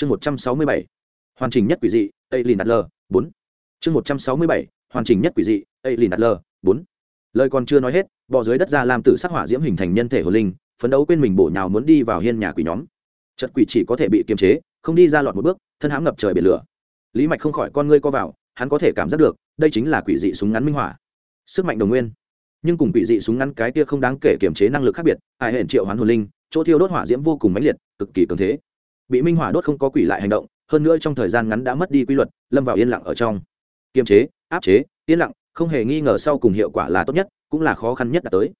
chương một trăm sáu mươi bảy, hoàn chỉnh nhất quỷ dị a lìn l bốn. Chương một trăm sáu mươi bảy, hoàn chỉnh nhất quỷ dị a lìn l bốn. Lời còn chưa nói hết bọ dưới đất ra làm tự sắc hỏa diễm hình thành nhân thể hồ linh, phấn đấu quên mình bổ nhào muốn đi vào hiên nhà quỷ nhóm. Trận quỷ chỉ có thể bị kiềm chế, không đi ra lọt một bước, thân hãm ngập trời biển lửa. Lý mạch không khỏi con ngươi co vào, hắn có thể cảm giác được, đây chính là quỷ dị súng ngắn minh hỏa sức mạnh đồng nguyên. Nhưng cùng quỷ dị súng ngắn cái kia không đáng kể kiềm chế năng lực khác biệt, ai hẹn triệu hoán hồn linh, chỗ thiêu đốt hỏa diễm vô cùng mãnh liệt, cực kỳ cường thế bị minh hỏa đốt không có quỷ lại hành động, hơn nữa trong thời gian ngắn đã mất đi quy luật, lâm vào yên lặng ở trong. Kiềm chế, áp chế, yên lặng, không hề nghi ngờ sau cùng hiệu quả là tốt nhất, cũng là khó khăn nhất đã tới.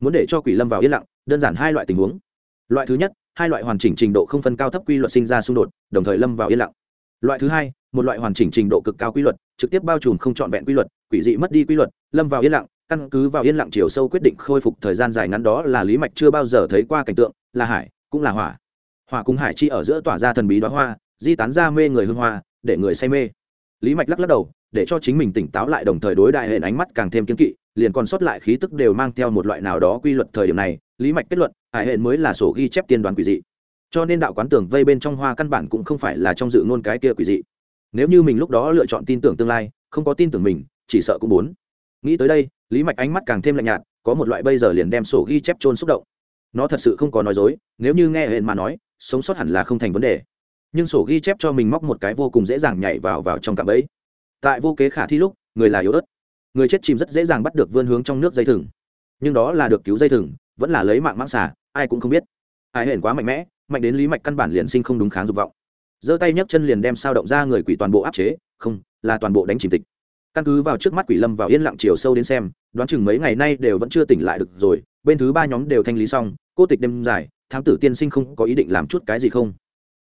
Muốn để cho quỷ lâm vào yên lặng, đơn giản hai loại tình huống. Loại thứ nhất, hai loại hoàn chỉnh trình độ không phân cao thấp quy luật sinh ra xung đột, đồng thời lâm vào yên lặng. Loại thứ hai, một loại hoàn chỉnh trình độ cực cao quy luật, trực tiếp bao trùm không trọn vẹn quy luật, quỷ dị mất đi quy luật, lâm vào yên lặng, căn cứ vào yên lặng chiều sâu quyết định khôi phục thời gian dài ngắn đó là lý mạch chưa bao giờ thấy qua cảnh tượng, là hải, cũng là hỏa hỏa cùng hải chi ở giữa tỏa ra thần bí đoá hoa, di tán ra mê người hương hoa, để người say mê. Lý mạch lắc lắc đầu, để cho chính mình tỉnh táo lại đồng thời đối đại hệ ánh mắt càng thêm kiên kỵ, liền còn sót lại khí tức đều mang theo một loại nào đó quy luật thời điểm này, lý mạch kết luận hải hệ mới là sổ ghi chép tiên đoán quỷ dị. Cho nên đạo quán tưởng vây bên trong hoa căn bản cũng không phải là trong dự ngôn cái kia quỷ dị. Nếu như mình lúc đó lựa chọn tin tưởng tương lai, không có tin tưởng mình, chỉ sợ cũng muốn. Nghĩ tới đây, lý mạch ánh mắt càng thêm lạnh nhạt, có một loại bây giờ liền đem sổ ghi chép trôn xúc động. Nó thật sự không có nói dối, nếu như nghe hẹn mà nói sống sót hẳn là không thành vấn đề. Nhưng sổ ghi chép cho mình móc một cái vô cùng dễ dàng nhảy vào vào trong cạm bẫy. Tại vô kế khả thi lúc, người là yếu ớt. Người chết chìm rất dễ dàng bắt được vươn hướng trong nước dây thừng. Nhưng đó là được cứu dây thừng, vẫn là lấy mạng mãng xả ai cũng không biết. Ai hển quá mạnh mẽ, mạnh đến lý mạch căn bản liền sinh không đúng kháng dục vọng. Giơ tay nhấc chân liền đem sao động ra người quỷ toàn bộ áp chế, không, là toàn bộ đánh chìm tịch. Căn cứ vào trước mắt quỷ lâm vào yên lặng chiều sâu đến xem, đoán chừng mấy ngày nay đều vẫn chưa tỉnh lại được rồi, bên thứ ba nhóm đều thanh lý xong, cô tịch đêm dài thám tử tiên sinh không có ý định làm chút cái gì không?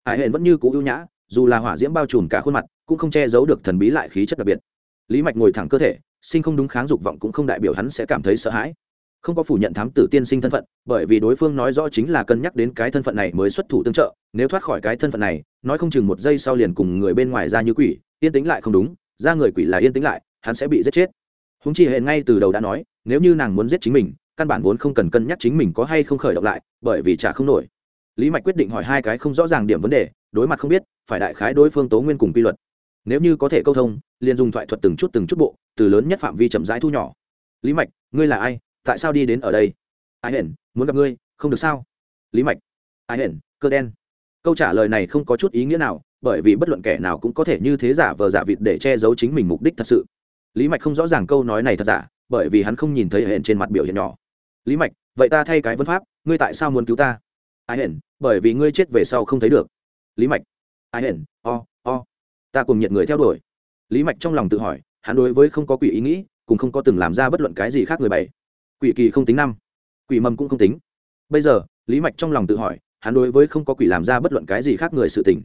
Hải hển vẫn như cũ ưu nhã, dù là hỏa diễm bao trùm cả khuôn mặt, cũng không che giấu được thần bí lại khí chất đặc biệt. Lý mạch ngồi thẳng cơ thể, sinh không đúng kháng dục vọng cũng không đại biểu hắn sẽ cảm thấy sợ hãi. Không có phủ nhận thám tử tiên sinh thân phận, bởi vì đối phương nói rõ chính là cân nhắc đến cái thân phận này mới xuất thủ tương trợ, nếu thoát khỏi cái thân phận này, nói không chừng một giây sau liền cùng người bên ngoài ra như quỷ, yên tĩnh lại không đúng, ra người quỷ là yên tĩnh lại, hắn sẽ bị giết chết. Húng chi hệ ngay từ đầu đã nói, nếu như nàng muốn giết chính mình căn bản vốn không cần cân nhắc chính mình có hay không khởi động lại, bởi vì trả không nổi. Lý mạch quyết định hỏi hai cái không rõ ràng điểm vấn đề, đối mặt không biết, phải đại khái đối phương tố nguyên cùng quy luật. Nếu như có thể câu thông, liền dùng thoại thuật từng chút từng chút bộ, từ lớn nhất phạm vi chậm rãi thu nhỏ. Lý mạch, ngươi là ai? Tại sao đi đến ở đây? Ai hển muốn gặp ngươi, không được sao? Lý mạch, ai hển cơ đen. Câu trả lời này không có chút ý nghĩa nào, bởi vì bất luận kẻ nào cũng có thể như thế giả vờ giả vịt để che giấu chính mình mục đích thật sự. Lý mạch không rõ ràng câu nói này thật giả, bởi vì hắn không nhìn thấy hển trên mặt biểu hiện nhỏ lý mạch, vậy ta thay cái vấn pháp, ngươi tại sao muốn cứu ta? Ai hển, bởi vì ngươi chết về sau không thấy được. Lý mạch ai hển, o o. Ta cùng nhiệt người theo đuổi. Lý mạch trong lòng tự hỏi, hắn đối với không có quỷ ý nghĩ cùng không có từng làm ra bất luận cái gì khác người bảy quỷ kỳ không tính năm, quỷ mầm cũng không tính. Bây giờ, lý mạch trong lòng tự hỏi, hắn đối với không có quỷ làm ra bất luận cái gì khác người sự tình.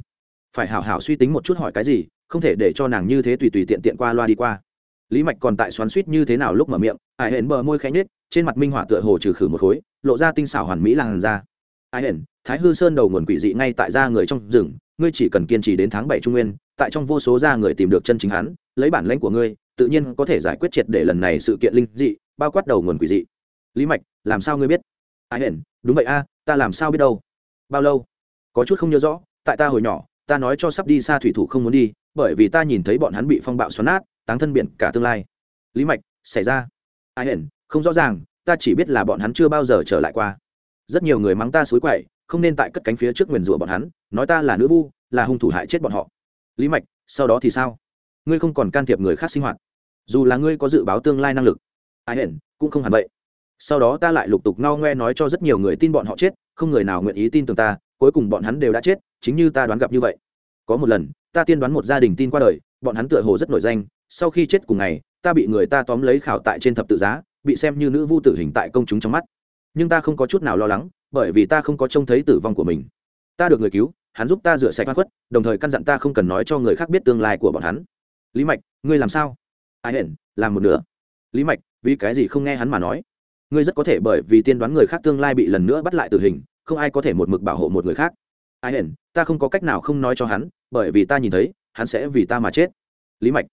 Phải hảo hảo suy tính một chút hỏi cái gì, không thể để cho nàng như thế tùy tùy tiện tiện qua loa đi qua. Lý mạch còn tại xoắn suýt như thế nào lúc mở miệng ai hển bờ môi khẽ nhết trên mặt minh họa tựa hồ trừ khử một khối, lộ ra tinh xảo hoàn mỹ làn ra ai hển, thái hư sơn đầu nguồn quỷ dị ngay tại da người trong rừng, ngươi chỉ cần kiên trì đến tháng bảy trung nguyên, tại trong vô số da người tìm được chân chính hắn, lấy bản lãnh của ngươi, tự nhiên có thể giải quyết triệt để lần này sự kiện linh dị, bao quát đầu nguồn quỷ dị. Lý mạch, làm sao ngươi biết? Ai hển, đúng vậy a, ta làm sao biết đâu? Bao lâu? Có chút không nhớ rõ, tại ta hồi nhỏ, ta nói cho sắp đi xa thủy thủ không muốn đi, bởi vì ta nhìn thấy bọn hắn bị phong bạo xoắn nát, táng thân biển cả tương lai. Lý mạch, xảy ra. Ai hển không rõ ràng, ta chỉ biết là bọn hắn chưa bao giờ trở lại qua. Rất nhiều người mắng ta xối quậy, không nên tại cất cánh phía trước nguyền rủa bọn hắn, nói ta là nữ vu, là hung thủ hại chết bọn họ. Lý mạch, sau đó thì sao? Ngươi không còn can thiệp người khác sinh hoạt. Dù là ngươi có dự báo tương lai năng lực, ai hển cũng không hẳn vậy. Sau đó ta lại lục tục ngao ngoe nói cho rất nhiều người tin bọn họ chết, không người nào nguyện ý tin tưởng ta, cuối cùng bọn hắn đều đã chết, chính như ta đoán gặp như vậy. Có một lần, ta tiên đoán một gia đình tin qua đời, bọn hắn tựa hồ rất nổi danh, sau khi chết cùng ngày, ta bị người ta tóm lấy khảo tại trên thập tự giá bị xem như nữ vu tử hình tại công chúng trong mắt. Nhưng ta không có chút nào lo lắng, bởi vì ta không có trông thấy tử vong của mình. Ta được người cứu, hắn giúp ta rửa sạch hoa khuất, đồng thời căn dặn ta không cần nói cho người khác biết tương lai của bọn hắn. Lý mạch, ngươi làm sao? Ai hển làm một nửa. Lý mạch, vì cái gì không nghe hắn mà nói? Ngươi rất có thể bởi vì tiên đoán người khác tương lai bị lần nữa bắt lại tử hình, không ai có thể một mực bảo hộ một người khác. Ai hển ta không có cách nào không nói cho hắn, bởi vì ta nhìn thấy, hắn sẽ vì ta mà chết. Lý mạch,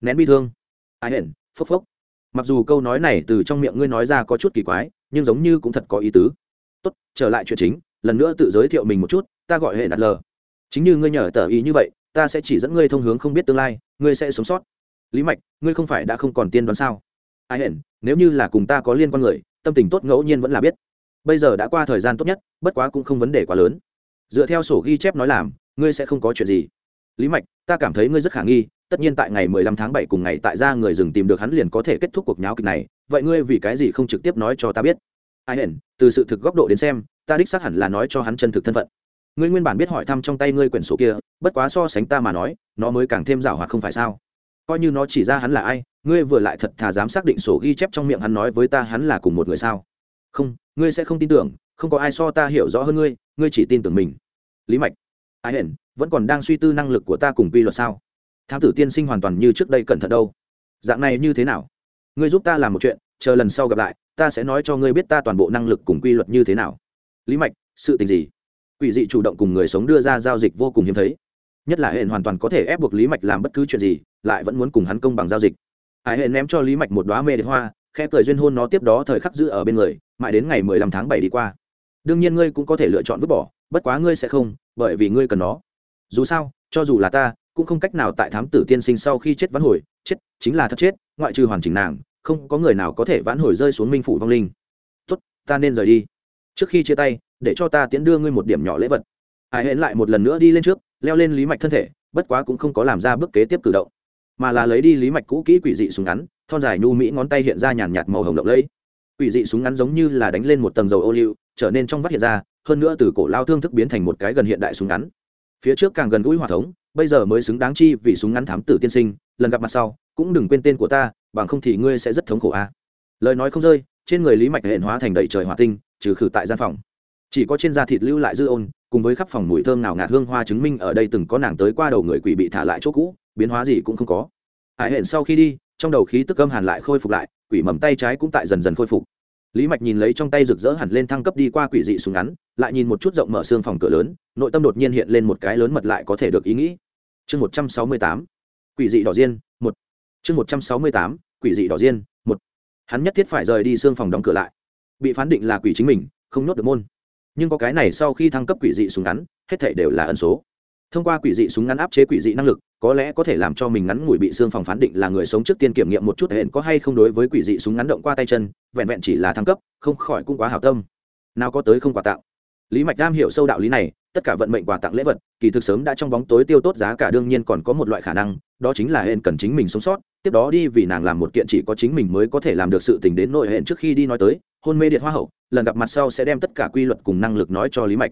nén bi thương. Ai hển phốc phốc mặc dù câu nói này từ trong miệng ngươi nói ra có chút kỳ quái, nhưng giống như cũng thật có ý tứ. Tốt, trở lại chuyện chính, lần nữa tự giới thiệu mình một chút, ta gọi hệ đặt lờ. Chính như ngươi nhờ tờ ý như vậy, ta sẽ chỉ dẫn ngươi thông hướng không biết tương lai, ngươi sẽ sống sót. Lý mạch, ngươi không phải đã không còn tiên đoán sao? Ai hển nếu như là cùng ta có liên quan người, tâm tình tốt ngẫu nhiên vẫn là biết. Bây giờ đã qua thời gian tốt nhất, bất quá cũng không vấn đề quá lớn. Dựa theo sổ ghi chép nói làm, ngươi sẽ không có chuyện gì. Lý mạch, ta cảm thấy ngươi rất khả nghi tất nhiên tại ngày mười lăm tháng bảy cùng ngày tại gia người rừng tìm được hắn liền có thể kết thúc cuộc nháo kịch này. Vậy ngươi vì cái gì không trực tiếp nói cho ta biết? Ai hển từ sự thực góc độ đến xem, ta đích xác hẳn là nói cho hắn chân thực thân phận. Ngươi nguyên bản biết hỏi thăm trong tay ngươi quyển sổ kia, bất quá so sánh ta mà nói, nó mới càng thêm rào hoặc không phải sao? Coi như nó chỉ ra hắn là ai, ngươi vừa lại thật thà dám xác định sổ ghi chép trong miệng hắn nói với ta hắn là cùng một người sao? Không, ngươi sẽ không tin tưởng, không có ai so ta hiểu rõ hơn ngươi ngươi chỉ tin tưởng mình. Lý mạch, ai hển vẫn còn đang suy tư năng lực của ta cùng quy luật sao? Thám tử tiên sinh hoàn toàn như trước đây cẩn thận đâu. Dạng này như thế nào? Ngươi giúp ta làm một chuyện, chờ lần sau gặp lại, ta sẽ nói cho ngươi biết ta toàn bộ năng lực cùng quy luật như thế nào. Lý mạch, sự tình gì? Quỷ dị chủ động cùng người sống đưa ra giao dịch vô cùng hiếm thấy. Nhất là hệ hoàn toàn có thể ép buộc lý mạch làm bất cứ chuyện gì, lại vẫn muốn cùng hắn công bằng giao dịch. Hải hệ ném cho lý mạch một đoá mê đến hoa khe cười duyên hôn nó tiếp đó thời khắc giữ ở bên người, mãi đến ngày mười lăm tháng bảy đi qua. Đương nhiên ngươi cũng có thể lựa chọn vứt bỏ, bất quá ngươi sẽ không, bởi vì ngươi cần nó. Dù sao, cho dù là ta cũng không cách nào tại thám tử tiên sinh sau khi chết vãn hồi, chết, chính là thật chết, ngoại trừ hoàn chỉnh nàng, không có người nào có thể vãn hồi rơi xuống minh phủ vong linh. Tốt, ta nên rời đi. Trước khi chia tay, để cho ta tiễn đưa ngươi một điểm nhỏ lễ vật. Ai hẹn lại một lần nữa đi lên trước, leo lên lý mạch thân thể, bất quá cũng không có làm ra bước kế tiếp cử động, mà là lấy đi lý mạch cũ kỹ quỷ dị súng ngắn, thon dài nhu mỹ ngón tay hiện ra nhàn nhạt màu hồng lộng lẫy. Quỷ dị súng ngắn giống như là đánh lên một tầng dầu ô liu, trở nên trong vắt hiện ra, hơn nữa từ cổ lao thương thức biến thành một cái gần hiện đại súng ngắn. Phía trước càng gần gũi hòa thống bây giờ mới xứng đáng chi vì súng ngắn thám tử tiên sinh, lần gặp mặt sau, cũng đừng quên tên của ta, bằng không thì ngươi sẽ rất thống khổ a. Lời nói không rơi, trên người lý mạch hiện hóa thành đầy trời hỏa tinh, trừ khử tại gian phòng. Chỉ có trên da thịt lưu lại dư ôn, cùng với khắp phòng mùi thơm nào ngạt hương hoa chứng minh ở đây từng có nàng tới qua đầu người quỷ bị thả lại chỗ cũ, biến hóa gì cũng không có. Hải hẹn sau khi đi, trong đầu khí tức âm hàn lại khôi phục lại, quỷ mầm tay trái cũng tại dần dần khôi phục. Lý mạch nhìn lấy trong tay rực rỡ hẳn lên thăng cấp đi qua quỷ dị súng ngắn, lại nhìn một chút rộng mở xương phòng cửa lớn nội tâm đột nhiên hiện lên một cái lớn mật lại có thể được ý nghĩ. Chương một trăm sáu mươi tám, quỷ dị đỏ diên, một. Chương một trăm sáu mươi tám, quỷ dị đỏ diên, một. Hắn nhất thiết phải rời đi xương phòng đóng cửa lại. Bị phán định là quỷ chính mình, không nhốt được môn. Nhưng có cái này sau khi thăng cấp quỷ dị súng ngắn, hết thể đều là ẩn số. Thông qua quỷ dị súng ngắn áp chế quỷ dị năng lực, có lẽ có thể làm cho mình ngắn ngủi bị xương phòng phán định là người sống trước tiên kiểm nghiệm một chút hẹn có hay không đối với quỷ dị súng ngắn động qua tay chân, vẹn vẹn chỉ là thăng cấp, không khỏi cũng quá hảo tâm. Nào có tới không quà tặng lý mạch đam hiểu sâu đạo lý này, tất cả vận mệnh quà tặng lễ vật, kỳ thực sớm đã trong bóng tối tiêu tốt giá cả đương nhiên còn có một loại khả năng, đó chính là hẹn cần chính mình sống sót, tiếp đó đi vì nàng làm một kiện chỉ có chính mình mới có thể làm được sự tình đến nội hẹn trước khi đi nói tới, hôn mê điện hoa hậu, lần gặp mặt sau sẽ đem tất cả quy luật cùng năng lực nói cho lý mạch.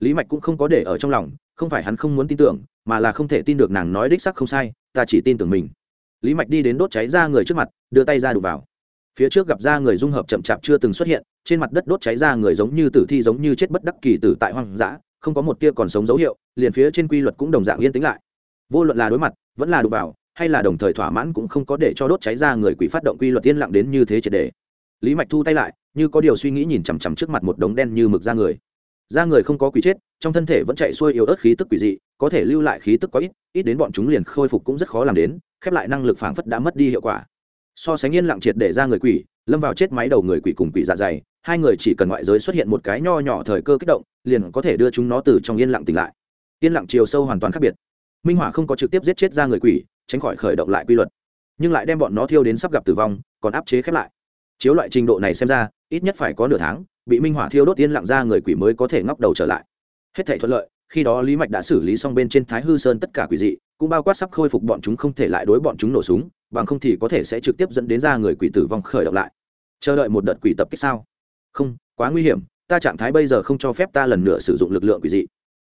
Lý mạch cũng không có để ở trong lòng, không phải hắn không muốn tin tưởng, mà là không thể tin được nàng nói đích sắc không sai, ta chỉ tin tưởng mình. Lý mạch đi đến đốt cháy ra người trước mặt, đưa tay ra đục vào phía trước gặp ra người dung hợp chậm chạp chưa từng xuất hiện, trên mặt đất đốt cháy ra người giống như tử thi giống như chết bất đắc kỳ tử tại hoang dã, không có một tia còn sống dấu hiệu, liền phía trên quy luật cũng đồng dạng yên tĩnh lại. Vô luận là đối mặt, vẫn là đụng vào, hay là đồng thời thỏa mãn cũng không có để cho đốt cháy ra người quỷ phát động quy luật yên lặng đến như thế triệt đề lý mạch thu tay lại, như có điều suy nghĩ nhìn chằm chằm trước mặt một đống đen như mực ra người. Da người không có quỷ chết, trong thân thể vẫn chạy xuôi yếu ớt khí tức quỷ dị, có thể lưu lại khí tức có ít ít đến bọn chúng liền khôi phục cũng rất khó làm đến, khép lại năng lực phảng phất đã mất đi hiệu quả so sánh yên lặng triệt để ra người quỷ, lâm vào chết máy đầu người quỷ cùng quỷ dạ dày, hai người chỉ cần ngoại giới xuất hiện một cái nho nhỏ thời cơ kích động, liền có thể đưa chúng nó từ trong yên lặng tỉnh lại. Yên lặng chiều sâu hoàn toàn khác biệt. Minh họa không có trực tiếp giết chết ra người quỷ, tránh khỏi khởi động lại quy luật. Nhưng lại đem bọn nó thiêu đến sắp gặp tử vong, còn áp chế khép lại. Chiếu loại trình độ này xem ra, ít nhất phải có nửa tháng, bị minh hỏa thiêu đốt yên lặng ra người quỷ mới có thể ngóc đầu trở lại. Hết thể thuận lợi, khi đó lý mạch đã xử lý xong bên trên thái hư sơn tất cả quỷ dị cũng bao quát sắp khôi phục bọn chúng không thể lại đối bọn chúng nổ súng bằng không thì có thể sẽ trực tiếp dẫn đến ra người quỷ tử vong khởi động lại. Chờ đợi một đợt quỷ tập kích sao? Không quá nguy hiểm ta trạng thái bây giờ không cho phép ta lần nữa sử dụng lực lượng quỷ dị.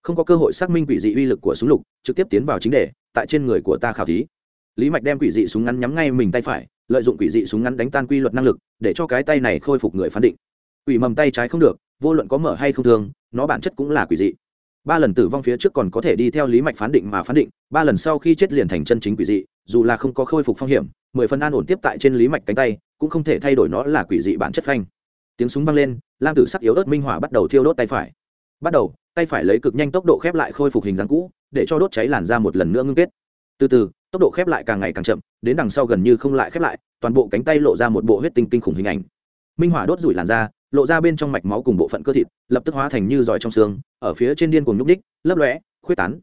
Không có cơ hội xác minh quỷ dị uy lực của súng lục trực tiếp tiến vào chính đề tại trên người của ta khảo thí. Lý mạch đem quỷ dị súng ngắn nhắm ngay mình tay phải lợi dụng quỷ dị súng ngắn đánh tan quy luật năng lực để cho cái tay này khôi phục người phán định. Quỷ mầm tay trái không được vô luận có mở hay không thường, nó bản chất cũng là quỷ dị ba lần tử vong phía trước còn có thể đi theo lý mạch phán định mà phán định, ba lần sau khi chết liền thành chân chính quỷ dị, dù là không có khôi phục phong hiểm, mười phần an ổn tiếp tại trên lý mạch cánh tay, cũng không thể thay đổi nó là quỷ dị bản chất phanh. Tiếng súng vang lên, lam tử sắc yếu ớt minh hỏa bắt đầu thiêu đốt tay phải. Bắt đầu, tay phải lấy cực nhanh tốc độ khép lại khôi phục hình dáng cũ, để cho đốt cháy làn ra một lần nữa ngưng kết. Từ từ, tốc độ khép lại càng ngày càng chậm, đến đằng sau gần như không lại khép lại, toàn bộ cánh tay lộ ra một bộ huyết tinh kinh khủng hình ảnh. Minh hỏa đốt rủi làn da lộ ra bên trong mạch máu cùng bộ phận cơ thịt, lập tức hóa thành như giỏi trong xương, ở phía trên điên cùng nhúc ních lấp lóe, khuyết tán.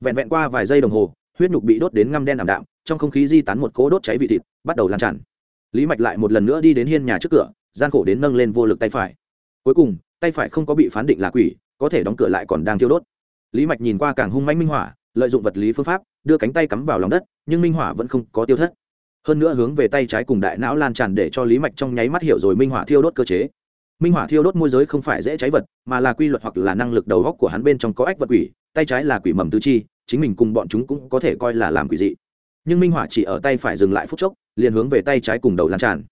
Vẹn vẹn qua vài giây đồng hồ, huyết nhục bị đốt đến ngăm đen ảm đạm, trong không khí di tán một cỗ đốt cháy vị thịt, bắt đầu lan tràn. Lý mạch lại một lần nữa đi đến hiên nhà trước cửa, gian khổ đến nâng lên vô lực tay phải. Cuối cùng, tay phải không có bị phán định là quỷ, có thể đóng cửa lại còn đang thiêu đốt. Lý mạch nhìn qua càng hung manh minh hỏa lợi dụng vật lý phương pháp, đưa cánh tay cắm vào lòng đất, nhưng minh hỏa vẫn không có tiêu thất. Hơn nữa hướng về tay trái cùng đại não lan tràn để cho lý mạch trong nháy mắt hiểu rồi minh hỏa thiêu đốt cơ chế minh hỏa thiêu đốt môi giới không phải dễ cháy vật, mà là quy luật hoặc là năng lực đầu góc của hắn bên trong có ách vật quỷ, tay trái là quỷ mầm tứ chi, chính mình cùng bọn chúng cũng có thể coi là làm quỷ dị. Nhưng minh hỏa chỉ ở tay phải dừng lại phút chốc, liền hướng về tay trái cùng đầu lan tràn.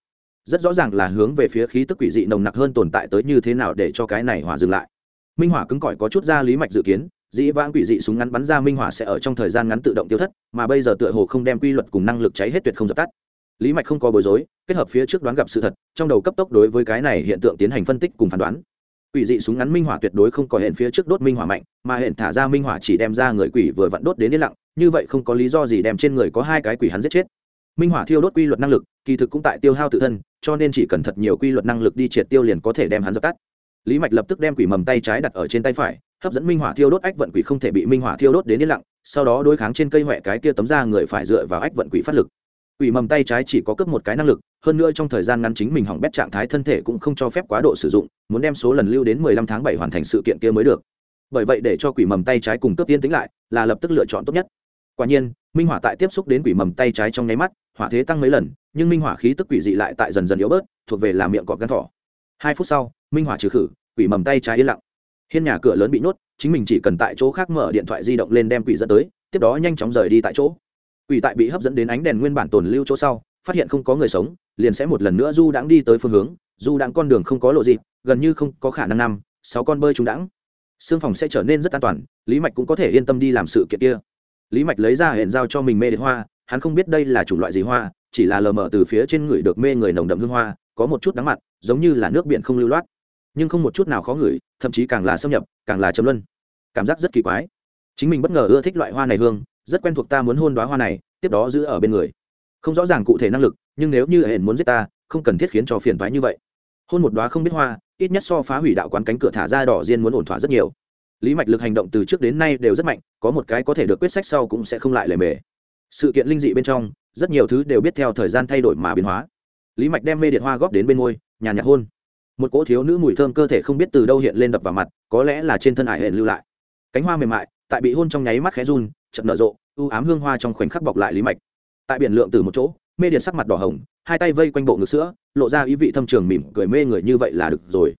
Rất rõ ràng là hướng về phía khí tức quỷ dị nồng nặc hơn tồn tại tới như thế nào để cho cái này hỏa dừng lại. Minh hỏa cứng cỏi có chút ra lý mạch dự kiến, dĩ vãng quỷ dị súng ngắn bắn ra minh hỏa sẽ ở trong thời gian ngắn tự động tiêu thất, mà bây giờ tựa hồ không đem quy luật cùng năng lực cháy hết tuyệt không dập tắt lý mạch không có bối rối, kết hợp phía trước đoán gặp sự thật, trong đầu cấp tốc đối với cái này hiện tượng tiến hành phân tích cùng phán đoán. Quỷ dị súng ngắn minh hỏa tuyệt đối không có hiện phía trước đốt minh hỏa mạnh, mà hiện thả ra minh hỏa chỉ đem ra người quỷ vừa vặn đốt đến yên lặng, như vậy không có lý do gì đem trên người có hai cái quỷ hắn giết chết. Minh hỏa thiêu đốt quy luật năng lực, kỳ thực cũng tại tiêu hao tự thân, cho nên chỉ cần thật nhiều quy luật năng lực đi triệt tiêu liền có thể đem hắn dập tắt. Lý mạch lập tức đem quỷ mầm tay trái đặt ở trên tay phải, hấp dẫn minh hỏa thiêu đốt ách vận quỷ không thể bị minh hỏa thiêu đốt đến yên lặng, sau đó đối kháng trên cây huệ cái kia tấm ra người phải dựa vào ách vận quỷ phát lực quỷ mầm tay trái chỉ có cấp một cái năng lực, hơn nữa trong thời gian ngắn chính mình hỏng bét trạng thái thân thể cũng không cho phép quá độ sử dụng, muốn đem số lần lưu đến mười lăm tháng bảy hoàn thành sự kiện kia mới được. Bởi vậy để cho quỷ mầm tay trái cùng cấp tiên tính lại, là lập tức lựa chọn tốt nhất. Quả nhiên, minh hỏa tại tiếp xúc đến quỷ mầm tay trái trong nháy mắt, hỏa thế tăng mấy lần, nhưng minh hỏa khí tức quỷ dị lại tại dần dần yếu bớt, thuộc về làm miệng cọp gan thỏ. Hai phút sau, minh hỏa trừ khử, quỷ mầm tay trái yên lặng. Hiên nhà cửa lớn bị nhốt, chính mình chỉ cần tại chỗ khác mở điện thoại di động lên đem quỷ dẫn tới, tiếp đó nhanh chóng rời đi tại chỗ quỷ tại bị hấp dẫn đến ánh đèn nguyên bản tồn lưu chỗ sau, phát hiện không có người sống, liền sẽ một lần nữa du đãng đi tới phương hướng, du đãng con đường không có lộ gì, gần như không có khả năng năm sáu con bơi trúng đãng. Xương phòng sẽ trở nên rất an toàn, lý mạch cũng có thể yên tâm đi làm sự kiện kia. Lý mạch lấy ra hẹn giao cho mình mê điện hoa, hắn không biết đây là chủng loại gì hoa, chỉ là lờ mờ từ phía trên người được mê người nồng đậm hương hoa, có một chút đắng mặt, giống như là nước biển không lưu loát. Nhưng không một chút nào khó ngửi, thậm chí càng là xâm nhập, càng là châm luân. Cảm giác rất kỳ quái. Chính mình bất ngờ ưa thích loại hoa này hương rất quen thuộc ta muốn hôn đoá hoa này, tiếp đó giữ ở bên người. Không rõ ràng cụ thể năng lực, nhưng nếu như hển muốn giết ta, không cần thiết khiến cho phiền thoái như vậy. Hôn một đoá không biết hoa, ít nhất so phá hủy đạo quán cánh cửa thả ra đỏ diên muốn ổn thỏa rất nhiều. Lý mạch lực hành động từ trước đến nay đều rất mạnh, có một cái có thể được quyết sách sau cũng sẽ không lại lề mề. Sự kiện linh dị bên trong, rất nhiều thứ đều biết theo thời gian thay đổi mà biến hóa. Lý mạch đem mê điện hoa góp đến bên môi, nhàn nhạt hôn. Một cỗ thiếu nữ mùi thơm cơ thể không biết từ đâu hiện lên đập vào mặt, có lẽ là trên thân ải hển lưu lại. Cánh hoa mềm mại, tại bị hôn trong nháy mắt khẽ run chật nở rộ ưu ám hương hoa trong khoảnh khắc bọc lại lý mạch. Tại biển lượng từ một chỗ, mê điện sắc mặt đỏ hồng, hai tay vây quanh bộ ngực sữa, lộ ra ý vị thâm trường mỉm cười mê người như vậy là được rồi.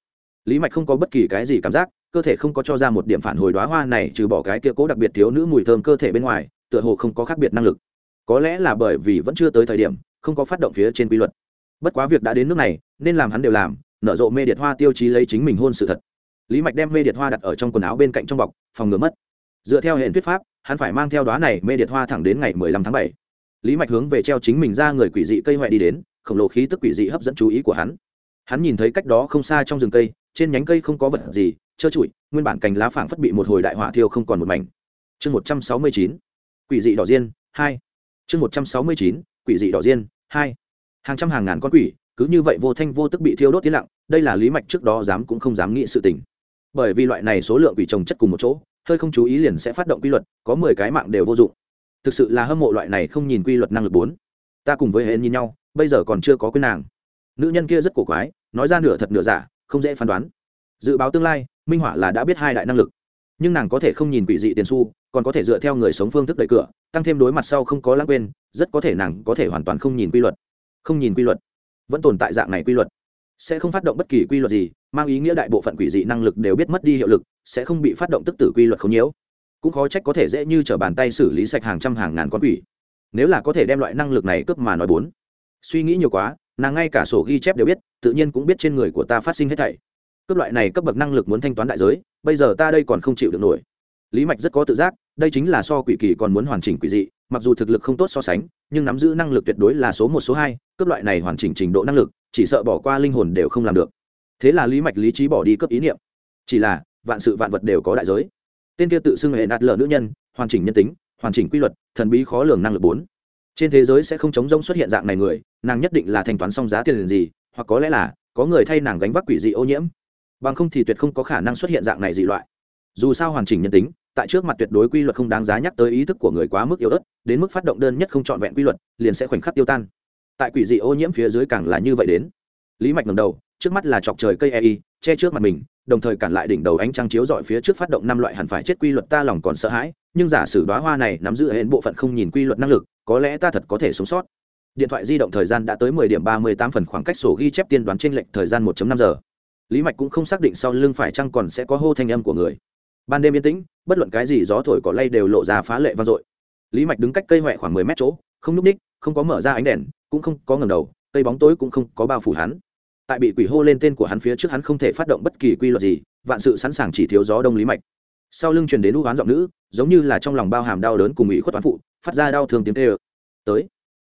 Lý mạch không có bất kỳ cái gì cảm giác, cơ thể không có cho ra một điểm phản hồi đoá hoa này trừ bỏ cái kia cố đặc biệt thiếu nữ mùi thơm cơ thể bên ngoài, tựa hồ không có khác biệt năng lực. Có lẽ là bởi vì vẫn chưa tới thời điểm, không có phát động phía trên quy luật. Bất quá việc đã đến nước này, nên làm hắn đều làm, nở rộ mê điện hoa tiêu chí lấy chính mình hôn sự thật. Lý mạch đem mê điện hoa đặt ở trong quần áo bên cạnh trong bọc, phòng ngừa mất. Dựa theo hệ thuyết pháp hắn phải mang theo đoá này mê điệt hoa thẳng đến ngày mười lăm tháng bảy. Lý mạch hướng về treo chính mình ra người quỷ dị cây huệ đi đến, khổng lồ khí tức quỷ dị hấp dẫn chú ý của hắn. Hắn nhìn thấy cách đó không xa trong rừng cây, trên nhánh cây không có vật gì, trơ trụi, nguyên bản cành lá phảng phất bị một hồi đại hỏa thiêu không còn một mảnh. Chương một trăm sáu mươi chín, quỷ dị đỏ diên, hai. Chương một trăm sáu mươi chín, quỷ dị đỏ diên, hai. Hàng trăm hàng ngàn con quỷ, cứ như vậy vô thanh vô tức bị thiêu đốt tiến lặng, đây là lý mạch trước đó dám cũng không dám nghĩ sự tình. Bởi vì loại này số lượng quỷ trồng chất cùng một chỗ hơi không chú ý liền sẽ phát động quy luật, có mười cái mạng đều vô dụng. Thực sự là hâm mộ loại này không nhìn quy luật năng lực bốn. Ta cùng với hên nhìn nhau, bây giờ còn chưa có quyền nàng. Nữ nhân kia rất cổ quái, nói ra nửa thật nửa giả, không dễ phán đoán. Dự báo tương lai, minh họa là đã biết hai đại năng lực. Nhưng nàng có thể không nhìn quỷ dị tiền su còn có thể dựa theo người sống phương thức đẩy cửa, tăng thêm đối mặt sau không có lãng quên, rất có thể nàng có thể hoàn toàn không nhìn quy luật. Không nhìn quy luật, vẫn tồn tại dạng này quy luật. Sẽ không phát động bất kỳ quy luật gì, mang ý nghĩa đại bộ phận quỷ dị năng lực đều biết mất đi hiệu lực sẽ không bị phát động tức tử quy luật không nhiễu. Cũng khó trách có thể dễ như t r ở bàn tay xử lý sạch hàng trăm hàng ngàn con quỷ. Nếu là có thể đem loại năng lực này cướp mà nói bốn. Suy nghĩ nhiều quá, nàng ngay cả sổ ghi chép đều biết, tự nhiên cũng biết trên người của ta phát sinh hết thảy. Cấp loại này cấp bậc năng lực muốn thanh toán đại giới, bây giờ ta đây còn không chịu được nổi. Lý mạch rất có tự giác, đây chính là so quỷ kỳ còn muốn hoàn chỉnh quỷ dị, mặc dù thực lực không tốt so sánh, nhưng nắm giữ năng lực tuyệt đối là số một, số hai cấp loại này hoàn chỉnh trình độ năng lực, chỉ sợ bỏ qua linh hồn đều không làm được. Thế là lý mạch lý trí bỏ đi cấp ý niệm. Chỉ là vạn sự vạn vật đều có đại giới. Tên kia tự xưng hệ nạt lờ nữ nhân, hoàn chỉnh nhân tính, hoàn chỉnh quy luật, thần bí khó lường năng lực bốn. Trên thế giới sẽ không chống rông xuất hiện dạng này người, nàng nhất định là thanh toán xong giá tiền gì, hoặc có lẽ là có người thay nàng gánh vác quỷ dị ô nhiễm. Bằng không thì tuyệt không có khả năng xuất hiện dạng này dị loại. Dù sao hoàn chỉnh nhân tính, tại trước mặt tuyệt đối quy luật không đáng giá nhắc tới ý thức của người quá mức yếu ớt, đến mức phát động đơn nhất không trọn vẹn quy luật, liền sẽ khoảnh khắc tiêu tan. Tại quỷ dị ô nhiễm phía dưới càng là như vậy đến. Lý mạch ngầm đầu, trước mắt là chọc trời cây ei che trước mặt mình đồng thời cản lại đỉnh đầu ánh trăng chiếu dọi phía trước phát động năm loại hẳn phải chết quy luật ta lòng còn sợ hãi, nhưng giả sử đoá hoa này nắm giữ hến bộ phận không nhìn quy luật năng lực, có lẽ ta thật có thể sống sót. Điện thoại di động thời gian đã tới mười điểm ba mươi tám phần, khoảng cách sổ ghi chép tiên đoán trên lệnh thời gian một năm giờ. Lý mạch cũng không xác định sau lưng phải chăng còn sẽ có hô thanh âm của người. Ban đêm yên tĩnh, bất luận cái gì gió thổi cỏ lay đều lộ ra phá lệ vang dội. Lý mạch đứng cách cây huệ khoảng mười mét chỗ, không núp ních, không có mở ra ánh đèn, cũng không có ngầm đầu, cây bóng tối cũng không có bao phủ hắn tại bị quỷ hô lên tên của hắn phía trước hắn không thể phát động bất kỳ quy luật gì, vạn sự sẵn sàng chỉ thiếu gió đông lý mạch. Sau lưng truyền đến u hoán giọng nữ, giống như là trong lòng bao hàm đau đớn cùng ủy khuất toán phụ, phát ra đau thương tiếng tê ơ tới.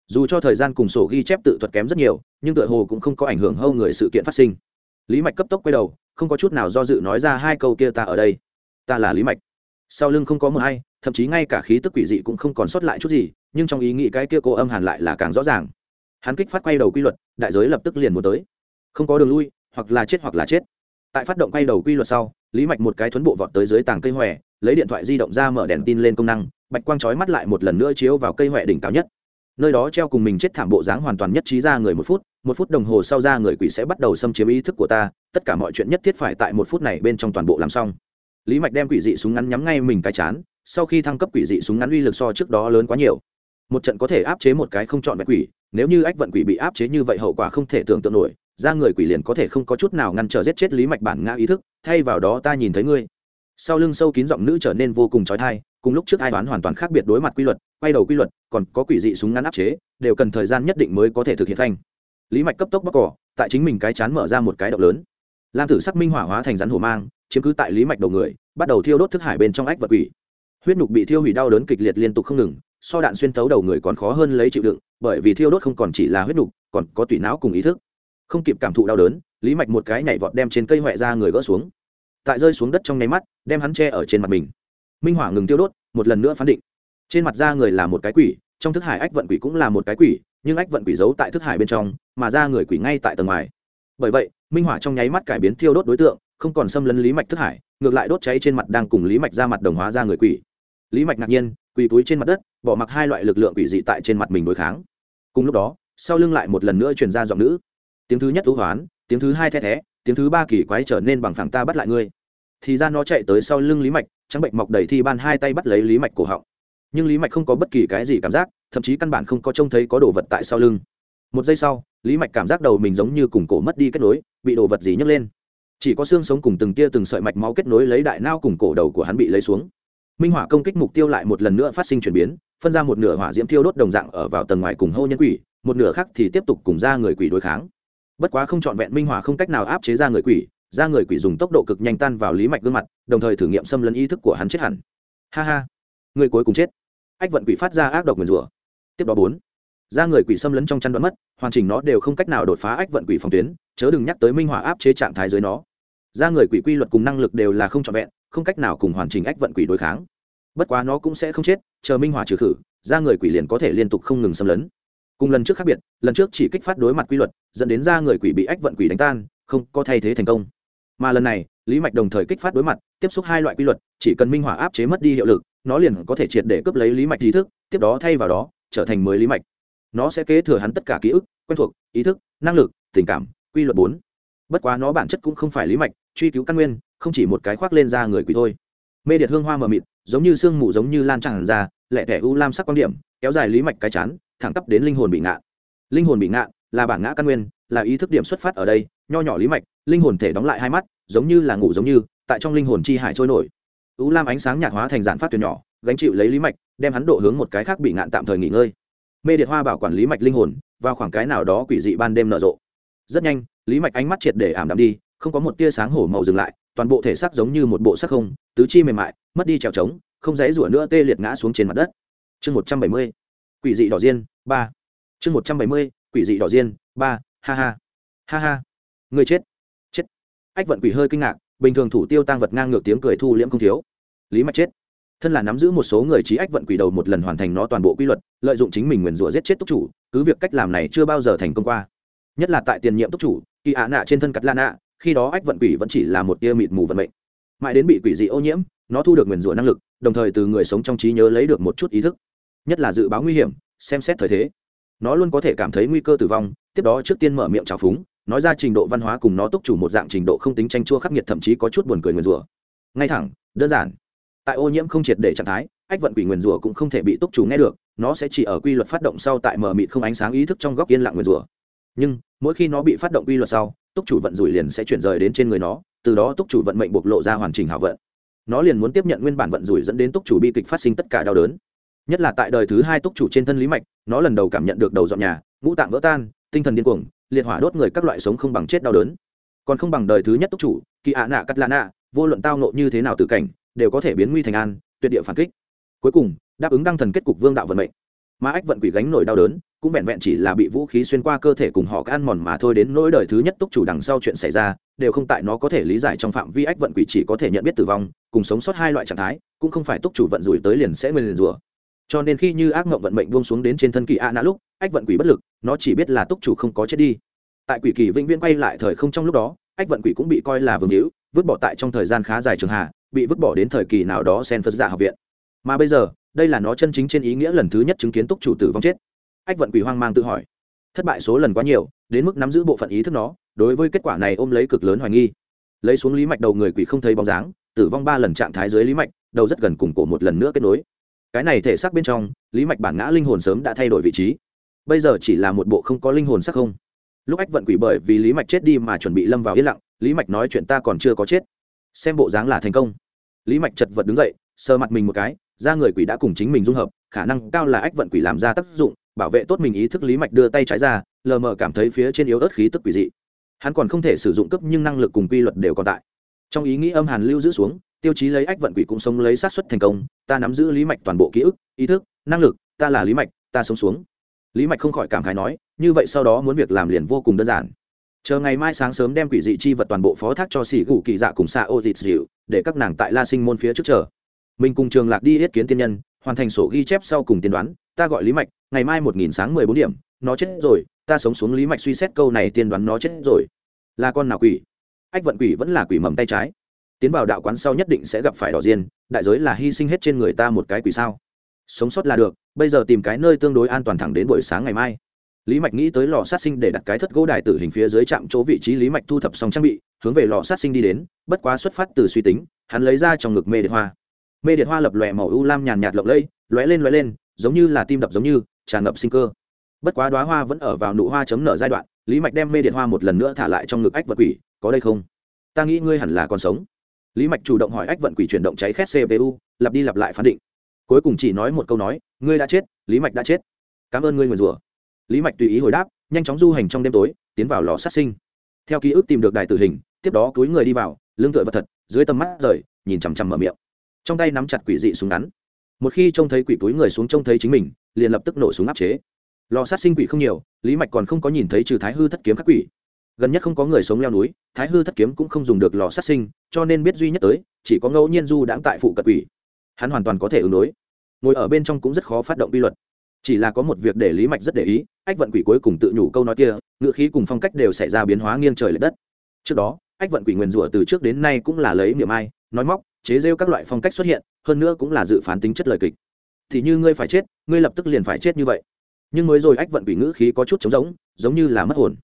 Dù cho thời gian cùng sổ ghi chép tự thuật kém rất nhiều, nhưng tựa hồ cũng không có ảnh hưởng hâu người sự kiện phát sinh. Lý mạch cấp tốc quay đầu, không có chút nào do dự nói ra hai câu kia ta ở đây. Ta là lý mạch. Sau lưng không có mờ hay, thậm chí ngay cả khí tức quỷ dị cũng không còn sót lại chút gì, nhưng trong ý nghĩ cái kia cô âm hàn lại là càng rõ ràng. Hắn kích phát quay đầu quy luật, đại giới lập tức liền muốn tới không có đường lui, hoặc là chết hoặc là chết. Tại phát động quay đầu quy luật sau, lý mạch một cái thuấn bộ vọt tới dưới tàng cây hòe, lấy điện thoại di động ra mở đèn tin lên công năng, bạch quang trói mắt lại một lần nữa chiếu vào cây hòe đỉnh cao nhất. Nơi đó treo cùng mình chết thảm bộ dáng hoàn toàn nhất trí ra người một phút một phút đồng hồ sau ra người quỷ sẽ bắt đầu xâm chiếm ý thức của ta, tất cả mọi chuyện nhất thiết phải tại một phút này bên trong toàn bộ làm xong. Lý mạch đem quỷ dị súng ngắn nhắm ngay mình cái chán, sau khi thăng cấp quỷ dị súng ngắn uy lực so trước đó lớn quá nhiều. Một trận có thể áp chế một cái không chọn vẹn quỷ, nếu như ách vận quỷ bị áp chế như vậy hậu quả không thể tưởng tượng nổi ra người quỷ liền có thể không có chút nào ngăn trở giết chết lý mạch bản ngã ý thức, thay vào đó ta nhìn thấy ngươi. Sau lưng sâu kín giọng nữ trở nên vô cùng trói thai, cùng lúc trước ai toán hoàn toàn khác biệt đối mặt quy luật, quay đầu quy luật, còn có quỷ dị súng ngắn áp chế, đều cần thời gian nhất định mới có thể thực hiện thanh lý mạch cấp tốc bóc cỏ, tại chính mình cái chán mở ra một cái động lớn. Lam tử sắc minh hỏa hóa thành rắn hổ mang, chiếm cứ tại lý mạch đầu người, bắt đầu thiêu đốt thức hải bên trong ách vật quỷ. Huyết nhục bị thiêu hủy đau đớn kịch liệt liên tục không ngừng, so đạn xuyên thấu đầu người còn khó hơn lấy chịu đựng, bởi vì thiêu đốt không còn chỉ là huyết nhục, còn có tủy não cùng ý thức không kịp cảm thụ đau đớn, lý mạch một cái nhảy vọt đem trên cây huệ ra người gỡ xuống. Tại rơi xuống đất trong nháy mắt, đem hắn che ở trên mặt mình. Minh hỏa ngừng tiêu đốt, một lần nữa phán định. Trên mặt da người là một cái quỷ, trong thức hải ách vận quỷ cũng là một cái quỷ, nhưng ách vận quỷ giấu tại thức hải bên trong, mà da người quỷ ngay tại tầng ngoài. Bởi vậy, minh hỏa trong nháy mắt cải biến thiêu đốt đối tượng, không còn xâm lấn lý mạch thức hải, ngược lại đốt cháy trên mặt đang cùng lý mạch ra mặt đồng hóa ra người quỷ. Lý mạch ngạc nhiên, quỳ túi trên mặt đất, bỏ mặc hai loại lực lượng quỷ dị tại trên mặt mình đối kháng. Cùng lúc đó, sau lưng lại một lần nữa truyền ra giọng nữ tiếng thứ nhất thú hoán, tiếng thứ hai the thé, tiếng thứ ba kỳ quái trở nên bằng phẳng ta bắt lại ngươi. Thì ra nó chạy tới sau lưng lý mạch, trắng bệnh mọc đầy thi ban hai tay bắt lấy lý mạch cổ họng. Nhưng lý mạch không có bất kỳ cái gì cảm giác, thậm chí căn bản không có trông thấy có đồ vật tại sau lưng. Một giây sau, lý mạch cảm giác đầu mình giống như cùng cổ mất đi kết nối, bị đồ vật gì nhấc lên. Chỉ có xương sống cùng từng tia từng sợi mạch máu kết nối lấy đại nao cùng cổ đầu của hắn bị lấy xuống. Minh hỏa công kích mục tiêu lại một lần nữa phát sinh chuyển biến, phân ra một nửa hỏa diễm thiêu đốt đồng dạng ở vào tầng ngoài cùng hô nhân quỷ, một nửa khác thì tiếp tục cùng ra người quỷ đối kháng bất quá không trọn vẹn minh hỏa không cách nào áp chế ra người quỷ, ra người quỷ dùng tốc độ cực nhanh tan vào lý mạch gương mặt, đồng thời thử nghiệm xâm lấn ý thức của hắn chết hẳn. Ha ha, người cuối cùng chết. Ách vận quỷ phát ra ác độc nguyền rủa. Tiếp đó bốn, ra người quỷ xâm lấn trong chăn đoán mất, hoàn chỉnh nó đều không cách nào đột phá ách vận quỷ phòng tuyến, chớ đừng nhắc tới minh hỏa áp chế trạng thái dưới nó. Ra người quỷ quy luật cùng năng lực đều là không trọn vẹn, không cách nào cùng hoàn chỉnh ách vận quỷ đối kháng. Bất quá nó cũng sẽ không chết, chờ minh hỏa trừ khử, ra người quỷ liền có thể liên tục không ngừng xâm lấn cùng lần trước khác biệt, lần trước chỉ kích phát đối mặt quy luật, dẫn đến ra người quỷ bị ách vận quỷ đánh tan, không có thay thế thành công. Mà lần này, lý mạch đồng thời kích phát đối mặt, tiếp xúc hai loại quy luật, chỉ cần minh hỏa áp chế mất đi hiệu lực, nó liền có thể triệt để cướp lấy lý mạch ý thức, tiếp đó thay vào đó, trở thành mới lý mạch. Nó sẽ kế thừa hắn tất cả ký ức, quen thuộc, ý thức, năng lực, tình cảm, quy luật bốn. Bất quá nó bản chất cũng không phải lý mạch, truy cứu căn nguyên, không chỉ một cái khoác lên ra người quỷ thôi. Mê điệt hương hoa mờ mịt, giống như sương mù giống như lan tràn ra lẹ tẻ u lam sắc quan điểm, kéo dài lý mạch cái chán thẳng tắp đến linh hồn bị ngạn. Linh hồn bị ngạn là bản ngã căn nguyên, là ý thức điểm xuất phát ở đây, nho nhỏ lý mạch, linh hồn thể đóng lại hai mắt, giống như là ngủ giống như, tại trong linh hồn chi hải trôi nổi. U lam ánh sáng nhạt hóa thành giản phát tuyển nhỏ, gánh chịu lấy lý mạch, đem hắn độ hướng một cái khác bị ngạn tạm thời nghỉ ngơi. Mê điệt hoa bảo quản lý mạch linh hồn, vào khoảng cái nào đó quỷ dị ban đêm nở rộ. Rất nhanh, lý mạch ánh mắt triệt để ảm đạm đi, không có một tia sáng hổ màu dừng lại, toàn bộ thể xác giống như một bộ sắc không, tứ chi mềm mại, mất đi trèo trống, không dãy rủa nữa tê liệt ngã xuống trên mặt đất. Chương một trăm bảy mươi quỷ dị đỏ diên, ba. Chương một trăm bảy mươi, quỷ dị đỏ diên, ba. Ha ha. Ha ha. Người chết. Chết. Ách vận quỷ hơi kinh ngạc, bình thường thủ tiêu tăng vật ngang ngược tiếng cười thu liễm không thiếu. Lý mạch chết. Thân là nắm giữ một số người trí ách vận quỷ đầu một lần hoàn thành nó toàn bộ quy luật, lợi dụng chính mình nguyền rủa giết chết túc chủ, cứ việc cách làm này chưa bao giờ thành công qua. Nhất là tại tiền nhiệm túc chủ, kỳ ạ nạ trên thân cắt la nạ, khi đó ách vận quỷ vẫn chỉ là một tia mịt mù vận mệnh. Mãi đến bị quỷ dị ô nhiễm, nó thu được nguyền rủa năng lực, đồng thời từ người sống trong trí nhớ lấy được một chút ý thức nhất là dự báo nguy hiểm, xem xét thời thế. Nó luôn có thể cảm thấy nguy cơ tử vong, tiếp đó trước tiên mở miệng trào phúng, nói ra trình độ văn hóa cùng nó túc chủ một dạng trình độ không tính tranh chua khắc nghiệt thậm chí có chút buồn cười nguyền rủa. Ngay thẳng, đơn giản. Tại ô nhiễm không triệt để trạng thái, ách vận quỷ nguyền rủa cũng không thể bị túc chủ nghe được, nó sẽ chỉ ở quy luật phát động sau tại mờ mịt không ánh sáng ý thức trong góc yên lặng nguyền rủa. Nhưng, mỗi khi nó bị phát động quy luật sau, túc chủ vận rủi liền sẽ chuyển rời đến trên người nó, từ đó túc chủ vận mệnh bộc lộ ra hoàn chỉnh hảo vận. Nó liền muốn tiếp nhận nguyên bản vận rủi dẫn đến túc chủ bi kịch phát sinh tất cả đau đớn nhất là tại đời thứ hai túc chủ trên thân lý mạch, nó lần đầu cảm nhận được đầu dọn nhà, ngũ tạng vỡ tan, tinh thần điên cuồng, liệt hỏa đốt người các loại sống không bằng chết đau đớn. Còn không bằng đời thứ nhất túc chủ, kỳ ạ nạ cắt lạ nạ, vô luận tao nộ như thế nào từ cảnh, đều có thể biến nguy thành an, tuyệt địa phản kích. Cuối cùng, đáp ứng đăng thần kết cục vương đạo vận mệnh. Mà ách vận quỷ gánh nổi đau đớn, cũng vẹn vẹn chỉ là bị vũ khí xuyên qua cơ thể cùng họ ăn mòn mà thôi đến nỗi đời thứ nhất túc chủ đằng sau chuyện xảy ra, đều không tại nó có thể lý giải trong phạm vi ách vận quỷ chỉ có thể nhận biết tử vong, cùng sống sót hai loại trạng thái, cũng không phải túc chủ vận rủi tới liền sẽ nguyên liền rủa cho nên khi như ác mộng vận mệnh buông xuống đến trên thân kỳ a nã lúc, ách vận quỷ bất lực, nó chỉ biết là túc chủ không có chết đi. Tại quỷ kỳ vĩnh viễn quay lại thời không trong lúc đó, ách vận quỷ cũng bị coi là vương hữu, vứt bỏ tại trong thời gian khá dài trường hạ, bị vứt bỏ đến thời kỳ nào đó sen phật giả học viện. Mà bây giờ, đây là nó chân chính trên ý nghĩa lần thứ nhất chứng kiến túc chủ tử vong chết. Ách vận quỷ hoang mang tự hỏi, thất bại số lần quá nhiều, đến mức nắm giữ bộ phận ý thức nó, đối với kết quả này ôm lấy cực lớn hoài nghi. Lấy xuống lý mạch đầu người quỷ không thấy bóng dáng, tử vong ba lần trạng thái dưới lý mạch, đầu rất gần cùng cổ một lần nữa kết nối cái này thể xác bên trong, lý mạch bản ngã linh hồn sớm đã thay đổi vị trí. Bây giờ chỉ là một bộ không có linh hồn sắc không. Lúc ách vận quỷ bởi vì lý mạch chết đi mà chuẩn bị lâm vào yên lặng, lý mạch nói chuyện ta còn chưa có chết. Xem bộ dáng là thành công. Lý mạch chật vật đứng dậy, sờ mặt mình một cái ra người quỷ đã cùng chính mình dung hợp, khả năng cao là ách vận quỷ làm ra tác dụng, bảo vệ tốt mình ý thức lý mạch đưa tay trái ra, lờ mờ cảm thấy phía trên yếu ớt khí tức quỷ dị. Hắn còn không thể sử dụng cấp nhưng năng lực cùng quy luật đều còn tại. Trong ý nghĩ âm hàn lưu giữ xuống tiêu chí lấy ách vận quỷ cũng sống lấy sát xuất thành công, ta nắm giữ lý mạch toàn bộ ký ức, ý thức, năng lực, ta là lý mạch, ta sống xuống. Lý mạch không khỏi cảm khái nói, như vậy sau đó muốn việc làm liền vô cùng đơn giản. Chờ ngày mai sáng sớm đem quỷ dị chi vật toàn bộ phó thác cho xỉ gù kỳ dạ cùng xạ ô dịt dịu, để các nàng tại la sinh môn phía trước chờ. Mình cùng trường lạc đi yết kiến tiên nhân, hoàn thành sổ ghi chép sau cùng tiên đoán, ta gọi lý mạch, ngày mai một nghìn sáng mười bốn điểm, nó chết rồi, ta sống xuống lý mạch suy xét câu này tiên đoán nó chết rồi. Là con nào quỷ? Ách vận quỷ vẫn là quỷ mầm tay trái tiến vào đạo quán sau nhất định sẽ gặp phải đỏ diên, đại giới là hy sinh hết trên người ta một cái quỷ sao. Sống sót là được, bây giờ tìm cái nơi tương đối an toàn thẳng đến buổi sáng ngày mai. Lý mạch nghĩ tới lò sát sinh để đặt cái thất gỗ đài tử hình phía dưới trạm chỗ vị trí, lý mạch thu thập xong trang bị, hướng về lò sát sinh đi đến, bất quá xuất phát từ suy tính, hắn lấy ra trong ngực mê điện hoa. Mê điện hoa lập lòe màu u lam nhàn nhạt lộng lẫy, lóe lên lóe lên, giống như là tim đập giống như, tràn ngập sinh cơ. Bất quá đoá hoa vẫn ở vào nụ hoa chấm nở giai đoạn, lý mạch đem mê điện hoa một lần nữa thả lại trong ngực ách vật quỷ, có đây không? Ta nghĩ ngươi hẳn là còn sống lý mạch chủ động hỏi ách vận quỷ chuyển động cháy khét cpu lặp đi lặp lại phán định. Cuối cùng chỉ nói một câu nói, ngươi đã chết, lý mạch đã chết. Cảm ơn ngươi nguyền rủa. Lý mạch tùy ý hồi đáp, nhanh chóng du hành trong đêm tối, tiến vào lò sát sinh. Theo ký ức tìm được đài tử hình, tiếp đó túi người đi vào, lưng tựa vật thật, dưới tầm mắt rời, nhìn chằm chằm mở miệng. Trong tay nắm chặt quỷ dị súng ngắn. Một khi trông thấy quỷ túi người xuống trông thấy chính mình, liền lập tức nổ súng áp chế. Lò sát sinh quỷ không nhiều, lý mạch còn không có nhìn thấy trừ thái hư thất kiếm các quỷ gần nhất không có người sống leo núi, thái hư thất kiếm cũng không dùng được lò sát sinh, cho nên biết duy nhất tới, chỉ có ngẫu nhiên du đãng tại phụ cận quỷ. Hắn hoàn toàn có thể ứng đối. Ngồi ở bên trong cũng rất khó phát động quy luật. Chỉ là có một việc để lý mạch rất để ý, ách vận quỷ cuối cùng tự nhủ câu nói kia, ngựa khí cùng phong cách đều xảy ra biến hóa nghiêng trời l ệ đất. Trước đó, ách vận quỷ nguyền rủa từ trước đến nay cũng là lấy miệng ai, nói móc, chế rêu các loại phong cách xuất hiện, hơn nữa cũng là dự phán tính chất lời kịch. Thì như ngươi phải chết, ngươi lập tức liền phải chết như vậy. Nhưng mới rồi ách vận quỷ ngữ khí có chút trống giống giống như là mất hồn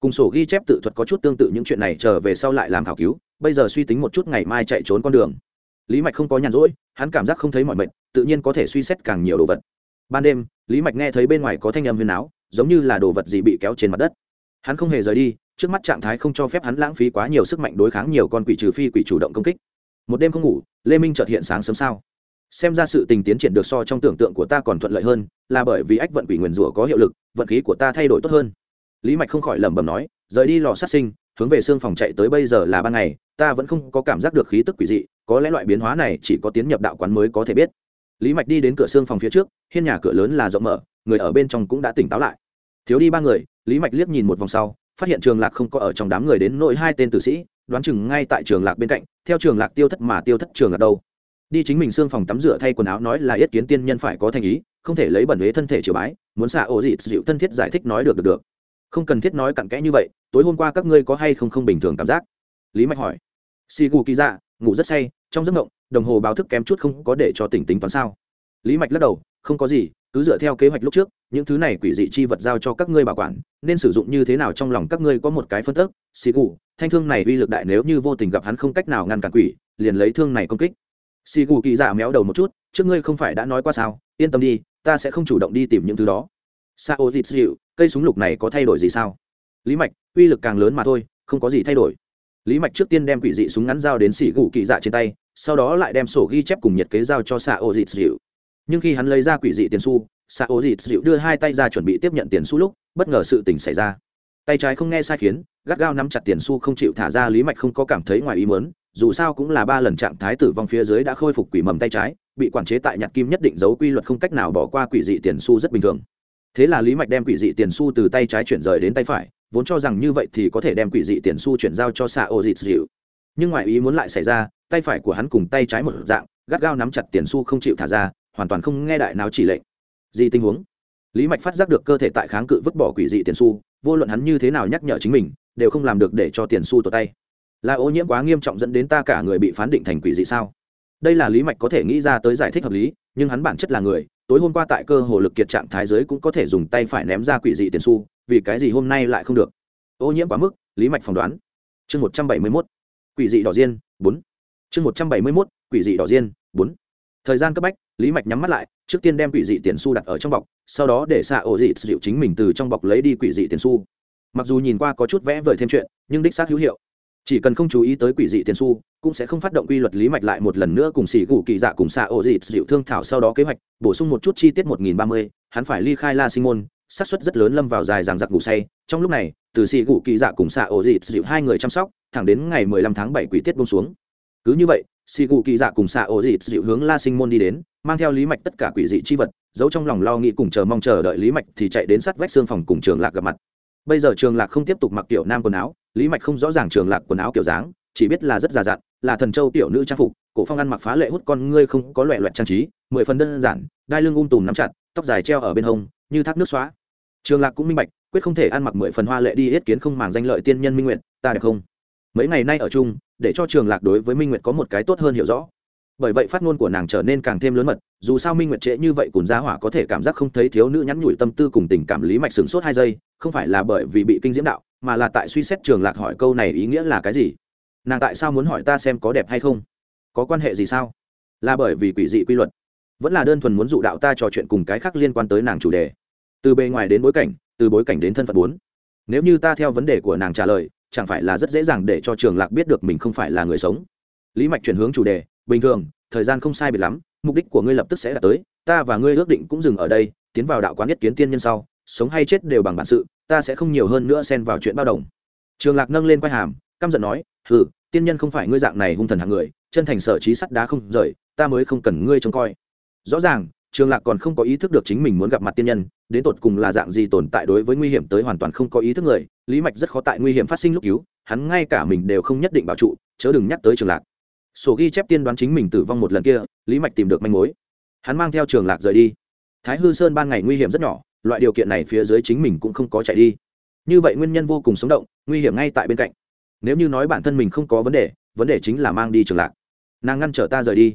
cùng sổ ghi chép tự thuật có chút tương tự những chuyện này trở về sau lại làm khảo cứu, bây giờ suy tính một chút ngày mai chạy trốn con đường. Lý mạch không có nhàn rỗi, hắn cảm giác không thấy mọi mệnh, tự nhiên có thể suy xét càng nhiều đồ vật. Ban đêm, lý mạch nghe thấy bên ngoài có thanh âm huyền áo giống như là đồ vật gì bị kéo trên mặt đất. Hắn không hề rời đi, trước mắt trạng thái không cho phép hắn lãng phí quá nhiều sức mạnh đối kháng nhiều con quỷ trừ phi quỷ chủ động công kích. Một đêm không ngủ, lê minh chợt hiện sáng sớm sao. Xem ra sự tình tiến triển được so trong tưởng tượng của ta còn thuận lợi hơn, là bởi vì ách vận quỷ nguyền rủa có hiệu lực, vận khí của ta thay đổi tốt hơn lý mạch không khỏi lẩm bẩm nói, rời đi lò sát sinh, hướng về xương phòng chạy tới bây giờ là ban ngày, ta vẫn không có cảm giác được khí tức quỷ dị, có lẽ loại biến hóa này chỉ có tiến nhập đạo quán mới có thể biết. Lý mạch đi đến cửa xương phòng phía trước, hiên nhà cửa lớn là rộng mở, người ở bên trong cũng đã tỉnh táo lại. Thiếu đi ba người, lý mạch liếc nhìn một vòng sau, phát hiện trường lạc không có ở trong đám người đến nội hai tên tử sĩ, đoán chừng ngay tại trường lạc bên cạnh, theo trường lạc tiêu thất mà tiêu thất trường lạc đâu. Đi chính mình xương phòng tắm rửa thay quần áo nói là yết kiến tiên nhân phải có thành ý, không thể lấy bẩn huế thân thể chiều bái, muốn xạ ổ dị dịu thân thiết giải thích nói được được được không cần thiết nói cặn kẽ như vậy, tối hôm qua các ngươi có hay không không bình thường cảm giác? Lý mạch hỏi. Xì gù kỳ dạ ngủ rất say, trong giấc ngộng đồng hồ báo thức kém chút không có để cho tỉnh tính toán sao. Lý mạch lắc đầu, không có gì, cứ dựa theo kế hoạch lúc trước, những thứ này quỷ dị chi vật giao cho các ngươi bảo quản, nên sử dụng như thế nào trong lòng các ngươi có một cái phân tức? Xì gù thanh thương này uy lực đại nếu như vô tình gặp hắn không cách nào ngăn cản quỷ, liền lấy thương này công kích. Xì gù kỳ giả méo đầu một chút, trước ngươi không phải đã nói qua sao? Yên tâm đi, ta sẽ không chủ động đi tìm những thứ đó sao ô dịt dịu, cây súng lục này có thay đổi gì sao? Lý mạch, uy lực càng lớn mà thôi, không có gì thay đổi. Lý mạch trước tiên đem quỷ dị súng ngắn dao đến xỉ gù kỳ dạ trên tay, sau đó lại đem sổ ghi chép cùng nhiệt kế giao cho sao ô dịt dịu. Nhưng khi hắn lấy ra quỷ dị tiền su sao ô dịt dịu đưa hai tay ra chuẩn bị tiếp nhận tiền su lúc, bất ngờ sự tình xảy ra. Tay trái không nghe sai khiến, gắt gao nắm chặt tiền su không chịu thả ra, lý mạch không có cảm thấy ngoài ý mớn dù sao cũng là ba lần trạng thái tử vong phía dưới đã khôi phục quỷ mầm tay trái, bị quản chế tại nhạc kim nhất định giấu quy luật không cách nào bỏ qua quỷ dị tiền su rất bình thường thế là lý mạch đem quỷ dị tiền su từ tay trái chuyển rời đến tay phải, vốn cho rằng như vậy thì có thể đem quỷ dị tiền su chuyển giao cho xạ ô dịt dịu. Nhưng ngoài ý muốn lại xảy ra, tay phải của hắn cùng tay trái một dạng, gắt gao nắm chặt tiền su không chịu thả ra, hoàn toàn không nghe đại nào chỉ lệnh. Gì tình huống? Lý mạch phát giác được cơ thể tại kháng cự vứt bỏ quỷ dị tiền su, vô luận hắn như thế nào nhắc nhở chính mình, đều không làm được để cho tiền su tột tay. Là ô nhiễm quá nghiêm trọng dẫn đến ta cả người bị phán định thành quỷ dị sao? Đây là lý mạch có thể nghĩ ra tới giải thích hợp lý nhưng hắn bản chất là người, tối hôm qua tại cơ hồ lực kiệt trạng thái giới cũng có thể dùng tay phải ném ra quỷ dị tiền su vì cái gì hôm nay lại không được? Ô nhiễm quá mức, lý mạch phỏng đoán. Chương một trăm bảy mươi mốt. Quỷ dị đỏ diên, bốn. Chương một trăm bảy mươi mốt, quỷ dị đỏ diên, bốn. Thời gian cấp bách, lý mạch nhắm mắt lại, trước tiên đem quỷ dị tiền su đặt ở trong bọc, sau đó để xạ ổ dị dịu chính mình từ trong bọc lấy đi quỷ dị tiền su mặc dù nhìn qua có chút vẽ vời thêm chuyện, nhưng đích xác hữu hiệu chỉ cần không chú ý tới quỷ dị tiền su cũng sẽ không phát động quy luật lý mạch lại một lần nữa cùng xỉ gù kỳ dạ cùng xạ ổ dị dịu thương thảo sau đó kế hoạch, bổ sung một chút chi tiết một nghìn ba mươi, hắn phải ly khai la sinh môn, xác suất rất lớn lâm vào dài ràng giặc ngủ say. Trong lúc này, từ xỉ gù kỳ dạ cùng xạ ổ dị dịu hai người chăm sóc, thẳng đến ngày mười lăm tháng bảy quỷ tiết bông xuống. Cứ như vậy, xỉ gù kỳ dạ cùng xạ ổ dị dịu hướng la sinh môn đi đến, mang theo lý mạch tất cả quỷ dị chi vật, giấu trong lòng lo nghĩ cùng chờ mong chờ đợi lý mạch thì chạy đến sát vách xương phòng cùng trường lạc gặp mặt. Bây giờ trường lạc không tiếp tục mặc kiểu nam quần áo lý mạch không rõ ràng trường lạc quần áo kiểu dáng, chỉ biết là rất già dặn, là thần châu tiểu nữ trang phục, cổ phong ăn mặc phá lệ hút con ngươi không có loẹ loẹt trang trí, mười phần đơn giản, đai lưng ung tùm nắm chặt, tóc dài treo ở bên hông, như thác nước xóa. Trường lạc cũng minh bạch, quyết không thể ăn mặc mười phần hoa lệ đi yết kiến không màng danh lợi tiên nhân minh nguyện ta đẹp không? Mấy ngày nay ở chung, để cho trường lạc đối với minh nguyệt có một cái tốt hơn hiểu rõ. Bởi vậy phát ngôn của nàng trở nên càng thêm lớn mật, dù sao minh nguyệt trễ như vậy cùng gia hỏa có thể cảm giác không thấy thiếu nữ nhắn nhủi tâm tư cùng tình cảm lý mạch sửng sốt hai giây, không phải là bởi vì bị kinh diễm đạo mà là tại suy xét trường lạc hỏi câu này ý nghĩa là cái gì? Nàng tại sao muốn hỏi ta xem có đẹp hay không? Có quan hệ gì sao? Là bởi vì quỷ dị quy luật. Vẫn là đơn thuần muốn dụ đạo ta trò chuyện cùng cái khác liên quan tới nàng chủ đề. Từ bề ngoài đến bối cảnh, từ bối cảnh đến thân phận bốn. Nếu như ta theo vấn đề của nàng trả lời, chẳng phải là rất dễ dàng để cho trường lạc biết được mình không phải là người sống. Lý mạch chuyển hướng chủ đề, bình thường, thời gian không sai biệt lắm, mục đích của ngươi lập tức sẽ đạt tới, ta và ngươi ước định cũng dừng ở đây, tiến vào đạo quán nhất kiến tiên nhân sau, sống hay chết đều bằng bản sự ta sẽ không nhiều hơn nữa xen vào chuyện bao đồng. Trường lạc nâng lên quai hàm, căm giận nói, hừ, tiên nhân không phải ngươi dạng này hung thần hạng người, chân thành sở trí sắt đá không rời, ta mới không cần ngươi trông coi. Rõ ràng, trường lạc còn không có ý thức được chính mình muốn gặp mặt tiên nhân, đến tột cùng là dạng gì tồn tại đối với nguy hiểm tới hoàn toàn không có ý thức người, lý mạch rất khó tại nguy hiểm phát sinh lúc cứu, hắn ngay cả mình đều không nhất định bảo trụ, chớ đừng nhắc tới trường lạc. Sổ ghi chép tiên đoán chính mình tử vong một lần kia, lý mạch tìm được manh mối. Hắn mang theo trường lạc rời đi. Thái hư sơn ban ngày nguy hiểm rất nhỏ loại điều kiện này phía dưới chính mình cũng không có chạy đi. Như vậy nguyên nhân vô cùng sống động, nguy hiểm ngay tại bên cạnh. Nếu như nói bản thân mình không có vấn đề vấn đề chính là mang đi trường lạc. Nàng ngăn trở ta rời đi.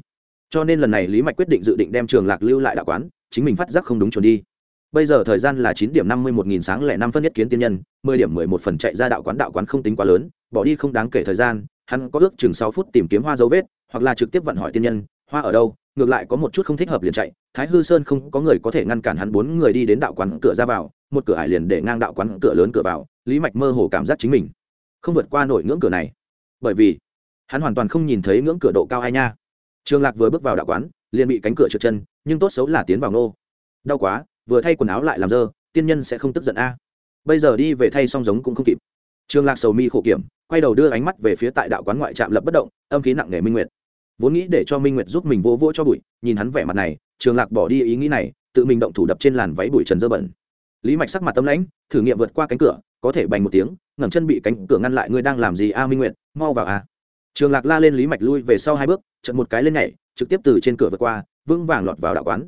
Cho nên lần này lý mạch quyết định dự định đem trường lạc lưu lại đạo quán, chính mình phát giác không đúng chuẩn đi. Bây giờ thời gian là chín điểm năm mươi một nghìn sáng lẻ năm phân nhất kiến tiên nhân, mười điểm mười một phần chạy ra đạo quán đạo quán không tính quá lớn, bỏ đi không đáng kể thời gian, hắn có ước chừng sáu phút tìm kiếm hoa dấu vết, hoặc là trực tiếp vận hỏi tiên nhân, hoa ở đâu? Ngược lại có một chút không thích hợp liền chạy thái hư sơn không có người có thể ngăn cản hắn, bốn người đi đến đạo quán cửa ra vào, một cửa ải liền để ngang đạo quán cửa lớn cửa vào, lý mạch mơ hồ cảm giác chính mình không vượt qua nổi ngưỡng cửa này. Bởi vì, hắn hoàn toàn không nhìn thấy ngưỡng cửa độ cao ai nha. Trường lạc vừa bước vào đạo quán, liền bị cánh cửa trượt chân, nhưng tốt xấu là tiến vào nô. Đau quá, vừa thay quần áo lại làm dơ, tiên nhân sẽ không tức giận a. Bây giờ đi về thay song giống cũng không kịp. Trường lạc sầu mi khổ kiểm, quay đầu đưa ánh mắt về phía tại đạo quán ngoại trạm lập bất động, âm khí nặng nề minh nguyệt vốn nghĩ để cho minh nguyệt giúp mình vô vỗ cho bụi, nhìn hắn vẻ mặt này, trường lạc bỏ đi ý nghĩ này, tự mình động thủ đập trên làn váy bụi trần dơ bẩn. Lý mạch sắc mặt tâm lãnh, thử nghiệm vượt qua cánh cửa, có thể bành một tiếng, ngẩng chân bị cánh cửa ngăn lại, ngươi đang làm gì a, minh nguyệt, mau vào a. Trường lạc la lên lý mạch lui về sau hai bước trận một cái lên nhảy, trực tiếp từ trên cửa vượt qua, vững vàng lọt vào đạo quán.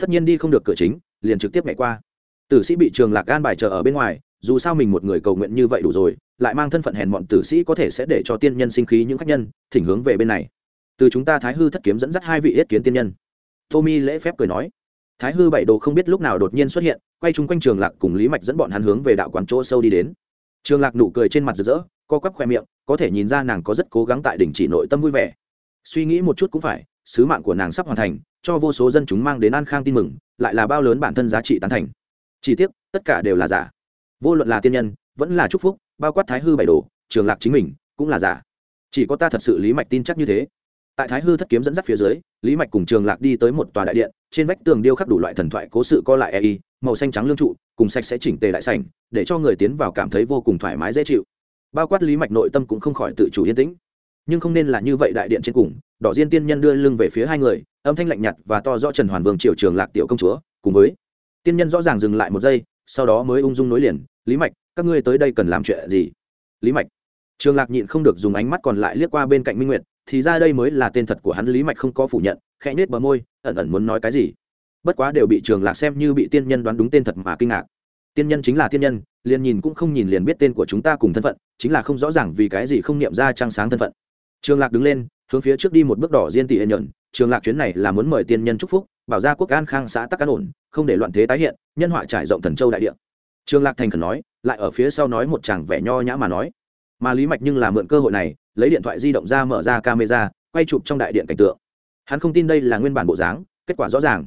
Tất nhiên đi không được cửa chính, liền trực tiếp nhảy qua. Tử sĩ bị trường lạc gan bài chờ ở bên ngoài, dù sao mình một người cầu nguyện như vậy đủ rồi, lại mang thân phận hèn bọn tử sĩ có thể sẽ để cho tiên nhân sinh khí những khách nhân, thỉnh hướng về bên này từ chúng ta thái hư thất kiếm dẫn dắt hai vị yết kiến tiên nhân. Tommy lễ phép cười nói. Thái hư bảy đồ không biết lúc nào đột nhiên xuất hiện, quay chung quanh trường lạc cùng lý mạch dẫn bọn hắn hướng về đạo quán chỗ sâu đi đến. Trường lạc nụ cười trên mặt rực rỡ, co quắp khoe miệng, có thể nhìn ra nàng có rất cố gắng tại đỉnh chỉ nội tâm vui vẻ. Suy nghĩ một chút cũng phải, sứ mạng của nàng sắp hoàn thành, cho vô số dân chúng mang đến an khang tin mừng, lại là bao lớn bản thân giá trị tán thành. Chỉ tiếc, tất cả đều là giả. Vô luận là tiên nhân, vẫn là chúc phúc, bao quát thái hư bảy đồ, trường lạc chính mình, cũng là giả. Chỉ có ta thật sự lý mạch tin chắc như thế tại thái hư thất kiếm dẫn dắt phía dưới, lý mạch cùng trường lạc đi tới một tòa đại điện, trên vách tường điêu khắc đủ loại thần thoại cố sự co lại e y, màu xanh trắng lương trụ, cùng sạch sẽ chỉnh tề đại sảnh, để cho người tiến vào cảm thấy vô cùng thoải mái dễ chịu. Bao quát lý mạch nội tâm cũng không khỏi tự chủ yên tĩnh. Nhưng không nên là như vậy đại điện trên cùng, đỏ diên tiên nhân đưa lưng về phía hai người, âm thanh lạnh nhạt và to rõ trần hoàn vương triều trường lạc tiểu công chúa, cùng với tiên nhân rõ ràng dừng lại một giây, sau đó mới ung dung nối liền, lý mạch, các ngươi tới đây cần làm chuyện gì? Lý mạch trường lạc nhịn không được dùng ánh mắt còn lại liếc qua bên cạnh minh nguyệt, thì ra đây mới là tên thật của hắn lý mạch không có phủ nhận, khẽ nhếch bờ môi, ẩn ẩn muốn nói cái gì. Bất quá đều bị trường lạc xem như bị tiên nhân đoán đúng tên thật mà kinh ngạc. Tiên nhân chính là tiên nhân, liền nhìn cũng không nhìn liền biết tên của chúng ta cùng thân phận, chính là không rõ ràng vì cái gì không niệm ra trang sáng thân phận. Trường lạc đứng lên, hướng phía trước đi một bước đỏ diên tỷ ên nhuận, trường lạc chuyến này là muốn mời tiên nhân chúc phúc, bảo gia quốc an khang xã tắc an ổn, không để loạn thế tái hiện, nhân họa trải rộng thần châu đại địa. Trường lạc thành khẩn nói, lại ở phía sau nói một chàng vẻ nho nhã mà nói mà lý mạch nhưng là mượn cơ hội này, lấy điện thoại di động ra mở ra camera, quay chụp trong đại điện cảnh tượng. Hắn không tin đây là nguyên bản bộ dáng, kết quả rõ ràng.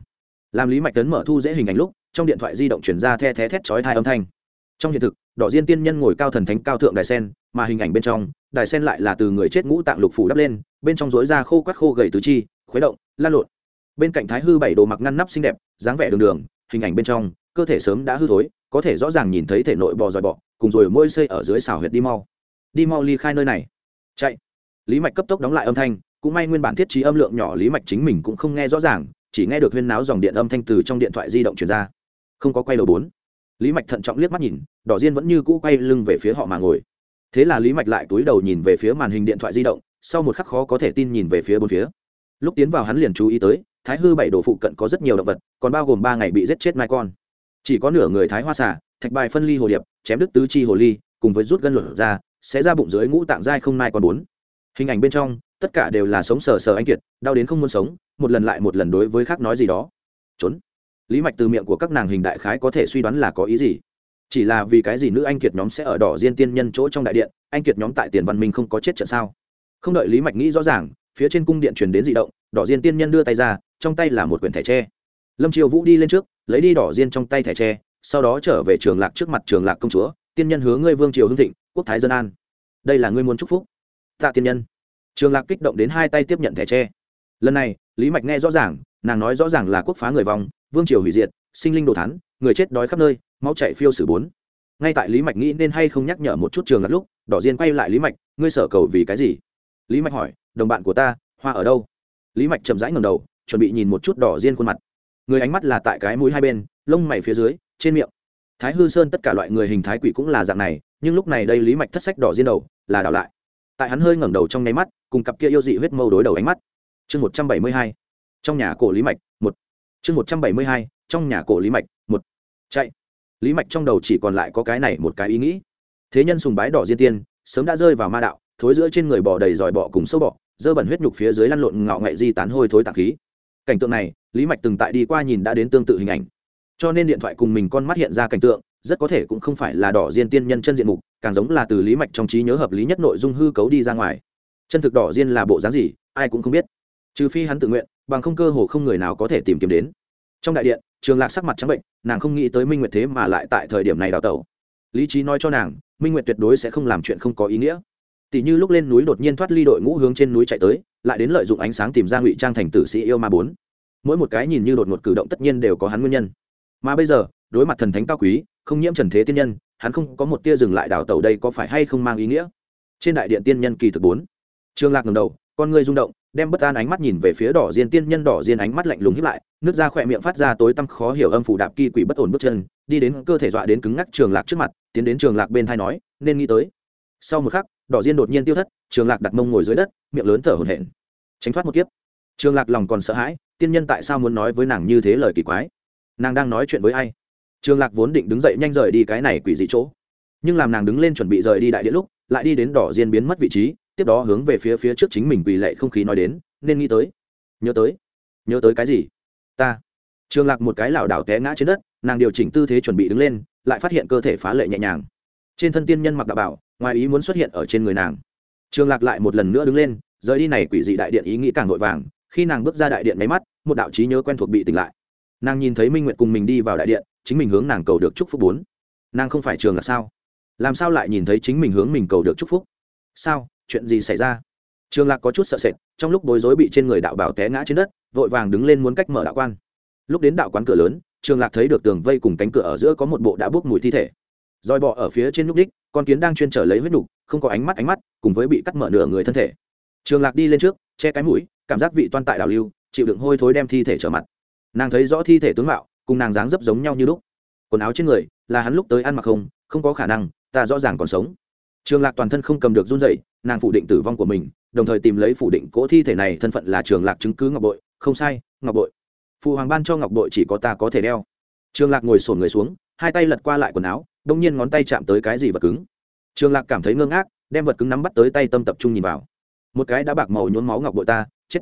Làm lý mạch tấn mở thu dễ hình ảnh lúc, trong điện thoại di động chuyển ra the thé thét chói thai âm thanh. Trong hiện thực, đỏ diên tiên nhân ngồi cao thần thánh cao thượng đài sen, mà hình ảnh bên trong, đài sen lại là từ người chết ngũ tạng lục phủ đắp lên, bên trong rối ra khô quắt khô gầy tứ chi, khuấy động, lan lộn. Bên cạnh thái hư bảy đồ mặc ngăn nắp xinh đẹp, dáng vẻ đường đường, hình ảnh bên trong, cơ thể sớm đã hư thối, có thể rõ ràng nhìn thấy thể nội bò dòi bọ, cùng rồi môi xây ở dưới xào huyệt đi mau đi mau ly khai nơi này. Chạy. Lý mạch cấp tốc đóng lại âm thanh, cũng may nguyên bản thiết trí âm lượng nhỏ lý mạch chính mình cũng không nghe rõ ràng, chỉ nghe được huyên náo dòng điện âm thanh từ trong điện thoại di động truyền ra. Không có quay đầu bốn. Lý mạch thận trọng liếc mắt nhìn, đỏ diên vẫn như cũ quay lưng về phía họ mà ngồi. Thế là lý mạch lại túi đầu nhìn về phía màn hình điện thoại di động, sau một khắc khó có thể tin nhìn về phía bốn phía. Lúc tiến vào hắn liền chú ý tới, thái hư bảy đồ phụ cận có rất nhiều động vật, còn bao gồm ba ngày bị giết chết mai con. Chỉ có nửa người thái hoa xả thạch bài phân ly hồ điệp, chém đứt tứ chi hồ ly, cùng với rút gân lửa ra sẽ ra bụng dưới ngũ tạng dai không mai còn bốn. Hình ảnh bên trong, tất cả đều là sống sờ sờ anh kiệt, đau đến không muốn sống, một lần lại một lần đối với khác nói gì đó. Trốn. Lý mạch từ miệng của các nàng hình đại khái có thể suy đoán là có ý gì. Chỉ là vì cái gì nữ anh kiệt nhóm sẽ ở đỏ diên tiên nhân chỗ trong đại điện, anh kiệt nhóm tại tiền văn minh không có chết trận sao? Không đợi lý mạch nghĩ rõ ràng, phía trên cung điện truyền đến d ị động, đỏ diên tiên nhân đưa tay ra, trong tay là một quyển thẻ tre. Lâm triều vũ đi lên trước, lấy đi đỏ diên trong tay thẻ tre, sau đó trở về trường lạc trước mặt trường lạc công chúa, tiên nhân hứa ngươi vương triều hưng thịnh quốc thái dân an. Đây là ngươi muốn chúc phúc. Tạ tiên nhân. Trường lạc kích động đến hai tay tiếp nhận thẻ tre. Lần này, lý mạch nghe rõ ràng, nàng nói rõ ràng là quốc phá người vong, vương triều hủy diệt, sinh linh đồ thán, người chết đói khắp nơi, máu chạy phiêu xử bốn. Ngay tại lý mạch nghĩ nên hay không nhắc nhở một chút trường lạc lúc, đỏ diên quay lại lý mạch, ngươi sở cầu vì cái gì? Lý mạch hỏi, đồng bạn của ta, hoa ở đâu? Lý mạch chậm rãi ngầm đầu, chuẩn bị nhìn một chút đỏ diên khuôn mặt. Người ánh mắt là tại cái mũi hai bên, lông mày phía dưới, trên miệng. Thái hư sơn tất cả loại người hình thái quỷ cũng là dạng này nhưng lúc này đây lý mạch thất sách đỏ diên đầu, là đảo lại. Tại hắn hơi ngẩng đầu trong nháy mắt, cùng cặp kia yêu dị huyết mâu đối đầu ánh mắt. Chương một trăm bảy mươi hai, trong nhà cổ lý mạch, một. Chương một trăm bảy mươi hai, trong nhà cổ lý mạch, một. Chạy. Lý mạch trong đầu chỉ còn lại có cái này một cái ý nghĩ. Thế nhân sùng bái đỏ diên tiên, sớm đã rơi vào ma đạo, thối giữa trên người bò đầy dòi bọ cùng sâu bọ, dơ bẩn huyết nhục phía dưới lăn lộn ngạo nghệ di tán hôi thối tạc khí. Cảnh tượng này, lý mạch từng tại đi qua nhìn đã đến tương tự hình ảnh. Cho nên điện thoại cùng mình con mắt hiện ra cảnh tượng rất có thể cũng không phải là đỏ diên tiên nhân chân diện mục, càng giống là từ lý mạch trong trí nhớ hợp lý nhất nội dung hư cấu đi ra ngoài. Chân thực đỏ diên là bộ dáng gì, ai cũng không biết. Trừ phi hắn tự nguyện, bằng không cơ hồ không người nào có thể tìm kiếm đến. Trong đại điện, trường lạc sắc mặt trắng bệnh, nàng không nghĩ tới minh nguyệt thế mà lại tại thời điểm này đào tẩu. Lý trí nói cho nàng, minh nguyệt tuyệt đối sẽ không làm chuyện không có ý nghĩa. Tỷ như lúc lên núi đột nhiên thoát ly đội ngũ hướng trên núi chạy tới, lại đến lợi dụng ánh sáng tìm ra ngụy trang thành tử sĩ yêu ma bốn. Mỗi một cái nhìn như đột ngột cử động tất nhiên đều có hắn nguyên nhân. Mà bây giờ, đối mặt thần thánh cao quý không nhiễm trần thế tiên nhân, hắn không có một tia dừng lại đào tẩu đây có phải hay không mang ý nghĩa? Trên đại điện tiên nhân kỳ thực bốn. Trương lạc ngầm đầu, con người rung động, đem bất an ánh mắt nhìn về phía đỏ diên, tiên nhân đỏ diên ánh mắt lạnh lùng hiếp lại, nước ra khỏe miệng phát ra tối tăm khó hiểu âm phủ đạp kỳ quỷ bất ổn bước chân, đi đến cơ thể dọa đến cứng ngắc trường lạc trước mặt, tiến đến trường lạc bên thai nói, nên nghĩ tới. Sau một khắc, đỏ diên đột nhiên tiêu thất, trường lạc đặt mông ngồi dưới đất, miệng lớn thở hổn hển. Tránh thoát một kiếp. Trường lạc lòng còn sợ hãi, tiên nhân tại sao muốn nói với nàng như thế lời kỳ quái? Nàng đang nói chuyện với ai? Trường lạc vốn định đứng dậy nhanh rời đi cái này quỷ dị chỗ. Nhưng làm nàng đứng lên chuẩn bị rời đi đại điện lúc, lại đi đến đỏ diên biến mất vị trí, tiếp đó hướng về phía phía trước chính mình quỳ lệ không khí nói đến, nên nghĩ tới. Nhớ tới. Nhớ tới cái gì? Ta. Trường lạc một cái lảo đảo té ngã trên đất, nàng điều chỉnh tư thế chuẩn bị đứng lên, lại phát hiện cơ thể phá lệ nhẹ nhàng. Trên thân tiên nhân mặc đạo bảo, ngoài ý muốn xuất hiện ở trên người nàng. Trường lạc lại một lần nữa đứng lên, rời đi này quỷ dị đại điện ý nghĩ càng vội vàng, khi nàng bước ra đại điện máy mắt, một đạo trí nhớ quen thuộc bị tỉnh lại. Nàng nhìn thấy minh nguyệt cùng mình đi vào đại điện chính mình hướng nàng cầu được chúc phúc bốn. Nàng không phải trường là sao? Làm sao lại nhìn thấy chính mình hướng mình cầu được chúc phúc? Sao? Chuyện gì xảy ra? Trường lạc có chút sợ sệt, trong lúc bối rối bị trên người đạo bảo té ngã trên đất, vội vàng đứng lên muốn cách mở đạo quan. Lúc đến đạo quán cửa lớn, trường lạc thấy được tường vây cùng cánh cửa ở giữa có một bộ đã bốc mùi thi thể. Roi bọ ở phía trên núc đích, con kiến đang chuyên trở lấy huyết nục, không có ánh mắt ánh mắt, cùng với bị cắt mở nửa người thân thể. Trường lạc đi lên trước, che cái mũi, cảm giác vị toan tại đào lưu, chịu đựng hôi thối đem thi thể trở mặt. Nàng thấy rõ thi thể tướng mạo cùng nàng dáng dấp giống nhau như lúc. Quần áo trên người, là hắn lúc tới ăn mặc không không có khả năng, ta rõ ràng còn sống. Trường lạc toàn thân không cầm được run dậy nàng phủ định tử vong của mình, đồng thời tìm lấy phủ định cỗ thi thể này thân phận là trường lạc chứng cứ ngọc bội. Không sai, ngọc bội. Phụ hoàng ban cho ngọc bội chỉ có ta có thể đeo. Trường lạc ngồi sổn người xuống, hai tay lật qua lại quần áo đông nhiên ngón tay chạm tới cái gì vật cứng. Trường lạc cảm thấy ngơ ngác, đem vật cứng nắm bắt tới tay tâm tập trung nhìn vào. Một cái đã bạc màu nhốn máu ngọc bội ta, chết.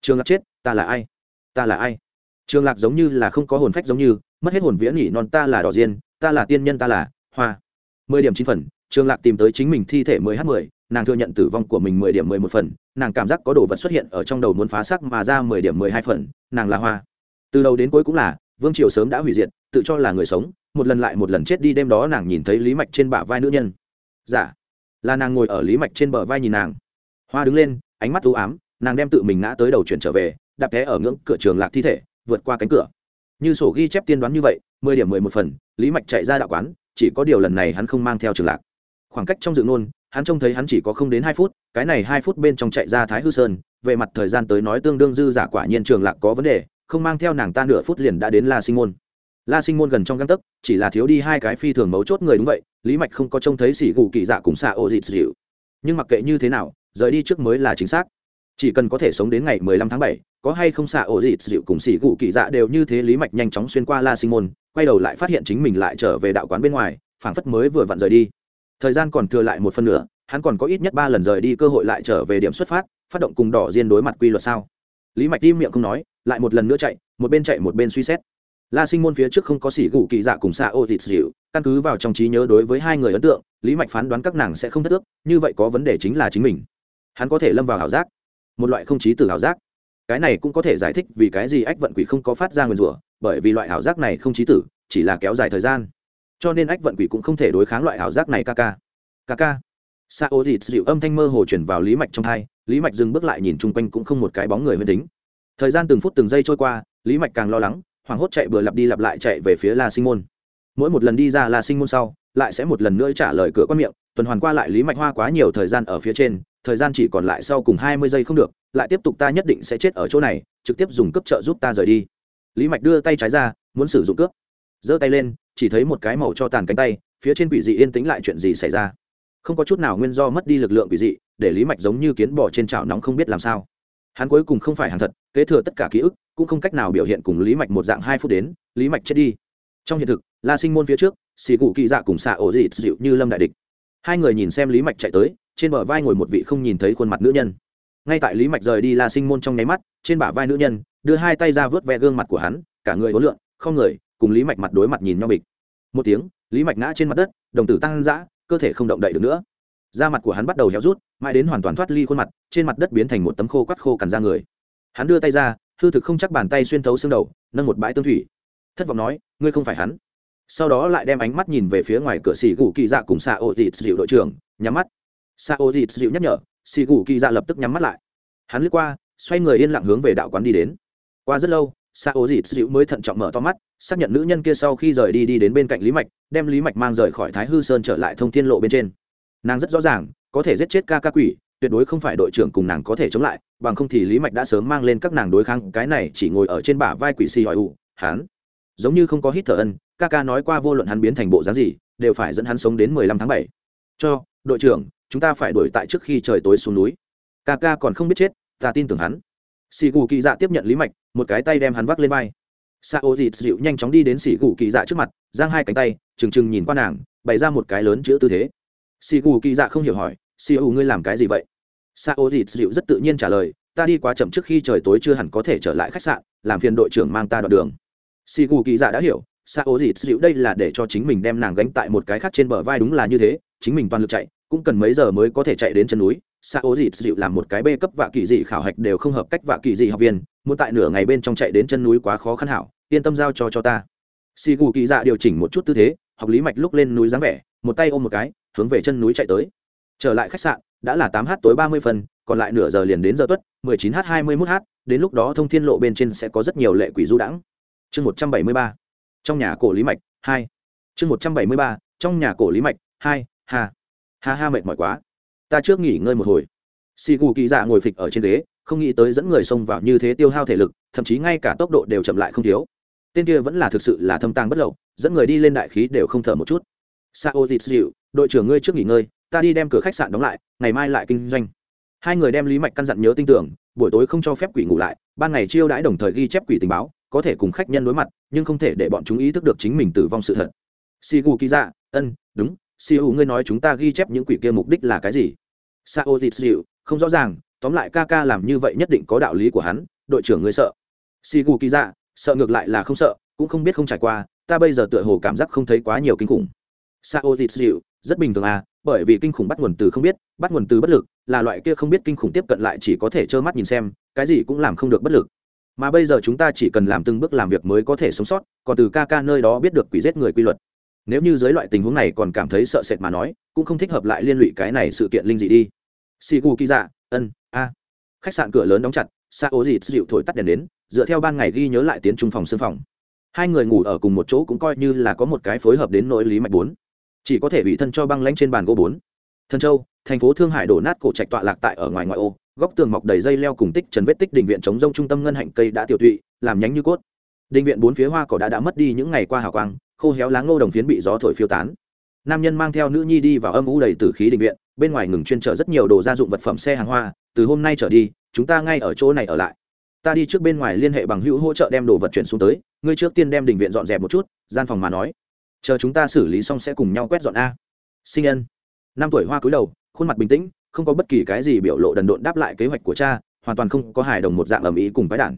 Trường lạc chết, ta là ai? Ta là ai? Trường lạc giống như là không có hồn phách giống như, mất hết hồn viễn nhỉ, non ta là đỏ diên, ta là tiên nhân ta là hoa. Mười điểm chín phần, trường lạc tìm tới chính mình thi thể mười h mười, nàng thừa nhận tử vong của mình mười điểm mười một phần, nàng cảm giác có đồ vật xuất hiện ở trong đầu muốn phá sắc mà ra mười điểm mười hai phần, nàng là hoa. Từ đầu đến cuối cũng là, vương triều sớm đã hủy diệt, tự cho là người sống, một lần lại một lần chết đi đêm đó nàng nhìn thấy lý mạch trên bả vai nữ nhân. Giả dạ. là nàng ngồi ở lý mạch trên bờ vai nhìn nàng. Hoa đứng lên, ánh mắt u ám, nàng đem tự mình ngã tới đầu chuyển trở về, đạp té ở ngưỡng cửa trường lạc thi thể vượt qua cánh cửa. Như sổ ghi chép tiên đoán như vậy, mười điểm mười một phần, lý mạch chạy ra đạo quán, chỉ có điều lần này hắn không mang theo trường lạc. Khoảng cách trong dự nôn hắn trông thấy hắn chỉ có không đến hai phút, cái này hai phút bên trong chạy ra thái hư sơn, về mặt thời gian tới nói tương đương dư giả quả nhiên trường lạc có vấn đề, không mang theo nàng ta nửa phút liền đã đến la sinh môn. La sinh môn gần trong găng tấc, chỉ là thiếu đi hai cái phi thường mấu chốt người đúng vậy, lý mạch không có trông thấy xỉ gù kỳ dạ cùng xạ ô dịt dịu. Nhưng mặc kệ như thế nào, rời đi trước mới là chính xác. Chỉ cần có thể sống đến ngày mười lăm tháng bảy có hay không xạ ổ dịt dịu cùng xỉ gù kỳ dạ đều như thế lý mạch nhanh chóng xuyên qua la sinh môn, quay đầu lại phát hiện chính mình lại trở về đạo quán bên ngoài, phảng phất mới vừa vặn rời đi. Thời gian còn thừa lại một phần nữa, hắn còn có ít nhất ba lần rời đi cơ hội lại trở về điểm xuất phát phát động cùng đỏ diên đối mặt quy luật sao? Lý mạch tim miệng không nói, lại một lần nữa chạy, một bên chạy một bên suy xét. La sinh môn phía trước không có xỉ gù kỳ dạ cùng xạ ô dịt dịu, căn cứ vào trong trí nhớ đối với hai người ấn tượng, lý mạch phán đoán các nàng sẽ không thất ước, như vậy có vấn đề chính là chính mình. Hắn có thể lâm vào ảo giác, một loại không trí từ ảo giác cái này cũng có thể giải thích vì cái gì ách vận quỷ không có phát ra nguyên rủa, bởi vì loại ảo giác này không trí tử, chỉ là kéo dài thời gian. Cho nên ách vận quỷ cũng không thể đối kháng loại ảo giác này, ca ca. Ca ca. Sa ô dịt dịu âm thanh mơ hồ chuyển vào lý mạch trong hai lý mạch dừng bước lại nhìn chung quanh cũng không một cái bóng người huyền tính thời gian từng phút từng giây trôi qua, lý mạch càng lo lắng, hoảng hốt chạy bừa lặp đi lặp lại chạy về phía la sinh môn. Mỗi một lần đi ra la sinh môn sau, lại sẽ một lần nữa trả lời cửa quan miệng, tuần hoàn qua lại lý mạch hoa quá nhiều thời gian ở phía trên thời gian chỉ còn lại sau cùng hai mươi giây không được, lại tiếp tục ta nhất định sẽ chết ở chỗ này, trực tiếp dùng cấp trợ giúp ta rời đi. Lý mạch đưa tay trái ra, muốn sử dụng cướp. Giơ tay lên, chỉ thấy một cái màu cho tàn cánh tay, phía trên quỷ dị yên tĩnh lại chuyện gì xảy ra? Không có chút nào nguyên do mất đi lực lượng quỷ dị, để lý mạch giống như kiến bò trên chảo nóng không biết làm sao. Hắn cuối cùng không phải hàng thật, kế thừa tất cả ký ức, cũng không cách nào biểu hiện cùng lý mạch một dạng hai phút đến, lý mạch chết đi. Trong hiện thực, la sinh môn phía trước, xì cụ kỳ dạ cùng xạ ổ dị dịu như lâm đại địch. Hai người nhìn xem lý mạch chạy tới trên bờ vai ngồi một vị không nhìn thấy khuôn mặt nữ nhân. Ngay tại lý mạch rời đi la sinh môn trong nháy mắt, trên bả vai nữ nhân, đưa hai tay ra vớt ve gương mặt của hắn, cả người hối lượn, không người, cùng lý mạch mặt đối mặt nhìn nhau bịch. Một tiếng, lý mạch ngã trên mặt đất, đồng tử tăng dã, cơ thể không động đậy được nữa. Da mặt của hắn bắt đầu héo rút, mãi đến hoàn toàn thoát ly khuôn mặt, trên mặt đất biến thành một tấm khô quắt khô cằn ra người. Hắn đưa tay ra, hư thực không chắc bàn tay xuyên thấu xương đầu, nâng một bãi tương thủy. Thất vọng nói, ngươi không phải hắn. Sau đó lại đem ánh mắt nhìn về phía ngoài cửa xì gù kỳ dạ cùng xạ ô dịt dịu đội trưởng, nhắm mắt. Sao dịt dịu nhắc nhở xì gù kỳ dạ lập tức nhắm mắt lại. Hắn lướt qua, xoay người yên lặng hướng về đạo quán đi đến. Qua rất lâu Sao dịt dịu mới thận trọng mở to mắt, xác nhận nữ nhân kia sau khi rời đi đi đến bên cạnh lý mạch, đem lý mạch mang rời khỏi thái hư sơn trở lại thông thiên lộ bên trên. Nàng rất rõ ràng, có thể giết chết ca ca quỷ, tuyệt đối không phải đội trưởng cùng nàng có thể chống lại, bằng không thì lý mạch đã sớm mang lên các nàng đối kháng, cái này chỉ ngồi ở trên bả vai quỷ xì hỏi ụ hắn. Giống như không có hít thở ân, ca ca nói qua vô luận hắn biến thành bộ dáng gì, đều phải dẫn hắn sống đến mười lăm tháng bảy. Cho, đội trưởng chúng ta phải đuổi tại trước khi trời tối xuống núi. Ca ca còn không biết chết, ta tin tưởng hắn. Xì gù kỳ dạ tiếp nhận lý mạch, một cái tay đem hắn vác lên vai. Sa O dịt dịu nhanh chóng đi đến xì gù kỳ dạ trước mặt, giang hai cánh tay, trừng trừng nhìn qua nàng, bày ra một cái lớn chữ tư thế. Xì gù kỳ dạ không hiểu hỏi xì ủ ngươi làm cái gì vậy? Sa O dịt dịu rất tự nhiên trả lời, ta đi quá chậm trước khi trời tối chưa hẳn có thể trở lại khách sạn, làm phiền đội trưởng mang ta đoạn đường. Xì gù kỳ dạ đã hiểu sa O dịt dịu đây là để cho chính mình đem nàng gánh tại một cái khác trên bờ vai đúng là như thế, chính mình toàn lực chạy cũng cần mấy giờ mới có thể chạy đến chân núi. Sa ố dịt dịu làm một cái bê cấp vạ kỳ dị khảo hạch đều không hợp cách vạ kỳ dị học viên, muốn tại nửa ngày bên trong chạy đến chân núi quá khó khăn hảo, yên tâm giao cho cho ta. Xì gù kỳ dạ điều chỉnh một chút tư thế, học lý mạch lúc lên núi dáng vẻ, một tay ôm một cái, hướng về chân núi chạy tới. Trở lại khách sạn, đã là tám h tối ba mươi phần, còn lại nửa giờ liền đến giờ tuất, mười chín h hai mươi mốt h, đến lúc đó thông thiên lộ bên trên sẽ có rất nhiều lệ quỷ du đãng. Chương một trăm bảy mươi ba, trong nhà cổ lý mạch, hai. Chương một trăm bảy mươi ba, trong nhà cổ lý mạch, hai hà ha ha mệt mỏi quá. Ta trước nghỉ ngơi một hồi. Xì gù kỳ dạ ngồi phịch ở trên ghế, không nghĩ tới dẫn người xông vào như thế tiêu hao thể lực, thậm chí ngay cả tốc độ đều chậm lại không thiếu. Tên kia vẫn là thực sự là thâm tàng bất lậu, dẫn người đi lên đại khí đều không thở một chút. Sao dịt dịu đội trưởng ngươi trước nghỉ ngơi, ta đi đem cửa khách sạn đóng lại, ngày mai lại kinh doanh. Hai người đem lý mạch căn dặn nhớ tin tưởng, buổi tối không cho phép quỷ ngủ lại, ban ngày chiêu đãi đồng thời ghi chép quỷ tình báo, có thể cùng khách nhân đối mặt, nhưng không thể để bọn chúng ý thức được chính mình tử vong sự thật. Si gu dạ ân, đúng si gu ngươi nói chúng ta ghi chép những quỷ kia mục đích là cái gì? Sao dịt dịu không rõ ràng, tóm lại ca ca làm như vậy nhất định có đạo lý của hắn, đội trưởng ngươi sợ. Si gu kỳ dạ sợ ngược lại là không sợ, cũng không biết không trải qua, ta bây giờ tựa hồ cảm giác không thấy quá nhiều kinh khủng. Sao dịt dịu rất bình thường à bởi vì kinh khủng bắt nguồn từ không biết, bắt nguồn từ bất lực, là loại kia không biết kinh khủng tiếp cận lại chỉ có thể trơ mắt nhìn xem, cái gì cũng làm không được bất lực. Mà bây giờ chúng ta chỉ cần làm từng bước làm việc mới có thể sống sót, còn từ ca ca nơi đó biết được quỷ giết người quy luật nếu như dưới loại tình huống này còn cảm thấy sợ sệt mà nói, cũng không thích hợp lại liên lụy cái này sự kiện linh dị đi. Xì gù kỳ dạ ân, a. Khách sạn cửa lớn đóng chặt xa ố dịt dịu thổi tắt đèn đến, dựa theo ban ngày ghi nhớ lại tiến trung phòng xương phòng. Hai người ngủ ở cùng một chỗ cũng coi như là có một cái phối hợp đến nỗi lý mạch bốn. Chỉ có thể bị thân cho băng lanh trên bàn gỗ bốn. Thân châu, thành phố thương hải đổ nát cổ trạch tọa lạc tại ở ngoài ngoại ô, góc tường mọc đầy dây leo cùng tích trần vết tích đình viện chống rông trung tâm ngân hạnh cây đã tiểu tụy, làm nhánh như cốt. Đình viện bốn phía hoa cỏ đã đã mất đi những ngày qua hào quang khô héo lá ngô đồng phiến bị gió thổi phiêu tán. Nam nhân mang theo nữ nhi đi vào âm u đầy tử khí đình viện, bên ngoài ngừng chuyên chở rất nhiều đồ gia dụng vật phẩm xe hàng hoa, từ hôm nay trở đi, chúng ta ngay ở chỗ này ở lại. Ta đi trước bên ngoài liên hệ bằng hữu hỗ trợ đem đồ vật chuyển xuống tới, ngươi trước tiên đem đình viện dọn dẹp một chút, gian phòng mà nói. Chờ chúng ta xử lý xong sẽ cùng nhau quét dọn a. Sinh nhân. Năm tuổi hoa cúi đầu, khuôn mặt bình tĩnh, không có bất kỳ cái gì biểu lộ đần độn đáp lại kế hoạch của cha, hoàn toàn không có hài đồng một dạng ầm ĩ cùng bái đản.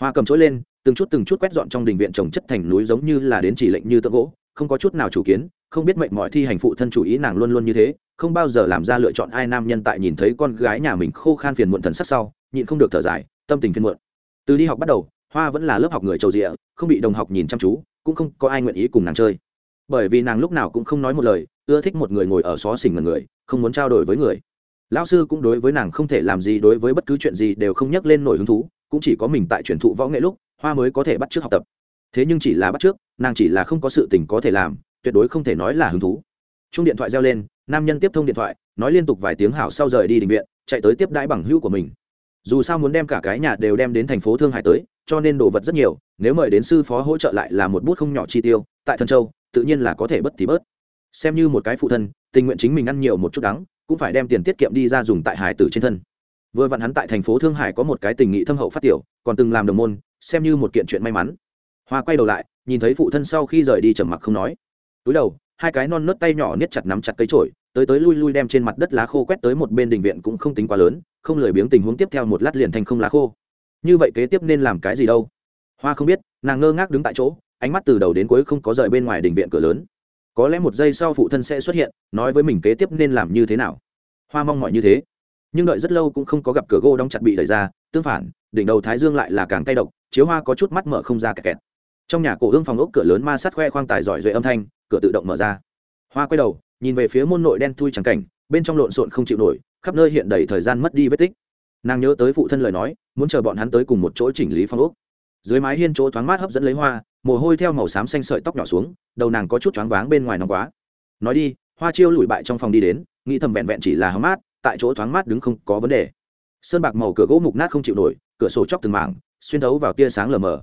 Hoa cầm chối lên từng chút từng chút quét dọn trong đình viện trồng chất thành núi giống như là đến chỉ lệnh như tượng gỗ, không có chút nào chủ kiến, không biết mệnh mọi thi hành phụ thân chủ ý nàng luôn luôn như thế, không bao giờ làm ra lựa chọn ai nam nhân tại nhìn thấy con gái nhà mình khô khan phiền muộn thần sắc sau, nhịn không được thở dài, tâm tình phiền muộn. Từ đi học bắt đầu, hoa vẫn là lớp học người trầu rịa, không bị đồng học nhìn chăm chú, cũng không có ai nguyện ý cùng nàng chơi. Bởi vì nàng lúc nào cũng không nói một lời, ưa thích một người ngồi ở xó xỉnh ngần người, không muốn trao đổi với người. Lão sư cũng đối với nàng không thể làm gì, đối với bất cứ chuyện gì đều không nhắc lên nổi hứng thú, cũng chỉ có mình tại truyền thụ võ nghệ lúc hoa mới có thể bắt t r ư ớ c học tập. Thế nhưng chỉ là bắt t r ư ớ c nàng chỉ là không có sự tình có thể làm, tuyệt đối không thể nói là hứng thú. Chung điện thoại reo lên, nam nhân tiếp thông điện thoại, nói liên tục vài tiếng hảo sau rời đi định viện, chạy tới tiếp đãi bằng hữu của mình. Dù sao muốn đem cả cái nhà đều đem đến thành phố thương hải tới, cho nên đồ vật rất nhiều, nếu mời đến sư phó hỗ trợ lại là một bút không nhỏ chi tiêu, tại thần châu, tự nhiên là có thể bất thì bớt. Xem như một cái phụ thân, tình nguyện chính mình ăn nhiều một chút đắng, cũng phải đem tiền tiết kiệm đi ra dùng tại hải tử trên thân. Vừa vặn hắn tại thành phố thương hải có một cái tình nghị thâm hậu phát tiểu, còn từng làm đồng môn xem như một kiện chuyện may mắn. Hoa quay đầu lại, nhìn thấy phụ thân sau khi rời đi trầm mặc không nói. Túi đầu, hai cái non nớt tay nhỏ niết chặt nắm chặt cây trổi tới tới lui lui đem trên mặt đất lá khô quét tới một bên đình viện cũng không tính quá lớn, không lười biếng tình huống tiếp theo một lát liền thành không lá khô. Như vậy kế tiếp nên làm cái gì đâu? Hoa không biết, nàng ngơ ngác đứng tại chỗ, ánh mắt từ đầu đến cuối không có rời bên ngoài đình viện cửa lớn. Có lẽ một giây sau phụ thân sẽ xuất hiện, nói với mình kế tiếp nên làm như thế nào. Hoa mong mọi như thế nhưng đợi rất lâu cũng không có gặp cửa gỗ đóng chặt bị đẩy ra, tương phản, đỉnh đầu thái dương lại là càng tay độc, chiếu hoa có chút mắt mở không ra kẹt kẹt. Trong nhà cổ hương phòng ốc cửa lớn ma sát khoe khoang tài giỏi duệ âm thanh, cửa tự động mở ra. Hoa quay đầu, nhìn về phía môn nội đen thui trắng cảnh, bên trong lộn xộn không chịu nổi, khắp nơi hiện đầy thời gian mất đi vết tích. Nàng nhớ tới phụ thân lời nói, muốn chờ bọn hắn tới cùng một chỗ chỉnh lý phòng ốc. Dưới mái hiên chỗ thoáng mát hấp dẫn lấy hoa, mồ hôi theo màu xám xanh sợi tóc nhỏ xuống, đầu nàng có chút choáng váng bên ngoài nóng quá. Nói đi, hoa chiêu lùi bại trong phòng đi đến, nghĩ thầm vẹn vẹn chỉ là hóng mát tại chỗ thoáng mát đứng không có vấn đề. Sơn bạc màu cửa gỗ mục nát không chịu nổi, cửa sổ chóc từng mảng, xuyên thấu vào tia sáng lờ mờ.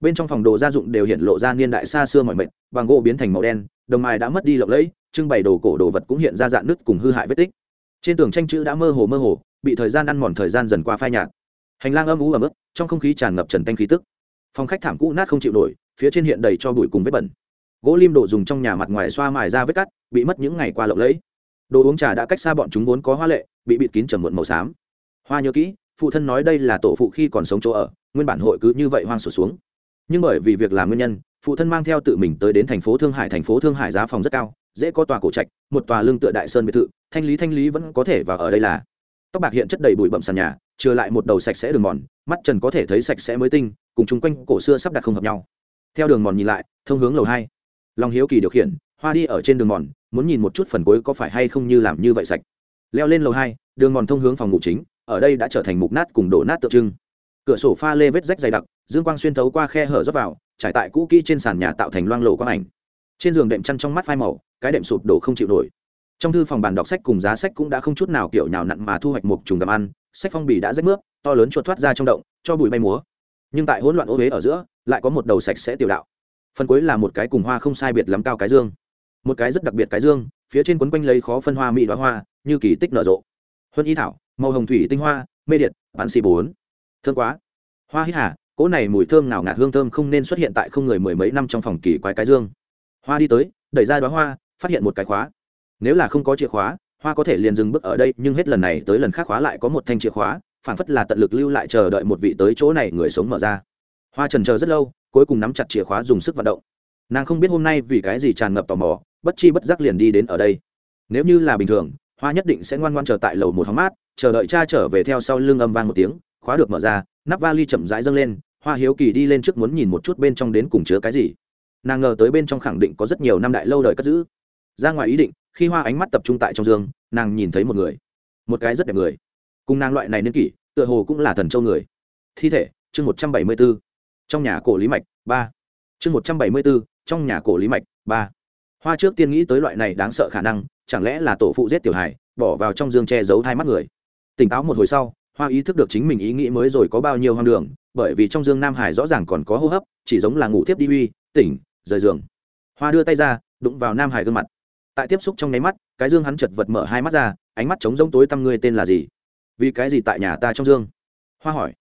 Bên trong phòng đồ gia dụng đều hiện lộ ra niên đại xa xưa mọi mệt bằng gỗ biến thành màu đen, đồng mài đã mất đi lộng lẫy, trưng bày đồ cổ đồ vật cũng hiện ra dạng nứt cùng hư hại vết tích. Trên tường tranh chữ đã mơ hồ mơ hồ, bị thời gian ăn mòn thời gian dần qua phai nhạt. Hành lang âm ú ẩm ướt, trong không khí tràn ngập trần tanh khí tức. Phòng khách thảm cũ nát không chịu nổi, phía trên hiện đầy cho bụi cùng vết bẩn. Gỗ lim đồ dùng trong nhà mặt ngoài xoa mài ra vết cắt, bị mất những ngày qua lộng lẫy đồ uống trà đã cách xa bọn chúng vốn có hoa lệ, bị bịt kín trầm muộn màu xám. Hoa nhớ kỹ, phụ thân nói đây là tổ phụ khi còn sống chỗ ở, nguyên bản hội cứ như vậy hoang sụt xuống. Nhưng bởi vì việc làm nguyên nhân, phụ thân mang theo tự mình tới đến thành phố thương hải, thành phố thương hải giá phòng rất cao, dễ có tòa cổ trạch, một tòa lương tựa đại sơn biệt thự, thanh lý thanh lý vẫn có thể vào ở đây là. Tóc bạc hiện chất đầy bụi bậm sàn nhà, trừ lại một đầu sạch sẽ đường mòn, mắt trần có thể thấy sạch sẽ mới tinh, cùng chung quanh cổ xưa sắp đặt không hợp nhau. Theo đường mòn nhìn lại, thông hướng lầu hai. Lòng hiếu kỳ điều khiển, hoa đi ở trên đường mòn muốn nhìn một chút phần cuối có phải hay không như làm như vậy sạch. Leo lên lầu hai, đường mòn thông hướng phòng ngủ chính, ở đây đã trở thành mục nát cùng đổ nát tượng trưng. Cửa sổ pha lê vết rách dày đặc, dương quang xuyên thấu qua khe hở rớt vào, trải tại cũ kỹ trên sàn nhà tạo thành loang lộ quang ảnh. Trên giường đệm chăn trong mắt phai màu, cái đệm sụp đổ không chịu nổi. Trong thư phòng bàn đọc sách cùng giá sách cũng đã không chút nào kiểu nhào nặn mà thu hoạch một trùng đầm ăn, sách phong bì đã rách nước to lớn chuột thoát ra trong động, cho bụi bay múa. Nhưng tại hỗn loạn ô huế ở giữa, lại có một đầu sạch sẽ tiểu đạo. Phần cuối là một cái cùng hoa không sai biệt lắm cao cái dương một cái rất đặc biệt cái dương, phía trên quấn quanh lấy khó phân hoa mỹ đoá hoa, như kỳ tích nở rộ. Huân y thảo, màu hồng thủy tinh hoa, mê điện, bán xì bốn. Thương quá. Hoa hít hà, cỗ này mùi thơm nào ngạt hương thơm không nên xuất hiện tại không người mười mấy năm trong phòng kỳ quái cái dương. Hoa đi tới, đẩy ra đoá hoa, phát hiện một cái khóa. Nếu là không có chìa khóa, hoa có thể liền dừng bước ở đây, nhưng hết lần này tới lần khác khóa lại có một thanh chìa khóa phản phất là tận lực lưu lại chờ đợi một vị tới chỗ này người sống mở ra. Hoa trần chờ rất lâu, cuối cùng nắm chặt chìa khóa dùng sức vận động. Nàng không biết hôm nay vì cái gì tràn ngập tò mò bất chi bất giác liền đi đến ở đây. Nếu như là bình thường, hoa nhất định sẽ ngoan ngoan chờ tại lầu một hóng mát, chờ đợi cha trở về theo sau lưng âm vang một tiếng, khóa được mở ra, nắp vali chậm rãi dâng lên, hoa hiếu kỳ đi lên trước muốn nhìn một chút bên trong đến cùng chứa cái gì. Nàng ngờ tới bên trong khẳng định có rất nhiều năm đại lâu đời cất giữ. Ra ngoài ý định, khi hoa ánh mắt tập trung tại trong giường nàng nhìn thấy một người. Một cái rất đẹp người. Cùng nàng loại này niên kỷ, tựa hồ cũng là thần châu người. Thi thể, chương một trăm bảy mươi b ố trong nhà cổ lý mạch, ba. Chương một trăm bảy mươi b ố trong nhà cổ lý mạch, ba hoa trước tiên nghĩ tới loại này đáng sợ khả năng, chẳng lẽ là tổ phụ giết tiểu hải bỏ vào trong dương che giấu hai mắt người? Tỉnh táo một hồi sau, hoa ý thức được chính mình ý nghĩ mới rồi có bao nhiêu hoang đường, bởi vì trong dương nam hải rõ ràng còn có hô hấp, chỉ giống là ngủ thiếp đi uy, tỉnh, rời giường. Hoa đưa tay ra, đụng vào nam hải gương mặt. Tại tiếp xúc trong nháy mắt, cái dương hắn chật vật mở hai mắt ra, ánh mắt trống rỗng tối tăm ngươi tên là gì? Vì cái gì tại nhà ta trong dương? Hoa hỏi.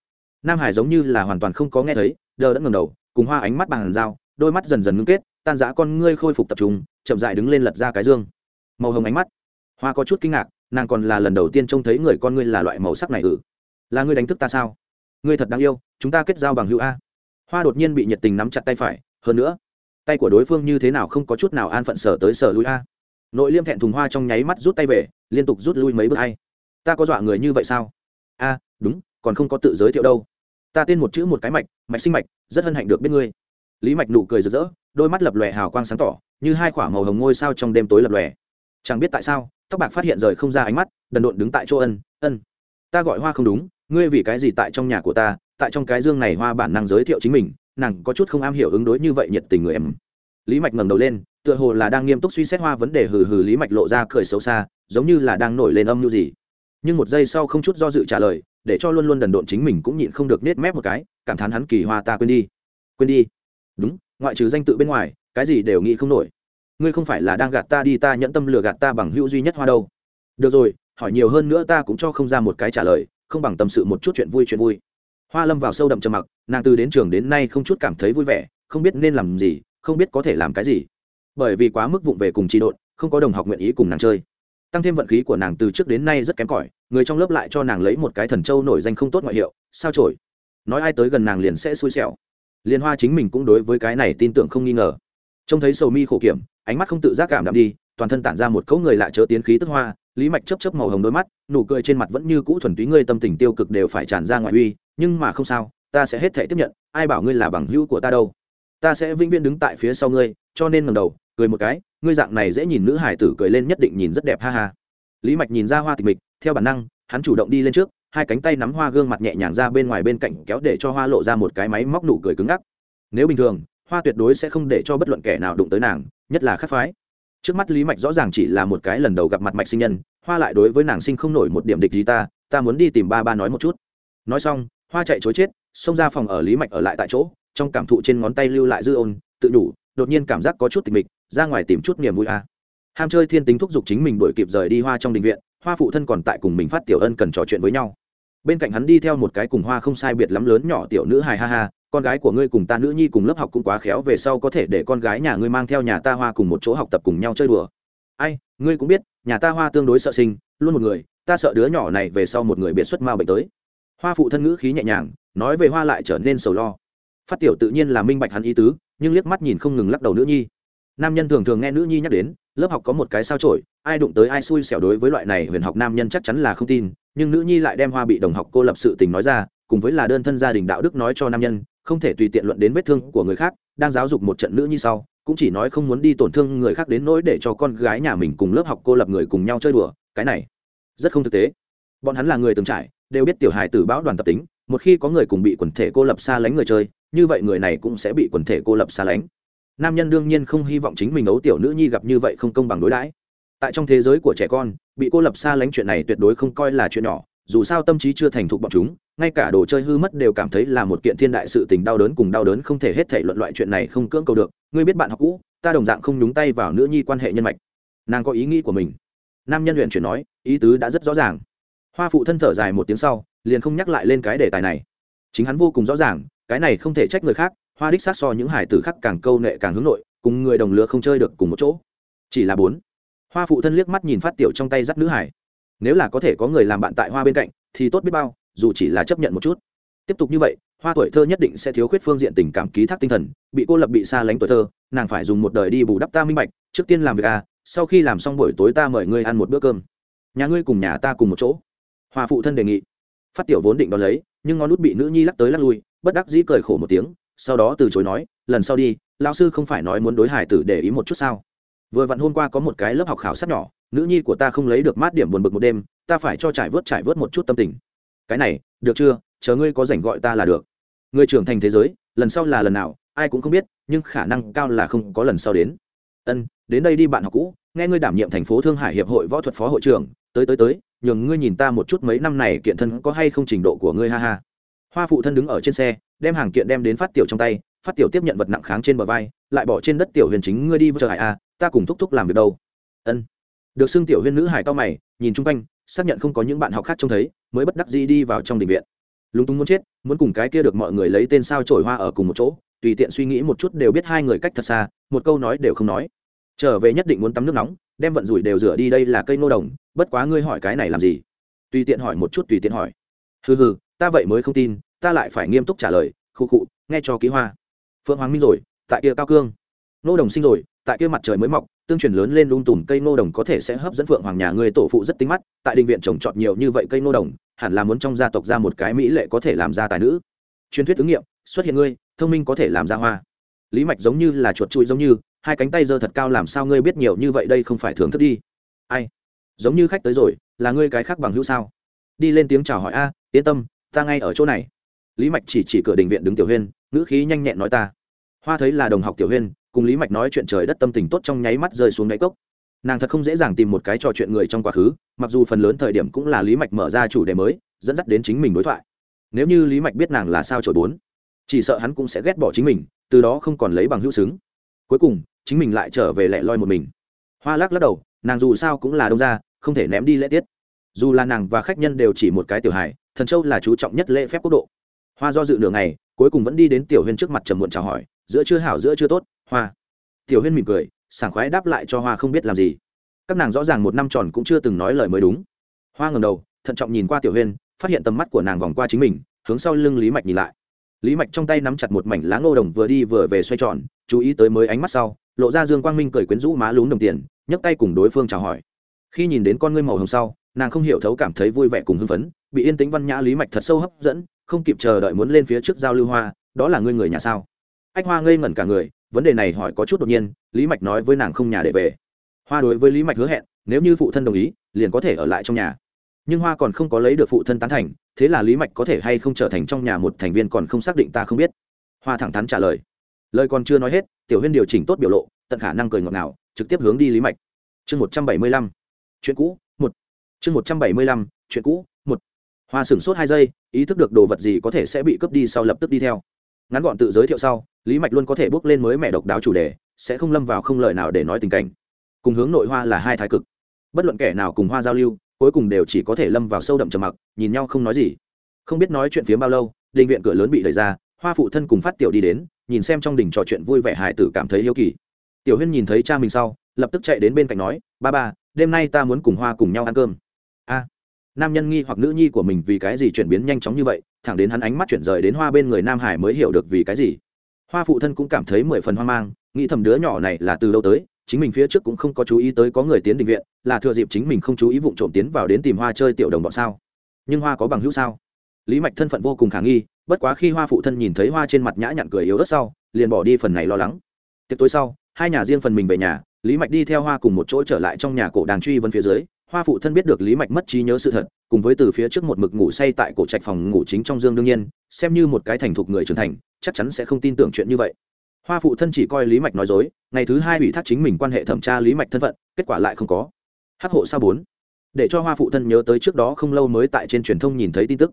Nam hải giống như là hoàn toàn không có nghe thấy, đờ đẫn ngầm đầu, cùng hoa ánh mắt bằng dao, đôi mắt dần dần ngưng kết tan giã con ngươi khôi phục tập trung, chậm dại đứng lên lật ra cái dương. Màu hồng ánh mắt. Hoa có chút kinh ngạc, nàng còn là lần đầu tiên trông thấy người con ngươi là loại màu sắc này ử là ngươi đánh thức ta sao? Ngươi thật đáng yêu, chúng ta kết giao bằng hữu a. Hoa đột nhiên bị nhiệt tình nắm chặt tay phải, hơn nữa, tay của đối phương như thế nào không có chút nào an phận sở tới sở lui a. Nội liêm thẹn thùng hoa trong nháy mắt rút tay về, liên tục rút lui mấy bước hay. Ta có dọa người như vậy sao? A, đúng, còn không có tự giới thiệu đâu. Ta tên một chữ một cái mạch mạch sinh mạch, rất hân hạnh được biết ngươi. Lý mạch nụ cười rực rỡ đôi mắt lập lòe hào quang sáng tỏ, như hai quả màu hồng ngôi sao trong đêm tối lập lòe. Chẳng biết tại sao, tóc bạc phát hiện rời không ra ánh mắt, đần độn đứng tại chỗ ân ân. Ta gọi hoa không đúng, ngươi vì cái gì tại trong nhà của ta, tại trong cái dương này hoa bản năng giới thiệu chính mình, nàng có chút không am hiểu ứng đối như vậy nhiệt tình người em. Lý mạch ngẩng đầu lên, tựa hồ là đang nghiêm túc suy xét hoa vấn đề hừ hừ lý mạch lộ ra cười xấu xa, giống như là đang nổi lên âm mưu gì. Nhưng một giây sau không chút do dự trả lời, để cho luôn luôn đần độn chính mình cũng nhịn không được nết mép một cái, cảm thán hắn kỳ hoa ta quên đi. Quên đi. Đúng ngoại trừ danh tự bên ngoài, cái gì đều nghĩ không nổi. Ngươi không phải là đang gạt ta đi, ta nhẫn tâm lừa gạt ta bằng hữu duy nhất hoa đâu. Được rồi, hỏi nhiều hơn nữa ta cũng cho không ra một cái trả lời, không bằng tâm sự một chút chuyện vui chuyện vui. Hoa lâm vào sâu đậm trầm mặc, nàng từ đến trường đến nay không chút cảm thấy vui vẻ, không biết nên làm gì, không biết có thể làm cái gì. Bởi vì quá mức vụng về cùng trị độn, không có đồng học nguyện ý cùng nàng chơi. Tăng thêm vận khí của nàng từ trước đến nay rất kém cỏi, người trong lớp lại cho nàng lấy một cái thần châu nổi danh không tốt ngoại hiệu, sao trổi nói ai tới gần nàng liền sẽ xui xẻo liên hoa chính mình cũng đối với cái này tin tưởng không nghi ngờ. Trông thấy sầu mi khổ kiểm, ánh mắt không tự giác cảm đạm đi, toàn thân tản ra một cấu người lại chớ tiến khí tức hoa, lý mạch chấp chấp màu hồng đôi mắt, nụ cười trên mặt vẫn như cũ thuần túy, ngươi tâm tình tiêu cực đều phải tràn ra ngoại uy, nhưng mà không sao, ta sẽ hết thể tiếp nhận, ai bảo ngươi là bằng hữu của ta đâu. Ta sẽ vĩnh viễn đứng tại phía sau ngươi, cho nên ngầm đầu, cười một cái, ngươi dạng này dễ nhìn nữ hải tử cười lên nhất định nhìn rất đẹp, ha ha. Lý mạch nhìn ra hoa tịch mịch, theo bản năng, hắn chủ động đi lên trước hai cánh tay nắm hoa gương mặt nhẹ nhàng ra bên ngoài bên cạnh kéo để cho hoa lộ ra một cái máy móc nụ cười cứng ngắc. Nếu bình thường, hoa tuyệt đối sẽ không để cho bất luận kẻ nào đụng tới nàng, nhất là khắc phái. Trước mắt lý mạch rõ ràng chỉ là một cái lần đầu gặp mặt mạch sinh nhân, hoa lại đối với nàng sinh không nổi một điểm địch gì ta ta muốn đi tìm ba ba nói một chút. Nói xong, hoa chạy chối chết, xông ra phòng ở lý mạch ở lại tại chỗ, trong cảm thụ trên ngón tay lưu lại dư ôn, tự đủ, đột nhiên cảm giác có chút tịch mịch, ra ngoài tìm chút niềm vui a à. ham chơi thiên tính thúc giục chính mình đổi kịp rời đi hoa trong đình viện, hoa phụ thân còn tại cùng mình phát tiểu ân cần trò chuyện với nhau bên cạnh hắn đi theo một cái cùng hoa không sai biệt lắm lớn nhỏ tiểu nữ hài, ha ha, con gái của ngươi cùng ta nữ nhi cùng lớp học cũng quá khéo, về sau có thể để con gái nhà ngươi mang theo nhà ta hoa cùng một chỗ học tập cùng nhau chơi đùa. Ai, ngươi cũng biết, nhà ta hoa tương đối sợ sinh, luôn một người, ta sợ đứa nhỏ này về sau một người biệt xuất ma bệnh tới. Hoa phụ thân ngữ khí nhẹ nhàng, nói về hoa lại trở nên sầu lo. Phát tiểu tự nhiên là minh bạch hắn ý tứ, nhưng liếc mắt nhìn không ngừng lắc đầu nữ nhi. Nam nhân thường thường nghe nữ nhi nhắc đến, lớp học có một cái sao trổi ai đụng tới ai xui xẻo đối với loại này huyền học nam nhân chắc chắn là không tin nhưng nữ nhi lại đem hoa bị đồng học cô lập sự tình nói ra, cùng với là đơn thân gia đình đạo đức nói cho nam nhân, không thể tùy tiện luận đến vết thương của người khác, đang giáo dục một trận nữ nhi sau, cũng chỉ nói không muốn đi tổn thương người khác đến nỗi để cho con gái nhà mình cùng lớp học cô lập người cùng nhau chơi đùa, cái này rất không thực tế. Bọn hắn là người từng trải, đều biết tiểu hài tử báo đoàn tập tính, một khi có người cùng bị quần thể cô lập xa lánh người chơi, như vậy người này cũng sẽ bị quần thể cô lập xa lánh. Nam nhân đương nhiên không hy vọng chính mình ấu tiểu nữ nhi gặp như vậy không công bằng đối đãi tại trong thế giới của trẻ con, bị cô lập xa lánh chuyện này tuyệt đối không coi là chuyện nhỏ, dù sao tâm trí chưa thành thục bọn chúng, ngay cả đồ chơi hư mất đều cảm thấy là một kiện thiên đại sự tình đau đớn cùng đau đớn không thể hết thể luận loại chuyện này không cưỡng cầu được. Ngươi biết bạn học cũ, ta đồng dạng không nhúng tay vào nữ nhi quan hệ nhân mạch. Nàng có ý nghĩ của mình. Nam nhân luyện chuyển nói, ý tứ đã rất rõ ràng. Hoa phụ thân thở dài một tiếng sau, liền không nhắc lại lên cái đề tài này. Chính hắn vô cùng rõ ràng, cái này không thể trách người khác, hoa đích sát so những hải tử khác càng câu nệ càng hướng nội, cùng người đồng lứa không chơi được cùng một chỗ. Chỉ là bốn hoa phụ thân liếc mắt nhìn phát tiểu trong tay dắt nữ hải. Nếu là có thể có người làm bạn tại hoa bên cạnh, thì tốt biết bao, dù chỉ là chấp nhận một chút. Tiếp tục như vậy, hoa tuổi thơ nhất định sẽ thiếu khuyết phương diện tình cảm ký thác tinh thần, bị cô lập bị xa lánh tuổi thơ, nàng phải dùng một đời đi bù đắp ta minh bạch, trước tiên làm việc à sau khi làm xong buổi tối ta mời ngươi ăn một bữa cơm. Nhà ngươi cùng nhà ta cùng một chỗ. Hoa phụ thân đề nghị. Phát tiểu vốn định đón lấy, nhưng ngón nút bị nữ nhi lắc tới lắc lui, bất đắc dĩ cười khổ một tiếng, sau đó từ chối nói, lần sau đi, lão sư không phải nói muốn đối hải tử để ý một chút sao? Vừa vặn hôm qua có một cái lớp học khảo sát nhỏ, nữ nhi của ta không lấy được mát điểm buồn bực một đêm, ta phải cho trải vớt trải vớt một chút tâm tình. Cái này, được chưa? Chờ ngươi có rảnh gọi ta là được. Người trưởng thành thế giới, lần sau là lần nào, ai cũng không biết, nhưng khả năng cao là không có lần sau đến. Ân, đến đây đi bạn học cũ, nghe ngươi đảm nhiệm thành phố thương hải hiệp hội võ thuật phó hội trưởng, tới tới tới, nhường ngươi nhìn ta một chút mấy năm này kiện thân có hay không trình độ của ngươi, ha ha. Hoa phụ thân đứng ở trên xe, đem hàng kiện đem đến phát tiểu trong tay phát tiểu tiếp nhận vật nặng kháng trên bờ vai, lại bỏ trên đất tiểu huyền chính, ngươi đi chờ hải a ta cùng thúc thúc làm việc đâu. Ân. Được xưng tiểu huyên nữ hải to mày, nhìn chung quanh, xác nhận không có những bạn học khác trông thấy, mới bất đắc dĩ đi vào trong đình viện. Lúng túng muốn chết, muốn cùng cái kia được mọi người lấy tên sao trổi hoa ở cùng một chỗ, tùy tiện suy nghĩ một chút đều biết hai người cách thật xa, một câu nói đều không nói. Trở về nhất định muốn tắm nước nóng, đem vận rủi đều rửa đi đây là cây nô đồng, bất quá ngươi hỏi cái này làm gì? Tùy tiện hỏi một chút, tùy tiện hỏi. Hừ hừ, ta vậy mới không tin, ta lại phải nghiêm túc trả lời khu khụ, nghe cho ký hoa phượng hoàng minh rồi, tại kia cao cương. Nô đồng sinh rồi, tại kia mặt trời mới mọc, tương truyền lớn lên lung tùm cây nô đồng có thể sẽ hấp dẫn phượng hoàng nhà người tổ phụ rất tính mắt, tại đình viện trồng trọt nhiều như vậy cây nô đồng, hẳn là muốn trong gia tộc ra một cái mỹ lệ có thể làm ra tài nữ. Truyền thuyết ứng nghiệm, xuất hiện ngươi, thông minh có thể làm ra hoa. Lý mạch giống như là chuột chui giống như, hai cánh tay giơ thật cao làm sao ngươi biết nhiều như vậy đây không phải thưởng thức đi. Ai? Giống như khách tới rồi, là ngươi cái khác bằng hữu sao? Đi lên tiếng chào hỏi, a, yên tâm, ta ngay ở chỗ này lý mạch chỉ chỉ cửa đình viện đứng tiểu huyên, ngữ khí nhanh nhẹn nói ta. Hoa thấy là đồng học tiểu huyên, cùng lý mạch nói chuyện trời đất tâm tình tốt trong nháy mắt rơi xuống đáy cốc. Nàng thật không dễ dàng tìm một cái trò chuyện người trong quá khứ, mặc dù phần lớn thời điểm cũng là lý mạch mở ra chủ đề mới, dẫn dắt đến chính mình đối thoại. Nếu như lý mạch biết nàng là sao trổi bốn, chỉ sợ hắn cũng sẽ ghét bỏ chính mình, từ đó không còn lấy bằng hữu xứng. Cuối cùng, chính mình lại trở về lẻ loi một mình. Hoa lắc lắc đầu, nàng dù sao cũng là đông gia, không thể ném đi lễ tiết. Dù là nàng và khách nhân đều chỉ một cái tiểu hài, thần châu là chú trọng nhất lễ phép quốc độ hoa do dự nửa ngày, cuối cùng vẫn đi đến tiểu huyên trước mặt trầm muộn chào hỏi, giữa chưa hảo, giữa chưa tốt, hoa. Tiểu huyên mỉm cười, sảng khoái đáp lại cho hoa không biết làm gì. Các nàng rõ ràng một năm tròn cũng chưa từng nói lời mới đúng. Hoa ngầm đầu, thận trọng nhìn qua tiểu huyên, phát hiện tầm mắt của nàng vòng qua chính mình, hướng sau lưng lý mạch nhìn lại. Lý mạch trong tay nắm chặt một mảnh lá ngô đồng vừa đi vừa về xoay tròn, chú ý tới mới ánh mắt sau, lộ ra dương quang minh cười quyến rũ má lún đồng tiền, nhấc tay cùng đối phương chào hỏi. Khi nhìn đến con ngươi màu hồng sau, nàng không hiểu thấu cảm thấy vui vẻ cùng hưng phấn, bị yên tĩnh văn nhã lý mạch thật sâu hấp dẫn không kịp chờ đợi muốn lên phía trước giao lưu hoa, đó là ngươi người nhà sao? Anh hoa ngây ngẩn cả người, vấn đề này hỏi có chút đột nhiên, lý mạch nói với nàng không nhà để về. Hoa đối với lý mạch hứa hẹn, nếu như phụ thân đồng ý, liền có thể ở lại trong nhà. Nhưng hoa còn không có lấy được phụ thân tán thành, thế là lý mạch có thể hay không trở thành trong nhà một thành viên còn không xác định ta không biết. Hoa thẳng thắn trả lời. Lời còn chưa nói hết, tiểu huyên điều chỉnh tốt biểu lộ, tận khả năng cười ngọt ngào, trực tiếp hướng đi lý mạch. Chương một trăm bảy mươi lăm. Chuyện cũ, một. Chương một trăm bảy mươi lăm, chuyện cũ hoa sửng sốt hai giây, ý thức được đồ vật gì có thể sẽ bị cướp đi sau lập tức đi theo. Ngắn gọn tự giới thiệu sau, lý mạch luôn có thể bước lên mới mẹ độc đáo chủ đề, sẽ không lâm vào không lời nào để nói tình cảnh. Cùng hướng nội hoa là hai thái cực. Bất luận kẻ nào cùng hoa giao lưu, cuối cùng đều chỉ có thể lâm vào sâu đậm trầm mặc, nhìn nhau không nói gì. Không biết nói chuyện phía bao lâu định viện cửa lớn bị đẩy ra, hoa phụ thân cùng phát tiểu đi đến, nhìn xem trong đình trò chuyện vui vẻ hải tử cảm thấy yêu kỳ. Tiểu huyên nhìn thấy cha mình sau, lập tức chạy đến bên cạnh nói, ba ba, đêm nay ta muốn cùng hoa cùng nhau ăn cơm. A nam nhân nghi hoặc nữ nhi của mình vì cái gì chuyển biến nhanh chóng như vậy, thẳng đến hắn ánh mắt chuyển rời đến hoa bên người nam hải mới hiểu được vì cái gì. Hoa phụ thân cũng cảm thấy mười phần hoang mang, nghĩ thầm đứa nhỏ này là từ đâu tới, chính mình phía trước cũng không có chú ý tới có người tiến định viện, là thừa dịp chính mình không chú ý vụ trộm tiến vào đến tìm hoa chơi tiểu đồng bọn sao. Nhưng hoa có bằng hữu sao? Lý mạch thân phận vô cùng khả nghi, bất quá khi hoa phụ thân nhìn thấy hoa trên mặt nhã nhặn cười yếu ớt sau, liền bỏ đi phần này lo lắng. Tiệc tối sau, hai nhà riêng phần mình về nhà, lý mạch đi theo hoa cùng một chỗ trở lại trong nhà cổ đàng truy vân phía dưới hoa phụ thân biết được lý mạch mất trí nhớ sự thật, cùng với từ phía trước một mực ngủ say tại cổ trạch phòng ngủ chính trong dương đương nhiên, xem như một cái thành thục người trưởng thành, chắc chắn sẽ không tin tưởng chuyện như vậy. Hoa phụ thân chỉ coi lý mạch nói dối, ngày thứ hai ủy thác chính mình quan hệ thẩm tra lý mạch thân phận, kết quả lại không có. Hắc hộ sao bốn. Để cho hoa phụ thân nhớ tới trước đó không lâu mới tại trên truyền thông nhìn thấy tin tức.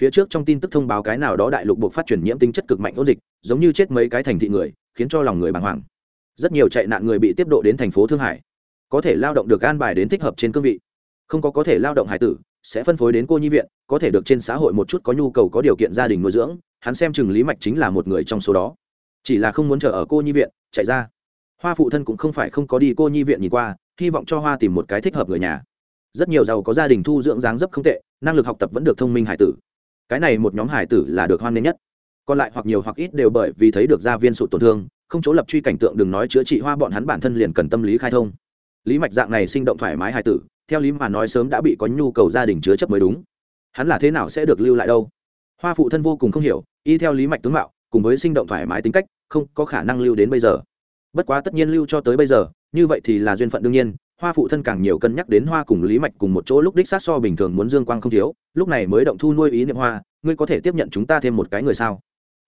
Phía trước trong tin tức thông báo cái nào đó đại lục buộc phát truyền nhiễm tính chất cực mạnh ôn dịch, giống như chết mấy cái thành thị người, khiến cho lòng người bàng hoàng. Rất nhiều chạy nạn người bị tiếp độ đến thành phố thương hải có thể lao động được an bài đến thích hợp trên cương vị. Không có có thể lao động hải tử, sẽ phân phối đến cô nhi viện, có thể được trên xã hội một chút có nhu cầu có điều kiện gia đình nuôi dưỡng, hắn xem chừng lý mạch chính là một người trong số đó. Chỉ là không muốn chờ ở cô nhi viện, chạy ra. Hoa phụ thân cũng không phải không có đi cô nhi viện nhìn qua, hy vọng cho hoa tìm một cái thích hợp người nhà. Rất nhiều giàu có gia đình thu dưỡng dáng dấp không tệ, năng lực học tập vẫn được thông minh hải tử. Cái này một nhóm hải tử là được hoan nghênh nhất. Còn lại hoặc nhiều hoặc ít đều bởi vì thấy được gia viên sụt tổn thương, không chỗ lập truy cảnh tượng đừng nói chữa trị hoa bọn hắn bản thân liền cần tâm lý khai thông lý mạch dạng này sinh động thoải mái hài tử, theo lý mà nói sớm đã bị có nhu cầu gia đình chứa chấp mới đúng. Hắn là thế nào sẽ được lưu lại đâu? Hoa phụ thân vô cùng không hiểu, y theo lý mạch tướng mạo, cùng với sinh động thoải mái tính cách, không có khả năng lưu đến bây giờ. Bất quá tất nhiên lưu cho tới bây giờ, như vậy thì là duyên phận đương nhiên, hoa phụ thân càng nhiều cân nhắc đến hoa cùng lý mạch cùng một chỗ lúc đích sát so bình thường muốn dương quang không thiếu, lúc này mới động thu nuôi ý niệm hoa, ngươi có thể tiếp nhận chúng ta thêm một cái người sao?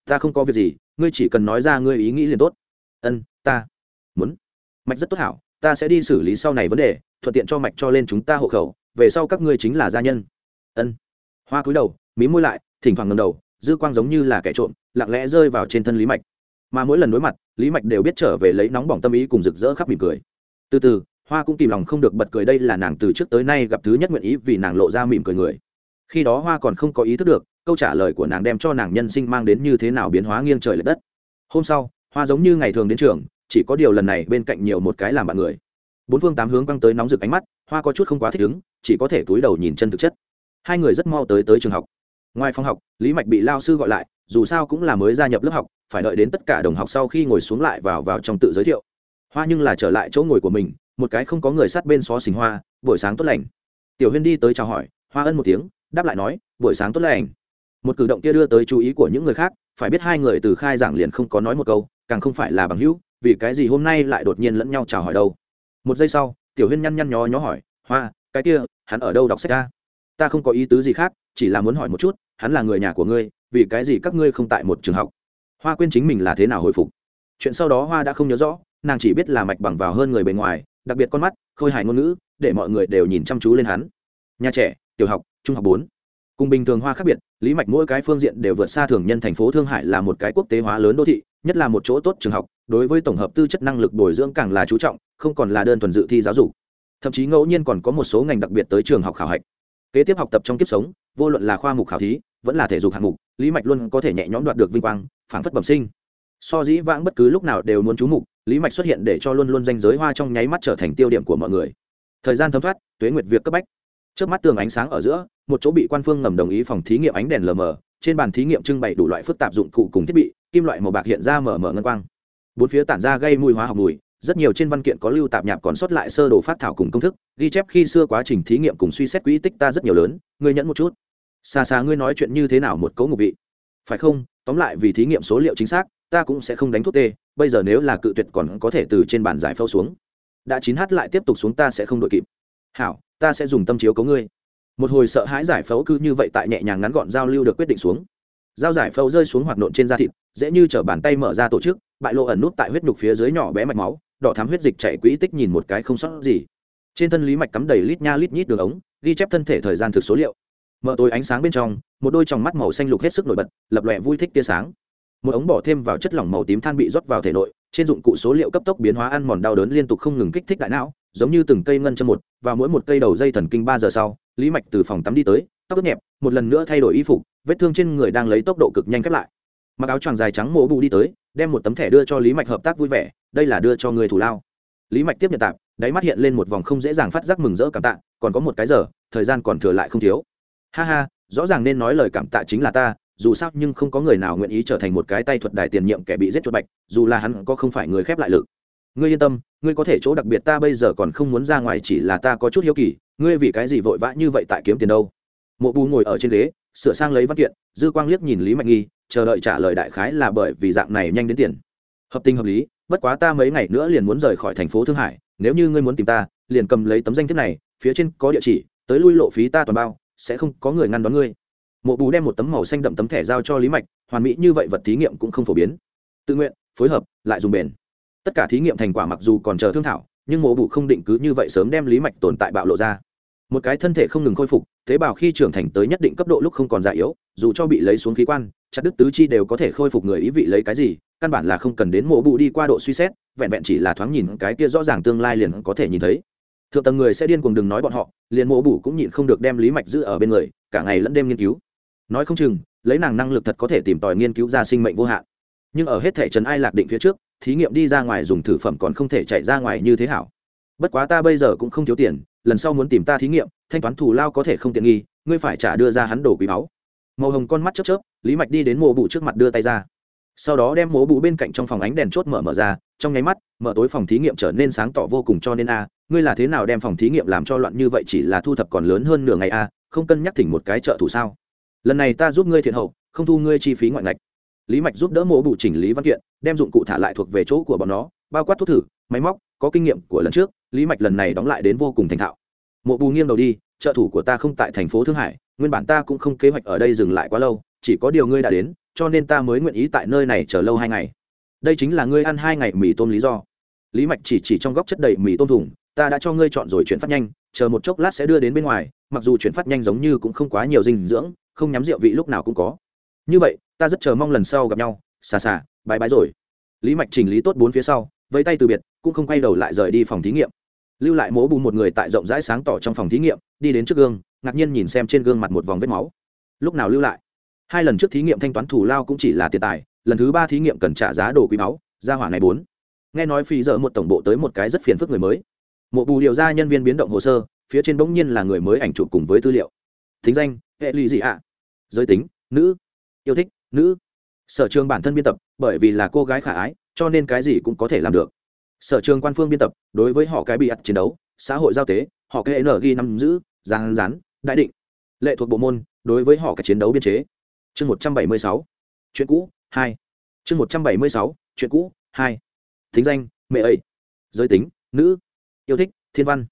Ta không có việc gì, ngươi chỉ cần nói ra ngươi ý nghĩ liền tốt. Ân, ta muốn. Mạch rất tốt hảo ta sẽ đi xử lý sau này vấn đề, thuận tiện cho mạch cho lên chúng ta hộ khẩu, về sau các ngươi chính là gia nhân. Ân. Hoa cúi đầu, mí môi lại, thỉnh thoảng ngầm đầu, dư quang giống như là kẻ trộm, lặng lẽ rơi vào trên thân lý mạch. Mà mỗi lần đối mặt, lý mạch đều biết trở về lấy nóng bỏng tâm ý cùng rực rỡ khắp mỉm cười. Từ từ, hoa cũng kìm lòng không được bật cười đây là nàng từ trước tới nay gặp thứ nhất nguyện ý vì nàng lộ ra mỉm cười người. Khi đó hoa còn không có ý thức được, câu trả lời của nàng đem cho nàng nhân sinh mang đến như thế nào biến hóa nghiêng trời l ệ đất. Hôm sau, hoa giống như ngày thường đến trường chỉ có điều lần này bên cạnh nhiều một cái làm bạn người. Bốn phương tám hướng quăng tới nóng rực ánh mắt, hoa có chút không quá thích ứng, chỉ có thể túi đầu nhìn chân thực chất. Hai người rất mau tới tới trường học. Ngoài phòng học, lý mạch bị lao sư gọi lại, dù sao cũng là mới gia nhập lớp học, phải đợi đến tất cả đồng học sau khi ngồi xuống lại vào vào trong tự giới thiệu. Hoa nhưng là trở lại chỗ ngồi của mình, một cái không có người sát bên xó xình hoa, buổi sáng tốt lành. Tiểu huyên đi tới chào hỏi, hoa ân một tiếng, đáp lại nói, buổi sáng tốt lành. Một cử động kia đưa tới chú ý của những người khác, phải biết hai người từ khai giảng liền không có nói một câu, càng không phải là bằng hữu vì cái gì hôm nay lại đột nhiên lẫn nhau chào hỏi đâu? Một giây sau, tiểu huyên nhăn nhăn nhó nhó hỏi, hoa, cái kia, hắn ở đâu đọc sách ta? Ta không có ý tứ gì khác, chỉ là muốn hỏi một chút, hắn là người nhà của ngươi, vì cái gì các ngươi không tại một trường học? Hoa quên chính mình là thế nào hồi phục. Chuyện sau đó hoa đã không nhớ rõ, nàng chỉ biết là mạch bằng vào hơn người bề ngoài, đặc biệt con mắt, khôi hài ngôn ngữ, để mọi người đều nhìn chăm chú lên hắn. Nhà trẻ, tiểu học, trung học bốn. Cùng bình thường hoa khác biệt, lý mạch mỗi cái phương diện đều vượt xa thường nhân thành phố thương hải là một cái quốc tế hóa lớn đô thị nhất là một chỗ tốt trường học, đối với tổng hợp tư chất năng lực bồi dưỡng càng là chú trọng, không còn là đơn thuần dự thi giáo dục. Thậm chí ngẫu nhiên còn có một số ngành đặc biệt tới trường học khảo hạch. Kế tiếp học tập trong kiếp sống, vô luận là khoa mục khảo thí, vẫn là thể dục hạng mục, lý mạch luôn có thể nhẹ nhõm đoạt được vinh quang, phảng phất bẩm sinh. So dĩ vãng bất cứ lúc nào đều muốn chú mục, lý mạch xuất hiện để cho luôn luôn danh giới hoa trong nháy mắt trở thành tiêu điểm của mọi người. Thời gian thấm thoát, tuế nguyệt việc cấp bách. Trước mắt tường ánh sáng ở giữa, một chỗ bị quan phương ngầm đồng ý phòng thí nghiệm ánh đèn lờ mờ, trên bàn thí nghiệm trưng bày đủ loại phức tạp dụng cụ cùng thiết bị kim loại màu bạc hiện ra mở mở ngân quang. Bốn phía tản ra gây mùi hóa học mùi, rất nhiều trên văn kiện có lưu tạp nhạp còn sót lại sơ đồ phát thảo cùng công thức, ghi chép khi xưa quá trình thí nghiệm cùng suy xét quỹ tích ta rất nhiều lớn, ngươi nhẫn một chút. Xa xa ngươi nói chuyện như thế nào một cấu ngục vị? Phải không? Tóm lại vì thí nghiệm số liệu chính xác, ta cũng sẽ không đánh thuốc tê, bây giờ nếu là cự tuyệt còn có thể từ trên bàn giải phâu xuống. Đã chín h lại tiếp tục xuống ta sẽ không đội kịp. Hảo, ta sẽ dùng tâm chiếu cấu ngươi. Một hồi sợ hãi giải phẫu cứ như vậy tại nhẹ nhàng ngắn gọn giao lưu được quyết định xuống. Dao giải phẫu rơi xuống hoạt nộn trên da thịt dễ như chở bàn tay mở ra tổ chức, bại lộ ẩn nút tại huyết nhục phía dưới nhỏ bé mạch máu, đỏ thám huyết dịch chạy quỹ tích nhìn một cái không sót gì. Trên thân lý mạch cắm đầy lít nha lít nhít đường ống, ghi chép thân thể thời gian thực số liệu. Mở tối ánh sáng bên trong, một đôi tròng mắt màu xanh lục hết sức nổi bật, lập lòe vui thích tia sáng. Một ống bỏ thêm vào chất lỏng màu tím than bị rót vào thể nội, trên dụng cụ số liệu cấp tốc biến hóa ăn mòn đau đớn liên tục không ngừng kích thích đại não, giống như từng cây ngân chân một và mỗi một cây đầu dây thần kinh ba giờ sau, lý mạch từ phòng tắm đi tới, tóc ướt nhẹp, một lần nữa thay đổi y phục, vết thương trên người đang lấy tốc độ cực nhanh khép lại mặc áo choàng dài trắng mổ bụ đi tới, đem một tấm thẻ đưa cho lý mạch hợp tác vui vẻ, đây là đưa cho người thủ lao. Lý mạch tiếp nhận tạm đáy mắt hiện lên một vòng không dễ dàng phát giác mừng rỡ cảm tạ, còn có một cái giờ, thời gian còn thừa lại không thiếu. Ha ha, rõ ràng nên nói lời cảm tạ chính là ta, dù sao nhưng không có người nào nguyện ý trở thành một cái tay thuật đài tiền nhiệm kẻ bị giết chuột bạch, dù là hắn có không phải người khép lại lực. Ngươi yên tâm, ngươi có thể chỗ đặc biệt ta bây giờ còn không muốn ra ngoài chỉ là ta có chút hiếu kỳ, ngươi vì cái gì vội vã như vậy tại kiếm tiền đâu? Mộ bù ngồi ở trên ghế, sửa sang lấy văn kiện, dư quang liếc nhìn lý mạnh nghi chờ đợi trả lời đại khái là bởi vì dạng này nhanh đến tiền. Hợp tình hợp lý, bất quá ta mấy ngày nữa liền muốn rời khỏi thành phố thương hải, nếu như ngươi muốn tìm ta, liền cầm lấy tấm danh thiếp này, phía trên có địa chỉ, tới lui lộ phí ta toàn bao, sẽ không có người ngăn đón ngươi. Mộ bù đem một tấm màu xanh đậm tấm thẻ giao cho lý mạch, hoàn mỹ như vậy vật thí nghiệm cũng không phổ biến. Tự nguyện, phối hợp, lại dùng bền. Tất cả thí nghiệm thành quả mặc dù còn chờ thương thảo, nhưng mộ bù không định cứ như vậy sớm đem lý mạch tồn tại bạo lộ ra một cái thân thể không ngừng khôi phục, tế bào khi trưởng thành tới nhất định cấp độ lúc không còn già yếu, dù cho bị lấy xuống khí quan, chặt đứt tứ chi đều có thể khôi phục người ý vị lấy cái gì, căn bản là không cần đến mộ bụ đi qua độ suy xét, vẹn vẹn chỉ là thoáng nhìn cái kia rõ ràng tương lai liền có thể nhìn thấy. Thượng tầng người sẽ điên cuồng đừng nói bọn họ, liền mộ bụ cũng nhịn không được đem lý mạch giữ ở bên người, cả ngày lẫn đêm nghiên cứu. Nói không chừng, lấy nàng năng lực thật có thể tìm tòi nghiên cứu ra sinh mệnh vô hạn. Nhưng ở hết thể trần ai lạc định phía trước, thí nghiệm đi ra ngoài dùng thử phẩm còn không thể chạy ra ngoài như thế hảo. Bất quá ta bây giờ cũng không thiếu tiền lần sau muốn tìm ta thí nghiệm, thanh toán thù lao có thể không tiện nghi, ngươi phải trả đưa ra hắn đồ quý báu. Màu hồng con mắt chớp chớp, lý mạch đi đến mộ bụ trước mặt đưa tay ra. Sau đó đem mố bụ bên cạnh trong phòng ánh đèn chốt mở mở ra, trong nháy mắt, mở tối phòng thí nghiệm trở nên sáng tỏ vô cùng cho nên a, ngươi là thế nào đem phòng thí nghiệm làm cho loạn như vậy chỉ là thu thập còn lớn hơn nửa ngày a, không cân nhắc thỉnh một cái trợ thủ sao? Lần này ta giúp ngươi thiện hậu, không thu ngươi chi phí ngoại ngạch. Lý mạch giúp đỡ mổ bụ chỉnh lý văn kiện, đem dụng cụ thả lại thuộc về chỗ của bọn nó, bao quát thuốc thử, máy móc có kinh nghiệm của lần trước, lý mạch lần này đóng lại đến vô cùng thành thạo. Mộ bù nghiêng đầu đi, trợ thủ của ta không tại thành phố thương hải, nguyên bản ta cũng không kế hoạch ở đây dừng lại quá lâu, chỉ có điều ngươi đã đến, cho nên ta mới nguyện ý tại nơi này chờ lâu hai ngày. Đây chính là ngươi ăn hai ngày mì tôm lý do. Lý mạch chỉ chỉ trong góc chất đầy mì tôm thùng, ta đã cho ngươi chọn rồi chuyển phát nhanh, chờ một chốc lát sẽ đưa đến bên ngoài, mặc dù chuyển phát nhanh giống như cũng không quá nhiều dinh dưỡng, không nhắm rượu vị lúc nào cũng có. Như vậy, ta rất chờ mong lần sau gặp nhau, xà xà bãi bãi rồi. Lý mạch chỉnh lý tốt bốn phía sau, vẫy tay từ biệt cũng không quay đầu lại rời đi phòng thí nghiệm. Lưu lại mố bù một người tại rộng rãi sáng tỏ trong phòng thí nghiệm, đi đến trước gương, ngạc nhiên nhìn xem trên gương mặt một vòng vết máu. Lúc nào lưu lại? Hai lần trước thí nghiệm thanh toán thủ lao cũng chỉ là tiền tài, lần thứ ba thí nghiệm cần trả giá đồ quý máu ra hỏa này bốn. Nghe nói phi dợ một tổng bộ tới một cái rất phiền phức người mới. Mộ bù điều ra nhân viên biến động hồ sơ, phía trên bỗng nhiên là người mới ảnh chụp cùng với tư liệu. Thính danh, hệ lụy gì ạ? Giới tính, nữ. Yêu thích, nữ. Sở trường bản thân biên tập, bởi vì là cô gái khả ái, cho nên cái gì cũng có thể làm được sở trường quan phương biên tập đối với họ cái bị ắt chiến đấu xã hội giao tế họ cái n ghi năm giữ giang rán đại định. Lệ thuộc bộ môn đối với họ cái chiến đấu biên chế. Chương một trăm bảy mươi sáu chuyện cũ hai. Chương một trăm bảy mươi sáu chuyện cũ hai. Thính danh mẹ ấy. Giới tính nữ. Yêu thích thiên văn.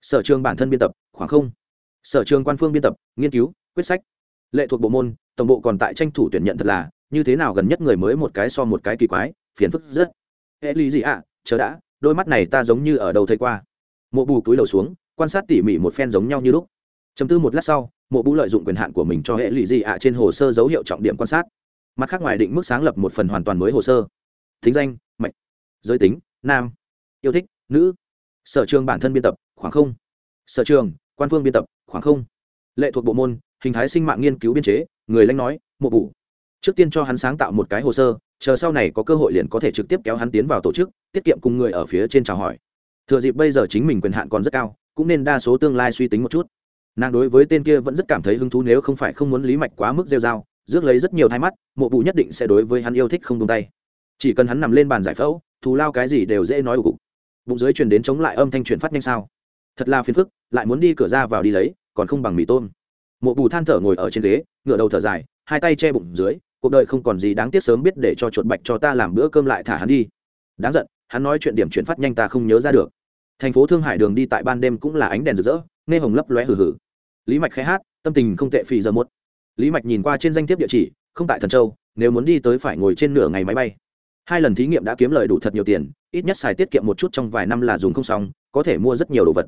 Sở trường bản thân biên tập khoảng không. Sở trường quan phương biên tập nghiên cứu quyết sách. Lệ thuộc bộ môn tổng bộ còn tại tranh thủ tuyển nhận thật là như thế nào gần nhất người mới một cái so một cái kỳ quái phiền phức rất. Hệ lý gì ạ? à, chờ đã, đôi mắt này ta giống như ở đầu thấy qua. Mộ bù túi đầu xuống, quan sát tỉ mỉ một phen giống nhau như lúc. Chấm tư một lát sau, mộ bù lợi dụng quyền hạn của mình cho hệ lụy gì ạ trên hồ sơ dấu hiệu trọng điểm quan sát. Mặt khác ngoài định mức sáng lập một phần hoàn toàn mới hồ sơ. Thính danh mạch giới tính, nam. Yêu thích, nữ. Sở trường bản thân biên tập, khoảng không. Sở trường, quan phương biên tập, khoảng không. Lệ thuộc bộ môn, hình thái sinh mạng nghiên cứu biên chế, người lãnh nói, mộ bù. Trước tiên cho hắn sáng tạo một cái hồ sơ chờ sau này có cơ hội liền có thể trực tiếp kéo hắn tiến vào tổ chức, tiết kiệm cùng người ở phía trên chào hỏi. Thừa dịp bây giờ chính mình quyền hạn còn rất cao, cũng nên đa số tương lai suy tính một chút. Nàng đối với tên kia vẫn rất cảm thấy hứng thú nếu không phải không muốn lý mạch quá mức rêu dao rước lấy rất nhiều thai mắt, mộ bụ nhất định sẽ đối với hắn yêu thích không tung tay. Chỉ cần hắn nằm lên bàn giải phẫu, thù lao cái gì đều dễ nói ủ cục bụng dưới truyền đến chống lại âm thanh chuyển phát nhanh sao. Thật là phiền phức, lại muốn đi cửa ra vào đi lấy, còn không bằng mì tôm. Mộ bù than thở ngồi ở trên ghế ngựa đầu thở dài, hai tay che bụng dưới cuộc đời không còn gì đáng tiếc sớm biết để cho chuột bạch cho ta làm bữa cơm lại thả hắn đi. Đáng giận, hắn nói chuyện điểm chuyển phát nhanh ta không nhớ ra được. Thành phố thương hải đường đi tại ban đêm cũng là ánh đèn rực rỡ, nghe hồng lấp lóe hừ hừ. Lý mạch khai hát, tâm tình không tệ phì giờ một lý mạch nhìn qua trên danh thiếp địa chỉ, không tại thần châu, nếu muốn đi tới phải ngồi trên nửa ngày máy bay. Hai lần thí nghiệm đã kiếm lời đủ thật nhiều tiền, ít nhất xài tiết kiệm một chút trong vài năm là dùng không xong, có thể mua rất nhiều đồ vật.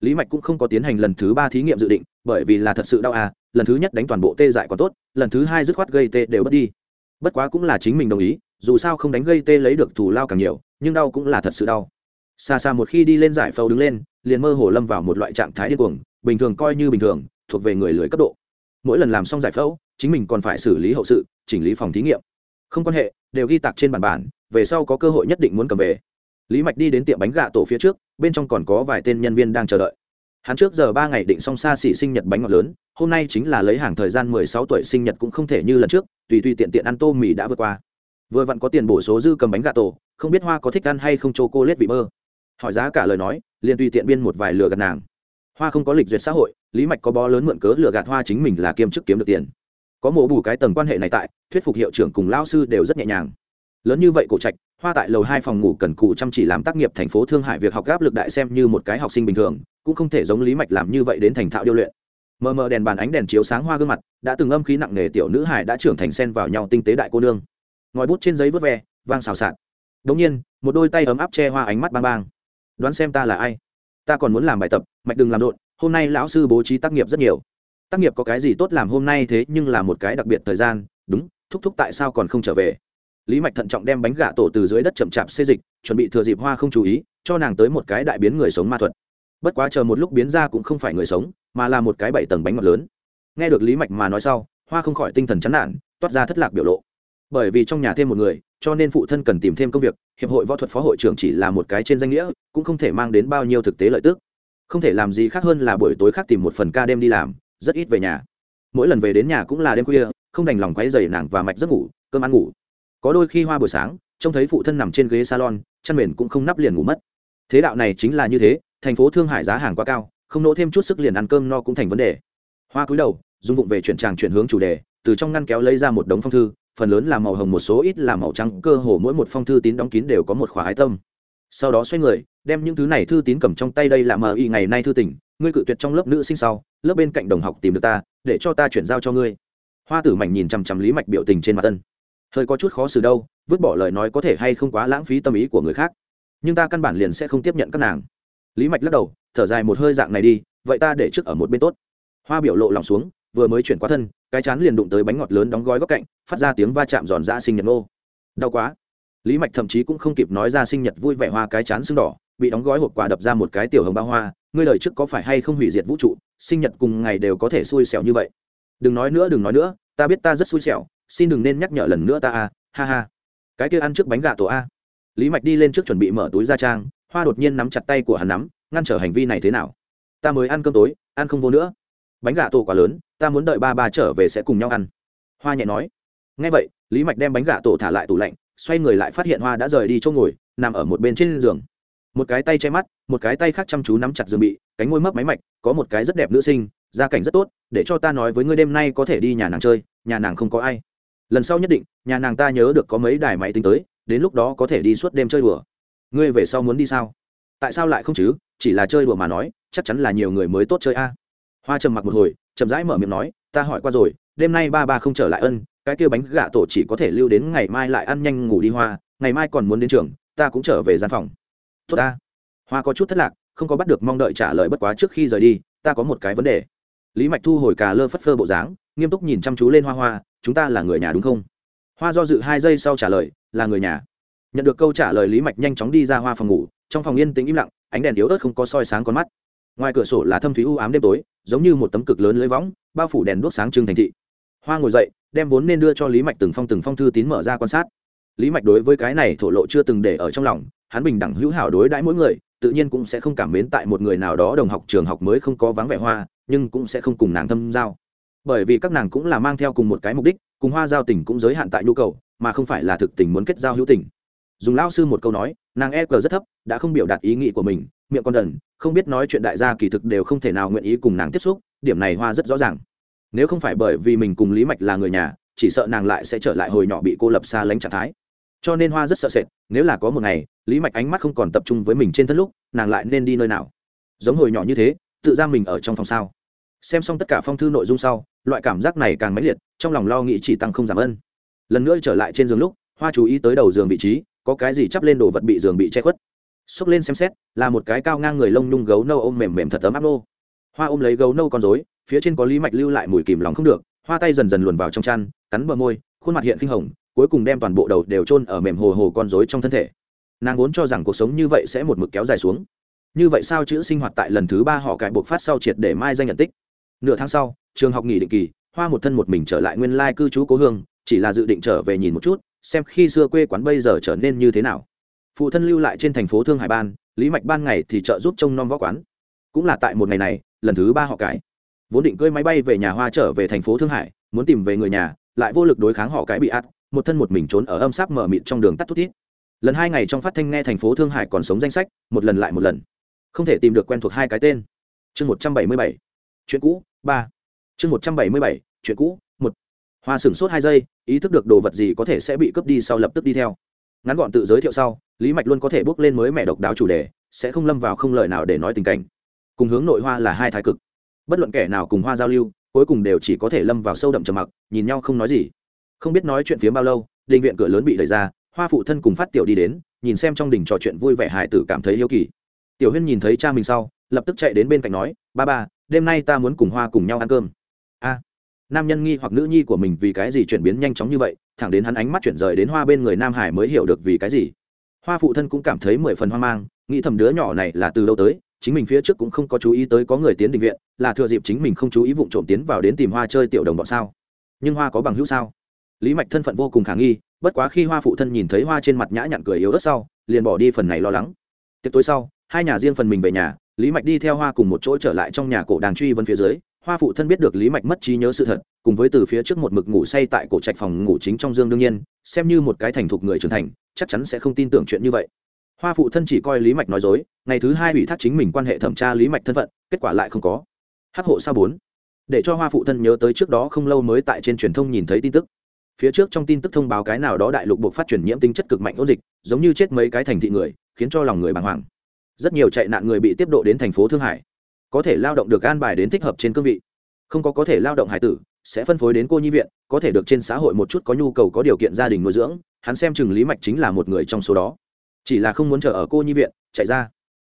Lý mạch cũng không có tiến hành lần thứ ba thí nghiệm dự định, bởi vì là thật sự đau à lần thứ nhất đánh toàn bộ tê dại còn tốt, lần thứ hai dứt khoát gây tê đều bất đi. Bất quá cũng là chính mình đồng ý, dù sao không đánh gây tê lấy được thù lao càng nhiều, nhưng đau cũng là thật sự đau. Xa xa một khi đi lên giải phẫu đứng lên, liền mơ hồ lâm vào một loại trạng thái điên cuồng, bình thường coi như bình thường, thuộc về người lười cấp độ. Mỗi lần làm xong giải phẫu, chính mình còn phải xử lý hậu sự, chỉnh lý phòng thí nghiệm. Không quan hệ, đều ghi tạc trên bản bản, về sau có cơ hội nhất định muốn cầm về. Lý mạch đi đến tiệm bánh gà tổ phía trước, bên trong còn có vài tên nhân viên đang chờ đợi hắn trước giờ ba ngày định xong xa xỉ sinh nhật bánh ngọt lớn, hôm nay chính là lấy hàng thời gian mười sáu tuổi sinh nhật cũng không thể như lần trước, tùy tùy tiện tiện ăn tô mì đã vượt qua. Vừa vặn có tiền bổ số dư cầm bánh gà tổ, không biết hoa có thích ăn hay không cho cô lết vị mơ. hỏi giá cả lời nói, liền tùy tiện biên một vài lừa gạt nàng. Hoa không có lịch duyệt xã hội, lý mạch có bó lớn mượn cớ lừa gạt hoa chính mình là kiêm chức kiếm được tiền. Có mổ bù cái tầng quan hệ này tại, thuyết phục hiệu trưởng cùng lao sư đều rất nhẹ nhàng. Lớn như vậy cổ trạch, hoa tại lầu hai phòng ngủ cần cụ chăm chỉ làm tác nghiệp thành phố thương Hải việc học gáp lực đại xem như một cái học sinh bình thường cũng không thể giống lý mạch làm như vậy đến thành thạo điêu luyện. Mờ mờ đèn bàn ánh đèn chiếu sáng hoa gương mặt, đã từng âm khí nặng nề tiểu nữ hải đã trưởng thành sen vào nhau tinh tế đại cô nương. Ngòi bút trên giấy vớt ve, vang xào xạc. Đống nhiên, một đôi tay ấm áp che hoa ánh mắt bang bang. Đoán xem ta là ai? Ta còn muốn làm bài tập, mạch đừng làm rộn, hôm nay lão sư bố trí tác nghiệp rất nhiều. Tác nghiệp có cái gì tốt làm hôm nay thế nhưng là một cái đặc biệt thời gian, đúng, thúc thúc tại sao còn không trở về? Lý mạch thận trọng đem bánh gà tổ từ dưới đất chậm chạp xê dịch, chuẩn bị thừa dịp hoa không chú ý, cho nàng tới một cái đại biến người sống ma thuật bất quá chờ một lúc biến ra cũng không phải người sống, mà là một cái bảy tầng bánh ngọt lớn. Nghe được lý mạch mà nói sau, hoa không khỏi tinh thần chán nản, toát ra thất lạc biểu lộ. Bởi vì trong nhà thêm một người, cho nên phụ thân cần tìm thêm công việc, hiệp hội võ thuật phó hội trưởng chỉ là một cái trên danh nghĩa, cũng không thể mang đến bao nhiêu thực tế lợi tức. Không thể làm gì khác hơn là buổi tối khác tìm một phần ca đêm đi làm, rất ít về nhà. Mỗi lần về đến nhà cũng là đêm khuya, không đành lòng quấy dày nàng và mạch giấc ngủ, cơm ăn ngủ. Có đôi khi hoa buổi sáng, trông thấy phụ thân nằm trên ghế salon, chăn mền cũng không nắp liền ngủ mất. Thế đạo này chính là như thế thành phố thương hải giá hàng quá cao, không nỗ thêm chút sức liền ăn cơm no cũng thành vấn đề. Hoa cúi đầu dung vụng về chuyển tràng chuyển hướng chủ đề, từ trong ngăn kéo lấy ra một đống phong thư, phần lớn là màu hồng một số ít là màu trắng, cơ hồ mỗi một phong thư tín đóng kín đều có một khóa ái tâm. Sau đó xoay người, đem những thứ này thư tín cầm trong tay đây là mờ y ngày nay thư tỉnh ngươi cự tuyệt trong lớp nữ sinh sau, lớp bên cạnh đồng học tìm được ta, để cho ta chuyển giao cho ngươi. Hoa tử mảnh nhìn chằm chằm lý mạch biểu tình trên mặt tân hơi có chút khó xử đâu, vứt bỏ lời nói có thể hay không quá lãng phí tâm ý của người khác. Nhưng ta căn bản liền sẽ không tiếp nhận các nàng lý mạch lắc đầu, thở dài một hơi dạng này đi, vậy ta để trước ở một bên tốt. Hoa biểu lộ lòng xuống, vừa mới chuyển qua thân, cái chán liền đụng tới bánh ngọt lớn đóng gói góc cạnh, phát ra tiếng va chạm giòn ra sinh nhật ngô. Đau quá. Lý mạch thậm chí cũng không kịp nói ra sinh nhật vui vẻ hoa cái chán sưng đỏ, bị đóng gói hộp quà đập ra một cái tiểu hồng ba hoa, ngươi lời trước có phải hay không hủy diệt vũ trụ, sinh nhật cùng ngày đều có thể xui xẻo như vậy. Đừng nói nữa, đừng nói nữa, ta biết ta rất xui xẻo, xin đừng nên nhắc nhở lần nữa ta a, ha ha. Cái kia ăn trước bánh gà tổ a. Lý mạch đi lên trước chuẩn bị mở túi ra trang hoa đột nhiên nắm chặt tay của hắn nắm, ngăn trở hành vi này thế nào? Ta mới ăn cơm tối, ăn không vô nữa. Bánh gà tổ quá lớn, ta muốn đợi ba ba trở về sẽ cùng nhau ăn. Hoa nhẹ nói. Ngay vậy, lý mạch đem bánh gà tổ thả lại tủ lạnh, xoay người lại phát hiện hoa đã rời đi chỗ ngồi, nằm ở một bên trên giường. Một cái tay che mắt, một cái tay khác chăm chú nắm chặt giường bị, cánh môi mấp máy mạch, có một cái rất đẹp nữ sinh, gia cảnh rất tốt, để cho ta nói với ngươi đêm nay có thể đi nhà nàng chơi, nhà nàng không có ai. Lần sau nhất định, nhà nàng ta nhớ được có mấy đài máy tính tới, đến lúc đó có thể đi suốt đêm chơi đùa ngươi về sau muốn đi sao? Tại sao lại không chứ? Chỉ là chơi đùa mà nói, chắc chắn là nhiều người mới tốt chơi a. Hoa trầm mặc một hồi, chậm rãi mở miệng nói, ta hỏi qua rồi, đêm nay ba ba không trở lại ân, cái kia bánh gà tổ chỉ có thể lưu đến ngày mai lại ăn nhanh ngủ đi hoa, ngày mai còn muốn đến trường, ta cũng trở về gian phòng. Tốt ta. Hoa có chút thất lạc, không có bắt được mong đợi trả lời bất quá trước khi rời đi, ta có một cái vấn đề. Lý mạch thu hồi cà lơ phất phơ bộ dáng, nghiêm túc nhìn chăm chú lên hoa hoa, chúng ta là người nhà đúng không? Hoa do dự hai giây sau trả lời, là người nhà nhận được câu trả lời lý mạch nhanh chóng đi ra hoa phòng ngủ, trong phòng yên tĩnh im lặng, ánh đèn yếu ớt không có soi sáng con mắt. Ngoài cửa sổ là thâm thúy u ám đêm tối, giống như một tấm cực lớn lưới võng, bao phủ đèn đuốc sáng trưng thành thị. Hoa ngồi dậy, đem vốn nên đưa cho lý mạch từng phong từng phong thư tín mở ra quan sát. Lý mạch đối với cái này thổ lộ chưa từng để ở trong lòng, hắn bình đẳng hữu hảo đối đãi mỗi người, tự nhiên cũng sẽ không cảm mến tại một người nào đó đồng học trường học mới không có vắng vẻ hoa, nhưng cũng sẽ không cùng nàng thâm giao. Bởi vì các nàng cũng là mang theo cùng một cái mục đích, cùng hoa giao tình cũng giới hạn tại nhu cầu, mà không phải là thực tình muốn kết giao hữu tình dùng lao sư một câu nói, nàng e cờ rất thấp, đã không biểu đạt ý nghĩ của mình, miệng con đần, không biết nói chuyện đại gia kỳ thực đều không thể nào nguyện ý cùng nàng tiếp xúc, điểm này hoa rất rõ ràng. Nếu không phải bởi vì mình cùng lý mạch là người nhà, chỉ sợ nàng lại sẽ trở lại hồi nhỏ bị cô lập xa lánh trạng thái. Cho nên hoa rất sợ sệt, nếu là có một ngày, lý mạch ánh mắt không còn tập trung với mình trên thân lúc, nàng lại nên đi nơi nào? Giống hồi nhỏ như thế, tự ra mình ở trong phòng sao? Xem xong tất cả phong thư nội dung sau, loại cảm giác này càng mãnh liệt, trong lòng lo nghĩ chỉ tăng không giảm ân. Lần nữa trở lại trên giường lúc, hoa chú ý tới đầu giường vị trí có cái gì chắp lên đồ vật bị giường bị che khuất. Xốc lên xem xét, là một cái cao ngang người lông nhung gấu nâu ôm mềm mềm thật ấm áp nô. Hoa ôm lấy gấu nâu con rối, phía trên có lý mạch lưu lại mùi kìm lòng không được, hoa tay dần dần luồn vào trong chăn, cắn bờ môi, khuôn mặt hiện kinh hồng, cuối cùng đem toàn bộ đầu đều chôn ở mềm hồ hồ con rối trong thân thể. Nàng vốn cho rằng cuộc sống như vậy sẽ một mực kéo dài xuống. Như vậy sao chữ sinh hoạt tại lần thứ ba họ cải buộc phát sau triệt để mai danh nhận tích? Nửa tháng sau, trường học nghỉ định kỳ, hoa một thân một mình trở lại nguyên lai cư trú cố hương, chỉ là dự định trở về nhìn một chút xem khi xưa quê quán bây giờ trở nên như thế nào. Phụ thân lưu lại trên thành phố thương hải ban, lý mạch ban ngày thì trợ giúp trông nom võ quán. Cũng là tại một ngày này, lần thứ ba họ cãi vốn định cưỡi máy bay về nhà hoa trở về thành phố thương hải, muốn tìm về người nhà, lại vô lực đối kháng họ cái bị át một thân một mình trốn ở âm sáp mở mịt trong đường tắt thút thít. Lần hai ngày trong phát thanh nghe thành phố thương hải còn sống danh sách, một lần lại một lần. Không thể tìm được quen thuộc hai cái tên. Chương một trăm bảy mươi bảy. Chuyện cũ, ba. Chương một trăm bảy mươi bảy, chuyện cũ hoa sửng sốt hai giây, ý thức được đồ vật gì có thể sẽ bị cướp đi sau lập tức đi theo. Ngắn gọn tự giới thiệu sau, lý mạch luôn có thể bước lên mới mẹ độc đáo chủ đề, sẽ không lâm vào không lời nào để nói tình cảnh. Cùng hướng nội hoa là hai thái cực. Bất luận kẻ nào cùng hoa giao lưu, cuối cùng đều chỉ có thể lâm vào sâu đậm trầm mặc, nhìn nhau không nói gì. Không biết nói chuyện phía bao lâu, đình viện cửa lớn bị đẩy ra, hoa phụ thân cùng phát tiểu đi đến, nhìn xem trong đình trò chuyện vui vẻ hải tử cảm thấy yêu kỳ. Tiểu huyên nhìn thấy cha mình sau, lập tức chạy đến bên cạnh nói, ba ba, đêm nay ta muốn cùng hoa cùng nhau ăn cơm. A nam nhân nghi hoặc nữ nhi của mình vì cái gì chuyển biến nhanh chóng như vậy, thẳng đến hắn ánh mắt chuyển rời đến hoa bên người nam hải mới hiểu được vì cái gì. Hoa phụ thân cũng cảm thấy mười phần hoang mang, nghĩ thầm đứa nhỏ này là từ đâu tới, chính mình phía trước cũng không có chú ý tới có người tiến định viện, là thừa dịp chính mình không chú ý vụ trộm tiến vào đến tìm hoa chơi tiểu đồng bọn sao. Nhưng hoa có bằng hữu sao? Lý mạch thân phận vô cùng khả nghi, bất quá khi hoa phụ thân nhìn thấy hoa trên mặt nhã nhặn cười yếu ớt sau, liền bỏ đi phần này lo lắng. Tiệc tối sau, hai nhà riêng phần mình về nhà, lý mạch đi theo hoa cùng một chỗ trở lại trong nhà cổ đàng truy vân phía dưới hoa phụ thân biết được lý mạch mất trí nhớ sự thật, cùng với từ phía trước một mực ngủ say tại cổ trạch phòng ngủ chính trong dương đương nhiên, xem như một cái thành thục người trưởng thành, chắc chắn sẽ không tin tưởng chuyện như vậy. Hoa phụ thân chỉ coi lý mạch nói dối, ngày thứ hai ủy thác chính mình quan hệ thẩm tra lý mạch thân phận, kết quả lại không có. Hắc hộ sao bốn. Để cho hoa phụ thân nhớ tới trước đó không lâu mới tại trên truyền thông nhìn thấy tin tức. Phía trước trong tin tức thông báo cái nào đó đại lục buộc phát truyền nhiễm tính chất cực mạnh ôn dịch, giống như chết mấy cái thành thị người, khiến cho lòng người bàng hoàng. Rất nhiều chạy nạn người bị tiếp độ đến thành phố thương hải có thể lao động được an bài đến thích hợp trên cương vị. Không có có thể lao động hải tử, sẽ phân phối đến cô nhi viện, có thể được trên xã hội một chút có nhu cầu có điều kiện gia đình nuôi dưỡng, hắn xem chừng lý mạch chính là một người trong số đó. Chỉ là không muốn chờ ở cô nhi viện, chạy ra.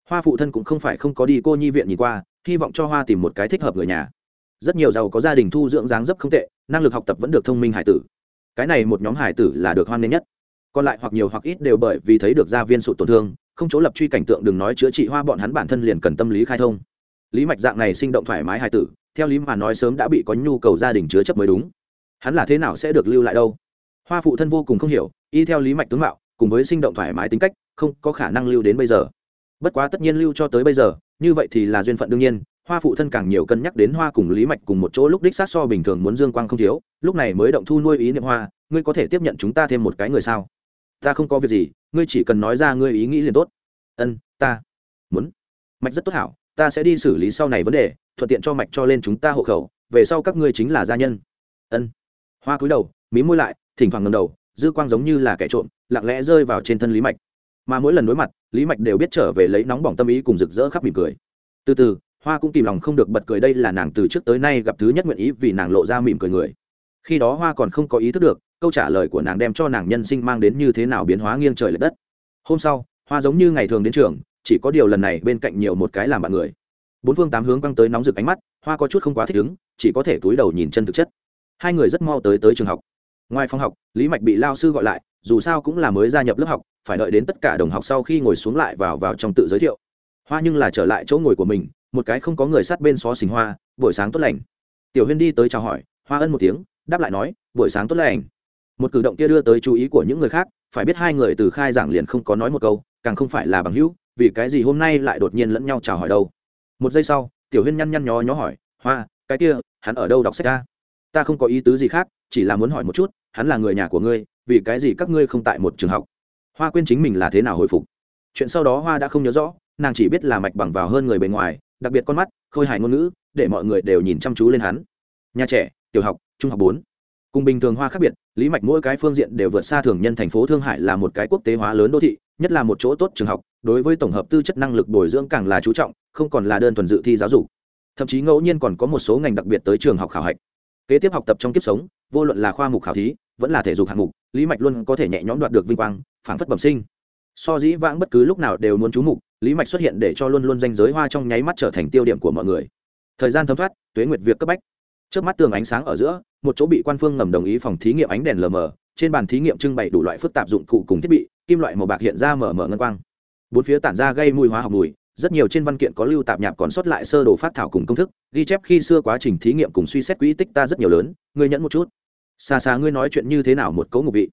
Hoa phụ thân cũng không phải không có đi cô nhi viện nhìn qua, hy vọng cho hoa tìm một cái thích hợp người nhà. Rất nhiều giàu có gia đình thu dưỡng dáng dấp không tệ, năng lực học tập vẫn được thông minh hải tử. Cái này một nhóm hải tử là được hoan nghênh nhất. Còn lại hoặc nhiều hoặc ít đều bởi vì thấy được gia viên sụt tổn thương, không chỗ lập truy cảnh tượng đừng nói chữa trị hoa bọn hắn bản thân liền cần tâm lý khai thông lý mạch dạng này sinh động thoải mái hài tử, theo lý mà nói sớm đã bị có nhu cầu gia đình chứa chấp mới đúng. Hắn là thế nào sẽ được lưu lại đâu? Hoa phụ thân vô cùng không hiểu, y theo lý mạch tướng mạo, cùng với sinh động thoải mái tính cách, không có khả năng lưu đến bây giờ. Bất quá tất nhiên lưu cho tới bây giờ, như vậy thì là duyên phận đương nhiên, hoa phụ thân càng nhiều cân nhắc đến hoa cùng lý mạch cùng một chỗ lúc đích sát so bình thường muốn dương quang không thiếu, lúc này mới động thu nuôi ý niệm hoa, ngươi có thể tiếp nhận chúng ta thêm một cái người sao? Ta không có việc gì, ngươi chỉ cần nói ra ngươi ý nghĩ liền tốt. Ân, ta muốn. Mạch rất tốt hảo ta sẽ đi xử lý sau này vấn đề, thuận tiện cho mạch cho lên chúng ta hộ khẩu, về sau các ngươi chính là gia nhân. Ân. Hoa cúi đầu, mí môi lại, thỉnh thoảng ngầm đầu, dư quang giống như là kẻ trộm, lặng lẽ rơi vào trên thân lý mạch. Mà mỗi lần đối mặt, lý mạch đều biết trở về lấy nóng bỏng tâm ý cùng rực rỡ khắp mỉm cười. Từ từ, hoa cũng kìm lòng không được bật cười đây là nàng từ trước tới nay gặp thứ nhất nguyện ý vì nàng lộ ra mỉm cười người. Khi đó hoa còn không có ý thức được, câu trả lời của nàng đem cho nàng nhân sinh mang đến như thế nào biến hóa nghiêng trời l ệ đất. Hôm sau, hoa giống như ngày thường đến trường chỉ có điều lần này bên cạnh nhiều một cái làm bạn người. Bốn phương tám hướng quăng tới nóng rực ánh mắt, hoa có chút không quá thích ứng, chỉ có thể túi đầu nhìn chân thực chất. Hai người rất mau tới tới trường học. Ngoài phòng học, lý mạch bị lao sư gọi lại, dù sao cũng là mới gia nhập lớp học, phải đợi đến tất cả đồng học sau khi ngồi xuống lại vào vào trong tự giới thiệu. Hoa nhưng là trở lại chỗ ngồi của mình, một cái không có người sát bên xó xình hoa, buổi sáng tốt lành. Tiểu huyên đi tới chào hỏi, hoa ân một tiếng, đáp lại nói, buổi sáng tốt lành. Một cử động kia đưa tới chú ý của những người khác, phải biết hai người từ khai giảng liền không có nói một câu, càng không phải là bằng hữu vì cái gì hôm nay lại đột nhiên lẫn nhau chào hỏi đâu? Một giây sau, tiểu huyên nhăn nhăn nhó nhó hỏi, hoa, cái kia, hắn ở đâu đọc sách ta? Ta không có ý tứ gì khác, chỉ là muốn hỏi một chút, hắn là người nhà của ngươi, vì cái gì các ngươi không tại một trường học? Hoa quên chính mình là thế nào hồi phục. Chuyện sau đó hoa đã không nhớ rõ, nàng chỉ biết là mạch bằng vào hơn người bề ngoài, đặc biệt con mắt, khôi hài ngôn ngữ, để mọi người đều nhìn chăm chú lên hắn. Nhà trẻ, tiểu học, trung học bốn. Cùng bình thường hoa khác biệt, lý mạch mỗi cái phương diện đều vượt xa thường nhân thành phố thương hải là một cái quốc tế hóa lớn đô thị, nhất là một chỗ tốt trường học đối với tổng hợp tư chất năng lực bồi dưỡng càng là chú trọng, không còn là đơn thuần dự thi giáo dục. Thậm chí ngẫu nhiên còn có một số ngành đặc biệt tới trường học khảo hạch. Kế tiếp học tập trong kiếp sống, vô luận là khoa mục khảo thí, vẫn là thể dục hạng mục, lý mạch luôn có thể nhẹ nhõm đoạt được vinh quang, phảng phất bẩm sinh. So dĩ vãng bất cứ lúc nào đều muốn chú mục, lý mạch xuất hiện để cho luôn luôn danh giới hoa trong nháy mắt trở thành tiêu điểm của mọi người. Thời gian thấm thoát, tuế nguyệt việc cấp bách. Trước mắt tường ánh sáng ở giữa, một chỗ bị quan phương ngầm đồng ý phòng thí nghiệm ánh đèn lờ mờ, trên bàn thí nghiệm trưng bày đủ loại phức tạp dụng cụ cùng thiết bị, kim loại màu bạc hiện ra mở mở ngân quang bốn phía tản ra gây mùi hóa học mùi, rất nhiều trên văn kiện có lưu tạp nhạp còn sót lại sơ đồ phát thảo cùng công thức, ghi chép khi xưa quá trình thí nghiệm cùng suy xét quỹ tích ta rất nhiều lớn, ngươi nhẫn một chút. Xa xa ngươi nói chuyện như thế nào một cấu ngục vị?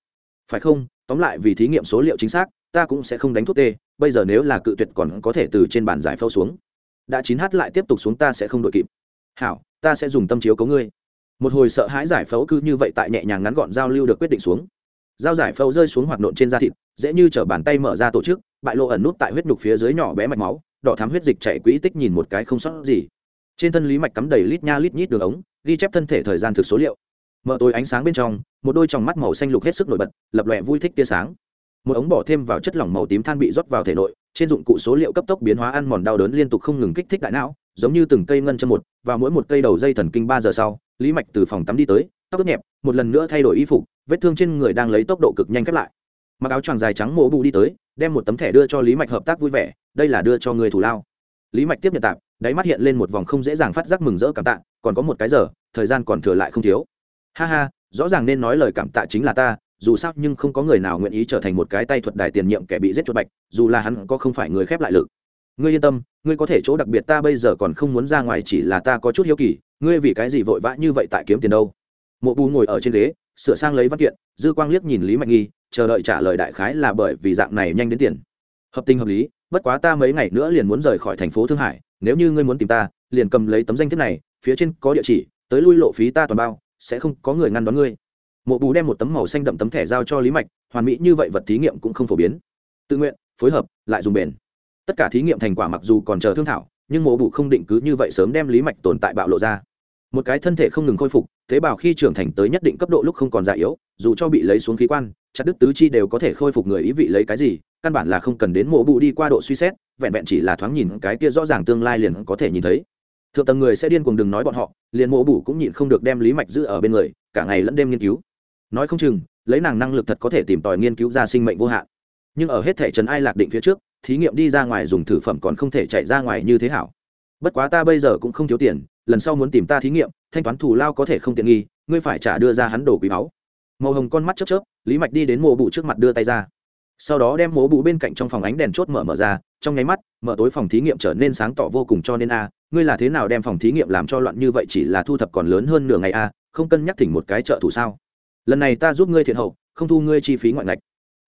Phải không? Tóm lại vì thí nghiệm số liệu chính xác, ta cũng sẽ không đánh thuốc tê, bây giờ nếu là cự tuyệt còn có thể từ trên bàn giải phẫu xuống. Đã chín h lại tiếp tục xuống ta sẽ không đội kịp. Hảo, ta sẽ dùng tâm chiếu cấu ngươi. Một hồi sợ hãi giải phẫu cứ như vậy tại nhẹ nhàng ngắn gọn giao lưu được quyết định xuống. Dao giải phẫu rơi xuống hoạt nộn trên da thịt, dễ như t bàn tay mở ra tổ chức bại lộ ẩn nút tại huyết nhục phía dưới nhỏ bé mạch máu, đỏ thám huyết dịch chảy quỹ tích nhìn một cái không sót gì. Trên thân lý mạch cắm đầy lít nha lít nhít đường ống, ghi chép thân thể thời gian thực số liệu. Mở tối ánh sáng bên trong, một đôi tròng mắt màu xanh lục hết sức nổi bật, lập lòe vui thích tia sáng. Một ống bỏ thêm vào chất lỏng màu tím than bị rót vào thể nội, trên dụng cụ số liệu cấp tốc biến hóa ăn mòn đau đớn liên tục không ngừng kích thích đại não, giống như từng cây ngân chân một và mỗi một cây đầu dây thần kinh ba giờ sau, lý mạch từ phòng tắm đi tới, tóc ướt nhẹp, một lần nữa thay đổi y phục, vết thương trên người đang lấy tốc độ cực nhanh khép lại. Mặc áo choàng dài trắng mổ bù đi tới đem một tấm thẻ đưa cho lý mạch hợp tác vui vẻ, đây là đưa cho người thủ lao. Lý mạch tiếp nhận tạm đáy mắt hiện lên một vòng không dễ dàng phát giác mừng rỡ cảm tạ, còn có một cái giờ, thời gian còn thừa lại không thiếu. Ha ha, rõ ràng nên nói lời cảm tạ chính là ta, dù sao nhưng không có người nào nguyện ý trở thành một cái tay thuật đài tiền nhiệm kẻ bị giết chuột bạch, dù là hắn có không phải người khép lại lực. Ngươi yên tâm, ngươi có thể chỗ đặc biệt ta bây giờ còn không muốn ra ngoài chỉ là ta có chút hiếu kỳ, ngươi vì cái gì vội vã như vậy tại kiếm tiền đâu? Mộ bù ngồi ở trên ghế, sửa sang lấy văn kiện, dư quang liếc nhìn lý mạnh nghi chờ đợi trả lời đại khái là bởi vì dạng này nhanh đến tiền. Hợp tình hợp lý, bất quá ta mấy ngày nữa liền muốn rời khỏi thành phố thương hải, nếu như ngươi muốn tìm ta, liền cầm lấy tấm danh thiếp này, phía trên có địa chỉ, tới lui lộ phí ta toàn bao, sẽ không có người ngăn đón ngươi. Mộ bù đem một tấm màu xanh đậm tấm thẻ giao cho lý mạch, hoàn mỹ như vậy vật thí nghiệm cũng không phổ biến. Tự nguyện, phối hợp, lại dùng bền. Tất cả thí nghiệm thành quả mặc dù còn chờ thương thảo, nhưng mộ bù không định cứ như vậy sớm đem lý mạch tồn tại bạo lộ ra một cái thân thể không ngừng khôi phục, tế bào khi trưởng thành tới nhất định cấp độ lúc không còn già yếu, dù cho bị lấy xuống khí quan, chặt đứt tứ chi đều có thể khôi phục người ý vị lấy cái gì, căn bản là không cần đến mộ bụ đi qua độ suy xét, vẹn vẹn chỉ là thoáng nhìn cái kia rõ ràng tương lai liền có thể nhìn thấy. Thượng tầng người sẽ điên cuồng đừng nói bọn họ, liền mộ bụ cũng nhịn không được đem lý mạch giữ ở bên người, cả ngày lẫn đêm nghiên cứu. Nói không chừng, lấy nàng năng lực thật có thể tìm tòi nghiên cứu ra sinh mệnh vô hạn. Nhưng ở hết thể trần ai lạc định phía trước, thí nghiệm đi ra ngoài dùng thử phẩm còn không thể chạy ra ngoài như thế hảo. Bất quá ta bây giờ cũng không thiếu tiền lần sau muốn tìm ta thí nghiệm, thanh toán thù lao có thể không tiện nghi, ngươi phải trả đưa ra hắn đồ quý báu. Màu hồng con mắt chớp chớp, lý mạch đi đến mộ bụ trước mặt đưa tay ra. Sau đó đem mố bụ bên cạnh trong phòng ánh đèn chốt mở mở ra, trong nháy mắt, mở tối phòng thí nghiệm trở nên sáng tỏ vô cùng cho nên a, ngươi là thế nào đem phòng thí nghiệm làm cho loạn như vậy chỉ là thu thập còn lớn hơn nửa ngày a, không cân nhắc thỉnh một cái trợ thủ sao? Lần này ta giúp ngươi thiện hậu, không thu ngươi chi phí ngoại ngạch.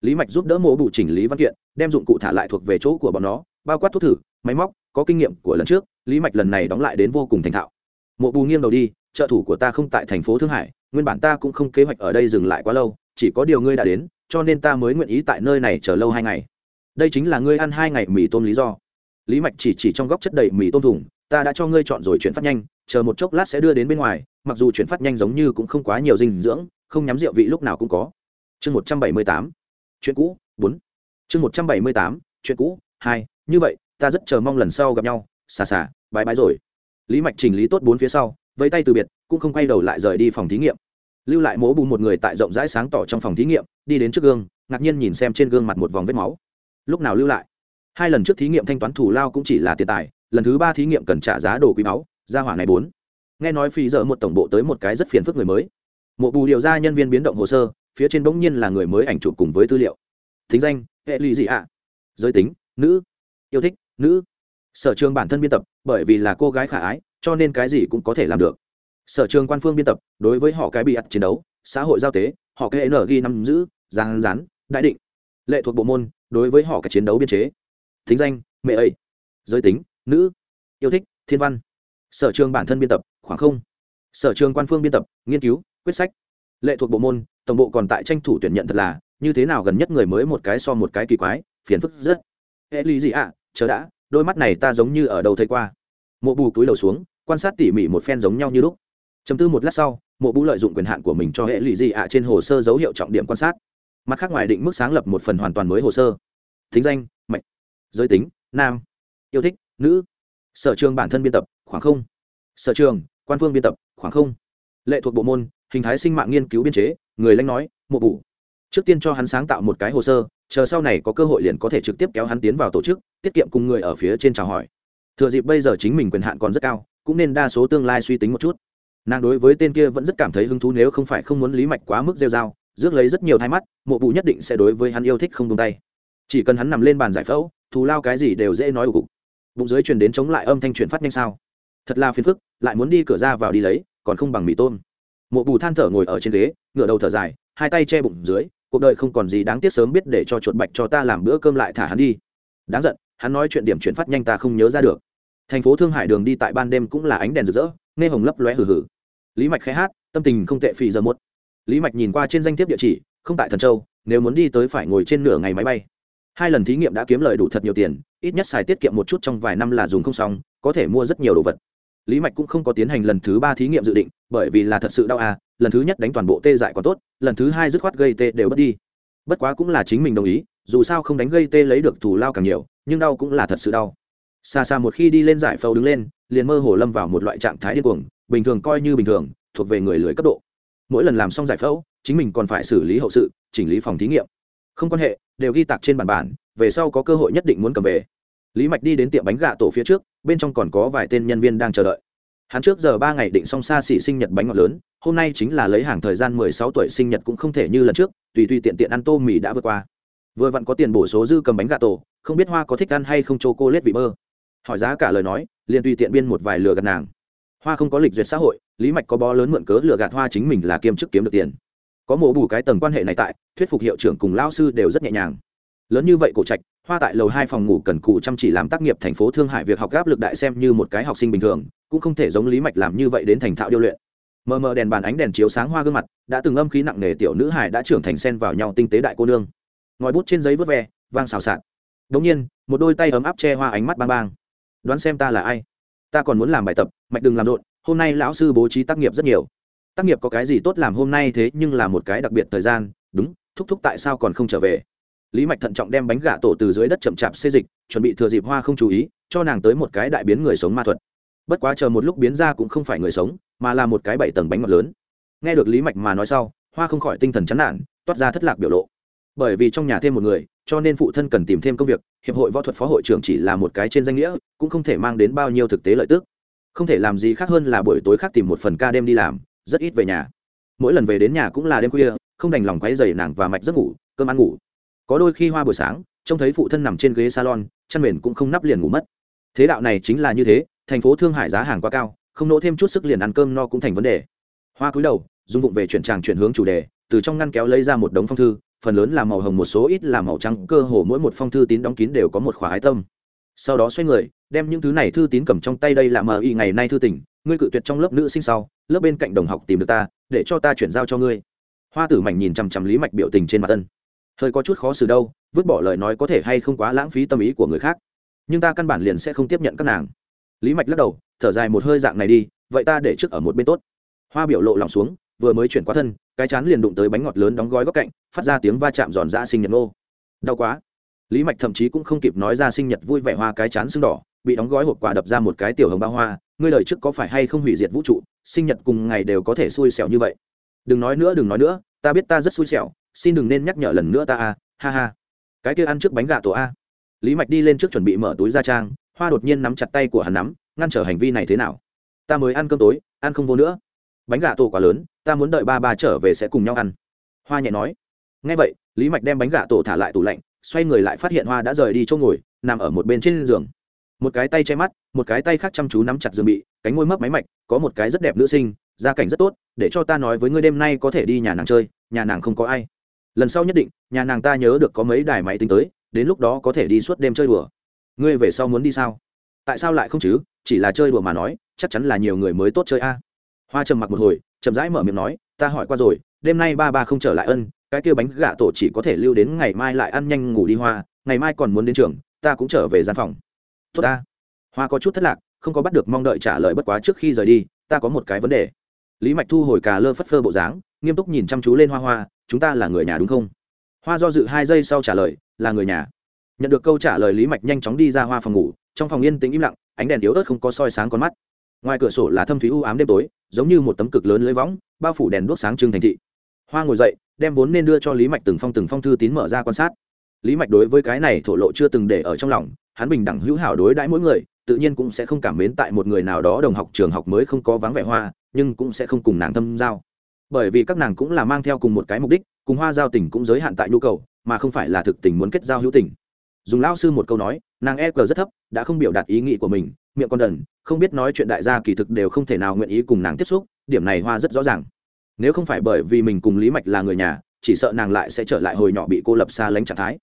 Lý mạch giúp đỡ mổ bụ chỉnh lý văn kiện, đem dụng cụ thả lại thuộc về chỗ của bọn nó, bao quát thuốc thử, máy móc có kinh nghiệm của lần trước, lý mạch lần này đóng lại đến vô cùng thành thạo. Mộ bù nghiêng đầu đi, trợ thủ của ta không tại thành phố thương hải, nguyên bản ta cũng không kế hoạch ở đây dừng lại quá lâu, chỉ có điều ngươi đã đến, cho nên ta mới nguyện ý tại nơi này chờ lâu hai ngày. Đây chính là ngươi ăn hai ngày mì tôm lý do. Lý mạch chỉ chỉ trong góc chất đầy mì tôm thùng, ta đã cho ngươi chọn rồi chuyển phát nhanh, chờ một chốc lát sẽ đưa đến bên ngoài, mặc dù chuyển phát nhanh giống như cũng không quá nhiều dinh dưỡng, không nhắm rượu vị lúc nào cũng có. Chương một trăm bảy mươi tám, chuyện cũ, bốn. Chương một trăm bảy mươi tám, chuyện cũ, hai, như vậy ta rất chờ mong lần sau gặp nhau, xà xà bãi bãi rồi. Lý mạch chỉnh lý tốt bốn phía sau, vẫy tay từ biệt, cũng không quay đầu lại rời đi phòng thí nghiệm. Lưu lại mố bù một người tại rộng rãi sáng tỏ trong phòng thí nghiệm, đi đến trước gương, ngạc nhiên nhìn xem trên gương mặt một vòng vết máu. Lúc nào lưu lại? Hai lần trước thí nghiệm thanh toán thủ lao cũng chỉ là tiền tài, lần thứ ba thí nghiệm cần trả giá đồ quý báu, ra hỏa này bốn. Nghe nói phi giờ một tổng bộ tới một cái rất phiền phức người mới. Mộ bù điều ra nhân viên biến động hồ sơ, phía trên bỗng nhiên là người mới ảnh chụp cùng với tư liệu. Thính danh, hệ lụy gì ạ? Giới tính, nữ. Yêu thích nữ. Sở trường bản thân biên tập bởi vì là cô gái khả ái cho nên cái gì cũng có thể làm được. Sở trường quan phương biên tập đối với họ cái bị ắt chiến đấu xã hội giao tế họ cái n ghi năm giữ giang rán đại định. Lệ thuộc bộ môn đối với họ cái chiến đấu biên chế. Thính danh mẹ ấy. Giới tính nữ. Yêu thích thiên văn. Sở trường bản thân biên tập khoảng không. Sở trường quan phương biên tập nghiên cứu quyết sách. Lệ thuộc bộ môn tổng bộ còn tại tranh thủ tuyển nhận thật là như thế nào gần nhất người mới một cái so một cái kỳ quái phiền phức rất. Hệ lý gì ạ? à, chờ đã, đôi mắt này ta giống như ở đâu thấy qua. Mộ bù túi đầu xuống, quan sát tỉ mỉ một phen giống nhau như lúc. Chấm tư một lát sau, mộ bù lợi dụng quyền hạn của mình cho hệ lụy gì ạ trên hồ sơ dấu hiệu trọng điểm quan sát. Mặt khác ngoài định mức sáng lập một phần hoàn toàn mới hồ sơ. Thính danh mạnh giới tính, nam. Yêu thích, nữ. Sở trường bản thân biên tập, khoảng không. Sở trường, quan phương biên tập, khoảng không. Lệ thuộc bộ môn, hình thái sinh mạng nghiên cứu biên chế, người lãnh nói, mộ bù. Trước tiên cho hắn sáng tạo một cái hồ sơ chờ sau này có cơ hội liền có thể trực tiếp kéo hắn tiến vào tổ chức, tiết kiệm cùng người ở phía trên chào hỏi. Thừa dịp bây giờ chính mình quyền hạn còn rất cao, cũng nên đa số tương lai suy tính một chút. Nàng đối với tên kia vẫn rất cảm thấy hứng thú nếu không phải không muốn lý mạch quá mức rêu dao rước lấy rất nhiều thai mắt, mộ bụ nhất định sẽ đối với hắn yêu thích không tung tay. Chỉ cần hắn nằm lên bàn giải phẫu, thù lao cái gì đều dễ nói ủ cục. Bụng dưới truyền đến chống lại âm thanh chuyển phát nhanh sao. Thật là phiền phức, lại muốn đi cửa ra vào đi lấy, còn không bằng mì tôm. Mộ bù than thở ngồi ở trên ghế, ngửa đầu thở dài, hai tay che bụng dưới cuộc đời không còn gì đáng tiếc sớm biết để cho chuột bạch cho ta làm bữa cơm lại thả hắn đi. Đáng giận, hắn nói chuyện điểm chuyển phát nhanh ta không nhớ ra được. Thành phố thương hải đường đi tại ban đêm cũng là ánh đèn rực rỡ, nghe hồng lấp lóe hử hử lý mạch khẽ hát, tâm tình không tệ phì giờ một lý mạch nhìn qua trên danh thiếp địa chỉ, không tại thần châu, nếu muốn đi tới phải ngồi trên nửa ngày máy bay. Hai lần thí nghiệm đã kiếm lời đủ thật nhiều tiền, ít nhất xài tiết kiệm một chút trong vài năm là dùng không xong, có thể mua rất nhiều đồ vật lý mạch cũng không có tiến hành lần thứ ba thí nghiệm dự định, bởi vì là thật sự đau à lần thứ nhất đánh toàn bộ tê dại còn tốt, lần thứ hai dứt khoát gây tê đều bất đi. Bất quá cũng là chính mình đồng ý, dù sao không đánh gây tê lấy được thù lao càng nhiều, nhưng đau cũng là thật sự đau. Xa xa một khi đi lên giải phẫu đứng lên, liền mơ hồ lâm vào một loại trạng thái điên cuồng, bình thường coi như bình thường, thuộc về người lười cấp độ. Mỗi lần làm xong giải phẫu, chính mình còn phải xử lý hậu sự, chỉnh lý phòng thí nghiệm. Không quan hệ, đều ghi tạc trên bản bản, về sau có cơ hội nhất định muốn cầm về lý mạch đi đến tiệm bánh gà tổ phía trước, bên trong còn có vài tên nhân viên đang chờ đợi. Hắn trước giờ ba ngày định xong xa xỉ sinh nhật bánh ngọt lớn, hôm nay chính là lấy hàng thời gian mười sáu tuổi sinh nhật cũng không thể như lần trước, tùy tùy tiện tiện ăn tô mì đã vượt qua. Vừa vặn có tiền bổ số dư cầm bánh gà tổ, không biết hoa có thích ăn hay không cho cô lết vị bơ. Hỏi giá cả lời nói, liền tùy tiện biên một vài lừa gạt nàng. Hoa không có lịch duyệt xã hội, lý mạch có bó lớn mượn cớ lừa gạt hoa chính mình là kiêm chức kiếm được tiền. Có mổ bù cái tầng quan hệ này tại, thuyết phục hiệu trưởng cùng lao sư đều rất nhẹ nhàng. Lớn như vậy cổ trạch hoa tại lầu hai phòng ngủ cần cụ chăm chỉ làm tác nghiệp thành phố thương Hải việc học áp lực đại xem như một cái học sinh bình thường, cũng không thể giống lý mạch làm như vậy đến thành thạo điêu luyện. Mờ mờ đèn bàn ánh đèn chiếu sáng hoa gương mặt, đã từng âm khí nặng nề tiểu nữ hải đã trưởng thành sen vào nhau tinh tế đại cô nương. Ngòi bút trên giấy vớt ve, vang xào xạc. Đống nhiên, một đôi tay ấm áp che hoa ánh mắt bang bang. Đoán xem ta là ai? Ta còn muốn làm bài tập, mạch đừng làm rộn, hôm nay lão sư bố trí tác nghiệp rất nhiều. Tác nghiệp có cái gì tốt làm hôm nay thế nhưng là một cái đặc biệt thời gian, đúng, thúc thúc tại sao còn không trở về? Lý mạch thận trọng đem bánh gà tổ từ dưới đất chậm chạp xê dịch, chuẩn bị thừa dịp hoa không chú ý, cho nàng tới một cái đại biến người sống ma thuật. Bất quá chờ một lúc biến ra cũng không phải người sống, mà là một cái bảy tầng bánh ngọt lớn. Nghe được lý mạch mà nói sau, hoa không khỏi tinh thần chán nản, toát ra thất lạc biểu lộ. Bởi vì trong nhà thêm một người, cho nên phụ thân cần tìm thêm công việc, hiệp hội võ thuật phó hội trưởng chỉ là một cái trên danh nghĩa, cũng không thể mang đến bao nhiêu thực tế lợi tức. Không thể làm gì khác hơn là buổi tối khác tìm một phần ca đêm đi làm, rất ít về nhà. Mỗi lần về đến nhà cũng là đêm khuya, không đành lòng quấy dày nàng và mạch giấc ngủ, cơm ăn ngủ có đôi khi hoa buổi sáng, trông thấy phụ thân nằm trên ghế salon, chăn mền cũng không nắp liền ngủ mất. Thế đạo này chính là như thế, thành phố thương hải giá hàng quá cao, không nỗ thêm chút sức liền ăn cơm no cũng thành vấn đề. Hoa cúi đầu dung vụng về chuyển tràng chuyển hướng chủ đề, từ trong ngăn kéo lấy ra một đống phong thư, phần lớn là màu hồng một số ít là màu trắng, cơ hồ mỗi một phong thư tín đóng kín đều có một khóa ái tâm. Sau đó xoay người, đem những thứ này thư tín cầm trong tay đây là mờ y ngày nay thư tỉnh ngươi cự tuyệt trong lớp nữ sinh sau, lớp bên cạnh đồng học tìm được ta, để cho ta chuyển giao cho ngươi. Hoa tử mảnh nhìn chằm chằm lý mạch biểu tình trên mặt tân hơi có chút khó xử đâu, vứt bỏ lời nói có thể hay không quá lãng phí tâm ý của người khác. Nhưng ta căn bản liền sẽ không tiếp nhận các nàng. Lý mạch lắc đầu, thở dài một hơi dạng này đi, vậy ta để trước ở một bên tốt. Hoa biểu lộ lòng xuống, vừa mới chuyển qua thân, cái chán liền đụng tới bánh ngọt lớn đóng gói góc cạnh, phát ra tiếng va chạm giòn ra sinh nhật ngô đau quá. Lý mạch thậm chí cũng không kịp nói ra sinh nhật vui vẻ hoa cái chán sưng đỏ, bị đóng gói hộp quà đập ra một cái tiểu hồng bao hoa, ngươi lời trước có phải hay không hủy diệt vũ trụ, sinh nhật cùng ngày đều có thể xui xẻo như vậy? Đừng nói nữa, đừng nói nữa, ta biết ta rất xui xẻo xin đừng nên nhắc nhở lần nữa ta a, ha ha. Cái kia ăn trước bánh gà tổ a. Lý mạch đi lên trước chuẩn bị mở túi ra trang, hoa đột nhiên nắm chặt tay của hắn nắm, ngăn trở hành vi này thế nào? Ta mới ăn cơm tối, ăn không vô nữa. Bánh gà tổ quá lớn, ta muốn đợi ba ba trở về sẽ cùng nhau ăn. Hoa nhẹ nói. Ngay vậy, lý mạch đem bánh gà tổ thả lại tủ lạnh, xoay người lại phát hiện hoa đã rời đi chỗ ngồi, nằm ở một bên trên giường. Một cái tay che mắt, một cái tay khác chăm chú nắm chặt giường bị, cánh môi mấp máy mạch, có một cái rất đẹp nữ sinh, gia cảnh rất tốt, để cho ta nói với ngươi đêm nay có thể đi nhà nàng chơi, nhà nàng không có ai lần sau nhất định, nhà nàng ta nhớ được có mấy đài máy tính tới, đến lúc đó có thể đi suốt đêm chơi đùa. Ngươi về sau muốn đi sao? Tại sao lại không chứ? Chỉ là chơi đùa mà nói, chắc chắn là nhiều người mới tốt chơi a. Hoa trầm mặc một hồi, chậm rãi mở miệng nói, ta hỏi qua rồi, đêm nay ba ba không trở lại ân, cái kia bánh gà tổ chỉ có thể lưu đến ngày mai lại ăn nhanh ngủ đi hoa, ngày mai còn muốn đến trường, ta cũng trở về gian phòng. Tốt ta. Hoa có chút thất lạc, không có bắt được mong đợi trả lời bất quá trước khi rời đi, ta có một cái vấn đề. Lý mạch thu hồi cà lơ phất phơ bộ dáng, nghiêm túc nhìn chăm chú lên hoa hoa chúng ta là người nhà đúng không? Hoa do dự hai giây sau trả lời, là người nhà. Nhận được câu trả lời lý mạch nhanh chóng đi ra hoa phòng ngủ, trong phòng yên tĩnh im lặng, ánh đèn yếu ớt không có soi sáng con mắt. Ngoài cửa sổ là thâm thúy u ám đêm tối, giống như một tấm cực lớn lưới võng, bao phủ đèn đuốc sáng trưng thành thị. Hoa ngồi dậy, đem vốn nên đưa cho lý mạch từng phong từng phong thư tín mở ra quan sát. Lý mạch đối với cái này thổ lộ chưa từng để ở trong lòng, hắn bình đẳng hữu hảo đối đãi mỗi người, tự nhiên cũng sẽ không cảm mến tại một người nào đó đồng học trường học mới không có vắng vẻ hoa, nhưng cũng sẽ không cùng nàng thâm giao bởi vì các nàng cũng là mang theo cùng một cái mục đích, cùng hoa giao tình cũng giới hạn tại nhu cầu, mà không phải là thực tình muốn kết giao hữu tình. Dùng lao sư một câu nói, nàng e cờ rất thấp, đã không biểu đạt ý nghĩ của mình, miệng con đần, không biết nói chuyện đại gia kỳ thực đều không thể nào nguyện ý cùng nàng tiếp xúc, điểm này hoa rất rõ ràng. Nếu không phải bởi vì mình cùng lý mạch là người nhà, chỉ sợ nàng lại sẽ trở lại hồi nhỏ bị cô lập xa lánh trạng thái.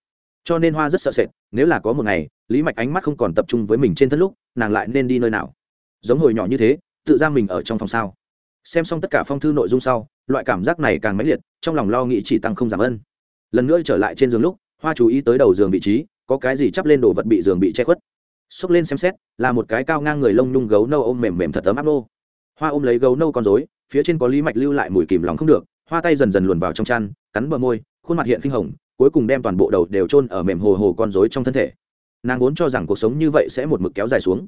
Cho nên hoa rất sợ sệt, nếu là có một ngày, lý mạch ánh mắt không còn tập trung với mình trên thân lúc, nàng lại nên đi nơi nào? Giống hồi nhỏ như thế, tự ra mình ở trong phòng sao? Xem xong tất cả phong thư nội dung sau loại cảm giác này càng mãnh liệt, trong lòng lo nghĩ chỉ tăng không giảm ân. Lần nữa trở lại trên giường lúc, hoa chú ý tới đầu giường vị trí, có cái gì chắp lên đồ vật bị giường bị che khuất. Xốc lên xem xét, là một cái cao ngang người lông nhung gấu nâu ôm mềm mềm thật ấm áp nô. Hoa ôm lấy gấu nâu con rối, phía trên có lý mạch lưu lại mùi kìm lòng không được, hoa tay dần dần luồn vào trong chăn, cắn bờ môi, khuôn mặt hiện kinh hồng, cuối cùng đem toàn bộ đầu đều chôn ở mềm hồ hồ con rối trong thân thể. Nàng vốn cho rằng cuộc sống như vậy sẽ một mực kéo dài xuống.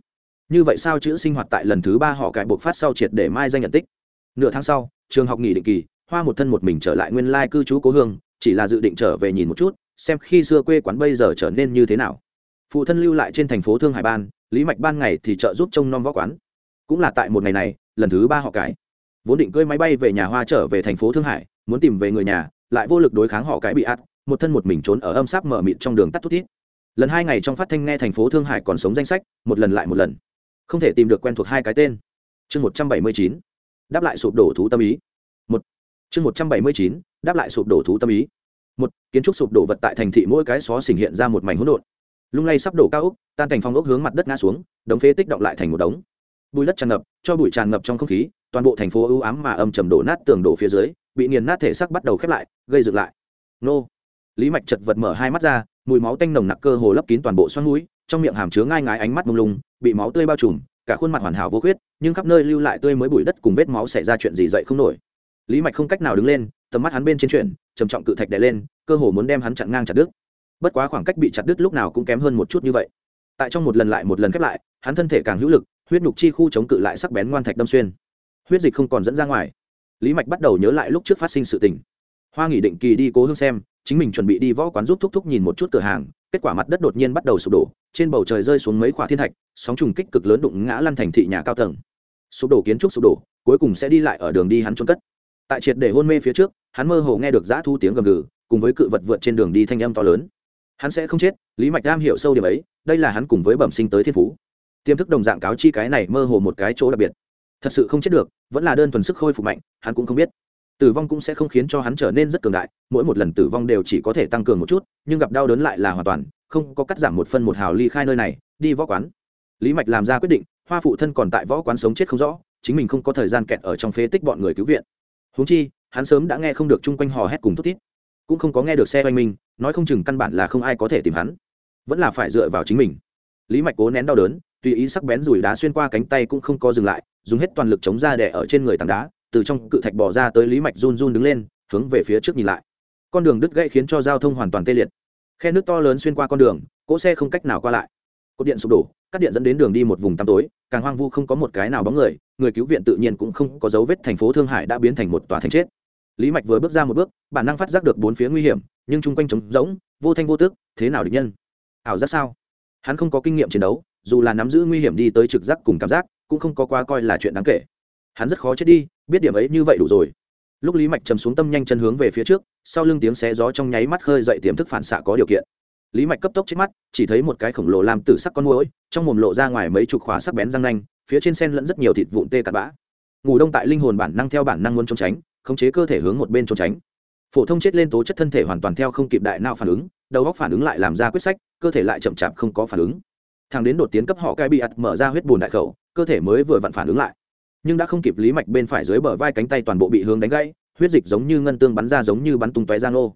Như vậy sao chữ sinh hoạt tại lần thứ ba họ cải buộc phát sau triệt để mai danh nhận tích? Nửa tháng sau trường học nghỉ định kỳ, hoa một thân một mình trở lại nguyên lai cư trú cố hương, chỉ là dự định trở về nhìn một chút, xem khi xưa quê quán bây giờ trở nên như thế nào. Phụ thân lưu lại trên thành phố thương hải ban, lý mạch ban ngày thì trợ giúp trông nom võ quán. Cũng là tại một ngày này, lần thứ ba họ cái vốn định cơi máy bay về nhà hoa trở về thành phố thương hải, muốn tìm về người nhà, lại vô lực đối kháng họ cái bị ạt một thân một mình trốn ở âm sáp mở mịt trong đường tắt thút thít. Lần hai ngày trong phát thanh nghe thành phố thương hải còn sống danh sách, một lần lại một lần. Không thể tìm được quen thuộc hai cái tên. Chương một trăm bảy mươi chín đáp lại sụp đổ thú tâm ý. Một. Chương một trăm bảy mươi chín, đáp lại sụp đổ thú tâm ý. Một, kiến trúc sụp đổ vật tại thành thị mỗi cái xó xỉnh hiện ra một mảnh hỗn độn. Lung lay sắp đổ cao ốc tan thành phong ốc hướng mặt đất ngã xuống, đống phế tích động lại thành một đống. Bùi đất tràn ngập, cho bụi tràn ngập trong không khí, toàn bộ thành phố ưu ám mà âm trầm đổ nát tường đổ phía dưới, bị nghiền nát thể xác bắt đầu khép lại, gây dựng lại. Nô. Lý mạch chật vật mở hai mắt ra, mùi máu tanh nồng nặc cơ hồ lấp kín toàn bộ xoắn mũi, trong miệng hàm chứa ngai ngái ánh mắt mông lung, bị máu tươi bao trùm cả khuôn mặt hoàn hảo vô khuyết, nhưng khắp nơi lưu lại tươi mới bụi đất cùng vết máu xảy ra chuyện gì dậy không nổi. Lý mạch không cách nào đứng lên, tầm mắt hắn bên trên chuyện trầm trọng cự thạch đè lên, cơ hồ muốn đem hắn chặn ngang chặt đứt. Bất quá khoảng cách bị chặt đứt lúc nào cũng kém hơn một chút như vậy. Tại trong một lần lại một lần khép lại, hắn thân thể càng hữu lực, huyết nhục chi khu chống cự lại sắc bén ngoan thạch đâm xuyên. Huyết dịch không còn dẫn ra ngoài. Lý mạch bắt đầu nhớ lại lúc trước phát sinh sự tình. Hoa nghỉ định kỳ đi cố hương xem, chính mình chuẩn bị đi võ quán giúp thúc thúc nhìn một chút cửa hàng kết quả mặt đất đột nhiên bắt đầu sụp đổ, trên bầu trời rơi xuống mấy khoả thiên thạch, sóng trùng kích cực lớn đụng ngã lăn thành thị nhà cao tầng. Sụp đổ kiến trúc sụp đổ, cuối cùng sẽ đi lại ở đường đi hắn trôn cất. Tại triệt để hôn mê phía trước, hắn mơ hồ nghe được giã thu tiếng gầm gừ, cùng với cự vật vượt trên đường đi thanh âm to lớn. Hắn sẽ không chết, lý mạch đam hiểu sâu điểm ấy, đây là hắn cùng với bẩm sinh tới thiên phú. Tiềm thức đồng dạng cáo chi cái này mơ hồ một cái chỗ đặc biệt. Thật sự không chết được, vẫn là đơn thuần sức khôi phục mạnh, hắn cũng không biết tử vong cũng sẽ không khiến cho hắn trở nên rất cường đại, mỗi một lần tử vong đều chỉ có thể tăng cường một chút, nhưng gặp đau đớn lại là hoàn toàn, không có cắt giảm một phân một hào ly khai nơi này, đi võ quán. Lý mạch làm ra quyết định, hoa phụ thân còn tại võ quán sống chết không rõ, chính mình không có thời gian kẹt ở trong phế tích bọn người cứu viện. Húng chi, hắn sớm đã nghe không được chung quanh hò hét cùng thút thít, cũng không có nghe được xe oanh minh, nói không chừng căn bản là không ai có thể tìm hắn, vẫn là phải dựa vào chính mình. Lý mạch cố nén đau đớn, tùy ý sắc bén rùi đá xuyên qua cánh tay cũng không có dừng lại, dùng hết toàn lực chống ra đẻ ở trên người tảng đá từ trong cự thạch bỏ ra tới lý mạch run run đứng lên, hướng về phía trước nhìn lại. Con đường đứt gãy khiến cho giao thông hoàn toàn tê liệt. Khe nước to lớn xuyên qua con đường, cỗ xe không cách nào qua lại. Cột điện sụp đổ, cắt điện dẫn đến đường đi một vùng tăm tối, càng hoang vu không có một cái nào bóng người người cứu viện tự nhiên cũng không có dấu vết thành phố thương hải đã biến thành một tòa thành chết. Lý mạch vừa bước ra một bước, bản năng phát giác được bốn phía nguy hiểm, nhưng chung quanh trống rỗng, vô thanh vô tức, thế nào địch nhân? Ảo giác sao? Hắn không có kinh nghiệm chiến đấu, dù là nắm giữ nguy hiểm đi tới trực giác cùng cảm giác, cũng không có quá coi là chuyện đáng kể. Hắn rất khó chết đi biết điểm ấy như vậy đủ rồi. Lúc lý mạch chầm xuống tâm nhanh chân hướng về phía trước, sau lưng tiếng xé gió trong nháy mắt khơi dậy tiềm thức phản xạ có điều kiện. Lý mạch cấp tốc chết mắt, chỉ thấy một cái khổng lồ làm tử sắc con mũi trong mồm lộ ra ngoài mấy chục khóa sắc bén răng nanh, phía trên sen lẫn rất nhiều thịt vụn tê cặn bã. Ngủ đông tại linh hồn bản năng theo bản năng muốn trốn tránh, khống chế cơ thể hướng một bên trốn tránh. Phổ thông chết lên tố chất thân thể hoàn toàn theo không kịp đại não phản ứng, đầu góc phản ứng lại làm ra quyết sách, cơ thể lại chậm chạp không có phản ứng. Thằng đến đột tiến cấp họ cai bị ặt mở ra huyết bùn đại khẩu, cơ thể mới vừa vặn phản ứng lại nhưng đã không kịp lý mạch bên phải dưới bờ vai cánh tay toàn bộ bị hướng đánh gãy, huyết dịch giống như ngân tương bắn ra giống như bắn tung tóe ra nô.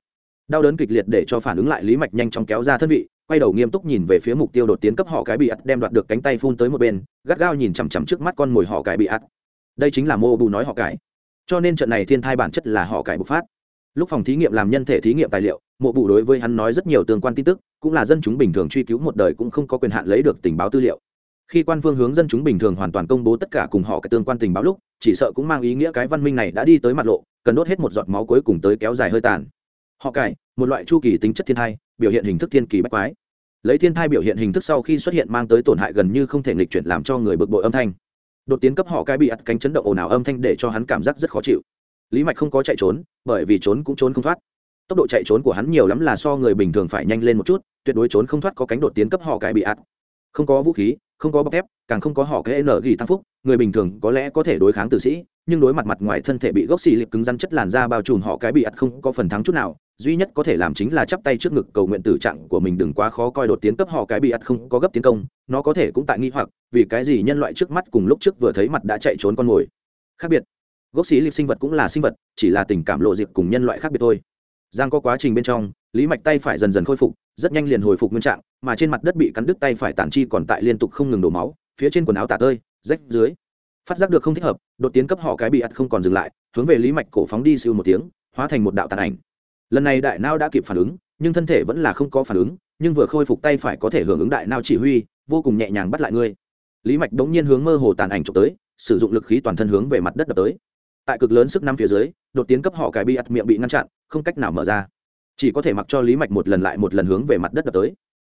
Đau đớn kịch liệt để cho phản ứng lại lý mạch nhanh chóng kéo ra thân vị, quay đầu nghiêm túc nhìn về phía mục tiêu đột tiến cấp họ cái bị ắt, đem đoạt được cánh tay phun tới một bên, gắt gao nhìn chằm chằm trước mắt con mồi họ cái bị ắt. Đây chính là mô bù nói họ cái. Cho nên trận này thiên thai bản chất là họ cải bộc phát. Lúc phòng thí nghiệm làm nhân thể thí nghiệm tài liệu, mộ bù đối với hắn nói rất nhiều tương quan tin tức, cũng là dân chúng bình thường truy cứu một đời cũng không có quyền hạn lấy được tình báo tư liệu khi quan phương hướng dân chúng bình thường hoàn toàn công bố tất cả cùng họ cái tương quan tình báo lúc, chỉ sợ cũng mang ý nghĩa cái văn minh này đã đi tới mặt lộ, cần đốt hết một giọt máu cuối cùng tới kéo dài hơi tàn. Họ cải, một loại chu kỳ tính chất thiên thai, biểu hiện hình thức thiên kỳ bách quái. Lấy thiên thai biểu hiện hình thức sau khi xuất hiện mang tới tổn hại gần như không thể nghịch chuyển làm cho người bực bội âm thanh. Đột tiến cấp họ cái bị ắt cánh chấn động ồn ào âm thanh để cho hắn cảm giác rất khó chịu. Lý mạch không có chạy trốn, bởi vì trốn cũng trốn không thoát. Tốc độ chạy trốn của hắn nhiều lắm là so người bình thường phải nhanh lên một chút, tuyệt đối trốn không thoát có cánh đột tiến cấp họ cái bị ắt. Không có vũ khí không có bọc thép, càng không có họ cái n ghi tăng phúc, người bình thường có lẽ có thể đối kháng tử sĩ, nhưng đối mặt mặt ngoài thân thể bị gốc xì liệp cứng rắn chất làn da bao trùm họ cái bị ắt không có phần thắng chút nào, duy nhất có thể làm chính là chắp tay trước ngực cầu nguyện tử trạng của mình đừng quá khó coi đột tiến cấp họ cái bị ắt không có gấp tiến công, nó có thể cũng tại nghi hoặc, vì cái gì nhân loại trước mắt cùng lúc trước vừa thấy mặt đã chạy trốn con mồi. Khác biệt, gốc xì liệp sinh vật cũng là sinh vật, chỉ là tình cảm lộ diệp cùng nhân loại khác biệt thôi. Giang có quá trình bên trong, lý mạch tay phải dần dần khôi phục, rất nhanh liền hồi phục nguyên trạng mà trên mặt đất bị cắn đứt tay phải tản chi còn tại liên tục không ngừng đổ máu, phía trên quần áo tả tơi, rách dưới. Phát giác được không thích hợp, đột tiến cấp họ cái bị ắt không còn dừng lại, hướng về lý mạch cổ phóng đi siêu một tiếng, hóa thành một đạo tàn ảnh. Lần này đại nao đã kịp phản ứng, nhưng thân thể vẫn là không có phản ứng, nhưng vừa khôi phục tay phải có thể hưởng ứng đại nao chỉ huy, vô cùng nhẹ nhàng bắt lại ngươi. Lý mạch đống nhiên hướng mơ hồ tàn ảnh trộm tới, sử dụng lực khí toàn thân hướng về mặt đất đập tới. Tại cực lớn sức năm phía dưới, đột tiến cấp họ cái bị ắt miệng bị ngăn chặn, không cách nào mở ra. Chỉ có thể mặc cho lý mạch một lần lại một lần hướng về mặt đất đập tới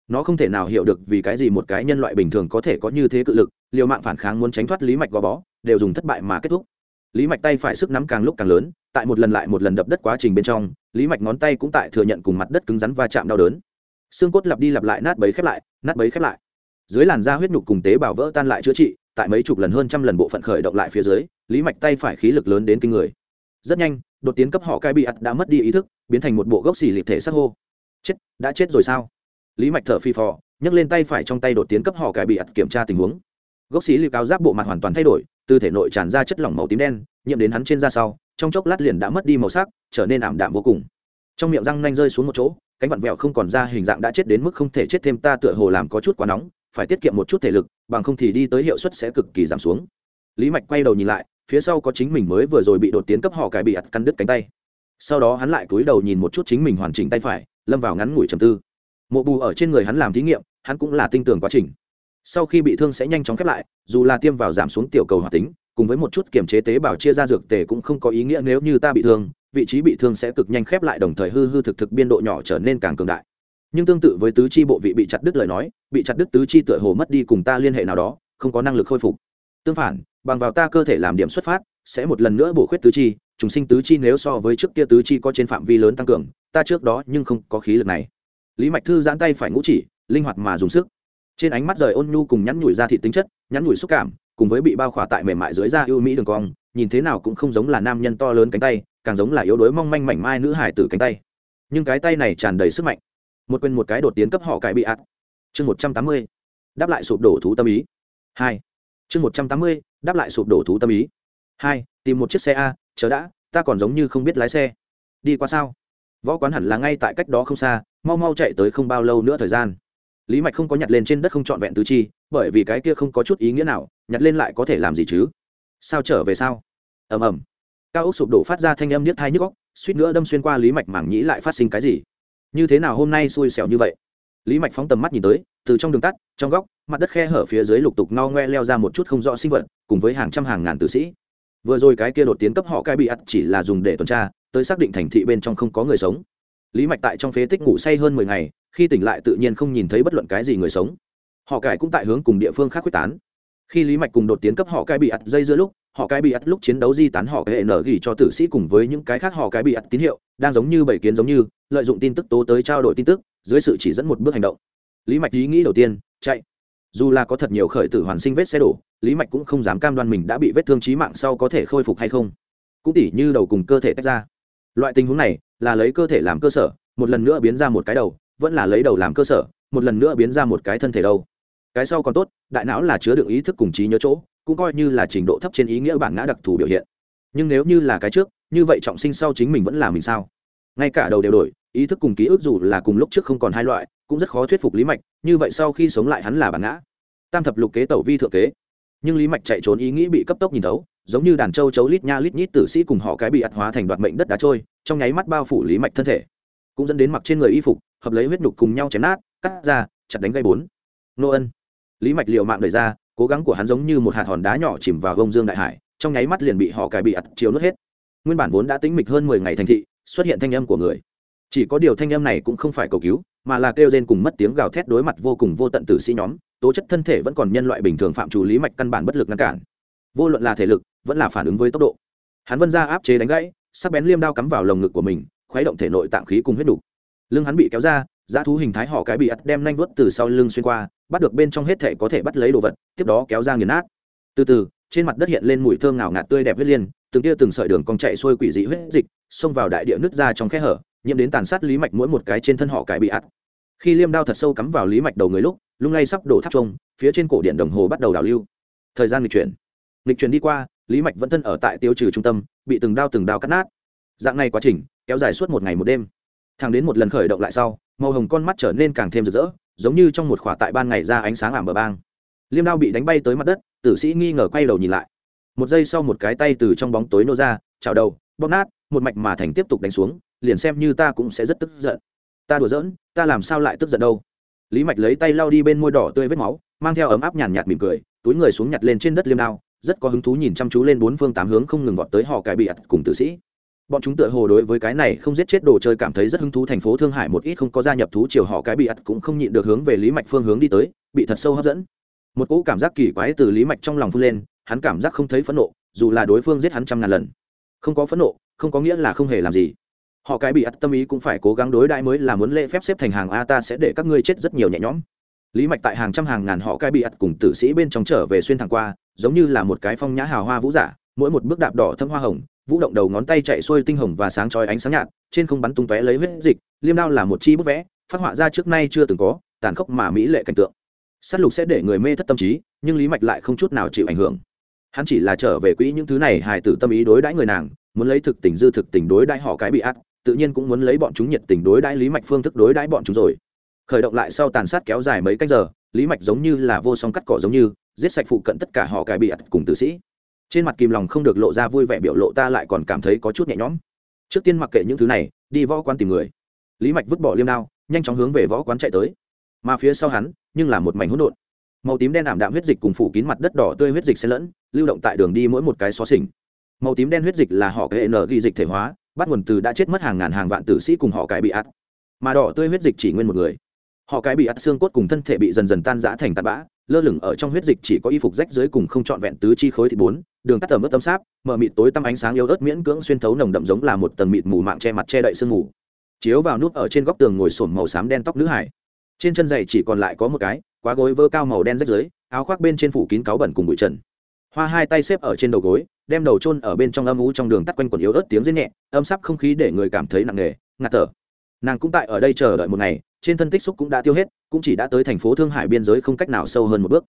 nó không thể nào hiểu được vì cái gì một cái nhân loại bình thường có thể có như thế cự lực, liều mạng phản kháng muốn tránh thoát lý mạch gò bó, đều dùng thất bại mà kết thúc. Lý mạch tay phải sức nắm càng lúc càng lớn, tại một lần lại một lần đập đất quá trình bên trong, lý mạch ngón tay cũng tại thừa nhận cùng mặt đất cứng rắn va chạm đau đớn. Xương cốt lặp đi lặp lại nát bấy khép lại, nát bấy khép lại. Dưới làn da huyết nhục cùng tế bào vỡ tan lại chữa trị, tại mấy chục lần hơn trăm lần bộ phận khởi động lại phía dưới, lý mạch tay phải khí lực lớn đến kinh người. Rất nhanh, đột tiến cấp họ cai bị ặt đã mất đi ý thức, biến thành một bộ gốc xì lịp thể sắc hô. Chết, đã chết rồi sao? Lý mạch thở phi phò, nhấc lên tay phải trong tay đột tiến cấp họ cải bị ặt kiểm tra tình huống. Gốc xí lưu cao giáp bộ mặt hoàn toàn thay đổi, từ thể nội tràn ra chất lỏng màu tím đen, nhiễm đến hắn trên da sau, trong chốc lát liền đã mất đi màu sắc, trở nên ảm đạm vô cùng. Trong miệng răng nanh rơi xuống một chỗ, cánh vặn vẹo không còn ra hình dạng đã chết đến mức không thể chết thêm, ta tựa hồ làm có chút quá nóng, phải tiết kiệm một chút thể lực, bằng không thì đi tới hiệu suất sẽ cực kỳ giảm xuống. Lý mạch quay đầu nhìn lại, phía sau có chính mình mới vừa rồi bị đột tiến cấp họ cải bị ặt căn đứt cánh tay. Sau đó hắn lại cúi đầu nhìn một chút chính mình hoàn chỉnh tay phải, lâm vào ngắn ngủi trầm tư mộ bù ở trên người hắn làm thí nghiệm, hắn cũng là tinh tường quá trình. Sau khi bị thương sẽ nhanh chóng khép lại, dù là tiêm vào giảm xuống tiểu cầu hoạt tính, cùng với một chút kiểm chế tế bào chia ra dược tề cũng không có ý nghĩa nếu như ta bị thương, vị trí bị thương sẽ cực nhanh khép lại đồng thời hư hư thực thực biên độ nhỏ trở nên càng cường đại. Nhưng tương tự với tứ chi bộ vị bị chặt đứt lời nói, bị chặt đứt tứ chi tựa hồ mất đi cùng ta liên hệ nào đó, không có năng lực khôi phục. Tương phản, bằng vào ta cơ thể làm điểm xuất phát, sẽ một lần nữa bổ khuyết tứ chi, trùng sinh tứ chi nếu so với trước kia tứ chi có trên phạm vi lớn tăng cường, ta trước đó nhưng không có khí lực này lý mạch thư giãn tay phải ngũ chỉ, linh hoạt mà dùng sức. Trên ánh mắt rời ôn nhu cùng nhắn nhủi ra thị tính chất, nhắn nhủi xúc cảm, cùng với bị bao khỏa tại mềm mại dưới da ưu mỹ đường cong, nhìn thế nào cũng không giống là nam nhân to lớn cánh tay, càng giống là yếu đuối mong manh mảnh mai nữ hải tử cánh tay. Nhưng cái tay này tràn đầy sức mạnh. Một quên một cái đột tiến cấp họ cải bị ạt. Chương một trăm tám mươi, đáp lại sụp đổ thú tâm ý. Hai, chương một trăm tám mươi, đáp lại sụp đổ thú tâm ý. Hai, tìm một chiếc xe a, chờ đã, ta còn giống như không biết lái xe. Đi qua sao? Võ quán hẳn là ngay tại cách đó không xa mau mau chạy tới không bao lâu nữa thời gian. Lý mạch không có nhặt lên trên đất không trọn vẹn tứ chi, bởi vì cái kia không có chút ý nghĩa nào, nhặt lên lại có thể làm gì chứ? Sao trở về sao? Ầm ầm. Cao ốc sụp đổ phát ra thanh âm niết thai nhức góc suýt nữa đâm xuyên qua lý mạch mảng nhĩ lại phát sinh cái gì? Như thế nào hôm nay xui xẻo như vậy? Lý mạch phóng tầm mắt nhìn tới, từ trong đường tắt, trong góc, mặt đất khe hở phía dưới lục tục no ngoe leo ra một chút không rõ sinh vật, cùng với hàng trăm hàng ngàn tử sĩ. Vừa rồi cái kia đột tiến cấp họ cai bị ắt chỉ là dùng để tuần tra, tới xác định thành thị bên trong không có người sống lý mạch tại trong phế tích ngủ say hơn mười ngày, khi tỉnh lại tự nhiên không nhìn thấy bất luận cái gì người sống. Họ cải cũng tại hướng cùng địa phương khác quyết tán. Khi lý mạch cùng đột tiến cấp họ cai bị ắt dây giữa lúc, họ cái bị ắt lúc chiến đấu di tán họ hệ nở gỉ cho tử sĩ cùng với những cái khác họ cái bị ắt tín hiệu, đang giống như bảy kiến giống như, lợi dụng tin tức tố tới trao đổi tin tức, dưới sự chỉ dẫn một bước hành động. Lý mạch ý nghĩ đầu tiên, chạy. Dù là có thật nhiều khởi tử hoàn sinh vết xe đổ, lý mạch cũng không dám cam đoan mình đã bị vết thương trí mạng sau có thể khôi phục hay không. Cũng tỉ như đầu cùng cơ thể tách ra. Loại tình huống này là lấy cơ thể làm cơ sở, một lần nữa biến ra một cái đầu, vẫn là lấy đầu làm cơ sở, một lần nữa biến ra một cái thân thể đâu. Cái sau còn tốt, đại não là chứa đựng ý thức cùng trí nhớ chỗ, cũng coi như là trình độ thấp trên ý nghĩa bản ngã đặc thù biểu hiện. Nhưng nếu như là cái trước, như vậy trọng sinh sau chính mình vẫn là mình sao? Ngay cả đầu đều đổi, ý thức cùng ký ức dù là cùng lúc trước không còn hai loại, cũng rất khó thuyết phục lý mạch, như vậy sau khi sống lại hắn là bản ngã. Tam thập lục kế tẩu vi thượng kế nhưng lý mạch chạy trốn ý nghĩ bị cấp tốc nhìn thấu, giống như đàn châu chấu lít nha lít nhít tử sĩ cùng họ cái bị ạt hóa thành đoạt mệnh đất đá trôi, trong nháy mắt bao phủ lý mạch thân thể. Cũng dẫn đến mặc trên người y phục, hợp lấy huyết nhục cùng nhau chém nát, cắt ra, chặt đánh gây bốn. Nô ân. Lý mạch liều mạng đời ra, cố gắng của hắn giống như một hạt hòn đá nhỏ chìm vào gông dương đại hải, trong nháy mắt liền bị họ cài bị ặt chiếu nuốt hết. Nguyên bản vốn đã tính mịch hơn mười ngày thành thị, xuất hiện thanh âm của người. Chỉ có điều thanh âm này cũng không phải cầu cứu, mà là kêu rên cùng mất tiếng gào thét đối mặt vô cùng vô tận tử sĩ nhóm tố chất thân thể vẫn còn nhân loại bình thường phạm chủ lý mạch căn bản bất lực ngăn cản vô luận là thể lực, vẫn là phản ứng với tốc độ hắn vân ra áp chế đánh gãy, sắc bén liêm đao cắm vào lồng ngực của mình, khuấy động thể nội tạng khí cùng huyết đủ. lưng hắn bị kéo ra giá thú hình thái họ cái bị ắt đem nhanh vớt từ sau lưng xuyên qua, bắt được bên trong hết thể có thể bắt lấy đồ vật, tiếp đó kéo ra nghiền nát từ từ, trên mặt đất hiện lên mùi thơm ngào ngạt tươi đẹp huyết liên, từng tia từng sợi đường cong chạy xuôi quỷ dị huyết dịch, xông vào đại địa nứt ra trong khe hở, nhiễm đến tàn sát lý mạch mỗi một cái trên thân họ cải bị ắt. khi liêm đao thật sâu cắm vào lý mạch đầu người lúc lung lay sắp đổ tháp trông, phía trên cổ điện đồng hồ bắt đầu đảo lưu. Thời gian lịch chuyển. Lịch chuyển đi qua, lý mạch vẫn thân ở tại tiêu trừ trung tâm, bị từng đao từng đao cắt nát. Dạng này quá trình, kéo dài suốt một ngày một đêm. Thẳng đến một lần khởi động lại sau, màu hồng con mắt trở nên càng thêm rực rỡ, giống như trong một khỏa tại ban ngày ra ánh sáng ảm bờ bang. Liêm đao bị đánh bay tới mặt đất, tử sĩ nghi ngờ quay đầu nhìn lại. Một giây sau một cái tay từ trong bóng tối nô ra chào đầu, bóp nát, một mạch mà thành tiếp tục đánh xuống, liền xem như ta cũng sẽ rất tức giận. Ta đùa giỡn, ta làm sao lại tức giận đâu? Lý mạch lấy tay lau đi bên môi đỏ tươi vết máu, mang theo ấm áp nhàn nhạt mỉm cười, túi người xuống nhặt lên trên đất liêm đao, rất có hứng thú nhìn chăm chú lên bốn phương tám hướng không ngừng vọt tới họ cải bị ặt cùng tử sĩ. Bọn chúng tựa hồ đối với cái này không giết chết đồ chơi cảm thấy rất hứng thú thành phố thương hải một ít không có gia nhập thú chiều họ cái bị ặt cũng không nhịn được hướng về lý mạch phương hướng đi tới, bị thật sâu hấp dẫn. Một cỗ cảm giác kỳ quái từ lý mạch trong lòng phun lên, hắn cảm giác không thấy phẫn nộ, dù là đối phương giết hắn trăm ngàn lần. Không có phẫn nộ, không có nghĩa là không hề làm gì họ cái bị ắt tâm ý cũng phải cố gắng đối đãi mới là muốn lễ phép xếp thành hàng a, ta sẽ để các ngươi chết rất nhiều nhẹ nhõm. Lý mạch tại hàng trăm hàng ngàn họ cái bị ắt cùng tử sĩ bên trong trở về xuyên thẳng qua, giống như là một cái phong nhã hào hoa vũ giả, mỗi một bước đạp đỏ thâm hoa hồng, vũ động đầu ngón tay chạy xuôi tinh hồng và sáng chói ánh sáng nhạt, trên không bắn tung tóe lấy huyết dịch, liêm đao là một chi bút vẽ, phát họa ra trước nay chưa từng có, tàn khốc mà mỹ lệ cảnh tượng. Sát lục sẽ để người mê thất tâm trí, nhưng lý mạch lại không chút nào chịu ảnh hưởng. Hắn chỉ là trở về quỹ những thứ này hài tử tâm ý đối đãi người nàng, muốn lấy thực tình dư thực tình đối đãi họ cái bị ắt tự nhiên cũng muốn lấy bọn chúng nhiệt tình đối đãi lý mạch phương thức đối đãi bọn chúng rồi. Khởi động lại sau tàn sát kéo dài mấy cách giờ, lý mạch giống như là vô song cắt cỏ giống như, giết sạch phụ cận tất cả họ cài bị ắt cùng tử sĩ. Trên mặt kìm lòng không được lộ ra vui vẻ biểu lộ ta lại còn cảm thấy có chút nhẹ nhõm. Trước tiên mặc kệ những thứ này, đi võ quán tìm người. Lý mạch vứt bỏ liêm đao, nhanh chóng hướng về võ quán chạy tới. Mà phía sau hắn, nhưng là một mảnh hỗn độn. Màu tím đen ảm đạm huyết dịch cùng phủ kín mặt đất đỏ tươi huyết dịch xen lẫn, lưu động tại đường đi mỗi một cái xó xỉnh. Màu tím đen huyết dịch là họ cái n ghi dịch thể hóa bắt nguồn từ đã chết mất hàng ngàn hàng vạn tử sĩ cùng họ cái bị ắt. Mà đỏ tươi huyết dịch chỉ nguyên một người. Họ cái bị ắt xương cốt cùng thân thể bị dần dần tan rã thành tạt bã, lơ lửng ở trong huyết dịch chỉ có y phục rách dưới cùng không trọn vẹn tứ chi khối thịt bốn, đường tắt tầm ướt tấm sáp mở mịt tối tăm ánh sáng yếu ớt miễn cưỡng xuyên thấu nồng đậm giống là một tầng mịt mù mạng che mặt che đậy sương mù. Chiếu vào nút ở trên góc tường ngồi sổm màu xám đen tóc nữ hải. Trên chân giày chỉ còn lại có một cái, quá gối vơ cao màu đen rách dưới, áo khoác bên trên phủ kín cáo bẩn cùng bụi trần. Hoa hai tay xếp ở trên đầu gối đem đầu chôn ở bên trong âm u trong đường tắt quanh quần yếu ớt tiếng rên nhẹ, âm sắc không khí để người cảm thấy nặng nề, ngạt thở. Nàng cũng tại ở đây chờ đợi một ngày, trên thân tích xúc cũng đã tiêu hết, cũng chỉ đã tới thành phố thương hải biên giới không cách nào sâu hơn một bước.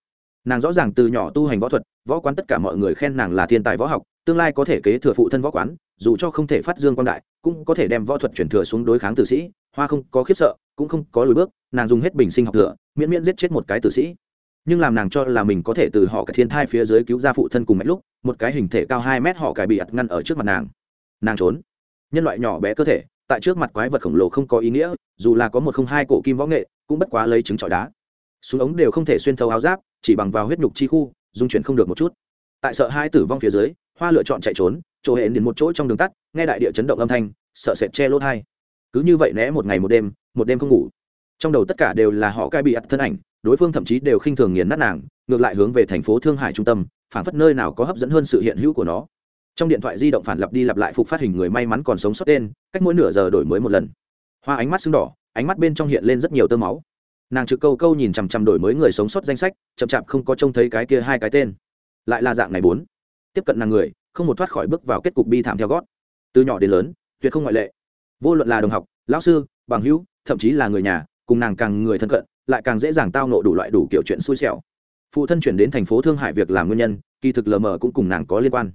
Nàng rõ ràng từ nhỏ tu hành võ thuật, võ quán tất cả mọi người khen nàng là thiên tài võ học, tương lai có thể kế thừa phụ thân võ quán, dù cho không thể phát dương quan đại, cũng có thể đem võ thuật chuyển thừa xuống đối kháng tử sĩ, hoa không có khiếp sợ, cũng không có lùi bước, nàng dùng hết bình sinh học thừa, miễn miễn giết chết một cái tử sĩ nhưng làm nàng cho là mình có thể từ họ cả thiên thai phía dưới cứu ra phụ thân cùng mạch lúc, một cái hình thể cao hai mét họ cải bị ặt ngăn ở trước mặt nàng. Nàng trốn. Nhân loại nhỏ bé cơ thể, tại trước mặt quái vật khổng lồ không có ý nghĩa, dù là có một không hai cổ kim võ nghệ, cũng bất quá lấy trứng trọi đá. Súng ống đều không thể xuyên thấu áo giáp, chỉ bằng vào huyết nhục chi khu, dung chuyển không được một chút. Tại sợ hai tử vong phía dưới, hoa lựa chọn chạy trốn, chỗ hệ đến một chỗ trong đường tắt, nghe đại địa chấn động âm thanh, sợ sệt che lỗ thai. Cứ như vậy né một ngày một đêm một đêm không ngủ. Trong đầu tất cả đều là họ cai bị ặt thân ảnh đối phương thậm chí đều khinh thường nghiền nát nàng, ngược lại hướng về thành phố thương hải trung tâm phản phất nơi nào có hấp dẫn hơn sự hiện hữu của nó. Trong điện thoại di động phản lặp đi lặp lại phục phát hình người may mắn còn sống sót tên, cách mỗi nửa giờ đổi mới một lần. Hoa ánh mắt sưng đỏ, ánh mắt bên trong hiện lên rất nhiều tơ máu. Nàng trực câu câu nhìn chằm chằm đổi mới người sống sót danh sách, chậm chạp không có trông thấy cái kia hai cái tên. Lại là dạng này bốn. Tiếp cận nàng người, không một thoát khỏi bước vào kết cục bi thảm theo gót. Từ nhỏ đến lớn, tuyệt không ngoại lệ. Vô luận là đồng học, lão sư, bằng hữu, thậm chí là người nhà, cùng nàng càng người thân cận lại càng dễ dàng tao nộ đủ loại đủ kiểu chuyện xui xẻo. Phụ thân chuyển đến thành phố thương hải việc làm nguyên nhân, kỳ thực lờ mờ cũng cùng nàng có liên quan.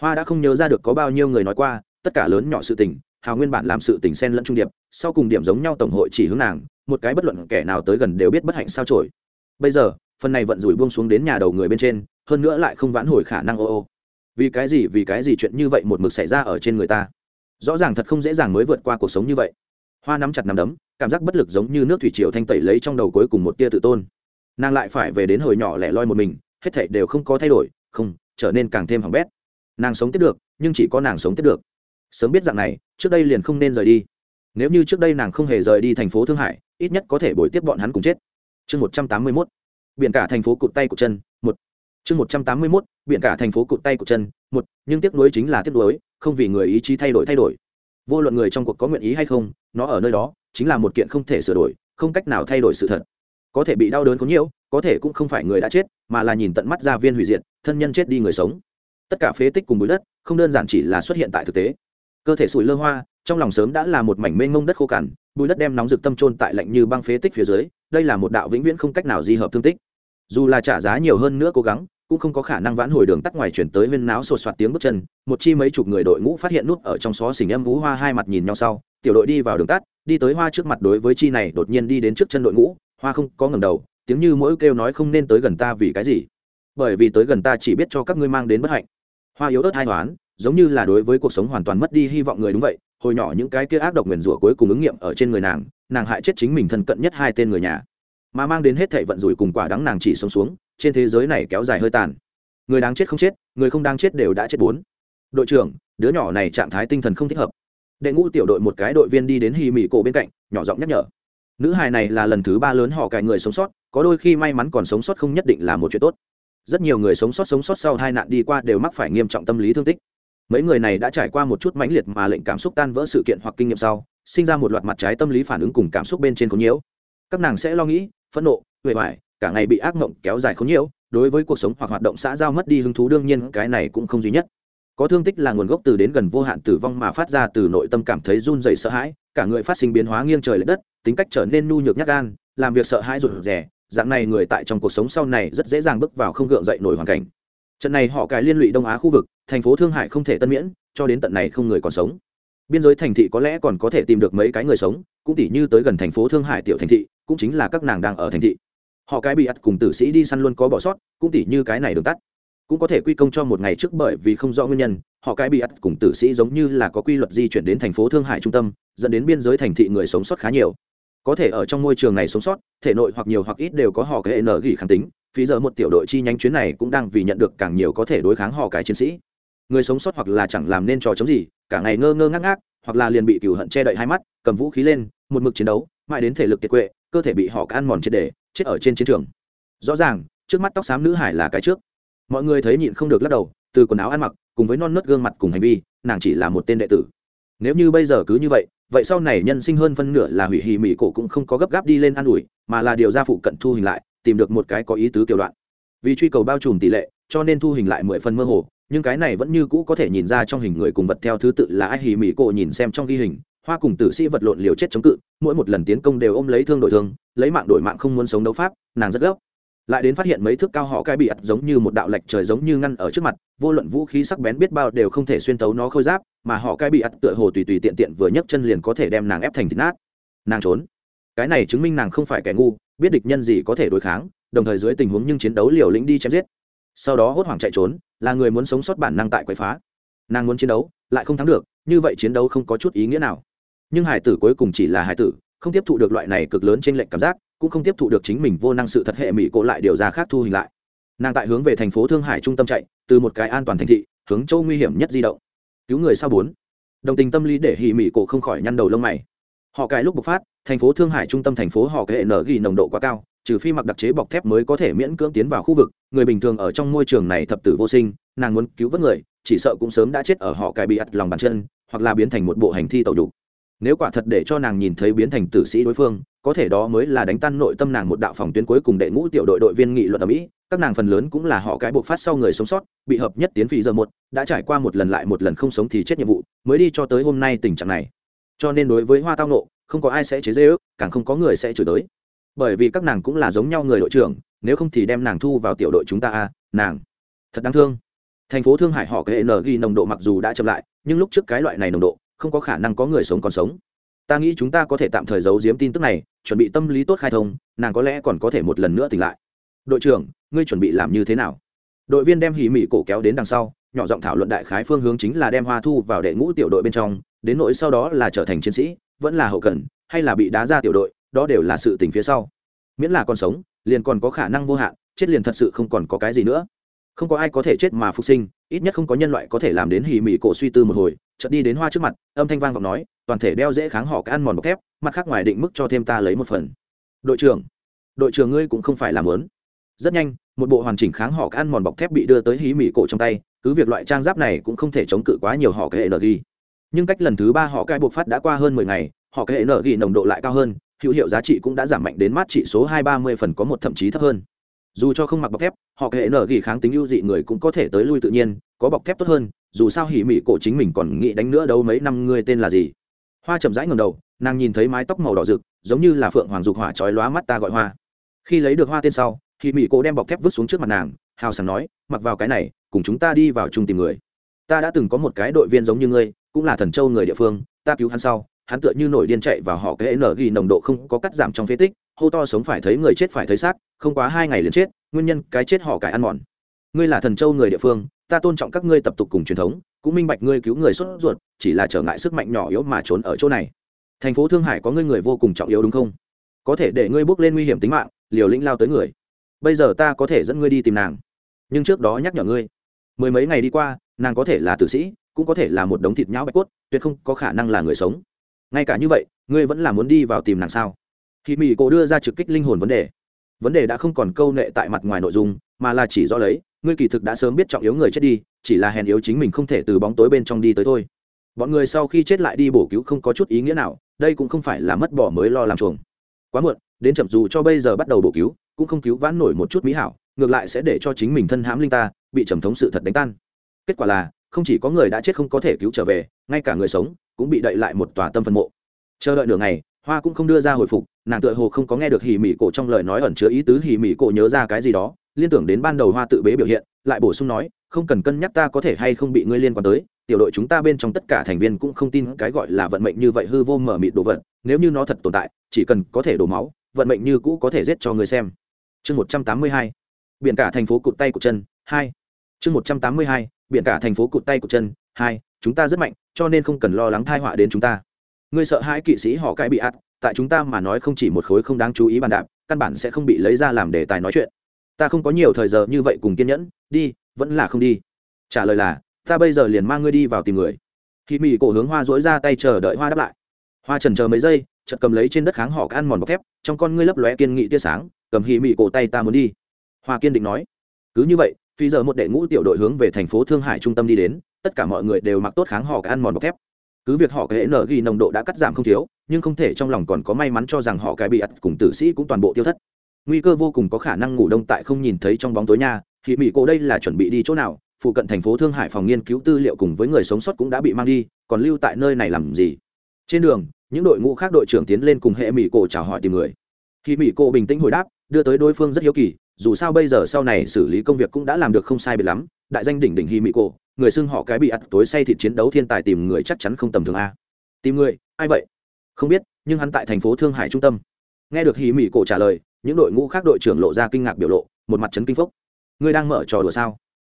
Hoa đã không nhớ ra được có bao nhiêu người nói qua, tất cả lớn nhỏ sự tình, hào nguyên bản làm sự tình xen lẫn trung điệp, sau cùng điểm giống nhau tổng hội chỉ hướng nàng, một cái bất luận kẻ nào tới gần đều biết bất hạnh sao trổi bây giờ, phần này vận rủi buông xuống đến nhà đầu người bên trên, hơn nữa lại không vãn hồi khả năng ô ô. Vì cái gì, vì cái gì chuyện như vậy một mực xảy ra ở trên người ta? Rõ ràng thật không dễ dàng mới vượt qua cuộc sống như vậy. Hoa nắm chặt nắm đấm cảm giác bất lực giống như nước thủy triều thanh tẩy lấy trong đầu cuối cùng một tia tự tôn. Nàng lại phải về đến hồi nhỏ lẻ loi một mình, hết thảy đều không có thay đổi, không, trở nên càng thêm hỏng bét. Nàng sống tiếp được, nhưng chỉ có nàng sống tiếp được. Sớm biết dạng này, trước đây liền không nên rời đi. Nếu như trước đây nàng không hề rời đi thành phố thương hải, ít nhất có thể bồi tiếp bọn hắn cùng chết. Chương một trăm tám mươi mốt. Biển cả thành phố cụt tay cụt chân, một. Chương một trăm tám mươi mốt, biển cả thành phố cụt tay cụt chân, một, nhưng tiếc nuối chính là tiếc nuối, không vì người ý chí thay đổi thay đổi vô luận người trong cuộc có nguyện ý hay không, nó ở nơi đó chính là một kiện không thể sửa đổi, không cách nào thay đổi sự thật. Có thể bị đau đớn có nhiễu, có thể cũng không phải người đã chết, mà là nhìn tận mắt ra viên hủy diệt, thân nhân chết đi người sống. Tất cả phế tích cùng bụi đất, không đơn giản chỉ là xuất hiện tại thực tế. Cơ thể sủi lơ hoa, trong lòng sớm đã là một mảnh mênh mông đất khô cằn, bụi đất đem nóng rực tâm trôn tại lạnh như băng phế tích phía dưới, đây là một đạo vĩnh viễn không cách nào di hợp thương tích. Dù là trả giá nhiều hơn nữa cố gắng cũng không có khả năng vãn hồi đường tắt ngoài chuyển tới huyên náo sột soạt tiếng bước chân, một chi mấy chục người đội ngũ phát hiện nút ở trong xó xỉnh âm vũ hoa hai mặt nhìn nhau sau, tiểu đội đi vào đường tắt, đi tới hoa trước mặt đối với chi này, đột nhiên đi đến trước chân đội ngũ, hoa không có ngầm đầu, tiếng như mỗi kêu nói không nên tới gần ta vì cái gì? Bởi vì tới gần ta chỉ biết cho các ngươi mang đến bất hạnh. Hoa yếu ớt hai toán giống như là đối với cuộc sống hoàn toàn mất đi hy vọng người đúng vậy, hồi nhỏ những cái kia ác độc nguyền rủa cuối cùng ứng nghiệm ở trên người nàng nàng hại chết chính mình thân cận nhất hai tên người nhà. Mà mang đến hết thảy vận rủi cùng quả đắng nàng chỉ sống xuống trên thế giới này kéo dài hơi tàn. Người đáng chết không chết, người không đang chết đều đã chết bốn. Đội trưởng, đứa nhỏ này trạng thái tinh thần không thích hợp. Đệ ngũ tiểu đội một cái đội viên đi đến hì mỹ cổ bên cạnh, nhỏ giọng nhắc nhở. Nữ hài này là lần thứ ba lớn họ cài người sống sót, có đôi khi may mắn còn sống sót không nhất định là một chuyện tốt. Rất nhiều người sống sót sống sót sau hai nạn đi qua đều mắc phải nghiêm trọng tâm lý thương tích. Mấy người này đã trải qua một chút mãnh liệt mà lệnh cảm xúc tan vỡ sự kiện hoặc kinh nghiệm sau, sinh ra một loạt mặt trái tâm lý phản ứng cùng cảm xúc bên trên có nhiễu. Các nàng sẽ lo nghĩ, phẫn nộ huệ hoài cả ngày bị ác mộng kéo dài không nhiễu, đối với cuộc sống hoặc hoạt động xã giao mất đi hứng thú đương nhiên cái này cũng không duy nhất. Có thương tích là nguồn gốc từ đến gần vô hạn tử vong mà phát ra từ nội tâm cảm thấy run dày sợ hãi, cả người phát sinh biến hóa nghiêng trời l ệ đất, tính cách trở nên nhu nhược nhát gan, làm việc sợ hãi rụt rè, dạng này người tại trong cuộc sống sau này rất dễ dàng bước vào không gượng dậy nổi hoàn cảnh. Trận này họ cài liên lụy đông á khu vực, thành phố thương hải không thể tân miễn, cho đến tận này không người còn sống. Biên giới thành thị có lẽ còn có thể tìm được mấy cái người sống, cũng tỉ như tới gần thành phố thương hải tiểu thành thị, cũng chính là các nàng đang ở thành thị họ cái bị ắt cùng tử sĩ đi săn luôn có bỏ sót, cũng tỉ như cái này đường tắt. Cũng có thể quy công cho một ngày trước bởi vì không rõ nguyên nhân, họ cái bị ắt cùng tử sĩ giống như là có quy luật di chuyển đến thành phố thương hải trung tâm, dẫn đến biên giới thành thị người sống sót khá nhiều. Có thể ở trong môi trường này sống sót, thể nội hoặc nhiều hoặc ít đều có họ cái n gỉ kháng tính, phí giờ một tiểu đội chi nhánh chuyến này cũng đang vì nhận được càng nhiều có thể đối kháng họ cái chiến sĩ. Người sống sót hoặc là chẳng làm nên trò chống gì, cả ngày ngơ ngơ ngác ngác, hoặc là liền bị cửu hận che đậy hai mắt, cầm vũ khí lên, một mực chiến đấu, mãi đến thể lực kiệt quệ, cơ thể bị họ ăn mòn triệt để chết ở trên chiến trường. Rõ ràng, trước mắt tóc xám nữ hải là cái trước. Mọi người thấy nhịn không được lắc đầu, từ quần áo ăn mặc, cùng với non nớt gương mặt cùng hành vi, nàng chỉ là một tên đệ tử. Nếu như bây giờ cứ như vậy vậy sau này nhân sinh hơn phân nửa là hủy hì mỹ cổ cũng không có gấp gáp đi lên ă n ủi, mà là điều ra phụ cận thu hình lại, tìm được một cái có ý tứ kiểu đoạn. Vì truy cầu bao trùm tỷ lệ, cho nên thu hình lại mười phần mơ hồ, nhưng cái này vẫn như cũ có thể nhìn ra trong hình người cùng vật theo thứ tự là ai hì mỹ cổ nhìn xem trong ghi hình hoa cùng tử sĩ vật lộn liều chết chống cự, mỗi một lần tiến công đều ôm lấy thương đổi thương, lấy mạng đổi mạng không muốn sống đấu pháp, nàng rất gấp. Lại đến phát hiện mấy thước cao họ cái bị ặt giống như một đạo lệch trời giống như ngăn ở trước mặt, vô luận vũ khí sắc bén biết bao đều không thể xuyên tấu nó khôi giáp, mà họ cái bị ặt tựa hồ tùy tùy tiện tiện vừa nhấc chân liền có thể đem nàng ép thành thịt nát. Nàng trốn. Cái này chứng minh nàng không phải kẻ ngu, biết địch nhân gì có thể đối kháng, đồng thời dưới tình huống nhưng chiến đấu liều lĩnh đi chém giết. Sau đó hốt hoảng chạy trốn, là người muốn sống sót bản năng tại quậy phá. Nàng muốn chiến đấu, lại không thắng được, như vậy chiến đấu không có chút ý nghĩa nào nhưng hải tử cuối cùng chỉ là hải tử, không tiếp thụ được loại này cực lớn trên lệnh cảm giác, cũng không tiếp thụ được chính mình vô năng sự thật hệ mỹ cổ lại điều ra khác thu hình lại. Nàng tại hướng về thành phố thương hải trung tâm chạy, từ một cái an toàn thành thị, hướng châu nguy hiểm nhất di động. Cứu người sau bốn. Đồng tình tâm lý để hỉ mỹ cổ không khỏi nhăn đầu lông mày. Họ cái lúc bộc phát, thành phố thương hải trung tâm thành phố họ cái hệ nở ghi nồng độ quá cao, trừ phi mặc đặc chế bọc thép mới có thể miễn cưỡng tiến vào khu vực, người bình thường ở trong môi trường này thập tử vô sinh, nàng muốn cứu vớt người, chỉ sợ cũng sớm đã chết ở họ cài bị ặt lòng bàn chân, hoặc là biến thành một bộ hành thi tẩu đủ nếu quả thật để cho nàng nhìn thấy biến thành tử sĩ đối phương, có thể đó mới là đánh tan nội tâm nàng một đạo phòng tuyến cuối cùng đệ ngũ tiểu đội đội viên nghị luận ở mỹ, các nàng phần lớn cũng là họ cái buộc phát sau người sống sót, bị hợp nhất tiến vị giờ một, đã trải qua một lần lại một lần không sống thì chết nhiệm vụ, mới đi cho tới hôm nay tình trạng này. Cho nên đối với hoa tao nộ, không có ai sẽ chế dễ ước càng không có người sẽ chửi tới. Bởi vì các nàng cũng là giống nhau người đội trưởng, nếu không thì đem nàng thu vào tiểu đội chúng ta à nàng. Thật đáng thương. Thành phố thương hải họ cái n ghi nồng độ mặc dù đã chậm lại, nhưng lúc trước cái loại này nồng độ không có khả năng có người sống còn sống. Ta nghĩ chúng ta có thể tạm thời giấu giếm tin tức này, chuẩn bị tâm lý tốt khai thông, nàng có lẽ còn có thể một lần nữa tỉnh lại. Đội trưởng, ngươi chuẩn bị làm như thế nào? Đội viên đem hỉ mỉ cổ kéo đến đằng sau, nhỏ giọng thảo luận đại khái phương hướng chính là đem hoa thu vào đệ ngũ tiểu đội bên trong, đến nỗi sau đó là trở thành chiến sĩ, vẫn là hậu cần, hay là bị đá ra tiểu đội, đó đều là sự tình phía sau. Miễn là còn sống, liền còn có khả năng vô hạn, chết liền thật sự không còn có cái gì nữa. Không có ai có thể chết mà phục sinh, ít nhất không có nhân loại có thể làm đến hỉ mỉ cổ suy tư một hồi chợt đi đến hoa trước mặt, âm thanh vang vọng nói, toàn thể đeo dễ kháng họ cái ăn mòn bọc thép, mặt khác ngoài định mức cho thêm ta lấy một phần. Đội trưởng đội trưởng ngươi cũng không phải làm lớn rất nhanh, một bộ hoàn chỉnh kháng họ cái ăn mòn bọc thép bị đưa tới hí mỹ cổ trong tay, cứ việc loại trang giáp này cũng không thể chống cự quá nhiều họ cái hệ nợ ghi nhưng cách lần thứ ba họ cái buộc phát đã qua hơn mười ngày, họ cái hệ nợ ghi nồng độ lại cao hơn, hữu hiệu giá trị cũng đã giảm mạnh đến mát trị số hai ba mươi phần có một thậm chí thấp hơn. Dù cho không mặc bọc thép, họ hệ nở ghi kháng tính ưu dị người cũng có thể tới lui tự nhiên, có bọc thép tốt hơn dù sao hỉ mị cổ chính mình còn nghĩ đánh nữa đâu mấy năm người tên là gì? Hoa chậm rãi ngầm đầu, nàng nhìn thấy mái tóc màu đỏ rực, giống như là phượng hoàng dục hỏa trói lóa mắt ta gọi hoa. Khi lấy được hoa tên sau, hỉ mị cổ đem bọc thép vứt xuống trước mặt nàng, hào sảng nói, mặc vào cái này, cùng chúng ta đi vào chung tìm người. Ta đã từng có một cái đội viên giống như ngươi, cũng là thần châu người địa phương, ta cứu hắn sau, hắn tựa như nổi điên chạy vào họ cái n ghi nồng độ không có cắt giảm trong phế tích, hô to sống phải thấy người chết phải thấy xác, không quá hai ngày liền chết, nguyên nhân cái chết họ cải ăn mòn ngươi là thần châu người địa phương, ta tôn trọng các ngươi tập tục cùng truyền thống, cũng minh bạch ngươi cứu người xuất ruột, chỉ là trở ngại sức mạnh nhỏ yếu mà trốn ở chỗ này. Thành phố thương hải có ngươi người vô cùng trọng yếu đúng không? Có thể để ngươi bước lên nguy hiểm tính mạng, liều lĩnh lao tới người. Bây giờ ta có thể dẫn ngươi đi tìm nàng. Nhưng trước đó nhắc nhở ngươi, mười mấy ngày đi qua, nàng có thể là tử sĩ, cũng có thể là một đống thịt nhão bạch cốt, tuyệt không có khả năng là người sống. Ngay cả như vậy, ngươi vẫn là muốn đi vào tìm nàng sao? Thì mỹ cổ đưa ra trực kích linh hồn vấn đề. Vấn đề đã không còn câu nệ tại mặt ngoài nội dung, mà là chỉ do lấy ngươi kỳ thực đã sớm biết trọng yếu người chết đi, chỉ là hèn yếu chính mình không thể từ bóng tối bên trong đi tới thôi. Bọn người sau khi chết lại đi bổ cứu không có chút ý nghĩa nào, đây cũng không phải là mất bỏ mới lo làm chuồng. Quá muộn, đến chậm dù cho bây giờ bắt đầu bổ cứu, cũng không cứu vãn nổi một chút mỹ hảo, ngược lại sẽ để cho chính mình thân hãm linh ta, bị trầm thống sự thật đánh tan. Kết quả là, không chỉ có người đã chết không có thể cứu trở về, ngay cả người sống cũng bị đậy lại một tòa tâm phân mộ. Chờ đợi nửa ngày, hoa cũng không đưa ra hồi phục, nàng tựa hồ không có nghe được hì mỉ cổ trong lời nói ẩn chứa ý tứ hì mỉ cổ nhớ ra cái gì đó liên tưởng đến ban đầu hoa tự bế biểu hiện, lại bổ sung nói, không cần cân nhắc ta có thể hay không bị ngươi liên quan tới, tiểu đội chúng ta bên trong tất cả thành viên cũng không tin cái gọi là vận mệnh như vậy hư vô mở mịt đồ vật, nếu như nó thật tồn tại, chỉ cần có thể đổ máu, vận mệnh như cũ có thể giết cho người xem. Chương một trăm tám mươi hai, biển cả thành phố cụt tay cụt chân, hai. Chương một trăm tám mươi hai, biển cả thành phố cụt tay cụt chân, hai. Chúng ta rất mạnh, cho nên không cần lo lắng thai họa đến chúng ta. Ngươi sợ hãi kỵ sĩ họ cãi bị ạt, tại chúng ta mà nói không chỉ một khối không đáng chú ý bàn đạp, căn bản sẽ không bị lấy ra làm đề tài nói chuyện ta không có nhiều thời giờ như vậy cùng kiên nhẫn, đi, vẫn là không đi. Trả lời là, ta bây giờ liền mang ngươi đi vào tìm người. Khi mỹ cổ hướng hoa dỗi ra tay chờ đợi hoa đáp lại. Hoa trần chờ mấy giây, chợt cầm lấy trên đất kháng họ ăn mòn bọc thép, trong con ngươi lấp lóe kiên nghị tia sáng, cầm hì mỹ cổ tay ta muốn đi. Hoa kiên định nói. Cứ như vậy, phi giờ một đệ ngũ tiểu đội hướng về thành phố thương hải trung tâm đi đến, tất cả mọi người đều mặc tốt kháng họ ăn mòn bọc thép. Cứ việc họ cái nở ghi nồng độ đã cắt giảm không thiếu, nhưng không thể trong lòng còn có may mắn cho rằng họ cái bị ắt cùng tử sĩ cũng toàn bộ tiêu thất nguy cơ vô cùng có khả năng ngủ đông tại không nhìn thấy trong bóng tối nha. Thì mỹ cổ đây là chuẩn bị đi chỗ nào? Phụ cận thành phố thương hải phòng nghiên cứu tư liệu cùng với người sống sót cũng đã bị mang đi, còn lưu tại nơi này làm gì? Trên đường, những đội ngũ khác đội trưởng tiến lên cùng hệ mỹ cổ chào hỏi tìm người. Khi mỹ cổ bình tĩnh hồi đáp, đưa tới đối phương rất hiếu kỳ, dù sao bây giờ sau này xử lý công việc cũng đã làm được không sai biệt lắm. Đại danh đỉnh đỉnh hi mỹ cổ, người xưng họ cái bị ắt tối say thịt chiến đấu thiên tài tìm người chắc chắn không tầm thường a. Tìm người, ai vậy? Không biết, nhưng hắn tại thành phố thương hải trung tâm. Nghe được hi mỹ cổ trả lời những đội ngũ khác đội trưởng lộ ra kinh ngạc biểu lộ, một mặt trấn kinh phốc. Ngươi đang mở trò đùa sao?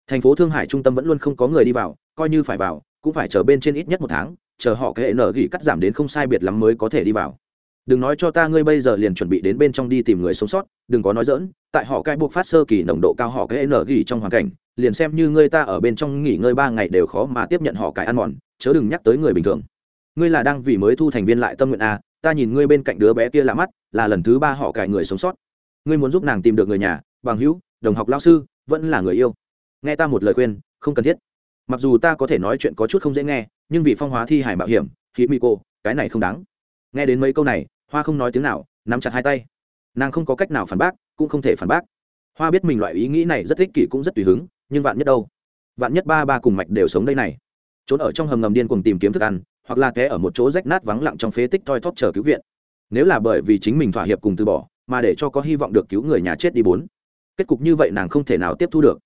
Thành phố thương hải trung tâm vẫn luôn không có người đi vào, coi như phải vào, cũng phải chờ bên trên ít nhất một tháng, chờ họ cái hệ nở gỉ cắt giảm đến không sai biệt lắm mới có thể đi vào. Đừng nói cho ta ngươi bây giờ liền chuẩn bị đến bên trong đi tìm người sống sót, đừng có nói dỡn tại họ cái buộc phát sơ kỳ nồng độ cao họ cái n gỉ trong hoàn cảnh, liền xem như ngươi ta ở bên trong nghỉ ngơi ba ngày đều khó mà tiếp nhận họ cái ăn mòn, chớ đừng nhắc tới người bình thường. Ngươi là đang vì mới thu thành viên lại tâm nguyện a ta nhìn ngươi bên cạnh đứa bé kia lạ mắt là lần thứ ba họ cải người sống sót. Ngươi muốn giúp nàng tìm được người nhà, bằng hữu, đồng học lao sư, vẫn là người yêu. Nghe ta một lời khuyên, không cần thiết. Mặc dù ta có thể nói chuyện có chút không dễ nghe, nhưng vì phong hóa thi hải mạo hiểm khí mi cô, cái này không đáng. Nghe đến mấy câu này, hoa không nói tiếng nào, nắm chặt hai tay. Nàng không có cách nào phản bác, cũng không thể phản bác. Hoa biết mình loại ý nghĩ này rất ích kỷ cũng rất tùy hứng, nhưng vạn nhất đâu? Vạn nhất ba ba cùng mạch đều sống đây này. Trốn ở trong hầm ngầm điên cùng tìm kiếm thức ăn, hoặc là té ở một chỗ rách nát vắng lặng trong phế tích thoi thóp chờ cứu viện nếu là bởi vì chính mình thỏa hiệp cùng từ bỏ, mà để cho có hy vọng được cứu người nhà chết đi bốn. Kết cục như vậy nàng không thể nào tiếp thu được.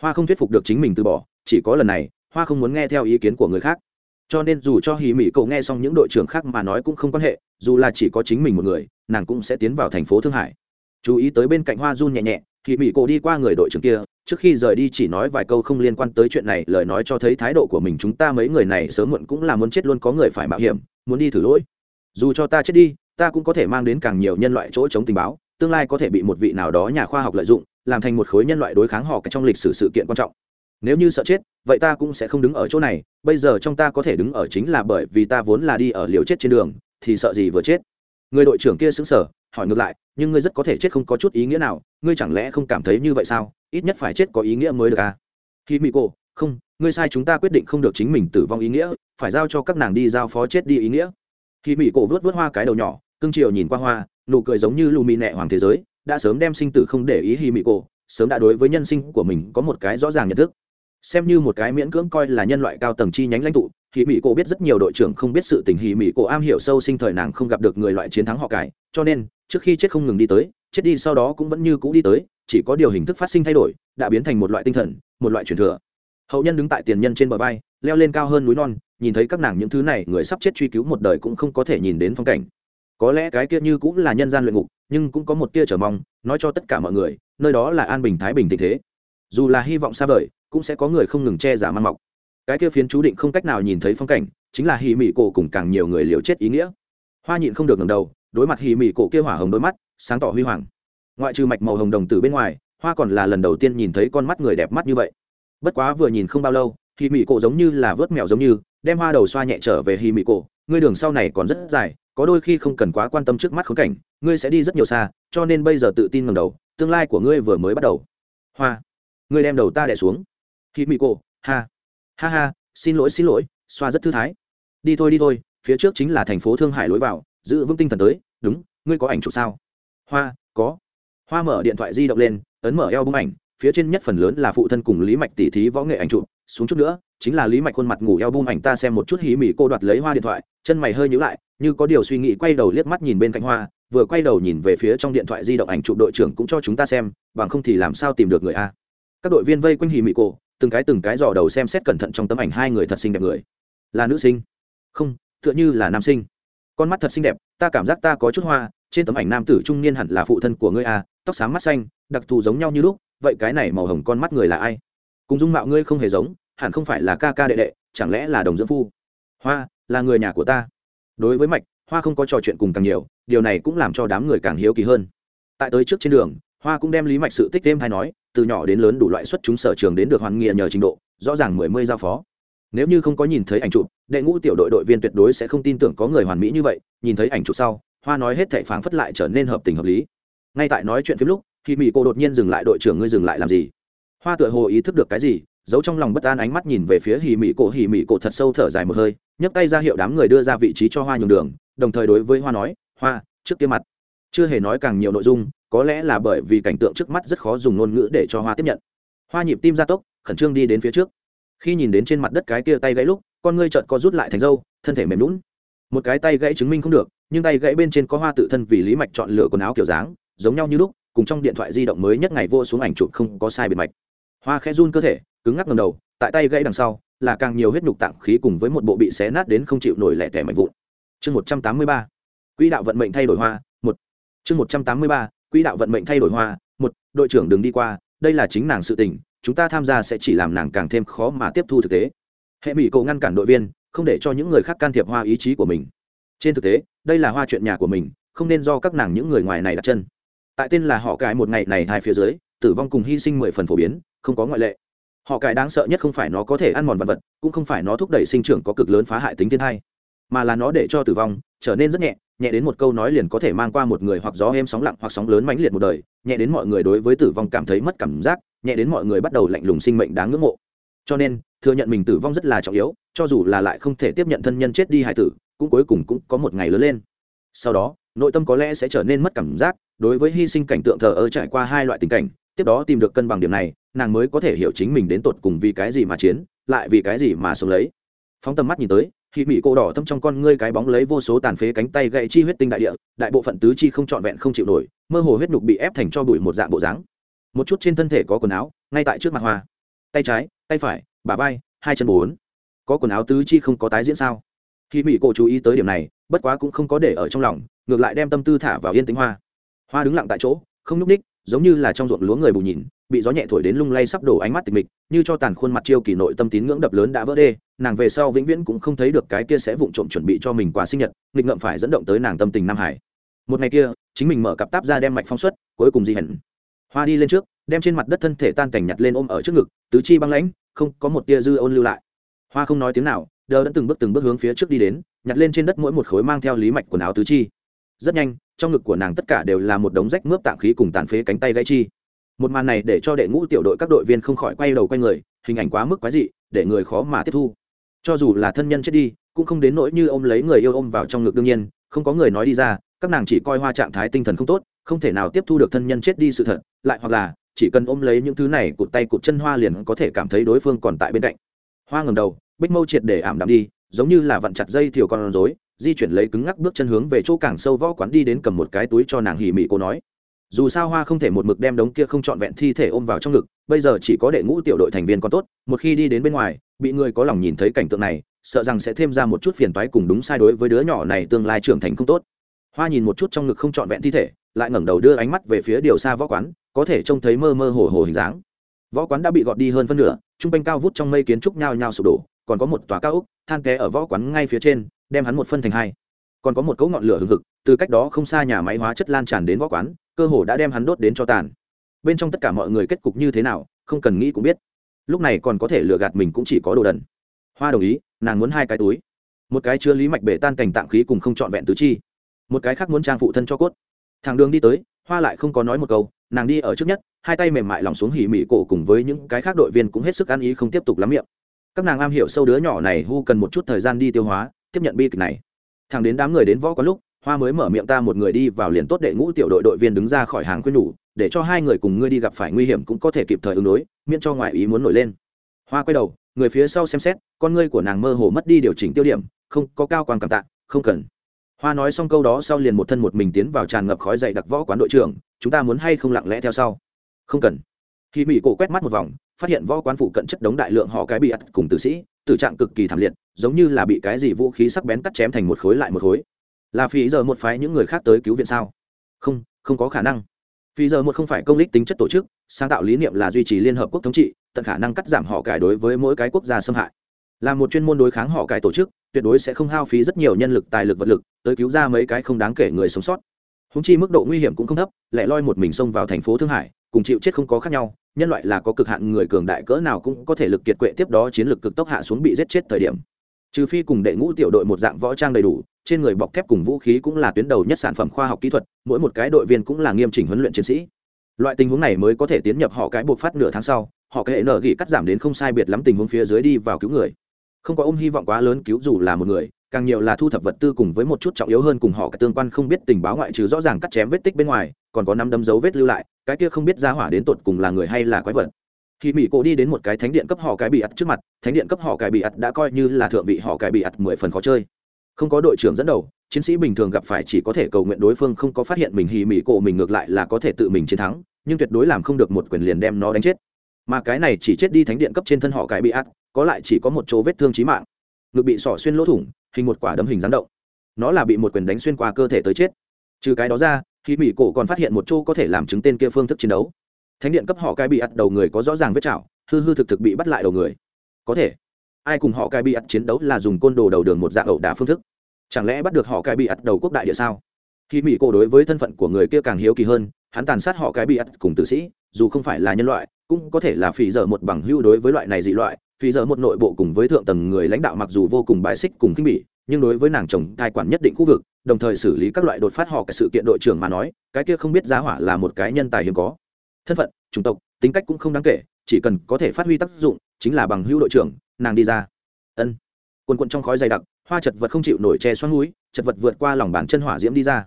Hoa không thuyết phục được chính mình từ bỏ, chỉ có lần này, hoa không muốn nghe theo ý kiến của người khác. Cho nên dù cho hì mỹ cậu nghe xong những đội trưởng khác mà nói cũng không quan hệ, dù là chỉ có chính mình một người, nàng cũng sẽ tiến vào thành phố thương hải. Chú ý tới bên cạnh hoa run nhẹ nhẹ hì mỹ cậu đi qua người đội trưởng kia, trước khi rời đi chỉ nói vài câu không liên quan tới chuyện này, lời nói cho thấy thái độ của mình chúng ta mấy người này sớm muộn cũng là muốn chết luôn, có người phải mạo hiểm, muốn đi thử lỗi. Dù cho ta chết đi ta cũng có thể mang đến càng nhiều nhân loại chỗ chống tình báo, tương lai có thể bị một vị nào đó nhà khoa học lợi dụng, làm thành một khối nhân loại đối kháng họ trong lịch sử sự kiện quan trọng. Nếu như sợ chết, vậy ta cũng sẽ không đứng ở chỗ này, bây giờ trong ta có thể đứng ở chính là bởi vì ta vốn là đi ở liều chết trên đường, thì sợ gì vừa chết. Người đội trưởng kia xứng sở hỏi ngược lại, nhưng ngươi rất có thể chết không có chút ý nghĩa nào, ngươi chẳng lẽ không cảm thấy như vậy sao? Ít nhất phải chết có ý nghĩa mới được à? Khi mỹ cô không, ngươi sai chúng ta quyết định không được chính mình tử vong ý nghĩa, phải giao cho các nàng đi giao phó chết đi ý nghĩa. Khi mỹ cổ vớt vớt hoa cái đầu nhỏ cưng triều nhìn qua hoa, nụ cười giống như lù mì nẹ hoàng thế giới, đã sớm đem sinh tử không để ý hi mị cổ, sớm đã đối với nhân sinh của mình có một cái rõ ràng nhận thức. Xem như một cái miễn cưỡng coi là nhân loại cao tầng chi nhánh lãnh tụ hì mị cổ biết rất nhiều đội trưởng không biết sự tình hì mị cổ am hiểu sâu sinh thời nàng không gặp được người loại chiến thắng họ cải, cho nên, trước khi chết không ngừng đi tới, chết đi sau đó cũng vẫn như cũ đi tới, chỉ có điều hình thức phát sinh thay đổi, đã biến thành một loại tinh thần, một loại truyền thừa. Hậu nhân đứng tại tiền nhân trên bờ vai, leo lên cao hơn núi non, nhìn thấy các nàng những thứ này, người sắp chết truy cứu một đời cũng không có thể nhìn đến phong cảnh có lẽ cái kia như cũng là nhân gian luyện ngục, nhưng cũng có một tia trở mong, nói cho tất cả mọi người, nơi đó là an bình thái bình tình thế. Dù là hy vọng xa vời, cũng sẽ có người không ngừng che giả mang mọc. Cái kia phiến chú định không cách nào nhìn thấy phong cảnh, chính là hì mị cổ cùng càng nhiều người liều chết ý nghĩa. Hoa nhịn không được ngầm đầu, đối mặt hì mị cổ kia hỏa hồng đôi mắt, sáng tỏ huy hoàng. Ngoại trừ mạch màu hồng đồng từ bên ngoài, hoa còn là lần đầu tiên nhìn thấy con mắt người đẹp mắt như vậy. Bất quá vừa nhìn không bao lâu hì mị cổ giống như là vớt mèo giống như, đem hoa đầu xoa nhẹ trở về hì mị cổ ngươi đường sau này còn rất dài, có đôi khi không cần quá quan tâm trước mắt khốn cảnh, ngươi sẽ đi rất nhiều xa, cho nên bây giờ tự tin ngầm đầu, tương lai của ngươi vừa mới bắt đầu. Hoa, ngươi đem đầu ta đẻ xuống. Khi mị cổ, ha ha ha, xin lỗi xin lỗi, xoa rất thư thái. Đi thôi đi thôi, phía trước chính là thành phố thương hải lối vào, giữ vững tinh thần tới, đúng, ngươi có ảnh chụp sao? Hoa, có. Hoa mở điện thoại di động lên, ấn mở eo bung ảnh, phía trên nhất phần lớn là phụ thân cùng lý mạch tỉ thí võ nghệ ảnh chụp, xuống chút nữa chính là lý mạch khuôn mặt ngủ eo bung ảnh ta xem một chút hí mỹ cô đoạt lấy hoa điện thoại, chân mày hơi nhữ lại, như có điều suy nghĩ quay đầu liếc mắt nhìn bên cạnh hoa, vừa quay đầu nhìn về phía trong điện thoại di động ảnh chụp đội trưởng cũng cho chúng ta xem, bằng không thì làm sao tìm được người a? Các đội viên vây quanh hì mỹ cô từng cái từng cái dò đầu xem xét cẩn thận trong tấm ảnh hai người thật xinh đẹp người. Là nữ sinh? Không, tựa như là nam sinh. Con mắt thật xinh đẹp, ta cảm giác ta có chút hoa, trên tấm ảnh nam tử trung niên hẳn là phụ thân của ngươi a, tóc sáng mắt xanh, đặc thù giống nhau như lúc, vậy cái này màu hồng con mắt người là ai? Cùng dung mạo ngươi không hề giống hẳn không phải là ca ca đệ đệ, chẳng lẽ là đồng dưỡng phu? Hoa, là người nhà của ta. Đối với mạch, hoa không có trò chuyện cùng càng nhiều, điều này cũng làm cho đám người càng hiếu kỳ hơn. Tại tới trước trên đường, hoa cũng đem lý mạch sự tích đêm hay nói, từ nhỏ đến lớn đủ loại xuất chúng sở trường đến được hoàn nghĩa nhờ trình độ, rõ ràng mười mươi giao phó. Nếu như không có nhìn thấy ảnh chụp, đệ ngũ tiểu đội đội viên tuyệt đối sẽ không tin tưởng có người hoàn mỹ như vậy, nhìn thấy ảnh chụp sau, hoa nói hết thảy phảng phất lại trở nên hợp tình hợp lý. Ngay tại nói chuyện phim lúc thì mỹ cô đột nhiên dừng lại, đội trưởng ngươi dừng lại làm gì? Hoa tựa hồ ý thức được cái gì giấu trong lòng bất an ánh mắt nhìn về phía hì mỹ cổ hì mỹ cổ thật sâu thở dài một hơi, nhấc tay ra hiệu đám người đưa ra vị trí cho hoa nhường đường, đồng thời đối với hoa nói, hoa, trước kia mặt. Chưa hề nói càng nhiều nội dung, có lẽ là bởi vì cảnh tượng trước mắt rất khó dùng ngôn ngữ để cho hoa tiếp nhận. Hoa nhịp tim ra tốc, khẩn trương đi đến phía trước. Khi nhìn đến trên mặt đất cái kia tay gãy lúc, con ngươi trợn co rút lại thành dâu thân thể mềm lún một cái tay gãy chứng minh không được, nhưng tay gãy bên trên có hoa tự thân vì lý mạch chọn lựa quần áo kiểu dáng, giống nhau như lúc, cùng trong điện thoại di động mới nhất ngày vô xuống ảnh chụp không có sai biệt mạch. Hoa khẽ run cơ thể cứng ngắc ngầm đầu, tại tay gãy đằng sau, là càng nhiều huyết nhục tạng khí cùng với một bộ bị xé nát đến không chịu nổi lẻ tẻ mạnh vụn. Chương một trăm tám mươi ba, quỹ đạo vận mệnh thay đổi hoa, một. Chương một trăm tám mươi ba, quỹ đạo vận mệnh thay đổi hoa, một. Đội trưởng đừng đi qua, đây là chính nàng sự tình, chúng ta tham gia sẽ chỉ làm nàng càng thêm khó mà tiếp thu thực tế. Hệ mỹ cậu ngăn cản đội viên, không để cho những người khác can thiệp hoa ý chí của mình. Trên thực tế, đây là hoa chuyện nhà của mình, không nên do các nàng những người ngoài này đặt chân. Tại tên là họ cái một ngày này hai phía dưới, tử vong cùng hy sinh mười phần phổ biến, không có ngoại lệ họ cải đáng sợ nhất không phải nó có thể ăn mòn vật vật, cũng không phải nó thúc đẩy sinh trưởng có cực lớn phá hại tính thiên thai mà là nó để cho tử vong trở nên rất nhẹ nhẹ đến một câu nói liền có thể mang qua một người hoặc gió êm sóng lặng hoặc sóng lớn mãnh liệt một đời, nhẹ đến mọi người đối với tử vong cảm thấy mất cảm giác, nhẹ đến mọi người bắt đầu lạnh lùng sinh mệnh đáng ngưỡng mộ. Cho nên, thừa nhận mình tử vong rất là trọng yếu, cho dù là lại không thể tiếp nhận thân nhân chết đi hải tử, cũng cuối cùng cũng có một ngày lớn lên. Sau đó, nội tâm có lẽ sẽ trở nên mất cảm giác, đối với hy sinh cảnh tượng thờ ơ trải qua hai loại tình cảnh tiếp đó tìm được cân bằng điểm này, nàng mới có thể hiểu chính mình đến tột cùng vì cái gì mà chiến, lại vì cái gì mà sống lấy. Phóng tầm mắt nhìn tới khi mỹ cô đỏ thâm trong con ngươi cái bóng lấy vô số tàn phế cánh tay gậy chi huyết tinh đại địa, đại bộ phận tứ chi không trọn vẹn không chịu nổi, mơ hồ huyết nhục bị ép thành cho bụi một dạng bộ dáng. Một chút trên thân thể có quần áo, ngay tại trước mặt hoa. Tay trái, tay phải, bả vai, hai chân bốn. Có quần áo tứ chi không có tái diễn sao? Khi mỹ cô chú ý tới điểm này, bất quá cũng không có để ở trong lòng, ngược lại đem tâm tư thả vào yên tĩnh hoa. Hoa đứng lặng tại chỗ, không nhúc ních giống như là trong ruộng lúa người bù nhìn, bị gió nhẹ thổi đến lung lay sắp đổ ánh mắt tịch mịch, như cho tàn khuôn mặt chiêu kỳ nội tâm tín ngưỡng đập lớn đã vỡ đê, nàng về sau vĩnh viễn cũng không thấy được cái kia sẽ vụng trộm chuẩn bị cho mình quà sinh nhật, nghịch ngợm phải dẫn động tới nàng tâm tình nam hải. Một ngày kia, chính mình mở cặp táp ra đem mạch phong suất cuối cùng di hẳn hoa đi lên trước, đem trên mặt đất thân thể tan cảnh nhặt lên ôm ở trước ngực, tứ chi băng lãnh, không có một tia dư ôn lưu lại. Hoa không nói tiếng nào, đờ đã từng bước từng bước hướng phía trước đi đến, nhặt lên trên đất mỗi một khối mang theo lý mạch quần áo tứ chi. Rất nhanh trong ngực của nàng tất cả đều là một đống rách mướp tạng khí cùng tàn phế cánh tay gãy chi. Một màn này để cho đệ ngũ tiểu đội các đội viên không khỏi quay đầu quay người, hình ảnh quá mức quái dị, để người khó mà tiếp thu. Cho dù là thân nhân chết đi, cũng không đến nỗi như ôm lấy người yêu ôm vào trong ngực đương nhiên, không có người nói đi ra, các nàng chỉ coi hoa trạng thái tinh thần không tốt, không thể nào tiếp thu được thân nhân chết đi sự thật, lại hoặc là, chỉ cần ôm lấy những thứ này cụt tay cụt chân hoa liền có thể cảm thấy đối phương còn tại bên cạnh. Hoa ngầm đầu, bích mâu triệt để ảm đạm đi, giống như là vặn chặt dây thiều con rối di chuyển lấy cứng ngắc bước chân hướng về chỗ càng sâu võ quán đi đến cầm một cái túi cho nàng hỉ mị cô nói. Dù sao hoa không thể một mực đem đống kia không trọn vẹn thi thể ôm vào trong ngực, bây giờ chỉ có đệ ngũ tiểu đội thành viên còn tốt, một khi đi đến bên ngoài, bị người có lòng nhìn thấy cảnh tượng này, sợ rằng sẽ thêm ra một chút phiền toái cùng đúng sai đối với đứa nhỏ này tương lai trưởng thành không tốt. Hoa nhìn một chút trong ngực không trọn vẹn thi thể, lại ngẩng đầu đưa ánh mắt về phía điều xa võ quán, có thể trông thấy mơ mơ hồ hồ hình dáng. Võ quán đã bị gọt đi hơn phân nửa, trung quanh cao vút trong mây kiến trúc nhao nhao sụp đổ, còn có một tòa cao ốc, than té ở võ quán ngay phía trên đem hắn một phân thành hai. Còn có một cỗ ngọn lửa hừng hực, từ cách đó không xa nhà máy hóa chất lan tràn đến võ quán, cơ hồ đã đem hắn đốt đến cho tàn. Bên trong tất cả mọi người kết cục như thế nào, không cần nghĩ cũng biết. Lúc này còn có thể lừa gạt mình cũng chỉ có đồ đần. Hoa đồng ý, nàng muốn hai cái túi. Một cái chứa lý mạch bể tan cảnh tạng khí cùng không trọn vẹn tứ chi. Một cái khác muốn trang phụ thân cho cốt. Thằng đường đi tới, hoa lại không có nói một câu, nàng đi ở trước nhất, hai tay mềm mại lòng xuống hỉ mị cổ cùng với những cái khác đội viên cũng hết sức ăn ý không tiếp tục lắm miệng. Các nàng am hiểu sâu đứa nhỏ này hu cần một chút thời gian đi tiêu hóa tiếp nhận bi kịch này. Thằng đến đám người đến võ có lúc, hoa mới mở miệng ta một người đi vào liền tốt đệ ngũ tiểu đội đội viên đứng ra khỏi hàng khuyên nhủ, để cho hai người cùng ngươi đi gặp phải nguy hiểm cũng có thể kịp thời ứng đối, miễn cho ngoại ý muốn nổi lên. Hoa quay đầu, người phía sau xem xét, con ngươi của nàng mơ hồ mất đi điều chỉnh tiêu điểm, không, có cao quan cảm tạ, không cần. Hoa nói xong câu đó sau liền một thân một mình tiến vào tràn ngập khói dậy đặc võ quán đội trưởng, chúng ta muốn hay không lặng lẽ theo sau? Không cần. Khi mỹ cổ quét mắt một vòng, phát hiện võ quán phụ cận chất đống đại lượng họ cái bị ắt cùng tử sĩ, tử trạng cực kỳ thảm liệt giống như là bị cái gì vũ khí sắc bén cắt chém thành một khối lại một khối. Là phí giờ một phái những người khác tới cứu viện sao? Không không có khả năng. Phí giờ một không phải công lích tính chất tổ chức, sáng tạo lý niệm là duy trì liên hợp quốc thống trị, tận khả năng cắt giảm họ cải đối với mỗi cái quốc gia xâm hại. Là một chuyên môn đối kháng họ cải tổ chức, tuyệt đối sẽ không hao phí rất nhiều nhân lực, tài lực, vật lực tới cứu ra mấy cái không đáng kể người sống sót. Húng chi mức độ nguy hiểm cũng không thấp lại loi một mình xông vào thành phố thương hải, cùng chịu chết không có khác nhau, nhân loại là có cực hạn người cường đại cỡ nào cũng có thể lực kiệt quệ tiếp đó chiến lược cực tốc hạ xuống bị giết chết thời điểm trừ phi cùng đệ ngũ tiểu đội một dạng võ trang đầy đủ, trên người bọc thép cùng vũ khí cũng là tuyến đầu nhất sản phẩm khoa học kỹ thuật, mỗi một cái đội viên cũng là nghiêm chỉnh huấn luyện chiến sĩ. Loại tình huống này mới có thể tiến nhập họ cái buộc phát nửa tháng sau, họ cái hệ nở gỉ cắt giảm đến không sai biệt lắm tình huống phía dưới đi vào cứu người. Không có ôm hy vọng quá lớn cứu dù là một người, càng nhiều là thu thập vật tư cùng với một chút trọng yếu hơn cùng họ cái tương quan không biết tình báo ngoại trừ rõ ràng cắt chém vết tích bên ngoài, còn có năm đấm dấu vết lưu lại, cái kia không biết ra hỏa đến tột cùng là người hay là quái vật khi mỹ cổ đi đến một cái thánh điện cấp họ cái bị ắt trước mặt, thánh điện cấp họ cái bị ắt đã coi như là thượng vị họ cái bị ắt mười phần khó chơi. Không có đội trưởng dẫn đầu, chiến sĩ bình thường gặp phải chỉ có thể cầu nguyện đối phương không có phát hiện mình hì mỹ cổ mình ngược lại là có thể tự mình chiến thắng, nhưng tuyệt đối làm không được một quyền liền đem nó đánh chết. Mà cái này chỉ chết đi thánh điện cấp trên thân họ cái bị ắt, có lại chỉ có một chỗ vết thương chí mạng. Ngực bị sỏ xuyên lỗ thủng, hình một quả đấm hình rắn động. Nó là bị một quyền đánh xuyên qua cơ thể tới chết. Trừ cái đó ra, khi mỹ cổ còn phát hiện một chỗ có thể làm chứng tên kia phương thức chiến đấu thánh điện cấp họ cái bị ắt đầu người có rõ ràng vết chảo, hư hư thực thực bị bắt lại đầu người. Có thể, ai cùng họ cái bị ắt chiến đấu là dùng côn đồ đầu đường một dạng ẩu đả phương thức. Chẳng lẽ bắt được họ cái bị ắt đầu quốc đại địa sao? Khi mỹ cổ đối với thân phận của người kia càng hiếu kỳ hơn, hắn tàn sát họ cái bị ắt cùng tử sĩ, dù không phải là nhân loại, cũng có thể là phì dở một bằng hưu đối với loại này dị loại phì dở một nội bộ cùng với thượng tầng người lãnh đạo mặc dù vô cùng bài xích cùng khinh bỉ, nhưng đối với nàng chồng cai quản nhất định khu vực, đồng thời xử lý các loại đột phát họ cái sự kiện đội trưởng mà nói, cái kia không biết giá hỏa là một cái nhân tài hiếm có thân phận, chủng tộc, tính cách cũng không đáng kể, chỉ cần có thể phát huy tác dụng, chính là bằng hữu đội trưởng, nàng đi ra. Ân. Quần quận trong khói dày đặc, hoa chật vật không chịu nổi che xoắn núi, chật vật vượt qua lòng bàn chân hỏa diễm đi ra.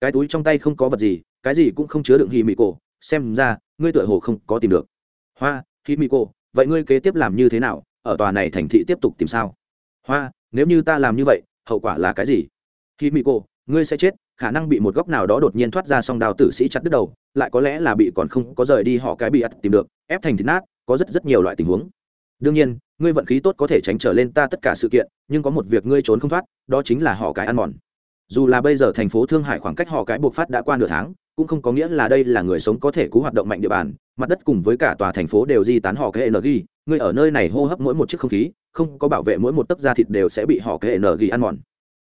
Cái túi trong tay không có vật gì, cái gì cũng không chứa đựng hì mị cổ xem ra, ngươi tựa hồ không có tìm được. Hoa hì mị cổ vậy ngươi kế tiếp làm như thế nào? Ở tòa này thành thị tiếp tục tìm sao? Hoa, nếu như ta làm như vậy, hậu quả là cái gì? Hì mị cổ ngươi sẽ chết khả năng bị một góc nào đó đột nhiên thoát ra song đào tử sĩ chặt đứt đầu, lại có lẽ là bị còn không có rời đi họ cái bị ắt tìm được, ép thành thịt nát, có rất rất nhiều loại tình huống. Đương nhiên, ngươi vận khí tốt có thể tránh trở lên ta tất cả sự kiện, nhưng có một việc ngươi trốn không thoát, đó chính là họ cái ăn mòn. Dù là bây giờ thành phố thương hải khoảng cách họ cái buộc phát đã qua nửa tháng, cũng không có nghĩa là đây là người sống có thể cứu hoạt động mạnh địa bàn, mặt đất cùng với cả tòa thành phố đều di tán họ cái energy, ngươi ở nơi này hô hấp mỗi một chiếc không khí, không có bảo vệ mỗi một tấc da thịt đều sẽ bị họ cái energy ăn mòn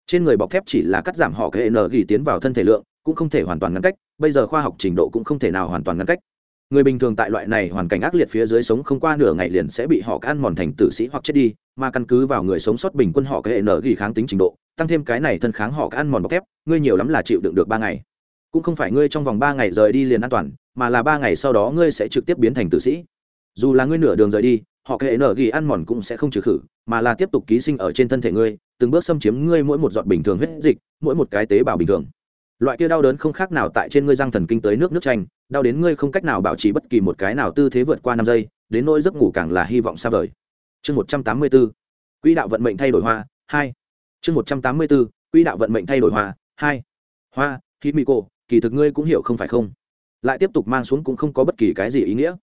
trên người bọc thép chỉ là cắt giảm họ cái gỉ tiến vào thân thể lượng, cũng không thể hoàn toàn ngăn cách, bây giờ khoa học trình độ cũng không thể nào hoàn toàn ngăn cách. Người bình thường tại loại này hoàn cảnh ác liệt phía dưới sống không qua nửa ngày liền sẽ bị họ ăn mòn thành tử sĩ hoặc chết đi, mà căn cứ vào người sống sót bình quân họ cái hệ nở ghi kháng tính trình độ, tăng thêm cái này thân kháng họ ăn mòn bọc thép, ngươi nhiều lắm là chịu đựng được ba ngày. Cũng không phải ngươi trong vòng ba ngày rời đi liền an toàn, mà là ba ngày sau đó ngươi sẽ trực tiếp biến thành tử sĩ. Dù là ngươi nửa đường rời đi họ kệ nở ghi ăn mòn cũng sẽ không trừ khử, mà là tiếp tục ký sinh ở trên thân thể ngươi, từng bước xâm chiếm ngươi mỗi một giọt bình thường huyết dịch, mỗi một cái tế bào bình thường. Loại kia đau đớn không khác nào tại trên ngươi răng thần kinh tới nước nước chanh, đau đến ngươi không cách nào bảo trì bất kỳ một cái nào tư thế vượt qua năm giây, đến nỗi giấc ngủ càng là hy vọng xa vời. Chương một trăm tám mươi bốn, quỹ đạo vận mệnh thay đổi hoa, hai. Chương một trăm tám mươi bốn, quỹ đạo vận mệnh thay đổi hoa, hai. Hoa khi mỹ cô kỳ thực ngươi cũng hiểu không phải không? Lại tiếp tục mang xuống cũng không có bất kỳ cái gì ý nghĩa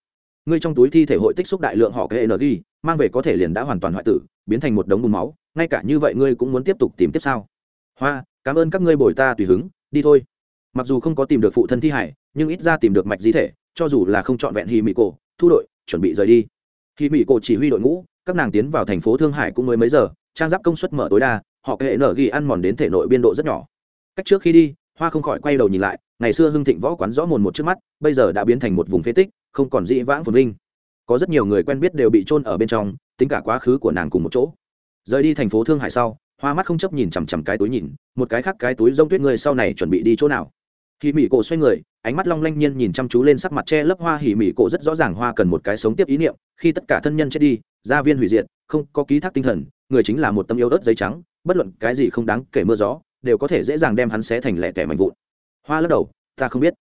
ngươi trong túi thi thể hội tích xúc đại lượng họ cái energy mang về có thể liền đã hoàn toàn hoại tử, biến thành một đống bùn máu, ngay cả như vậy ngươi cũng muốn tiếp tục tìm tiếp sao? Hoa, cảm ơn các ngươi bồi ta tùy hứng, đi thôi. Mặc dù không có tìm được phụ thân thi hải nhưng ít ra tìm được mạch di thể, cho dù là không trọn vẹn hì mỹ cổ, thu đội, chuẩn bị rời đi. Hì mỹ cổ chỉ huy đội ngũ, các nàng tiến vào thành phố thương hải cũng mới mấy giờ, trang giáp công suất mở tối đa, họ có hệ nở ghi ăn mòn đến thể nội biên độ rất nhỏ. Cách trước khi đi, hoa không khỏi quay đầu nhìn lại, ngày xưa hưng thịnh võ quán rõ mồn một trước mắt, bây giờ đã biến thành một vùng phế tích không còn dĩ vãng phồn vinh. Có rất nhiều người quen biết đều bị trôn ở bên trong, tính cả quá khứ của nàng cùng một chỗ. Rời đi thành phố thương hải sau, hoa mắt không chấp nhìn chằm chằm cái túi nhìn, một cái khác cái túi rông tuyết người sau này chuẩn bị đi chỗ nào. Hỉ mỹ cổ xoay người, ánh mắt long lanh nhiên nhìn chăm chú lên sắc mặt che lấp hoa hỉ mỹ cổ rất rõ ràng hoa cần một cái sống tiếp ý niệm, khi tất cả thân nhân chết đi, gia viên hủy diệt, không có ký thác tinh thần, người chính là một tâm yêu ớt giấy trắng, bất luận cái gì không đáng kể mưa gió, đều có thể dễ dàng đem hắn xé thành lẻ tẻ mạnh vụn. Hoa lắc đầu, ta không biết.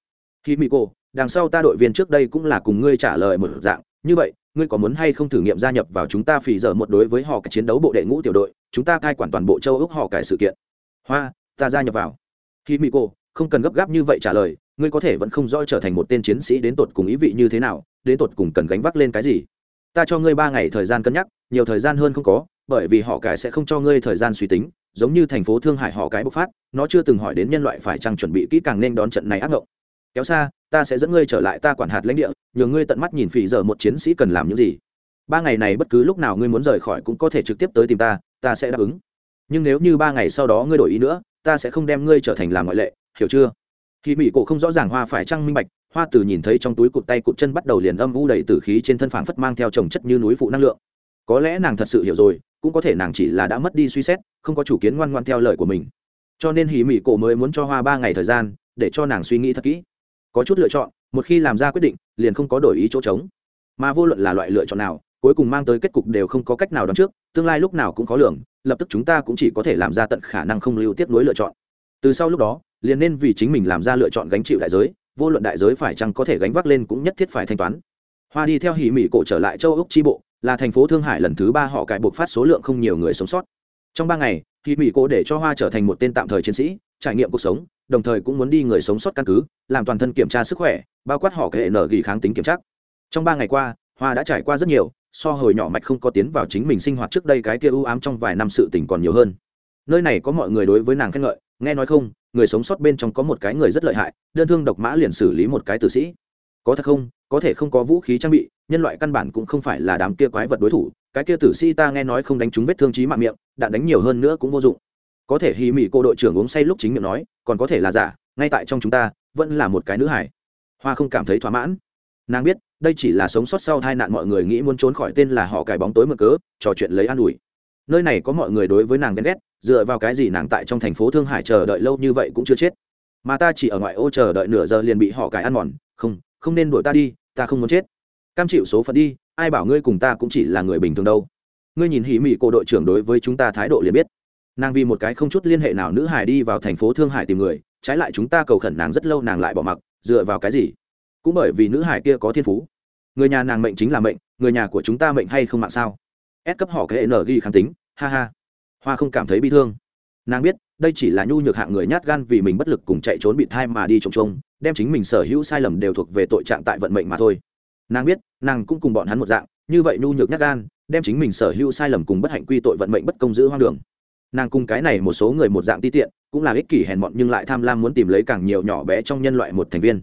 Hỉ mỹ cổ đằng sau ta đội viên trước đây cũng là cùng ngươi trả lời một dạng, như vậy, ngươi có muốn hay không thử nghiệm gia nhập vào chúng ta phì giờ một đối với họ cái chiến đấu bộ đệ ngũ tiểu đội, chúng ta cai quản toàn bộ châu ước họ cải sự kiện. Hoa, ta gia nhập vào. Khi mỹ cô không cần gấp gáp như vậy trả lời, ngươi có thể vẫn không rõ trở thành một tên chiến sĩ đến tột cùng ý vị như thế nào, đến tột cùng cần gánh vác lên cái gì. Ta cho ngươi ba ngày thời gian cân nhắc, nhiều thời gian hơn không có, bởi vì họ cải sẽ không cho ngươi thời gian suy tính, giống như thành phố thương hải họ cái bộc phát, nó chưa từng hỏi đến nhân loại phải chăng chuẩn bị kỹ càng nên đón trận này ác ngộng kéo xa, ta sẽ dẫn ngươi trở lại ta quản hạt lãnh địa nhờ ngươi tận mắt nhìn phỉ giờ một chiến sĩ cần làm những gì. Ba ngày này bất cứ lúc nào ngươi muốn rời khỏi cũng có thể trực tiếp tới tìm ta ta sẽ đáp ứng. Nhưng nếu như ba ngày sau đó ngươi đổi ý nữa, ta sẽ không đem ngươi trở thành làm ngoại lệ, hiểu chưa? Khi mỹ cổ không rõ ràng hoa phải trăng minh bạch, hoa từ nhìn thấy trong túi cụt tay cụt chân bắt đầu liền âm u đầy tử khí trên thân phảng phất mang theo trồng chất như núi phụ năng lượng. Có lẽ nàng thật sự hiểu rồi, cũng có thể nàng chỉ là đã mất đi suy xét, không có chủ kiến ngoan ngoan theo lời của mình. Cho nên hỉ mỹ cổ mới muốn cho hoa ba ngày thời gian, để cho nàng suy nghĩ thật kỹ có chút lựa chọn, một khi làm ra quyết định, liền không có đổi ý chỗ trống. Mà vô luận là loại lựa chọn nào, cuối cùng mang tới kết cục đều không có cách nào đoán trước, tương lai lúc nào cũng khó lường, lập tức chúng ta cũng chỉ có thể làm ra tận khả năng không lưu tiếp nối lựa chọn. Từ sau lúc đó, liền nên vì chính mình làm ra lựa chọn gánh chịu đại giới, vô luận đại giới phải chăng có thể gánh vác lên cũng nhất thiết phải thanh toán. Hoa đi theo hỉ mỹ cổ trở lại châu úc tri bộ, là thành phố thương hải lần thứ ba họ cải buộc phát số lượng không nhiều người sống sót. Trong ba ngày, hỉ mỹ cổ để cho hoa trở thành một tên tạm thời chiến sĩ, trải nghiệm cuộc sống đồng thời cũng muốn đi người sống sót căn cứ, làm toàn thân kiểm tra sức khỏe, bao quát họ cái hệ nở ghi kháng tính kiểm tra. Trong ba ngày qua, hoa đã trải qua rất nhiều, so hồi nhỏ mạch không có tiến vào chính mình sinh hoạt trước đây cái kia ưu ám trong vài năm sự tình còn nhiều hơn. Nơi này có mọi người đối với nàng khen ngợi, nghe nói không, người sống sót bên trong có một cái người rất lợi hại, đơn thương độc mã liền xử lý một cái tử sĩ. Có thật không? Có thể không có vũ khí trang bị, nhân loại căn bản cũng không phải là đám kia quái vật đối thủ, cái kia tử sĩ ta nghe nói không đánh trúng vết thương trí mạng miệng, đạn đánh nhiều hơn nữa cũng vô dụng có thể hì mị cô đội trưởng uống say lúc chính miệng nói, còn có thể là giả, ngay tại trong chúng ta, vẫn là một cái nữ hải hoa không cảm thấy thỏa mãn. Nàng biết, đây chỉ là sống sót sau tai nạn mọi người nghĩ muốn trốn khỏi tên là họ cài bóng tối mở cớ, trò chuyện lấy an ủi. Nơi này có mọi người đối với nàng ghen ghét, dựa vào cái gì nàng tại trong thành phố thương hải chờ đợi lâu như vậy cũng chưa chết. Mà ta chỉ ở ngoại ô chờ đợi nửa giờ liền bị họ cài ăn mòn, không không nên đuổi ta đi, ta không muốn chết. Cam chịu số phận đi, ai bảo ngươi cùng ta cũng chỉ là người bình thường đâu. Ngươi nhìn hỉ mị cô đội trưởng đối với chúng ta thái độ liền biết nàng vì một cái không chút liên hệ nào nữ hải đi vào thành phố thương hải tìm người, trái lại chúng ta cầu khẩn nàng rất lâu nàng lại bỏ mặc, dựa vào cái gì? Cũng bởi vì nữ hải kia có thiên phú. Người nhà nàng mệnh chính là mệnh, người nhà của chúng ta mệnh hay không mạng sao? Ép cấp họ cái hệ nở ghi kháng tính, ha ha. Hoa không cảm thấy bi thương. Nàng biết, đây chỉ là nhu nhược hạng người nhát gan vì mình bất lực cùng chạy trốn bị thai mà đi trồng trông đem chính mình sở hữu sai lầm đều thuộc về tội trạng tại vận mệnh mà thôi. Nàng biết, nàng cũng cùng bọn hắn một dạng, như vậy nhu nhược nhát gan, đem chính mình sở hữu sai lầm cùng bất hạnh quy tội vận mệnh bất công giữ hoang đường nàng cùng cái này một số người một dạng ti tiện, cũng là ích kỷ hèn mọn nhưng lại tham lam muốn tìm lấy càng nhiều nhỏ bé trong nhân loại một thành viên.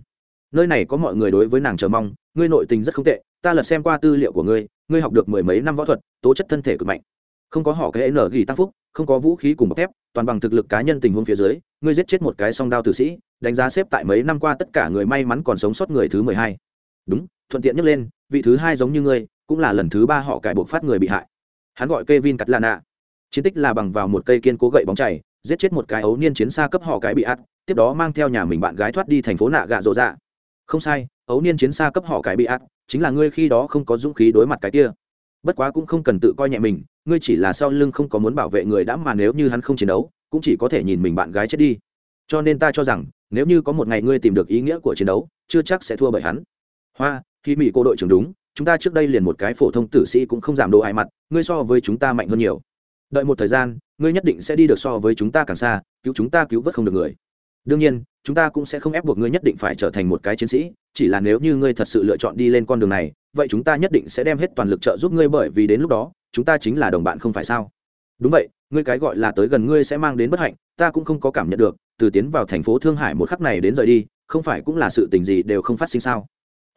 Nơi này có mọi người đối với nàng chờ mong, ngươi nội tình rất không tệ, ta lật xem qua tư liệu của ngươi ngươi học được mười mấy năm võ thuật, tố chất thân thể cực mạnh. Không có họ cái n ghi tăng phúc, không có vũ khí cùng bọc thép, toàn bằng thực lực cá nhân tình huống phía dưới, ngươi giết chết một cái song đao tử sĩ, đánh giá xếp tại mấy năm qua tất cả người may mắn còn sống sót người thứ mười hai. Đúng, thuận tiện nhắc lên, vị thứ hai giống như ngươi, cũng là lần thứ ba họ cải buộc phát người bị hại. Hắn gọi Kevin Catlana chiến tích là bằng vào một cây kiên cố gậy bóng chảy giết chết một cái ấu niên chiến xa cấp họ cái bị ắt, tiếp đó mang theo nhà mình bạn gái thoát đi thành phố nạ gạ rộ dạ. Không sai, ấu niên chiến xa cấp họ cái bị ắt, chính là ngươi khi đó không có dũng khí đối mặt cái kia. Bất quá cũng không cần tự coi nhẹ mình, ngươi chỉ là sau lưng không có muốn bảo vệ người đã mà nếu như hắn không chiến đấu, cũng chỉ có thể nhìn mình bạn gái chết đi. Cho nên ta cho rằng, nếu như có một ngày ngươi tìm được ý nghĩa của chiến đấu, chưa chắc sẽ thua bởi hắn. Hoa, khi mỹ cô đội trưởng đúng, chúng ta trước đây liền một cái phổ thông tử sĩ cũng không giảm độ ai mặt, ngươi so với chúng ta mạnh hơn nhiều đợi một thời gian, ngươi nhất định sẽ đi được so với chúng ta càng xa, cứu chúng ta cứu vớt không được người. Đương nhiên, chúng ta cũng sẽ không ép buộc ngươi nhất định phải trở thành một cái chiến sĩ, chỉ là nếu như ngươi thật sự lựa chọn đi lên con đường này, vậy chúng ta nhất định sẽ đem hết toàn lực trợ giúp ngươi bởi vì đến lúc đó, chúng ta chính là đồng bạn không phải sao? Đúng vậy, ngươi cái gọi là tới gần ngươi sẽ mang đến bất hạnh, ta cũng không có cảm nhận được, từ tiến vào thành phố thương hải một khắc này đến rời đi, không phải cũng là sự tình gì đều không phát sinh sao?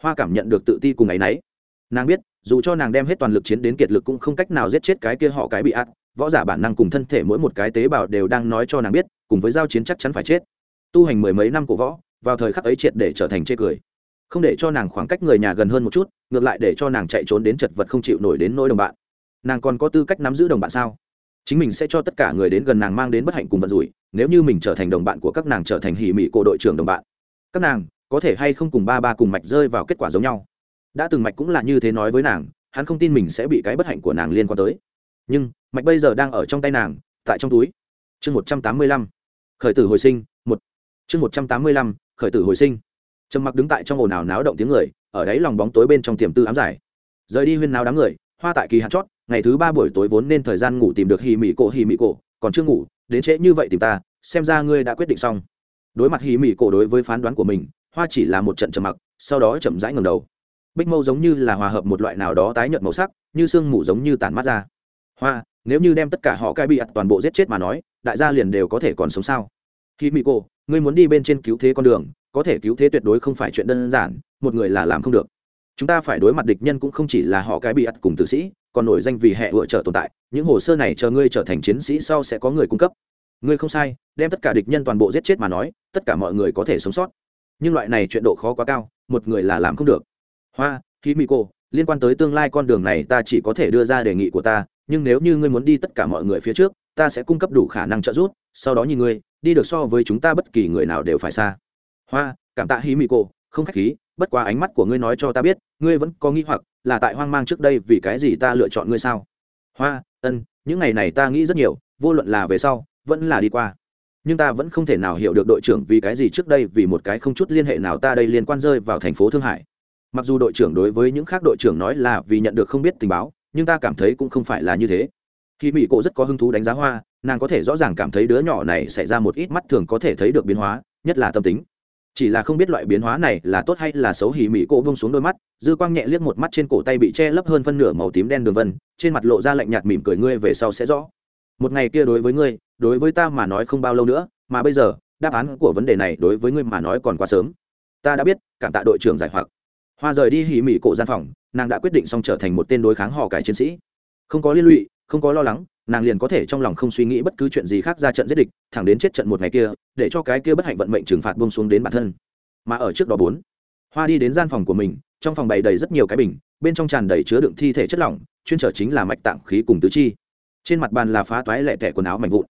Hoa cảm nhận được tự ti cùng ấ y n ấ y nàng biết, dù cho nàng đem hết toàn lực chiến đến kiệt lực cũng không cách nào giết chết cái kia họ cái bị ắt võ giả bản năng cùng thân thể mỗi một cái tế bào đều đang nói cho nàng biết, cùng với giao chiến chắc chắn phải chết. Tu hành mười mấy năm của võ, vào thời khắc ấy triệt để trở thành chê cười. Không để cho nàng khoảng cách người nhà gần hơn một chút, ngược lại để cho nàng chạy trốn đến chật vật không chịu nổi đến nỗi đồng bạn. Nàng còn có tư cách nắm giữ đồng bạn sao? Chính mình sẽ cho tất cả người đến gần nàng mang đến bất hạnh cùng vận rủi, nếu như mình trở thành đồng bạn của các nàng trở thành hỉ mị cổ đội trưởng đồng bạn. Các nàng, có thể hay không cùng ba ba cùng mạch rơi vào kết quả giống nhau? Đã từng mạch cũng là như thế nói với nàng, hắn không tin mình sẽ bị cái bất hạnh của nàng liên quan tới. Nhưng mạch bây giờ đang ở trong tay nàng, tại trong túi. Chương một trăm tám mươi lăm. Khởi tử hồi sinh, một. Chương một trăm tám mươi lăm, khởi tử hồi sinh. Trầm mặc đứng tại trong ồn ào náo động tiếng người, ở đáy lòng bóng tối bên trong tiềm tư ám giải. Rời đi huyên náo đám người, hoa tại kỳ hạt chót, ngày thứ ba buổi tối vốn nên thời gian ngủ tìm được hì mị cổ hì mị cổ, còn chưa ngủ, đến trễ như vậy tìm ta, xem ra ngươi đã quyết định xong. Đối mặt hì mị cổ đối với phán đoán của mình, hoa chỉ là một trận trầm mặc, sau đó chậm rãi ngầm đầu. Bích mâu giống như là hòa hợp một loại nào đó tái nhợt màu sắc, như sương mù giống như tàn mát ra. Hoa nếu như đem tất cả họ cai bị ặt toàn bộ giết chết mà nói, đại gia liền đều có thể còn sống sao? Khi mỹ cô ngươi muốn đi bên trên cứu thế con đường, có thể cứu thế tuyệt đối không phải chuyện đơn giản, một người là làm không được. Chúng ta phải đối mặt địch nhân cũng không chỉ là họ cái bị ặt cùng tử sĩ, còn nổi danh vì hệ vựa trở tồn tại, những hồ sơ này chờ ngươi trở thành chiến sĩ sau sẽ có người cung cấp. Ngươi không sai, đem tất cả địch nhân toàn bộ giết chết mà nói, tất cả mọi người có thể sống sót. Nhưng loại này chuyện độ khó quá cao, một người là làm không được. Hoa khi mỹ cô liên quan tới tương lai con đường này ta chỉ có thể đưa ra đề nghị của ta nhưng nếu như ngươi muốn đi tất cả mọi người phía trước, ta sẽ cung cấp đủ khả năng trợ giúp, sau đó nhìn ngươi, đi được so với chúng ta bất kỳ người nào đều phải xa. Hoa, cảm tạ hí mị cô không khách khí, bất quá ánh mắt của ngươi nói cho ta biết, ngươi vẫn có nghĩ hoặc, là tại hoang mang trước đây vì cái gì ta lựa chọn ngươi sao? Hoa, ân, những ngày này ta nghĩ rất nhiều, vô luận là về sau, vẫn là đi qua. Nhưng ta vẫn không thể nào hiểu được đội trưởng vì cái gì trước đây vì một cái không chút liên hệ nào ta đây liên quan rơi vào thành phố thương hải. Mặc dù đội trưởng đối với những khác đội trưởng nói là vì nhận được không biết tình báo nhưng ta cảm thấy cũng không phải là như thế. Khi mỹ cổ rất có hứng thú đánh giá hoa, nàng có thể rõ ràng cảm thấy đứa nhỏ này xảy ra một ít mắt thường có thể thấy được biến hóa, nhất là tâm tính. Chỉ là không biết loại biến hóa này là tốt hay là xấu, hỉ mỹ cổ bông xuống đôi mắt, dư quang nhẹ liếc một mắt trên cổ tay bị che lấp hơn phân nửa màu tím đen đường vân, trên mặt lộ ra lạnh nhạt mỉm cười, ngươi về sau sẽ rõ. Một ngày kia đối với ngươi, đối với ta mà nói không bao lâu nữa, mà bây giờ, đáp án của vấn đề này đối với ngươi mà nói còn quá sớm. Ta đã biết, cảm tạ đội trưởng giải hoặc. Hoa rời đi hỉ mỹ cổ gian phòng nàng đã quyết định xong trở thành một tên đối kháng họ cải chiến sĩ. Không có liên lụy, không có lo lắng, nàng liền có thể trong lòng không suy nghĩ bất cứ chuyện gì khác ra trận giết địch, thẳng đến chết trận một ngày kia, để cho cái kia bất hạnh vận mệnh trừng phạt bông xuống đến bản thân. Mà ở trước đó bốn, hoa đi đến gian phòng của mình, trong phòng bày đầy rất nhiều cái bình, bên trong tràn đầy chứa đựng thi thể chất lỏng, chuyên trở chính là mạch tạng khí cùng tứ chi. Trên mặt bàn là phá toái lẹ tẻ quần áo mảnh vụn.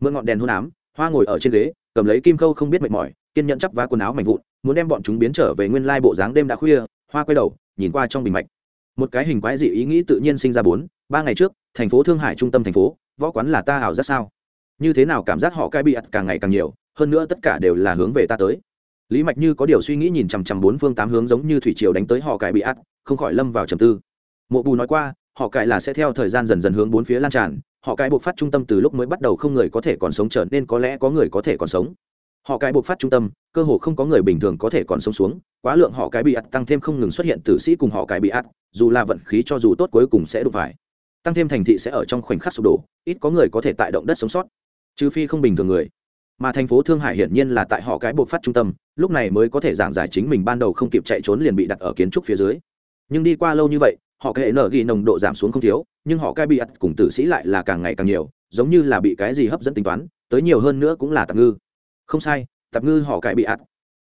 Mượn ngọn đèn hôn ám, hoa ngồi ở trên ghế, cầm lấy kim khâu không biết mệt mỏi, kiên nhẫn chắp vá quần áo mảnh vụn, muốn đem bọn chúng biến trở về nguyên lai bộ dáng đêm đã khuya, hoa quay đầu nhìn qua trong bình mạch. Một cái hình quái dị ý nghĩ tự nhiên sinh ra bốn, ba ngày trước, thành phố thương hải trung tâm thành phố, võ quán là ta ảo rất sao? Như thế nào cảm giác họ cai bị ặt càng ngày càng nhiều, hơn nữa tất cả đều là hướng về ta tới. Lý mạch như có điều suy nghĩ nhìn chằm chằm bốn phương tám hướng giống như thủy triều đánh tới họ cải bị ắt không khỏi lâm vào trầm tư. Mộ bù nói qua, họ cải là sẽ theo thời gian dần dần hướng bốn phía lan tràn, họ cải buộc phát trung tâm từ lúc mới bắt đầu không người có thể còn sống trở nên có lẽ có người có thể còn sống họ cái buộc phát trung tâm, cơ hồ không có người bình thường có thể còn sống xuống, quá lượng họ cái bị ắt tăng thêm không ngừng xuất hiện tử sĩ cùng họ cái bị ắt, dù là vận khí cho dù tốt cuối cùng sẽ đụng phải. Tăng thêm thành thị sẽ ở trong khoảnh khắc sụp đổ, ít có người có thể tại động đất sống sót. Trừ phi không bình thường người. Mà thành phố thương hải hiển nhiên là tại họ cái buộc phát trung tâm, lúc này mới có thể giảng giải chính mình ban đầu không kịp chạy trốn liền bị đặt ở kiến trúc phía dưới. Nhưng đi qua lâu như vậy, họ cái nở ghi nồng độ giảm xuống không thiếu, nhưng họ cái bị ắt cùng tử sĩ lại là càng ngày càng nhiều, giống như là bị cái gì hấp dẫn tính toán, tới nhiều hơn nữa cũng là tạm ngư không sai, tạp ngư họ cải bị ạt.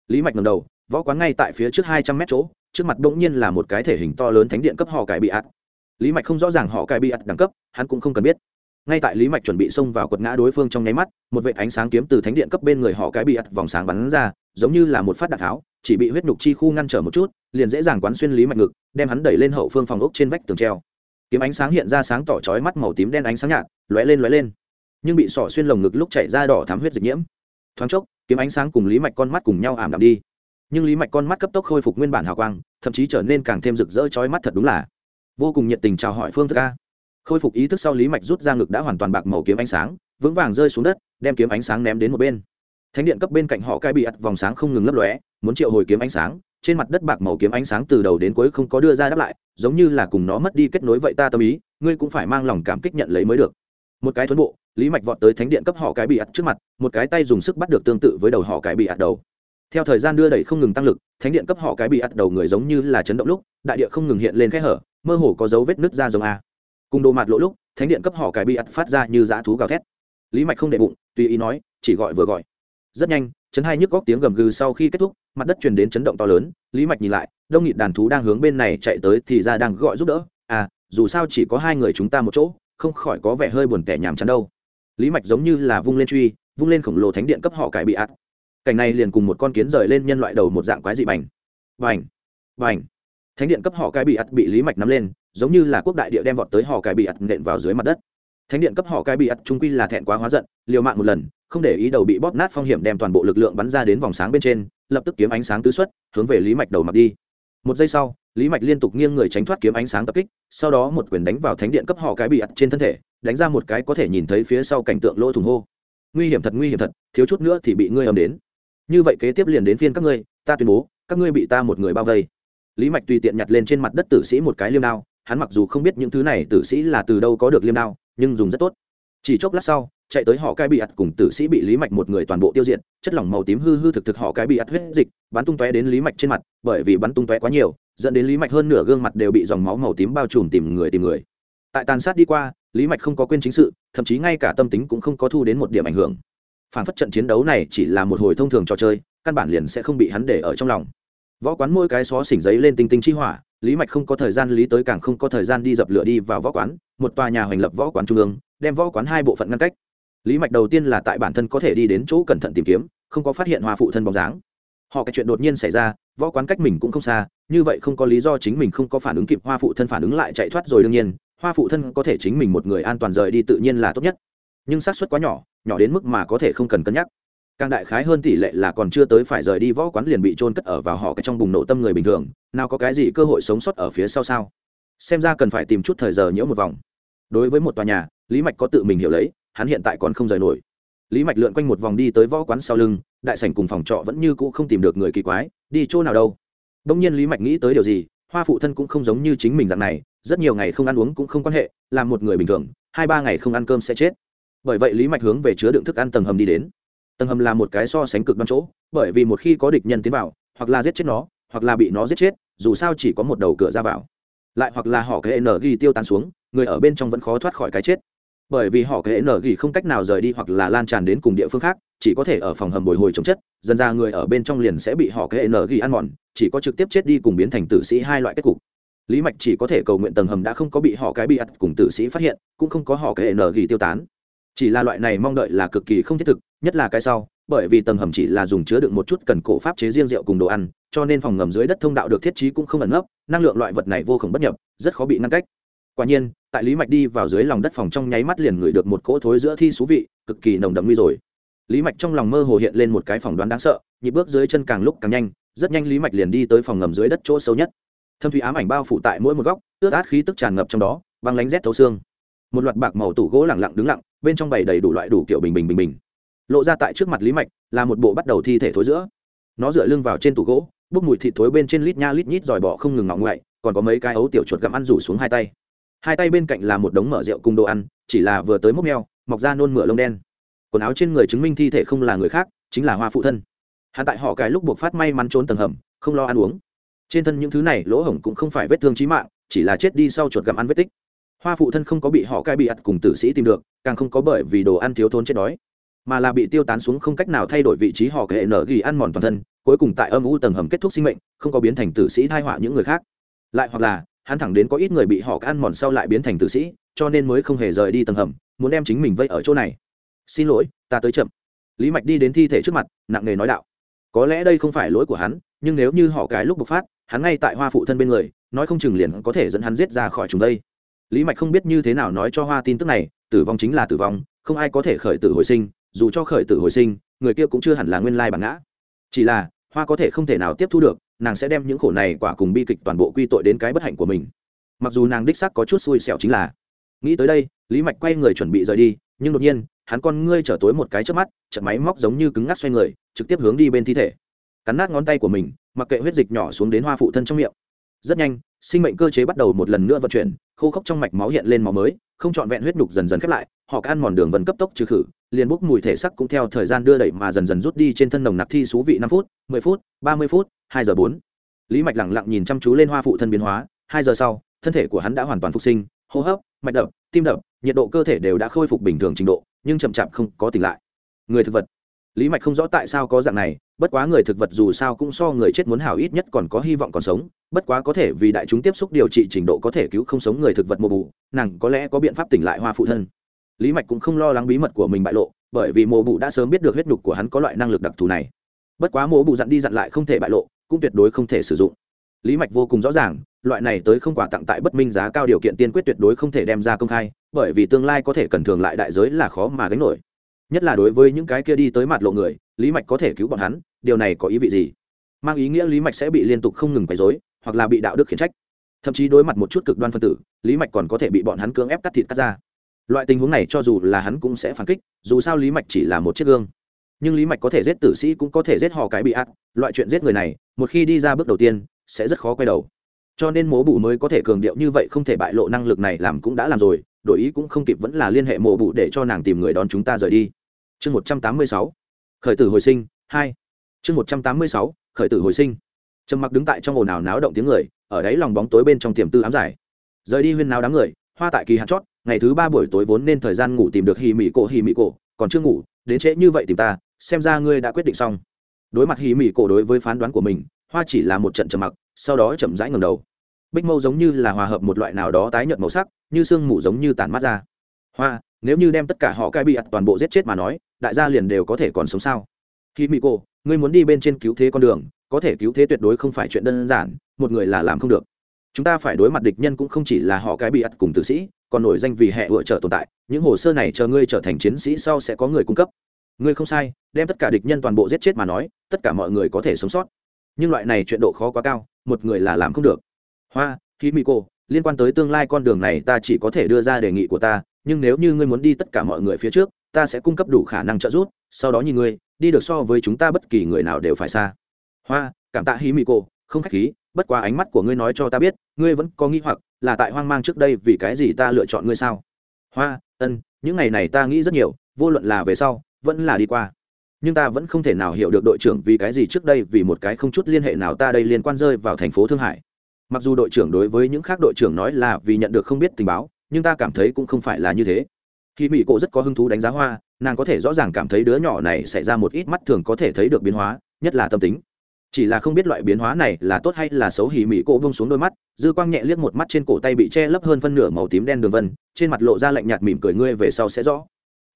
Lý mạch ngầm đầu, võ quán ngay tại phía trước hai trăm mét chỗ, trước mặt bỗng nhiên là một cái thể hình to lớn thánh điện cấp họ cải bị ạt. Lý mạch không rõ ràng họ cải bị ạt đẳng cấp, hắn cũng không cần biết. Ngay tại lý mạch chuẩn bị xông vào quật ngã đối phương trong nháy mắt, một vệ ánh sáng kiếm từ thánh điện cấp bên người họ cái bị ắt vòng sáng bắn ra, giống như là một phát đạn tháo, chỉ bị huyết nhục chi khu ngăn trở một chút, liền dễ dàng quán xuyên lý mạch ngực, đem hắn đẩy lên hậu phương phòng ốc trên vách tường treo. Kiếm ánh sáng hiện ra sáng tỏ chói mắt màu tím đen ánh sáng nhạt, lóe lên lóe lên. Nhưng bị sỏ xuyên lồng ngực lúc chạy ra đỏ thám huyết dịch nhiễm thoáng chốc, kiếm ánh sáng cùng lý mạch con mắt cùng nhau ảm đạm đi. Nhưng lý mạch con mắt cấp tốc khôi phục nguyên bản hào quang, thậm chí trở nên càng thêm rực rỡ trói mắt thật đúng là vô cùng nhiệt tình chào hỏi phương thức a. Khôi phục ý thức sau lý mạch rút ra ngực đã hoàn toàn bạc màu kiếm ánh sáng, vững vàng rơi xuống đất, đem kiếm ánh sáng ném đến một bên. Thánh điện cấp bên cạnh họ cai bị ặt vòng sáng không ngừng lấp lóe, muốn triệu hồi kiếm ánh sáng, trên mặt đất bạc màu kiếm ánh sáng từ đầu đến cuối không có đưa ra đáp lại, giống như là cùng nó mất đi kết nối vậy ta tâm ý, ngươi cũng phải mang lòng cảm kích nhận lấy mới được một cái thuấn bộ, lý mạch vọt tới thánh điện cấp họ cái bị ạt trước mặt, một cái tay dùng sức bắt được tương tự với đầu họ cái bị ạt đầu. Theo thời gian đưa đẩy không ngừng tăng lực, thánh điện cấp họ cái bị ạt đầu người giống như là chấn động lúc, đại địa không ngừng hiện lên khe hở, mơ hồ có dấu vết nứt ra giống a. Cùng đồ mặt lỗ lúc, thánh điện cấp họ cái bị ạt phát ra như dã thú gào thét. Lý mạch không để bụng, tùy ý nói, chỉ gọi vừa gọi. Rất nhanh, chấn hai nhức góc tiếng gầm gừ sau khi kết thúc, mặt đất truyền đến chấn động to lớn, lý mạch nhìn lại, đông nghịt đàn thú đang hướng bên này chạy tới thì ra đang gọi giúp đỡ à dù sao chỉ có hai người chúng ta một chỗ không khỏi có vẻ hơi buồn tẻ nhàm chán đâu. Lý mạch giống như là vung lên truy, vung lên khổng lồ thánh điện cấp họ cải bị ạt. Cảnh này liền cùng một con kiến rời lên nhân loại đầu một dạng quái dị bành. Bành! Bành! Thánh điện cấp họ cải bị ạt bị lý mạch nắm lên, giống như là quốc đại địa đem vọt tới họ cải bị ạt nện vào dưới mặt đất. Thánh điện cấp họ cải bị ạt trung quy là thẹn quá hóa giận, liều mạng một lần, không để ý đầu bị bóp nát phong hiểm đem toàn bộ lực lượng bắn ra đến vòng sáng bên trên, lập tức kiếm ánh sáng tứ xuất, hướng về lý mạch đầu mặc đi. Một giây sau lý mạch liên tục nghiêng người tránh thoát kiếm ánh sáng tập kích, sau đó một quyền đánh vào thánh điện cấp họ cái bị ặt trên thân thể, đánh ra một cái có thể nhìn thấy phía sau cảnh tượng lỗ thủng hô. Nguy hiểm thật, nguy hiểm thật, thiếu chút nữa thì bị ngươi ầm đến. Như vậy kế tiếp liền đến phiên các ngươi, ta tuyên bố, các ngươi bị ta một người bao vây. Lý mạch tùy tiện nhặt lên trên mặt đất tử sĩ một cái liêm đao, hắn mặc dù không biết những thứ này tử sĩ là từ đâu có được liêm đao, nhưng dùng rất tốt. Chỉ chốc lát sau, chạy tới họ cái bị ặt cùng tử sĩ bị lý mạch một người toàn bộ tiêu diệt, chất lỏng màu tím hư hư thực thực họ cái bị ặt huyết dịch, bắn tung tóe đến lý mạch trên mặt, bởi vì bắn tung tóe quá nhiều dẫn đến lý mạch hơn nửa gương mặt đều bị dòng máu màu tím bao trùm tìm người tìm người. Tại tàn sát đi qua, lý mạch không có quên chính sự, thậm chí ngay cả tâm tính cũng không có thu đến một điểm ảnh hưởng. Phản phất trận chiến đấu này chỉ là một hồi thông thường trò chơi, căn bản liền sẽ không bị hắn để ở trong lòng. Võ quán mỗi cái xó xỉnh giấy lên tinh tinh chi hỏa, lý mạch không có thời gian lý tới càng không có thời gian đi dập lửa đi vào võ quán, một tòa nhà hoành lập võ quán trung ương, đem võ quán hai bộ phận ngăn cách. Lý mạch đầu tiên là tại bản thân có thể đi đến chỗ cẩn thận tìm kiếm, không có phát hiện hoa phụ thân bóng dáng họ cái chuyện đột nhiên xảy ra, võ quán cách mình cũng không xa, như vậy không có lý do chính mình không có phản ứng kịp, hoa phụ thân phản ứng lại chạy thoát rồi đương nhiên, hoa phụ thân có thể chính mình một người an toàn rời đi tự nhiên là tốt nhất. Nhưng xác suất quá nhỏ nhỏ đến mức mà có thể không cần cân nhắc. Càng đại khái hơn tỷ lệ là còn chưa tới phải rời đi võ quán liền bị trôn cất ở vào họ cái trong bùng nổ tâm người bình thường, nào có cái gì cơ hội sống sót ở phía sau sao? Xem ra cần phải tìm chút thời giờ nhiễu một vòng. Đối với một tòa nhà, lý mạch có tự mình hiểu lấy, hắn hiện tại còn không rời nổi lý mạch lượn quanh một vòng đi tới võ quán sau lưng, đại sảnh cùng phòng trọ vẫn như cũ không tìm được người kỳ quái, đi chỗ nào đâu. Đông nhiên lý mạch nghĩ tới điều gì, hoa phụ thân cũng không giống như chính mình dạng này, rất nhiều ngày không ăn uống cũng không quan hệ là một người bình thường, hai ba ngày không ăn cơm sẽ chết. Bởi vậy lý mạch hướng về chứa đựng thức ăn tầng hầm đi đến. Tầng hầm là một cái so sánh cực đoan chỗ, bởi vì một khi có địch nhân tiến vào, hoặc là giết chết nó, hoặc là bị nó giết chết, dù sao chỉ có một đầu cửa ra vào. Lại hoặc là họ cái n ghi tiêu tan xuống, người ở bên trong vẫn khó thoát khỏi cái chết bởi vì họ kệ n gỉ không cách nào rời đi hoặc là lan tràn đến cùng địa phương khác, chỉ có thể ở phòng hầm bồi hồi chống chất, dần ra người ở bên trong liền sẽ bị họ kệ n gỉ ăn mòn, chỉ có trực tiếp chết đi cùng biến thành tử sĩ hai loại kết cục. Lý mạch chỉ có thể cầu nguyện tầng hầm đã không có bị họ cái bị ắt cùng tử sĩ phát hiện, cũng không có họ kệ n gỉ tiêu tán. Chỉ là loại này mong đợi là cực kỳ không thiết thực, nhất là cái sau, bởi vì tầng hầm chỉ là dùng chứa đựng một chút cần cổ pháp chế riêng rượu cùng đồ ăn, cho nên phòng ngầm dưới đất thông đạo được thiết trí cũng không ẩn nấp, năng lượng loại vật này vô khổng bất nhập, rất khó bị ngăn cách quả nhiên, tại lý mạch đi vào dưới lòng đất phòng trong nháy mắt liền ngửi được một cỗ thối giữa thi xú vị, cực kỳ nồng đậm nguy rồi. Lý mạch trong lòng mơ hồ hiện lên một cái phòng đoán đáng sợ, nhịp bước dưới chân càng lúc càng nhanh, rất nhanh lý mạch liền đi tới phòng ngầm dưới đất chỗ sâu nhất. Thâm thủy ám ảnh bao phủ tại mỗi một góc, ướt át khí tức tràn ngập trong đó băng lánh rét thấu xương. Một loạt bạc màu tủ gỗ lẳng lặng đứng lặng, bên trong bày đầy đủ loại đủ kiểu bình bình bình bình. Lộ ra tại trước mặt lý mạch, là một bộ bắt đầu thi thể thối giữa. Nó dựa lưng vào trên tủ gỗ, bốc mùi thịt thối bên trên lít nha lít nhít dòi bỏ không ngừng ngọng ngoại, còn có mấy cái ấu tiểu chuột gặm ăn rủ xuống hai tay hai tay bên cạnh là một đống mở rượu cùng đồ ăn, chỉ là vừa tới mốc meo, mọc ra nôn mửa lông đen. Quần áo trên người chứng minh thi thể không là người khác, chính là hoa phụ thân. Hắn tại họ cái lúc buộc phát may mắn trốn tầng hầm, không lo ăn uống. Trên thân những thứ này, lỗ hổng cũng không phải vết thương trí mạng, chỉ là chết đi sau chuột gặm ăn vết tích. Hoa phụ thân không có bị họ cai bị ặt cùng tử sĩ tìm được, càng không có bởi vì đồ ăn thiếu thốn chết đói, mà là bị tiêu tán xuống không cách nào thay đổi vị trí họ kệ nở ghi ăn mòn toàn thân, cuối cùng tại âm u tầng hầm kết thúc sinh mệnh, không có biến thành tử sĩ thai họa những người khác. Lại hoặc là hắn thẳng đến có ít người bị họ ăn mòn sau lại biến thành tử sĩ, cho nên mới không hề rời đi tầng hầm, muốn đem chính mình vây ở chỗ này. Xin lỗi, ta tới chậm. Lý mạch đi đến thi thể trước mặt, nặng nề nói đạo. Có lẽ đây không phải lỗi của hắn, nhưng nếu như họ cái lúc bộc phát, hắn ngay tại hoa phụ thân bên người, nói không chừng liền có thể dẫn hắn giết ra khỏi chúng đây. Lý mạch không biết như thế nào nói cho hoa tin tức này, tử vong chính là tử vong, không ai có thể khởi tử hồi sinh, dù cho khởi tử hồi sinh, người kia cũng chưa hẳn là nguyên lai bản ngã. Chỉ là, hoa có thể không thể nào tiếp thu được nàng sẽ đem những khổ này quả cùng bi kịch toàn bộ quy tội đến cái bất hạnh của mình. Mặc dù nàng đích xác có chút xui xẻo chính là, nghĩ tới đây, lý mạch quay người chuẩn bị rời đi, nhưng đột nhiên, hắn con ngươi trở tối một cái trước mắt trận máy móc giống như cứng ngắc xoay người, trực tiếp hướng đi bên thi thể. Cắn nát ngón tay của mình, mặc kệ huyết dịch nhỏ xuống đến hoa phụ thân trong miệng. Rất nhanh, sinh mệnh cơ chế bắt đầu một lần nữa vận chuyển, khô khốc trong mạch máu hiện lên máu mới, không trọn vẹn huyết nhục dần dần khép lại, họ can mòn đường vần cấp tốc trừ khử, liền bốc mùi thể sắc cũng theo thời gian đưa đẩy mà dần dần rút đi trên thân nồng nặc thi xú vị năm phút, mười phút, ba mươi phút hai giờ bốn. Lý mạch lẳng lặng nhìn chăm chú lên hoa phụ thân biến hóa, hai giờ sau, thân thể của hắn đã hoàn toàn phục sinh, hô hấp, mạch đập, tim đập, nhiệt độ cơ thể đều đã khôi phục bình thường trình độ, nhưng chậm chạp không có tỉnh lại. Người thực vật. Lý mạch không rõ tại sao có dạng này, bất quá người thực vật dù sao cũng so người chết muốn hảo ít nhất còn có hy vọng còn sống, bất quá có thể vì đại chúng tiếp xúc điều trị trình độ có thể cứu không sống người thực vật mô bù nàng có lẽ có biện pháp tỉnh lại hoa phụ thân. Lý mạch cũng không lo lắng bí mật của mình bại lộ, bởi vì mô bù đã sớm biết được huyết nhục của hắn có loại năng lực đặc thù này. Bất quá mô bù dặn đi dặn lại không thể bại lộ cũng tuyệt đối không thể sử dụng. Lý mạch vô cùng rõ ràng, loại này tới không quà tặng tại bất minh giá cao điều kiện tiên quyết tuyệt đối không thể đem ra công khai, bởi vì tương lai có thể cần thường lại đại giới là khó mà gánh nổi. Nhất là đối với những cái kia đi tới mặt lộ người, lý mạch có thể cứu bọn hắn, điều này có ý vị gì? Mang ý nghĩa lý mạch sẽ bị liên tục không ngừng quấy dối hoặc là bị đạo đức khiển trách. Thậm chí đối mặt một chút cực đoan phân tử, lý mạch còn có thể bị bọn hắn cưỡng ép cắt thịt cắt ra loại tình huống này cho dù là hắn cũng sẽ phản kích, dù sao lý mạch chỉ là một chiếc gương nhưng lý mạch có thể giết tử sĩ cũng có thể giết họ cái bị ác, loại chuyện giết người này, một khi đi ra bước đầu tiên, sẽ rất khó quay đầu. Cho nên mố bù mới có thể cường điệu như vậy không thể bại lộ năng lực này làm cũng đã làm rồi, đổi ý cũng không kịp vẫn là liên hệ mộ bụ để cho nàng tìm người đón chúng ta rời đi. Chương một trăm tám mươi sáu. Khởi tử hồi sinh, hai. Chương một trăm tám mươi sáu. Khởi tử hồi sinh. Trầm mặc đứng tại trong ồn ào náo động tiếng người, ở đáy lòng bóng tối bên trong tiềm tư ám giải. Rời đi huyên náo đám người, hoa tại kỳ hạn chót, ngày thứ ba buổi tối vốn nên thời gian ngủ tìm được hì mị cổ hì mị cổ, còn chưa ngủ, đến trễ như vậy tìm ta xem ra ngươi đã quyết định xong. Đối mặt hì mỉ cổ đối với phán đoán của mình, hoa chỉ là một trận trầm mặc, sau đó chậm rãi ngầm đầu. Bích mâu giống như là hòa hợp một loại nào đó tái nhợt màu sắc, như sương mù giống như tàn mát ra. Hoa, nếu như đem tất cả họ cai bị ặt toàn bộ giết chết mà nói, đại gia liền đều có thể còn sống sao? Khi mỹ cô ngươi muốn đi bên trên cứu thế con đường, có thể cứu thế tuyệt đối không phải chuyện đơn giản, một người là làm không được. Chúng ta phải đối mặt địch nhân cũng không chỉ là họ cái bị ắt cùng tử sĩ, còn nổi danh vì hệ vựa trợ tồn tại, những hồ sơ này chờ ngươi trở thành chiến sĩ sau sẽ có người cung cấp ngươi không sai, đem tất cả địch nhân toàn bộ giết chết mà nói, tất cả mọi người có thể sống sót. Nhưng loại này chuyện độ khó quá cao, một người là làm không được. Hoa khi mỹ cô liên quan tới tương lai con đường này ta chỉ có thể đưa ra đề nghị của ta, nhưng nếu như ngươi muốn đi tất cả mọi người phía trước, ta sẽ cung cấp đủ khả năng trợ giúp, sau đó nhìn ngươi, đi được so với chúng ta bất kỳ người nào đều phải xa. Hoa, cảm tạ hi mỹ cô không khách khí, bất quá ánh mắt của ngươi nói cho ta biết, ngươi vẫn có nghĩ hoặc, là tại hoang mang trước đây vì cái gì ta lựa chọn ngươi sao? Hoa, ân, những ngày này ta nghĩ rất nhiều, vô luận là về sau vẫn là đi qua. Nhưng ta vẫn không thể nào hiểu được đội trưởng vì cái gì trước đây vì một cái không chút liên hệ nào ta đây liên quan rơi vào thành phố thương hải. Mặc dù đội trưởng đối với những khác đội trưởng nói là vì nhận được không biết tình báo, nhưng ta cảm thấy cũng không phải là như thế. Khi mỹ cổ rất có hứng thú đánh giá hoa, nàng có thể rõ ràng cảm thấy đứa nhỏ này xảy ra một ít mắt thường có thể thấy được biến hóa, nhất là tâm tính. Chỉ là không biết loại biến hóa này là tốt hay là xấu, hỉ mỹ cổ bông xuống đôi mắt, dư quang nhẹ liếc một mắt trên cổ tay bị che lấp hơn phân nửa màu tím đen đường vân, trên mặt lộ ra lạnh nhạt mỉm cười, ngươi về sau sẽ rõ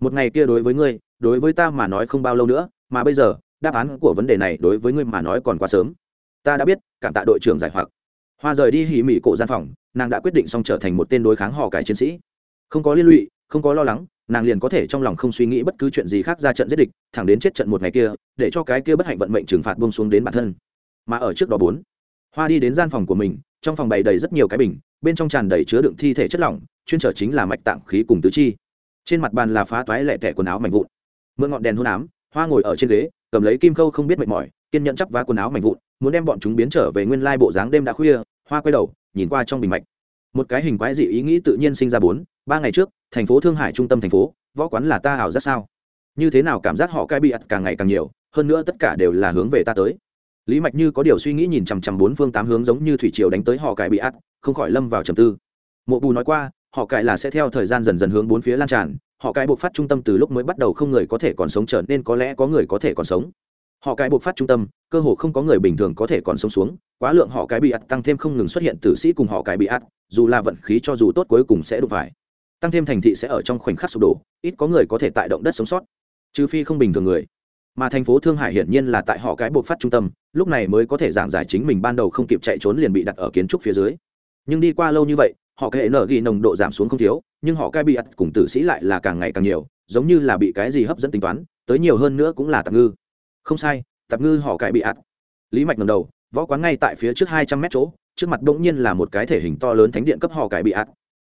một ngày kia đối với ngươi, đối với ta mà nói không bao lâu nữa, mà bây giờ, đáp án của vấn đề này đối với ngươi mà nói còn quá sớm. Ta đã biết, cảm tạ đội trưởng giải hoặc. Hoa rời đi hỉ mỹ cổ gian phòng, nàng đã quyết định xong trở thành một tên đối kháng họ cải chiến sĩ. Không có liên lụy, không có lo lắng, nàng liền có thể trong lòng không suy nghĩ bất cứ chuyện gì khác ra trận giết địch, thẳng đến chết trận một ngày kia, để cho cái kia bất hạnh vận mệnh trừng phạt bông xuống đến bản thân. Mà ở trước đó bốn, hoa đi đến gian phòng của mình, trong phòng bày đầy rất nhiều cái bình, bên trong tràn đầy chứa đựng thi thể chất lỏng, chuyên trở chính là mạch tạng khí cùng tứ chi trên mặt bàn là phá toái lẹ tẻ quần áo mảnh vụn. Mượn ngọn đèn hôn ám, hoa ngồi ở trên ghế, cầm lấy kim khâu không biết mệt mỏi, kiên nhẫn chắp vá quần áo mảnh vụn, muốn đem bọn chúng biến trở về nguyên lai bộ dáng đêm đã khuya, hoa quay đầu, nhìn qua trong bình mạch. Một cái hình quái dị ý nghĩ tự nhiên sinh ra bốn, ba ngày trước, thành phố thương hải trung tâm thành phố, võ quán là ta ảo rất sao? Như thế nào cảm giác họ cai bị ặt càng ngày càng nhiều, hơn nữa tất cả đều là hướng về ta tới. Lý mạch như có điều suy nghĩ nhìn chằm chằm bốn phương tám hướng giống như thủy triều đánh tới họ cải bị ắt không khỏi lâm vào trầm tư. Mộ bù nói qua họ cải là sẽ theo thời gian dần dần hướng bốn phía lan tràn, họ cải buộc phát trung tâm từ lúc mới bắt đầu không người có thể còn sống trở nên có lẽ có người có thể còn sống. Họ cái buộc phát trung tâm, cơ hồ không có người bình thường có thể còn sống xuống, quá lượng họ cái bị ắt tăng thêm không ngừng xuất hiện tử sĩ cùng họ cái bị ắt dù là vận khí cho dù tốt cuối cùng sẽ đụng phải. Tăng thêm thành thị sẽ ở trong khoảnh khắc sụp đổ, ít có người có thể tại động đất sống sót, trừ phi không bình thường người. Mà thành phố thương hải hiển nhiên là tại họ cái buộc phát trung tâm, lúc này mới có thể giảng giải chính mình ban đầu không kịp chạy trốn liền bị đặt ở kiến trúc phía dưới. Nhưng đi qua lâu như vậy họ cái nở ghi nồng độ giảm xuống không thiếu, nhưng họ cái bị ắt cùng tử sĩ lại là càng ngày càng nhiều, giống như là bị cái gì hấp dẫn tính toán, tới nhiều hơn nữa cũng là tạp ngư. Không sai, tạp ngư họ cai bị ắt. Lý mạch ngầm đầu, võ quán ngay tại phía trước hai trăm mét chỗ, trước mặt bỗng nhiên là một cái thể hình to lớn thánh điện cấp họ cai bị ắt.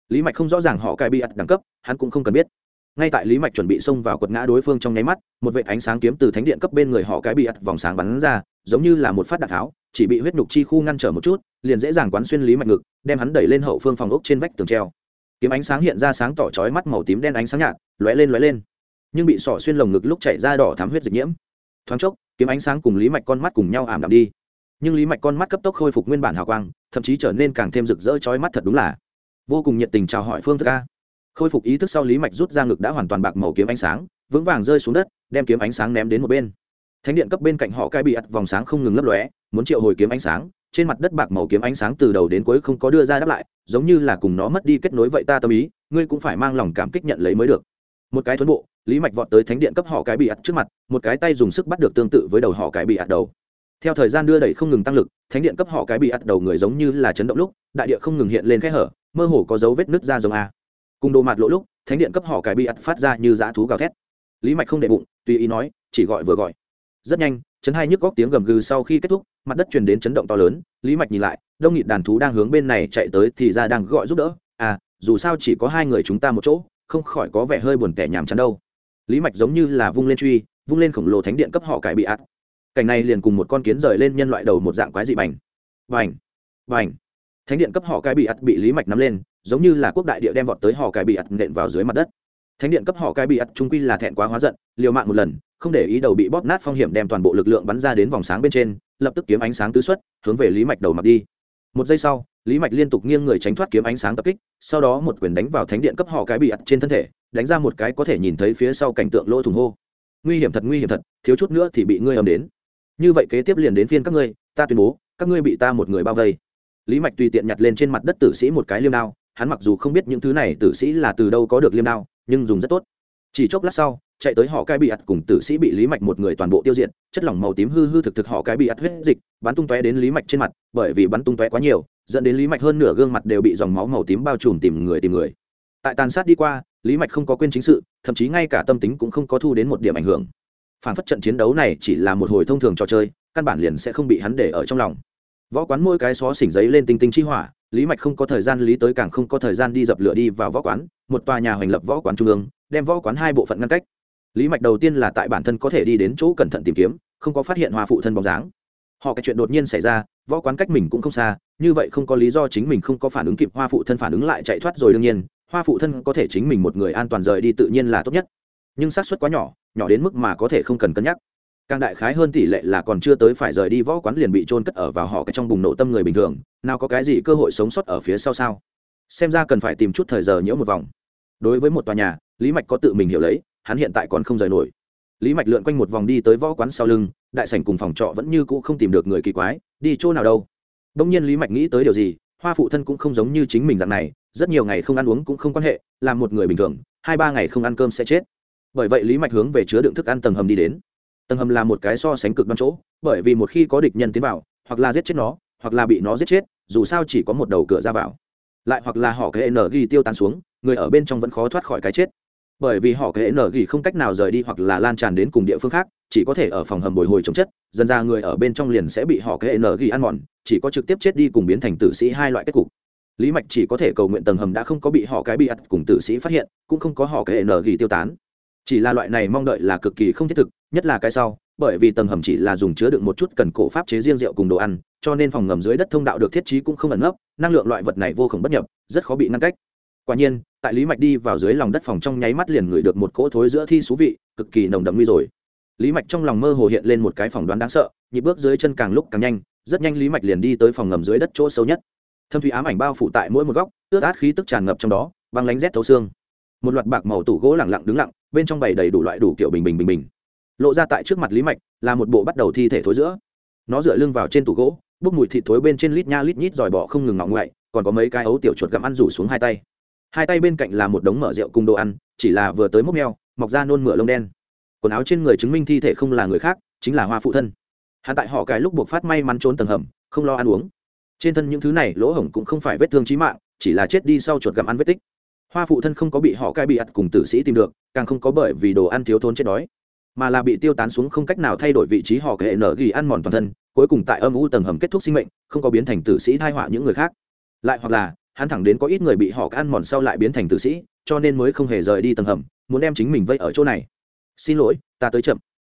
Lý mạch không rõ ràng họ cai bị ắt đẳng cấp, hắn cũng không cần biết. Ngay tại lý mạch chuẩn bị xông vào quật ngã đối phương trong nháy mắt, một vệ ánh sáng kiếm từ thánh điện cấp bên người họ cái bị ắt vòng sáng bắn ra, giống như là một phát đạn tháo, chỉ bị huyết nhục chi khu ngăn trở một chút liền dễ dàng quán xuyên lý mạch ngực, đem hắn đẩy lên hậu phương phòng ốc trên vách tường treo. Kiếm ánh sáng hiện ra sáng tỏ chói mắt màu tím đen ánh sáng nhạt, lóe lên lóe lên. Nhưng bị sỏ xuyên lồng ngực lúc chảy ra đỏ thám huyết dịch nhiễm. Thoáng chốc, kiếm ánh sáng cùng lý mạch con mắt cùng nhau ảm đạm đi. Nhưng lý mạch con mắt cấp tốc khôi phục nguyên bản hào quang, thậm chí trở nên càng thêm rực rỡ chói mắt thật đúng là vô cùng nhiệt tình chào hỏi phương thức a. Khôi phục ý thức sau lý mạch rút ra ngực đã hoàn toàn bạc màu kiếm ánh sáng, vững vàng rơi xuống đất, đem kiếm ánh sáng ném đến một bên. Thánh điện cấp bên cạnh họ cai bị ặt vòng sáng không ngừng lấp lóe, muốn triệu hồi kiếm ánh sáng trên mặt đất bạc màu kiếm ánh sáng từ đầu đến cuối không có đưa ra đáp lại, giống như là cùng nó mất đi kết nối vậy ta tâm ý, ngươi cũng phải mang lòng cảm kích nhận lấy mới được. Một cái thuấn bộ, lý mạch vọt tới thánh điện cấp họ cái bị ạt trước mặt, một cái tay dùng sức bắt được tương tự với đầu họ cái bị ạt đầu. Theo thời gian đưa đẩy không ngừng tăng lực, thánh điện cấp họ cái bị ạt đầu người giống như là chấn động lúc, đại địa không ngừng hiện lên khe hở, mơ hồ có dấu vết nứt ra giống a. Cùng đồ mặt lỗ lúc, thánh điện cấp họ cái bị ạt phát ra như dã thú gào thét. Lý mạch không để bụng, tùy ý nói, chỉ gọi vừa gọi. Rất nhanh chấn hai nhức góc tiếng gầm gừ sau khi kết thúc, mặt đất truyền đến chấn động to lớn, lý mạch nhìn lại, đông nghịt đàn thú đang hướng bên này chạy tới thì ra đang gọi giúp đỡ à dù sao chỉ có hai người chúng ta một chỗ, không khỏi có vẻ hơi buồn tẻ nhàm chán đâu. Lý mạch giống như là vung lên truy, vung lên khổng lồ thánh điện cấp họ cải bị ạt. Cảnh này liền cùng một con kiến rời lên nhân loại đầu một dạng quái dị bành. Bành! Bành! Thánh điện cấp họ cải bị ạt bị lý mạch nắm lên, giống như là quốc đại địa đem vọt tới họ cải bị ạt nện vào dưới mặt đất thánh điện cấp họ cái bị ắt trung quy là thẹn quá hóa giận, liều mạng một lần, không để ý đầu bị bóp nát phong hiểm đem toàn bộ lực lượng bắn ra đến vòng sáng bên trên, lập tức kiếm ánh sáng tứ xuất, hướng về lý mạch đầu mặc đi. Một giây sau, lý mạch liên tục nghiêng người tránh thoát kiếm ánh sáng tập kích, sau đó một quyền đánh vào thánh điện cấp họ cái bị ắt trên thân thể, đánh ra một cái có thể nhìn thấy phía sau cảnh tượng lỗ thủng hô. Nguy hiểm thật, nguy hiểm thật, thiếu chút nữa thì bị ngươi ầm đến. Như vậy kế tiếp liền đến phiên các ngươi, ta tuyên bố, các ngươi bị ta một người bao vây. Lý mạch tùy tiện nhặt lên trên mặt đất tử sĩ một cái liêm đao, hắn mặc dù không biết những thứ này tử sĩ là từ đâu có được liêm đao nhưng dùng rất tốt. Chỉ chốc lát sau, chạy tới họ cái bị ạt cùng tử sĩ bị lý mạch một người toàn bộ tiêu diệt, chất lỏng màu tím hư hư thực thực họ cái bị ạt huyết dịch, bắn tung tóe đến lý mạch trên mặt, bởi vì bắn tung tóe quá nhiều, dẫn đến lý mạch hơn nửa gương mặt đều bị dòng máu màu tím bao trùm tìm người tìm người. Tại tàn sát đi qua, lý mạch không có quên chính sự, thậm chí ngay cả tâm tính cũng không có thu đến một điểm ảnh hưởng. Phản phất trận chiến đấu này chỉ là một hồi thông thường trò chơi, căn bản liền sẽ không bị hắn để ở trong lòng võ quán môi cái xó xỉnh giấy lên tinh tinh chi hỏa, lý mạch không có thời gian lý tới càng không có thời gian đi dập lửa đi vào võ quán, một tòa nhà hoành lập võ quán trung ương, đem võ quán hai bộ phận ngăn cách. Lý mạch đầu tiên là tại bản thân có thể đi đến chỗ cẩn thận tìm kiếm, không có phát hiện hoa phụ thân bóng dáng. Họ cái chuyện đột nhiên xảy ra, võ quán cách mình cũng không xa, như vậy không có lý do chính mình không có phản ứng kịp hoa phụ thân phản ứng lại chạy thoát rồi đương nhiên hoa phụ thân có thể chính mình một người an toàn rời đi tự nhiên là tốt nhất. Nhưng xác suất quá nhỏ nhỏ đến mức mà có thể không cần cân nhắc càng đại khái hơn tỷ lệ là còn chưa tới phải rời đi võ quán liền bị trôn cất ở vào họ cái trong bùng nổ tâm người bình thường, nào có cái gì cơ hội sống sót ở phía sau sao? Xem ra cần phải tìm chút thời giờ nhiễu một vòng. Đối với một tòa nhà, lý mạch có tự mình hiểu lấy, hắn hiện tại còn không rời nổi. Lý mạch lượn quanh một vòng đi tới võ quán sau lưng, đại sảnh cùng phòng trọ vẫn như cũ không tìm được người kỳ quái, đi chỗ nào đâu? Đông nhiên lý mạch nghĩ tới điều gì, hoa phụ thân cũng không giống như chính mình dạng này, rất nhiều ngày không ăn uống cũng không quan hệ, làm một người bình thường, hai ba ngày không ăn cơm sẽ chết. Bởi vậy lý mạch hướng về chứa đựng thức ăn tầng hầm đi đến tầng hầm là một cái so sánh cực đoan chỗ, bởi vì một khi có địch nhân tiến vào, hoặc là giết chết nó, hoặc là bị nó giết chết, dù sao chỉ có một đầu cửa ra vào. Lại hoặc là họ cái n ghi tiêu tan xuống, người ở bên trong vẫn khó thoát khỏi cái chết. Bởi vì họ cái n ghi không cách nào rời đi hoặc là lan tràn đến cùng địa phương khác, chỉ có thể ở phòng hầm bồi hồi chống chất, dần ra người ở bên trong liền sẽ bị họ cái n ghi ăn mòn, chỉ có trực tiếp chết đi cùng biến thành tử sĩ hai loại kết cục. Lý mạch chỉ có thể cầu nguyện tầng hầm đã không có bị họ cái bị ắt cùng tử sĩ phát hiện, cũng không có họ cái n ghi tiêu tán chỉ là loại này mong đợi là cực kỳ không thiết thực, nhất là cái sau, bởi vì tầng hầm chỉ là dùng chứa đựng một chút cần cổ pháp chế riêng rượu cùng đồ ăn, cho nên phòng ngầm dưới đất thông đạo được thiết trí cũng không ẩn nấp, năng lượng loại vật này vô khổng bất nhập, rất khó bị ngăn cách. Quả nhiên, tại lý mạch đi vào dưới lòng đất phòng trong nháy mắt liền ngửi được một cỗ thối giữa thi xú vị, cực kỳ nồng đậm nguy rồi. Lý mạch trong lòng mơ hồ hiện lên một cái phỏng đoán đáng sợ, nhịp bước dưới chân càng lúc càng nhanh, rất nhanh lý mạch liền đi tới phòng ngầm dưới đất chỗ sâu nhất. Thâm thủy ám ảnh bao phủ tại mỗi một góc, ướt át khí tức tràn ngập trong đó, băng lánh rét thấu xương. Một loạt bạc màu tủ gỗ lẳng lặng đứng lặng bên trong bày đầy đủ loại đủ kiểu bình bình bình bình. Lộ ra tại trước mặt lý mạch, là một bộ bắt đầu thi thể thối giữa. Nó dựa lưng vào trên tủ gỗ, bốc mùi thịt thối bên trên lít nha lít nhít dòi bỏ không ngừng ngọng ngoại, còn có mấy cái ấu tiểu chuột gặm ăn rủ xuống hai tay. Hai tay bên cạnh là một đống mở rượu cùng đồ ăn, chỉ là vừa tới mốc meo, mọc ra nôn mửa lông đen. Quần áo trên người chứng minh thi thể không là người khác, chính là hoa phụ thân. Hắn tại họ cái lúc buộc phát may mắn trốn tầng hầm, không lo ăn uống. Trên thân những thứ này, lỗ hổng cũng không phải vết thương trí mạng, chỉ là chết đi sau chuột gặm ăn vết tích hoa phụ thân không có bị họ cai bị ặt cùng tử sĩ tìm được, càng không có bởi vì đồ ăn thiếu thốn chết đói, mà là bị tiêu tán xuống không cách nào thay đổi vị trí họ kệ nở ghi ăn mòn toàn thân, cuối cùng tại âm u tầng hầm kết thúc sinh mệnh, không có biến thành tử sĩ thai họa những người khác. Lại hoặc là, hắn thẳng đến có ít người bị họ ăn mòn sau lại biến thành tử sĩ, cho nên mới không hề rời đi tầng hầm, muốn đem chính mình vây ở chỗ này. Xin lỗi, ta tới chậm.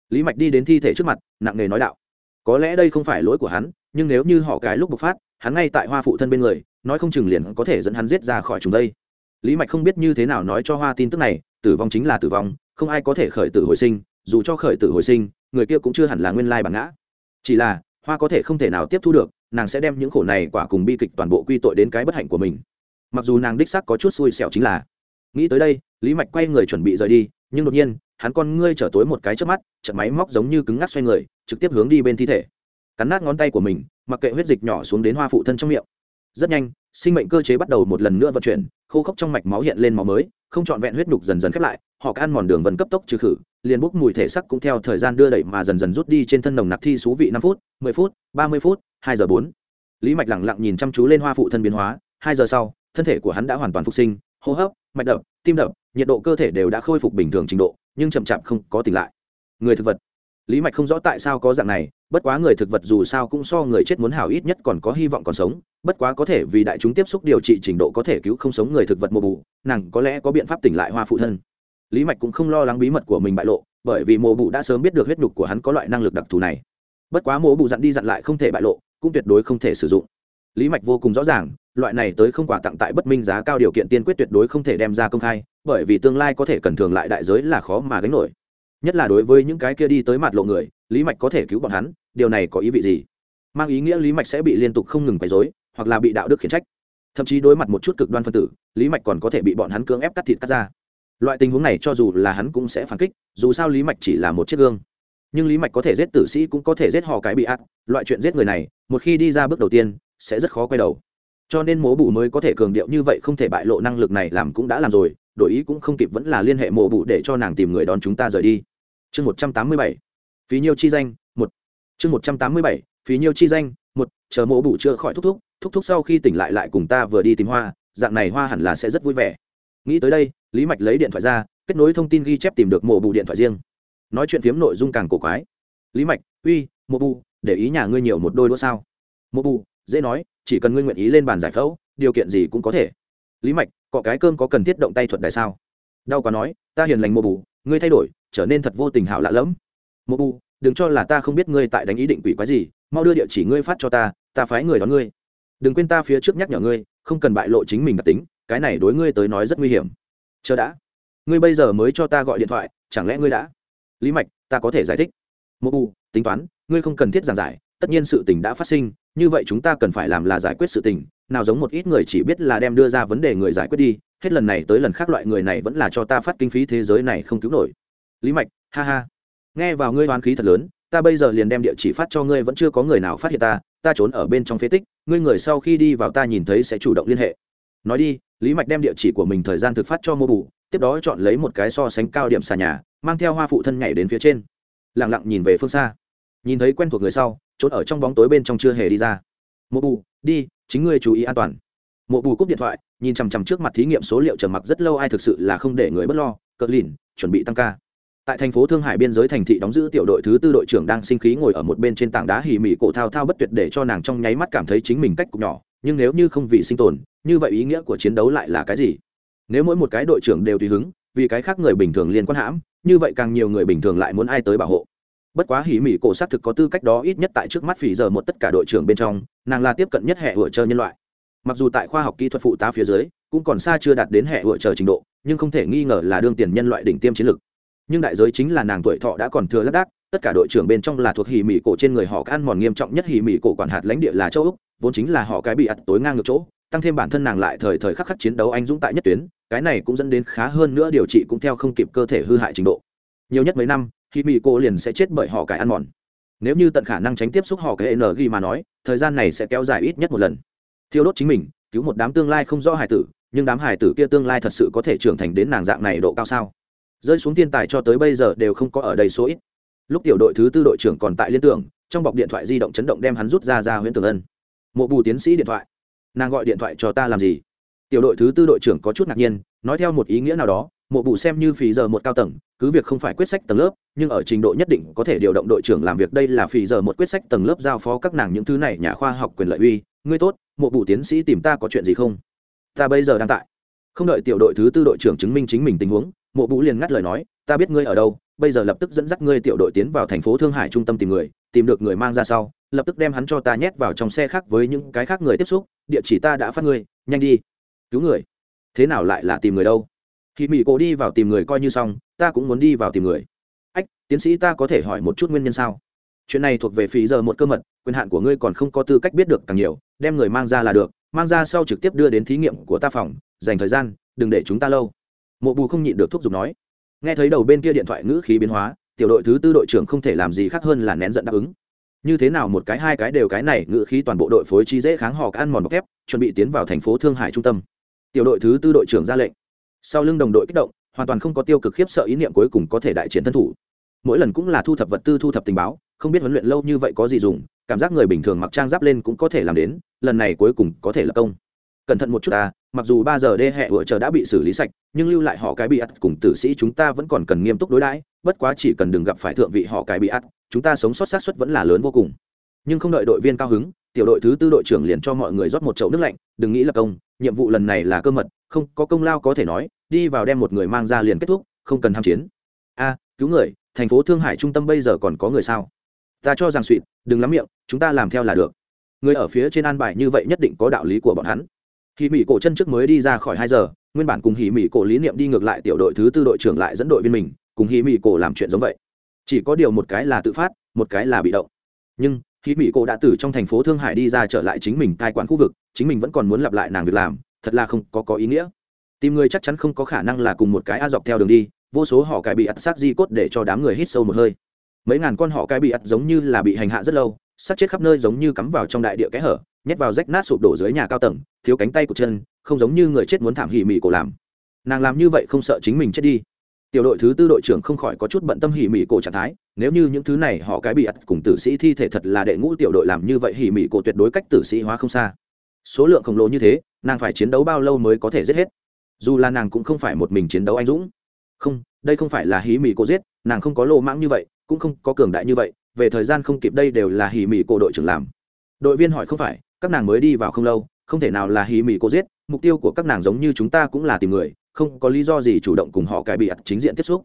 Lý mạch đi đến thi thể trước mặt, nặng nề nói đạo. Có lẽ đây không phải lỗi của hắn, nhưng nếu như họ cái lúc bộc phát, hắn ngay tại hoa phụ thân bên người, nói không chừng liền có thể dẫn hắn giết ra khỏi chúng đây lý mạch không biết như thế nào nói cho hoa tin tức này, tử vong chính là tử vong, không ai có thể khởi tử hồi sinh, dù cho khởi tử hồi sinh, người kia cũng chưa hẳn là nguyên lai bản ngã. Chỉ là, hoa có thể không thể nào tiếp thu được, nàng sẽ đem những khổ này quả cùng bi kịch toàn bộ quy tội đến cái bất hạnh của mình. Mặc dù nàng đích sắc có chút xui xẻo chính là, nghĩ tới đây, lý mạch quay người chuẩn bị rời đi, nhưng đột nhiên, hắn con ngươi trở tối một cái trước mắt chật máy móc giống như cứng ngắc xoay người, trực tiếp hướng đi bên thi thể. Cắn nát ngón tay của mình, mặc kệ huyết dịch nhỏ xuống đến hoa phụ thân trong miệng rất nhanh, sinh mệnh cơ chế bắt đầu một lần nữa vận chuyển, khô khốc trong mạch máu hiện lên máu mới, không trọn vẹn huyết nhục dần dần khép lại, họ can mòn đường vần cấp tốc trừ khử, liền bốc mùi thể sắc cũng theo thời gian đưa đẩy mà dần dần rút đi trên thân nồng nặc thi số vị năm phút, mười phút, ba mươi phút, hai giờ bốn. Lý mạch lẳng lặng nhìn chăm chú lên hoa phụ thân biến hóa, hai giờ sau, thân thể của hắn đã hoàn toàn phục sinh, hô hấp, mạch đập, tim đập, nhiệt độ cơ thể đều đã khôi phục bình thường trình độ, nhưng chậm chạp không có tỉnh lại. Người thực vật. Lý mạch không rõ tại sao có dạng này bất quá người thực vật dù sao cũng so người chết muốn hảo ít nhất còn có hy vọng còn sống, bất quá có thể vì đại chúng tiếp xúc điều trị trình độ có thể cứu không sống người thực vật mô bù nàng có lẽ có biện pháp tỉnh lại hoa phụ thân. Lý mạch cũng không lo lắng bí mật của mình bại lộ, bởi vì mô bù đã sớm biết được huyết nhục của hắn có loại năng lực đặc thù này. Bất quá mô bù dặn đi dặn lại không thể bại lộ, cũng tuyệt đối không thể sử dụng. Lý mạch vô cùng rõ ràng, loại này tới không quà tặng tại bất minh giá cao điều kiện tiên quyết tuyệt đối không thể đem ra công khai, bởi vì tương lai có thể cần thường lại đại giới là khó mà gánh nổi. Nhất là đối với những cái kia đi tới mặt lộ người lý mạch có thể cứu bọn hắn, điều này có ý vị gì? Mang ý nghĩa lý mạch sẽ bị liên tục không ngừng quấy dối hoặc là bị đạo đức khiển trách. Thậm chí đối mặt một chút cực đoan phân tử, lý mạch còn có thể bị bọn hắn cưỡng ép cắt thịt cắt ra loại tình huống này cho dù là hắn cũng sẽ phản kích, dù sao lý mạch chỉ là một chiếc gương. Nhưng lý mạch có thể giết tử sĩ cũng có thể giết họ cái bị ác. Loại chuyện giết người này, một khi đi ra bước đầu tiên, sẽ rất khó quay đầu. Cho nên mố bù mới có thể cường điệu như vậy không thể bại lộ năng lực này làm cũng đã làm rồi, đổi ý cũng không kịp vẫn là liên hệ mộ bụ để cho nàng tìm người đón chúng ta rời đi. Chương một trăm tám mươi bảy phí nhiêu chi danh, một. Chương một trăm tám mươi bảy, phí nhiêu chi danh, một. Chờ mộ bụ chữa khỏi thúc thúc thúc thúc sau khi tỉnh lại lại cùng ta vừa đi tìm hoa, dạng này hoa hẳn là sẽ rất vui vẻ. Nghĩ tới đây, lý mạch lấy điện thoại ra, kết nối thông tin ghi chép tìm được mộ bụ điện thoại riêng. Nói chuyện phiếm nội dung càng cổ quái. Lý mạch, uy, mộ bụ để ý nhà ngươi nhiều một đôi đũa sao? Mộ bụ dễ nói, chỉ cần ngươi nguyện ý lên bàn giải phẫu, điều kiện gì cũng có thể. Lý mạch cọ cái cơm có cần thiết động tay thuật đại sao? Đau quá nói, ta hiền lành mộ bù, ngươi thay đổi, trở nên thật vô tình hảo lạ lẫm mộ bù, đừng cho là ta không biết ngươi tại đánh ý định quỷ quái gì, mau đưa địa chỉ ngươi phát cho ta ta phái người đón ngươi. Đừng quên ta phía trước nhắc nhở ngươi, không cần bại lộ chính mình đặc tính, cái này đối ngươi tới nói rất nguy hiểm. Chờ đã. Ngươi bây giờ mới cho ta gọi điện thoại, chẳng lẽ ngươi đã? Lý mạch, ta có thể giải thích. Mộ bù, tính toán, ngươi không cần thiết giảng giải, tất nhiên sự tình đã phát sinh, như vậy chúng ta cần phải làm là giải quyết sự tình, nào giống một ít người chỉ biết là đem đưa ra vấn đề người giải quyết đi, hết lần này tới lần khác loại người này vẫn là cho ta phát kinh phí thế giới này không cứu nổi. Lý mạch, ha ha nghe vào ngươi hoán khí thật lớn, ta bây giờ liền đem địa chỉ phát cho ngươi, vẫn chưa có người nào phát hiện ta ta trốn ở bên trong phế tích, ngươi người sau khi đi vào ta nhìn thấy sẽ chủ động liên hệ. Nói đi, lý mạch đem địa chỉ của mình thời gian thực phát cho mô bù, tiếp đó chọn lấy một cái so sánh cao điểm xà nhà, mang theo hoa phụ thân nhảy đến phía trên. Lẳng lặng nhìn về phương xa. Nhìn thấy quen thuộc người sau, trốn ở trong bóng tối bên trong chưa hề đi ra. Mộ bù, đi, chính ngươi chú ý an toàn. Mộ bù cúp điện thoại, nhìn chằm chằm trước mặt thí nghiệm số liệu trầm mặc rất lâu, ai thực sự là không để người b ấ t lo. Cỡ lìn, chuẩn bị tăng ca tại thành phố thương hải biên giới thành thị đóng giữ tiểu đội thứ tư đội trưởng đang sinh khí ngồi ở một bên trên tảng đá hỉ mỉ cổ thao thao bất tuyệt để cho nàng trong nháy mắt cảm thấy chính mình cách cục nhỏ. Nhưng nếu như không vì sinh tồn, như vậy ý nghĩa của chiến đấu lại là cái gì? Nếu mỗi một cái đội trưởng đều tùy hứng, vì cái khác người bình thường liên quan hãm, như vậy càng nhiều người bình thường lại muốn ai tới bảo hộ? Bất quá hỉ mỉ cổ xác thực có tư cách đó ít nhất tại trước mắt phỉ giờ một tất cả đội trưởng bên trong, nàng là tiếp cận nhất hệ hựa chờ nhân loại. Mặc dù tại khoa học kỹ thuật phụ tá phía dưới, cũng còn xa chưa đạt đến hệ hựa chờ trình độ, nhưng không thể nghi ngờ là đương tiền nhân loại đỉnh tiêm chiến lược nhưng đại giới chính là nàng tuổi thọ đã còn thừa lác đác, tất cả đội trưởng bên trong là thuộc hỉ mỹ cổ trên người họ ăn mòn nghiêm trọng nhất hỉ mỹ cổ quản hạt lãnh địa là châu úc, vốn chính là họ cái bị ặt tối ngang ngược chỗ, tăng thêm bản thân nàng lại thời thời khắc khắc chiến đấu anh dũng tại nhất tuyến, cái này cũng dẫn đến khá hơn nữa điều trị cũng theo không kịp cơ thể hư hại trình độ. Nhiều nhất mấy năm thì mỹ cô liền sẽ chết bởi họ cái ăn mòn. Nếu như tận khả năng tránh tiếp xúc họ cái n ghi mà nói, thời gian này sẽ kéo dài ít nhất một lần. Thiêu đốt chính mình, cứu một đám tương lai không rõ hài tử, nhưng đám hài tử kia tương lai thật sự có thể trưởng thành đến nàng dạng này độ cao sao? Rơi xuống thiên tài cho tới bây giờ đều không có ở đây số ít. Lúc tiểu đội thứ tư đội trưởng còn tại liên tưởng, trong bọc điện thoại di động chấn động đem hắn rút ra ra huyện tường ân. Mộ bù tiến sĩ điện thoại. Nàng gọi điện thoại cho ta làm gì? Tiểu đội thứ tư đội trưởng có chút ngạc nhiên, nói theo một ý nghĩa nào đó, mộ bù xem như phì giờ một cao tầng, cứ việc không phải quyết sách tầng lớp, nhưng ở trình độ nhất định có thể điều động đội trưởng làm việc đây là phì giờ một quyết sách tầng lớp giao phó các nàng những thứ này nhà khoa học quyền lợi uy. Ngươi tốt, mộ bù tiến sĩ tìm ta có chuyện gì không? Ta bây giờ đang tại. Không đợi tiểu đội thứ tư đội trưởng chứng minh chính mình tình huống mộ bụ liền ngắt lời nói, ta biết ngươi ở đâu, bây giờ lập tức dẫn dắt ngươi tiểu đội tiến vào thành phố thương hải trung tâm tìm người, tìm được người mang ra sau, lập tức đem hắn cho ta nhét vào trong xe khác với những cái khác người tiếp xúc, địa chỉ ta đã phát ngươi, nhanh đi. Cứu người? Thế nào lại là tìm người đâu? Khi mỹ cổ đi vào tìm người coi như xong, ta cũng muốn đi vào tìm người. Ách, tiến sĩ ta có thể hỏi một chút nguyên nhân sao? Chuyện này thuộc về phí giờ một cơ mật, quyền hạn của ngươi còn không có tư cách biết được càng nhiều, đem người mang ra là được, mang ra sau trực tiếp đưa đến thí nghiệm của ta phòng, dành thời gian, đừng để chúng ta lâu mộ bù không nhịn được thúc giục nói. Nghe thấy đầu bên kia điện thoại ngữ khí biến hóa, tiểu đội thứ tư đội trưởng không thể làm gì khác hơn là nén giận đáp ứng. Như thế nào một cái hai cái đều cái này, ngữ khí toàn bộ đội phối trí dễ kháng họ ăn mòn bọc thép, chuẩn bị tiến vào thành phố thương hải trung tâm. Tiểu đội thứ tư đội trưởng ra lệnh. Sau lưng đồng đội kích động, hoàn toàn không có tiêu cực khiếp sợ ý niệm cuối cùng có thể đại chiến thân thủ. Mỗi lần cũng là thu thập vật tư, thu thập tình báo, không biết huấn luyện lâu như vậy có gì dùng, cảm giác người bình thường mặc trang giáp lên cũng có thể làm đến, lần này cuối cùng có thể là công. Cẩn thận một chút ta mặc dù ba giờ đê hẹ vựa chờ đã bị xử lý sạch, nhưng lưu lại họ cái bị ắt cùng tử sĩ chúng ta vẫn còn cần nghiêm túc đối đãi, bất quá chỉ cần đừng gặp phải thượng vị họ cái bị ắt, chúng ta sống sót xác suất vẫn là lớn vô cùng. Nhưng không đợi đội viên cao hứng, tiểu đội thứ tư đội trưởng liền cho mọi người rót một chậu nước lạnh, đừng nghĩ là công, nhiệm vụ lần này là cơ mật, không, có công lao có thể nói, đi vào đem một người mang ra liền kết thúc, không cần ham chiến. A, cứu người, thành phố thương hải trung tâm bây giờ còn có người sao? Ta cho rằng suỵt đừng lắm miệng, chúng ta làm theo là được. Người ở phía trên an bài như vậy nhất định có đạo lý của bọn hắn hì mỹ cổ chân trước mới đi ra khỏi hai giờ, nguyên bản cùng hì mỹ cổ lý niệm đi ngược lại tiểu đội thứ tư đội trưởng lại dẫn đội viên mình, cùng hì mỹ cổ làm chuyện giống vậy. Chỉ có điều một cái là tự phát, một cái là bị động. Nhưng hì mỹ cổ đã từ trong thành phố thương hải đi ra trở lại chính mình cai quản khu vực, chính mình vẫn còn muốn lặp lại nàng việc làm, thật là không có có ý nghĩa. Tìm người chắc chắn không có khả năng là cùng một cái a dọc theo đường đi, vô số họ cái bị ắt xác di cốt để cho đám người hít sâu một hơi. Mấy ngàn con họ cái bị ắt giống như là bị hành hạ rất lâu sát chết khắp nơi giống như cắm vào trong đại địa kẽ hở, nhét vào rách nát sụp đổ dưới nhà cao tầng, thiếu cánh tay của chân, không giống như người chết muốn thảm hỉ mỉ cổ làm. Nàng làm như vậy không sợ chính mình chết đi. Tiểu đội thứ tư đội trưởng không khỏi có chút bận tâm hỉ mỉ cổ trạng thái, nếu như những thứ này họ cái bị ặt cùng tử sĩ thi thể thật là đệ ngũ tiểu đội làm như vậy hỉ mỉ cổ tuyệt đối cách tử sĩ hóa không xa. Số lượng khổng lồ như thế, nàng phải chiến đấu bao lâu mới có thể giết hết? Dù là nàng cũng không phải một mình chiến đấu anh dũng. Không, đây không phải là hỉ mỉ cổ giết, nàng không có lô mãng như vậy, cũng không có cường đại như vậy về thời gian không kịp đây đều là hỉ mỉ cổ đội trưởng làm. Đội viên hỏi không phải, các nàng mới đi vào không lâu, không thể nào là hỉ mỉ cổ giết, mục tiêu của các nàng giống như chúng ta cũng là tìm người, không có lý do gì chủ động cùng họ cai bị ắt chính diện tiếp xúc.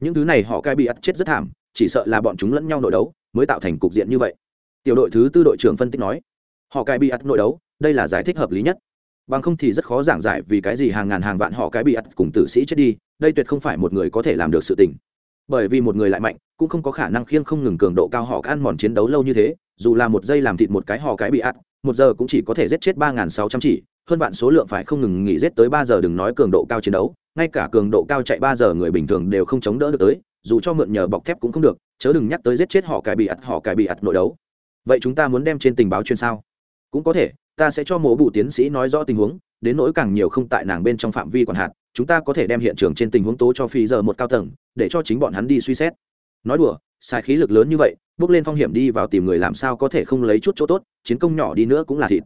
Những thứ này họ cai bị ắt chết rất thảm, chỉ sợ là bọn chúng lẫn nhau nội đấu, mới tạo thành cục diện như vậy. Tiểu đội thứ tư đội trưởng phân tích nói, họ cai bị ắt nội đấu, đây là giải thích hợp lý nhất. Bằng không thì rất khó giảng giải vì cái gì hàng ngàn hàng vạn họ cái bị ắt cùng tử sĩ chết đi, đây tuyệt không phải một người có thể làm được sự tình. Bởi vì một người lại mạnh cũng không có khả năng khiêng không ngừng cường độ cao họ ăn mòn chiến đấu lâu như thế, dù là một giây làm thịt một cái họ cái bị ắt một giờ cũng chỉ có thể giết chết ba nghìn sáu trăm chỉ, hơn vạn số lượng phải không ngừng nghỉ giết tới ba giờ đừng nói cường độ cao chiến đấu, ngay cả cường độ cao chạy ba giờ người bình thường đều không chống đỡ được tới, dù cho mượn nhờ bọc thép cũng không được, chớ đừng nhắc tới giết chết họ cải bị ặt họ cải bị ặt nội đấu. Vậy chúng ta muốn đem trên tình báo chuyên sao? Cũng có thể, ta sẽ cho mộ bụ tiến sĩ nói rõ tình huống, đến nỗi càng nhiều không tại nàng bên trong phạm vi quản hạt, chúng ta có thể đem hiện trường trên tình huống tố cho phi giờ một cao tầng, để cho chính bọn hắn đi suy xét nói đùa, xài khí lực lớn như vậy, bước lên phong hiểm đi vào tìm người làm sao có thể không lấy chút chỗ tốt, chiến công nhỏ đi nữa cũng là thịt.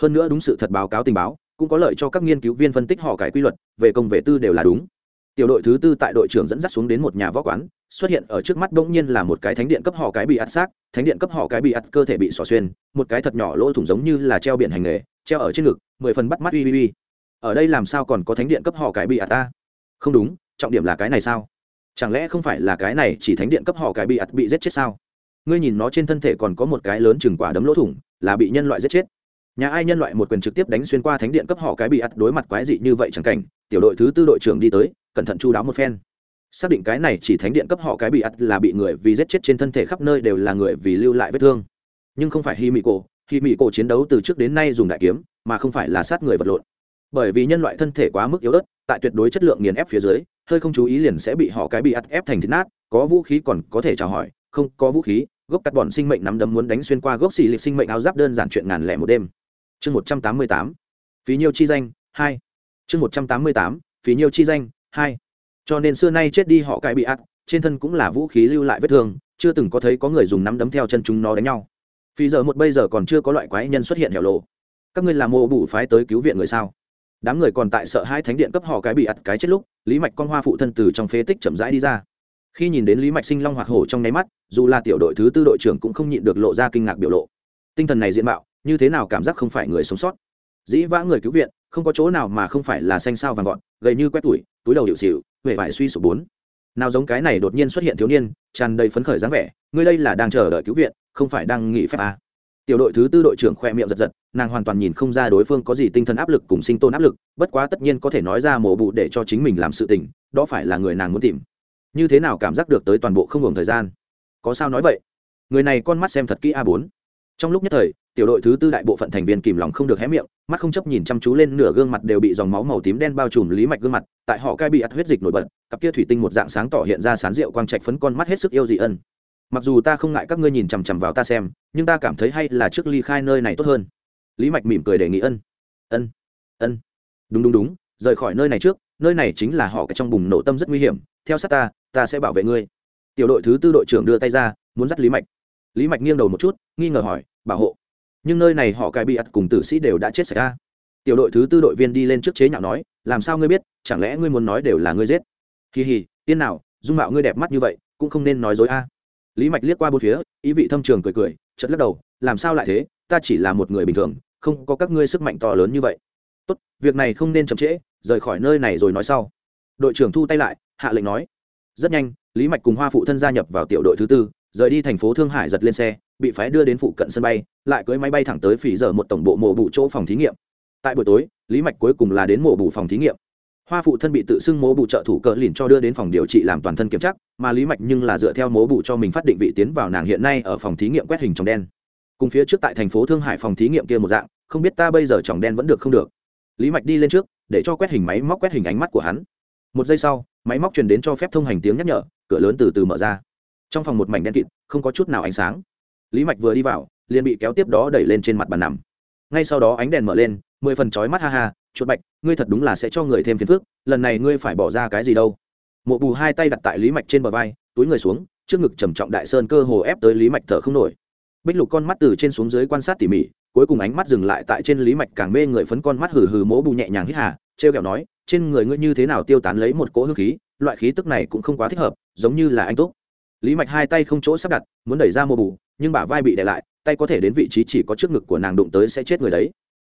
Hơn nữa đúng sự thật báo cáo tình báo, cũng có lợi cho các nghiên cứu viên phân tích họ cải quy luật, về công về tư đều là đúng. Tiểu đội thứ tư tại đội trưởng dẫn dắt xuống đến một nhà võ quán, xuất hiện ở trước mắt bỗng nhiên là một cái thánh điện cấp họ cái bị ắt xác, thánh điện cấp họ cái bị ắt cơ thể bị xỏ xuyên, một cái thật nhỏ lỗ thủng giống như là treo biển hành nghề, treo ở trên ngực, mười phần bắt mắt uy uy uy. Ở đây làm sao còn có thánh điện cấp họ cái bị ắt ta? Không đúng, trọng điểm là cái này sao? Chẳng lẽ không phải là cái này chỉ thánh điện cấp họ cái bị ạt bị giết chết sao? Ngươi nhìn nó trên thân thể còn có một cái lớn chừng quả đấm lỗ thủng, là bị nhân loại giết chết. Nhà ai nhân loại một quyền trực tiếp đánh xuyên qua thánh điện cấp họ cái bị ắt đối mặt quái dị như vậy chẳng cảnh, tiểu đội thứ tư đội trưởng đi tới, cẩn thận chu đáo một phen. Xác định cái này chỉ thánh điện cấp họ cái bị ắt là bị người vì giết chết trên thân thể khắp nơi đều là người vì lưu lại vết thương. Nhưng không phải hi mỹ cổ hi mỹ cổ chiến đấu từ trước đến nay dùng đại kiếm, mà không phải là sát người vật lộn. Bởi vì nhân loại thân thể quá mức yếu ớt, tại tuyệt đối chất lượng nghiền ép phía dưới hơi không chú ý liền sẽ bị họ cái bị ắt ép thành thịt nát, có vũ khí còn có thể chào hỏi, không có vũ khí, gốc cắt bọn sinh mệnh nắm đấm muốn đánh xuyên qua gốc xì lịch sinh mệnh áo giáp đơn giản chuyện ngàn lẻ một đêm. Chương một trăm tám mươi tám, phí nhiêu chi danh, hai. Chương một trăm tám mươi tám, phí nhiêu chi danh, hai. Cho nên xưa nay chết đi họ cái bị ắt, trên thân cũng là vũ khí lưu lại vết thương, chưa từng có thấy có người dùng nắm đấm theo chân chúng nó đánh nhau. Vì giờ một bây giờ còn chưa có loại quái nhân xuất hiện hẻo lộ các ngươi làm mô bụ phái tới cứu viện người sao? Đám người còn tại sợ hai thánh điện cấp họ cái bị ặt cái chết lúc, lý mạch con hoa phụ thân từ trong phế tích chậm rãi đi ra. Khi nhìn đến lý mạch sinh long hoặc hổ trong nháy mắt, dù là tiểu đội thứ tư đội trưởng cũng không nhịn được lộ ra kinh ngạc biểu lộ. Tinh thần này diện mạo, như thế nào cảm giác không phải người sống sót? Dĩ vã người cứu viện, không có chỗ nào mà không phải là xanh sao vàng gọn, gầy như quét tủi, túi đầu hiệu xịu huệ vải suy sụp bốn. Nào giống cái này đột nhiên xuất hiện thiếu niên, tràn đầy phấn khởi dáng vẻ, ngươi đây là đang chờ đợi cứu viện, không phải đang nghỉ phép à tiểu đội thứ tư đội trưởng khoe miệng giật giật, nàng hoàn toàn nhìn không ra đối phương có gì tinh thần áp lực cùng sinh tồn áp lực, bất quá tất nhiên có thể nói ra mổ bụ để cho chính mình làm sự tình, đó phải là người nàng muốn tìm. Như thế nào cảm giác được tới toàn bộ không ngừng thời gian? Có sao nói vậy? Người này con mắt xem thật kỹ a bốn. Trong lúc nhất thời, tiểu đội thứ tư đại bộ phận thành viên kìm lòng không được hé miệng, mắt không chấp nhìn chăm chú lên nửa gương mặt đều bị dòng máu màu tím đen bao trùm lý mạch gương mặt, tại họ cai bị ắt huyết dịch nổi bật, cặp kia thủy tinh một dạng sáng tỏ hiện ra sán rượu quang trạch phấn con mắt hết sức yêu dị ân mặc dù ta không ngại các ngươi nhìn chằm chằm vào ta xem, nhưng ta cảm thấy hay là trước ly khai nơi này tốt hơn. Lý mạch mỉm cười đề nghị ân. Ân ân. Đúng đúng đúng, rời khỏi nơi này trước, nơi này chính là họ cái trong bùng nổ tâm rất nguy hiểm, theo sát ta ta sẽ bảo vệ ngươi. Tiểu đội thứ tư đội trưởng đưa tay ra, muốn dắt lý mạch. Lý mạch nghiêng đầu một chút, nghi ngờ hỏi, bảo hộ, nhưng nơi này họ cai bị ặt cùng tử sĩ đều đã chết xảy ra tiểu đội thứ tư đội viên đi lên trước chế nhạo nói, làm sao ngươi biết, chẳng lẽ ngươi muốn nói đều là ngươi giết? Kỳ hì tiên nào, dung mạo ngươi đẹp mắt như vậy, cũng không nên nói dối a lý mạch liếc qua bốn phía, ý vị thâm trường cười cười chật lắc đầu, làm sao lại thế? Ta chỉ là một người bình thường, không có các ngươi sức mạnh to lớn như vậy. Tốt, việc này không nên chậm trễ, rời khỏi nơi này rồi nói sau. Đội trưởng thu tay lại, hạ lệnh nói. Rất nhanh, lý mạch cùng hoa phụ thân gia nhập vào tiểu đội thứ tư, rời đi thành phố thương hải giật lên xe, bị phái đưa đến phụ cận sân bay, lại cưới máy bay thẳng tới phỉ giờ một tổng bộ mổ bụ chỗ phòng thí nghiệm. Tại buổi tối, lý mạch cuối cùng là đến mổ bụ phòng thí nghiệm hoa phụ thân bị tự xưng mố bụ trợ thủ cỡ lìn cho đưa đến phòng điều trị làm toàn thân kiểm tra, mà lý mạch nhưng là dựa theo mố bụ cho mình phát định vị tiến vào nàng hiện nay ở phòng thí nghiệm quét hình tròng đen. Cùng phía trước tại thành phố thương hải phòng thí nghiệm kia một dạng, không biết ta bây giờ tròng đen vẫn được không được. Lý mạch đi lên trước, để cho quét hình máy móc quét hình ánh mắt của hắn. Một giây sau, máy móc truyền đến cho phép thông hành tiếng nhắc nhở, cửa lớn từ từ mở ra. Trong phòng một mảnh đen kịt, không có chút nào ánh sáng. Lý mạch vừa đi vào, liền bị kéo tiếp đó đẩy lên trên mặt bàn nằm. Ngay sau đó ánh đèn mở lên, mười phần chói mắt ha ha chuột bạch, ngươi thật đúng là sẽ cho người thêm phiền phức, lần này ngươi phải bỏ ra cái gì đâu. Mộ bù hai tay đặt tại lý mạch trên bờ vai, túi người xuống, trước ngực trầm trọng đại sơn cơ hồ ép tới lý mạch thở không nổi. Bích lục con mắt từ trên xuống dưới quan sát tỉ mỉ, cuối cùng ánh mắt dừng lại tại trên lý mạch càng mê người phấn con mắt hừ hừ mỗ bù nhẹ nhàng hít hà t r e o kẹo nói, trên người ngươi như thế nào tiêu tán lấy một cỗ hương khí, loại khí tức này cũng không quá thích hợp, giống như là anh túc. Lý mạch hai tay không chỗ sắp đặt, muốn đẩy ra mô bù, nhưng bả vai bị đè lại, tay có thể đến vị trí chỉ có trước ngực của nàng đụng tới sẽ chết người đấy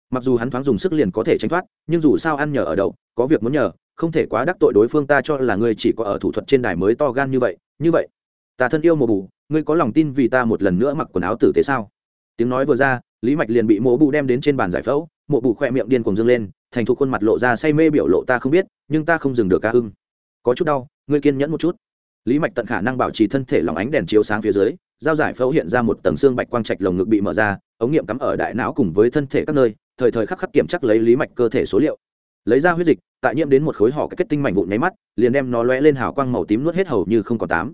mặc dù hắn thoáng dùng sức liền có thể tránh thoát, nhưng dù sao ăn nhờ ở đậu, có việc muốn nhờ, không thể quá đắc tội đối phương ta cho là ngươi chỉ có ở thủ thuật trên đài mới to gan như vậy như vậy. Ta thân yêu mồ bù, ngươi có lòng tin vì ta một lần nữa mặc quần áo tử tế sao? Tiếng nói vừa ra, lý mạch liền bị mộ bù đem đến trên bàn giải phẫu, mộ bù khỏe miệng điên cùng dâng lên, thành thục khuôn mặt lộ ra say mê biểu lộ ta không biết, nhưng ta không dừng được ca ưng. Có chút đau, ngươi kiên nhẫn một chút. Lý mạch tận khả năng bảo trì thân thể lòng ánh đèn chiếu sáng phía dưới dao giải phẫu hiện ra một tầng xương bạch quang trạch lồng ngực bị mở ra, ống nghiệm cắm ở đại não cùng với thân thể các nơi thời thời khắc khắc kiểm chắc lấy lý mạch cơ thể số liệu. Lấy ra huyết dịch, tại nhiễm đến một khối họ kết tinh mảnh vụn nháy mắt, liền đem nó lóe lên hào quang màu tím nuốt hết hầu như không còn tám.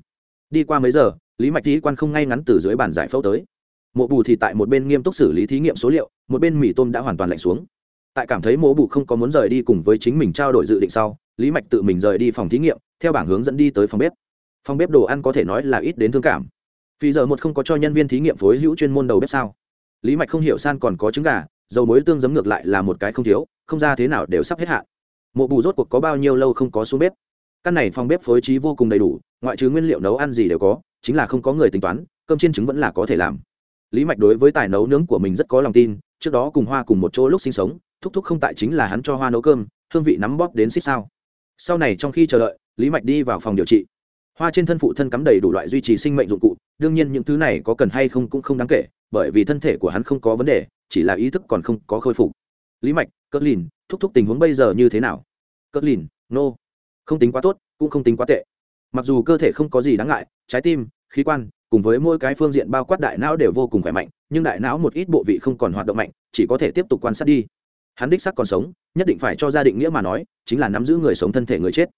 Đi qua mấy giờ, lý mạch thí quan không ngay ngắn từ dưới bàn giải phẫu tới. Mộ bù thì tại một bên nghiêm túc xử lý thí nghiệm số liệu, một bên mì tôm đã hoàn toàn lạnh xuống. Tại cảm thấy mộ bù không có muốn rời đi cùng với chính mình trao đổi dự định sau, lý mạch tự mình rời đi phòng thí nghiệm, theo bảng hướng dẫn đi tới phòng bếp. Phòng bếp đồ ăn có thể nói là ít đến thương cảm. Vì giờ một không có cho nhân viên thí nghiệm phối hữu chuyên môn đầu bếp sao? Lý mạch không hiểu san còn có trứng gà dầu muối tương giấm ngược lại là một cái không thiếu, không ra thế nào đều sắp hết hạn. Mộ bù rốt cuộc có bao nhiêu lâu không có xuống bếp. Căn này phòng bếp phối trí vô cùng đầy đủ, ngoại trừ nguyên liệu nấu ăn gì đều có, chính là không có người tính toán, cơm chiên trứng vẫn là có thể làm. Lý mạch đối với tài nấu nướng của mình rất có lòng tin, trước đó cùng hoa cùng một chỗ lúc sinh sống, thúc thúc không tại chính là hắn cho hoa nấu cơm, hương vị nắm bóp đến xích sao. Sau này trong khi chờ đợi, lý mạch đi vào phòng điều trị. Hoa trên thân phụ thân cắm đầy đủ loại duy trì sinh mệnh dụng cụ đương nhiên những thứ này có cần hay không cũng không đáng kể, bởi vì thân thể của hắn không có vấn đề, chỉ là ý thức còn không có khôi phục. Lý mạch cỡ lìn, thúc thúc tình huống bây giờ như thế nào? Cỡ lìn, nô、no. không tính quá tốt, cũng không tính quá tệ. Mặc dù cơ thể không có gì đáng ngại, trái tim, khí quan, cùng với mỗi cái phương diện bao quát đại não đều vô cùng khỏe mạnh, nhưng đại não một ít bộ vị không còn hoạt động mạnh, chỉ có thể tiếp tục quan sát đi. Hắn đích sắc còn sống, nhất định phải cho gia định nghĩa mà nói, chính là nắm giữ người sống thân thể người chết.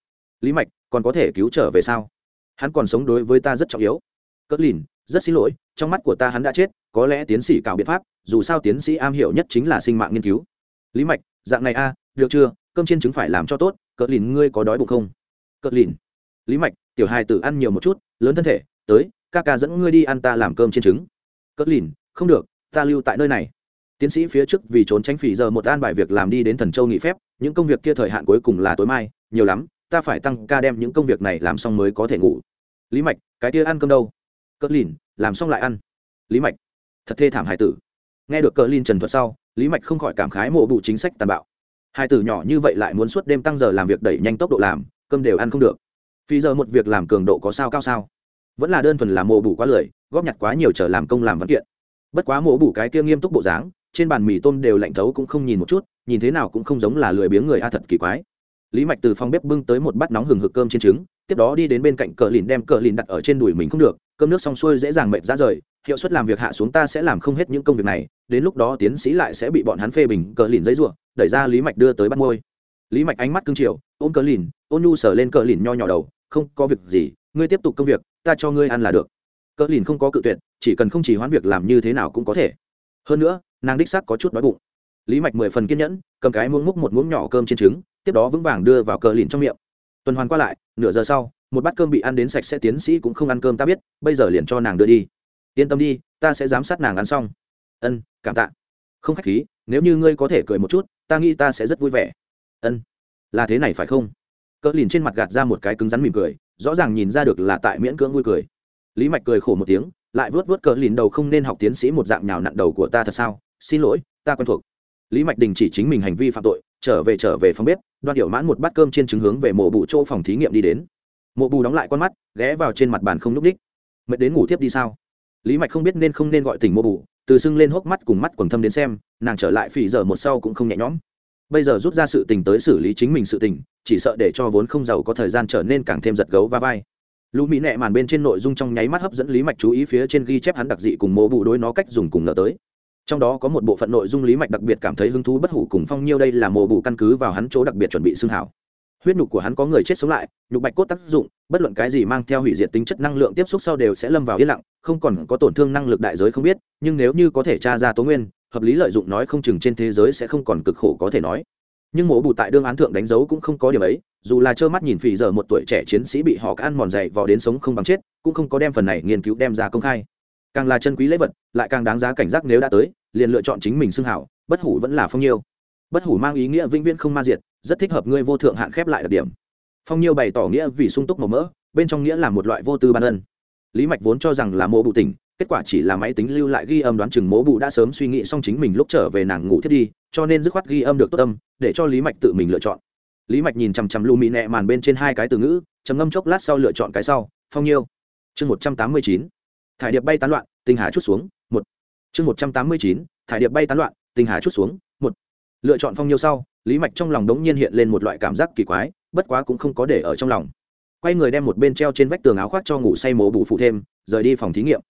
Lý mạch, còn có thể cứu trở về sao? Hắn còn sống đối với ta rất trọng yếu cất lìn, rất xin lỗi, trong mắt của ta hắn đã chết, có lẽ tiến sĩ cào biện pháp, dù sao tiến sĩ am hiểu nhất chính là sinh mạng nghiên cứu. Lý mạch, dạng này a, được chưa? Cơm chiên trứng phải làm cho tốt, cỡ lìn ngươi có đói bụng không? Cỡ lìn. Lý mạch, tiểu hài tử ăn nhiều một chút, lớn thân thể, tới, ca ca dẫn ngươi đi ăn ta làm cơm chiên trứng. Cỡ lìn, không được, ta lưu tại nơi này. Tiến sĩ phía trước vì trốn tránh phỉ giờ một an bài việc làm đi đến thần châu nghỉ phép, những công việc kia thời hạn cuối cùng là tối mai, nhiều lắm, ta phải tăng ca đem những công việc này làm xong mới có thể ngủ. Lý mạch, cái kia ăn cơm đâu? Cỡ lìn, làm xong lại ăn. Lý mạch, thật thê thảm hải tử. Nghe được cỡ lìn trần thuật sau, lý mạch không khỏi cảm khái mộ bụ chính sách tàn bạo. Hải tử nhỏ như vậy lại muốn suốt đêm tăng giờ làm việc đẩy nhanh tốc độ làm, cơm đều ăn không được. Vì giờ một việc làm cường độ có sao cao sao? Vẫn là đơn thuần là mộ bụ quá lười, góp nhặt quá nhiều trở làm công làm văn kiện. Bất quá mộ bụ cái kia nghiêm túc bộ dáng, trên bàn mì tôm đều lạnh thấu cũng không nhìn một chút, nhìn thế nào cũng không giống là lười biếng người a thật kỳ quái. Lý mạch từ phòng bếp bưng tới một bát nóng hừng hực cơm trên trứng, tiếp đó đi đến bên cạnh cờ lìn đem cờ lìn đặt ở trên đùi mình không được cơm nước xong xuôi dễ dàng mệt ra rời, hiệu suất làm việc hạ xuống ta sẽ làm không hết những công việc này, đến lúc đó tiến sĩ lại sẽ bị bọn hắn phê bình, cờ lìn giấy ruộng đẩy ra lý mạch đưa tới bắt môi. Lý mạch ánh mắt cưng chiều, ôm cờ lìn, ôn nhu sờ lên cờ lìn nho nhỏ đầu, không có việc gì, ngươi tiếp tục công việc, ta cho ngươi ăn là được. Cờ lìn không có cự tuyệt, chỉ cần không chỉ hoãn việc làm như thế nào cũng có thể. Hơn nữa, nàng đích xác có chút đói bụng. Lý mạch mười phần kiên nhẫn, cầm cái muỗng múc một muỗng nhỏ cơm trên trứng, tiếp đó vững vàng đưa vào cờ lìn trong miệng. Tuần hoàn qua lại, nửa giờ sau một bát cơm bị ăn đến sạch sẽ, tiến sĩ cũng không ăn cơm, ta biết, bây giờ liền cho nàng đưa đi. Yên tâm đi, ta sẽ giám sát nàng ăn xong. Ân, cảm tạ. Không khách khí, nếu như ngươi có thể cười một chút, ta nghĩ ta sẽ rất vui vẻ. Ân. Là thế này phải không? Cỡ lìn trên mặt gạt ra một cái cứng rắn mỉm cười, rõ ràng nhìn ra được là tại miễn cưỡng vui cười. Lý mạch cười khổ một tiếng, lại vớt vớt cỡ lìn đầu không nên học tiến sĩ một dạng nhào nặn đầu của ta thật sao? Xin lỗi, ta quen thuộc. Lý mạch đình chỉ chính mình hành vi phạm tội, trở về trở về phòng bếp, đoan điệu mãn một bát cơm trên trứng hướng về mộ bụ chỗ phòng thí nghiệm đi đến mộ bù đóng lại con mắt, ghé vào trên mặt bàn không n ú c ních mệt đến ngủ tiếp đi sao? Lý mạch không biết nên không nên gọi tỉnh mộ bù, từ sưng lên hốc mắt cùng mắt quần thâm đến xem, nàng trở lại phỉ giờ một sau cũng không nhẹ nhõm. Bây giờ rút ra sự tình tới xử lý chính mình sự tình, chỉ sợ để cho vốn không giàu có thời gian trở nên càng thêm giật gấu va vai. Lũ mỹ nẹ màn bên trên nội dung trong nháy mắt hấp dẫn lý mạch chú ý phía trên ghi chép hắn đặc dị cùng mộ bù đối nó cách dùng cùng nợ tới. Trong đó có một bộ phận nội dung lý mạch đặc biệt cảm thấy hứng thú bất hủ cùng phong nhiêu đây là mộ bù căn cứ vào hắn chỗ đặc biệt chuẩn bị xương hảo huyết nhục của hắn có người chết sống lại, nhục bạch cốt tác dụng, bất luận cái gì mang theo hủy diệt tính chất năng lượng tiếp xúc sau đều sẽ lâm vào yên lặng, không còn có tổn thương năng lực đại giới không biết, nhưng nếu như có thể tra ra tố nguyên, hợp lý lợi dụng nói không chừng trên thế giới sẽ không còn cực khổ có thể nói. Nhưng mổ bù tại đương án thượng đánh dấu cũng không có điểm ấy, dù là trơ mắt nhìn phì giờ một tuổi trẻ chiến sĩ bị họ ăn mòn dày vò đến sống không bằng chết, cũng không có đem phần này nghiên cứu đem ra công khai. Càng là chân quý lễ vật, lại càng đáng giá cảnh giác nếu đã tới, liền lựa chọn chính mình xưng hảo, bất hủ vẫn là phong nhiêu. Bất hủ mang ý nghĩa vĩnh viễn không ma diệt rất thích hợp ngươi vô thượng hạn khép lại đặc điểm. Phong nhiêu bày tỏ nghĩa vì sung túc màu mỡ, bên trong nghĩa là một loại vô tư ban ân. Lý mạch vốn cho rằng là mô bụ tỉnh, kết quả chỉ là máy tính lưu lại ghi âm đoán chừng mố bụ đã sớm suy nghĩ xong chính mình lúc trở về nàng ngủ thiết đi, cho nên dứt khoát ghi âm được tốt âm, để cho lý mạch tự mình lựa chọn. Lý mạch nhìn chằm chằm lù mị nẹ màn bên trên hai cái từ ngữ chấm ngâm chốc lát sau lựa chọn cái sau, phong nhiêu. Chương một trăm tám mươi chín, thải điệp bay tán loạn, tinh hà chút xuống, một. Chương một trăm tám mươi chín, thải điệp bay tán loạn, tinh hà chút xuống, một. Lựa chọn phong nhiêu sau lý mạch trong lòng đống nhiên hiện lên một loại cảm giác kỳ quái, bất quá cũng không có để ở trong lòng. Quay người đem một bên treo trên vách tường áo khoác cho ngủ say mố bù phụ thêm, rời đi phòng thí nghiệm.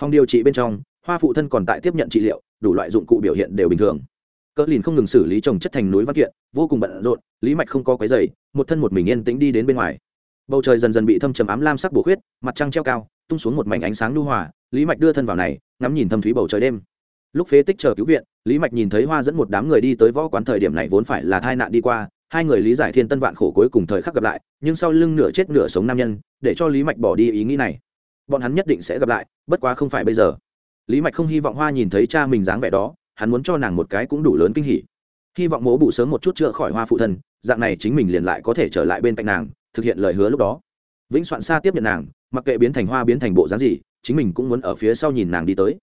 Phòng điều trị bên trong, hoa phụ thân còn tại tiếp nhận trị liệu, đủ loại dụng cụ biểu hiện đều bình thường. Cỡ lìn không ngừng xử lý trồng chất thành núi văn kiện, vô cùng bận rộn, lý mạch không có cái giày một thân một mình yên tĩnh đi đến bên ngoài. Bầu trời dần dần bị thâm trầm ám lam sắc bổ khuyết, mặt trăng treo cao, tung xuống một mảnh ánh sáng lưu hòa, lý mạch đưa thân vào này, ngắm nhìn thâm thúy bầu trời đêm lúc phế tích chờ cứu viện, lý mạch nhìn thấy hoa dẫn một đám người đi tới võ quán thời điểm này vốn phải là tai nạn đi qua, hai người lý giải thiên tân vạn khổ cuối cùng thời khắc gặp lại, nhưng sau lưng nửa chết nửa sống nam nhân, để cho lý mạch bỏ đi ý nghĩ này. Bọn hắn nhất định sẽ gặp lại, bất quá không phải bây giờ. Lý mạch không hy vọng hoa nhìn thấy cha mình dáng vẻ đó, hắn muốn cho nàng một cái cũng đủ lớn kinh hỉ. Hy vọng mố bụ sớm một chút chữa khỏi hoa phụ thân, dạng này chính mình liền lại có thể trở lại bên cạnh nàng, thực hiện lời hứa lúc đó. Vĩnh soạn xa tiếp nhận nàng, mặc kệ biến thành hoa biến thành bộ dáng gì, chính mình cũng muốn ở phía sau nhìn nàng đi tới.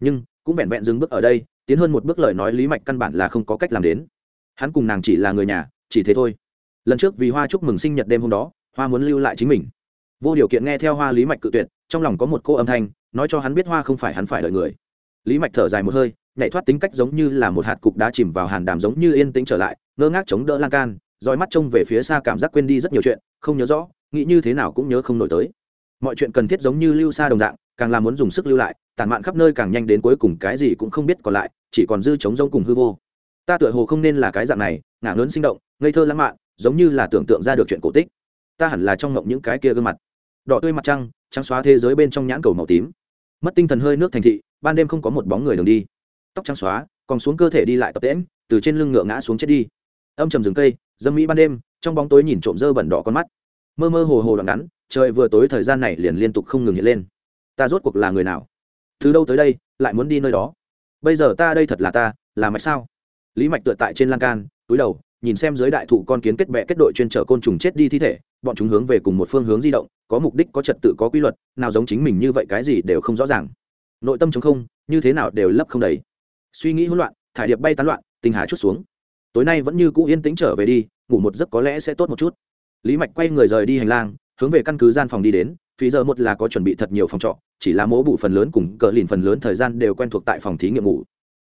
Nhưng cũng vẹn vẹn dừng bước ở đây, tiến hơn một bước lời nói lý mạch căn bản là không có cách làm đến. Hắn cùng nàng chỉ là người nhà, chỉ thế thôi. Lần trước vì hoa chúc mừng sinh nhật đêm hôm đó, hoa muốn lưu lại chính mình. Vô điều kiện nghe theo hoa lý mạch cự tuyệt, trong lòng có một cô âm thanh, nói cho hắn biết hoa không phải hắn phải đợi người. Lý mạch thở dài một hơi, nhảy thoát tính cách giống như là một hạt cục đá chìm vào hàn đàm giống như yên tĩnh trở lại, ngơ ngác chống đỡ lan can dòi mắt trông về phía xa cảm giác quên đi rất nhiều chuyện, không nhớ rõ, nghĩ như thế nào cũng nhớ không nổi tới. Mọi chuyện cần thiết giống như lưu xa đồng dạng càng là muốn dùng sức lưu lại tản mạn khắp nơi càng nhanh đến cuối cùng cái gì cũng không biết còn lại, chỉ còn dư chống rông cùng hư vô. Ta tựa hồ không nên là cái dạng này, ngả lớn sinh động, ngây thơ lãng mạn, giống như là tưởng tượng ra được chuyện cổ tích. Ta hẳn là trong ngộng những cái kia gương mặt. Đỏ tươi mặt trăng, trắng xóa thế giới bên trong nhãn cầu màu tím. Mất tinh thần hơi nước thành thị, ban đêm không có một bóng người đường đi. Tóc trắng xóa, còn xuống cơ thể đi lại tập tễm từ trên lưng ngựa ngã xuống chết đi. Âm trầm rừng cây, dâm mỹ ban đêm, trong bóng tối nhìn trộm dơ bẩn đỏ con mắt. Mơ mơ hồ hồ đoạn ngắn, trời vừa tối thời gian này liền liên tục không ngừng hiện lên ta rốt cuộc là người nào? Từ đâu tới đây, lại muốn đi nơi đó? Bây giờ ta đây thật là ta, là mạch sao? Lý mạch tựa tại trên lan can, túi đầu, nhìn xem dưới đại thụ con kiến kết bẹ kết đội chuyên trở côn trùng chết đi thi thể, bọn chúng hướng về cùng một phương hướng di động, có mục đích, có trật tự, có quy luật, nào giống chính mình như vậy cái gì đều không rõ ràng. Nội tâm chống không, như thế nào đều lấp không đầy. Suy nghĩ hỗn loạn, thải điệp bay tán loạn, tình hà chút xuống. Tối nay vẫn như cũ yên tĩnh trở về đi, ngủ một giấc có lẽ sẽ tốt một chút. Lý mạch quay người rời đi hành lang, hướng về căn cứ gian phòng đi đến phí giờ một là có chuẩn bị thật nhiều phòng trọ, chỉ là mố bụ phần lớn cùng cờ lìn phần lớn thời gian đều quen thuộc tại phòng thí nghiệm ngủ.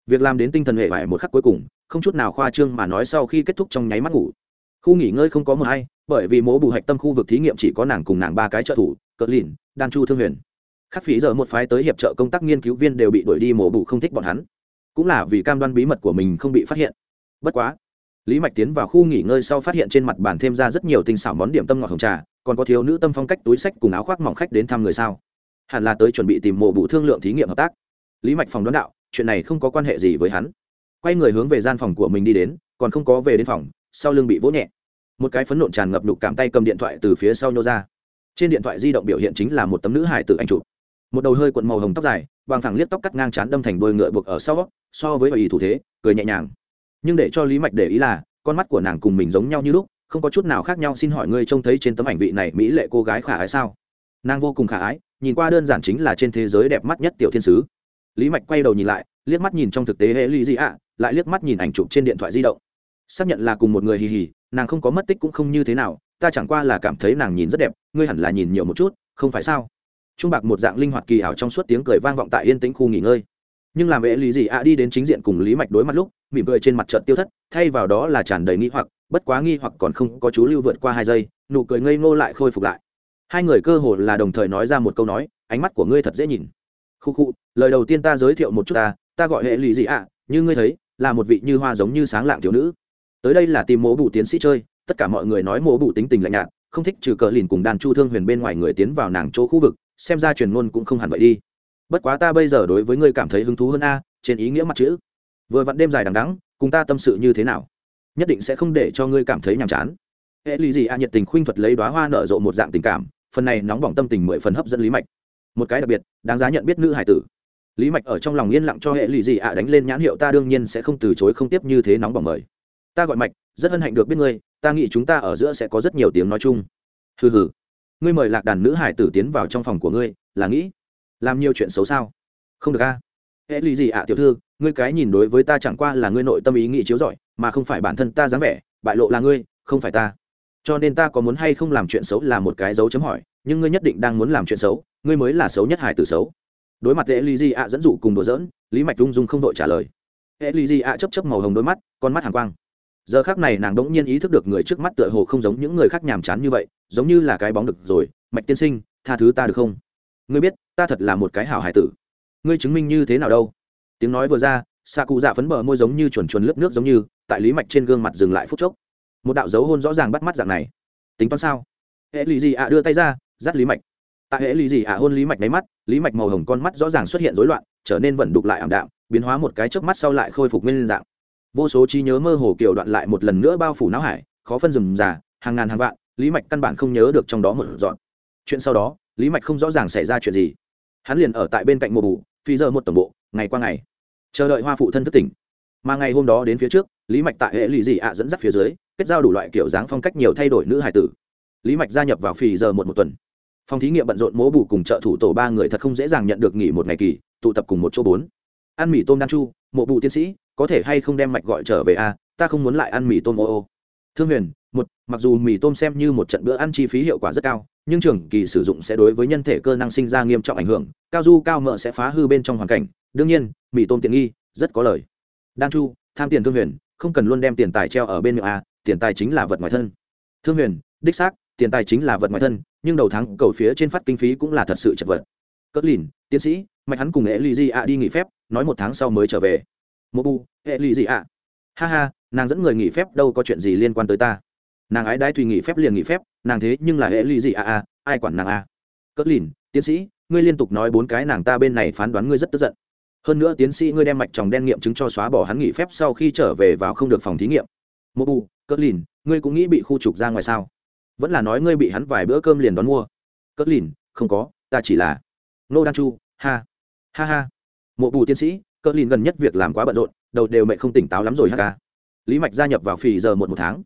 Việc làm đến tinh thần hệ vải một khắc cuối cùng, không chút nào khoa trương mà nói sau khi kết thúc trong nháy mắt ngủ. Khu nghỉ ngơi không có mờ hay, bởi vì mố bù hạch tâm khu vực thí nghiệm chỉ có nàng cùng nàng ba cái trợ thủ cờ lìn, đan chu thương huyền. Khắc phí giờ một phái tới hiệp trợ công tác nghiên cứu viên đều bị đuổi đi mổ bù không thích bọn hắn. Cũng là vì cam đoan bí mật của mình không bị phát hiện. Bất quá lý mạch tiến vào khu nghỉ ngơi sau phát hiện trên mặt bàn thêm ra rất nhiều tinh xảo món điểm tâm ngọt hồng trà, còn có thiếu nữ tâm phong cách túi sách cùng áo khoác mỏng khách đến thăm người sao? Hẳn là tới chuẩn bị tìm mộ bụ thương lượng thí nghiệm hợp tác. Lý mạch phòng đoán đạo, chuyện này không có quan hệ gì với hắn. Quay người hướng về gian phòng của mình đi đến, còn không có về đến phòng, sau lưng bị vỗ nhẹ. Một cái phấn nộn tràn ngập đục cảm tay cầm điện thoại từ phía sau nhô ra. Trên điện thoại di động biểu hiện chính là một tấm nữ hải tử anh chụp. Một đầu hơi cuộn màu hồng tóc dài, bằng thẳng liếc tóc cắt ngang chán đâm thành đôi ngựa buộc ở sau so với ý thủ thế, cười nhẹ nhàng nhưng để cho lý mạch để ý là, con mắt của nàng cùng mình giống nhau như lúc, không có chút nào khác nhau. Xin hỏi ngươi trông thấy trên tấm ảnh vị này mỹ lệ cô gái khả ái sao? Nàng vô cùng khả ái, nhìn qua đơn giản chính là trên thế giới đẹp mắt nhất tiểu thiên sứ. Lý mạch quay đầu nhìn lại, liếc mắt nhìn trong thực tế hệ lý gì ạ, lại liếc mắt nhìn ảnh chụp trên điện thoại di động. Xác nhận là cùng một người hì hì, nàng không có mất tích cũng không như thế nào, ta chẳng qua là cảm thấy nàng nhìn rất đẹp, ngươi hẳn là nhìn nhiều một chút, không phải sao? Trung bạc một dạng linh hoạt kỳ ảo trong suốt tiếng cười vang vọng tại yên tĩnh khu nghỉ ngơi nhưng làm vệ lý gì ạ đi đến chính diện cùng lý mạch đối mặt lúc, mỉm cười trên mặt trận tiêu thất, thay vào đó là tràn đầy nghi hoặc, bất quá nghi hoặc còn không có chú lưu vượt qua hai giây, nụ cười ngây ngô lại khôi phục lại. Hai người cơ hồ là đồng thời nói ra một câu nói, ánh mắt của ngươi thật dễ nhìn. Khu khu, lời đầu tiên ta giới thiệu một chút ta ta gọi hệ lụy gì ạ, như ngươi thấy, là một vị như hoa giống như sáng lạng thiếu nữ. Tới đây là tìm mố bụ tiến sĩ chơi, tất cả mọi người nói mố bụ tính tình lạnh nhạt, không thích trừ cờ lìn cùng đàn chu thương huyền bên ngoài người tiến vào nàng chỗ khu vực, xem ra truyền ngôn cũng không hẳn vậy đi bất quá ta bây giờ đối với ngươi cảm thấy hứng thú hơn a, trên ý nghĩa mặt chữ. Vừa vặn đêm dài đằng đắng cùng ta tâm sự như thế nào? Nhất định sẽ không để cho ngươi cảm thấy nhàm chán. Hệ lì gì a nhiệt tình khuynh thuật lấy đoá hoa nở rộ một dạng tình cảm, phần này nóng bỏng tâm tình mười phần hấp dẫn lý mạch. Một cái đặc biệt, đáng giá nhận biết nữ hải tử. Lý mạch ở trong lòng yên lặng cho hệ lì gì ạ đánh lên nhãn hiệu ta đương nhiên sẽ không từ chối không tiếp như thế nóng bỏng mời. Ta gọi mạch, rất hân hạnh được biết ngươi, ta nghĩ chúng ta ở giữa sẽ có rất nhiều tiếng nói chung. Hừ hừ. Ngươi mời lạc đàn nữ hải tử tiến vào trong phòng của ngươi, là nghĩ làm nhiều chuyện xấu sao? Không được a. Hệ lì gì ạ tiểu thư? Ngươi cái nhìn đối với ta chẳng qua là ngươi nội tâm ý nghĩ chiếu giỏi mà không phải bản thân ta dáng vẻ bại lộ là ngươi không phải ta. Cho nên ta có muốn hay không làm chuyện xấu là một cái dấu chấm hỏi nhưng ngươi nhất định đang muốn làm chuyện xấu ngươi mới là xấu nhất hải tử xấu. Đối mặt hệ lì gì ạ dẫn dụ cùng đùa dỡn, lý mạch rung rung không đội trả lời. Hệ lì gì ạ chấp chấp màu hồng đôi mắt con mắt hàng quang. Giờ khác này nàng đỗng nhiên ý thức được người trước mắt tựa hồ không giống những người khác nhàm chán như vậy giống như là cái bóng được rồi mạch tiên sinh tha thứ ta được không? Ngươi biết ta thật là một cái hảo hải tử. Ngươi chứng minh như thế nào đâu? Tiếng nói vừa ra xạ cụ dạ phấn bờ môi giống như chuồn chuồn lướt nước giống như, tại lý mạch trên gương mặt dừng lại phút chốc. Một đạo dấu hôn rõ ràng bắt mắt dạng này. Tính toán sao? Hệ lì gì ạ? Đưa tay ra, dắt lý mạch. Tại hệ lì gì ạ? Hôn lý mạch máy mắt, lý mạch màu hồng con mắt rõ ràng xuất hiện rối loạn, trở nên vẫn đục lại ảm đạm, biến hóa một cái chớp mắt sau lại khôi phục nguyên dạng. Vô số trí nhớ mơ hồ kiểu đoạn lại một lần nữa bao phủ não hải, khó phân rừng già, hàng ngàn hàng vạn, lý mạch căn bản không nhớ được trong đó một dọn chuyện sau đó, lý mạch không rõ ràng xảy ra chuyện gì hắn liền ở tại bên cạnh mùa bù, phi giờ một tổng bộ, ngày qua ngày. Chờ đợi hoa phụ thân thức tỉnh. Mà ngày hôm đó đến phía trước, lý mạch tại hệ lụy dị ạ dẫn dắt phía dưới, kết giao đủ loại kiểu dáng phong cách nhiều thay đổi nữ hải tử. Lý mạch gia nhập vào phi giờ một một tuần. Phòng thí nghiệm bận rộn mố bù cùng trợ thủ tổ ba người thật không dễ dàng nhận được nghỉ một ngày kỳ, tụ tập cùng một chỗ bốn. Ăn mì tôm đan chu, mộ bù tiến sĩ, có thể hay không đem mạch gọi trở về a, ta không muốn lại ăn mì tôm ô ô. Thương huyền, một, mặc dù mì tôm xem như một trận bữa ăn chi phí hiệu quả rất cao nhưng trường kỳ sử dụng sẽ đối với nhân thể cơ năng sinh ra nghiêm trọng ảnh hưởng, cao du cao mỡ sẽ phá hư bên trong hoàn cảnh. Đương nhiên, mì tôm tiện nghi, rất có lời. Đan chu, tham tiền thương huyền, không cần luôn đem tiền tài treo ở bên miệng a, tiền tài chính là vật ngoài thân. Thương huyền, đích xác, tiền tài chính là vật ngoài thân, nhưng đầu tháng cầu phía trên phát kinh phí cũng là thật sự chật vật. Cất lìn, tiến sĩ, mạch hắn cùng hệ lì di ạ đi nghỉ phép, nói một tháng sau mới trở về. Mô bu hệ lì di ạ ha ha, nàng dẫn người nghỉ phép đâu có chuyện gì liên quan tới ta. Nàng ái đái tùy nghỉ phép liền nghỉ phép nàng thế nhưng là hệ ly gì à a ai quản nàng à? Cất lìn, tiến sĩ, ngươi liên tục nói bốn cái nàng ta bên này phán đoán ngươi rất tức giận. Hơn nữa tiến sĩ ngươi đem mạch tròng đen nghiệm chứng cho xóa bỏ hắn nghỉ phép sau khi trở về vào không được phòng thí nghiệm. Mô bù, cất lìn, ngươi cũng nghĩ bị khu trục ra ngoài sao? Vẫn là nói ngươi bị hắn vài bữa cơm liền đón mua. Cất lìn, không có, ta chỉ là nô đan chu, ha ha ha. Mộ bù tiến sĩ, cất lìn gần nhất việc làm quá bận rộn, đầu đều mẹ không tỉnh táo lắm rồi ha ca lý mạch gia nhập vào phì giờ một một tháng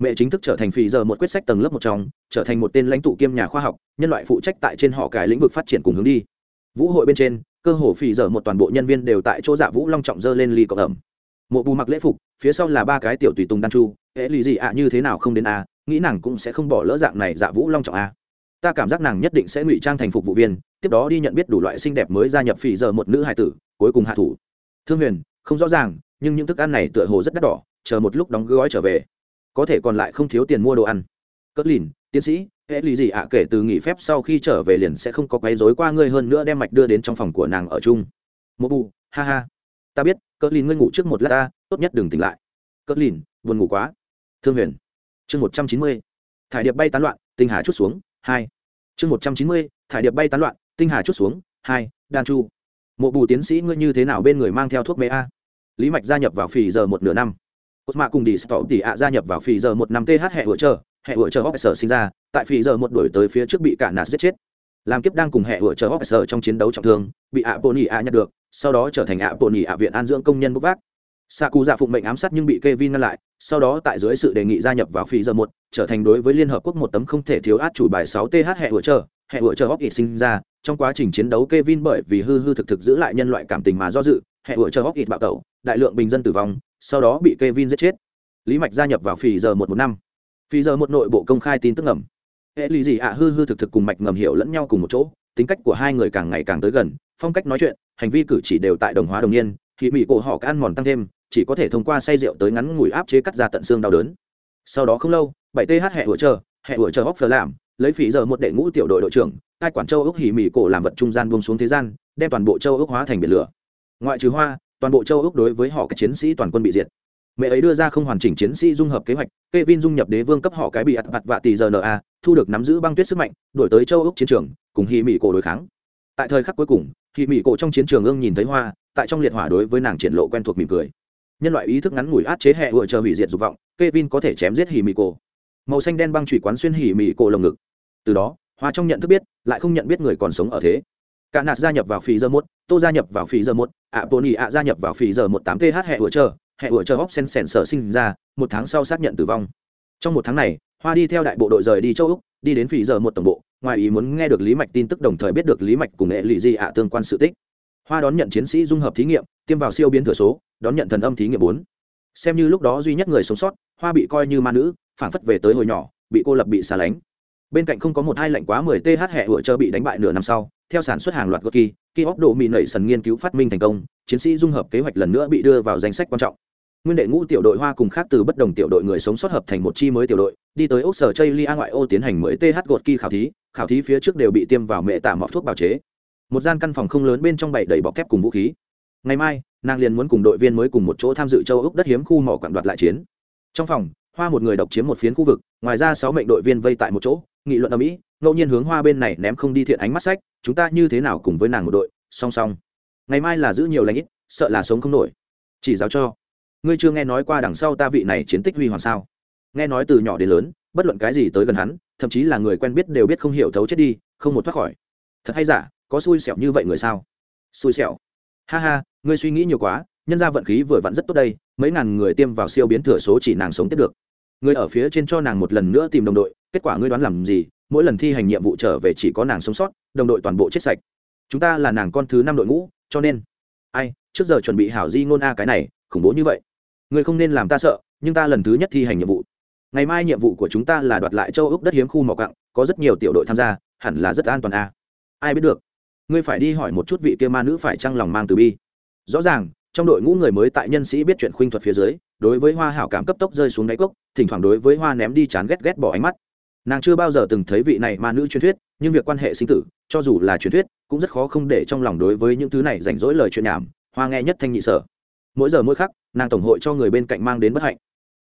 mẹ chính thức trở thành phì giờ một quyết sách tầng lớp một trong, trở thành một tên lãnh tụ kiêm nhà khoa học, nhân loại phụ trách tại trên họ cải lĩnh vực phát triển cùng hướng đi. Vũ hội bên trên, cơ hồ phì giờ một toàn bộ nhân viên đều tại chỗ dạ vũ long trọng dơ lên ly cộng ẩm. Mộ bù mặc lễ phục, phía sau là ba cái tiểu tùy tùng đan chu hễ lì gì ạ, như thế nào không đến a? Nghĩ nàng cũng sẽ không bỏ lỡ dạng này dạ vũ long trọng a. Ta cảm giác nàng nhất định sẽ ngụy trang thành phục vụ viên, tiếp đó đi nhận biết đủ loại xinh đẹp mới gia nhập phì giờ một nữ hài tử, cuối cùng hạ thủ. Thương huyền, không rõ ràng, nhưng những thức ăn này tựa hồ rất đắt đỏ, chờ một lúc đóng gói trở về có thể còn lại không thiếu tiền mua đồ ăn. Cất lìn, tiến sĩ, hệ lì gì ạ à, kể từ nghỉ phép sau khi trở về liền sẽ không có quấy rối qua ngươi hơn nữa đem mạch đưa đến trong phòng của nàng ở chung. Một bù, ha ha. Ta biết, cất lìn ngươi ngủ trước một lát ta, tốt nhất đừng tỉnh lại. Cất lìn, buồn ngủ quá. Thương huyền. Chương một trăm chín mươi. Thải điệp bay tán loạn, tinh hà chút xuống, hai. Chương một trăm chín mươi, thải điệp bay tán loạn, tinh hà chút xuống, hai. Đan chu. Mộ bù tiến sĩ ngươi như thế nào bên người mang theo thuốc mê a? Lý mạch gia nhập vào phì giờ một nửa năm cosma cùng đi stop tỷ ạ gia nhập vào phì giờ một năm th hệ hỗ trợ hệ hỗ trợ officer sinh ra tại phì giờ một đổi tới phía trước bị cả nạt giết chết. Làm kiếp đang cùng hệ hỗ trợ officer trong chiến đấu trọng thương bị ạ bồn ạ nhặt được sau đó trở thành ạ bồn ạ viện an dưỡng công nhân bốc vác. Xạ cụ dạ phụng mệnh ám sát nhưng bị Kevin ngăn lại, sau đó tại dưới sự đề nghị gia nhập vào phi giờ một, trở thành đối với Liên Hợp Quốc một tấm không thể thiếu át chủ bài 6 TH hệ hựa Trợ, hệ hựa Trợ hóc sinh ra, trong quá trình chiến đấu Kevin bởi vì hư hư thực thực giữ lại nhân loại cảm tình mà do dự, hệ hựa Trợ hóc bạo tẩu, đại lượng bình dân tử vong, sau đó bị Kevin giết chết. Lý Mạch gia nhập vào phi giờ một Phỉ năm. Phi giờ một nội bộ công khai tin tức ngầm. Hệ lý gì ạ hư hư thực thực cùng Mạch ngầm hiểu lẫn nhau cùng một chỗ, tính cách của hai người càng ngày càng tới gần, phong cách nói chuyện, hành vi cử chỉ đều tại đồng hóa đồng niên, khi mỹ cổ họ can mòn tăng thêm chỉ có thể thông qua say rượu tới ngắn ngủi áp chế cắt ra tận xương đau đớn sau đó không lâu bảy th hẹn hựa chờ hẹn hựa chờ hóc làm lấy phỉ giờ một đệ ngũ tiểu đội đội trưởng cai quản châu ước hỉ mỉ cổ làm vật trung gian buông xuống thế gian đem toàn bộ châu ước hóa thành biển lửa ngoại trừ hoa toàn bộ châu úc đối với họ các chiến sĩ toàn quân bị diệt. Mẹ ấy đưa ra không hoàn chỉnh chiến sĩ dung hợp kế hoạch, Kevin dung nhập đế vương cấp họ cái bị ạt vặt vạ tỷ giờ na thu được nắm giữ băng tuyết sức mạnh, đổi tới châu úc chiến trường, cùng hỉ mỹ cổ đối kháng. Tại thời khắc cuối cùng, hỉ mỹ cổ trong chiến trường ương nhìn thấy hoa, tại trong liệt hỏa đối với nàng triển lộ quen thuộc mỉm cười. Nhân loại ý thức ngắn ngủi át chế hệ vựa chờ hủy diệt dục vọng, Kevin có thể chém giết hỉ mì cổ. Màu xanh đen băng chủy quán xuyên hỉ mì cổ lồng ngực. Từ đó, hoa trong nhận thức biết, lại không nhận biết người còn sống ở thế cả nạt gia nhập vào phí giờ một, tô gia nhập vào phí giờ một ạ bồn ỉ ạ gia nhập vào phí giờ một tám th hệ ủa chờ hệ ủa chờ hóc sen sèn sở sinh ra, một tháng sau xác nhận tử vong. Trong một tháng này, hoa đi theo đại bộ đội rời đi châu úc, đi đến phí giờ một tổng bộ, ngoài ý muốn nghe được lý mạch tin tức đồng thời biết được lý mạch cùng nghệ lụy di ạ tương quan sự tích. Hoa đón nhận chiến sĩ dung hợp thí nghiệm, tiêm vào siêu biến thừa số, đón nhận thần âm thí nghiệm bốn. Xem như lúc đó duy nhất người sống sót, hoa bị coi như ma nữ phản phất về tới hồi nhỏ, bị cô lập bị xa lánh bên cạnh không có một hai lạnh quá mười th hệ hựa chờ bị đánh bại nửa năm sau, theo sản xuất hàng loạt gốc kỳ kỳ óc độ mì nảy sần nghiên cứu phát minh thành công, chiến sĩ dung hợp kế hoạch lần nữa bị đưa vào danh sách quan trọng. Nguyên đệ ngũ tiểu đội hoa cùng khác từ bất đồng tiểu đội người sống sót hợp thành một chi mới tiểu đội, đi tới ốc sở chây lia ngoại ô tiến hành mới th gột kỳ khảo thí khảo thí phía trước đều bị tiêm vào mẹ tả mọc thuốc bào chế. Một gian căn phòng không lớn bên trong bảy đầy bọc thép cùng vũ khí. Ngày mai, nàng liền muốn cùng đội viên mới cùng một chỗ tham dự châu úc đất hiếm khu mỏ quặng đoạt lại chiến. Trong phòng hoa một người độc chiếm một phiến khu vực, ngoài ra sáu mệnh đội viên vây tại một chỗ, nghị luận ở mỹ ngẫu nhiên hướng hoa bên này ném không đi thiện ánh mắt sách, chúng ta như thế nào cùng với nàng một đội? Song song. Ngày mai là giữ nhiều lãnh ít, sợ là sống không nổi. Chỉ giáo cho. Ngươi chưa nghe nói qua đằng sau ta vị này chiến tích huy hoàng sao? Nghe nói từ nhỏ đến lớn, bất luận cái gì tới gần hắn, thậm chí là người quen biết đều biết không hiểu thấu chết đi, không một thoát khỏi. Thật hay giả, có xui xẻo như vậy người sao? Xui xẻo. Ha ha, ngươi suy nghĩ nhiều quá nhân ra vận khí vừa vặn rất tốt đây, mấy ngàn người tiêm vào siêu biến thừa số chỉ nàng sống tiếp được. Người ở phía trên cho nàng một lần nữa tìm đồng đội, kết quả ngươi đoán làm gì? Mỗi lần thi hành nhiệm vụ trở về chỉ có nàng sống sót, đồng đội toàn bộ chết sạch. Chúng ta là nàng con thứ năm đội ngũ, cho nên, ai, trước giờ chuẩn bị hảo di ngôn a cái này, khủng bố như vậy. Ngươi không nên làm ta sợ, nhưng ta lần thứ nhất thi hành nhiệm vụ. Ngày mai nhiệm vụ của chúng ta là đoạt lại châu úc đất hiếm khu mỏ cặng có rất nhiều tiểu đội tham gia, hẳn là rất an toàn a. Ai biết được? Ngươi phải đi hỏi một chút vị kia ma nữ phải trăng lòng mang từ bi. Rõ ràng trong đội ngũ người mới tại nhân sĩ biết chuyện khuynh thuật phía dưới, đối với hoa hảo cảm cấp tốc rơi xuống đáy cốc, thỉnh thoảng đối với hoa ném đi chán ghét ghét bỏ ánh mắt. Nàng chưa bao giờ từng thấy vị này ma nữ truyền thuyết, nhưng việc quan hệ sinh tử, cho dù là truyền thuyết, cũng rất khó không để trong lòng đối với những thứ này rảnh rỗi lời chuyện nhảm, hoa nghe nhất thanh nhị sở. Mỗi giờ mỗi khắc, nàng tổng hội cho người bên cạnh mang đến bất hạnh.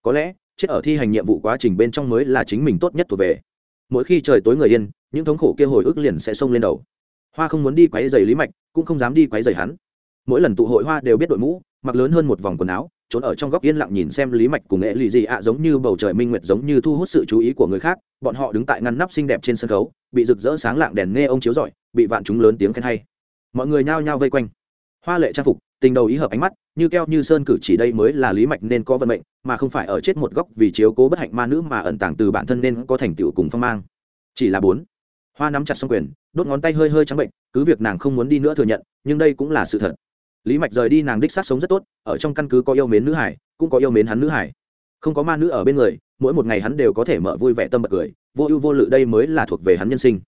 Có lẽ, chết ở thi hành nhiệm vụ quá trình bên trong mới là chính mình tốt nhất thuộc về. Mỗi khi trời tối người yên, những thống khổ kia hồi ức liền sẽ xông lên đầu. Hoa không muốn đi quấy giày lý mạch, cũng không dám đi quấy giày hắn mỗi lần tụ hội hoa đều biết đội mũ, mặc lớn hơn một vòng quần áo, trốn ở trong góc yên lặng nhìn xem lý mạch cùng nghệ lì gì ạ giống như bầu trời minh nguyệt giống như thu hút sự chú ý của người khác, bọn họ đứng tại ngăn nắp xinh đẹp trên sân khấu, bị rực rỡ sáng lạng đèn nghe ông chiếu rọi, bị vạn chúng lớn tiếng khen hay. Mọi người nhao nhao vây quanh. Hoa lệ trang phục, tình đầu ý hợp ánh mắt, như keo như sơn cử chỉ đây mới là lý mạch nên có vận mệnh, mà không phải ở chết một góc vì chiếu cố bất hạnh ma nữ mà ẩn tàng từ bản thân nên có thành tựu cùng phong mang. Chỉ là bốn. Hoa nắm chặt xong quyền, đốt ngón tay hơi hơi trắng bệnh, cứ việc nàng không muốn đi nữa thừa nhận, nhưng đây cũng là sự thật lý mạch rời đi nàng đích sát sống rất tốt, ở trong căn cứ có yêu mến nữ hải, cũng có yêu mến hắn nữ hải. Không có ma nữ ở bên người, mỗi một ngày hắn đều có thể mở vui vẻ tâm bật cười, vô ưu vô lự đây mới là thuộc về hắn nhân sinh.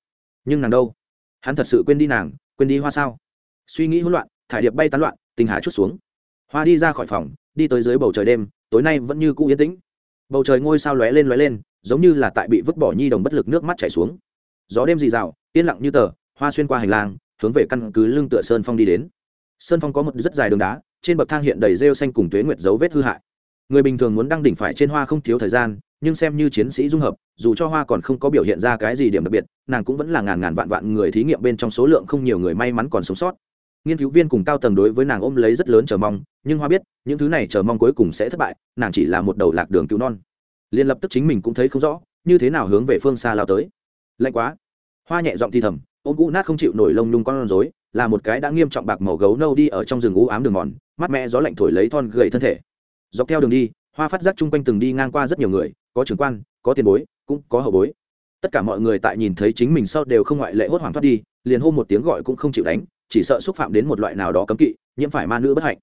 Nhưng nàng đâu? Hắn thật sự quên đi nàng, quên đi hoa sao? Suy nghĩ hỗn loạn, thải điệp bay tán loạn, tình hà chút xuống. Hoa đi ra khỏi phòng, đi tới dưới bầu trời đêm, tối nay vẫn như cũ yên tĩnh. Bầu trời ngôi sao lóe lên lóe lên, giống như là tại bị vứt bỏ nhi đồng bất lực nước mắt chảy xuống. Gió đêm dì dào, yên lặng như tờ, hoa xuyên qua hành lang, hướng về căn cứ lưng tựa sơn phong đi đến sơn phong có một rất dài đường đá, trên bậc thang hiện đầy rêu xanh cùng tuế nguyệt dấu vết hư hại. Người bình thường muốn đăng đỉnh phải trên hoa không thiếu thời gian, nhưng xem như chiến sĩ dung hợp, dù cho hoa còn không có biểu hiện ra cái gì điểm đặc biệt, nàng cũng vẫn là ngàn ngàn vạn vạn người thí nghiệm bên trong số lượng không nhiều người may mắn còn sống sót. Nghiên cứu viên cùng cao tầng đối với nàng ôm lấy rất lớn chờ mong, nhưng hoa biết, những thứ này chờ mong cuối cùng sẽ thất bại, nàng chỉ là một đầu lạc đường cứu non. Liên lập tức chính mình cũng thấy không rõ, như thế nào hướng về phương xa lao tới. Lạnh quá. Hoa nhẹ giọng thì thầm, ôm cũ nát không chịu nổi lông nhung con rối là một cái đã nghiêm trọng bạc màu gấu nâu đi ở trong rừng u ám đường mòn mắt mẹ gió lạnh thổi lấy thon gầy thân thể. Dọc theo đường đi, hoa phát giác chung quanh từng đi ngang qua rất nhiều người, có trưởng quan, có tiền bối, cũng có hậu bối. Tất cả mọi người tại nhìn thấy chính mình sau đều không ngoại lệ hốt hoảng thoát đi, liền hô một tiếng gọi cũng không chịu đánh, chỉ sợ xúc phạm đến một loại nào đó cấm kỵ, nhiễm phải ma nữ bất hạnh.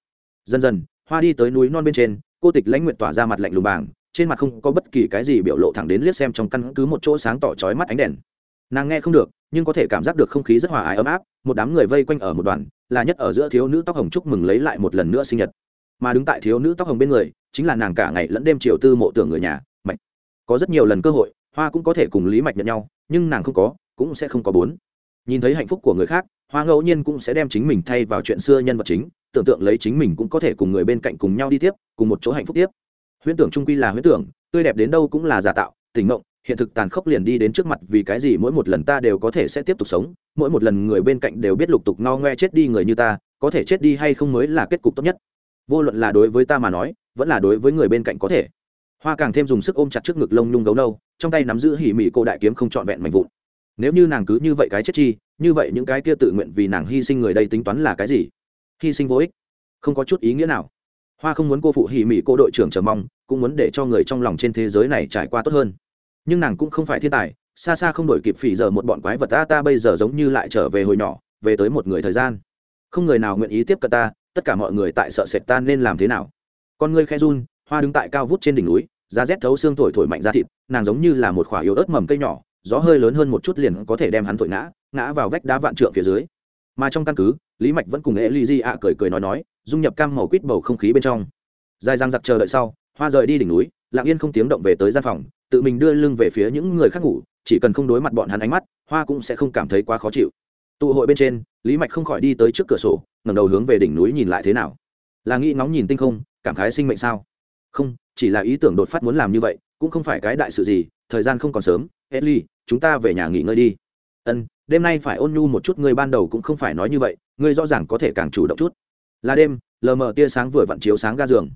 Dần dần, hoa đi tới núi non bên trên, cô tịch lãnh nguyện tỏa ra mặt lạnh lùng bàng, trên mặt không có bất kỳ cái gì biểu lộ thẳng đến liếc xem trong căn cứ một chỗ sáng tỏ chói mắt ánh đèn nàng nghe không được, nhưng có thể cảm giác được không khí rất hòa ái ấm áp, một đám người vây quanh ở một đoàn, là nhất ở giữa thiếu nữ tóc hồng chúc mừng lấy lại một lần nữa sinh nhật. Mà đứng tại thiếu nữ tóc hồng bên người, chính là nàng cả ngày lẫn đêm chiều tư mộ tưởng người nhà, mạch. Có rất nhiều lần cơ hội, hoa cũng có thể cùng lý mạch nhận nhau, nhưng nàng không có, cũng sẽ không có bốn. Nhìn thấy hạnh phúc của người khác, hoa ngẫu nhiên cũng sẽ đem chính mình thay vào chuyện xưa nhân vật chính, tưởng tượng lấy chính mình cũng có thể cùng người bên cạnh cùng nhau đi tiếp, cùng một chỗ hạnh phúc tiếp. Huyễn tưởng trung quy là huyễn tưởng, tươi đẹp đến đâu cũng là giả tạo tỉnh ngộng hiện thực tàn khốc liền đi đến trước mặt vì cái gì mỗi một lần ta đều có thể sẽ tiếp tục sống, mỗi một lần người bên cạnh đều biết lục tục no ngoe chết đi người như ta, có thể chết đi hay không mới là kết cục tốt nhất. Vô luận là đối với ta mà nói, vẫn là đối với người bên cạnh có thể. Hoa càng thêm dùng sức ôm chặt trước ngực lông nhung gấu nâu, trong tay nắm giữ hỉ mị cô đại kiếm không trọn vẹn mạnh vụn. Nếu như nàng cứ như vậy cái chết chi, như vậy những cái kia tự nguyện vì nàng hy sinh người đây tính toán là cái gì? Hy sinh vô ích. Không có chút ý nghĩa nào. Hoa không muốn cô phụ hỉ mị cô đội trưởng chờ mong, cũng muốn để cho người trong lòng trên thế giới này trải qua tốt hơn nhưng nàng cũng không phải thiên tài, xa xa không đổi kịp phỉ giờ một bọn quái vật ta ta bây giờ giống như lại trở về hồi nhỏ, về tới một người thời gian. Không người nào nguyện ý tiếp cận ta, tất cả mọi người tại sợ sệt ta nên làm thế nào? Con ngươi khe run, hoa đứng tại cao vút trên đỉnh núi giá rét thấu xương thổi thổi mạnh ra thịt, nàng giống như là một khoả yếu ớt mầm cây nhỏ, gió hơi lớn hơn một chút liền có thể đem hắn thổi ngã ngã vào vách đá vạn trượng phía dưới. Mà trong căn cứ, lý mạch vẫn cùng e l di ạ cười cười nói nói, dung nhập cam màu quýt bầu không khí bên trong. Dài răng giặc chờ đợi sau, hoa rời đi đỉnh núi lặng yên không tiếng động về tới gian phòng tự mình đưa lưng về phía những người khác ngủ chỉ cần không đối mặt bọn hắn ánh mắt hoa cũng sẽ không cảm thấy quá khó chịu. Tụ hội bên trên lý mạch không khỏi đi tới trước cửa sổ ngẩng đầu hướng về đỉnh núi nhìn lại thế nào. Là nghĩ ngóng nhìn tinh không cảm khái sinh mệnh sao? Không chỉ là ý tưởng đột phát muốn làm như vậy cũng không phải cái đại sự gì thời gian không còn sớm. Ellie, chúng ta về nhà nghỉ ngơi đi. Ân đêm nay phải ôn nhu một chút ngươi ban đầu cũng không phải nói như vậy ngươi rõ ràng có thể càng chủ động chút. Là đêm lờ mờ tia sáng vừa vặn chiếu sáng ga giường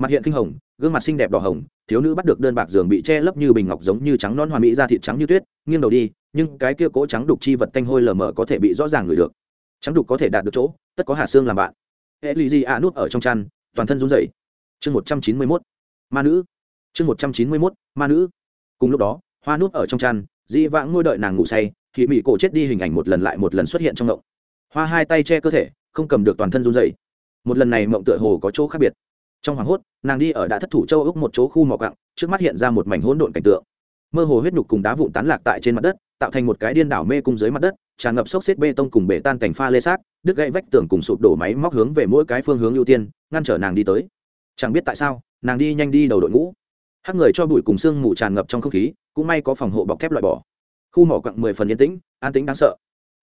mặt hiện kinh hồng, gương mặt xinh đẹp đỏ hồng, thiếu nữ bắt được đơn bạc giường bị che lấp như bình ngọc giống như trắng non hoa mỹ da thịt trắng như tuyết, nghiêng đầu đi, nhưng cái kia cỗ trắng đục chi vật tanh hôi lờ mờ có thể bị rõ ràng ngửi được. Trắng đục có thể đạt được chỗ, tất có hạ xương làm bạn. Hệ lì di a nút ở trong chăn, toàn thân run rẩy. Chương một trăm chín mươi mốt, ma nữ. Chương một trăm chín mươi mốt, ma nữ. Cùng lúc đó, hoa nút ở trong chăn, Di vãng ngôi đợi nàng ngủ say thì mỹ cổ chết đi hình ảnh một lần lại một lần xuất hiện trong ngộng. Hoa hai tay che cơ thể, không cầm được toàn thân run rẩy. Một lần này mộng tựa hồ có chỗ khác biệt trong hoảng hốt, nàng đi ở đã thất thủ châu úc một chỗ khu mỏ cặng trước mắt hiện ra một mảnh hỗn độn cảnh tượng. Mơ hồ huyết nhục cùng đá vụn tán lạc tại trên mặt đất, tạo thành một cái điên đảo mê cung dưới mặt đất, tràn ngập xốc xếp bê tông cùng bể tan cảnh pha lê xác, đứt gãy vách tường cùng sụp đổ máy móc hướng về mỗi cái phương hướng ưu tiên, ngăn trở nàng đi tới. Chẳng biết tại sao, nàng đi nhanh đi đầu đội ngũ. Hắc người cho bụi cùng sương mù tràn ngập trong không khí, cũng may có phòng hộ bọc thép loại bỏ. Khu mỏ quặng mười phần yên tĩnh, an tĩnh đáng sợ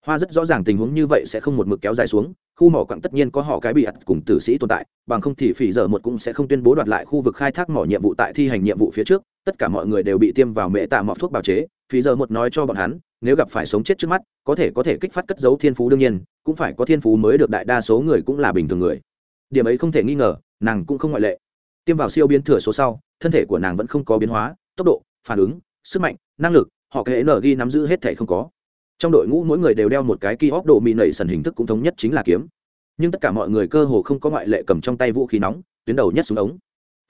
hoa rất rõ ràng tình huống như vậy sẽ không một mực kéo dài xuống, khu mỏ quặng tất nhiên có họ cái bị ặt cùng tử sĩ tồn tại, bằng không thì phỉ giờ một cũng sẽ không tuyên bố đoạt lại khu vực khai thác mỏ nhiệm vụ tại thi hành nhiệm vụ phía trước, tất cả mọi người đều bị tiêm vào mẹ tạ mọc thuốc bào chế, phỉ giờ một nói cho bọn hắn, nếu gặp phải sống chết trước mắt, có thể có thể kích phát cất giấu thiên phú đương nhiên, cũng phải có thiên phú mới được đại đa số người cũng là bình thường người. Điểm ấy không thể nghi ngờ, nàng cũng không ngoại lệ. Tiêm vào siêu biến thừa số sau, thân thể của nàng vẫn không có biến hóa, tốc độ, phản ứng, sức mạnh, năng lực, họ cái n ghi nắm giữ hết thể không có trong đội ngũ mỗi người đều đeo một cái kiosk độ mì nảy sần hình thức cũng thống nhất chính là kiếm. Nhưng tất cả mọi người cơ hồ không có ngoại lệ cầm trong tay vũ khí nóng, tuyến đầu nhất súng ống.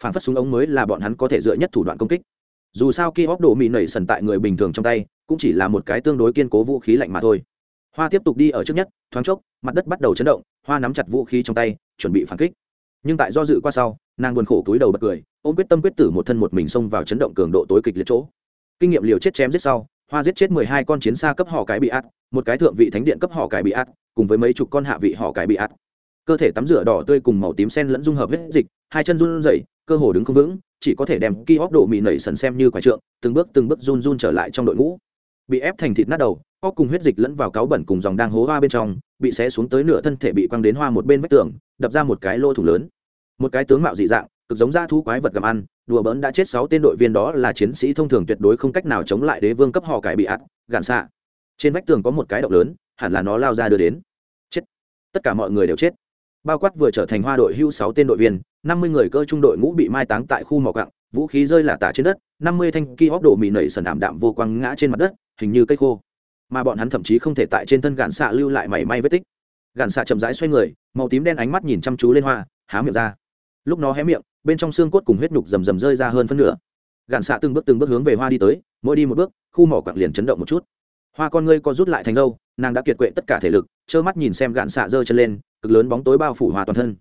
Phản phát súng ống mới là bọn hắn có thể dựa nhất thủ đoạn công kích. Dù sao khi óc độ mì nảy sần tại người bình thường trong tay, cũng chỉ là một cái tương đối kiên cố vũ khí lạnh mà thôi. Hoa tiếp tục đi ở trước nhất, thoáng chốc, mặt đất bắt đầu chấn động, hoa nắm chặt vũ khí trong tay, chuẩn bị phản kích. Nhưng tại do dự qua sau, nàng buồn khổ túi đầu bật cười, ôm quyết tâm quyết tử một thân một mình xông vào chấn động cường độ tối kịch liệt chỗ. Kinh nghiệm liều chết chém giết sau hoa giết chết mười hai con chiến xa cấp họ cái bị ạt một cái thượng vị thánh điện cấp họ cái bị ạt cùng với mấy chục con hạ vị họ cái bị ạt cơ thể tắm rửa đỏ tươi cùng màu tím sen lẫn dung hợp huyết dịch, hai chân run rẩy, cơ hồ đứng không vững, chỉ có thể đem ki óc độ mì nảy sần xem như quả trượng, từng bước từng bước run run trở lại trong đội ngũ. Bị ép thành thịt nát đầu óc cùng huyết dịch lẫn vào cáo bẩn cùng dòng đang hố hoa bên trong, bị xé xuống tới nửa thân thể bị quăng đến hoa một bên vách tường, đập ra một cái lô thủ lớn. Một cái tướng mạo dị dạng cực giống ra thú quái vật gặm ăn, đùa bỡn đã chết sáu tên đội viên đó là chiến sĩ thông thường tuyệt đối không cách nào chống lại đế vương cấp họ cải bị ạt, gạn xạ. Trên vách tường có một cái động lớn, hẳn là nó lao ra đưa đến. Chết. Tất cả mọi người đều chết. Bao quát vừa trở thành hoa đội hưu sáu tên đội viên, năm mươi người cơ trung đội ngũ bị mai táng tại khu mỏ cặng vũ khí rơi là tả trên đất, năm mươi thanh ki hóc đổ mì nẩy sần ảm đạm vô quang ngã trên mặt đất, hình như cây khô. Mà bọn hắn thậm chí không thể tại trên thân gạn xạ lưu lại mảy may vết tích. Gạn xạ chậm rãi xoay người, màu tím đen ánh mắt nhìn chăm chú lên hoa, há miệng ra. Lúc nó hé miệng bên trong xương cốt cùng huyết nhục rầm rầm rơi ra hơn phân nửa. Gạn xạ từng bước từng bước hướng về hoa đi tới mỗi đi một bước khu mỏ quặng liền chấn động một chút. Hoa con ngươi co rút lại thành râu, nàng đã kiệt quệ tất cả thể lực trơ mắt nhìn xem gạn xạ giơ chân lên cực lớn bóng tối bao phủ hoa toàn thân.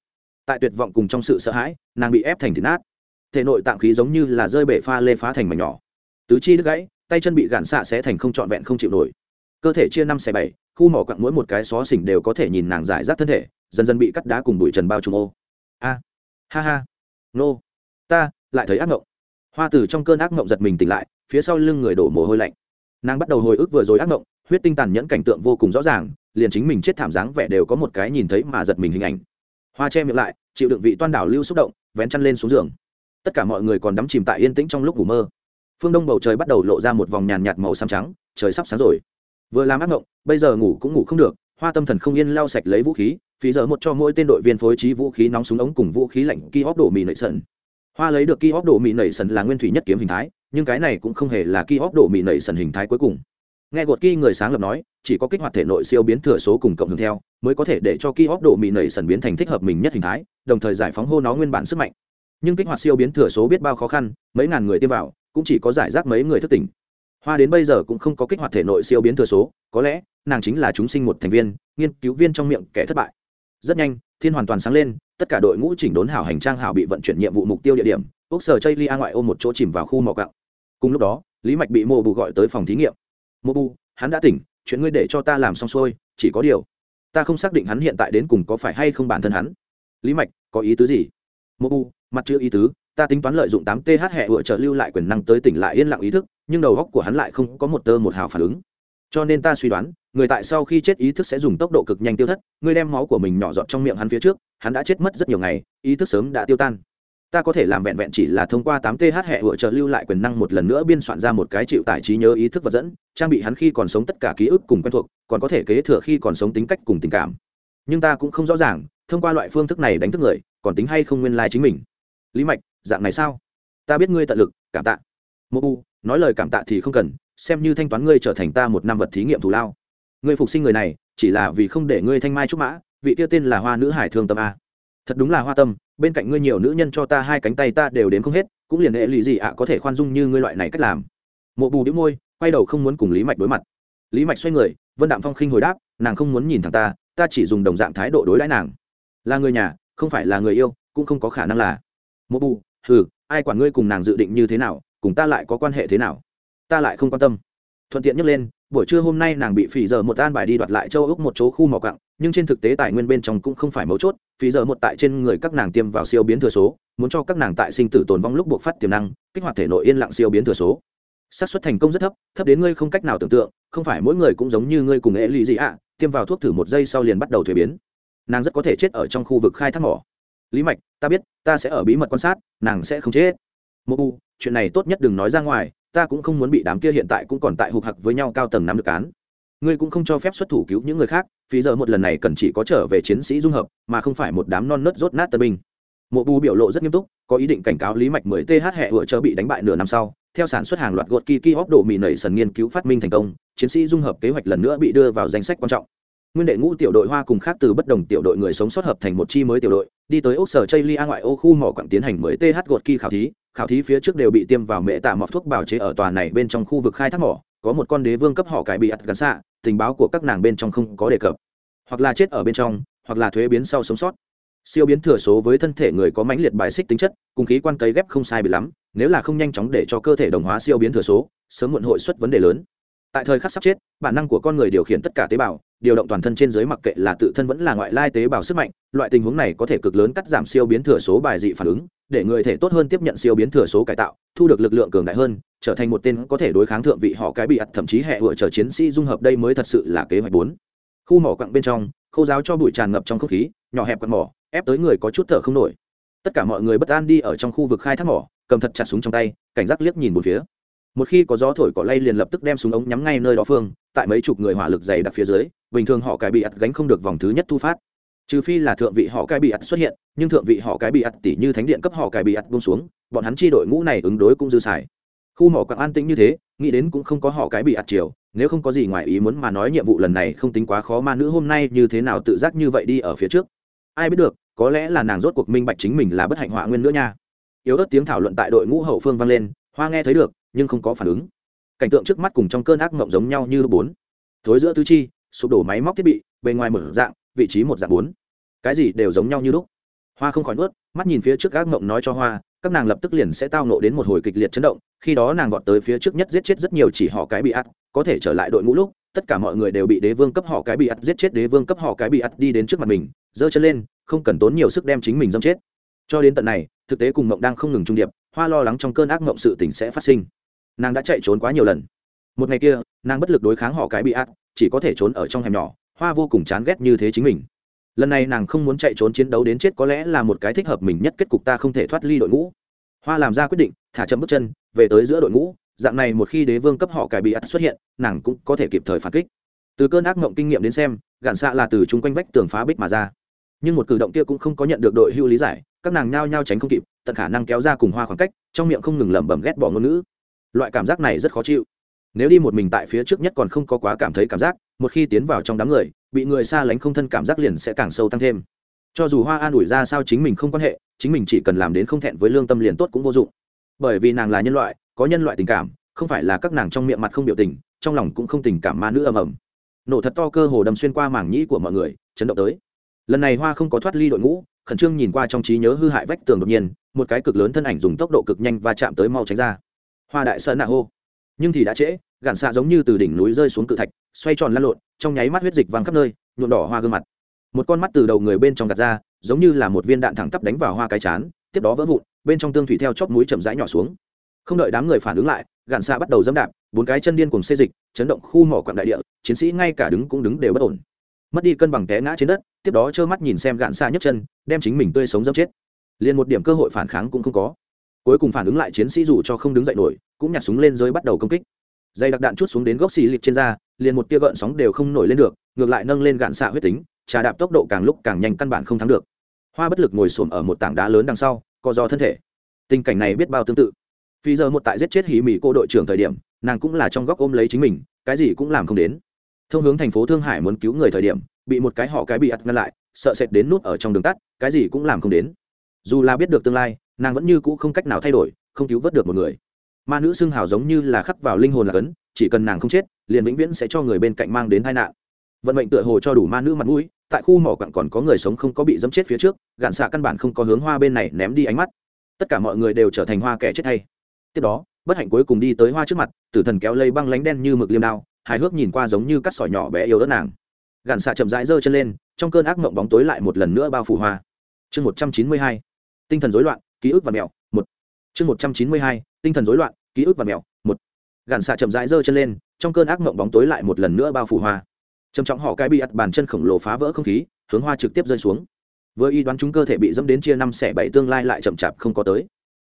Tại tuyệt vọng cùng trong sự sợ hãi nàng bị ép thành thịt nát. Thể nội tạng khí giống như là rơi bể pha lê phá thành mảnh nhỏ. Tứ chi đứt gãy tay chân bị gạn xạ sẽ thành không trọn vẹn không chịu nổi. Cơ thể chia năm xẻ bảy khu mỏ quặng mỗi một cái xó xỉnh đều có thể nhìn nàng giải rác thân thể dần dần bị cắt đá cùng bụi trần bao trùm ô. A ha ha nô. Ta, lại thấy ác mộng hoa tử trong cơn ác mộng giật mình tỉnh lại, phía sau lưng người đổ mồ hôi lạnh. Nàng bắt đầu hồi ức vừa rồi ác mộng huyết tinh tàn nhẫn cảnh tượng vô cùng rõ ràng, liền chính mình chết thảm dáng vẻ đều có một cái nhìn thấy mà giật mình hình ảnh. Hoa che miệng lại, chịu đựng vị toan đảo lưu xúc động, vén chăn lên xuống giường. Tất cả mọi người còn đắm chìm tại yên tĩnh trong lúc ngủ mơ. Phương đông bầu trời bắt đầu lộ ra một vòng nhàn nhạt màu xám trắng, trời sắp sáng rồi. Vừa làm ác mộng bây giờ ngủ cũng ngủ không được, hoa tâm thần không yên lau sạch lấy vũ khí phí giờ một cho mỗi tên đội viên phối trí vũ khí nóng súng ống cùng vũ khí lạnh ki hóc đổ mì nảy sần. Hoa lấy được ki hóc đổ mì nảy sần là nguyên thủy nhất kiếm hình thái, nhưng cái này cũng không hề là ki hóc đổ mì nảy sần hình thái cuối cùng. Nghe gột ki người sáng lập nói, chỉ có kích hoạt thể nội siêu biến thừa số cùng cộng hưởng theo, mới có thể để cho ki hóc đổ mì nảy sần biến thành thích hợp mình nhất hình thái, đồng thời giải phóng hô nó nguyên bản sức mạnh. Nhưng kích hoạt siêu biến thừa số biết bao khó khăn, mấy ngàn người tiêm vào, cũng chỉ có giải rác mấy người thức tỉnh. Hoa đến bây giờ cũng không có kích hoạt thể nội siêu biến thừa số, có lẽ, nàng chính là chúng sinh một thành viên, nghiên cứu viên trong miệng kẻ thất bại rất nhanh, thiên hoàn toàn sáng lên, tất cả đội ngũ chỉnh đốn hảo hành trang hảo bị vận chuyển nhiệm vụ mục tiêu địa điểm ốc sở chây lia ngoại ô một chỗ chìm vào khu mỏ cạo cùng lúc đó, lý mạch bị mô bù gọi tới phòng thí nghiệm. Mô bù, hắn đã tỉnh, chuyện ngươi để cho ta làm xong xuôi, chỉ có điều, ta không xác định hắn hiện tại đến cùng có phải hay không bản thân hắn. Lý mạch, có ý tứ gì? Mô bù, mặt chưa ý tứ, ta tính toán lợi dụng tám th hệ vựa trợ lưu lại quyền năng tới tỉnh lại yên lặng ý thức, nhưng đầu góc của hắn lại không có một tơ một hào phản ứng cho nên ta suy đoán, người tại sau khi chết ý thức sẽ dùng tốc độ cực nhanh tiêu thất, ngươi đem máu của mình nhỏ giọt trong miệng hắn phía trước, hắn đã chết mất rất nhiều ngày, ý thức sớm đã tiêu tan. Ta có thể làm vẹn vẹn chỉ là thông qua tám th hệ vựa trợ lưu lại quyền năng một lần nữa biên soạn ra một cái chịu tải trí nhớ ý thức vật dẫn, trang bị hắn khi còn sống tất cả ký ức cùng quen thuộc, còn có thể kế thừa khi còn sống tính cách cùng tình cảm. Nhưng ta cũng không rõ ràng, thông qua loại phương thức này đánh thức người, còn tính hay không nguyên lai chính mình. Lý mạch, dạng này sao? Ta biết ngươi tận lực, cảm tạ mô u, nói lời cảm tạ thì không cần, xem như thanh toán ngươi trở thành ta một năm vật thí nghiệm thù lao. Ngươi phục sinh người này, chỉ là vì không để ngươi thanh mai trúc mã, vị tiêu tên là hoa nữ hải thương tâm a. Thật đúng là hoa tâm, bên cạnh ngươi nhiều nữ nhân cho ta hai cánh tay ta đều đến không hết, cũng liền hệ lụy gì ạ, có thể khoan dung như ngươi loại này cách làm. Mộ bù đĩu môi, quay đầu không muốn cùng lý mạch đối mặt. Lý mạch xoay người, vân đạm phong khinh hồi đáp, nàng không muốn nhìn thẳng ta ta chỉ dùng đồng dạng thái độ đối đãi nàng. Là người nhà, không phải là người yêu, cũng không có khả năng là. Mộ bù hừ, ai quản ngươi cùng nàng dự định như thế nào cùng ta lại có quan hệ thế nào? Ta lại không quan tâm. Thuận tiện nhắc lên, buổi trưa hôm nay nàng bị phỉ giờ một an bài đi đoạt lại châu úc một chỗ khu mỏ cặng nhưng trên thực tế tài nguyên bên trong cũng không phải mấu chốt, phỉ giờ một tại trên người các nàng tiêm vào siêu biến thừa số, muốn cho các nàng tại sinh tử tồn vong lúc buộc phát tiềm năng, kích hoạt thể nội yên lặng siêu biến thừa số. Xác suất thành công rất thấp thấp đến ngươi không cách nào tưởng tượng, không phải mỗi người cũng giống như ngươi cùng nghệ lụy gì ạ, tiêm vào thuốc thử một giây sau liền bắt đầu thuế biến. Nàng rất có thể chết ở trong khu vực khai thác mỏ. Lý mạch, ta biết, ta sẽ ở bí mật quan sát, nàng sẽ không chết. Mô u chuyện này tốt nhất đừng nói ra ngoài, ta cũng không muốn bị đám kia hiện tại cũng còn tại hụt hặc với nhau cao tầng nắm được án. Ngươi cũng không cho phép xuất thủ cứu những người khác, phí giờ một lần này cần chỉ có trở về chiến sĩ dung hợp, mà không phải một đám non nớt rốt nát tân binh. Mộ bù biểu lộ rất nghiêm túc, có ý định cảnh cáo lý mạch mới th hệ vừa chờ bị đánh bại nửa năm sau, theo sản xuất hàng loạt gột kỳ ký hóc độ mì nảy sần nghiên cứu phát minh thành công, chiến sĩ dung hợp kế hoạch lần nữa bị đưa vào danh sách quan trọng. Nguyên đệ ngũ tiểu đội hoa cùng khác từ bất đồng tiểu đội người sống sót hợp thành một chi mới tiểu đội, đi tới ốc sở chây lia ngoại ô khu mỏ quặng tiến hành mới th gột kỳ khảo thí khảo thí phía trước đều bị tiêm vào mẹ tạ mọc thuốc bào chế ở tòa này bên trong khu vực khai thác mỏ, có một con đế vương cấp họ cải bị ắt gắn xạ, tình báo của các nàng bên trong không có đề cập. Hoặc là chết ở bên trong, hoặc là thuế biến sau sống sót. Siêu biến thừa số với thân thể người có mãnh liệt bài xích tính chất, cùng khí quan cấy ghép không sai bị lắm, nếu là không nhanh chóng để cho cơ thể đồng hóa siêu biến thừa số, sớm muộn hội xuất vấn đề lớn. Tại thời khắc sắp chết, bản năng của con người điều khiển tất cả tế bào, điều động toàn thân trên dưới mặc kệ là tự thân vẫn là ngoại lai tế bào sức mạnh, loại tình huống này có thể cực lớn cắt giảm siêu biến thừa số bài dị phản ứng để người thể tốt hơn tiếp nhận siêu biến thừa số cải tạo, thu được lực lượng cường đại hơn, trở thành một tên có thể đối kháng thượng vị họ cái bị ặt thậm chí hệ vựa chờ chiến sĩ dung hợp đây mới thật sự là kế hoạch bốn. Khu mỏ quặng bên trong, khô giáo cho bụi tràn ngập trong không khí, nhỏ hẹp quặng mỏ, ép tới người có chút thở không nổi. Tất cả mọi người bất an đi ở trong khu vực khai thác mỏ, cầm thật chặt súng trong tay, cảnh giác liếc nhìn một phía. Một khi có gió thổi cỏ lay liền lập tức đem súng ống nhắm ngay nơi đó phương, tại mấy chục người hỏa lực dày đặc phía dưới, bình thường họ cái bị ặt gánh không được vòng thứ nhất thu phát trừ phi là thượng vị họ cái bị ắt xuất hiện, nhưng thượng vị họ cái bị ắt tỉ như thánh điện cấp họ cái bị ắt buông xuống, bọn hắn chi đội ngũ này ứng đối cũng dư xài. Khu mỏ quặng an tĩnh như thế, nghĩ đến cũng không có họ cái bị ạt chiều nếu không có gì ngoài ý muốn mà nói nhiệm vụ lần này không tính quá khó mà nữ hôm nay như thế nào tự giác như vậy đi ở phía trước. Ai biết được, có lẽ là nàng rốt cuộc minh bạch chính mình là bất hạnh họa nguyên nữa nha. Yếu ớt tiếng thảo luận tại đội ngũ hậu phương vang lên, hoa nghe thấy được, nhưng không có phản ứng. Cảnh tượng trước mắt cùng trong cơn ác mộng giống nhau như bốn. Thối giữa tứ chi, sụp đổ máy móc thiết bị, bề ngoài mở dạng vị trí một dạng bốn. Cái gì đều giống nhau như lúc. Hoa không khỏi nuốt, mắt nhìn phía trước ác mộng nói cho hoa, các nàng lập tức liền sẽ tao nộ đến một hồi kịch liệt chấn động, khi đó nàng vọt tới phía trước nhất giết chết rất nhiều chỉ họ cái bị ắt, có thể trở lại đội ngũ lúc, tất cả mọi người đều bị đế vương cấp họ cái bị ắt giết chết, đế vương cấp họ cái bị ắt đi đến trước mặt mình, giơ chân lên, không cần tốn nhiều sức đem chính mình dâm chết. Cho đến tận này, thực tế cùng mộng đang không ngừng trung điệp, hoa lo lắng trong cơn ác mộng sự tình sẽ phát sinh. Nàng đã chạy trốn quá nhiều lần. Một ngày kia, nàng bất lực đối kháng họ cái bị át chỉ có thể trốn ở trong hẻm nhỏ hoa vô cùng chán ghét như thế chính mình. Lần này nàng không muốn chạy trốn chiến đấu đến chết có lẽ là một cái thích hợp mình nhất, kết cục ta không thể thoát ly đội ngũ. Hoa làm ra quyết định, thả chậm bước chân, về tới giữa đội ngũ, dạng này một khi đế vương cấp họ cải bị ắt xuất hiện, nàng cũng có thể kịp thời phản kích. Từ cơn ác mộng kinh nghiệm đến xem, gạn xạ là từ chung quanh vách tường phá bích mà ra. Nhưng một cử động kia cũng không có nhận được đội hưu lý giải, các nàng nhao nhao tránh không kịp, tận khả năng kéo ra cùng hoa khoảng cách, trong miệng không ngừng lẩm bẩm ghét bỏ ngôn ngữ. Loại cảm giác này rất khó chịu. Nếu đi một mình tại phía trước nhất còn không có quá cảm thấy cảm giác một khi tiến vào trong đám người, bị người xa lánh không thân cảm giác liền sẽ càng sâu tăng thêm. Cho dù hoa an ủi ra sao chính mình không quan hệ, chính mình chỉ cần làm đến không thẹn với lương tâm liền tốt cũng vô dụng. Bởi vì nàng là nhân loại, có nhân loại tình cảm, không phải là các nàng trong miệng mặt không biểu tình, trong lòng cũng không tình cảm ma nữ ầm ầm. Nổ thật to cơ hồ đâm xuyên qua mảng nhĩ của mọi người, chấn động tới. Lần này hoa không có thoát ly đội ngũ, khẩn trương nhìn qua trong trí nhớ hư hại vách tường đột nhiên, một cái cực lớn thân ảnh dùng tốc độ cực nhanh và chạm tới mau tránh ra. Hoa đại sơn nạ hô. Nhưng thì đã trễ gạn xạ giống như từ đỉnh núi rơi xuống cự thạch, xoay tròn lăn lộn, trong nháy mắt huyết dịch văng khắp nơi, nhuộm đỏ hoa gương mặt. Một con mắt từ đầu người bên trong gạt ra, giống như là một viên đạn thẳng tắp đánh vào hoa cái chán, tiếp đó vỡ vụn, bên trong tương thủy theo chóp mũi chậm rãi nhỏ xuống. Không đợi đám người phản ứng lại, gạn xạ bắt đầu dẫm đạp, bốn cái chân điên cùng xê dịch, chấn động khu mỏ quặng đại địa, chiến sĩ ngay cả đứng cũng đứng đều bất ổn. Mất đi cân bằng té ngã trên đất, tiếp đó trơ mắt nhìn xem gạn xạ nhấc chân, đem chính mình tươi sống dẫm chết. Liền một điểm cơ hội phản kháng cũng không có. Cuối cùng phản ứng lại chiến sĩ dù cho không đứng dậy nổi, cũng nhặt súng lên giới bắt đầu công kích dây đặc đạn chút xuống đến gốc xì lịt trên da, liền một tia gợn sóng đều không nổi lên được, ngược lại nâng lên gạn xạ huyết tính, trà đạp tốc độ càng lúc càng nhanh căn bản không thắng được. Hoa bất lực ngồi xổm ở một tảng đá lớn đằng sau, co do thân thể. Tình cảnh này biết bao tương tự. Phi giờ một tại giết chết hỉ mỹ cô đội trưởng thời điểm, nàng cũng là trong góc ôm lấy chính mình, cái gì cũng làm không đến. Thông hướng thành phố thương hải muốn cứu người thời điểm, bị một cái họ cái bị ắt ngăn lại, sợ sệt đến nút ở trong đường tắt, cái gì cũng làm không đến. Dù là biết được tương lai, nàng vẫn như cũ không cách nào thay đổi, không cứu vớt được một người ma nữ xưng hào giống như là khắc vào linh hồn là cấn, chỉ cần nàng không chết, liền vĩnh viễn sẽ cho người bên cạnh mang đến tai nạn. Vận mệnh tựa hồ cho đủ ma nữ mặt mũi, tại khu mỏ quặng còn có người sống không có bị dẫm chết phía trước, gạn xạ căn bản không có hướng hoa bên này ném đi ánh mắt. Tất cả mọi người đều trở thành hoa kẻ chết hay. Tiếp đó, bất hạnh cuối cùng đi tới hoa trước mặt, tử thần kéo lây băng lánh đen như mực liêm đao, hài hước nhìn qua giống như cắt sỏi nhỏ bé yêu đất nàng. Gạn xạ chậm rãi giơ chân lên, trong cơn ác mộng bóng tối lại một lần nữa bao phủ hoa. Chương một trăm chín mươi hai, tinh thần rối loạn, ký ức và mèo chương một trăm chín mươi hai, tinh thần rối loạn, ký ức và mèo một. Gạn xạ chậm rãi giơ chân lên, trong cơn ác mộng bóng tối lại một lần nữa bao phủ hoa. Trầm trọng họ cái bị ặt bàn chân khổng lồ phá vỡ không khí, hướng hoa trực tiếp rơi xuống. Vừa y đoán chúng cơ thể bị dẫm đến chia năm xẻ bảy tương lai lại chậm chạp không có tới.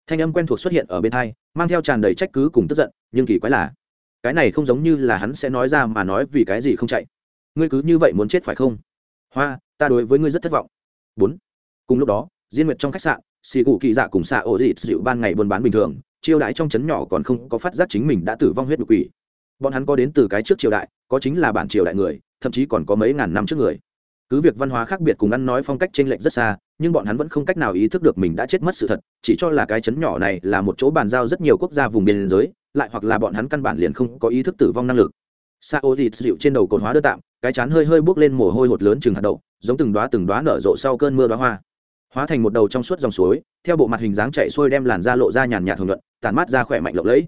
Thanh âm quen thuộc xuất hiện ở bên thai mang theo tràn đầy trách cứ cùng tức giận, nhưng kỳ quái là, cái này không giống như là hắn sẽ nói ra mà nói vì cái gì không chạy. Ngươi cứ như vậy muốn chết phải không? Hoa, ta đối với ngươi rất thất vọng. Bốn. Cùng lúc đó, diên nguyệt trong khách sạn xì cụ kỳ dạ cùng xạ ổ dịt dịu ban ngày buôn bán bình thường, chiêu đãi trong trấn nhỏ còn không có phát giác chính mình đã tử vong huyết đột quỷ. Bọn hắn có đến từ cái trước triều đại, có chính là bản triều đại người, thậm chí còn có mấy ngàn năm trước người. Cứ việc văn hóa khác biệt cùng ăn nói phong cách chênh lệch rất xa, nhưng bọn hắn vẫn không cách nào ý thức được mình đã chết mất sự thật, chỉ cho là cái chấn nhỏ này là một chỗ bàn giao rất nhiều quốc gia vùng biên giới, lại hoặc là bọn hắn căn bản liền không có ý thức tử vong năng lực. Sa ô dịt dịu trên đầu cột hóa đơ tạm, cái chán hơi hơi bước lên mồ hôi hột lớn chừng hạt đậu, giống từng đoá từng đoá nở rộ sau cơn mưa đoá hoa hóa thành một đầu trong suốt dòng suối, theo bộ mặt hình dáng chạy xuôi đem làn da lộ ra nhàn nhạt hưởng luận tàn mát ra khỏe mạnh lộng lẫy.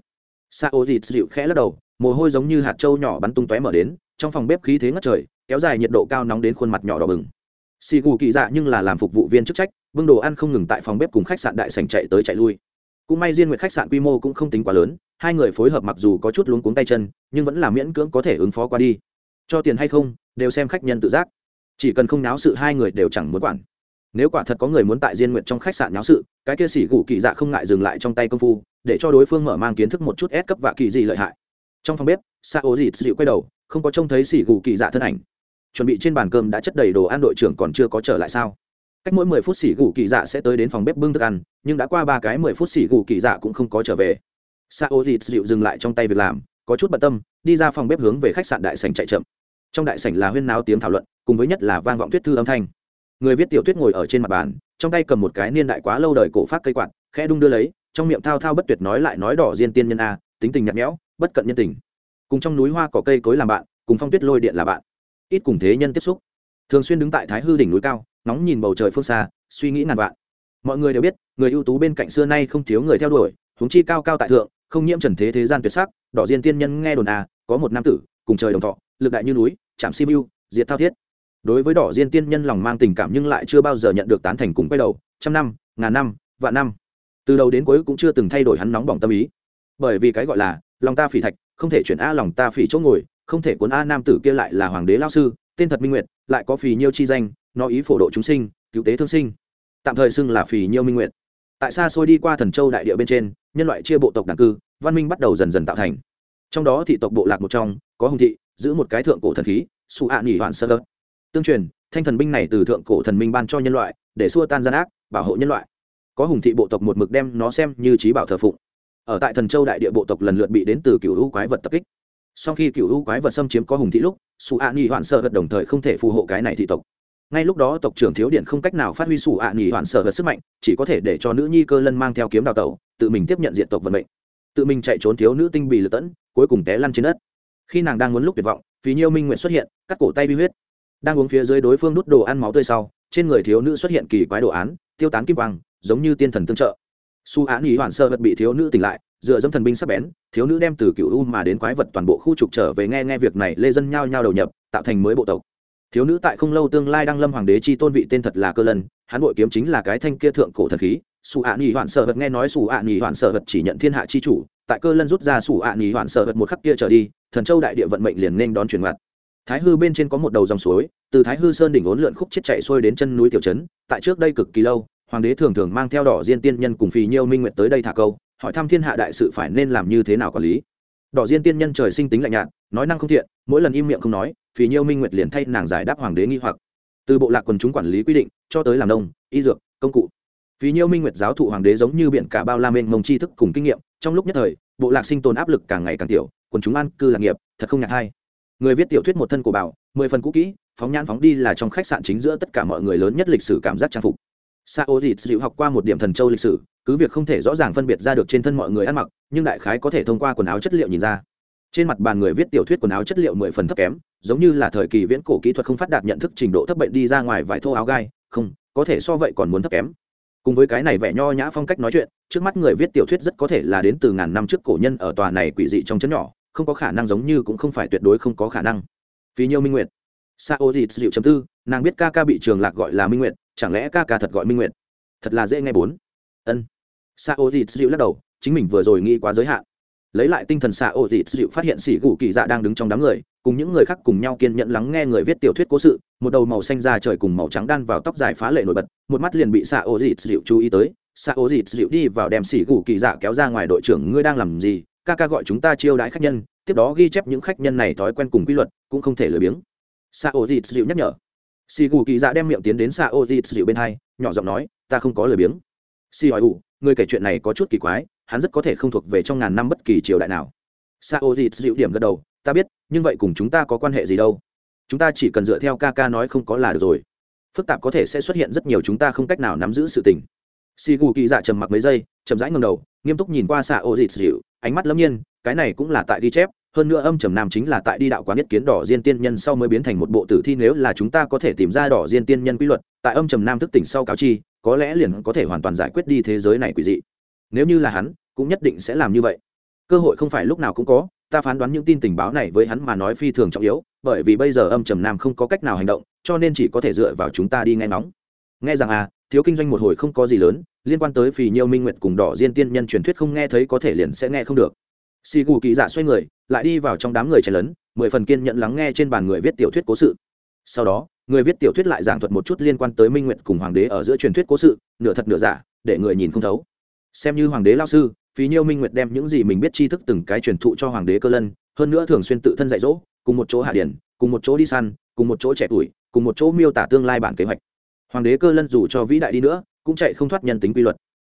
Sa ô dịt dịu khẽ lắc đầu, mồ hôi giống như hạt trâu nhỏ bắn tung tóe mở đến, trong phòng bếp khí thế ngất trời, kéo dài nhiệt độ cao nóng đến khuôn mặt nhỏ đỏ bừng. Xì gù kỳ dạ nhưng là làm phục vụ viên chức trách, bưng đồ ăn không ngừng tại phòng bếp cùng khách sạn đại sành chạy tới chạy lui. Cũng may riêng nguyện khách sạn quy mô cũng không tính quá lớn, hai người phối hợp mặc dù có chút luống cuống tay chân, nhưng vẫn là miễn cưỡng có thể ứng phó qua đi. Cho tiền hay không, đều xem khách nhân tự giác. Chỉ cần không náo sự hai người đều chẳng muốn quản nếu quả thật có người muốn tại diên nguyện trong khách sạn nháo sự, cái kia xỉ gù kỳ dạ không ngại dừng lại trong tay công phu, để cho đối phương mở mang kiến thức một chút ép cấp và kỳ gì lợi hại. Trong phòng bếp, sa ố dịt dịu quay đầu, không có trông thấy xỉ gù kỳ dạ thân ảnh. Chuẩn bị trên bàn cơm đã chất đầy đồ ăn đội trưởng còn chưa có trở lại sao? Cách mỗi mười phút xỉ gù kỳ dạ sẽ tới đến phòng bếp bưng thức ăn, nhưng đã qua ba cái mười phút xỉ gù kỳ dạ cũng không có trở về. Sa ô dịt dịu dừng lại trong tay việc làm, có chút bận tâm, đi ra phòng bếp hướng về khách sạn đại sành chạy chậm. Trong đại sảnh là huyên náo tiếng thảo luận, cùng với nhất là vang vọng tuyết thư âm thanh người viết tiểu thuyết ngồi ở trên mặt bàn, trong tay cầm một cái niên đại quá lâu đời cổ phát cây quạt, khẽ đung đưa lấy, trong miệng thao thao bất tuyệt nói lại nói đỏ diên tiên nhân a, tính tình nhạt nhẽo, bất cận nhân tình. Cùng trong núi hoa cỏ cây cối làm bạn, cùng phong tuyết lôi điện là bạn. Ít cùng thế nhân tiếp xúc. Thường xuyên đứng tại thái hư đỉnh núi cao nóng nhìn bầu trời phương xa, suy nghĩ ngàn vạn. Mọi người đều biết, người ưu tú bên cạnh xưa nay không thiếu người theo đuổi, huống chi cao cao tại thượng, không nhiễm trần thế thế gian tuyệt sắc, đỏ diên tiên nhân nghe đồn à có một nam tử, cùng trời đồng thọ, lực đại như núi, chạm simu diệt thao thiết đối với đỏ diên tiên nhân lòng mang tình cảm nhưng lại chưa bao giờ nhận được tán thành cùng quay đầu, trăm năm, ngàn năm, vạn năm. Từ đầu đến cuối cũng chưa từng thay đổi hắn nóng bỏng tâm ý. Bởi vì cái gọi là, lòng ta phỉ thạch, không thể chuyển a lòng ta phỉ chỗ ngồi, không thể cuốn a nam tử kia lại là hoàng đế lao sư, tên thật minh nguyệt, lại có phì nhiêu chi danh, nó ý phổ độ chúng sinh, cứu tế thương sinh. Tạm thời xưng là phì nhiêu minh nguyệt. Tại xa xôi đi qua thần châu đại địa bên trên, nhân loại chia bộ tộc đảng cư, văn minh bắt đầu dần dần tạo thành. Trong đó thị tộc bộ lạc một trong, có hùng thị, giữ một cái thượng cổ thần khí, su ạ nghỉ hoạn sơ tương truyền, thanh thần binh này từ thượng cổ thần minh ban cho nhân loại, để xua tan gian ác, bảo hộ nhân loại. Có hùng thị bộ tộc một mực đem nó xem như trí bảo thờ phụng. Ở tại thần châu đại địa bộ tộc lần lượt bị đến từ cựu u quái vật tập kích. Sau khi cựu u quái vật xâm chiếm có hùng thị lúc su ạ nghỉ hoạn sợ vật đồng thời không thể phù hộ cái này thị tộc. Ngay lúc đó tộc trưởng thiếu điện không cách nào phát huy sủ ạ nghỉ hoạn sở vật sức mạnh, chỉ có thể để cho nữ nhi cơ lân mang theo kiếm đào tẩu, tự mình tiếp nhận diện tộc vận mệnh. Tự mình chạy trốn thiếu nữ tinh bị lật tẫn, cuối cùng té lăn trên đất. Khi nàng đang muốn lúc tuyệt vọng, phí nhiêu minh nguyện xuất hiện, cắt cổ tay bi huyết đang uống phía dưới đối phương đút đồ ăn máu tươi sau, trên người thiếu nữ xuất hiện kỳ quái đồ án, tiêu tán kim quang, giống như tiên thần tương trợ. Su án ý hoạn sơ vật bị thiếu nữ tỉnh lại, dựa dẫm thần binh sắp bén, thiếu nữ đem từ cựu u mà đến quái vật toàn bộ khu trục trở về nghe nghe việc này, lê dân nhao nhao đầu nhập, tạo thành mới bộ tộc. Thiếu nữ tại không lâu tương lai đăng lâm hoàng đế chi tôn vị tên thật là cơ lân, hắn bội kiếm chính là cái thanh kia thượng cổ thần khí. Sủ ạ nghỉ hoạn sợ vật nghe nói sủ ạ nghỉ hoạn sợ vật chỉ nhận thiên hạ chi chủ, tại cơ lân rút ra sủ ạ nghỉ hoạn sợ vật một khắc kia trở đi, thần châu đại địa vận mệnh liền nên đón chuyển mặt thái hư bên trên có một đầu dòng suối, từ thái hư sơn đỉnh ốn lượn khúc chết chạy xuôi đến chân núi tiểu trấn, tại trước đây cực kỳ lâu, hoàng đế thường thường mang theo đỏ diên tiên nhân cùng phì nhiêu minh nguyện tới đây thả câu, hỏi thăm thiên hạ đại sự phải nên làm như thế nào quản lý. Đỏ diên tiên nhân trời sinh tính lạnh nhạt, nói năng không thiện, mỗi lần im miệng không nói, phì nhiêu minh nguyệt liền thay nàng giải đáp hoàng đế nghi hoặc. Từ bộ lạc quần chúng quản lý quy định, cho tới làm nông, y dược, công cụ. Phi nhiêu minh nguyệt giáo thụ hoàng đế giống như biển cả bao la mênh mông tri thức cùng kinh nghiệm, trong lúc nhất thời, bộ lạc sinh tồn áp lực càng ngày càng tiểu, quần chúng an cư lạc nghiệp, thật không nhạt hay người viết tiểu thuyết một thân cổ bảo mười phần cũ kỹ, phóng nhãn phóng đi là trong khách sạn chính giữa tất cả mọi người lớn nhất lịch sử cảm giác trang phục. Sa ô dịt dịu học qua một điểm thần châu lịch sử, cứ việc không thể rõ ràng phân biệt ra được trên thân mọi người ăn mặc, nhưng đại khái có thể thông qua quần áo chất liệu nhìn ra. Trên mặt bàn người viết tiểu thuyết quần áo chất liệu mười phần thấp kém, giống như là thời kỳ viễn cổ kỹ thuật không phát đạt nhận thức trình độ thấp bệnh đi ra ngoài vải thô áo gai, không, có thể so vậy còn muốn thấp kém. Cùng với cái này vẻ nho nhã phong cách nói chuyện, trước mắt người viết tiểu thuyết rất có thể là đến từ ngàn năm trước cổ nhân ở tòa này quỷ dị trong chấn nhỏ không có khả năng giống như cũng không phải tuyệt đối không có khả năng. Phí nhiêu minh nguyệt. Sa ô dịt dịu chấm tư, nàng biết ca ca bị trường lạc gọi là minh nguyệt, chẳng lẽ ca ca thật gọi minh nguyệt? Thật là dễ nghe bốn. Ân. Sa ô dịt dịu lắc đầu, chính mình vừa rồi nghĩ quá giới hạn. Lấy lại tinh thần xạ ô dịt dịu phát hiện xỉ gù kỳ dạ đang đứng trong đám người, cùng những người khác cùng nhau kiên nhẫn lắng nghe người viết tiểu thuyết cố sự, một đầu màu xanh da trời cùng màu trắng đan vào tóc dài phá lệ nổi bật, một mắt liền bị xạ ô dịt dịu chú ý tới. Xạ ô dịt dịu đi vào đem xỉ gù kỳ dạ kéo ra ngoài đội trưởng, ngươi đang làm gì? Ca ca gọi chúng ta chiêu đãi khách nhân, tiếp đó ghi chép những khách nhân này thói quen cùng quy luật, cũng không thể lười biếng. Xạ ô dịt dịu nhắc nhở. Xì gù kỳ dạ đem miệng tiến đến xạ ô dịt dịu bên hai, nhỏ giọng nói, ta không có lười biếng. Xì hỏi ủ, người kể chuyện này có chút kỳ quái, hắn rất có thể không thuộc về trong ngàn năm bất kỳ triều đại nào. Sa ô dịt dịu điểm gật đầu, ta biết, nhưng vậy cùng chúng ta có quan hệ gì đâu? Chúng ta chỉ cần dựa theo ca ca nói không có là được rồi. Phức tạp có thể sẽ xuất hiện rất nhiều chúng ta không cách nào nắm giữ sự tình. Xì gù kỳ dạ trầm mặc mấy giây, chậm rãi ngầm đầu, nghiêm túc nhìn qua xạ ô dịt dịu ánh mắt lâm nhiên, cái này cũng là tại ghi chép, hơn nữa âm trầm nam chính là tại đi đạo quán nhất kiến đỏ diên tiên nhân sau mới biến thành một bộ tử thi nếu là chúng ta có thể tìm ra đỏ diên tiên nhân quy luật, tại âm trầm nam thức tỉnh sau cáo chi, có lẽ liền có thể hoàn toàn giải quyết đi thế giới này quỷ dị. Nếu như là hắn, cũng nhất định sẽ làm như vậy. Cơ hội không phải lúc nào cũng có, ta phán đoán những tin tình báo này với hắn mà nói phi thường trọng yếu, bởi vì bây giờ âm trầm nam không có cách nào hành động, cho nên chỉ có thể dựa vào chúng ta đi nghe ngóng. Nghe rằng à thiếu kinh doanh một hồi không có gì lớn, liên quan tới phì nhiêu minh nguyệt cùng đỏ diên tiên nhân truyền thuyết không nghe thấy có thể liền sẽ nghe không được. Xì gù kỳ dạ xoay người, lại đi vào trong đám người chen lấn, mười phần kiên nhận lắng nghe trên bàn người viết tiểu thuyết cố sự. Sau đó, người viết tiểu thuyết lại giảng thuật một chút liên quan tới minh nguyệt cùng hoàng đế ở giữa truyền thuyết cố sự, nửa thật nửa giả, để người nhìn không thấu. Xem như hoàng đế lao sư phí nhiêu minh nguyệt đem những gì mình biết tri thức từng cái truyền thụ cho hoàng đế cơ lân, hơn nữa thường xuyên tự thân dạy dỗ, cùng một chỗ hạ điển, cùng một chỗ đi săn, cùng một chỗ trẻ tuổi, cùng một chỗ miêu tả tương lai bản kế hoạch hoàng đế cơ lân dù cho vĩ đại đi nữa, cũng chạy không thoát nhân tính quy luật.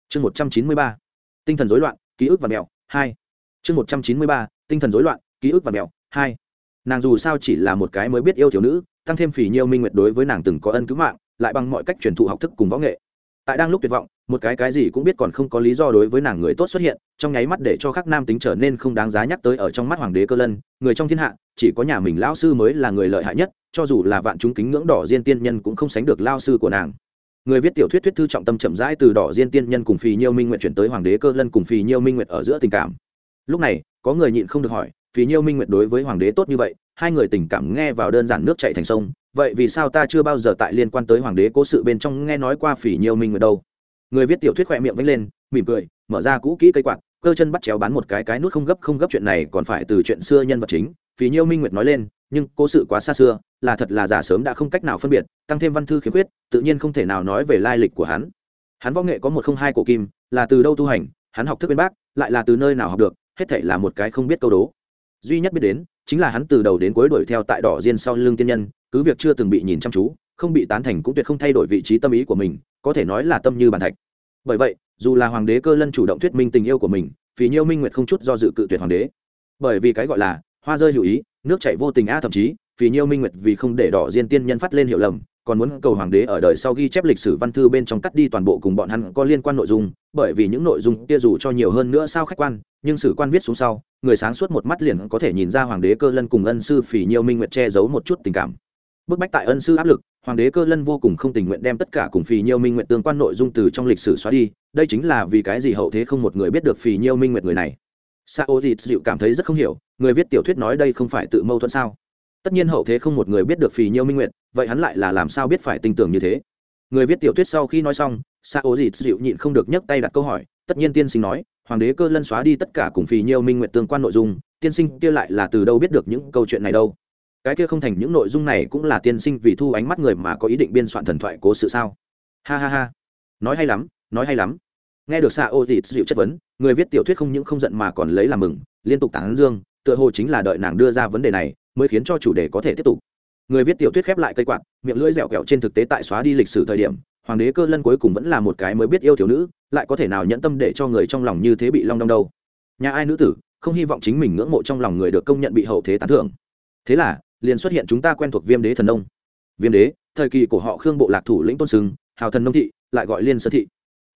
Chương một trăm chín mươi ba, tinh thần dối loạn, ký ức và mẹo, hai. Chương một trăm chín mươi ba, tinh thần dối loạn, ký ức và mẹo, hai. Nàng dù sao chỉ là một cái mới biết yêu thiếu nữ, tăng thêm phỉ nhiêu minh nguyệt đối với nàng từng có ân cứu mạng, lại bằng mọi cách truyền thụ học thức cùng võ nghệ tại đang lúc tuyệt vọng, một cái cái gì cũng biết còn không có lý do đối với nàng người tốt xuất hiện, trong nháy mắt để cho khắc nam tính trở nên không đáng giá nhắc tới ở trong mắt hoàng đế cơ lân, người trong thiên hạ, chỉ có nhà mình lao sư mới là người lợi hại nhất, cho dù là vạn chúng kính ngưỡng đỏ diên tiên nhân cũng không sánh được lao sư của nàng. Người viết tiểu thuyết thuyết thư trọng tâm chậm rãi từ đỏ diên tiên nhân cùng phì nhiêu minh nguyện chuyển tới hoàng đế cơ lân cùng phì nhiêu minh nguyện ở giữa tình cảm. Lúc này, có người nhịn không được hỏi phì nhiêu minh nguyện đối với hoàng đế tốt như vậy, hai người tình cảm nghe vào đơn giản nước chạy thành sông. Vậy vì sao ta chưa bao giờ tại liên quan tới hoàng đế cố sự bên trong nghe nói qua phỉ nhiêu minh nguyệt đâu? Người viết tiểu thuyết khỏe miệng vẫy lên, mỉm cười, mở ra cũ kỹ cây quạt, cơ chân bắt chéo bán một cái cái nút không gấp không gấp chuyện này còn phải từ chuyện xưa nhân vật chính phí nhiêu minh nguyệt nói lên, nhưng cố sự quá xa xưa, là thật là giả sớm đã không cách nào phân biệt, tăng thêm văn thư khiếm khuyết, tự nhiên không thể nào nói về lai lịch của hắn. Hắn võ nghệ có một không hai cổ kim, là từ đâu tu hành, hắn học thức bên bác, lại là từ nơi nào học được, hết thể là một cái không biết câu đố duy nhất biết đến chính là hắn từ đầu đến cuối đuổi theo tại đỏ diên sau lưng tiên nhân, cứ việc chưa từng bị nhìn chăm chú, không bị tán thành cũng tuyệt không thay đổi vị trí tâm ý của mình, có thể nói là tâm như bàn thạch. Bởi vậy, dù là hoàng đế cơ lân chủ động thuyết minh tình yêu của mình vì nhiêu minh nguyệt không chút do dự cự tuyệt hoàng đế. Bởi vì cái gọi là hoa rơi hữu ý, nước chảy vô tình a thậm chí vì nhiêu minh nguyệt vì không để đỏ diên tiên nhân phát lên hiệu lầm, còn muốn cầu hoàng đế ở đời sau ghi chép lịch sử văn thư bên trong cắt đi toàn bộ cùng bọn hắn có liên quan nội dung, bởi vì những nội dung kia dù cho nhiều hơn nữa sao khách quan nhưng sử quan viết xuống sau, người sáng suốt một mắt liền có thể nhìn ra hoàng đế cơ lân cùng ân sư phỉ nhiêu minh nguyệt che giấu một chút tình cảm. Bức bách tại ân sư áp lực, hoàng đế cơ lân vô cùng không tình nguyện đem tất cả cùng phì nhiêu minh nguyện tương quan nội dung từ trong lịch sử xóa đi, đây chính là vì cái gì hậu thế không một người biết được phì nhiêu minh nguyện người này. Sa ô dịt dịu cảm thấy rất không hiểu, người viết tiểu thuyết nói đây không phải tự mâu thuẫn sao? Tất nhiên hậu thế không một người biết được phì nhiêu minh nguyện vậy hắn lại là làm sao biết phải tin tưởng như thế? Người viết tiểu thuyết sau khi nói xong, sa ô dịt dịu nhịn không được nhấc tay đặt câu hỏi, tất nhiên tiên sinh nói hoàng đế cơ lân xóa đi tất cả cùng phì nhiêu minh nguyện tương quan nội dung, tiên sinh kia lại là từ đâu biết được những câu chuyện này đâu? Cái kia không thành những nội dung này cũng là tiên sinh vì thu ánh mắt người mà có ý định biên soạn thần thoại cố sự sao? Ha ha ha. Nói hay lắm, nói hay lắm. Nghe được xạ ô dịt dịu chất vấn, người viết tiểu thuyết không những không giận mà còn lấy làm mừng, liên tục tán dương, tựa hồ chính là đợi nàng đưa ra vấn đề này mới khiến cho chủ đề có thể tiếp tục. Người viết tiểu thuyết khép lại cây quạt, miệng lưỡi dẻo kẹo trên thực tế tại xóa đi lịch sử thời điểm hoàng đế cơ lân cuối cùng vẫn là một cái mới biết yêu thiếu nữ lại có thể nào nhẫn tâm để cho người trong lòng như thế bị long đong đâu? Nhà ai nữ tử không hy vọng chính mình ngưỡng mộ trong lòng người được công nhận bị hậu thế tán thưởng. Thế là liền xuất hiện chúng ta quen thuộc viêm đế thần nông. Viêm đế thời kỳ của họ khương bộ lạc thủ lĩnh tôn sưng, hào thần nông thị lại gọi liên sơ thị.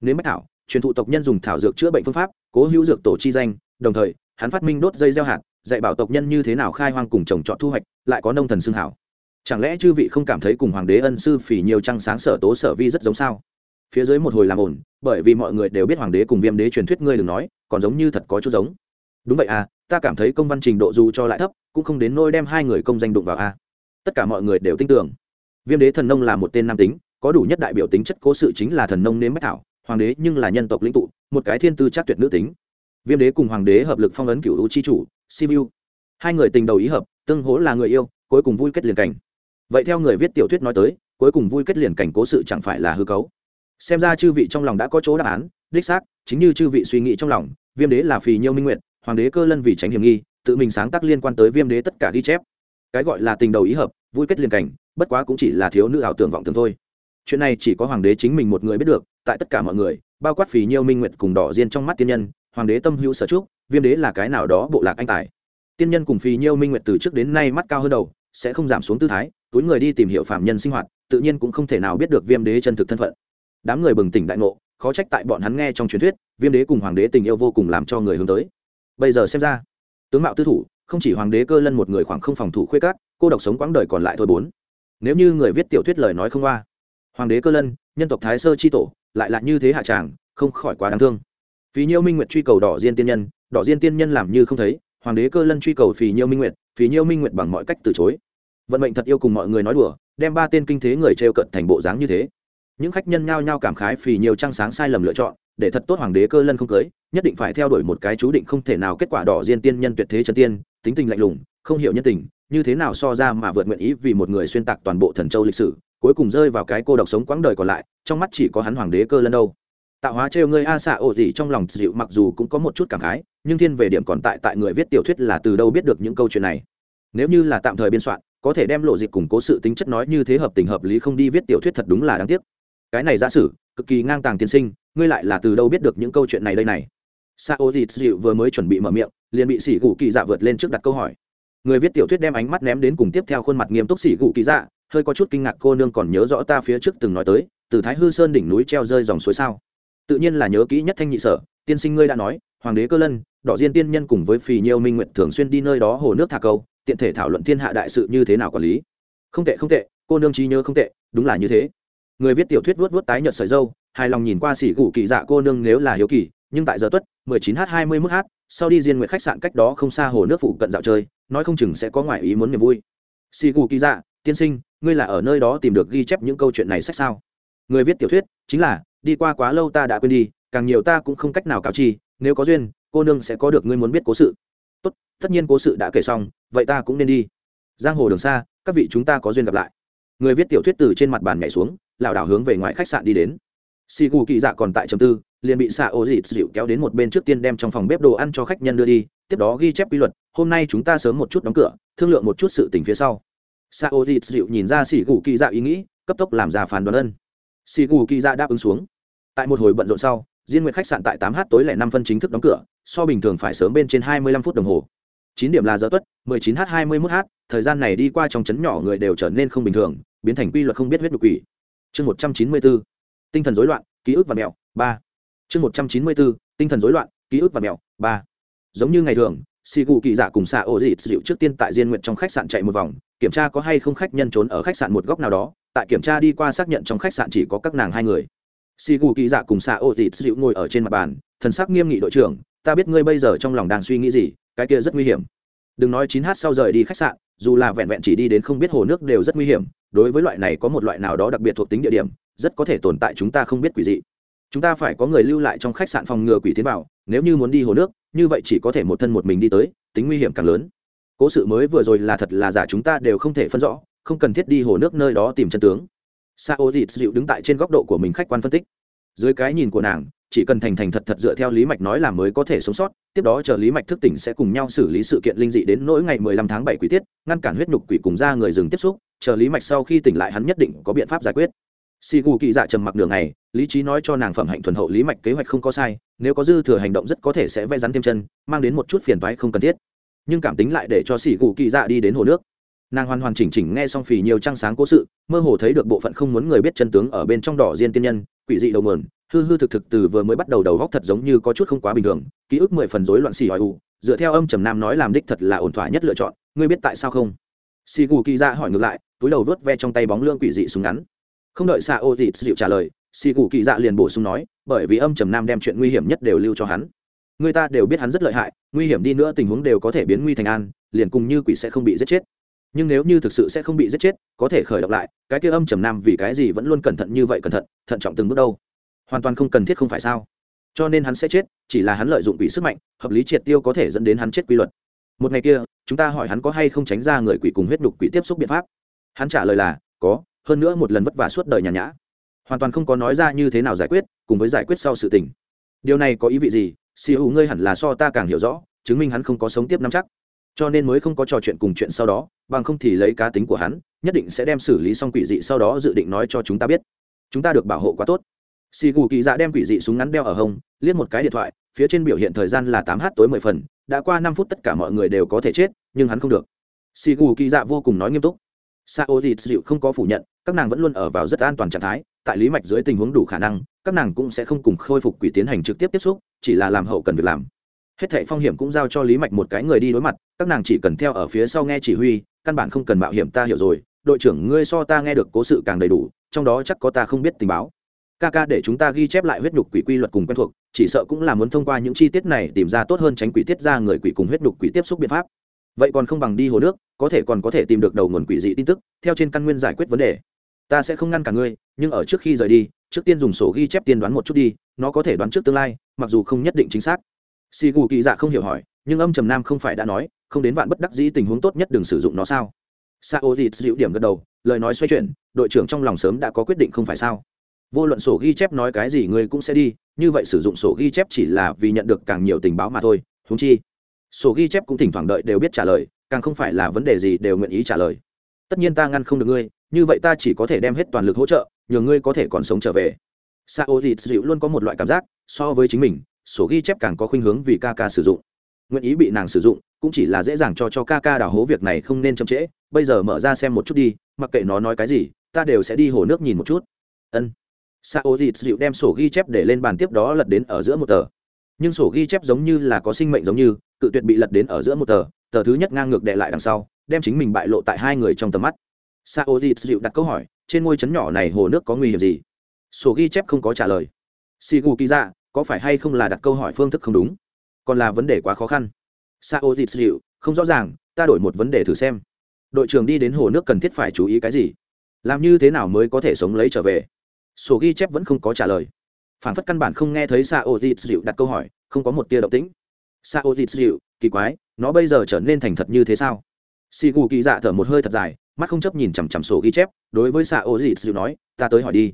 Nếu bách thảo truyền thụ tộc nhân dùng thảo dược chữa bệnh phương pháp cố hữu dược tổ chi danh đồng thời hắn phát minh đốt dây gieo hạt dạy bảo tộc nhân như thế nào khai hoang cùng trồng trọt thu hoạch lại có nông thần xương hảo chẳng lẽ chư vị không cảm thấy cùng hoàng đế ân sư phỉ nhiều trăng sáng sở tố sở vi rất giống sao? Phía dưới một hồi làm ổn bởi vì mọi người đều biết hoàng đế cùng viêm đế truyền thuyết ngươi đừng nói, còn giống như thật có chút giống. Đúng vậy à ta cảm thấy công văn trình độ dù cho lại thấp, cũng không đến nôi đem hai người công danh đụng vào a. Tất cả mọi người đều tin tưởng. Viêm đế thần nông là một tên nam tính, có đủ nhất đại biểu tính chất cố sự chính là thần nông nếm bách thảo, hoàng đế nhưng là nhân tộc lĩnh tụ, một cái thiên tư chắc tuyệt nữ tính. Viêm đế cùng hoàng đế hợp lực phong ấn cựu u chi chủ, sibiu. Hai người tình đầu ý hợp, tương hố là người yêu, cuối cùng vui kết liền cảnh vậy theo người viết tiểu thuyết nói tới, cuối cùng vui kết liền cảnh cố sự chẳng phải là hư cấu. Xem ra chư vị trong lòng đã có chỗ đáp án, đích xác, chính như chư vị suy nghĩ trong lòng, viêm đế là phì nhiêu minh nguyện hoàng đế cơ lân vì tránh hiểm nghi, tự mình sáng tác liên quan tới viêm đế tất cả ghi chép. Cái gọi là tình đầu ý hợp, vui kết liền cảnh, bất quá cũng chỉ là thiếu nữ ảo tưởng vọng tưởng thôi. Chuyện này chỉ có hoàng đế chính mình một người biết được, tại tất cả mọi người, bao quát phì nhiêu minh nguyệt cùng đỏ diên trong mắt tiên nhân, hoàng đế tâm hữu sở trúc viêm đế là cái nào đó bộ lạc anh tài. Tiên nhân cùng phì nhiêu minh nguyệt từ trước đến nay mắt cao hơn đầu sẽ không giảm xuống tư thái, túi người đi tìm hiểu phạm nhân sinh hoạt, tự nhiên cũng không thể nào biết được viêm đế chân thực thân phận. Đám người bừng tỉnh đại ngộ, khó trách tại bọn hắn nghe trong truyền thuyết, viêm đế cùng hoàng đế tình yêu vô cùng làm cho người hướng tới. Bây giờ xem ra, tướng mạo tư thủ, không chỉ hoàng đế cơ lân một người khoảng không phòng thủ khuê cát cô độc sống quãng đời còn lại thôi bốn. Nếu như người viết tiểu thuyết lời nói không qua, hoàng đế cơ lân, nhân tộc thái sơ c h i tổ, lại là như thế hạ tràng, không khỏi quá đáng thương. Phí nhiêu minh nguyệt truy cầu đỏ diên tiên nhân, đỏ diên tiên nhân làm như không thấy, hoàng đế cơ lân truy cầu phí nhiêu minh nguyệt phí nhiêu minh nguyệt bằng mọi cách từ chối vận mệnh thật yêu cùng mọi người nói đùa, đem ba tên kinh thế người t r e o cận thành bộ dáng như thế. Những khách nhân nhao nhao cảm khái vì nhiều trăng sáng sai lầm lựa chọn, để thật tốt hoàng đế cơ lân không cưới, nhất định phải theo đuổi một cái chú định không thể nào kết quả đỏ diên tiên nhân tuyệt thế chân tiên, tính tình lạnh lùng, không hiểu nhân tình, như thế nào so ra mà vượt nguyện ý vì một người xuyên tạc toàn bộ thần châu lịch sử, cuối cùng rơi vào cái cô độc sống quãng đời còn lại, trong mắt chỉ có hắn hoàng đế cơ lân đâu. Tạo hóa trêu ngươi a xạ ổ gì trong lòng dịu mặc dù cũng có một chút cảm khái, nhưng thiên về điểm còn tại tại người viết tiểu thuyết là từ đâu biết được những câu chuyện này. Nếu như là tạm thời biên soạn có thể đem lộ dịch củng cố sự tính chất nói như thế hợp tình hợp lý không đi viết tiểu thuyết thật đúng là đáng tiếc. Cái này giả sử, cực kỳ ngang tàng tiên sinh, ngươi lại là từ đâu biết được những câu chuyện này đây này? Sao dịt dịu vừa mới chuẩn bị mở miệng, liền bị sỉ gù kỳ dạ vượt lên trước đặt câu hỏi. Người viết tiểu thuyết đem ánh mắt ném đến cùng tiếp theo khuôn mặt nghiêm túc sỉ gù kỳ dạ hơi có chút kinh ngạc cô nương còn nhớ rõ ta phía trước từng nói tới, từ thái hư sơn đỉnh núi treo rơi dòng suối sao? Tự nhiên là nhớ kỹ nhất thanh nhị sở, tiên sinh ngươi đã nói, hoàng đế cơ lân, đỏ diên tiên nhân cùng với phì nhiêu minh nguyện thường xuyên đi nơi đó hồ nước thả câu tiện thể thảo luận thiên hạ đại sự như thế nào quản lý. Không tệ không tệ, cô nương trí nhớ không tệ, đúng là như thế. Người viết tiểu thuyết vuốt vuốt tái nhợt sợi dâu, hài lòng nhìn qua xỉ gù kỳ dạ cô nương nếu là hiếu kỳ, nhưng tại giờ tuất 19 h 21 h sau đi diên nguyện khách sạn cách đó không xa hồ nước phụ cận dạo chơi, nói không chừng sẽ có ngoại ý muốn niềm vui. Xỉ gù kỳ dạ tiên sinh, ngươi là ở nơi đó tìm được ghi chép những câu chuyện này sách sao? Người viết tiểu thuyết, chính là, đi qua quá lâu ta đã quên đi, càng nhiều ta cũng không cách nào cáo chi, nếu có duyên, cô nương sẽ có được ngươi muốn biết cố sự tốt, tất nhiên cố sự đã kể xong, vậy ta cũng nên đi. Giang hồ đường xa, các vị chúng ta có duyên gặp lại. Người viết tiểu thuyết từ trên mặt bàn nhảy xuống, lảo đảo hướng về ngoài khách sạn đi đến. Xì gù kỳ dạ còn tại chầm tư, liền bị xạ ô dịt dịu kéo đến một bên trước tiên đem trong phòng bếp đồ ăn cho khách nhân đưa đi, tiếp đó ghi chép quy luật, hôm nay chúng ta sớm một chút đóng cửa, thương lượng một chút sự tình phía sau. Xạ ô dịt dịu nhìn ra xì gù kỳ dạ ý nghĩ, cấp tốc làm ra phán đoán ân. Xì gù kỳ dạ đáp ứng xuống. Tại một hồi bận rộn sau diên nguyệt khách sạn tại tám h tối lẻ năm phân chính thức đóng cửa, so bình thường phải sớm bên trên hai mươi lăm phút đồng hồ. Chín điểm là giờ tuất, mười chín h hai mươi mốt h thời gian này đi qua trong chấn nhỏ người đều trở nên không bình thường, biến thành quy luật không biết huyết đục quỷ. Chương một trăm chín mươi bốn, tinh thần rối loạn, ký ức và mẹo, ba. Chương một trăm chín mươi bốn, tinh thần rối loạn, ký ức và mẹo, ba. Giống như ngày thường xì cụ kỳ dạ cùng xạ ô dịt dịu trước tiên tại diên nguyện trong khách sạn chạy một vòng, kiểm tra có hay không khách nhân trốn ở khách sạn một góc nào đó, tại kiểm tra đi qua xác nhận trong khách sạn chỉ có các nàng hai người xì gù kỳ dạ cùng xạ ô tịt dịu ngồi ở trên mặt bàn, thần sắc nghiêm nghị đội trưởng, ta biết ngươi bây giờ trong lòng đang suy nghĩ gì, cái kia rất nguy hiểm. Đừng nói chín h sau rời đi khách sạn, dù là vẹn vẹn chỉ đi đến không biết hồ nước đều rất nguy hiểm, đối với loại này có một loại nào đó đặc biệt thuộc tính địa điểm, rất có thể tồn tại chúng ta không biết quỷ dị. Chúng ta phải có người lưu lại trong khách sạn phòng ngừa quỷ tiến vào, nếu như muốn đi hồ nước, như vậy chỉ có thể một thân một mình đi tới, tính nguy hiểm càng lớn. Cố sự mới vừa rồi là thật là giả chúng ta đều không thể phân rõ, không cần thiết đi hồ nước nơi đó tìm chân tướng. Sao dịt dịu đứng tại trên góc độ của mình khách quan phân tích. Dưới cái nhìn của nàng, chỉ cần thành thành thật thật dựa theo lý mạch nói là mới có thể sống sót, tiếp đó chờ lý mạch thức tỉnh sẽ cùng nhau xử lý sự kiện linh dị đến nỗi ngày mười lăm tháng bảy quý tiết, ngăn cản huyết nhục quỷ cùng ra người dừng tiếp xúc, chờ lý mạch sau khi tỉnh lại hắn nhất định có biện pháp giải quyết. Xì gù kỳ dạ trầm mặc đường này lý trí nói cho nàng phẩm hạnh thuần hậu lý mạch kế hoạch không có sai, nếu có dư thừa hành động rất có thể sẽ vẽ rắn thêm chân, mang đến một chút phiền toái không cần thiết. Nhưng cảm tính lại để cho xì gù kỳ dạ đi đến hồ nước nàng hoàn hoàn chỉnh chỉnh nghe xong phì nhiều trăng sáng cố sự, mơ hồ thấy được bộ phận không muốn người biết chân tướng ở bên trong đỏ diên tiên nhân, quỷ dị đầu mườn hư hư thực thực từ vừa mới bắt đầu đầu góc thật giống như có chút không quá bình thường, ký ức mười phần rối loạn xì hỏi u, dựa theo âm trầm nam nói làm đích thật là ổn thỏa nhất lựa chọn, ngươi biết tại sao không? Xì gù kỳ ra hỏi ngược lại, túi đầu vớt ve trong tay bóng lương quỷ dị súng ngắn. Không đợi xa ô dị dịu trả lời, xì gù kỳ dạ liền bổ sung nói, bởi vì âm trầm nam đem chuyện nguy hiểm nhất đều lưu cho hắn. Người ta đều biết hắn rất lợi hại, nguy hiểm đi nữa tình huống đều có thể biến nguy thành an, liền cùng như quỷ sẽ không bị giết chết nhưng nếu như thực sự sẽ không bị giết chết, có thể khởi động lại, cái kia âm trầm nam vì cái gì vẫn luôn cẩn thận như vậy cẩn thận thận trọng từng bước đâu. Hoàn toàn không cần thiết không phải sao? Cho nên hắn sẽ chết, chỉ là hắn lợi dụng quỷ sức mạnh, hợp lý triệt tiêu có thể dẫn đến hắn chết quy luật. Một ngày kia, chúng ta hỏi hắn có hay không tránh ra người quỷ cùng huyết đục quỷ tiếp xúc biện pháp. Hắn trả lời là, có, hơn nữa một lần vất vả suốt đời nhàn nhã. Hoàn toàn không có nói ra như thế nào giải quyết, cùng với giải quyết sau sự tình. Điều này có ý vị gì? Si hữu ngươi hẳn là so ta càng hiểu rõ, chứng minh hắn không có sống tiếp năm chắc cho nên mới không có trò chuyện cùng chuyện sau đó, bằng không thì lấy cá tính của hắn, nhất định sẽ đem xử lý xong quỷ dị sau đó dự định nói cho chúng ta biết. Chúng ta được bảo hộ quá tốt. Xì gù kỳ dạ đem quỷ dị súng ngắn đeo ở hông, liếc một cái điện thoại, phía trên biểu hiện thời gian là tám h tối mười phần, đã qua năm phút tất cả mọi người đều có thể chết, nhưng hắn không được. Xì gù kỳ dạ vô cùng nói nghiêm túc. Sa ô dịt dịu không có phủ nhận, các nàng vẫn luôn ở vào rất an toàn trạng thái, tại lý mạch dưới tình huống đủ khả năng, các nàng cũng sẽ không cùng khôi phục quỷ tiến hành trực tiếp tiếp xúc, chỉ là làm hậu cần việc làm hết thệ phong hiểm cũng giao cho lý mạch một cái người đi đối mặt, các nàng chỉ cần theo ở phía sau nghe chỉ huy, căn bản không cần mạo hiểm ta hiểu rồi, đội trưởng ngươi so ta nghe được cố sự càng đầy đủ, trong đó chắc có ta không biết tình báo. Ca ca để chúng ta ghi chép lại huyết nhục quỷ quy luật cùng quen thuộc, chỉ sợ cũng là muốn thông qua những chi tiết này tìm ra tốt hơn tránh quỷ tiết ra người quỷ cùng huyết nhục quỷ tiếp xúc biện pháp. Vậy còn không bằng đi hồ nước, có thể còn có thể tìm được đầu nguồn quỷ dị tin tức, theo trên căn nguyên giải quyết vấn đề. Ta sẽ không ngăn cả ngươi, nhưng ở trước khi rời đi, trước tiên dùng sổ ghi chép tiên đoán một chút đi, nó có thể đoán trước tương lai, mặc dù không nhất định chính xác xì gù kỳ dạ không hiểu hỏi, nhưng âm trầm nam không phải đã nói, không đến vạn bất đắc dĩ tình huống tốt nhất đừng sử dụng nó sao? Sa ô dịt dịu điểm gật đầu, lời nói xoay chuyển, đội trưởng trong lòng sớm đã có quyết định không phải sao? Vô luận sổ ghi chép nói cái gì ngươi cũng sẽ đi, như vậy sử dụng sổ ghi chép chỉ là vì nhận được càng nhiều tình báo mà thôi húng chi. Sổ ghi chép cũng thỉnh thoảng đợi đều biết trả lời, càng không phải là vấn đề gì đều nguyện ý trả lời. Tất nhiên ta ngăn không được ngươi, như vậy ta chỉ có thể đem hết toàn lực hỗ trợ, nhờ ngươi có thể còn sống trở về. Sa ô dịt dịu luôn có một loại cảm giác, so với chính mình sổ ghi chép càng có khuynh hướng vì ca ca sử dụng. Nguyện ý bị nàng sử dụng, cũng chỉ là dễ dàng cho cho ca ca đào hố việc này không nên chậm trễ, bây giờ mở ra xem một chút đi, mặc kệ nó nói cái gì, ta đều sẽ đi hồ nước nhìn một chút. Ân. Sa ô dịt dịu đem sổ ghi chép để lên bàn tiếp đó lật đến ở giữa một tờ. Nhưng sổ ghi chép giống như là có sinh mệnh giống như, cự tuyệt bị lật đến ở giữa một tờ tờ thứ nhất ngang ngược đệ lại đằng sau, đem chính mình bại lộ tại hai người trong tầm mắt. Sa ô dịt dịu đặt câu hỏi, trên ngôi chấn nhỏ này hồ nước có nguy hiểm gì? Sổ ghi chép không có trả lời. Sigu kỳ dạ có phải hay không là đặt câu hỏi phương thức không đúng? Còn là vấn đề quá khó khăn. Sa dịt dịu, không rõ ràng, ta đổi một vấn đề thử xem. Đội trưởng đi đến hồ nước cần thiết phải chú ý cái gì? Làm như thế nào mới có thể sống lấy trở về? Sổ ghi chép vẫn không có trả lời. Phản phất căn bản không nghe thấy sa dịt dịu đặt câu hỏi, không có một tia động tĩnh. Sa dịt dịu, kỳ quái, nó bây giờ trở nên thành thật như thế sao? Xì gù kỳ dạ thở một hơi thật dài, mắt không chấp nhìn chằm chằm sổ ghi chép, đối với sa ô dịt dịu nói, ta tới hỏi đi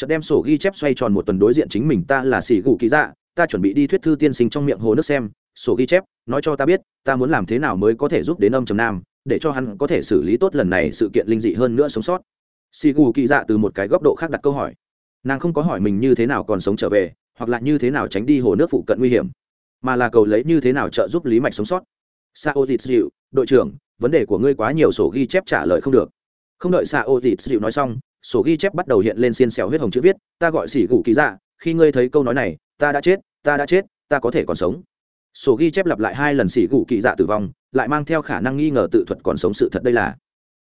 chợt đem sổ ghi chép xoay tròn một tuần đối diện chính mình, ta là xì gù kỳ dạ ta chuẩn bị đi thuyết thư tiên sinh trong miệng hồ nước xem, sổ ghi chép, nói cho ta biết, ta muốn làm thế nào mới có thể giúp đến âm trầm nam, để cho hắn có thể xử lý tốt lần này sự kiện linh dị hơn nữa sống sót. Xì gù kỳ dạ từ một cái góc độ khác đặt câu hỏi. Nàng không có hỏi mình như thế nào còn sống trở về, hoặc là như thế nào tránh đi hồ nước phụ cận nguy hiểm, mà là cầu lấy như thế nào trợ giúp lý mạch sống sót. Sa ô dịt dịu đội trưởng, vấn đề của ngươi quá nhiều, sổ ghi chép trả lời không được. Không đợi sa ô dịt dịu nói xong sổ ghi chép bắt đầu hiện lên xiên xèo huyết hồng chữ viết, ta gọi xỉ gù ký dạ khi ngươi thấy câu nói này, ta đã chết, ta đã chết, ta có thể còn sống. Sổ ghi chép lặp lại hai lần xỉ gù kỳ dạ tử vong, lại mang theo khả năng nghi ngờ tự thuật còn sống sự thật đây là.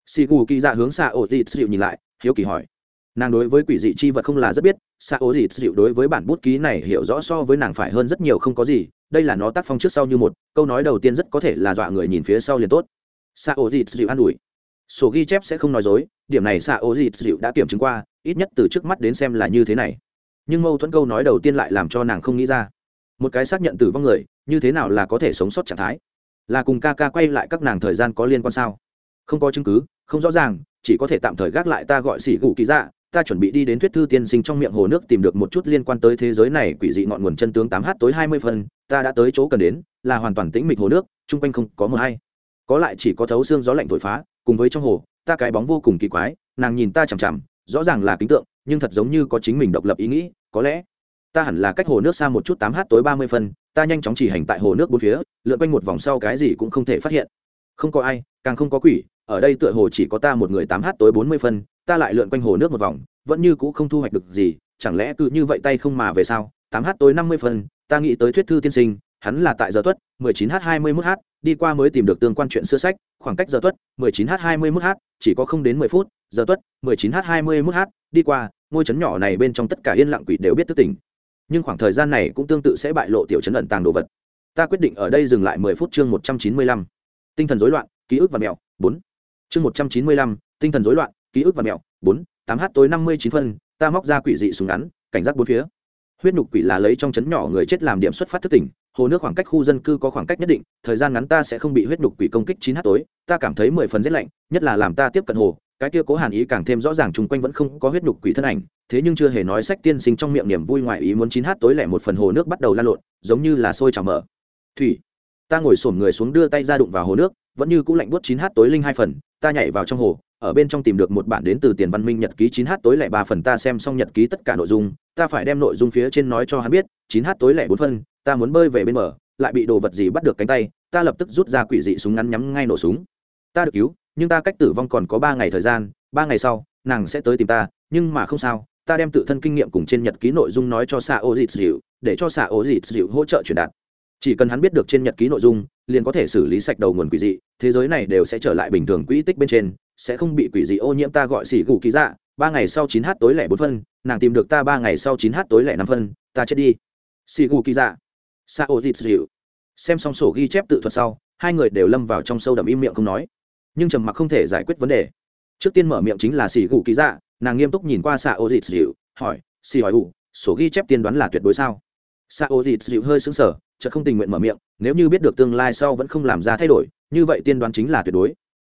Xỉ gù kỳ dạ hướng xa ổ dị dịu nhìn lại, hiếu kỳ hỏi, nàng đối với quỷ dị chi vật không là rất biết xa ổ dị dịu đối với bản bút ký này hiểu rõ so với nàng phải hơn rất nhiều không có gì, đây là nó tác phong trước sau như một, câu nói đầu tiên rất có thể là dọa người nhìn phía sau liền tốt. Xa ổ dị dịu an ủi sổ ghi chép sẽ không nói dối, điểm này xạ ô dịt dịu đã kiểm chứng qua, ít nhất từ trước mắt đến xem là như thế này. Nhưng mâu thuẫn câu nói đầu tiên lại làm cho nàng không nghĩ ra. Một cái xác nhận tử vong người, như thế nào là có thể sống sót trạng thái? Là cùng ca ca quay lại các nàng thời gian có liên quan sao? Không có chứng cứ, không rõ ràng, chỉ có thể tạm thời gác lại ta gọi xỉ gù kỳ dạ ta chuẩn bị đi đến thuyết thư tiên sinh trong miệng hồ nước tìm được một chút liên quan tới thế giới này, quỷ dị ngọn nguồn chân tướng tám h tối hai mươi phân ta đã tới chỗ cần đến, là hoàn toàn tĩnh mịch hồ nước, chung quanh không có mờ hay. Có lại chỉ có thấu xương gió lạnh thổi phá cùng với trong hồ, ta cái bóng vô cùng kỳ quái, nàng nhìn ta chằm chằm, rõ ràng là kính tượng, nhưng thật giống như có chính mình độc lập ý nghĩ, có lẽ ta hẳn là cách hồ nước xa một chút tám h tối ba mươi phân, ta nhanh chóng chỉ hành tại hồ nước bốn phía, lượn quanh một vòng sau cái gì cũng không thể phát hiện. Không có ai, càng không có quỷ, ở đây tựa hồ chỉ có ta một người tám h tối bốn mươi phân, ta lại lượn quanh hồ nước một vòng, vẫn như cũ không thu hoạch được gì, chẳng lẽ cứ như vậy tay không mà về sao? Tám h tối năm mươi phân, ta nghĩ tới thuyết thư tiên sinh, hắn là tại giờ tuất, mười chín h hai mươi mốt h đi qua mới tìm được tương quan chuyện xưa sách, khoảng cách giờ tuất, mười chín h hai mươi mốt h chỉ có không đến mười phút, giờ tuất, mười chín h hai mươi mốt h đi qua, ngôi trấn nhỏ này bên trong tất cả yên lặng quỷ đều biết thức tỉnh. Nhưng khoảng thời gian này cũng tương tự sẽ bại lộ tiểu trấn ẩn tàng đồ vật. Ta quyết định ở đây dừng lại mười phút chương một trăm chín mươi lăm. Tinh thần rối loạn, ký ức và mẹo, bốn. Chương một trăm chín mươi lăm, tinh thần rối loạn, ký ức và mẹo, bốn. tám h tối năm mươi chín phân, ta móc ra quỷ dị súng ngắn, cảnh giác bốn phía. Huyết nhục quỷ là lấy trong chấn nhỏ người chết làm điểm xuất phát thức tỉnh hồ nước khoảng cách khu dân cư có khoảng cách nhất định, thời gian ngắn ta sẽ không bị huyết nhục quỷ công kích chín h tối, ta cảm thấy mười phần rét lạnh, nhất là làm ta tiếp cận hồ, cái kia cố hàn ý càng thêm rõ ràng chung quanh vẫn không có huyết nhục quỷ thân ảnh, thế nhưng chưa hề nói sách tiên sinh trong miệng niềm vui ngoại ý muốn chín h tối lẻ một phần hồ nước bắt đầu lan lộn, giống như là sôi trào mở. Thủy, ta ngồi xổm người xuống đưa tay ra đụng vào hồ nước, vẫn như cũ lạnh buốt chín h tối linh hai phần, ta nhảy vào trong hồ, ở bên trong tìm được một bản đến từ tiền văn minh nhật ký chín h tối lẻ ba phần, ta xem xong nhật ký tất cả nội dung, ta phải đem nội dung phía trên nói cho hắn biết, chín h tối lẻ bốn phân ta muốn bơi về bên bờ, lại bị đồ vật gì bắt được cánh tay, ta lập tức rút ra quỷ dị súng ngắn nhắm ngay nổ súng. Ta được cứu, nhưng ta cách tử vong còn có ba ngày thời gian, ba ngày sau, nàng sẽ tới tìm ta, nhưng mà không sao, ta đem tự thân kinh nghiệm cùng trên nhật ký nội dung nói cho xạ ô dịt dịu, để cho xạ ô dịt dịu hỗ trợ truyền đạt. Chỉ cần hắn biết được trên nhật ký nội dung, liền có thể xử lý sạch đầu nguồn quỷ dị, thế giới này đều sẽ trở lại bình thường quỹ tích bên trên, sẽ không bị quỷ dị ô nhiễm ta gọi xỉ gù ký dạ. Ba ngày sau chín h tối lẻ bốn phân, nàng tìm được ta ba ngày sau chín h tối lẻ năm phân, ta chết đi. Xỉ gù ký dạ sa dịt dịu. Xem xong sổ ghi chép tự thuật sau, hai người đều lâm vào trong sâu đậm im miệng không nói. Nhưng trầm mặc không thể giải quyết vấn đề. Trước tiên mở miệng chính là xì gù ký dạ nàng nghiêm túc nhìn qua sao dịt dịu, hỏi xì hỏi ủ sổ ghi chép tiên đoán là tuyệt đối sao? Sao dịt dịu hơi xứng sở chợt không tình nguyện mở miệng, nếu như biết được tương lai sau vẫn không làm ra thay đổi, như vậy tiên đoán chính là tuyệt đối.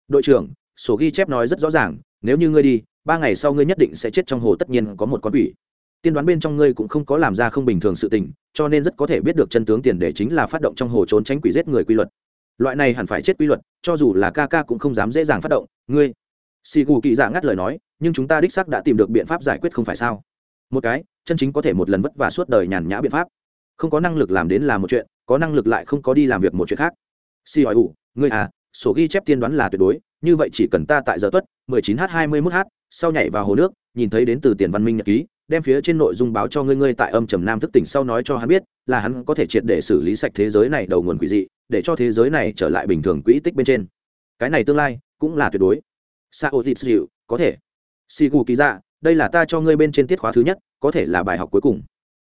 Đội trưởng, sổ ghi chép nói rất rõ ràng, nếu như ngươi đi, ba ngày sau ngươi nhất định sẽ chết trong hồ tất nhiên có một con quỷ tiên đoán bên trong ngươi cũng không có làm ra không bình thường sự tình, cho nên rất có thể biết được chân tướng tiền để chính là phát động trong hồ trốn tránh quỷ giết người quy luật. Loại này hẳn phải chết quy luật, cho dù là ca ca cũng không dám dễ dàng phát động. Ngươi xì gù kỳ dạ ngắt lời nói, nhưng chúng ta đích xác đã tìm được biện pháp giải quyết không phải sao? Một cái, chân chính có thể một lần vất vả suốt đời nhàn nhã biện pháp. Không có năng lực làm đến là một chuyện, có năng lực lại không có đi làm việc một chuyện khác. Si hỏi ủ, ngươi à sổ ghi chép tiên đoán là tuyệt đối, như vậy chỉ cần ta tại giờ tuất 19 h 21 h sau nhảy vào hồ nước, nhìn thấy đến từ tiền văn minh nhật ký đem phía trên nội dung báo cho ngươi ngươi tại âm trầm nam thức tỉnh sau nói cho hắn biết, là hắn có thể triệt để xử lý sạch thế giới này đầu nguồn quỷ dị, để cho thế giới này trở lại bình thường quỹ tích bên trên. Cái này tương lai cũng là tuyệt đối. Sao thịt dịu, có thể. Si gù kỳ dạ đây là ta cho ngươi bên trên tiết khóa thứ nhất, có thể là bài học cuối cùng.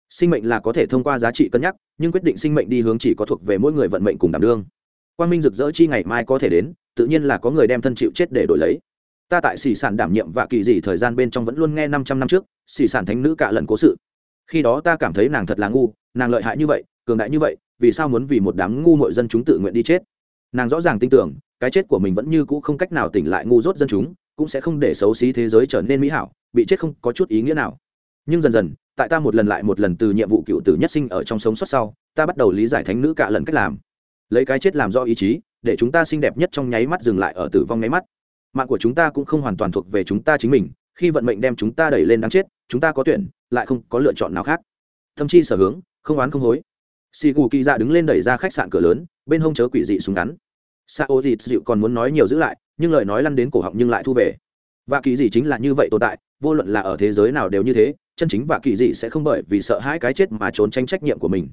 Sinh mệnh là có thể thông qua giá trị cân nhắc, nhưng quyết định sinh mệnh đi hướng chỉ có thuộc về mỗi người vận mệnh cùng đảm đương. Quan minh rực rỡ chi ngày mai có thể đến, tự nhiên là có người đem thân chịu chết để đổi lấy ta tại sỉ sản đảm nhiệm và kỳ dị thời gian bên trong vẫn luôn nghe năm trăm năm trước, sỉ sản thánh nữ cả lần cố sự. Khi đó ta cảm thấy nàng thật là ngu, nàng lợi hại như vậy, cường đại như vậy, vì sao muốn vì một đám ngu mội dân chúng tự nguyện đi chết? Nàng rõ ràng tin tưởng, cái chết của mình vẫn như cũ không cách nào tỉnh lại ngu dốt dân chúng, cũng sẽ không để xấu xí thế giới trở nên mỹ hảo, bị chết không có chút ý nghĩa nào. Nhưng dần dần, tại ta một lần lại một lần từ nhiệm vụ cựu tử nhất sinh ở trong sống sót sau, ta bắt đầu lý giải thánh nữ cả lần cách làm. Lấy cái chết làm do ý chí, để chúng ta xinh đẹp nhất trong nháy mắt dừng lại ở tử vong nháy mắt mạng của chúng ta cũng không hoàn toàn thuộc về chúng ta chính mình, khi vận mệnh đem chúng ta đẩy lên đáng chết, chúng ta có tuyển, lại không có lựa chọn nào khác. Thậm chi sở hướng, không oán không hối. Xì gù kỳ dạ đứng lên đẩy ra khách sạn cửa lớn, bên hông chớ quỷ dị súng ngắn. Sa ô dịt dịu còn muốn nói nhiều giữ lại, nhưng lời nói lăn đến cổ họng nhưng lại thu về. Và kỳ dị chính là như vậy tồn tại, vô luận là ở thế giới nào đều như thế, chân chính và kỳ dị sẽ không bởi vì sợ hãi cái chết mà trốn tránh trách nhiệm của mình.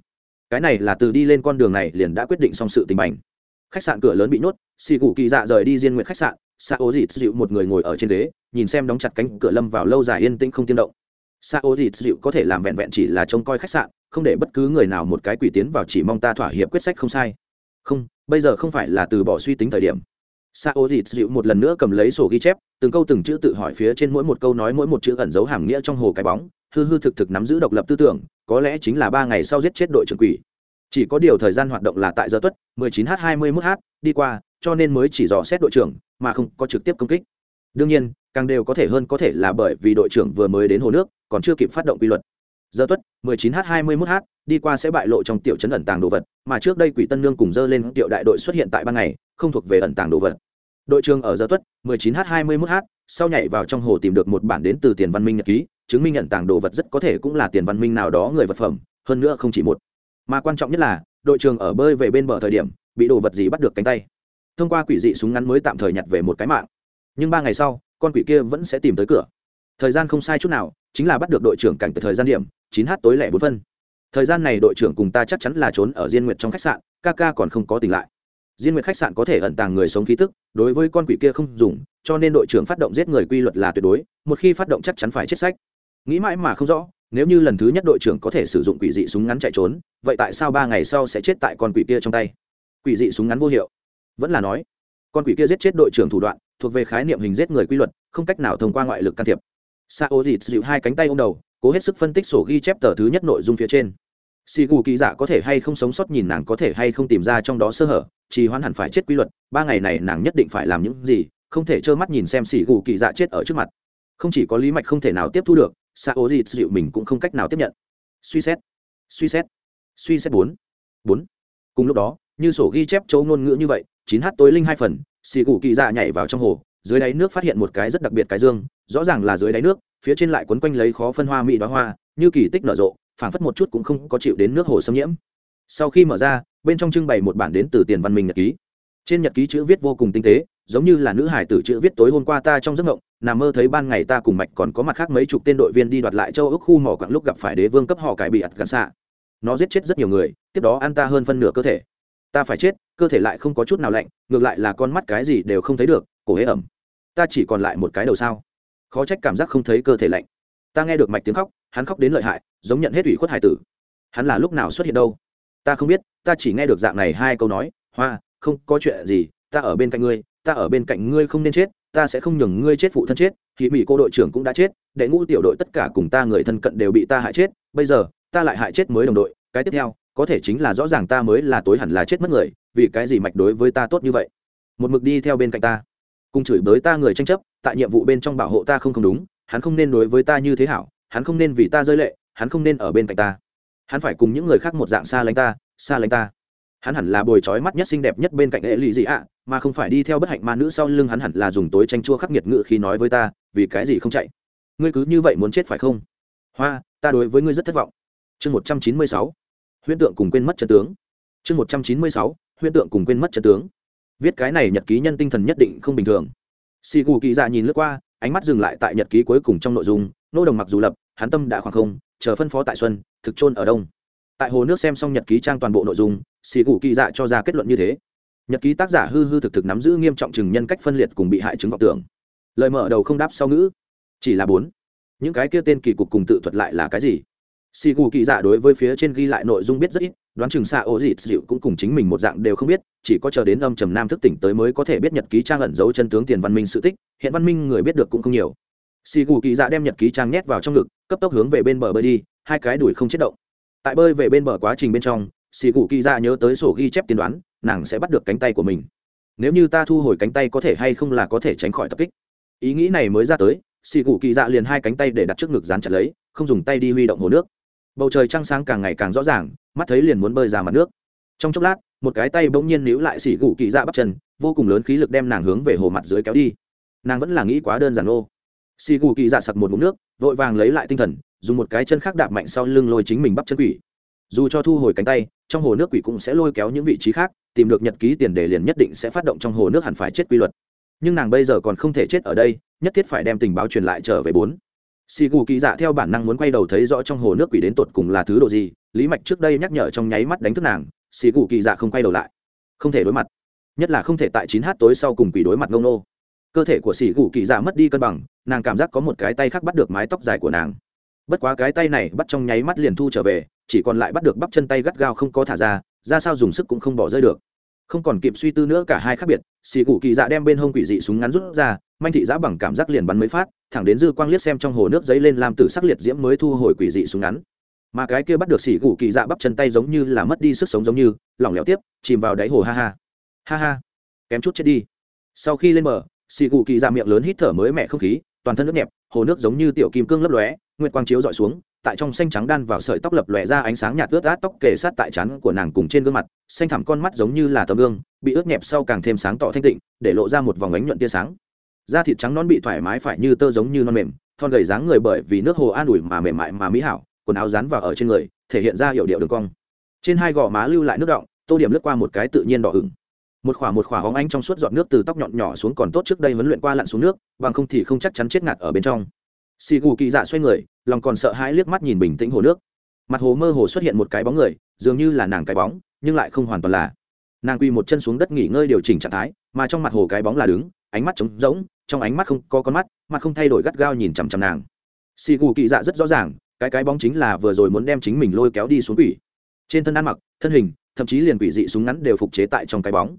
Cái này là từ đi lên con đường này liền đã quyết định xong sự tình bành. Khách sạn cửa lớn bị nhốt xì gù kỳ dạ rời đi diên nguyện khách sạn sa ô dịt dịu một người ngồi ở trên ghế, nhìn xem đóng chặt cánh cửa lâm vào lâu dài yên tĩnh không tiên động. Sa ô dịt dịu có thể làm vẹn vẹn chỉ là trông coi khách sạn, không để bất cứ người nào một cái quỷ tiến vào chỉ mong ta thỏa hiệp quyết sách không sai. Không, bây giờ không phải là từ bỏ suy tính thời điểm. Sa ô dịt dịu một lần nữa cầm lấy sổ ghi chép, từng câu từng chữ tự hỏi phía trên mỗi một câu nói mỗi một chữ ẩn dấu hàm nghĩa trong hồ cái bóng, hư hư thực thực nắm giữ độc lập tư tưởng, có lẽ chính là ba ngày sau giết chết đội trưởng quỷ. Chỉ có điều thời gian hoạt động là tại giờ tuất 19 h 21 h đi qua cho nên mới chỉ dò xét đội trưởng, mà không có trực tiếp công kích. Đương nhiên, càng đều có thể hơn có thể là bởi vì đội trưởng vừa mới đến hồ nước, còn chưa kịp phát động quy luật. Giờ tuất 19 h 21 h đi qua sẽ bại lộ trong tiểu trấn ẩn tàng đồ vật, mà trước đây quỷ tân nương cùng dơ lên tiểu đại đội xuất hiện tại ban ngày, không thuộc về ẩn tàng đồ vật. Đội trưởng ở giờ tuất 19 h 21 h sau nhảy vào trong hồ tìm được một bản đến từ tiền văn minh nhật ký, chứng minh nhận tàng đồ vật rất có thể cũng là tiền văn minh nào đó người vật phẩm, hơn nữa không chỉ một. Mà quan trọng nhất là, đội trưởng ở bơi về bên bờ thời điểm, bị đồ vật gì bắt được cánh tay? Thông qua quỷ dị súng ngắn mới tạm thời nhặt về một cái mạng. Nhưng ba ngày sau, con quỷ kia vẫn sẽ tìm tới cửa. Thời gian không sai chút nào, chính là bắt được đội trưởng cảnh từ thời gian điểm, chín h tối lẻ bốn phân. Thời gian này đội trưởng cùng ta chắc chắn là trốn ở diên nguyệt trong khách sạn, ca ca còn không có tỉnh lại. Diên nguyệt khách sạn có thể ẩn tàng người sống khí tức, đối với con quỷ kia không dùng, cho nên đội trưởng phát động giết người quy luật là tuyệt đối, một khi phát động chắc chắn phải chết sách. Nghĩ mãi mà không rõ, nếu như lần thứ nhất đội trưởng có thể sử dụng quỷ dị súng ngắn chạy trốn, vậy tại sao ba ngày sau sẽ chết tại con quỷ kia trong tay? Quỷ dị súng ngắn vô hiệu vẫn là nói, con quỷ kia giết chết đội trưởng thủ đoạn, thuộc về khái niệm hình giết người quy luật, không cách nào thông qua ngoại lực can thiệp. Sa ô dịt dịu hai cánh tay ô m đầu, cố hết sức phân tích sổ ghi chép tờ thứ nhất nội dung phía trên. Xì gù kỳ dạ có thể hay không sống sót nhìn nàng có thể hay không tìm ra trong đó sơ hở chỉ hoãn hẳn phải chết quy luật, ba ngày này nàng nhất định phải làm những gì, không thể trơ mắt nhìn xem xì gù kỳ dạ chết ở trước mặt. Không chỉ có lý mạch không thể nào tiếp thu được xa ố dịt dịu mình cũng không cách nào tiếp nhận. Suy xét suy xét suy xét bốn bốn. Cùng lúc đó, như sổ ghi chép châu ngôn ngữ như vậy chín h tối linh hai phần, xì cụ kỳ dạ nhảy vào trong hồ, dưới đáy nước phát hiện một cái rất đặc biệt cái dương, rõ ràng là dưới đáy nước, phía trên lại quấn quanh lấy khó phân hoa mỹ đoá hoa, như kỳ tích nở rộ, phảng phất một chút cũng không có chịu đến nước hồ xâm nhiễm. Sau khi mở ra, bên trong trưng bày một bản đến từ tiền văn minh nhật ký. Trên nhật ký chữ viết vô cùng tinh tế, giống như là nữ hải tử chữ viết tối hôm qua ta trong giấc mộng nằm mơ thấy ban ngày ta cùng mạch còn có mặt khác mấy chục tên đội viên đi đoạt lại châu ước khu mỏ quặng lúc gặp phải đế vương cấp họ cải bị ạt gắn xạ nó giết chết rất nhiều người, tiếp đó ăn ta hơn phân nửa cơ thể ta phải chết, cơ thể lại không có chút nào lạnh, ngược lại là con mắt cái gì đều không thấy được, cổ hế ẩm. Ta chỉ còn lại một cái đầu sao. Khó trách cảm giác không thấy cơ thể lạnh. Ta nghe được mạch tiếng khóc, hắn khóc đến lợi hại, giống nhận hết ủy khuất hải tử. Hắn là lúc nào xuất hiện đâu? Ta không biết, ta chỉ nghe được dạng này hai câu nói, hoa, không có chuyện gì, ta ở bên cạnh ngươi, ta ở bên cạnh ngươi không nên chết, ta sẽ không nhường ngươi chết phụ thân chết thì mỹ cô đội trưởng cũng đã chết, đệ ngũ tiểu đội tất cả cùng ta người thân cận đều bị ta hại chết, bây giờ, ta lại hại chết mới đồng đội, cái tiếp theo có thể chính là rõ ràng ta mới là tối hẳn là chết mất người, vì cái gì mạch đối với ta tốt như vậy? Một mực đi theo bên cạnh ta. Cùng chửi bới ta người tranh chấp, tại nhiệm vụ bên trong bảo hộ ta không không đúng, hắn không nên đối với ta như thế hảo, hắn không nên vì ta rơi lệ, hắn không nên ở bên cạnh ta. Hắn phải cùng những người khác một dạng xa lánh ta, xa lánh ta. Hắn hẳn là bồi trói mắt nhất xinh đẹp nhất bên cạnh hệ lụy gì ạ, mà không phải đi theo bất hạnh ma nữ sau lưng hắn hẳn là dùng tối tranh chua khắc nghiệt ngự khi nói với ta, vì cái gì không chạy? Ngươi cứ như vậy muốn chết phải không? Hoa, ta đối với ngươi rất thất vọng. Chương một trăm chín mươi sáu huyễn tượng cùng quên mất chân tướng. Chương một trăm chín mươi sáu, huyễn tượng cùng quên mất chân tướng. Viết cái này nhật ký nhân tinh thần nhất định không bình thường. Xì gù kỳ dạ nhìn lướt qua, ánh mắt dừng lại tại nhật ký cuối cùng trong nội dung, nô đồng mặc dù lập, hắn tâm đã khoảng không, chờ phân phó tại xuân, thực trôn ở đông. Tại hồ nước xem xong nhật ký trang toàn bộ nội dung xì gù kỳ dạ cho ra kết luận như thế. Nhật ký tác giả hư hư thực thực nắm giữ nghiêm trọng chừng nhân cách phân liệt cùng bị hại chứng vọng tưởng. Lời mở đầu không đáp sau ngữ. Chỉ là bốn. Những cái kia tên kỳ cục cùng tự thuật lại là cái gì? Xì gù kỳ dạ đối với phía trên ghi lại nội dung biết rất ít, đoán chừng xạ ô dịt dịu cũng cùng chính mình một dạng đều không biết, chỉ có chờ đến âm trầm nam thức tỉnh tới mới có thể biết nhật ký trang ẩn giấu chân tướng tiền văn minh sự tích, hiện văn minh người biết được cũng không nhiều. Xì gù kỳ dạ đem nhật ký trang nhét vào trong ngực, cấp tốc hướng về bên bờ bơi đi, hai cái đuổi không chết động. Tại bơi về bên bờ quá trình bên trong, xì gù kỳ dạ nhớ tới sổ ghi chép tiên đoán, nàng sẽ bắt được cánh tay của mình. Nếu như ta thu hồi cánh tay có thể hay không là có thể tránh khỏi tập kích. Ý nghĩ này mới ra tới, xì gù kỳ dạ liền hai cánh tay để đặt trước ngực dán chặt lấy, không dùng tay đi huy động hồ nước bầu trời trăng sáng càng ngày càng rõ ràng, mắt thấy liền muốn bơi ra mặt nước. Trong chốc lát, một cái tay bỗng nhiên níu lại xỉ gù kỳ dạ bắt chân, vô cùng lớn khí lực đem nàng hướng về hồ mặt dưới kéo đi. Nàng vẫn là nghĩ quá đơn giản ô. Xỉ gù kỳ dạ sặc một mụn nước, vội vàng lấy lại tinh thần, dùng một cái chân khác đạp mạnh sau lưng lôi chính mình bắp chân quỷ. Dù cho thu hồi cánh tay, trong hồ nước quỷ cũng sẽ lôi kéo những vị trí khác, tìm được nhật ký tiền đề liền nhất định sẽ phát động trong hồ nước hẳn phải chết quy luật. Nhưng nàng bây giờ còn không thể chết ở đây, nhất thiết phải đem tình báo truyền lại trở về bốn xì gù kỳ dạ theo bản năng muốn quay đầu thấy rõ trong hồ nước quỷ đến tột cùng là thứ độ gì, lý mạch trước đây nhắc nhở trong nháy mắt đánh thức nàng, xì gù kỳ dạ không quay đầu lại. Không thể đối mặt. Nhất là không thể tại chín h tối sau cùng quỷ đối mặt ngông nô. Cơ thể của xì gù kỳ dạ mất đi cân bằng, nàng cảm giác có một cái tay khác bắt được mái tóc dài của nàng. Bất quá cái tay này bắt trong nháy mắt liền thu trở về, chỉ còn lại bắt được bắp chân tay gắt gao không có thả ra ra sao dùng sức cũng không bỏ rơi được không còn kịp suy tư nữa cả hai khác biệt, xì cụ kỳ dạ đem bên hông quỷ dị súng ngắn rút ra, manh thị giã bằng cảm giác liền bắn mấy phát, thẳng đến dư quang liếc xem trong hồ nước giấy lên làm từ sắc liệt diễm mới thu hồi quỷ dị súng ngắn. Mà cái kia bắt được xì cụ kỳ dạ bắp chân tay giống như là mất đi sức sống giống như, lỏng lẻo tiếp, chìm vào đáy hồ ha ha. Ha ha. Kém chút chết đi. Sau khi lên bờ, xì cụ kỳ dạ miệng lớn hít thở mới mẻ không khí, toàn thân nước nhẹp, hồ nước giống như tiểu kim cương lấp lóe, nguyệt quang chiếu dọi xuống tại trong xanh trắng đan vào sợi tóc lập lòe ra ánh sáng nhạt ướt át tóc kề sát tại trán của nàng cùng trên gương mặt, xanh thẳm con mắt giống như là tấm gương, bị ướt nhẹp sau càng thêm sáng tỏ thanh tịnh, để lộ ra một vòng ánh nhuận tia sáng. Da thịt trắng non bị thoải mái phải như tơ giống như non mềm, thon gầy dáng người bởi vì nước hồ an ủi mà mềm mại mà mỹ hảo, quần áo dán vào ở trên người, thể hiện ra hiệu điệu đường cong. Trên hai gò má lưu lại nước động tô điểm lướt qua một cái tự nhiên đỏ ửng. Một khỏa một khỏa hóng ánh trong suốt giọt nước từ tóc nhọn nhỏ xuống còn tốt trước đây huấn luyện qua lặn xuống nước, bằng không thì không chắc chắn chết ngạt ở bên trong xì gù kỳ dạ xoay người, lòng còn sợ hãi liếc mắt nhìn bình tĩnh hồ nước. Mặt hồ mơ hồ xuất hiện một cái bóng người, dường như là nàng cái bóng, nhưng lại không hoàn toàn là. Nàng quỳ một chân xuống đất nghỉ ngơi điều chỉnh trạng thái, mà trong mặt hồ cái bóng là đứng, ánh mắt trống rỗng, trong ánh mắt không có con mắt, mặt không thay đổi gắt gao nhìn chằm chằm nàng. Xì gù kỳ dạ rất rõ ràng, cái cái bóng chính là vừa rồi muốn đem chính mình lôi kéo đi xuống quỷ. Trên thân ăn mặc, thân hình, thậm chí liền quỷ dị súng ngắn đều phục chế tại trong cái bóng.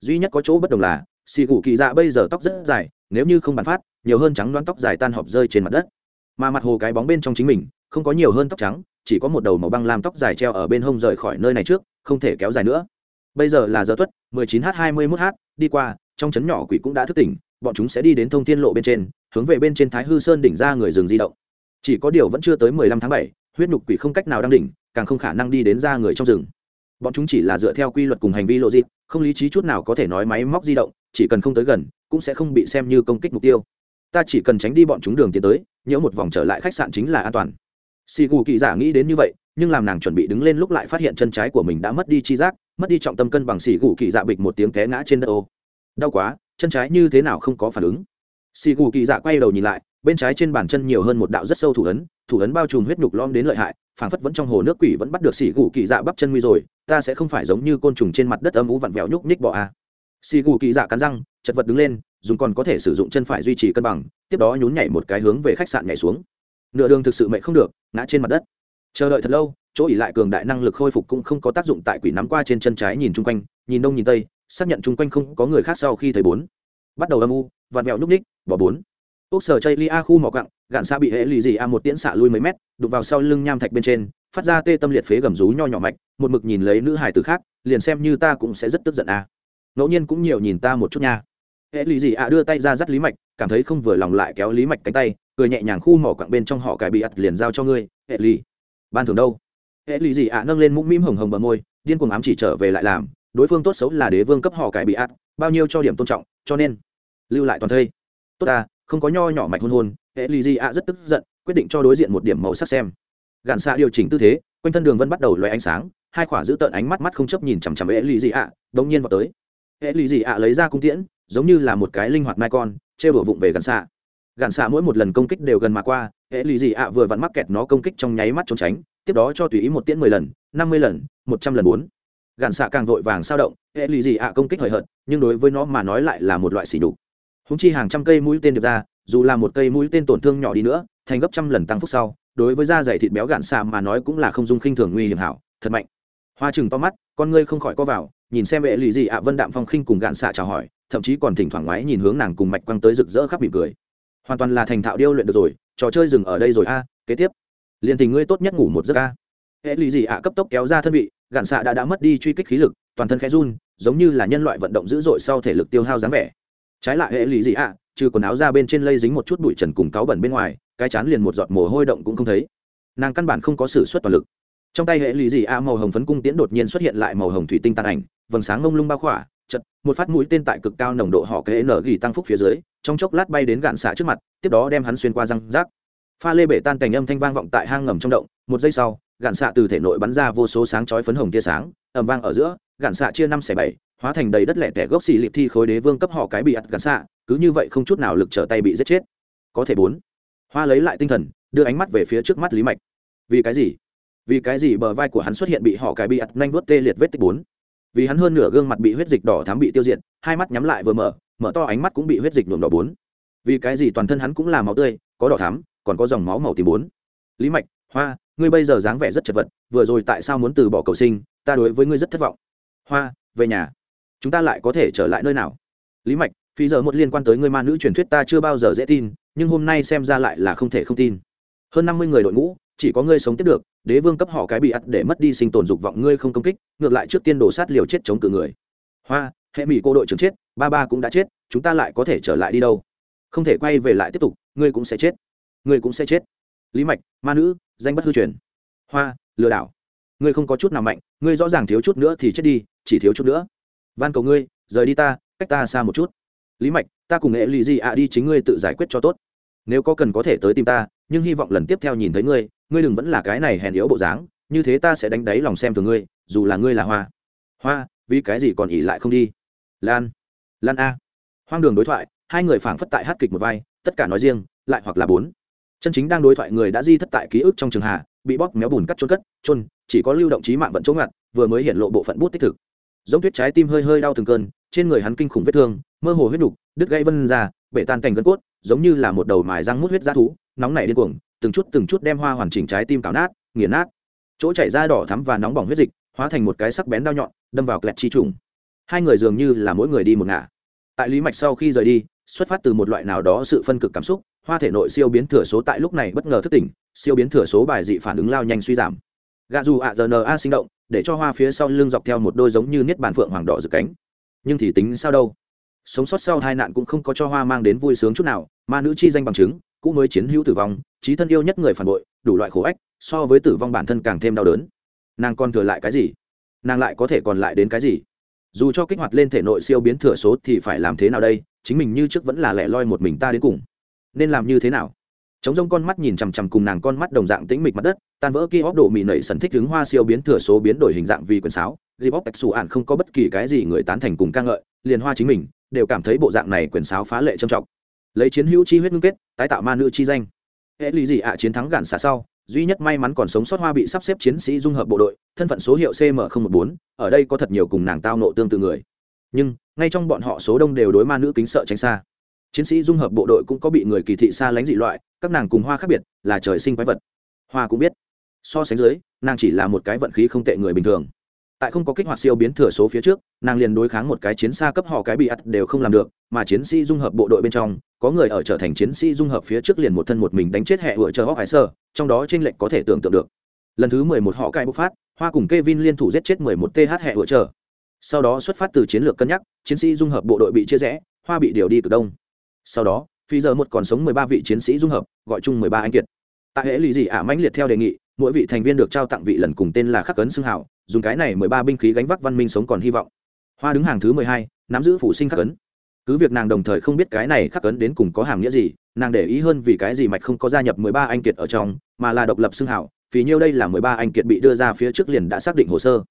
Duy nhất có chỗ bất đồng là, xì gù kỳ dạ bây giờ tóc rất dài, nếu như không bàn phát nhiều hơn trắng đoán tóc dài tan họp rơi trên mặt đất. Mà mặt hồ cái bóng bên trong chính mình không có nhiều hơn tóc trắng chỉ có một đầu màu băng làm tóc dài treo ở bên hông rời khỏi nơi này trước không thể kéo dài nữa. Bây giờ là giờ tuất 19 h 21 h đi qua trong trấn nhỏ quỷ cũng đã thức tỉnh bọn chúng sẽ đi đến thông thiên lộ bên trên hướng về bên trên thái hư sơn đỉnh ra người rừng di động. Chỉ có điều vẫn chưa tới 15 tháng 7, huyết nhục quỷ không cách nào đăng đỉnh càng không khả năng đi đến ra người trong rừng. Bọn chúng chỉ là dựa theo quy luật cùng hành vi lộ dịp không lý trí chút nào có thể nói máy móc di động chỉ cần không tới gần cũng sẽ không bị xem như công kích mục tiêu ta chỉ cần tránh đi bọn chúng đường tiến tới, nhỡ một vòng trở lại khách sạn chính là an toàn. Xì gù kỳ giả nghĩ đến như vậy, nhưng làm nàng chuẩn bị đứng lên lúc lại phát hiện chân trái của mình đã mất đi chi giác, mất đi trọng tâm cân bằng xì gù kỳ dạ bịch một tiếng té ngã trên đất ô. Đau quá, chân trái như thế nào không có phản ứng. Xì gù kỳ dạ quay đầu nhìn lại, bên trái trên bàn chân nhiều hơn một đạo rất sâu thủ ấn thủ ấn bao trùm huyết nhục lom đến lợi hại, phảng phất vẫn trong hồ nước quỷ vẫn bắt được xì gù kỳ dạ bắp chân nguy rồi, ta sẽ không phải giống như côn trùng trên mặt đất âm ú vặn vẹo nhúc nhích bọ a. À. xì gù kỳ dạ cắn răng, chật vật đứng lên dùng còn có thể sử dụng chân phải duy trì cân bằng, tiếp đó nhún nhảy một cái hướng về khách sạn nhảy xuống. Nửa đường thực sự mệnh không được, ngã trên mặt đất. Chờ đợi thật lâu, chỗ ỉ lại cường đại năng lực khôi phục cũng không có tác dụng tại quỷ nắm qua trên chân trái nhìn chung quanh, nhìn đông nhìn tây, xác nhận chung quanh không có người khác sau khi thấy bốn. Bắt đầu âm u vạt mẹo nhúc ních bỏ bốn. Ốc sở chây lia khu mỏ cặng gạn xa bị hệ lì gì a một tiễn xạ lui mấy mét đục vào sau lưng nham thạch bên trên, phát ra tê tâm liệt phế gầm rú nho nhỏ mạch, một mực nhìn lấy nữ hải tử khác, liền xem như ta cũng sẽ rất tức giận a ngẫu nhiên cũng nhiều nhìn ta một chút nha hệ lì gì ạ đưa tay ra dắt lý mạch, cảm thấy không vừa lòng lại kéo lý mạch cánh tay, cười nhẹ nhàng khu mỏ quặng bên trong họ cải bị ặt liền giao cho ngươi hệ lì. Ban thường đâu? Hệ lì gì ạ nâng lên mũm mĩm hồng hồng bờ môi, điên cuồng ám chỉ trở về lại làm, đối phương tốt xấu là đế vương cấp họ cải bị ạt bao nhiêu cho điểm tôn trọng, cho nên lưu lại toàn thây. Tốt ta, không có nho nhỏ mạch hôn hôn hệ lì gì ạ rất tức giận, quyết định cho đối diện một điểm màu sắc xem. Gạn xạ điều chỉnh tư thế, quanh thân đường vân bắt đầu loay ánh sáng, hai khỏa giữ tợn ánh mắt mắt không chấp nhìn chằm chằm hệ lì gì ạ đống nhiên vào tới. Hệ lì gì ạ lấy ra cung tiễn giống như là một cái linh hoạt mai con, trêu đổ vụng về gần xạ. Gạn xạ mỗi một lần công kích đều gần mà qua, hệ lì gì ạ, vừa vặn mắc kẹt nó công kích trong nháy mắt trốn tránh, tiếp đó cho tùy ý một tiễn mười lần, năm mươi lần, một trăm lần bốn. Gạn xạ càng vội vàng sao động, hệ lì gì ạ công kích hời hợt, nhưng đối với nó mà nói lại là một loại xỉ đục húng chi hàng trăm cây mũi tên được ra, dù là một cây mũi tên tổn thương nhỏ đi nữa, thành gấp trăm lần tăng phúc sau, đối với da dày thịt béo gạn xạ mà nói cũng là không dung khinh thường nguy hiểm hảo, thật mạnh. Hoa chừng to mắt, con ngươi không khỏi co vào, nhìn xem hệ lì gì ạ, vân đạm phong khinh cùng gạn xạ chào hỏi thậm chí còn thỉnh thoảng ngoái nhìn hướng nàng cùng mạch quăng tới rực rỡ khắp mỉm cười. Hoàn toàn là thành thạo điêu luyện được rồi, trò chơi dừng ở đây rồi, a, kế tiếp. Liền tình ngươi tốt nhất ngủ một giấc, a. Hệ lụy gì ạ, cấp tốc kéo ra thân vị, gạn xạ đã đã mất đi truy kích khí lực, toàn thân khẽ run, giống như là nhân loại vận động dữ dội sau thể lực tiêu hao dáng vẻ. Trái lại hệ lụy gì ạ, trừ quần áo ra bên trên lây dính một chút bụi trần cùng cáo bẩn bên ngoài, cái chán liền một giọt mồ hôi động cũng không thấy. Nàng căn bản không có sự xuất toàn lực. Trong tay hệ lụy gì ạ, màu hồng phấn cung tiễn đột nhiên xuất hiện lại màu hồng thủy tinh tàn ảnh, vầng sáng ngông lung bao khỏa chật, một phát mũi tên tại cực cao nồng độ họ kế n ghi tăng phúc phía dưới, trong chốc lát bay đến gạn xạ trước mặt, tiếp đó đem hắn xuyên qua răng rác. Pha lê bể tan cành âm thanh vang vọng tại hang ngầm trong động, một giây sau, gạn xạ từ thể nội bắn ra vô số sáng chói phấn hồng tia sáng ẩm vang ở giữa, gạn xạ chia năm xẻ bảy, hóa thành đầy đất lẻ tẻ gốc xì lịp thi khối đế vương cấp họ cái bị ắt gạn xạ, cứ như vậy không chút nào lực trở tay bị giết chết. Có thể bốn, hoa lấy lại tinh thần, đưa ánh mắt về phía trước mắt lý mạch. Vì cái gì? Vì cái gì bờ vai của hắn xuất hiện bị họ cái bị ắt nhanh vuốt tê liệt vết tích bốn? Vì hắn hơn nửa gương mặt bị huyết dịch đỏ thám bị tiêu diệt, hai mắt nhắm lại vừa mở mở to ánh mắt cũng bị huyết dịch nhuộm đỏ bốn. Vì cái gì toàn thân hắn cũng là máu tươi, có đỏ thắm còn có dòng máu màu tím bốn. Lý mạch, hoa, ngươi bây giờ dáng vẻ rất chật vật, vừa rồi tại sao muốn từ bỏ cầu sinh, ta đối với ngươi rất thất vọng. Hoa, về nhà. Chúng ta lại có thể trở lại nơi nào? Lý mạch, phi giờ một liên quan tới ngươi ma nữ truyền thuyết ta chưa bao giờ dễ tin, nhưng hôm nay xem ra lại là không thể không tin. Hơn năm mươi người đội ngũ, chỉ có ngươi sống tiếp được đế vương cấp họ cái bị ắt để mất đi sinh tồn dục vọng ngươi không công kích, ngược lại trước tiên đổ sát liều chết chống cự người. Hoa, hệ mỹ cô đội trưởng chết, ba ba cũng đã chết, chúng ta lại có thể trở lại đi đâu? Không thể quay về lại tiếp tục, ngươi cũng sẽ chết. Ngươi cũng sẽ chết. Lý mạch, ma nữ, danh bất hư truyền. Hoa, lừa đảo. Ngươi không có chút nào mạnh, ngươi rõ ràng thiếu chút nữa thì chết đi, chỉ thiếu chút nữa. Van cầu ngươi, rời đi ta, cách ta xa một chút. Lý mạch, ta cùng nghệ lì gì ạ đi chính ngươi tự giải quyết cho tốt. Nếu có cần có thể tới tìm ta, nhưng hy vọng lần tiếp theo nhìn thấy ngươi ngươi đừng vẫn là cái này hèn yếu bộ dáng, như thế ta sẽ đánh đáy lòng xem thường ngươi, dù là ngươi là hoa. Hoa, vì cái gì còn ỉ lại không đi? Lan lan a. Hoang đường đối thoại, hai người phảng phất tại hát kịch một vai, tất cả nói riêng, lại hoặc là bốn. Chân chính đang đối thoại người đã di thất tại ký ức trong trường hạ, bị bóp méo bùn cắt trôn cất trôn chỉ có lưu động trí mạng vẫn chống ngặt, vừa mới hiện lộ bộ phận bút tích thực. Giống tuyết trái tim hơi hơi đau từng cơn, trên người hắn kinh khủng vết thương, mơ hồ huyết đục đứt gãy vân ra, bể tan cành gân cốt, giống như là một đầu mài răng mút huyết g thú, nóng nảy điên cuồng từng chút từng chút đem hoa hoàn chỉnh trái tim cào nát, nghiền nát. Chỗ chảy ra đỏ thắm và nóng bỏng huyết dịch hóa thành một cái sắc bén đau nhọn, đâm vào kẹt chi trùng. Hai người dường như là mỗi người đi một ngả. Tại lý mạch sau khi rời đi, xuất phát từ một loại nào đó sự phân cực cảm xúc, hoa thể nội siêu biến thừa số tại lúc này bất ngờ thức tỉnh, siêu biến thừa số bài dị phản ứng lao nhanh suy giảm. Gạ dù ạ rna sinh động, để cho hoa phía sau lưng dọc theo một đôi giống như niết bàn phượng hoàng đỏ rực cánh. Nhưng thì tính sao đâu? Sống sót sau hai nạn cũng không có cho hoa mang đến vui sướng chút nào, ma nữ chi danh bằng chứng cũ mới chiến hữu tử vong, trí thân yêu nhất người phản bội, đủ loại khổ ách, so với tử vong bản thân càng thêm đau đớn. Nàng còn thừa lại cái gì? Nàng lại có thể còn lại đến cái gì? Dù cho kích hoạt lên thể nội siêu biến thừa số thì phải làm thế nào đây? Chính mình như trước vẫn là lẻ loi một mình ta đến cùng. Nên làm như thế nào? Chống rông con mắt nhìn chằm chằm cùng nàng con mắt đồng dạng tĩnh mịch mặt đất, tan vỡ kia óc độ mị nảy sần thích hướng hoa siêu biến thừa số biến đổi hình dạng vì quần sáo. Di bóc tạch xù ạn không có bất kỳ cái gì người tán thành cùng ca ngợi, liền hoa chính mình, đều cảm thấy bộ dạng này quyền sáo phá lệ trầm trọng lấy chiến hữu chi huyết ngưng kết, tái tạo ma nữ chi danh. Hệ lụy gì ạ, chiến thắng gạn xả sau, duy nhất may mắn còn sống sót hoa bị sắp xếp chiến sĩ dung hợp bộ đội, thân phận số hiệu cm một bốn, ở đây có thật nhiều cùng nàng tao nộ tương tự người. Nhưng, ngay trong bọn họ số đông đều đối ma nữ kính sợ tránh xa. Chiến sĩ dung hợp bộ đội cũng có bị người kỳ thị xa lánh dị loại, các nàng cùng hoa khác biệt, là trời sinh quái vật. Hoa cũng biết. So sánh dưới, nàng chỉ là một cái vận khí không tệ người bình thường tại không có kích hoạt siêu biến thừa số phía trước, nàng liền đối kháng một cái chiến xa cấp họ cái bị ắt đều không làm được, mà chiến sĩ dung hợp bộ đội bên trong, có người ở trở thành chiến sĩ dung hợp phía trước liền một thân một mình đánh chết hệ ựa chờ hóc hải sơ, trong đó tranh lệch có thể tưởng tượng được. Lần thứ mười một họ cai bộc phát, hoa cùng k e vin liên thủ giết chết mười một th hệ ựa chờ. Sau đó xuất phát từ chiến lược cân nhắc, chiến sĩ dung hợp bộ đội bị chia rẽ, hoa bị điều đi từ đông. Sau đó, phi giờ một còn sống mười ba vị chiến sĩ dung hợp, gọi chung mười ba anh kiệt. Tại hệ lụy gì ả mãnh liệt theo đề nghị, mỗi vị thành viên được trao tặng vị lần cùng tên là khắc cấn xưng hảo dùng cái này mười ba binh khí gánh vác văn minh sống còn hy vọng. Hoa đứng hàng thứ mười hai, nắm giữ phủ sinh khắc cấn cứ việc nàng đồng thời không biết cái này khắc cấn đến cùng có hàm nghĩa gì, nàng để ý hơn vì cái gì mạch không có gia nhập mười ba anh kiệt ở trong, mà là độc lập xưng hảo, vì nhiêu đây là mười ba anh kiệt bị đưa ra phía trước liền đã xác định hồ sơ.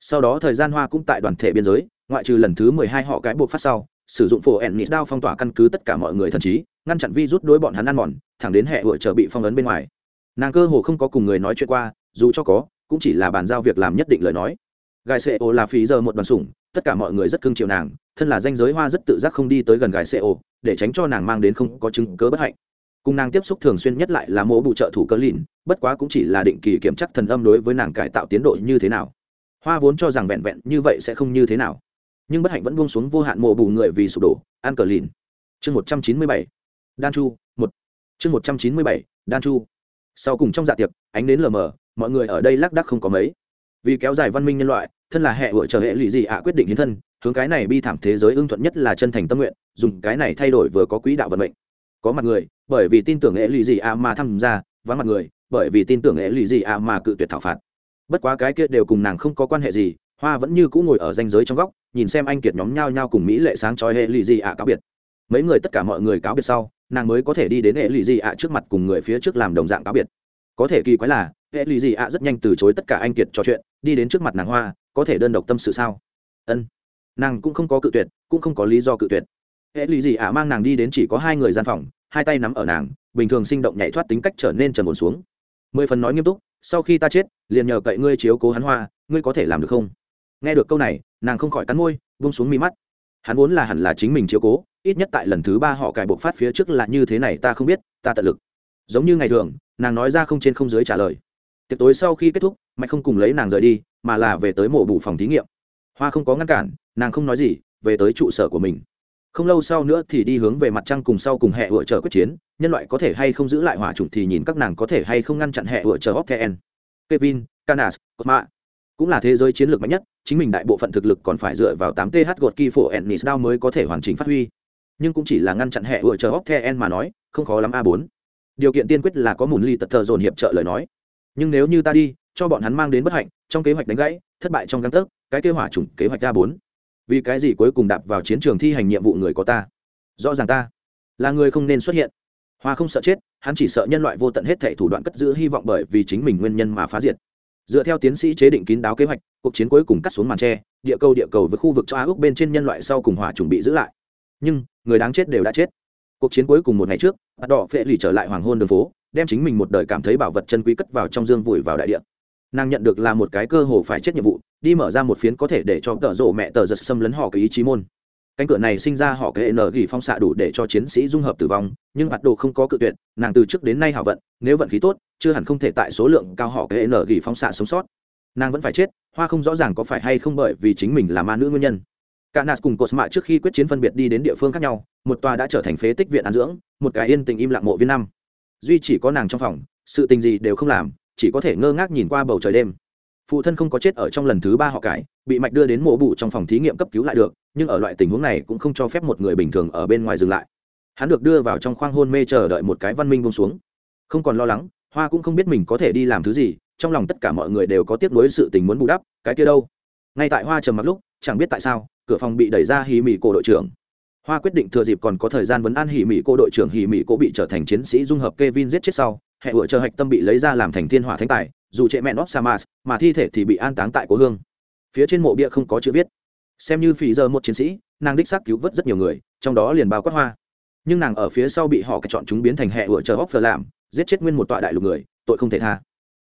Sau đó thời gian hoa cũng tại đoàn thể biên giới, ngoại trừ lần thứ mười hai họ cái buộc phát sau, sử dụng phổ ẻn nịt đao phong tỏa căn cứ tất cả mọi người thần trí, ngăn chặn vi rút đối bọn hắn ăn mòn, thẳng đến hệ vựa trở bị phong ấn bên ngoài. Nàng cơ hồ không có cùng người nói chuyện qua, dù cho có cũng chỉ là bàn giao việc làm nhất định lời nói. Gài xe ô là phí giờ một đoàn sủng, tất cả mọi người rất cưng chiều nàng, thân là danh giới hoa rất tự giác không đi tới gần gài xe ô, để tránh cho nàng mang đến không có chứng cớ bất hạnh. Cùng nàng tiếp xúc thường xuyên nhất lại là mỗ bụ trợ thủ cơ lìn bất quá cũng chỉ là định kỳ kiểm chắc thần âm đối với nàng cải tạo tiến độ như thế nào. Hoa vốn cho rằng vẹn vẹn như vậy sẽ không như thế nào. Nhưng bất hạnh vẫn buông xuống vô hạn mộ bù người vì sụp đổ an cờ lìn chương một trăm chín mươi bảy, đan chu, một. Chương một trăm chín mươi bảy, đan chu. Sau cùng trong dạ tiệc, ánh đến lờ mờ mọi người ở đây lác đác không có mấy. Vì kéo dài văn minh nhân loại, thân là hệ vợ chờ hệ lụy gì ạ, quyết định hiến thân, hướng cái này bi thảm thế giới ưng thuận nhất là chân thành tâm nguyện, dùng cái này thay đổi vừa có quỹ đạo vận mệnh. Có mặt người, bởi vì tin tưởng hệ lụy gì ạ mà tham gia, vắng mặt người, bởi vì tin tưởng hệ lụy gì ạ mà cự tuyệt thảo phạt. Bất quá cái kia đều cùng nàng không có quan hệ gì, hoa vẫn như cũ ngồi ở danh giới trong góc, nhìn xem anh kiệt nhóm nhao nhao cùng mỹ lệ sáng trói hệ lụy gì ạ cáo biệt. Mấy người tất cả mọi người cáo biệt sau, nàng mới có thể đi đến hệ lụy gì ạ trước mặt cùng người phía trước làm đồng dạng cáo biệt. Có thể kỳ quái là hệ lụy gì ạ? Rất nhanh từ chối tất cả anh kiệt trò chuyện, đi đến trước mặt nàng hoa, có thể đơn độc tâm sự sao? Ân. Nàng cũng không có cự tuyệt, cũng không có lý do cự tuyệt. Hệ lụy gì ạ? Mang nàng đi đến chỉ có hai người gian phòng, hai tay nắm ở nàng, bình thường sinh động nhảy thoát tính cách trở nên trần ổn xuống. Mười phần nói nghiêm túc, sau khi ta chết, liền nhờ cậy ngươi chiếu cố hắn hoa, ngươi có thể làm được không? Nghe được câu này, nàng không khỏi cắn môi vung xuống mi mắt. Hắn vốn là hẳn là chính mình chiếu cố, ít nhất tại lần thứ ba họ cải buộc phát phía trước là như thế này, ta không biết, ta tận lực. Giống như ngày thường, nàng nói ra không trên không dưới trả lời tiệc tối sau khi kết thúc, mạch không cùng lấy nàng rời đi, mà là về tới mổ bù phòng thí nghiệm. Hoa không có ngăn cản, nàng không nói gì, về tới trụ sở của mình. Không lâu sau nữa thì đi hướng về mặt trăng cùng sau cùng hệ vựa chờ quyết chiến, nhân loại có thể hay không giữ lại hỏa chủng thì nhìn các nàng có thể hay không ngăn chặn hệ vựa chờ hopten kevin, canas, cosma. Cũng là thế giới chiến lược mạnh nhất, chính mình đại bộ phận thực lực còn phải dựa vào tám th gột kỳ phổ ennis đao mới có thể hoàn chỉnh phát huy. Nhưng cũng chỉ là ngăn chặn hệ vựa chờ hopten mà nói, không khó lắm a bốn. Điều kiện tiên quyết là có mùn ly tật thờ dồn hiệp trợ lời nói nhưng nếu như ta đi, cho bọn hắn mang đến bất hạnh, trong kế hoạch đánh gãy, thất bại trong găng tấc, cái kế hỏa chủng kế hoạch a bốn. Vì cái gì cuối cùng đạp vào chiến trường thi hành nhiệm vụ người có ta? Rõ ràng ta là người không nên xuất hiện. Hoa không sợ chết, hắn chỉ sợ nhân loại vô tận hết thể thủ đoạn cất giữ hy vọng bởi vì chính mình nguyên nhân mà phá diệt. Dựa theo tiến sĩ chế định kín đáo kế hoạch, cuộc chiến cuối cùng cắt xuống màn tre, địa cầu địa cầu với khu vực cho á úc bên trên nhân loại sau cùng hỏa chuẩn bị giữ lại. Nhưng, người đáng chết đều đã chết. Cuộc chiến cuối cùng một ngày trước bắt đỏ phệ lì trở lại hoàng hôn đường phố đem chính mình một đời cảm thấy bảo vật chân quý cất vào trong dương vùi vào đại địa. Nàng nhận được là một cái cơ hồ phải chết nhiệm vụ, đi mở ra một phiến có thể để cho tợ rộ mẹ tờ giật xâm lấn họ cái ý chí môn. Cánh cửa này sinh ra họ cái n gỉ phong xạ đủ để cho chiến sĩ dung hợp tử vong, nhưng mặt đồ không có cự tuyệt, nàng từ trước đến nay hảo vận, nếu vận khí tốt, chưa hẳn không thể tại số lượng cao họ cái n gỉ phong xạ sống sót. Nàng vẫn phải chết, hoa không rõ ràng có phải hay không bởi vì chính mình là ma nữ nguyên nhân. Cả nas cùng cột mạ trước khi quyết chiến phân biệt đi đến địa phương khác nhau, một tòa đã trở thành phế tích viện an dưỡng, một cái yên tình im lặng mộ viên năm duy chỉ có nàng trong phòng, sự tình gì đều không làm, chỉ có thể ngơ ngác nhìn qua bầu trời đêm. Phụ thân không có chết ở trong lần thứ ba họ cải, bị mạch đưa đến mộ bụ trong phòng thí nghiệm cấp cứu lại được, nhưng ở loại tình huống này cũng không cho phép một người bình thường ở bên ngoài dừng lại. Hắn được đưa vào trong khoang hôn mê chờ đợi một cái văn minh bông xuống. Không còn lo lắng, hoa cũng không biết mình có thể đi làm thứ gì, trong lòng tất cả mọi người đều có tiếc nuối sự tình muốn bù đắp, cái kia đâu? Ngay tại hoa trầm mặc lúc, chẳng biết tại sao, cửa phòng bị đẩy ra hì mì cổ đội trưởng hoa quyết định thừa dịp còn có thời gian vấn an hỉ mỹ cô đội trưởng hỉ mỹ cô bị trở thành chiến sĩ dung hợp Kevin giết chết sau, hệ ủa chờ hạch tâm bị lấy ra làm thành thiên hỏa thánh tài, dù trệ mẹ óc samas mà thi thể thì bị an táng tại cố hương. Phía trên mộ bia không có chữ viết. Xem như phì giờ một chiến sĩ, nàng đích xác cứu vớt rất nhiều người, trong đó liền bao quát hoa. Nhưng nàng ở phía sau bị họ chọn chúng biến thành hệ vựa chờ hóc phờ làm, giết chết nguyên một tọa đại lục người, tội không thể tha.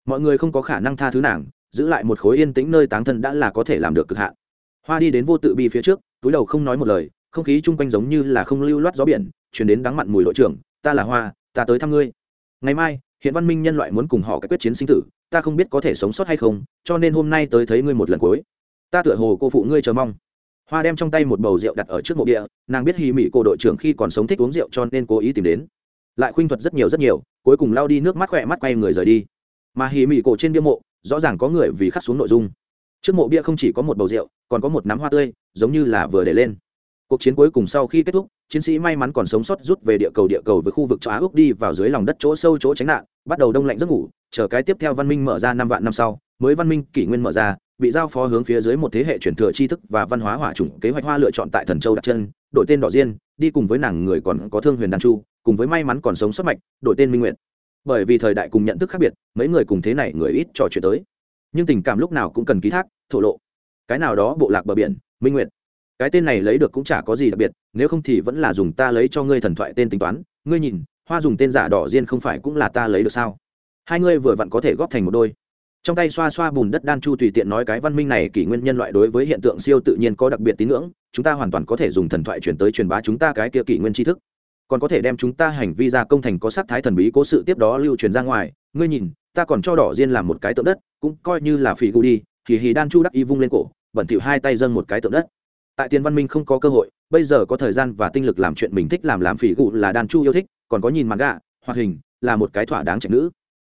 Mọi người không có khả năng tha thứ nàng, giữ lại một khối yên tĩnh nơi táng thân đã là có thể làm được cực hạn. Hoa đi đến vô tự bi phía trước, túi đầu không nói một lời không khí chung quanh giống như là không lưu loát gió biển, chuyển đến đắng mặn mùi đội trưởng, ta là hoa, ta tới thăm ngươi. Ngày mai, hiện văn minh nhân loại muốn cùng họ cái quyết chiến sinh tử, ta không biết có thể sống sót hay không, cho nên hôm nay tới thấy ngươi một lần cuối. Ta tựa hồ cô phụ ngươi chờ mong. Hoa đem trong tay một bầu rượu đặt ở trước mộ địa, nàng biết hì mỹ cổ đội trưởng khi còn sống thích uống rượu cho nên cố ý tìm đến. Lại khuynh thuật rất nhiều rất nhiều, cuối cùng lao đi nước mắt khỏe mắt quay người rời đi. Mà hì mỹ cổ trên bia mộ, rõ ràng có người vì khắc xuống nội dung. Trước mộ bia không chỉ có một bầu rượu, còn có một nắm hoa tươi, giống như là vừa để lên cuộc chiến cuối cùng sau khi kết thúc, chiến sĩ may mắn còn sống sót rút về địa cầu địa cầu với khu vực châu á úc đi vào dưới lòng đất chỗ sâu chỗ tránh nạn, bắt đầu đông lạnh giấc ngủ, chờ cái tiếp theo văn minh mở ra năm vạn năm sau, mới văn minh kỷ nguyên mở ra, bị giao phó hướng phía dưới một thế hệ truyền thừa tri thức và văn hóa hỏa chủng kế hoạch hoa lựa chọn tại thần châu đặt chân, đổi tên đỏ diên, đi cùng với nàng người còn có thương huyền đan chu, cùng với may mắn còn sống sót mạch, đổi tên minh nguyện bởi vì thời đại cùng nhận thức khác biệt, mấy người cùng thế này người ít trò chuyện tới. Nhưng tình cảm lúc nào cũng cần ký thác, thổ lộ. Cái nào đó bộ lạc bờ biển, minh nguyện cái tên này lấy được cũng chả có gì đặc biệt, nếu không thì vẫn là dùng ta lấy cho ngươi thần thoại tên tính toán. Ngươi nhìn, hoa dùng tên giả đỏ diên không phải cũng là ta lấy được sao? Hai ngươi vừa vặn có thể góp thành một đôi. Trong tay xoa xoa bùn đất đan chu tùy tiện nói cái văn minh này kỷ nguyên nhân loại đối với hiện tượng siêu tự nhiên có đặc biệt tín ngưỡng, chúng ta hoàn toàn có thể dùng thần thoại chuyển tới truyền bá chúng ta cái kia kỷ nguyên tri thức. Còn có thể đem chúng ta hành vi ra công thành có sắc thái thần bí cố sự tiếp đó lưu truyền ra ngoài. Ngươi nhìn, ta còn cho đỏ diên làm một cái tượng đất, cũng coi như là phỉ gu đi thì hì đan chu đắc y vung lên cổ, bẩn thỉu hai tay dâng một cái tượng đất tại tiền văn minh không có cơ hội, bây giờ có thời gian và tinh lực làm chuyện mình thích làm làm phỉ gụ là đan chu yêu thích, còn có nhìn mặt gạ hoạt hình, là một cái thỏa đáng trẻ nữ.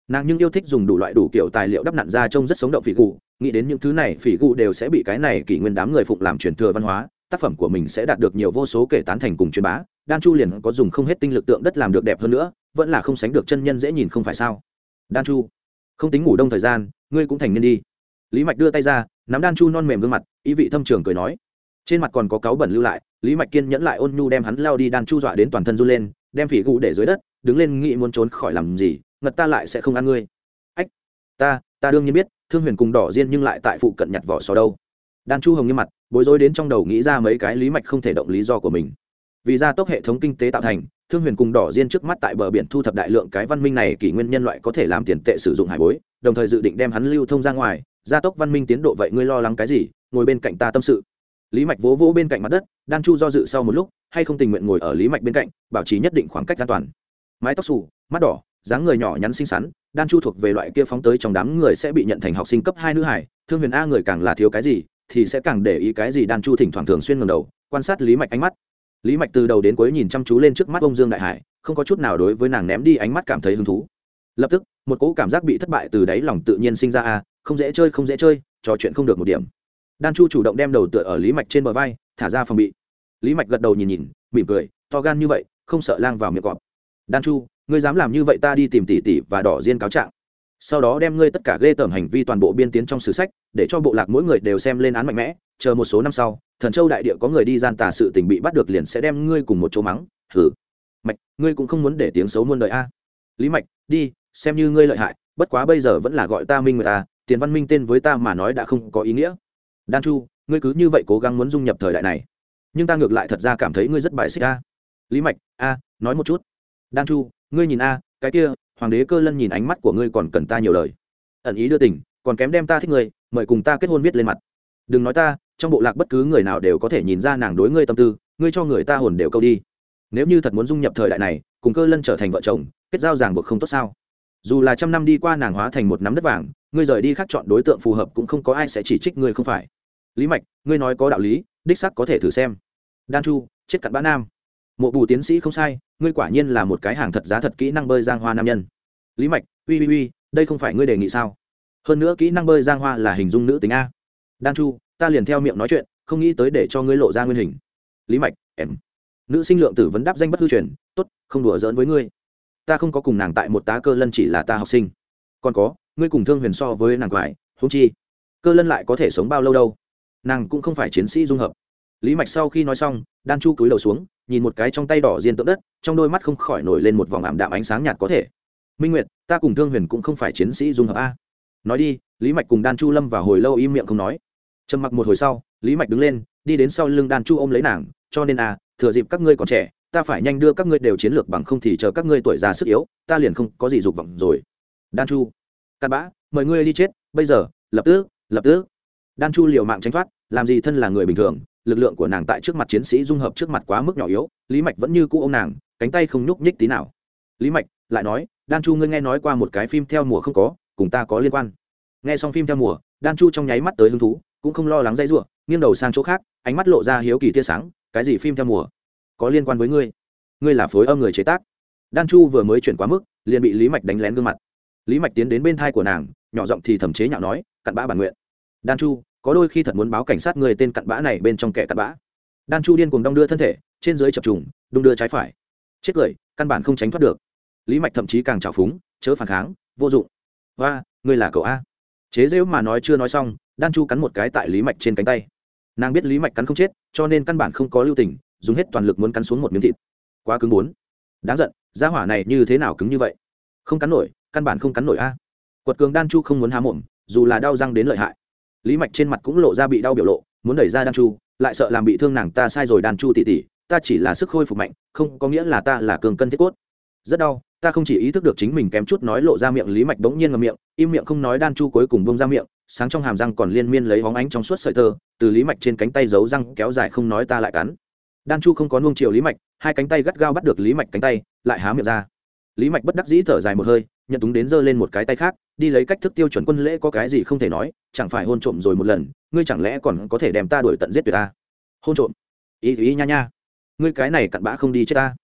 Nàng nhưng yêu thích dùng đủ loại đủ kiểu tài liệu đắp nặn ra trông rất sống động phỉ gụ, nghĩ đến những thứ này phỉ gụ đều sẽ bị cái này kỷ nguyên đám người phụng làm truyền thừa văn hóa, tác phẩm của mình sẽ đạt được nhiều vô số kể tán thành cùng truyền bá, đan chu liền có dùng không hết tinh lực tượng đất làm được đẹp hơn nữa, vẫn là không sánh được chân nhân dễ nhìn không phải sao. Đan chu, không tính ngủ đông thời gian, ngươi cũng thành niên đi. Lý mạch đưa tay ra, nắm đan chu non mềm gương mặt, ý vị thâm trường cười nói trên mặt còn có cáu bẩn lưu lại, lý mạch kiên nhẫn lại ôn nhu đem hắn lao đi đan chu dọa đến toàn thân run lên, đem phỉ gù để dưới đất, đứng lên nghĩ muốn trốn khỏi làm gì, ngật ta lại sẽ không ăn ngươi. Ách, ta ta đương nhiên biết, thương huyền cùng đỏ diên nhưng lại tại phụ cận nhặt vỏ sò đâu. Đan chu hồng như mặt, bối rối đến trong đầu nghĩ ra mấy cái lý mạch không thể động lý do của mình. Vì gia tốc hệ thống kinh tế tạo thành, thương huyền cùng đỏ diên trước mắt tại bờ biển thu thập đại lượng cái văn minh này kỷ nguyên nhân loại có thể làm tiền tệ sử dụng hải bối, đồng thời dự định đem hắn lưu thông ra ngoài. Gia tốc văn minh tiến độ vậy ngươi lo lắng cái gì? Ngồi bên cạnh ta tâm sự lý mạch vỗ vỗ bên cạnh mặt đất đan chu do dự sau một lúc, hay không tình nguyện ngồi ở lý mạch bên cạnh, bảo trì nhất định khoảng cách an toàn. Mái tóc xù, mắt đỏ, dáng người nhỏ nhắn xinh xắn đan chu thuộc về loại kia phóng tới trong đám người sẽ bị nhận thành học sinh cấp hai nữ hải. Thương huyền a người càng là thiếu cái gì, thì sẽ càng để ý cái gì đan chu thỉnh thoảng thường xuyên ngầm đầu, quan sát lý mạch ánh mắt. Lý mạch từ đầu đến cuối nhìn chăm chú lên trước mắt ông dương đại hải, không có chút nào đối với nàng ném đi ánh mắt cảm thấy hứng thú. Lập tức, một cỗ cảm giác bị thất bại từ đáy lòng tự nhiên sinh ra a, không dễ chơi, không dễ chơi, trò chuyện không được một điểm đan chu chủ động đem đầu tựa ở lý mạch trên bờ vai, thả ra phòng bị. Lý mạch gật đầu nhìn nhìn, mỉm cười, to gan như vậy, không sợ lang vào miệng cọp. Đan chu, ngươi dám làm như vậy ta đi tìm tỷ tỷ và đỏ diên cáo trạng. Sau đó đem ngươi tất cả ghê tởm hành vi toàn bộ biên tiến trong sử sách, để cho bộ lạc mỗi người đều xem lên án mạnh mẽ, chờ một số năm sau, thần châu đại địa có người đi gian tà sự tình bị bắt được liền sẽ đem ngươi cùng một chỗ mắng thử mạch, ngươi cũng không muốn để tiếng xấu muôn đời a. Lý mạch, đi, xem như ngươi lợi hại, bất quá bây giờ vẫn là gọi ta minh người ta à, tiền văn minh tên với ta mà nói đã không có ý nghĩa đan chu, ngươi cứ như vậy cố gắng muốn dung nhập thời đại này. Nhưng ta ngược lại thật ra cảm thấy ngươi rất bài xích a. Lý mạch, a, nói một chút. Đan chu, ngươi nhìn a, cái kia, hoàng đế cơ lân nhìn ánh mắt của ngươi còn cần ta nhiều lời. Ẩn ý đưa tình, còn kém đem ta thích ngươi, mời cùng ta kết hôn viết lên mặt. Đừng nói ta, trong bộ lạc bất cứ người nào đều có thể nhìn ra nàng đối ngươi tâm tư, ngươi cho người ta hồn đều câu đi. Nếu như thật muốn dung nhập thời đại này, cùng cơ lân trở thành vợ chồng, kết giao ràng buộc không tốt sao? Dù là trăm năm đi qua nàng hóa thành một nắm đất vàng, ngươi rời đi khác chọn đối tượng phù hợp cũng không có ai sẽ chỉ trích ngươi không phải lý mạch, ngươi nói có đạo lý, đích sắc có thể thử xem. Đan chu, chết cặn bã nam. Mộ bù tiến sĩ không sai, ngươi quả nhiên là một cái hàng thật giá thật kỹ năng bơi giang hoa nam nhân. Lý mạch, uy uy uy, đây không phải ngươi đề nghị sao? Hơn nữa kỹ năng bơi giang hoa là hình dung nữ tính a. Đan chu, ta liền theo miệng nói chuyện, không nghĩ tới để cho ngươi lộ ra nguyên hình. Lý mạch, em. Nữ sinh lượng tử vấn đáp danh bất hư truyền, tốt, không đùa giỡn với ngươi. Ta không có cùng nàng tại một tá cơ lân chỉ là ta học sinh. Còn có, ngươi cùng thương huyền so với nàng quái húng chi, cơ lân lại có thể sống bao lâu đâu? Nàng cũng không phải chiến sĩ dung hợp. Lý mạch sau khi nói xong, đan chu cúi đầu xuống, nhìn một cái trong tay đỏ diên tượng đất, trong đôi mắt không khỏi nổi lên một vòng ảm đạm ánh sáng nhạt có thể. Minh nguyệt, ta cùng thương huyền cũng không phải chiến sĩ dung hợp a. Nói đi, lý mạch cùng đan chu lâm vào hồi lâu im miệng không nói. Trầm mặc một hồi sau, lý mạch đứng lên, đi đến sau lưng đan chu ôm lấy nàng, cho nên à thừa dịp các ngươi còn trẻ, ta phải nhanh đưa các ngươi đều chiến lược bằng không thì chờ các ngươi tuổi già sức yếu, ta liền không có gì dục vọng rồi. Đan chu, cặn bã, mời ngươi đi chết, bây giờ, lập tức lập tức. Đan chu liều mạng tránh thoát làm gì thân là người bình thường, lực lượng của nàng tại trước mặt chiến sĩ dung hợp trước mặt quá mức nhỏ yếu, lý mạch vẫn như cũ ô m nàng, cánh tay không nhúc nhích tí nào. Lý mạch lại nói, đan chu ngươi nghe nói qua một cái phim theo mùa không có, cùng ta có liên quan. Nghe xong phim theo mùa, đan chu trong nháy mắt tới hứng thú, cũng không lo lắng dây ruộng nghiêng đầu sang chỗ khác, ánh mắt lộ ra hiếu kỳ tia sáng, cái gì phim theo mùa? Có liên quan với ngươi? Ngươi là phối âm người chế tác. Đan chu vừa mới chuyển quá mức, liền bị lý mạch đánh lén gương mặt. Lý mạch tiến đến bên thai của nàng, nhỏ giọng thì thẩm chế nhạo nói, cặn bã bản nguyện. Đan chu có đôi khi thật muốn báo cảnh sát người tên cặn bã này bên trong kẻ cặn bã. Đan chu điên cùng đong đưa thân thể, trên dưới chập trùng, đung đưa trái phải. Chết cười, căn bản không tránh thoát được. Lý mạch thậm chí càng trào phúng, chớ phản kháng, vô dụng. Và ngươi là cậu a. Chế rêu mà nói chưa nói xong, đan chu cắn một cái tại lý mạch trên cánh tay. Nàng biết lý mạch cắn không chết, cho nên căn bản không có lưu tình, dùng hết toàn lực muốn cắn xuống một miếng thịt. Quá cứng bốn. Đáng giận giá hỏa này như thế nào cứng như vậy? Không cắn nổi, căn bản không cắn nổi a. Quật cường đan chu không muốn há mồm, dù là đau răng đến lợi hại lý mạch trên mặt cũng lộ ra bị đau biểu lộ, muốn đẩy ra đan chu, lại sợ làm bị thương nàng ta sai rồi đan chu tỉ tỉ ta chỉ là sức khôi phục mạnh, không có nghĩa là ta là cường cân thiết cốt. Rất đau, ta không chỉ ý thức được chính mình kém chút nói lộ ra miệng, lý mạch bỗng nhiên ngầm miệng, im miệng không nói đan chu cuối cùng bông ra miệng, sáng trong hàm răng còn liên miên lấy hóng ánh trong suốt sợi tơ, từ lý mạch trên cánh tay giấu răng kéo dài không nói ta lại cắn. Đan chu không có nuông chiều lý mạch, hai cánh tay gắt gao bắt được lý mạch cánh tay, lại há miệng ra. Lý mạch bất đắc dĩ thở dài một hơi, nhận túng đến giơ lên một cái tay khác đi lấy cách thức tiêu chuẩn quân lễ có cái gì không thể nói, chẳng phải hôn trộm rồi một lần, ngươi chẳng lẽ còn có thể đem ta đuổi tận giết tuyệt ta? Hôn trộm? Ý ý nha nha. Ngươi cái này cặn bã không đi chết ta.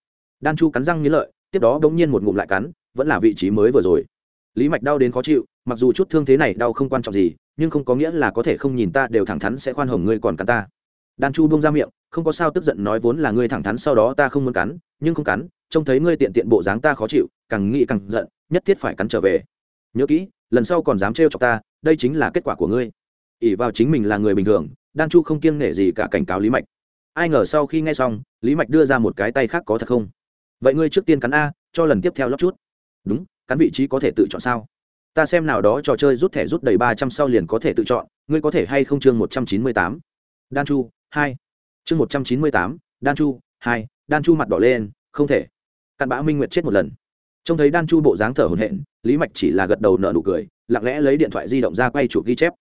Đan chu cắn răng nghĩ lợi, tiếp đó bỗng nhiên một ngụm lại cắn, vẫn là vị trí mới vừa rồi. Lý mạch đau đến khó chịu, mặc dù chút thương thế này đau không quan trọng gì, nhưng không có nghĩa là có thể không nhìn ta đều thẳng thắn sẽ khoan hồng ngươi còn cắn ta. Đan chu bông ra miệng, không có sao tức giận nói vốn là ngươi thẳng thắn sau đó ta không muốn cắn, nhưng không cắn, trông thấy ngươi tiện tiện bộ dáng ta khó chịu, càng nghĩ càng giận, nhất thiết phải cắn trở về nhớ kỹ, lần sau còn dám trêu chọc ta, đây chính là kết quả của ngươi. Ỉ vào chính mình là người bình thường, đan chu không kiêng nể gì cả cảnh cáo lý mạch. Ai ngờ sau khi nghe xong, lý mạch đưa ra một cái tay khác có thật không? Vậy ngươi trước tiên cắn a, cho lần tiếp theo lót chút. Đúng, cắn vị trí có thể tự chọn sao? Ta xem nào đó trò chơi rút thẻ rút đầy ba trăm sau liền có thể tự chọn, ngươi có thể hay không chương một trăm chín mươi tám? Đan chu, hai. Chương một trăm chín mươi tám, đan chu, hai. Đan chu mặt đỏ lên, không thể. Cặn bã minh nguyệt chết một lần trông thấy đan chu bộ dáng thở hổn hển, lý mạch chỉ là gật đầu nợ nụ cười, lặng lẽ lấy điện thoại di động ra quay chụp ghi chép.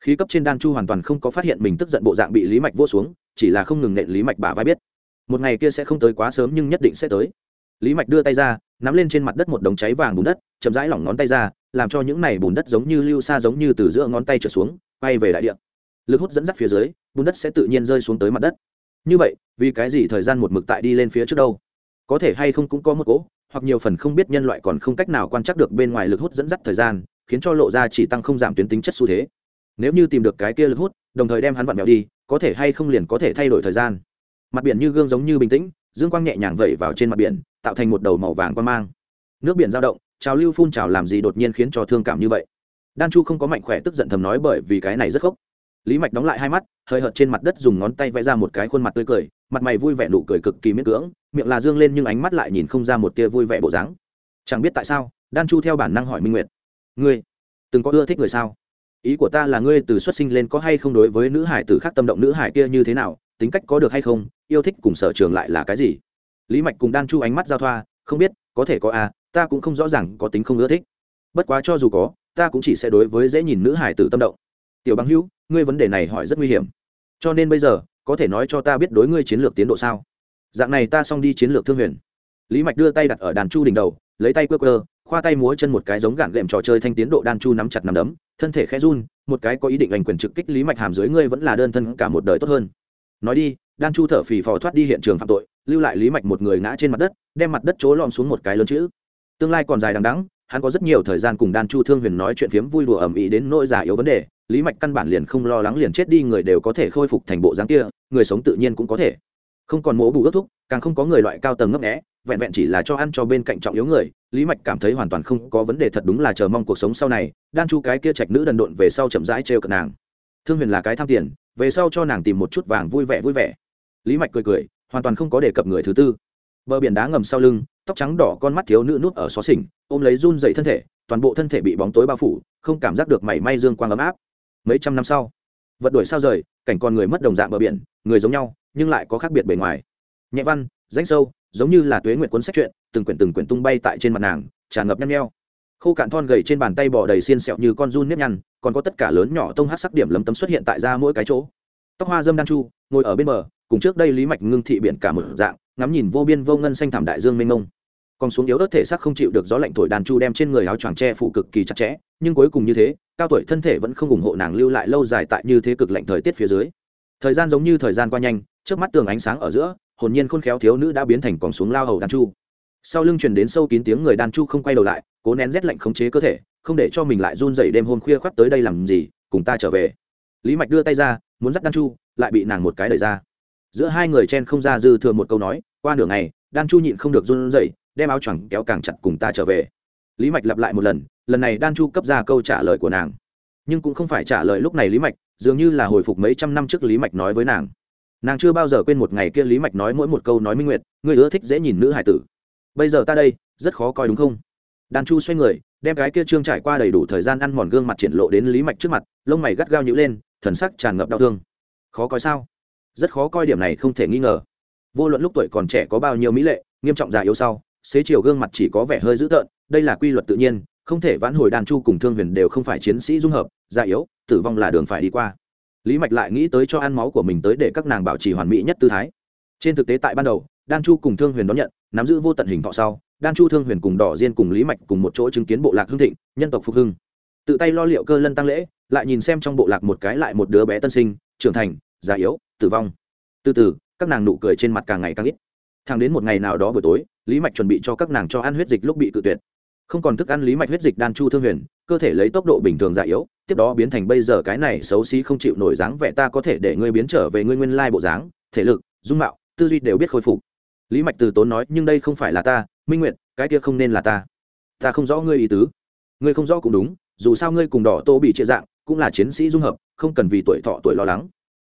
Khí cấp trên đan chu hoàn toàn không có phát hiện mình tức giận bộ dạng bị lý mạch vô xuống, chỉ là không ngừng nện lý mạch bả vai biết. Một ngày kia sẽ không tới quá sớm nhưng nhất định sẽ tới. Lý mạch đưa tay ra, nắm lên trên mặt đất một đống cháy vàng bùn đất, chậm rãi lỏng ngón tay ra, làm cho những này bùn đất giống như lưu xa giống như từ giữa ngón tay trở xuống bay về đại địa. Lực hút dẫn dắt phía dưới, bùn đất sẽ tự nhiên rơi xuống tới mặt đất. Như vậy, vì cái gì thời gian một mực tại đi lên phía trước đâu? Có thể hay không cũng có một cỗ hoặc nhiều phần không biết nhân loại còn không cách nào quan trắc được bên ngoài lực hút dẫn dắt thời gian, khiến cho lộ ra chỉ tăng không giảm tuyến tính chất xu thế. Nếu như tìm được cái kia lực hút, đồng thời đem hắn vặn mèo đi, có thể hay không liền có thể thay đổi thời gian. Mặt biển như gương giống như bình tĩnh, dương quang nhẹ nhàng vẩy vào trên mặt biển, tạo thành một đầu màu vàng quang mang. Nước biển giao động, trào lưu phun trào làm gì đột nhiên khiến cho thương cảm như vậy. Đan chu không có mạnh khỏe tức giận thầm nói bởi vì cái này rất khốc. Lý mạch đóng lại hai mắt, hơi hợt trên mặt đất dùng ngón tay vẽ ra một cái khuôn mặt tươi cười mặt mày vui vẻ nụ cười cực kỳ miễn cưỡng, miệng là dương lên nhưng ánh mắt lại nhìn không ra một tia vui vẻ bộ dáng. Chẳng biết tại sao, đan chu theo bản năng hỏi minh nguyệt. Ngươi từng có ưa thích người sao? Ý của ta là ngươi từ xuất sinh lên có hay không đối với nữ hải tử khác tâm động nữ hải kia như thế nào, tính cách có được hay không, yêu thích cùng sở trường lại là cái gì? Lý mạch cùng đan chu ánh mắt giao thoa, không biết, có thể có à ta cũng không rõ ràng có tính không ưa thích. Bất quá cho dù có, ta cũng chỉ sẽ đối với dễ nhìn nữ hải tử tâm động. Tiểu bằng hữu, ngươi vấn đề này hỏi rất nguy hiểm. Cho nên bây giờ có thể nói cho ta biết đối ngươi chiến lược tiến độ sao? Dạng này ta xong đi chiến lược thương huyền. Lý mạch đưa tay đặt ở đàn chu đỉnh đầu, lấy tay quơ quơ, khoa tay múa chân một cái giống gạn gệm trò chơi thanh tiến độ đan chu nắm chặt nắm đấm, thân thể khẽ run, một cái có ý định ảnh quyền trực kích lý mạch hàm dưới ngươi vẫn là đơn thân cả một đời tốt hơn. Nói đi đan chu thở phì phò thoát đi hiện trường phạm tội, lưu lại lý mạch một người ngã trên mặt đất, đem mặt đất chỗ lom xuống một cái lớn chữ. Tương lai còn dài đằng đắng hắn có rất nhiều thời gian cùng đan chu thương huyền nói chuyện phiếm vui đùa ẩm ý đến nỗi già yếu vấn đề, lý mạch căn bản liền không lo lắng liền chết đi người đều có thể khôi phục thành bộ dáng kia người sống tự nhiên cũng có thể. Không còn mố bù ước thúc, càng không có người loại cao tầng ngấp nghẽ vẹn vẹn chỉ là cho ăn cho bên cạnh trọng yếu người, lý mạch cảm thấy hoàn toàn không có vấn đề thật đúng là chờ mong cuộc sống sau này, đan chu cái kia trạch nữ đần độn về sau chậm rãi trêu cận nàng. Thương huyền là cái tham tiền, về sau cho nàng tìm một chút vàng vui vẻ vui vẻ. Lý mạch cười cười, hoàn toàn không có đề cập người thứ tư. Bờ biển đá ngầm sau lưng, tóc trắng đỏ con mắt thiếu nữ nút ở xó xỉnh, ôm lấy run dậy thân thể, toàn bộ thân thể bị bóng tối bao phủ, không cảm giác được mảy may dương quang ấm áp. Mấy trăm năm sau, vật đuổi sao rời cảnh con người mất đồng dạng bờ biển, người giống nhau, nhưng lại có khác biệt bề ngoài. Nhẹ văn danh sâu, giống như là tuế nguyện cuốn sách truyện, từng quyển từng quyển tung bay tại trên mặt nàng, tràn ngập nhăn nheo. Khô cạn thon gầy trên bàn tay bò đầy xiên sẹo như con run nếp nhăn, còn có tất cả lớn nhỏ tông hát sắc điểm lấm tấm xuất hiện tại ra mỗi cái chỗ. Tóc hoa dâm đan chu, ngồi ở bên bờ, cùng trước đây lý mạch ngưng thị biển cả một dạng, ngắm nhìn vô biên vô ngân xanh thảm đại dương mênh mông. Còn xuống yếu ớt thể xác không chịu được gió lạnh thổi đàn chu đem trên người áo choàng tre phủ cực kỳ chặt chẽ, nhưng cuối cùng như thế cao tuổi thân thể vẫn không ủng hộ nàng lưu lại lâu dài tại như thế cực lạnh thời tiết phía dưới. Thời gian giống như thời gian qua nhanh trước mắt tường ánh sáng ở giữa, hồn nhiên khôn khéo thiếu nữ đã biến thành còn xuống lao hầu đàn chu. Sau lưng truyền đến sâu kín tiếng người đàn chu không quay đầu lại, cố nén rét lạnh khống chế cơ thể, không để cho mình lại run dậy đêm hôm khuya khoắt tới đây làm gì, cùng ta trở về. Lý mạch đưa tay ra, muốn dắt đan chu, lại bị nàng một cái đẩy ra. Giữa hai người chen không ra dư thừa một câu nói, qua nửa ngày, đan chu nhịn không được run dậy đem áo choàng kéo càng chặt cùng ta trở về lý mạch lặp lại một lần lần này đan chu cấp ra câu trả lời của nàng. Nhưng cũng không phải trả lời lúc này lý mạch, dường như là hồi phục mấy trăm năm trước lý mạch nói với nàng. Nàng chưa bao giờ quên một ngày kia lý mạch nói mỗi một câu nói minh nguyệt, người ưa thích dễ nhìn nữ hải tử. Bây giờ ta đây, rất khó coi đúng không? Đan chu xoay người, đem cái kia trương trải qua đầy đủ thời gian ăn mòn gương mặt triển lộ đến lý mạch trước mặt, lông mày gắt gao nhữ lên, thần sắc tràn ngập đau thương. Khó coi sao? Rất khó coi điểm này không thể nghi ngờ. Vô luận lúc tuổi còn trẻ có bao nhiêu mỹ lệ, nghiêm trọng già yếu sau, xế chiều gương mặt chỉ có vẻ hơi dữ tợn đây là quy luật tự nhiên, không thể vãn hồi đàn chu cùng thương huyền đều không phải chiến sĩ dung hợp, già yếu, tử vong là đường phải đi qua. Lý mạch lại nghĩ tới cho ăn máu của mình tới để các nàng bảo trì hoàn mỹ nhất tư thái. Trên thực tế tại ban đầu, đan chu cùng thương huyền đón nhận, nắm giữ vô tận hình thọ sau, đan chu thương huyền cùng đỏ diên cùng lý mạch cùng một chỗ chứng kiến bộ lạc hưng thịnh, nhân tộc phục hưng. Tự tay lo liệu cơ lân tăng lễ, lại nhìn xem trong bộ lạc một cái lại một đứa bé tân sinh, trưởng thành, già yếu, tử vong. Từ từ, các nàng nụ cười trên mặt càng ngày càng ít. Thang đến một ngày nào đó buổi tối, lý mạch chuẩn bị cho các nàng cho ăn huyết dịch lúc bị cự tuyệt không còn thức ăn lý mạch huyết dịch đan chu thương huyền, cơ thể lấy tốc độ bình thường già yếu, tiếp đó biến thành bây giờ cái này xấu xí không chịu nổi dáng vẻ ta có thể để ngươi biến trở về ngươi nguyên lai bộ dáng, thể lực, dung mạo, tư duy đều biết khôi phục. Lý mạch từ tốn nói, nhưng đây không phải là ta, minh nguyện cái kia không nên là ta. Ta không rõ ngươi ý tứ. Ngươi không rõ cũng đúng, dù sao ngươi cùng đỏ tô bị chia dạng, cũng là chiến sĩ dung hợp, không cần vì tuổi thọ, tuổi lo lắng.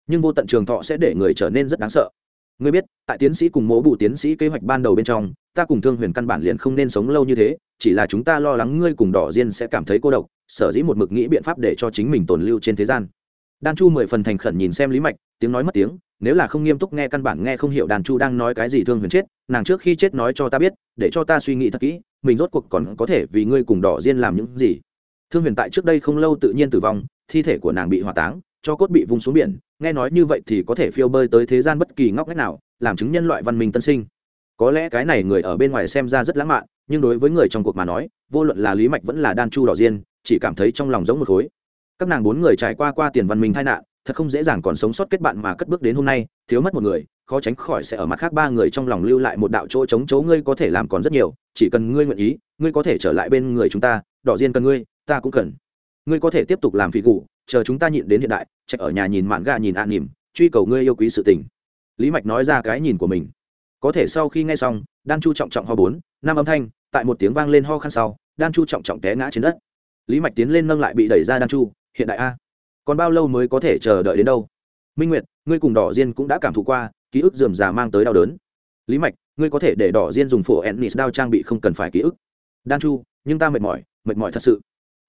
Nhưng vô tận trường thọ sẽ để người trở nên rất đáng sợ ngươi biết, tại tiến sĩ cùng mố bù tiến sĩ kế hoạch ban đầu bên trong, ta cùng thương huyền căn bản liền không nên sống lâu như thế, chỉ là chúng ta lo lắng ngươi cùng đỏ diên sẽ cảm thấy cô độc, sở dĩ một mực nghĩ biện pháp để cho chính mình tồn lưu trên thế gian. Đan chu mười phần thành khẩn nhìn xem lý mạch, tiếng nói mất tiếng, nếu là không nghiêm túc nghe căn bản nghe không hiểu đàn chu đang nói cái gì thương huyền chết, nàng trước khi chết nói cho ta biết, để cho ta suy nghĩ thật kỹ, mình rốt cuộc còn có thể vì ngươi cùng đỏ diên làm những gì. Thương huyền tại trước đây không lâu tự nhiên tử vong, thi thể của nàng bị hỏa táng, cho cốt bị vung xuống biển nghe nói như vậy thì có thể phiêu bơi tới thế gian bất kỳ ngóc ngách nào, làm chứng nhân loại văn minh tân sinh. Có lẽ cái này người ở bên ngoài xem ra rất lãng mạn, nhưng đối với người trong cuộc mà nói, vô luận là lý mạch vẫn là đan chu đỏ diên, chỉ cảm thấy trong lòng giống một khối. Các nàng bốn người trải qua qua tiền văn minh tai nạn, thật không dễ dàng còn sống sót kết bạn mà cất bước đến hôm nay, thiếu mất một người, khó tránh khỏi sẽ ở mặt khác ba người trong lòng lưu lại một đạo chỗ chống chấu ngươi có thể làm còn rất nhiều, chỉ cần ngươi nguyện ý, ngươi có thể trở lại bên người chúng ta, đỏ diên cần ngươi, ta cũng cần ngươi có thể tiếp tục làm phi cụ chờ chúng ta nhịn đến hiện đại, trạch ở nhà nhìn mạn gà nhìn an nỉm, truy cầu ngươi yêu quý sự tình. Lý mạch nói ra cái nhìn của mình. Có thể sau khi nghe xong, đan chu trọng trọng ho bốn, năm âm thanh, tại một tiếng vang lên ho khăn sau, đan chu trọng trọng té ngã trên đất. Lý mạch tiến lên nâng lại bị đẩy ra đan chu, hiện đại a, còn bao lâu mới có thể chờ đợi đến đâu? Minh nguyệt, ngươi cùng đỏ diên cũng đã cảm thụ qua, ký ức dườm già mang tới đau đớn. Lý mạch, ngươi có thể để đỏ diên dùng phổ ennis đao trang bị không cần phải ký ức. Đan chu, nhưng ta mệt mỏi mệt mỏi thật sự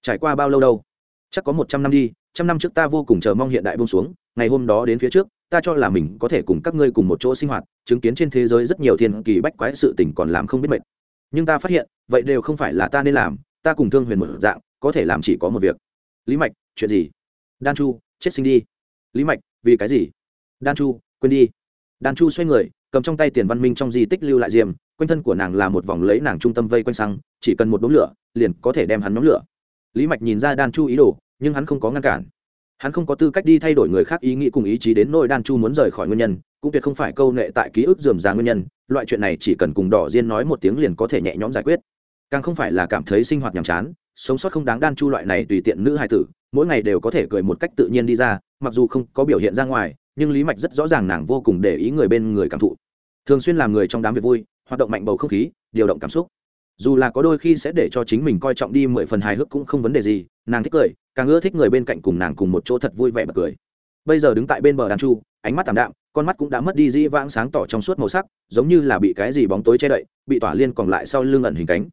trải qua bao lâu đâu? Chắc có một trăm năm đi, trăm năm trước ta vô cùng chờ mong hiện đại bông xuống, ngày hôm đó đến phía trước, ta cho là mình có thể cùng các ngươi cùng một chỗ sinh hoạt, chứng kiến trên thế giới rất nhiều thiên kỳ bách quái sự tình còn làm không biết mệt. Nhưng ta phát hiện, vậy đều không phải là ta nên làm, ta cùng thương huyền một dạng, có thể làm chỉ có một việc. Lý mạch, chuyện gì? Đan chu, chết sinh đi. Lý mạch, vì cái gì? Đan chu, quên đi. Đan chu xoay người, cầm trong tay tiền văn minh trong di tích lưu lại diềm quanh thân của nàng là một vòng lấy nàng trung tâm vây quanh xăng, chỉ cần một đốm lửa, liền có thể đem hắn nhóm lửa lý mạch nhìn ra đan chu ý đồ, nhưng hắn không có ngăn cản. Hắn không có tư cách đi thay đổi người khác ý nghĩ cùng ý chí đến nỗi đan chu muốn rời khỏi nguyên nhân, cũng tuyệt không phải câu nệ tại ký ức dườm già nguyên nhân, loại chuyện này chỉ cần cùng đỏ diên nói một tiếng liền có thể nhẹ nhõm giải quyết. Càng không phải là cảm thấy sinh hoạt nhàm chán, sống sót không đáng đan chu loại này tùy tiện nữ hài tử, mỗi ngày đều có thể cười một cách tự nhiên đi ra, mặc dù không có biểu hiện ra ngoài, nhưng lý mạch rất rõ ràng nàng vô cùng để ý người bên người cảm thụ. Thường xuyên làm người trong đám việc vui, hoạt động mạnh bầu không khí, điều động cảm xúc dù là có đôi khi sẽ để cho chính mình coi trọng đi mười phần hài hước cũng không vấn đề gì, nàng thích cười, càng ưa thích người bên cạnh cùng nàng cùng một chỗ thật vui vẻ bật cười. Bây giờ đứng tại bên bờ đàn chu, ánh mắt t ạ m đạm, con mắt cũng đã mất đi dĩ vãng sáng tỏ trong suốt màu sắc, giống như là bị cái gì bóng tối che đậy, bị tỏa liên còn lại sau lưng ẩn hình cánh.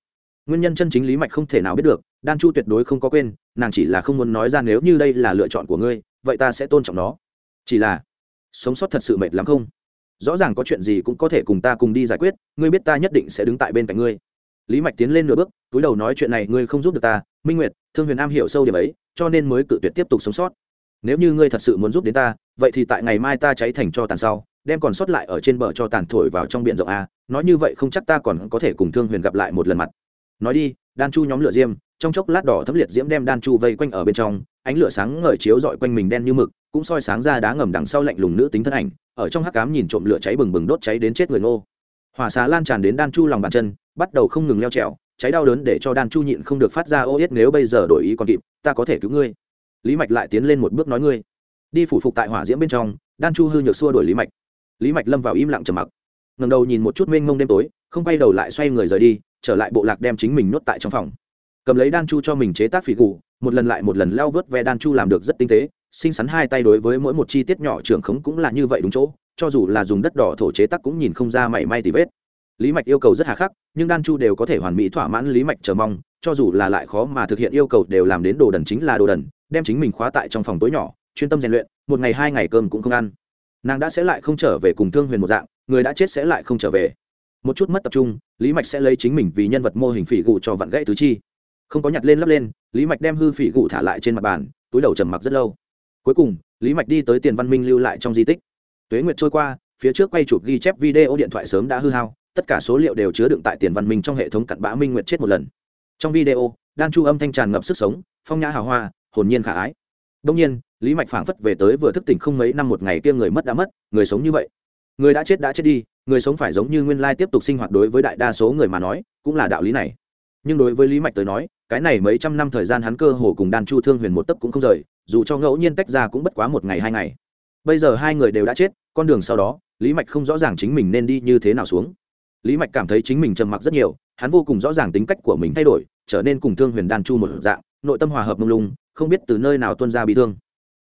Nguyên nhân chân chính lý mạch không thể nào biết được, đan chu tuyệt đối không có quên, nàng chỉ là không muốn nói ra nếu như đây là lựa chọn của ngươi, vậy ta sẽ tôn trọng nó. Chỉ là, sống sót thật sự mệt lắm không? Rõ ràng có chuyện gì cũng có thể cùng ta cùng đi giải quyết, ngươi biết ta nhất định sẽ đứng tại bên cạnh ngươi lý mạch tiến lên nửa bước, túi đầu nói chuyện này ngươi không giúp được ta, minh nguyệt, thương huyền am hiểu sâu điểm ấy, cho nên mới cự tuyệt tiếp tục sống sót. Nếu như ngươi thật sự muốn giúp đến ta, vậy thì tại ngày mai ta cháy thành cho tàn sau, đem còn sót lại ở trên bờ cho tàn thổi vào trong biển rộng a, nói như vậy không chắc ta còn có thể cùng thương huyền gặp lại một lần mặt. Nói đi, đan chu nhóm lửa diêm, trong chốc lát đỏ thấm liệt diễm đem đan chu vây quanh ở bên trong, ánh lửa sáng ngời chiếu dọi quanh mình đen như mực, cũng soi sáng ra đá ngầm đằng sau lạnh lùng nữ tính thân ảnh, ở trong hắc cám nhìn trộm lửa cháy bừng bừng đốt cháy đến chết người ngô. Hỏa xá lan tràn đến đan chu lòng bàn chân bắt đầu không ngừng leo trèo, cháy đau đớn để cho đan chu nhịn không được phát ra ô yết nếu bây giờ đổi ý còn kịp, ta có thể cứu ngươi. Lý mạch lại tiến lên một bước nói ngươi. Đi phủ phục tại hỏa diễm bên trong, đan chu hư nhược xua đuổi lý mạch. Lý mạch lâm vào im lặng trầm mặc. Ngầm đầu nhìn một chút mênh mông đêm tối, không quay đầu lại xoay người rời đi, trở lại bộ lạc đem chính mình nuốt tại trong phòng. Cầm lấy đan chu cho mình chế tác phỉ cụ một lần lại một lần leo vớt ve đan chu làm được rất tinh tế, xinh xắn hai tay đối với mỗi một chi tiết nhỏ trưởng khống cũng là như vậy đúng chỗ, cho dù là dùng đất đỏ thổ chế tác cũng nhìn không ra mảy may tì vết lý mạch yêu cầu rất hà khắc, nhưng đan chu đều có thể hoàn mỹ thỏa mãn lý mạch chờ mong, cho dù là lại khó mà thực hiện yêu cầu đều làm đến đồ đần chính là đồ đần, đem chính mình khóa tại trong phòng tối nhỏ, chuyên tâm rèn luyện, một ngày hai ngày cơm cũng không ăn. Nàng đã sẽ lại không trở về cùng thương huyền một dạng, người đã chết sẽ lại không trở về. Một chút mất tập trung, lý mạch sẽ lấy chính mình vì nhân vật mô hình phỉ gù cho vặn gãy tứ chi. Không có nhặt lên lắp lên, lý mạch đem hư phỉ gù thả lại trên mặt bàn, túi đầu trầm mặc rất lâu. Cuối cùng, lý mạch đi tới tiền văn minh lưu lại trong di tích. Tuế nguyệt trôi qua, phía trước quay chụp ghi chép video điện thoại sớm đã hư hao tất cả số liệu đều chứa đựng tại tiền văn minh trong hệ thống cặn bã minh nguyệt chết một lần. Trong video, đan chu âm thanh tràn ngập sức sống, phong nhã hào hoa, hồn nhiên khả ái. Đông nhiên, lý mạch phảng phất về tới vừa thức tỉnh không mấy năm một ngày kia người mất đã mất, người sống như vậy. Người đã chết đã chết đi, người sống phải giống như nguyên lai tiếp tục sinh hoạt đối với đại đa số người mà nói, cũng là đạo lý này. Nhưng đối với lý mạch tới nói, cái này mấy trăm năm thời gian hắn cơ hồ cùng đan chu thương huyền một tấc cũng không rời, dù cho ngẫu nhiên tách ra cũng bất quá một ngày hai ngày. Bây giờ hai người đều đã chết, con đường sau đó, lý mạch không rõ ràng chính mình nên đi như thế nào xuống lý mạch cảm thấy chính mình trầm mặc rất nhiều, hắn vô cùng rõ ràng tính cách của mình thay đổi, trở nên cùng thương huyền đan chu một dạng, nội tâm hòa hợp mông lung, không biết từ nơi nào tuân ra bị thương.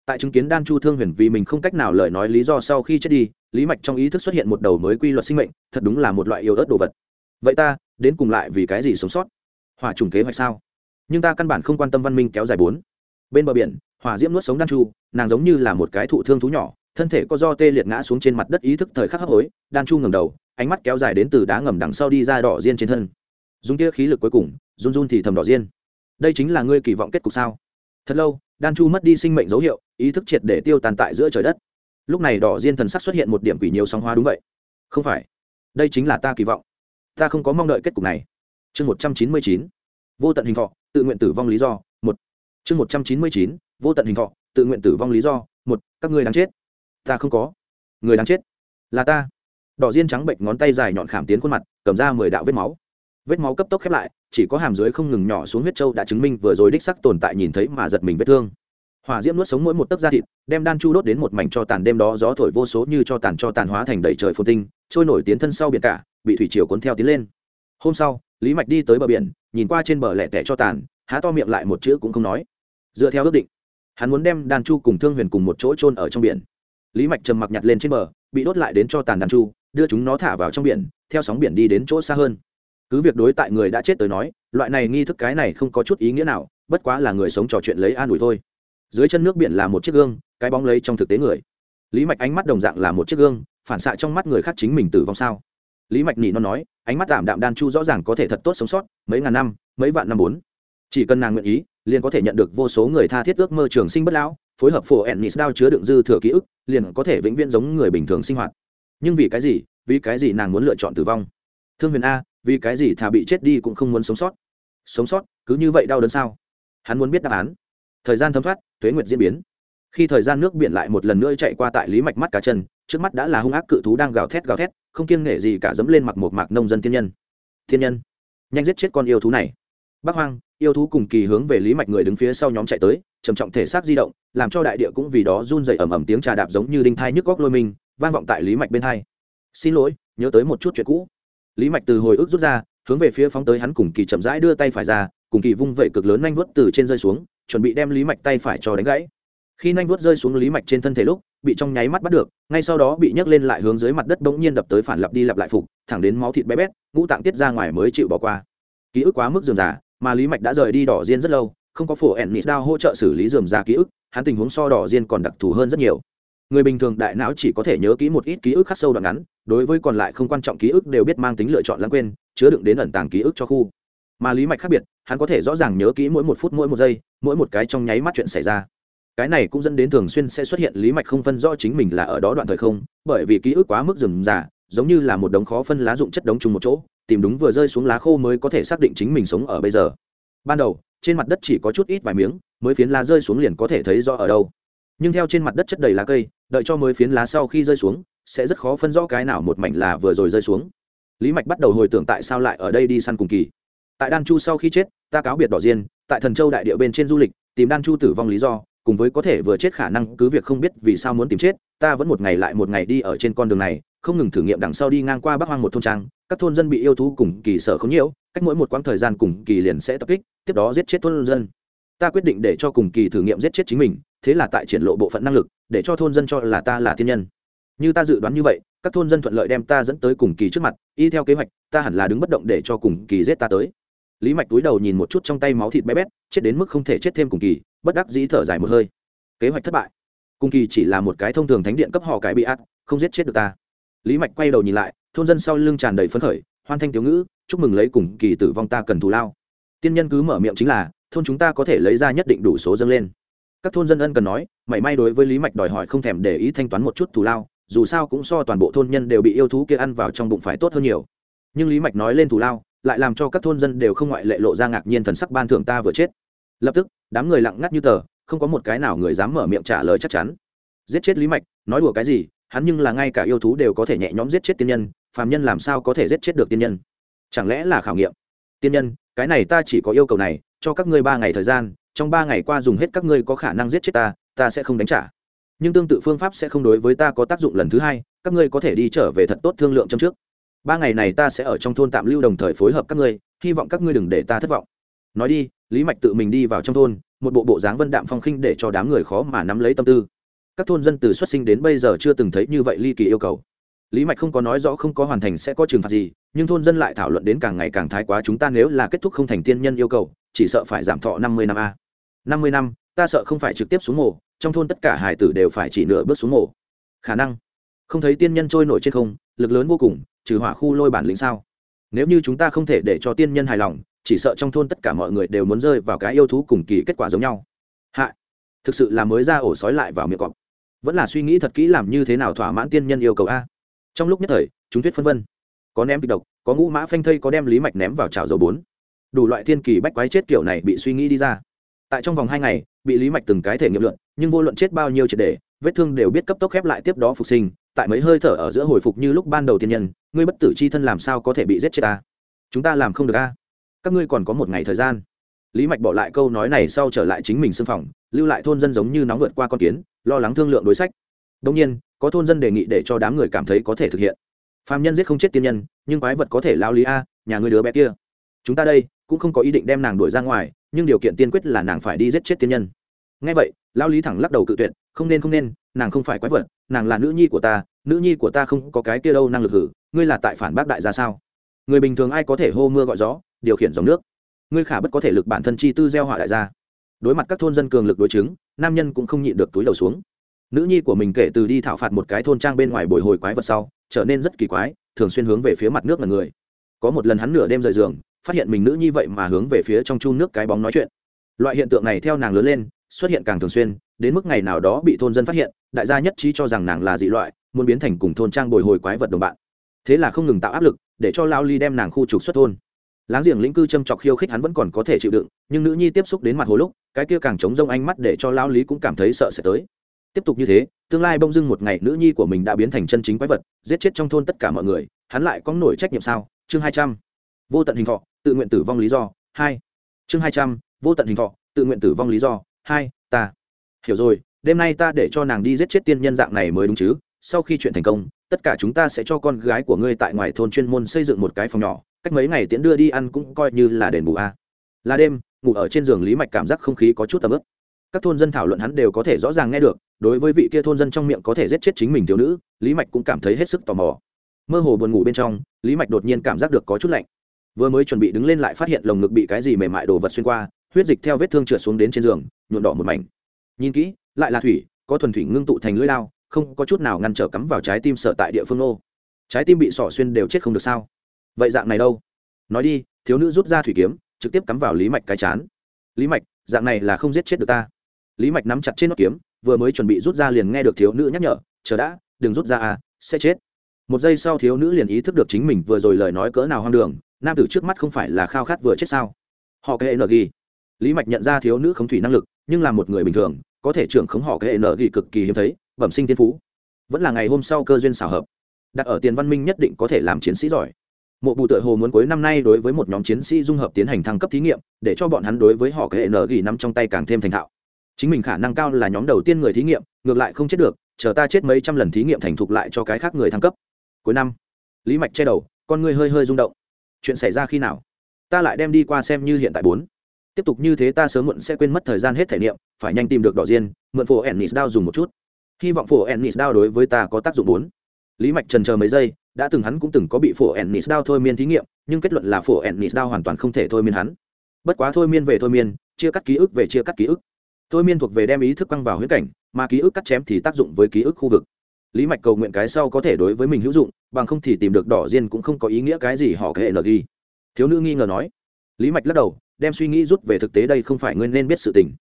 Tại chứng kiến đan chu thương huyền vì mình không cách nào lời nói lý do sau khi chết đi, lý mạch trong ý thức xuất hiện một đầu mới quy luật sinh mệnh, thật đúng là một loại yêu ớt đồ vật. Vậy ta, đến cùng lại vì cái gì sống sót? Hỏa trùng kế hoạch sao? Nhưng ta căn bản không quan tâm văn minh kéo dài bốn. Bên bờ biển, hỏa diễm nuốt sống đan chu, nàng giống như là một cái thụ thương thú nhỏ, thân thể có do tê liệt ngã xuống trên mặt đất ý thức thời khắc hấp hối, đan chu ngầm đầu ánh mắt kéo dài đến từ đá ngầm đằng sau đi ra đỏ diên trên thân. Dùng kia khí lực cuối cùng, run run thì thầm đỏ diên đây chính là ngươi kỳ vọng kết cục sao? Thật lâu, đan chu mất đi sinh mệnh dấu hiệu, ý thức triệt để tiêu tàn tại giữa trời đất. Lúc này đỏ diên thần sắc xuất hiện một điểm quỷ nhiều sóng hoa đúng vậy. Không phải, đây chính là ta kỳ vọng. Ta không có mong đợi kết cục này. Chương một trăm chín mươi chín, vô tận hình thọ, tự nguyện tử vong lý do, một. Chương một trăm chín mươi chín, vô tận hình thọ, tự nguyện tử vong lý do, một. Các ngươi đáng chết. Ta không có. Người đáng chết là ta đỏ diên trắng bệnh ngón tay dài nhọn khảm tiến khuôn mặt, cầm ra mười đạo vết máu. Vết máu cấp tốc khép lại, chỉ có hàm dưới không ngừng nhỏ xuống huyết trâu đã chứng minh vừa rồi đích sắc tồn tại nhìn thấy mà giật mình vết thương. Hỏa diễm nuốt sống mỗi một tấc da thịt, đem đan chu đốt đến một mảnh cho tàn đêm đó gió thổi vô số như cho tàn cho tàn hóa thành đầy trời phồn tinh, trôi nổi tiến thân sau biển cả, bị thủy triều cuốn theo tiến lên. Hôm sau, lý mạch đi tới bờ biển, nhìn qua trên bờ lẻ tẻ cho tàn, há to miệng lại một chữ cũng không nói. Dựa theo ước định, hắn muốn đem đan chu cùng thương huyền cùng một chỗ trôn ở trong biển. Lý mạch trầm mặc nhặt lên trên bờ, bị đốt lại đến cho tàn đan chu đưa chúng nó thả vào trong biển, theo sóng biển đi đến chỗ xa hơn. Cứ việc đối tại người đã chết tới nói, loại này nghi thức cái này không có chút ý nghĩa nào, bất quá là người sống trò chuyện lấy an ủi thôi. Dưới chân nước biển là một chiếc gương, cái bóng lấy trong thực tế người. Lý mạch ánh mắt đồng dạng là một chiếc gương, phản xạ trong mắt người khác chính mình tử vong sao? Lý mạch nỉ nó nói, ánh mắt tạm đạm đan chu rõ ràng có thể thật tốt sống sót, mấy ngàn năm, mấy vạn năm bốn. Chỉ cần nàng nguyện ý, liền có thể nhận được vô số người tha thiết ước mơ trường sinh bất lão, phối hợp phổ ennis đao chứa đựng dư thừa ký ức, liền có thể vĩnh viễn giống người bình thường sinh hoạt nhưng vì cái gì? Vì cái gì nàng muốn lựa chọn tử vong? Thương huyền a, vì cái gì thà bị chết đi cũng không muốn sống sót? Sống sót? Cứ như vậy đau đớn sao? Hắn muốn biết đáp án. Thời gian thấm thoát thuế nguyệt diễn biến. Khi thời gian nước biển lại một lần nữa chạy qua tại lý mạch mắt cá chân, trước mắt đã là hung ác cự thú đang gào thét gào thét, không kiêng nể gì cả dẫm lên mặc một mạc nông dân thiên nhân. Thiên nhân, nhanh giết chết con yêu thú này. Bác hoang, yêu thú cùng kỳ hướng về lý mạch người đứng phía sau nhóm chạy tới, trầm trọng thể xác di động, làm cho đại địa cũng vì đó run dày ẩm ẩm tiếng trà đạp giống như đinh thai nhức góc lôi mình vang vọng tại lý mạch bên hai. Xin lỗi, nhớ tới một chút chuyện cũ. Lý mạch từ hồi ức rút ra, hướng về phía phóng tới hắn cùng kỳ chậm rãi đưa tay phải ra, cùng kỳ vung vẩy cực lớn nhanh vuốt từ trên rơi xuống, chuẩn bị đem lý mạch tay phải cho đánh gãy. Khi nhanh vuốt rơi xuống lý mạch trên thân thể lúc, bị trong nháy mắt bắt được, ngay sau đó bị nhấc lên lại hướng dưới mặt đất bỗng nhiên đập tới phản lặp đi lặp lại phục, thẳng đến máu thịt bé bét, ngũ tạng tiết ra ngoài mới chịu bỏ qua. Ký ức quá mức dườm già, mà lý mạch đã rời đi đỏ diên rất lâu, không có phổ ẻn nịt đao hỗ trợ xử lý dườm già ký ức, hắn tình huống so đỏ diên còn đặc thù hơn rất nhiều người bình thường đại não chỉ có thể nhớ kỹ một ít ký ức khắc sâu đoạn ngắn đối với còn lại không quan trọng ký ức đều biết mang tính lựa chọn lãng quên chứa đựng đến ẩn tàng ký ức cho khu. Mà lý mạch khác biệt hắn có thể rõ ràng nhớ kỹ mỗi một phút mỗi một giây mỗi một cái trong nháy mắt chuyện xảy ra. Cái này cũng dẫn đến thường xuyên sẽ xuất hiện lý mạch không phân rõ chính mình là ở đó đoạn thời không bởi vì ký ức quá mức rừng giả, giống như là một đống khó phân lá dụng chất đống chung một chỗ tìm đúng vừa rơi xuống lá khô mới có thể xác định chính mình sống ở bây giờ. Ban đầu trên mặt đất chỉ có chút ít vài miếng mới phiến lá rơi xuống liền có thể thấy rõ ở đâu nhưng theo trên mặt đất chất đầy lá cây, đợi cho mới phiến lá sau khi rơi xuống, sẽ rất khó phân rõ cái nào một mảnh là vừa rồi rơi xuống. Lý mạch bắt đầu hồi tưởng tại sao lại ở đây đi săn cùng kỳ. Tại đan chu sau khi chết, ta cáo biệt đỏ diên, tại thần châu đại địa bên trên du lịch, tìm đan chu tử vong lý do, cùng với có thể vừa chết khả năng cứ việc không biết vì sao muốn tìm chết, ta vẫn một ngày lại một ngày đi ở trên con đường này, không ngừng thử nghiệm đằng sau đi ngang qua bắc hoang một thôn trang, các thôn dân bị yêu thú cùng kỳ sở không nhiễu, cách mỗi một quãng thời gian cùng kỳ liền sẽ tập kích, tiếp đó giết chết thôn dân. Ta quyết định để cho cùng kỳ thử nghiệm giết chết chính mình thế là tại triển lộ bộ phận năng lực, để cho thôn dân cho là ta là thiên nhân. Như ta dự đoán như vậy, các thôn dân thuận lợi đem ta dẫn tới cùng kỳ trước mặt, y theo kế hoạch, ta hẳn là đứng bất động để cho cùng kỳ giết ta tới. Lý mạch túi đầu nhìn một chút trong tay máu thịt bé bét, chết đến mức không thể chết thêm cùng kỳ, bất đắc dĩ thở dài một hơi. Kế hoạch thất bại. Cùng kỳ chỉ là một cái thông thường thánh điện cấp họ cái bị ác, không giết chết được ta. Lý mạch quay đầu nhìn lại, thôn dân sau lưng tràn đầy phấn khởi, hoan thanh thiếu ngữ, chúc mừng lấy cùng kỳ tử vong ta cần thù lao. Tiên nhân cứ mở miệng chính là, thôn chúng ta có thể lấy ra nhất định đủ số dâng lên các thôn dân ân cần nói, mảy may đối với lý mạch đòi hỏi không thèm để ý thanh toán một chút thù lao, dù sao cũng so toàn bộ thôn nhân đều bị yêu thú kia ăn vào trong bụng phải tốt hơn nhiều. Nhưng lý mạch nói lên thù lao, lại làm cho các thôn dân đều không ngoại lệ lộ ra ngạc nhiên thần sắc ban thưởng ta vừa chết. Lập tức, đám người lặng ngắt như tờ, không có một cái nào người dám mở miệng trả lời chắc chắn. Giết chết lý mạch, nói đùa cái gì, hắn nhưng là ngay cả yêu thú đều có thể nhẹ nhõm giết chết tiên nhân, phàm nhân làm sao có thể giết chết được tiên nhân? Chẳng lẽ là khảo nghiệm? Tiên nhân, cái này ta chỉ có yêu cầu này, cho các ngươi ba ngày thời gian trong ba ngày qua dùng hết các ngươi có khả năng giết chết ta ta sẽ không đánh trả. Nhưng tương tự phương pháp sẽ không đối với ta có tác dụng lần thứ hai, các ngươi có thể đi trở về thật tốt thương lượng trong trước. Ba ngày này ta sẽ ở trong thôn tạm lưu đồng thời phối hợp các ngươi, hy vọng các ngươi đừng để ta thất vọng. Nói đi, lý mạch tự mình đi vào trong thôn, một bộ bộ dáng vân đạm phong khinh để cho đám người khó mà nắm lấy tâm tư. Các thôn dân từ xuất sinh đến bây giờ chưa từng thấy như vậy ly kỳ yêu cầu. Lý mạch không có nói rõ không có hoàn thành sẽ có trừng phạt gì, nhưng thôn dân lại thảo luận đến càng ngày càng thái quá chúng ta nếu là kết thúc không thành tiên nhân yêu cầu, chỉ sợ phải giảm thọ năm mươi năm a năm mươi năm ta sợ không phải trực tiếp xuống mồ, trong thôn tất cả hải tử đều phải chỉ nửa bước xuống mồ. khả năng. Không thấy tiên nhân trôi nổi trên không lực lớn vô cùng trừ hỏa khu lôi bản lĩnh sao? Nếu như chúng ta không thể để cho tiên nhân hài lòng chỉ sợ trong thôn tất cả mọi người đều muốn rơi vào cái yêu thú cùng kỳ kết quả giống nhau. Hạ. Thực sự là mới ra ổ sói lại vào miệng cọp. Vẫn là suy nghĩ thật kỹ làm như thế nào thỏa mãn tiên nhân yêu cầu a. Trong lúc nhất thời chúng thuyết phân vân. Có ném kịch độc có ngũ mã phanh thây có đem lý mạch ném vào chảo dầu bốn. Đủ loại thiên kỳ bách quái chết kiểu này bị suy nghĩ đi ra tại trong vòng hai ngày, bị lý mạch từng cái thể nghiệm luận nhưng vô luận chết bao nhiêu triệt đề vết thương đều biết cấp tốc khép lại tiếp đó phục sinh. Tại mấy hơi thở ở giữa hồi phục như lúc ban đầu tiên nhân, ngươi bất tử c h i thân làm sao có thể bị giết chết ta? Chúng ta làm không được a. Các ngươi còn có một ngày thời gian. Lý mạch bỏ lại câu nói này sau trở lại chính mình xưng phòng, lưu lại thôn dân giống như nóng vượt qua con kiến, lo lắng thương lượng đối sách. Đông nhiên, có thôn dân đề nghị để cho đám người cảm thấy có thể thực hiện. Phạm nhân giết không chết tiên nhân, nhưng quái vật có thể lao lý a, nhà người đứa bé kia. Chúng ta đây, cũng không có ý định đem nàng đuổi ra ngoài nhưng điều kiện tiên quyết là nàng phải đi giết chết tiên nhân. Ngay vậy lao lý thẳng lắc đầu cự tuyệt, không nên không nên, nàng không phải quái vật, nàng là nữ nhi của ta, nữ nhi của ta không có cái kia đâu năng lực hử, ngươi là tại phản bác đại gia sao? Người bình thường ai có thể hô mưa gọi gió, điều khiển dòng nước? Ngươi khả bất có thể lực bản thân chi tư gieo họa đại gia. Đối mặt các thôn dân cường lực đối chứng, nam nhân cũng không nhịn được túi đầu xuống. Nữ nhi của mình kể từ đi thảo phạt một cái thôn trang bên ngoài bồi hồi quái vật sau, trở nên rất kỳ quái, thường xuyên hướng về phía mặt nước là người. Có một lần hắn nửa đêm rời giường phát hiện mình nữ nhi vậy mà hướng về phía trong chu nước cái bóng nói chuyện. Loại hiện tượng này theo nàng lớn lên, xuất hiện càng thường xuyên, đến mức ngày nào đó bị thôn dân phát hiện, đại gia nhất trí cho rằng nàng là dị loại, muốn biến thành cùng thôn trang bồi hồi quái vật đồng bạn. Thế là không ngừng tạo áp lực, để cho lao ly đem nàng khu trục xuất thôn. Láng giềng lĩnh cư châm chọc khiêu khích hắn vẫn còn có thể chịu đựng, nhưng nữ nhi tiếp xúc đến mặt hồ lúc, cái kia càng chống rông ánh mắt để cho lao lý cũng cảm thấy sợ sẽ tới. Tiếp tục như thế, tương lai bông dưng một ngày nữ nhi của mình đã biến thành chân chính quái vật, giết chết trong thôn tất cả mọi người, hắn lại có nổi trách nhiệm sao? Chương hai trăm. Vô tận hình thọ tự nguyện tử vong lý do, hai. Chương hai trăm, vô tận hình thọ, tự nguyện tử vong lý do, hai, ta. Hiểu rồi, đêm nay ta để cho nàng đi giết chết tiên nhân dạng này mới đúng chứ? Sau khi chuyện thành công, tất cả chúng ta sẽ cho con gái của ngươi tại ngoài thôn chuyên môn xây dựng một cái phòng nhỏ, cách mấy ngày tiễn đưa đi ăn cũng coi như là đền bù a. Là đêm, ngủ ở trên giường lý mạch cảm giác không khí có chút tầm ướp các thôn dân thảo luận hắn đều có thể rõ ràng nghe được, đối với vị kia thôn dân trong miệng có thể giết chết chính mình thiếu nữ, lý mạch cũng cảm thấy hết sức tò mò. Mơ hồ buồn ngủ bên trong, lý mạch đột nhiên cảm giác được có chút lạnh vừa mới chuẩn bị đứng lên lại phát hiện lồng ngực bị cái gì mềm mại đồ vật xuyên qua, huyết dịch theo vết thương trượt xuống đến trên giường nhuộn đỏ một mảnh. Nhìn kỹ, lại là thủy, có thuần thủy ngưng tụ thành lưỡi lao, không có chút nào ngăn trở cắm vào trái tim sở tại địa phương nô. Trái tim bị sỏ xuyên đều chết không được sao? Vậy dạng này đâu? Nói đi, thiếu nữ rút ra thủy kiếm, trực tiếp cắm vào lý mạch cái chán. Lý mạch, dạng này là không giết chết được ta. Lý mạch nắm chặt trên nốt kiếm, vừa mới chuẩn bị rút ra liền nghe được thiếu nữ nhắc nhở, chờ đã, đừng rút ra à sẽ chết. Một giây sau thiếu nữ liền ý thức được chính mình vừa rồi lời nói cỡ nào hoang đường nam tử trước mắt không phải là khao khát vừa chết sao? Họ kệ n ghi lý mạch nhận ra thiếu nữ khống thủy năng lực, nhưng là một người bình thường, có thể trưởng khống họ kệ n ghi cực kỳ hiếm thấy, bẩm sinh thiên phú. Vẫn là ngày hôm sau cơ duyên xảo hợp. Đặt ở tiền văn minh nhất định có thể làm chiến sĩ giỏi. Mộ bù tựa hồ muốn cuối năm nay đối với một nhóm chiến sĩ dung hợp tiến hành thăng cấp thí nghiệm, để cho bọn hắn đối với họ kệ hệ nở ghi trong tay càng thêm thành thạo. Chính mình khả năng cao là nhóm đầu tiên người thí nghiệm, ngược lại không chết được, chờ ta chết mấy trăm lần thí nghiệm thành thục lại cho cái khác người thăng cấp. Cuối năm, lý mạch che đầu, con ngươi hơi hơi rung động chuyện xảy ra khi nào? Ta lại đem đi qua xem như hiện tại bốn. Tiếp tục như thế ta sớm muộn sẽ quên mất thời gian hết thể niệm, phải nhanh tìm được đỏ diên, mượn phổ ennis đao dùng một chút. Hy vọng phổ ennis đao đối với ta có tác dụng bốn. Lý mạch trần chờ mấy giây, đã từng hắn cũng từng có bị phổ ennis đao thôi miên thí nghiệm, nhưng kết luận là phổ ennis đao hoàn toàn không thể thôi miên hắn. Bất quá thôi miên về thôi miên, chia cắt ký ức về chia cắt ký ức. Thôi miên thuộc về đem ý thức quăng vào huyết cảnh, mà ký ức cắt chém thì tác dụng với ký ức khu vực lý mạch cầu nguyện cái sau có thể đối với mình hữu dụng, bằng không thì tìm được đỏ diên cũng không có ý nghĩa cái gì họ hệ lờ ghi. Thiếu nữ nghi ngờ nói. Lý mạch lắc đầu, đem suy nghĩ rút về thực tế đây không phải ngươi nên biết sự tình.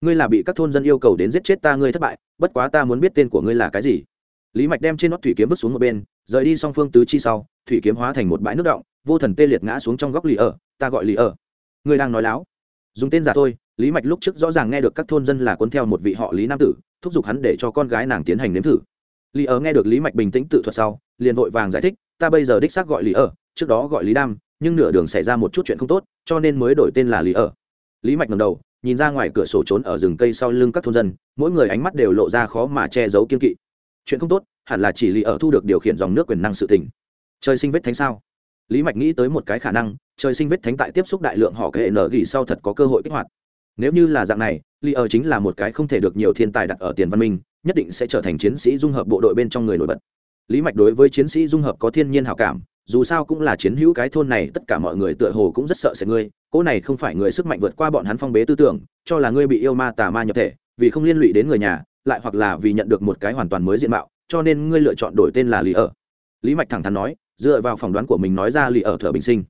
Ngươi là bị các thôn dân yêu cầu đến giết chết ta ngươi thất bại, bất quá ta muốn biết tên của ngươi là cái gì. Lý mạch đem trên nót thủy kiếm vứt xuống một bên, rời đi song phương tứ chi sau, thủy kiếm hóa thành một bãi nước động, vô thần tê liệt ngã xuống trong góc lì ở, ta gọi lì ở. Ngươi đang nói láo. Dùng tên giả thôi, lý mạch lúc trước rõ ràng nghe được các thôn dân là cuốn theo một vị họ lý nam tử, thúc giục hắn để cho con gái nàng tiến hành nếm thử lý ở nghe được lý mạch bình tĩnh tự thuật sau, liền vội vàng giải thích, ta bây giờ đích xác gọi lý ở trước đó gọi lý đam, nhưng nửa đường xảy ra một chút chuyện không tốt, cho nên mới đổi tên là lý ở lý mạch ngầm đầu, nhìn ra ngoài cửa sổ trốn ở rừng cây sau lưng các thôn dân, mỗi người ánh mắt đều lộ ra khó mà che giấu kiên kỵ. Chuyện không tốt, hẳn là chỉ lý ở thu được điều khiển dòng nước quyền năng sự tình. Trời sinh vết thánh sao? Lý mạch nghĩ tới một cái khả năng, trời sinh vết thánh tại tiếp xúc đại lượng họ kệ nở gỉ sau thật có cơ hội kích hoạt. Nếu như là dạng này, lý ở chính là một cái không thể được nhiều thiên tài đặt ở tiền văn minh nhất định sẽ trở thành chiến sĩ dung hợp bộ đội bên trong người nổi bật. Lý mạch đối với chiến sĩ dung hợp có thiên nhiên hào cảm, dù sao cũng là chiến hữu cái thôn này, tất cả mọi người tựa hồ cũng rất sợ sẽ ngươi cỗ này không phải người sức mạnh vượt qua bọn hắn phong bế tư tưởng, cho là ngươi bị yêu ma tà ma nhập thể, vì không liên lụy đến người nhà, lại hoặc là vì nhận được một cái hoàn toàn mới diện mạo, cho nên ngươi lựa chọn đổi tên là lý ở. Lý mạch thẳng thắn nói, dựa vào phỏng đoán của mình nói ra lý ở thở bình sinh.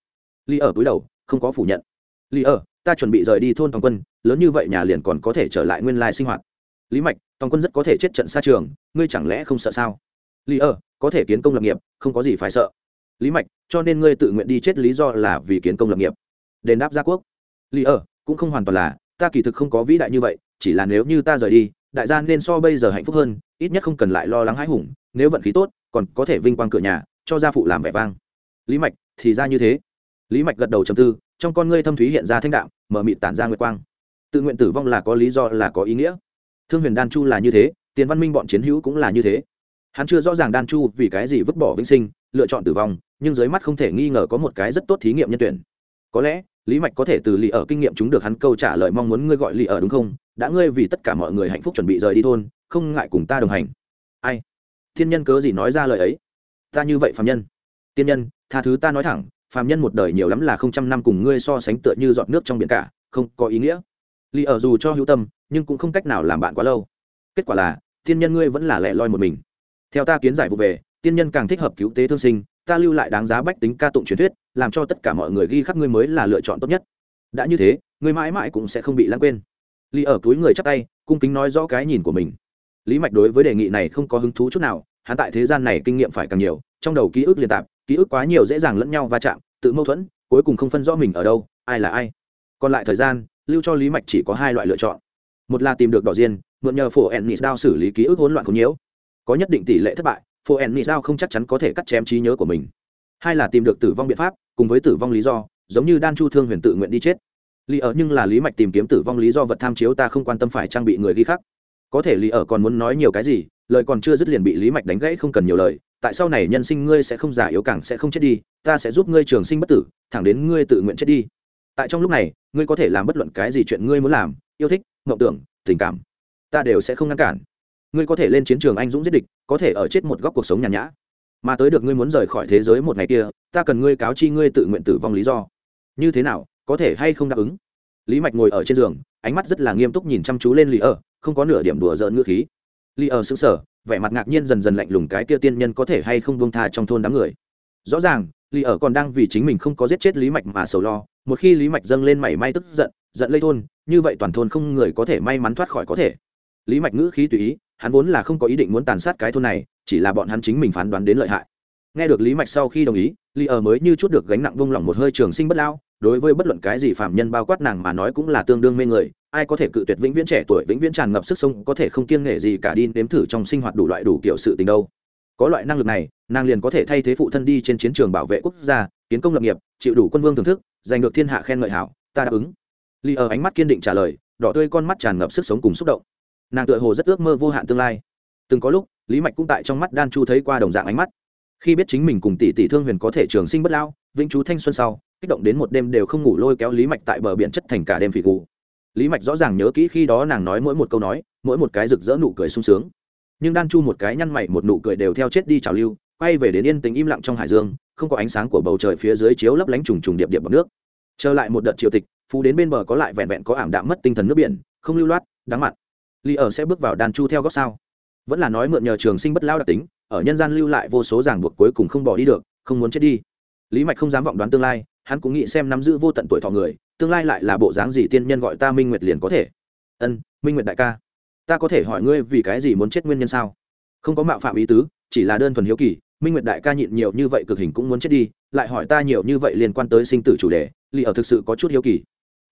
Lý ở cúi đầu, không có phủ nhận. Lý ở, ta chuẩn bị rời đi thôn toàn quân, lớn như vậy nhà liền còn có thể trở lại nguyên lai sinh hoạt lý mạch toàn quân rất có thể chết trận xa trường ngươi chẳng lẽ không sợ sao? Lý ở có thể kiến công lập nghiệp không có gì phải sợ. Lý mạch cho nên ngươi tự nguyện đi chết lý do là vì kiến công lập nghiệp. Đền đáp gia quốc. Lý ở cũng không hoàn toàn là ta kỳ thực không có vĩ đại như vậy chỉ là nếu như ta rời đi đại gia nên so bây giờ hạnh phúc hơn ít nhất không cần lại lo lắng hãi hùng nếu vận khí tốt còn có thể vinh quang cửa nhà cho gia phụ làm vẻ vang. Lý mạch thì ra như thế. Lý mạch gật đầu chầm tư trong con ngươi thâm thúy hiện ra thanh đạo, mở mịt tản ra nguyệt quang. Tự nguyện tử vong là có lý do là có ý nghĩa thương huyền đan chu là như thế, tiền văn minh bọn chiến hữu cũng là như thế. Hắn chưa rõ ràng đan chu vì cái gì vứt bỏ vĩnh sinh, lựa chọn tử vong, nhưng dưới mắt không thể nghi ngờ có một cái rất tốt thí nghiệm nhân tuyển. Có lẽ, lý mạch có thể từ lì ở kinh nghiệm chúng được hắn câu trả lời mong muốn ngươi gọi lì ở đúng không? Đã ngươi vì tất cả mọi người hạnh phúc chuẩn bị rời đi thôn, không ngại cùng ta đồng hành. Ai? Thiên nhân cớ gì nói ra lời ấy? Ta như vậy phạm nhân. Tiên nhân, tha thứ ta nói thẳng phạm nhân một đời nhiều lắm là không trăm năm cùng ngươi so sánh tựa như giọt nước trong biển cả, không có ý nghĩa. Lì ở dù cho hữu tâm nhưng cũng không cách nào làm bạn quá lâu. Kết quả là, tiên nhân ngươi vẫn là lẻ loi một mình. Theo ta kiến giải vụ về, tiên nhân càng thích hợp cứu tế thương sinh, ta lưu lại đáng giá bách tính ca tụng truyền thuyết, làm cho tất cả mọi người ghi khắc ngươi mới là lựa chọn tốt nhất. Đã như thế, ngươi mãi mãi cũng sẽ không bị lãng quên. Lý ở túi người chắp tay, cung kính nói rõ cái nhìn của mình. Lý mạch đối với đề nghị này không có hứng thú chút nào, hắn tại thế gian này kinh nghiệm phải càng nhiều, trong đầu ký ức liên tạp, ký ức quá nhiều dễ dàng lẫn nhau va chạm, tự mâu thuẫn, cuối cùng không phân rõ mình ở đâu, ai là ai. Còn lại thời gian, lưu cho lý mạch chỉ có hai loại lựa chọn một là tìm được đỏ diên, mượn nhờ phổ ennis đao xử lý ký ức hỗn loạn không nhiễu. Có nhất định tỷ lệ thất bại, phổ ennis đao không chắc chắn có thể cắt chém trí nhớ của mình. Hai là tìm được tử vong biện pháp, cùng với tử vong lý do, giống như đan chu thương huyền tự nguyện đi chết. Lý ở nhưng là lý mạch tìm kiếm tử vong lý do vật tham chiếu ta không quan tâm phải trang bị người ghi khắc. Có thể lý ở còn muốn nói nhiều cái gì, lời còn chưa dứt liền bị lý mạch đánh gãy không cần nhiều lời. Tại sau này nhân sinh ngươi sẽ không già yếu càng sẽ không chết đi, ta sẽ giúp ngươi trường sinh bất tử, thẳng đến ngươi tự nguyện chết đi. Tại trong lúc này, ngươi có thể làm bất luận cái gì chuyện ngươi muốn làm, yêu thích mộng tưởng, tình cảm. Ta đều sẽ không ngăn cản. Ngươi có thể lên chiến trường anh dũng giết địch, có thể ở chết một góc cuộc sống nhàn nhã. Mà tới được ngươi muốn rời khỏi thế giới một ngày kia, ta cần ngươi cáo chi ngươi tự nguyện tử vong lý do. Như thế nào, có thể hay không đáp ứng? Lý mạch ngồi ở trên giường, ánh mắt rất là nghiêm túc nhìn chăm chú lên lý ở, không có nửa điểm đùa giỡn ngữ khí. Lý ở xứng sở vẻ mặt ngạc nhiên dần dần lạnh lùng cái kia tiên nhân có thể hay không buông tha trong thôn đám người. Rõ ràng lý ở còn đang vì chính mình không có giết chết lý mạch mà sầu lo, một khi lý mạch dâng lên mảy may tức giận giận lây thôn, như vậy toàn thôn không người có thể may mắn thoát khỏi có thể. Lý mạch ngữ khí tùy ý, hắn vốn là không có ý định muốn tàn sát cái thôn này, chỉ là bọn hắn chính mình phán đoán đến lợi hại. Nghe được lý mạch sau khi đồng ý, lý ở mới như chút được gánh nặng vung lòng một hơi trường sinh bất lao, đối với bất luận cái gì phạm nhân bao quát nàng mà nói cũng là tương đương mê người, ai có thể cự tuyệt vĩnh viễn trẻ tuổi, vĩnh viễn tràn ngập sức sống có thể không kiêng nghệ gì cả đi nếm thử trong sinh hoạt đủ loại đủ kiểu sự tình đâu. Có loại năng lực này, nàng liền có thể thay thế phụ thân đi trên chiến trường bảo vệ quốc gia, kiến công lập nghiệp, chịu đủ quân vương thưởng thức, giành được thiên hạ khen ngợi hảo, ta đáp ứng. Lý ở ánh mắt kiên định trả lời, đỏ tươi con mắt tràn ngập sức sống cùng xúc động. Nàng tựa hồ rất ước mơ vô hạn tương lai. Từng có lúc, lý mạch cũng tại trong mắt đan chu thấy qua đồng dạng ánh mắt. Khi biết chính mình cùng tỷ tỷ thương huyền có thể trường sinh bất lao vĩnh chú thanh xuân sau, kích động đến một đêm đều không ngủ lôi kéo lý mạch tại bờ biển chất thành cả đêm phỉ cụ lý mạch rõ ràng nhớ kỹ khi đó nàng nói mỗi một câu nói, mỗi một cái rực rỡ nụ cười sung sướng. Nhưng đan chu một cái nhăn mày một nụ cười đều theo chết đi trào lưu, quay về đến yên tĩnh im lặng trong hải dương, không có ánh sáng của bầu trời phía dưới chiếu lấp lánh trùng trùng điệp điệp bằng nước trở lại một đợt triều tịch, phú đến bên bờ có lại vẹn vẹn có ảm đạm mất tinh thần nước biển, không lưu loát, đáng mặn. Ly ở sẽ bước vào đàn chu theo góc sao? Vẫn là nói mượn nhờ trường sinh bất lao đặc tính, ở nhân gian lưu lại vô số ràng buộc cuối cùng không bỏ đi được, không muốn chết đi. Lý mạch không dám vọng đoán tương lai, hắn cũng nghĩ xem nắm giữ vô tận tuổi thọ người, tương lai lại là bộ dáng gì tiên nhân gọi ta minh nguyệt liền có thể. Ân, minh nguyệt đại ca, ta có thể hỏi ngươi vì cái gì muốn chết nguyên nhân sao? Không có mạo phạm ý tứ, chỉ là đơn thuần hiếu kỳ, minh nguyệt đại ca nhịn nhiều như vậy cực hình cũng muốn chết đi, lại hỏi ta nhiều như vậy liên quan tới sinh tử chủ đề lì ở thực sự có chút hiếu kỳ.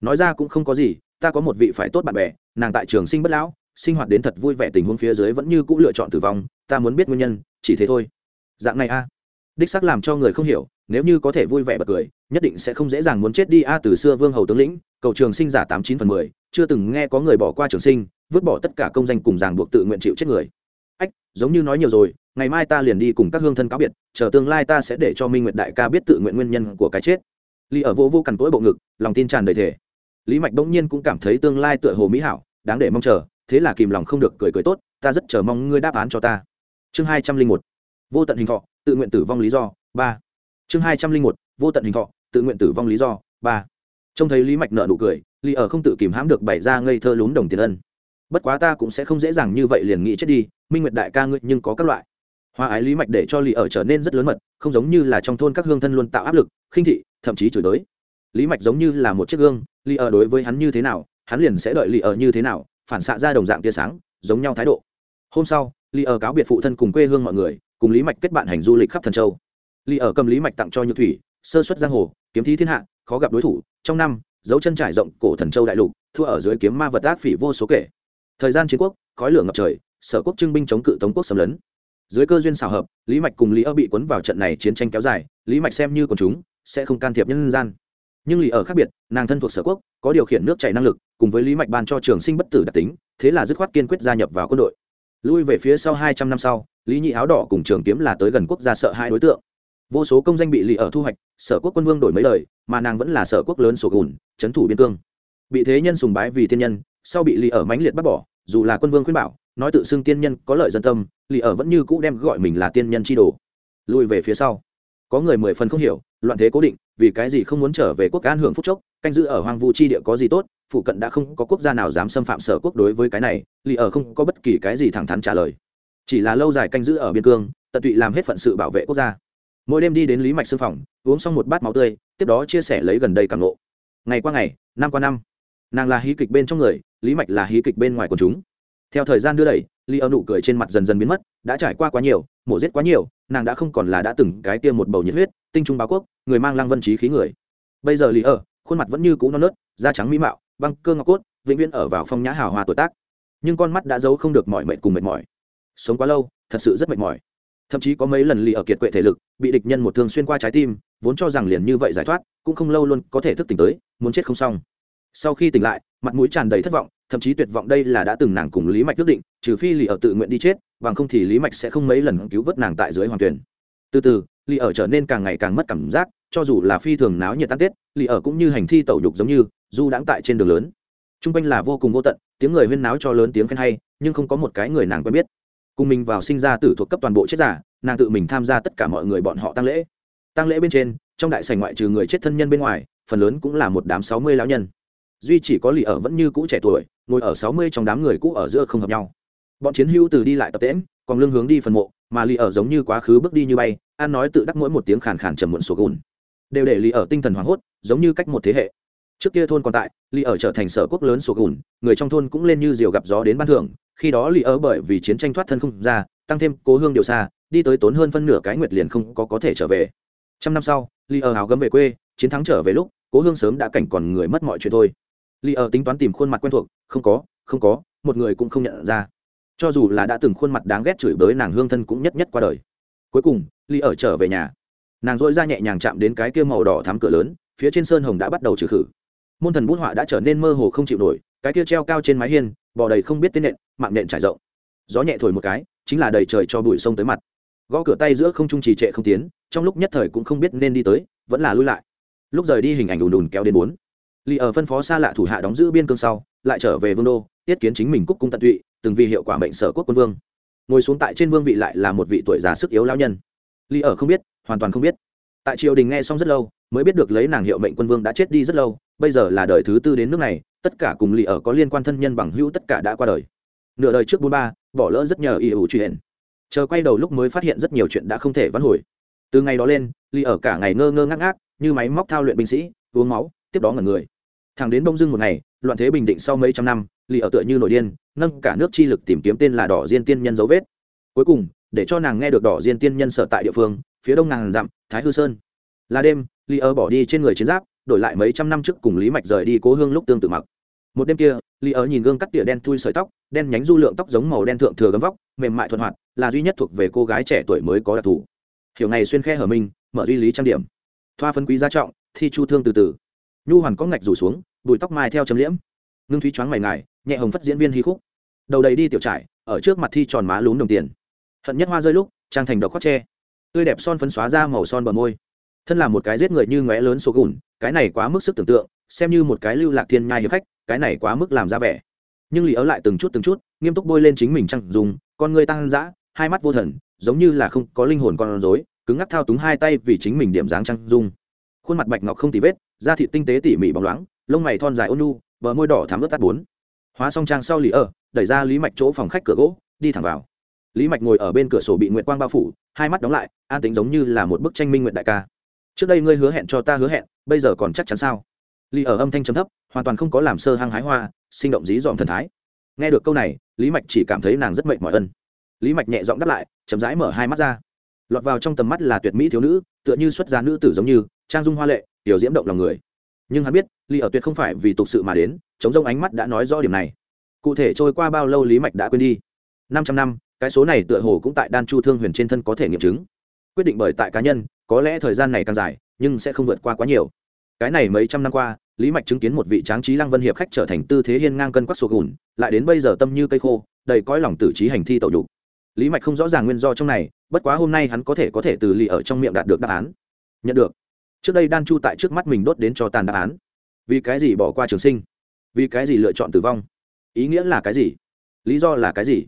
Nói ra cũng không có gì, ta có một vị phải tốt bạn bè, nàng tại trường sinh bất lão, sinh hoạt đến thật vui vẻ tình huống phía dưới vẫn như c ũ lựa chọn tử vong, ta muốn biết nguyên nhân, chỉ thế thôi. Dạng này a. Đích sắc làm cho người không hiểu, nếu như có thể vui vẻ bật cười, nhất định sẽ không dễ dàng muốn chết đi a từ xưa vương hầu tướng lĩnh, cầu trường sinh giả tám chín phần mười, chưa từng nghe có người bỏ qua trường sinh, vứt bỏ tất cả công danh cùng ràng buộc tự nguyện chịu chết người. Ách, giống như nói nhiều rồi, ngày mai ta liền đi cùng các hương thân cáo biệt, chờ tương lai ta sẽ để cho minh nguyện đại ca biết tự nguyện nguyên nhân của cái chết lý ở vô vô cằn cỗi bộ ngực, lòng tin tràn đầy thể lý mạch bỗng nhiên cũng cảm thấy tương lai tựa hồ mỹ hảo, đáng để mong chờ, thế là kìm lòng không được cười cười tốt, ta rất chờ mong ngươi đáp án cho ta. Chương hai trăm linh một, vô tận hình thọ, tự nguyện tử vong lý do, ba. Chương hai trăm linh một, vô tận hình thọ, tự nguyện tử vong lý do, ba. Trông thấy lý mạch nợ nụ cười, lý ở không tự kìm hãm được bày ra ngây thơ lún đồng tiền ân. Bất quá ta cũng sẽ không dễ dàng như vậy liền nghĩ chết đi, minh nguyệt đại ca ngươi nhưng có các loại. Hoa ái lý mạch để cho lý ở trở nên rất lớn mật, không giống như là trong thôn các hương thân luôn tạo áp lực, khinh thị thậm chí chửi tới lý mạch giống như là một chiếc gương lì ở đối với hắn như thế nào, hắn liền sẽ đợi lì ở như thế nào, phản xạ ra đồng dạng tia sáng, giống nhau thái độ. Hôm sau lì ở cáo biệt phụ thân cùng quê hương mọi người, cùng lý mạch kết bạn hành du lịch khắp thần châu. Lì ở cầm lý mạch tặng cho nhược thủy, sơ xuất giang hồ, kiếm thí thiên hạ, khó gặp đối thủ, trong năm, dấu chân trải rộng cổ thần châu đại lục, thua ở dưới kiếm ma vật ác phỉ vô số kể. Thời gian chiến quốc, khói lửa ngập trời, sở quốc trưng binh chống cự tống quốc xâm lấn. Dưới cơ duyên xảo hợp, lý mạch cùng lý ơ bị cuốn vào trận này chiến tranh kéo dài, lý mạch xem như còn chúng sẽ không can thiệp nhân gian. Nhưng lý ở khác biệt, nàng thân thuộc sở quốc, có điều khiển nước chảy năng lực, cùng với lý mạch ban cho trường sinh bất tử đặc tính, thế là dứt khoát kiên quyết gia nhập vào quân đội. Lui về phía sau hai trăm năm sau, lý nhị áo đỏ cùng trường kiếm là tới gần quốc gia sợ hai đối tượng. Vô số công danh bị lì ở thu hoạch, sở quốc quân vương đổi mấy lời mà nàng vẫn là sở quốc lớn sổ gùn, trấn thủ biên cương. Bị thế nhân sùng bái vì thiên nhân, sau bị lì ở mãnh liệt bắt bỏ, dù là quân vương khuyên bảo, nói tự xưng tiên nhân có lợi dân tâm, lì ở vẫn như cũ đem gọi mình là tiên nhân chi đồ. Lùi về phía sau. Có người mười phần không hiểu loạn thế cố định, vì cái gì không muốn trở về quốc an hưởng phúc chốc, canh giữ ở hoang vu chi địa có gì tốt, phụ cận đã không có quốc gia nào dám xâm phạm sở quốc đối với cái này lý ở không có bất kỳ cái gì thẳng thắn trả lời. Chỉ là lâu dài canh giữ ở biên cương, tận tụy làm hết phận sự bảo vệ quốc gia. Mỗi đêm đi đến lý mạch sư phòng, uống xong một bát máu tươi, tiếp đó chia sẻ lấy gần đây càng lộ ngày qua ngày, năm qua năm, nàng là hí kịch bên trong người, lý mạch là hí kịch bên ngoài của chúng. Theo thời gian đưa đẩy Lý ơ nụ cười trên mặt dần dần biến mất, đã trải qua quá nhiều, mổ giết quá nhiều, nàng đã không còn là đã từng cái tiêm một bầu nhiệt huyết tinh trung báo quốc người mang lăng vân trí khí người. Bây giờ lý Ở, khuôn mặt vẫn như cũ non nớt da trắng mỹ mạo băng cơ ngọc cốt vĩnh viễn ở vào phong nhã hào hoa tuổi tác. Nhưng con mắt đã giấu không được mọi mệt cùng mệt mỏi. Sống quá lâu thật sự rất mệt mỏi. Thậm chí có mấy lần lì ở kiệt quệ thể lực bị địch nhân một thương xuyên qua trái tim vốn cho rằng liền như vậy giải thoát cũng không lâu luôn có thể thức tỉnh tới muốn chết không xong. Sau khi tỉnh lại mặt mũi tràn đầy thất vọng thậm chí tuyệt vọng đây là đã từng nàng cùng lý mạch quyết định trừ phi lì ở tự nguyện đi chết bằng không thì lý mạch sẽ không mấy lần cứu vớt nàng tại dưới hoàng tuyển. Từ từ lì ở trở nên càng ngày càng mất cảm giác, cho dù là phi thường náo nhiệt tan tết, lì ở cũng như hành thi tẩu đục giống như, du đãng tại trên đường lớn. T r u n g quanh là vô cùng vô tận, tiếng người huyên náo cho lớn tiếng khen hay, nhưng không có một cái người nàng quen biết. Cùng mình vào sinh ra tử thuộc cấp toàn bộ chết giả, nàng tự mình tham gia tất cả mọi người bọn họ tăng lễ. Tăng lễ bên trên, trong đại sảnh ngoại trừ người chết thân nhân bên ngoài, phần lớn cũng là một đám sáu mươi lão nhân. Duy chỉ có lì ở vẫn như cũ trẻ tuổi, ngồi ở sáu mươi trong đám người cũ ở giữa không hợp nhau. Bọn chiến hữu từ đi lại tập tễm còn lương hướng đi phần mộ mà lì ở giống như quá khứ bước đi như bay an nói tự đắc mỗi một tiếng khàn khàn trầm muộn sổ gùn. Đều để lì ở tinh thần hoảng hốt, giống như cách một thế hệ. Trước kia thôn còn tại, lì ở trở thành sở quốc lớn sổ gùn, người trong thôn cũng lên như diều gặp gió đến ban thưởng, khi đó lì ở bởi vì chiến tranh thoát thân không ra, tăng thêm cố hương điều xa, đi tới tốn hơn phân nửa cái nguyệt liền không có có thể trở về. Trăm năm sau, lì ở hào gấm về quê, chiến thắng trở về lúc, cố hương sớm đã cảnh còn người mất mọi chuyện thôi. Lì ở tính toán tìm khuôn mặt quen thuộc, không có không có, một người cũng không nhận ra cho dù là đã từng khuôn mặt đáng ghét chửi bới nàng hương thân cũng nhất nhất qua đời. Cuối cùng, ly ở trở về nhà. Nàng dội ra nhẹ nhàng chạm đến cái kia màu đỏ thắm cửa lớn, phía trên sơn hồng đã bắt đầu trừ khử. Môn thần bút họa đã trở nên mơ hồ không chịu nổi, cái kia treo cao trên mái hiên, bò đầy không biết tên nện, mạng nện trải rộng. Gió nhẹ thổi một cái, chính là đầy trời cho bụi sông tới mặt. Gõ cửa tay giữa không trung trì trệ không tiến, trong lúc nhất thời cũng không biết nên đi tới, vẫn là lui lại. Lúc rời đi hình ảnh đùn đùn kéo đến bốn. Lì ở phân phó xa lạ thủ hạ đóng giữ biên cương sau, lại trở về vương đô, tiết kiến chính mình cúc cung tận tụy từng vì hiệu quả mệnh sở quốc quân vương. Ngồi xuống tại trên vương vị lại là một vị tuổi già sức yếu lao nhân. Ly ở không biết, hoàn toàn không biết. Tại triều đình nghe xong rất lâu, mới biết được lấy nàng hiệu mệnh quân vương đã chết đi rất lâu, bây giờ là đời thứ tư đến nước này, tất cả cùng lì ở có liên quan thân nhân bằng hữu tất cả đã qua đời. Nửa đời trước bốn ba, bỏ lỡ rất nhờ y ủ chuyện. Chờ quay đầu lúc mới phát hiện rất nhiều chuyện đã không thể vãn hồi. Từ ngày đó lên lì ở cả ngày ngơ ngơ ngác ngác, như máy móc thao luyện binh sĩ, uống máu, tiếp đó ngẩn người. Thằng đến đông dưng một ngày, loạn thế bình định sau mấy trăm năm lì ở tựa như nổi điên nâng cả nước chi lực tìm kiếm tên là đỏ diên tiên nhân dấu vết. Cuối cùng, để cho nàng nghe được đỏ diên tiên nhân sở tại địa phương, phía đông nàng dặm, thái hư sơn. Là đêm, lý ơ bỏ đi trên người chiến giáp, đổi lại mấy trăm năm trước cùng lý mạch rời đi cố hương lúc tương tự mặc. Một đêm kia, lý ơ nhìn gương cắt tỉa đen thui sợi tóc, đen nhánh du lượng tóc giống màu đen thượng thừa gấm vóc, mềm mại thuận hoạt, là duy nhất thuộc về cô gái trẻ tuổi mới có đặc thù. Hiểu ngày xuyên khe hở mình, mở duy lý trang điểm. Thoa phân quý gia trọng, thi chu thương từ từ. Nhu hoàn có ngạch rủ xuống bụi tóc mai theo chấm liễm. Ngưng thúy choáng mày ngài, nhẹ hồng phất diễn viên hí khúc đầu đầy đi tiểu trải, ở trước mặt thi tròn má lún đồng tiền. Hận nhất hoa rơi lúc, trang thành độc khoác tre tươi đẹp son phấn xóa ra màu son bờ môi. Thân là một cái giết người như ngóe lớn số gùn, cái này quá mức sức tưởng tượng, xem như một cái lưu lạc thiên nhai hiệp khách, cái này quá mức làm ra vẻ. Nhưng lì ớ lại từng chút từng chút, nghiêm túc bôi lên chính mình trăng dùng, con người tăng dã, hai mắt vô thần, giống như là không có linh hồn con rối, cứng ngắc thao túng hai tay vì chính mình điểm dáng trăng dung khuôn mặt bạch ngọc không tì vết, da thịt tinh tế tỉ mỉ bóng loáng, lông mày thon dài ôn nu bờ môi đỏ thắm ướt tắt bốn. Hóa xong trang sau lì ở đẩy ra lý mạch chỗ phòng khách cửa gỗ, đi thẳng vào. Lý mạch ngồi ở bên cửa sổ bị nguyệt quang bao phủ, hai mắt đóng lại, an tính giống như là một bức tranh minh nguyện đại ca. Trước đây ngươi hứa hẹn cho ta hứa hẹn, bây giờ còn chắc chắn sao? Lý ở âm thanh trầm thấp, hoàn toàn không có làm sơ hăng hái hoa, sinh động dí dòm thần thái. Nghe được câu này, lý mạch chỉ cảm thấy nàng rất mệnh mọi ân. Lý mạch nhẹ giọng đáp lại, chậm rãi mở hai mắt ra. Lọt vào trong tầm mắt là tuyệt mỹ thiếu nữ, tựa như xuất gia nữ tử giống như, trang dung hoa lệ, tiểu diễm động lòng người. Nhưng hắn biết, lý ở tuyệt không phải vì tục sự mà đến, chống rông ánh mắt đã nói rõ điểm này cụ thể trôi qua bao lâu lý mạch đã quên đi? Năm trăm năm, cái số này tựa hồ cũng tại đan chu thương huyền trên thân có thể nghiệm chứng. Quyết định bởi tại cá nhân, có lẽ thời gian này càng dài, nhưng sẽ không vượt qua quá nhiều. Cái này mấy trăm năm qua, lý mạch chứng kiến một vị tráng trí lăng vân hiệp khách trở thành tư thế hiên ngang cân quắc sụt gùn, lại đến bây giờ tâm như cây khô, đầy cõi lòng tử trí hành thi tẩu đục lý mạch không rõ ràng nguyên do trong này, bất quá hôm nay hắn có thể có thể từ lì ở trong miệng đạt được đáp án. Nhận được. Trước đây đan chu tại trước mắt mình đốt đến cho tàn đáp án. Vì cái gì bỏ qua trường sinh? Vì cái gì lựa chọn tử vong? Ý nghĩa là cái gì? Lý do là cái gì?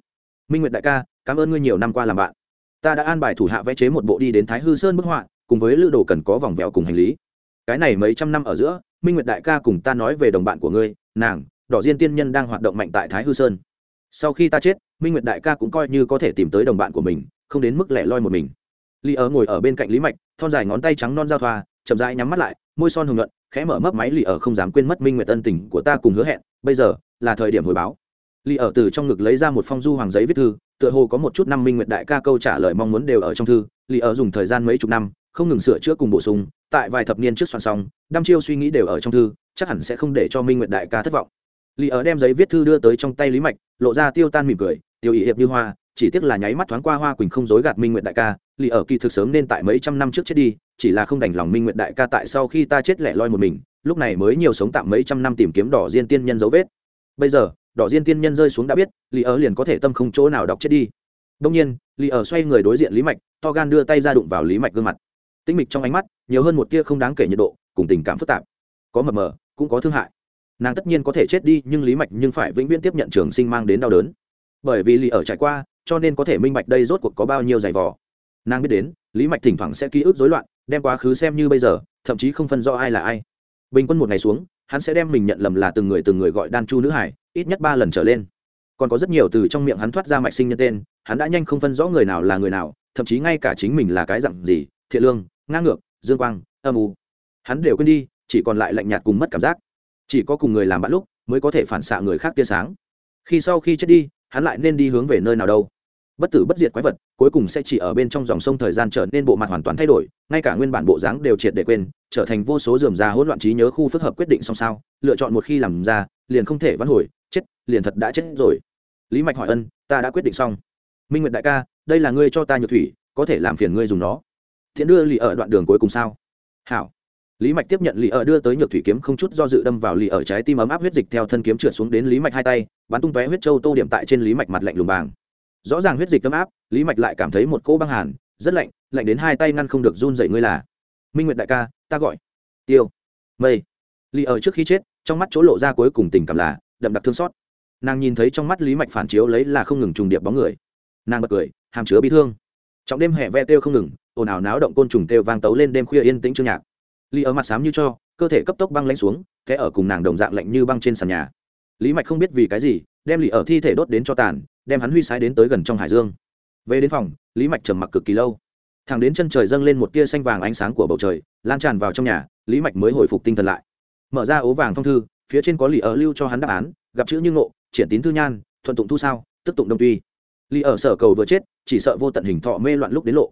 Minh nguyệt đại ca, cảm ơn ngươi nhiều năm qua làm bạn. Ta đã an bài thủ hạ vẽ chế một bộ đi đến thái hư sơn bức họa, cùng với lữ đồ cần có vòng vẹo cùng hành lý. Cái này mấy trăm năm ở giữa, minh nguyệt đại ca cùng ta nói về đồng bạn của ngươi, nàng, đỏ diên tiên nhân đang hoạt động mạnh tại thái hư sơn. Sau khi ta chết, minh nguyệt đại ca cũng coi như có thể tìm tới đồng bạn của mình, không đến mức lẻ loi một mình. Lý ớ ngồi ở bên cạnh lý mạch, thon dài ngón tay trắng non giao thoa, chậm rãi nhắm mắt lại, môi son hồng nhuận, khẽ mở mấp máy lì ở không dám quên mất minh nguyệt ân tình của ta cùng hứa hẹn. Bây giờ là thời điểm hồi báo. Lì ở từ trong ngực lấy ra một phong du hoàng giấy viết thư, tựa hồ có một chút năm minh nguyệt đại ca câu trả lời mong muốn đều ở trong thư. Lì ở dùng thời gian mấy chục năm, không ngừng sửa chữa cùng bổ sung, tại vài thập niên trước soạn xong, đăm chiêu suy nghĩ đều ở trong thư, chắc hẳn sẽ không để cho minh nguyệt đại ca thất vọng. Lì ở đem giấy viết thư đưa tới trong tay lý mạch, lộ ra tiêu tan mỉm cười tiêu ý hiệp như hoa, chỉ tiếc là nháy mắt thoáng qua hoa quỳnh không dối gạt minh nguyệt đại ca lì ở kỳ thực sớm nên tại mấy trăm năm trước chết đi, chỉ là không đành lòng minh nguyệt đại ca tại sau khi ta chết lẻ loi một mình, lúc này mới nhiều sống tạm mấy trăm năm tìm kiếm đỏ diên tiên nhân dấu vết bây giờ, đỏ diên tiên nhân rơi xuống đã biết lì ở liền có thể tâm không chỗ nào đọc chết đi. Đông nhiên lì ở xoay người đối diện lý mạch, to gan đưa tay ra đụng vào lý mạch gương mặt. Tinh mịch trong ánh mắt, nhiều hơn một tia không đáng kể nhiệt độ, cùng tình cảm phức tạp. Có mập mờ, cũng có thương hại. Nàng tất nhiên có thể chết đi, nhưng lý mạch nhưng phải vĩnh viễn tiếp nhận trường sinh mang đến đau đớn. Bởi vì lì ở trải qua, cho nên có thể minh bạch đây rốt cuộc có bao nhiêu giày vò. Nàng biết đến, lý mạch thỉnh thoảng sẽ ký ức rối loạn, đem quá khứ xem như bây giờ, thậm chí không phân rõ ai là ai. Bình quân một ngày xuống hắn sẽ đem mình nhận lầm là từng người từng người gọi đan chu nữ hải, ít nhất ba lần trở lên. Còn có rất nhiều từ trong miệng hắn thoát ra mạch sinh nhân tên, hắn đã nhanh không phân rõ người nào là người nào, thậm chí ngay cả chính mình là cái dặn gì, thiện lương, ngang ngược, dương quang, âm u. Hắn đều quên đi, chỉ còn lại lạnh nhạt cùng mất cảm giác. Chỉ có cùng người làm bạn lúc, mới có thể phản xạ người khác tia sáng. Khi sau khi chết đi, hắn lại nên đi hướng về nơi nào đâu? Bất tử bất diệt quái vật, cuối cùng sẽ chỉ ở bên trong dòng sông thời gian trở nên bộ mặt hoàn toàn thay đổi, ngay cả nguyên bản bộ dáng đều triệt để quên, trở thành vô số dườm ra hỗn loạn trí nhớ khu phức hợp quyết định xong sao, lựa chọn một khi làm ra, liền không thể vãn hồi, chết, liền thật đã chết rồi. Lý mạch hỏi ân, ta đã quyết định xong. Minh nguyệt đại ca, đây là ngươi cho ta nhược thủy, có thể làm phiền ngươi dùng nó. Thiện đưa lì ở đoạn đường cuối cùng sao? Hảo. Lý mạch tiếp nhận lì ở đưa tới nhược thủy kiếm không chút do dự đâm vào lì ở trái tim ấm áp huyết dịch theo thân kiếm trượt xuống đến lý mạch hai tay, bắn tung tóe huyết trâu tô điểm tại trên lý mạch mặt lạnh lùng bàng rõ ràng huyết dịch tâm áp, lý mạch lại cảm thấy một cỗ băng hàn, rất lạnh lạnh đến hai tay ngăn không được run dậy ngươi là. Minh nguyệt đại ca, ta gọi. Tiêu. Mây. Lì ở trước khi chết, trong mắt chỗ lộ ra cuối cùng tình cảm là đậm đặc thương xót. Nàng nhìn thấy trong mắt lý mạch phản chiếu lấy là không ngừng trùng điệp bóng người. Nàng bật cười, hàm chứa bi thương. Trong đêm hè ve kêu không ngừng, ồn ào náo động côn trùng kêu vang tấu lên đêm khuya yên tĩnh chương nhạc. Lý ở mặt xám như cho, cơ thể cấp tốc băng lánh xuống, kẽ ở cùng nàng đồng dạng lạnh như băng trên sàn nhà. Lý mạch không biết vì cái gì, đem lì ở thi thể đốt đến cho tàn đem hắn huy sái đến tới gần trong hải dương. Về đến phòng, lý mạch trầm mặc cực kỳ lâu. Thẳng đến chân trời dâng lên một tia xanh vàng ánh sáng của bầu trời, lan tràn vào trong nhà, lý mạch mới hồi phục tinh thần lại. Mở ra ố vàng phong thư, phía trên có lì ở lưu cho hắn đáp án, gặp chữ như ngộ, triển tín thư nhan, thuận tụng thu sao, tức tụng đông tuy. Lì ở sở cầu vừa chết, chỉ sợ vô tận hình thọ mê loạn lúc đến lộ.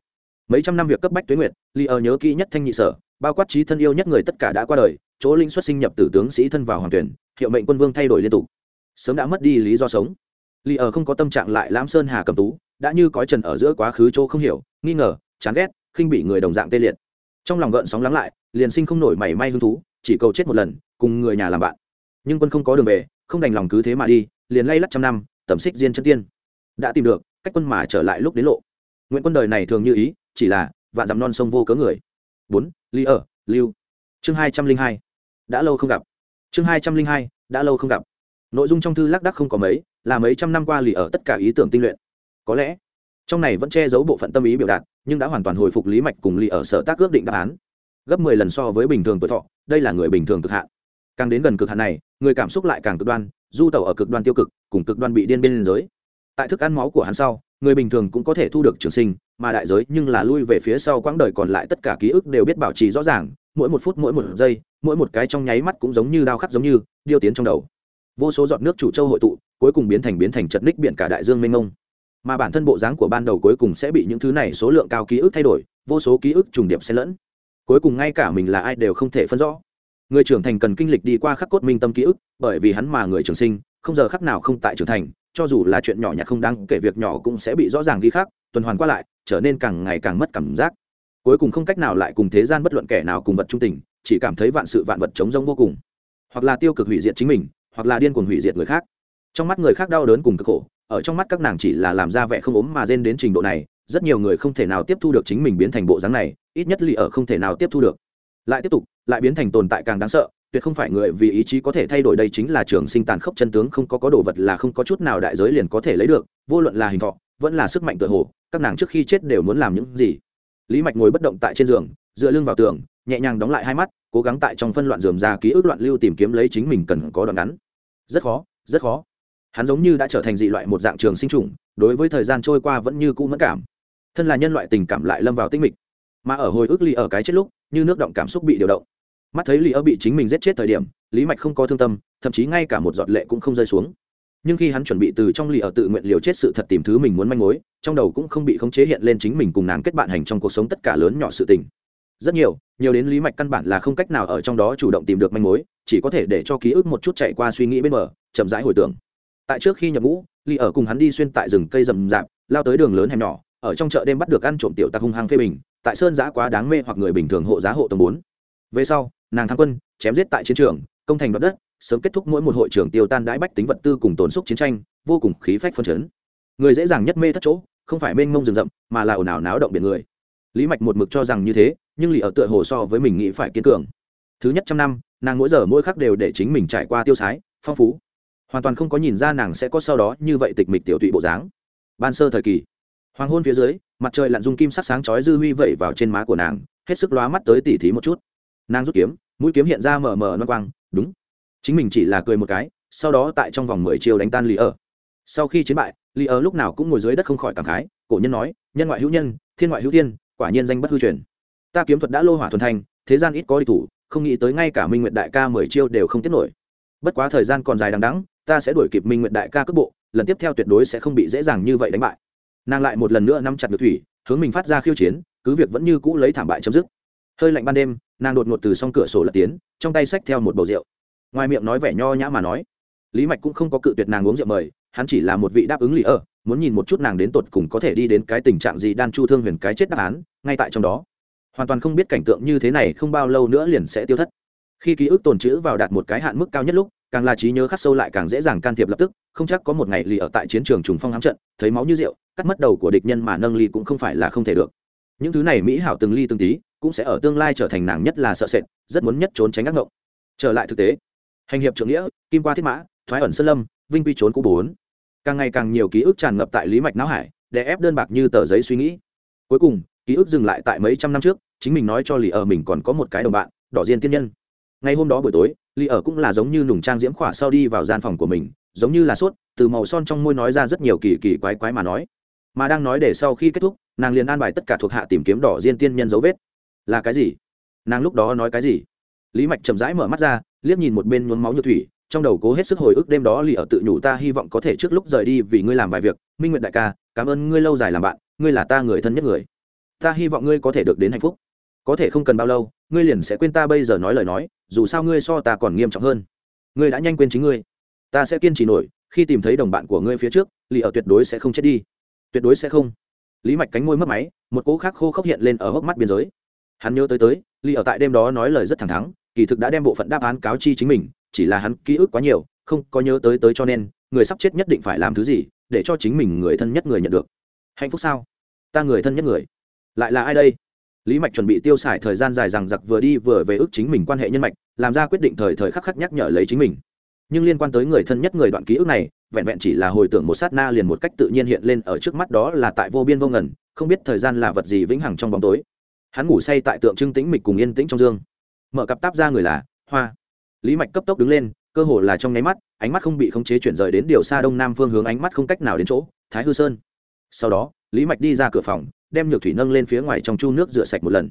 Mấy trăm năm việc cấp bách tuế nguyệt lì ở nhớ kỹ nhất thanh nhị sở, bao quát trí thân yêu nhất người tất cả đã qua đời, chỗ linh xuất sinh nhập tử tướng sĩ thân vào hoàng tuyển, hiệu mệnh quân vương thay đổi liên tục. Sớm đã mất đi lý do sống lì ở không có tâm trạng lại lãm sơn hà cầm tú, đã như cói trần ở giữa quá khứ chỗ không hiểu, nghi ngờ, chán ghét, khinh bị người đồng dạng tê liệt. Trong lòng gợn sóng lắng lại, liền sinh không nổi mảy may hứng thú, chỉ cầu chết một lần, cùng người nhà làm bạn. Nhưng quân không có đường về, không đành lòng cứ thế mà đi, liền lay lắc trăm năm, tẩm xích diên chân tiên. Đã tìm được, cách quân mà trở lại lúc đến lộ. Nguyện quân đời này thường như ý, chỉ là vạn dặm non sông vô cớ người. Bốn ly ở, lưu. Chương hai trăm linh hai. Đã lâu không gặp. Chương hai trăm linh hai, đã lâu không gặp. Nội dung trong thư lác đắc không có mấy là mấy trăm năm qua lì ở tất cả ý tưởng tinh luyện. Có lẽ, trong này vẫn che giấu bộ phận tâm ý biểu đạt, nhưng đã hoàn toàn hồi phục lý mạch cùng lì ở sở tác ước định đáp án. Gấp mười lần so với bình thường tuổi thọ, đây là người bình thường cực hạn. Càng đến gần cực hạn này, người cảm xúc lại càng cực đoan, du tẩu ở cực đoan tiêu cực, cùng cực đoan bị điên bên giới. Tại thức ăn máu của hắn sau, người bình thường cũng có thể thu được trường sinh, mà đại giới nhưng là lui về phía sau quãng đời còn lại tất cả ký ức đều biết bảo trì rõ ràng, mỗi một phút mỗi một giây, mỗi một cái trong nháy mắt cũng giống như đao khắc giống như, điêu tiến trong đầu. Vô số giọt nước chủ châu hội tụ cuối cùng biến thành biến thành chật ních biển cả đại dương mênh mông. Mà bản thân bộ dáng của ban đầu cuối cùng sẽ bị những thứ này số lượng cao ký ức thay đổi, vô số ký ức trùng điệp xen lẫn. Cuối cùng ngay cả mình là ai đều không thể phân rõ. Người trưởng thành cần kinh lịch đi qua khắc cốt minh tâm ký ức, bởi vì hắn mà người trưởng sinh, không giờ khắc nào không tại trưởng thành, cho dù là chuyện nhỏ nhặt không đáng kể việc nhỏ cũng sẽ bị rõ ràng ghi khác tuần hoàn qua lại, trở nên càng ngày càng mất cảm giác. Cuối cùng không cách nào lại cùng thế gian bất luận kẻ nào cùng vật trung tình, chỉ cảm thấy vạn sự vạn vật chống rông vô cùng. Hoặc là tiêu cực hủy diệt chính mình, hoặc là điên cuồng hủy diệt người khác trong mắt người khác đau đớn cùng cực khổ, ở trong mắt các nàng chỉ là làm ra vẻ không ốm mà rên đến trình độ này, rất nhiều người không thể nào tiếp thu được chính mình biến thành bộ dáng này, ít nhất lì ở không thể nào tiếp thu được. Lại tiếp tục, lại biến thành tồn tại càng đáng sợ, tuyệt không phải người vì ý chí có thể thay đổi đây chính là trường sinh tàn khốc chân tướng không có có đồ vật là không có chút nào đại giới liền có thể lấy được, vô luận là hình thọ, vẫn là sức mạnh tự hồ, các nàng trước khi chết đều muốn làm những gì. Lý mạch ngồi bất động tại trên giường, dựa lưng vào tường, nhẹ nhàng đóng lại hai mắt, cố gắng tại trong phân loạn dườm ra ký ức loạn lưu tìm kiếm lấy chính mình cần có đoạn ngắn. Rất khó rất khó hắn giống như đã trở thành dị loại một dạng trường sinh trùng, đối với thời gian trôi qua vẫn như cũ mất cảm. Thân là nhân loại tình cảm lại lâm vào tinh mịch. Mà ở hồi ức ly ở cái chết lúc, như nước động cảm xúc bị điều động. Mắt thấy lì ở bị chính mình giết chết thời điểm, lý mạch không có thương tâm, thậm chí ngay cả một giọt lệ cũng không rơi xuống. Nhưng khi hắn chuẩn bị từ trong lì ở tự nguyện liều chết sự thật tìm thứ mình muốn manh mối, trong đầu cũng không bị khống chế hiện lên chính mình cùng nàng kết bạn hành trong cuộc sống tất cả lớn nhỏ sự tình. Rất nhiều nhiều đến lý mạch căn bản là không cách nào ở trong đó chủ động tìm được manh mối, chỉ có thể để cho ký ức một chút chạy qua suy nghĩ bên bờ, chậm rãi hồi tưởng tại trước khi nhập ngũ, ly ở cùng hắn đi xuyên tại rừng cây rậm rạp, lao tới đường lớn hẻm nhỏ, ở trong chợ đêm bắt được ăn trộm tiểu tặc hung hăng phê bình, tại sơn giã quá đáng mê hoặc người bình thường hộ giá hộ tầng bốn. Về sau, nàng tham quân, chém giết tại chiến trường, công thành đoạt đất, sớm kết thúc mỗi một hội trường tiêu tan đãi bách tính vật tư cùng tổn xúc chiến tranh, vô cùng khí phách phân chấn. Người dễ dàng nhất mê thất chỗ, không phải mênh mông rừng rậm, mà là ồn ào náo động biển người. Lý mạch một mực cho rằng như thế, nhưng lì ở tựa hồ so với mình nghĩ phải kiên cường. Thứ nhất trăm năm, nàng mỗi giờ mỗi khắc đều để chính mình trải qua tiêu sái, phong phú hoàn toàn không có nhìn ra nàng sẽ có sau đó như vậy tịch mịch tiểu tụy bộ dáng. Ban sơ thời kỳ, hoàng hôn phía dưới, mặt trời lặn dung kim sắc sáng chói dư huy vẩy vào trên má của nàng, hết sức lóa mắt tới tỉ thí một chút. Nàng rút kiếm, mũi kiếm hiện ra mờ mờ non quang, đúng. Chính mình chỉ là cười một cái, sau đó tại trong vòng mười chiều đánh tan lì ở. Sau khi chiến bại lý ở lúc nào cũng ngồi dưới đất không khỏi cảm khái, cổ nhân nói, nhân ngoại hữu nhân, thiên ngoại hữu thiên, quả nhiên danh bất hư truyền. Ta kiếm thuật đã lô hỏa thuần thành, thế gian ít có đi thủ, không nghĩ tới ngay cả minh nguyện đại ca mười chiêu đều không tiết nổi. Bất quá thời gian còn dài đằng đẵng ta sẽ đuổi kịp minh nguyện đại ca cước bộ, lần tiếp theo tuyệt đối sẽ không bị dễ dàng như vậy đánh bại. Nàng lại một lần nữa nắm chặt được thủy, hướng mình phát ra khiêu chiến, cứ việc vẫn như cũ lấy thảm bại chấm dứt. Hơi lạnh ban đêm, nàng đột ngột từ s cửa sổ lật tiến, trong tay xách theo một bầu rượu. Ngoài miệng nói vẻ nho nhã mà nói, lý mạch cũng không có cự tuyệt nàng uống rượu mời, hắn chỉ là một vị đáp ứng lì ở muốn nhìn một chút nàng đến tột cùng có thể đi đến cái tình trạng gì đan chu thương huyền cái chết đáp án, ngay tại trong đó. Hoàn toàn không biết cảnh tượng như thế này không bao lâu nữa liền sẽ tiêu thất. Khi ký ức tồn chữ vào đạt một cái hạn mức cao nhất lúc càng là trí nhớ khắc sâu lại càng dễ dàng can thiệp lập tức, không chắc có một ngày lì ở tại chiến trường trùng phong hám trận, thấy máu như rượu, cắt mất đầu của địch nhân mà nâng ly cũng không phải là không thể được. Những thứ này mỹ hảo từng ly từng tí, cũng sẽ ở tương lai trở thành nàng nhất là sợ sệt, rất muốn nhất trốn tránh ác ngộng. Trở lại thực tế, hành hiệp trưởng nghĩa, kim qua thiết mã, thoái ẩn sơn lâm, vinh quy trốn cũ bốn. Càng ngày càng nhiều ký ức tràn ngập tại lý mạch não hải, để ép đơn bạc như tờ giấy suy nghĩ. Cuối cùng, ký ức dừng lại tại mấy trăm năm trước, chính mình nói cho lì ở mình còn có một cái đồng bạn, đỏ diên tiên nhân. Ngày hôm đó buổi tối lì ở cũng là giống như nùng trang diễm khỏa sau đi vào gian phòng của mình, giống như là sốt, từ màu son trong môi nói ra rất nhiều kỳ kỳ quái quái mà nói. Mà đang nói để sau khi kết thúc, nàng liền an bài tất cả thuộc hạ tìm kiếm đỏ diên tiên nhân dấu vết. Là cái gì? Nàng lúc đó nói cái gì? Lý mạch chậm rãi mở mắt ra, liếc nhìn một bên nhuốm máu như thủy, trong đầu cố hết sức hồi ức đêm đó lì ở tự nhủ ta hy vọng có thể trước lúc rời đi vì ngươi làm vài việc. Minh nguyện đại ca, cảm ơn ngươi lâu dài làm bạn, ngươi là ta người thân nhất người. Ta hy vọng ngươi có thể được đến hạnh phúc có thể không cần bao lâu, ngươi liền sẽ quên ta bây giờ nói lời nói, dù sao ngươi so ta còn nghiêm trọng hơn. Ngươi đã nhanh quên chính ngươi. Ta sẽ kiên trì nổi, khi tìm thấy đồng bạn của ngươi phía trước lì ở tuyệt đối sẽ không chết đi. Tuyệt đối sẽ không. Lý mạch cánh môi mất máy, một cỗ khác khô khốc hiện lên ở hốc mắt biên giới. Hắn nhớ tới tới lì ở tại đêm đó nói lời rất thẳng thắn, kỳ thực đã đem bộ phận đáp án cáo chi chính mình, chỉ là hắn ký ức quá nhiều, không có nhớ tới tới cho nên, người sắp chết nhất định phải làm thứ gì, để cho chính mình người thân nhất người nhận được. Hạnh phúc sao? Ta người thân nhất người. Lại là ai đây? Lý mạch chuẩn bị tiêu xài thời gian dài rằng giặc vừa đi vừa về ước chính mình quan hệ nhân mạch, làm ra quyết định thời thời khắc khắc nhắc nhở lấy chính mình. Nhưng liên quan tới người thân nhất người đoạn ký ức này, vẹn vẹn chỉ là hồi tưởng một sát na liền một cách tự nhiên hiện lên ở trước mắt đó là tại vô biên vô ngần, không biết thời gian là vật gì vĩnh hằng trong bóng tối. Hắn ngủ say tại tượng trưng tĩnh mịch cùng yên tĩnh trong dương. Mở cặp táp ra người là hoa. Lý mạch cấp tốc đứng lên, cơ hồ là trong nháy mắt, ánh mắt không bị khống chế chuyển rời đến điều xa đông nam phương hướng, ánh mắt không cách nào đến chỗ, thái hư sơn. Sau đó, lý mạch đi ra cửa phòng đem nhược thủy nâng lên phía ngoài trong chu nước rửa sạch một lần.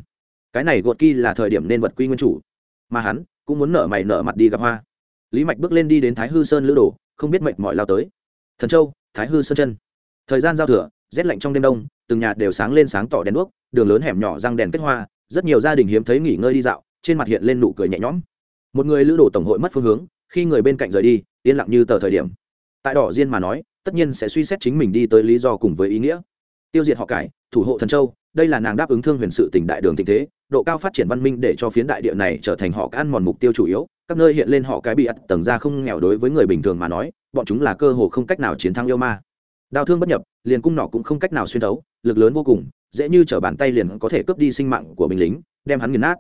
Cái này gột kỳ là thời điểm nên vật quy nguyên chủ. Mà hắn cũng muốn nở mày nở mặt đi gặp hoa. Lý mạch bước lên đi đến thái hư sơn lữ đồ, không biết mệnh mọi lao tới. Thần châu, thái hư sơn chân. Thời gian giao thừa, rét lạnh trong đêm đông, từng nhà đều sáng lên sáng tỏ đèn đuốc, đường lớn hẻm nhỏ răng đèn kết hoa, rất nhiều gia đình hiếm thấy nghỉ ngơi đi dạo, trên mặt hiện lên nụ cười nhẹ nhõm. Một người lữ đồ tổng hội mất phương hướng, khi người bên cạnh rời đi, yên lặng như tờ thời điểm. Tại đỏ diên mà nói, tất nhiên sẽ suy xét chính mình đi tới lý do cùng với ý nghĩa tiêu diệt họ cải, thủ hộ thần châu, đây là nàng đáp ứng thương huyền sự tỉnh đại đường tình thế, độ cao phát triển văn minh để cho phiến đại địa này trở thành họ ăn mòn mục tiêu chủ yếu, các nơi hiện lên họ cái bị ắt tầng ra không nghèo đối với người bình thường mà nói, bọn chúng là cơ hồ không cách nào chiến thắng yêu ma. Đao thương bất nhập, liền cung nọ cũng không cách nào xuyên thấu, lực lớn vô cùng, dễ như t bàn tay liền có thể cướp đi sinh mạng của binh lính, đem hắn nghiền nát.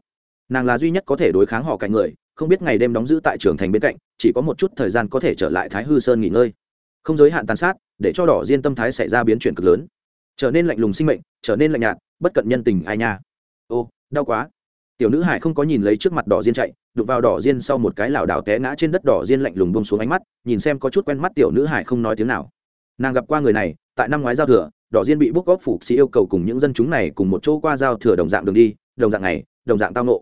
Nàng là duy nhất có thể đối kháng họ cạnh người, không biết ngày đêm đóng giữ tại trường thành bên cạnh, chỉ có một chút thời gian có thể trở lại thái hư sơn nghỉ ngơi. Không giới hạn tàn sát, để cho đỏ diên tâm thái xảy ra biến chuyển cực lớn trở nên lạnh lùng sinh mệnh, trở nên lạnh nhạt, bất cận nhân tình ai nha. Ô, đau quá. Tiểu nữ hải không có nhìn lấy trước mặt đỏ diên chạy, đụng vào đỏ diên sau một cái lảo đảo té ngã trên đất đỏ diên lạnh lùng bông xuống ánh mắt, nhìn xem có chút quen mắt tiểu nữ hải không nói tiếng nào. Nàng gặp qua người này, tại năm ngoái giao thừa, đỏ diên bị bốc góp phục sĩ yêu cầu cùng những dân chúng này cùng một chỗ qua giao thừa đồng dạng đường đi, đồng dạng này đồng dạng tao nộ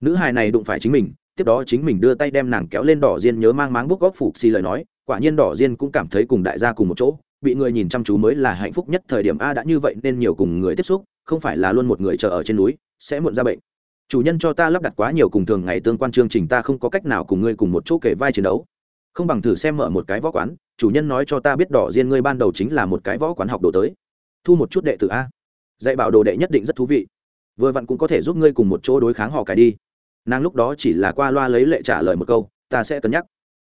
nữ hài này đụng phải chính mình, tiếp đó chính mình đưa tay đem nàng kéo lên đỏ diên nhớ mang máng bốc góp phục xì lời nói, quả nhiên đỏ diên cũng cảm thấy cùng đại gia cùng một chỗ bị người nhìn chăm chú mới là hạnh phúc nhất thời điểm a đã như vậy nên nhiều cùng người tiếp xúc, không phải là luôn một người chờ ở trên núi, sẽ muộn ra bệnh. Chủ nhân cho ta lắp đặt quá nhiều cùng thường ngày tương quan chương trình ta không có cách nào cùng ngươi cùng một chỗ kể vai chiến đấu. Không bằng thử xem mở một cái võ quán, chủ nhân nói cho ta biết đỏ diên ngươi ban đầu chính là một cái võ quán học đồ tới. Thu một chút đệ tử a. Dạy bảo đồ đệ nhất định rất thú vị. Vừa vặn cũng có thể giúp ngươi cùng một chỗ đối kháng họ cải đi. Nàng lúc đó chỉ là qua loa lấy lệ trả lời một câu, ta sẽ cân nhắc.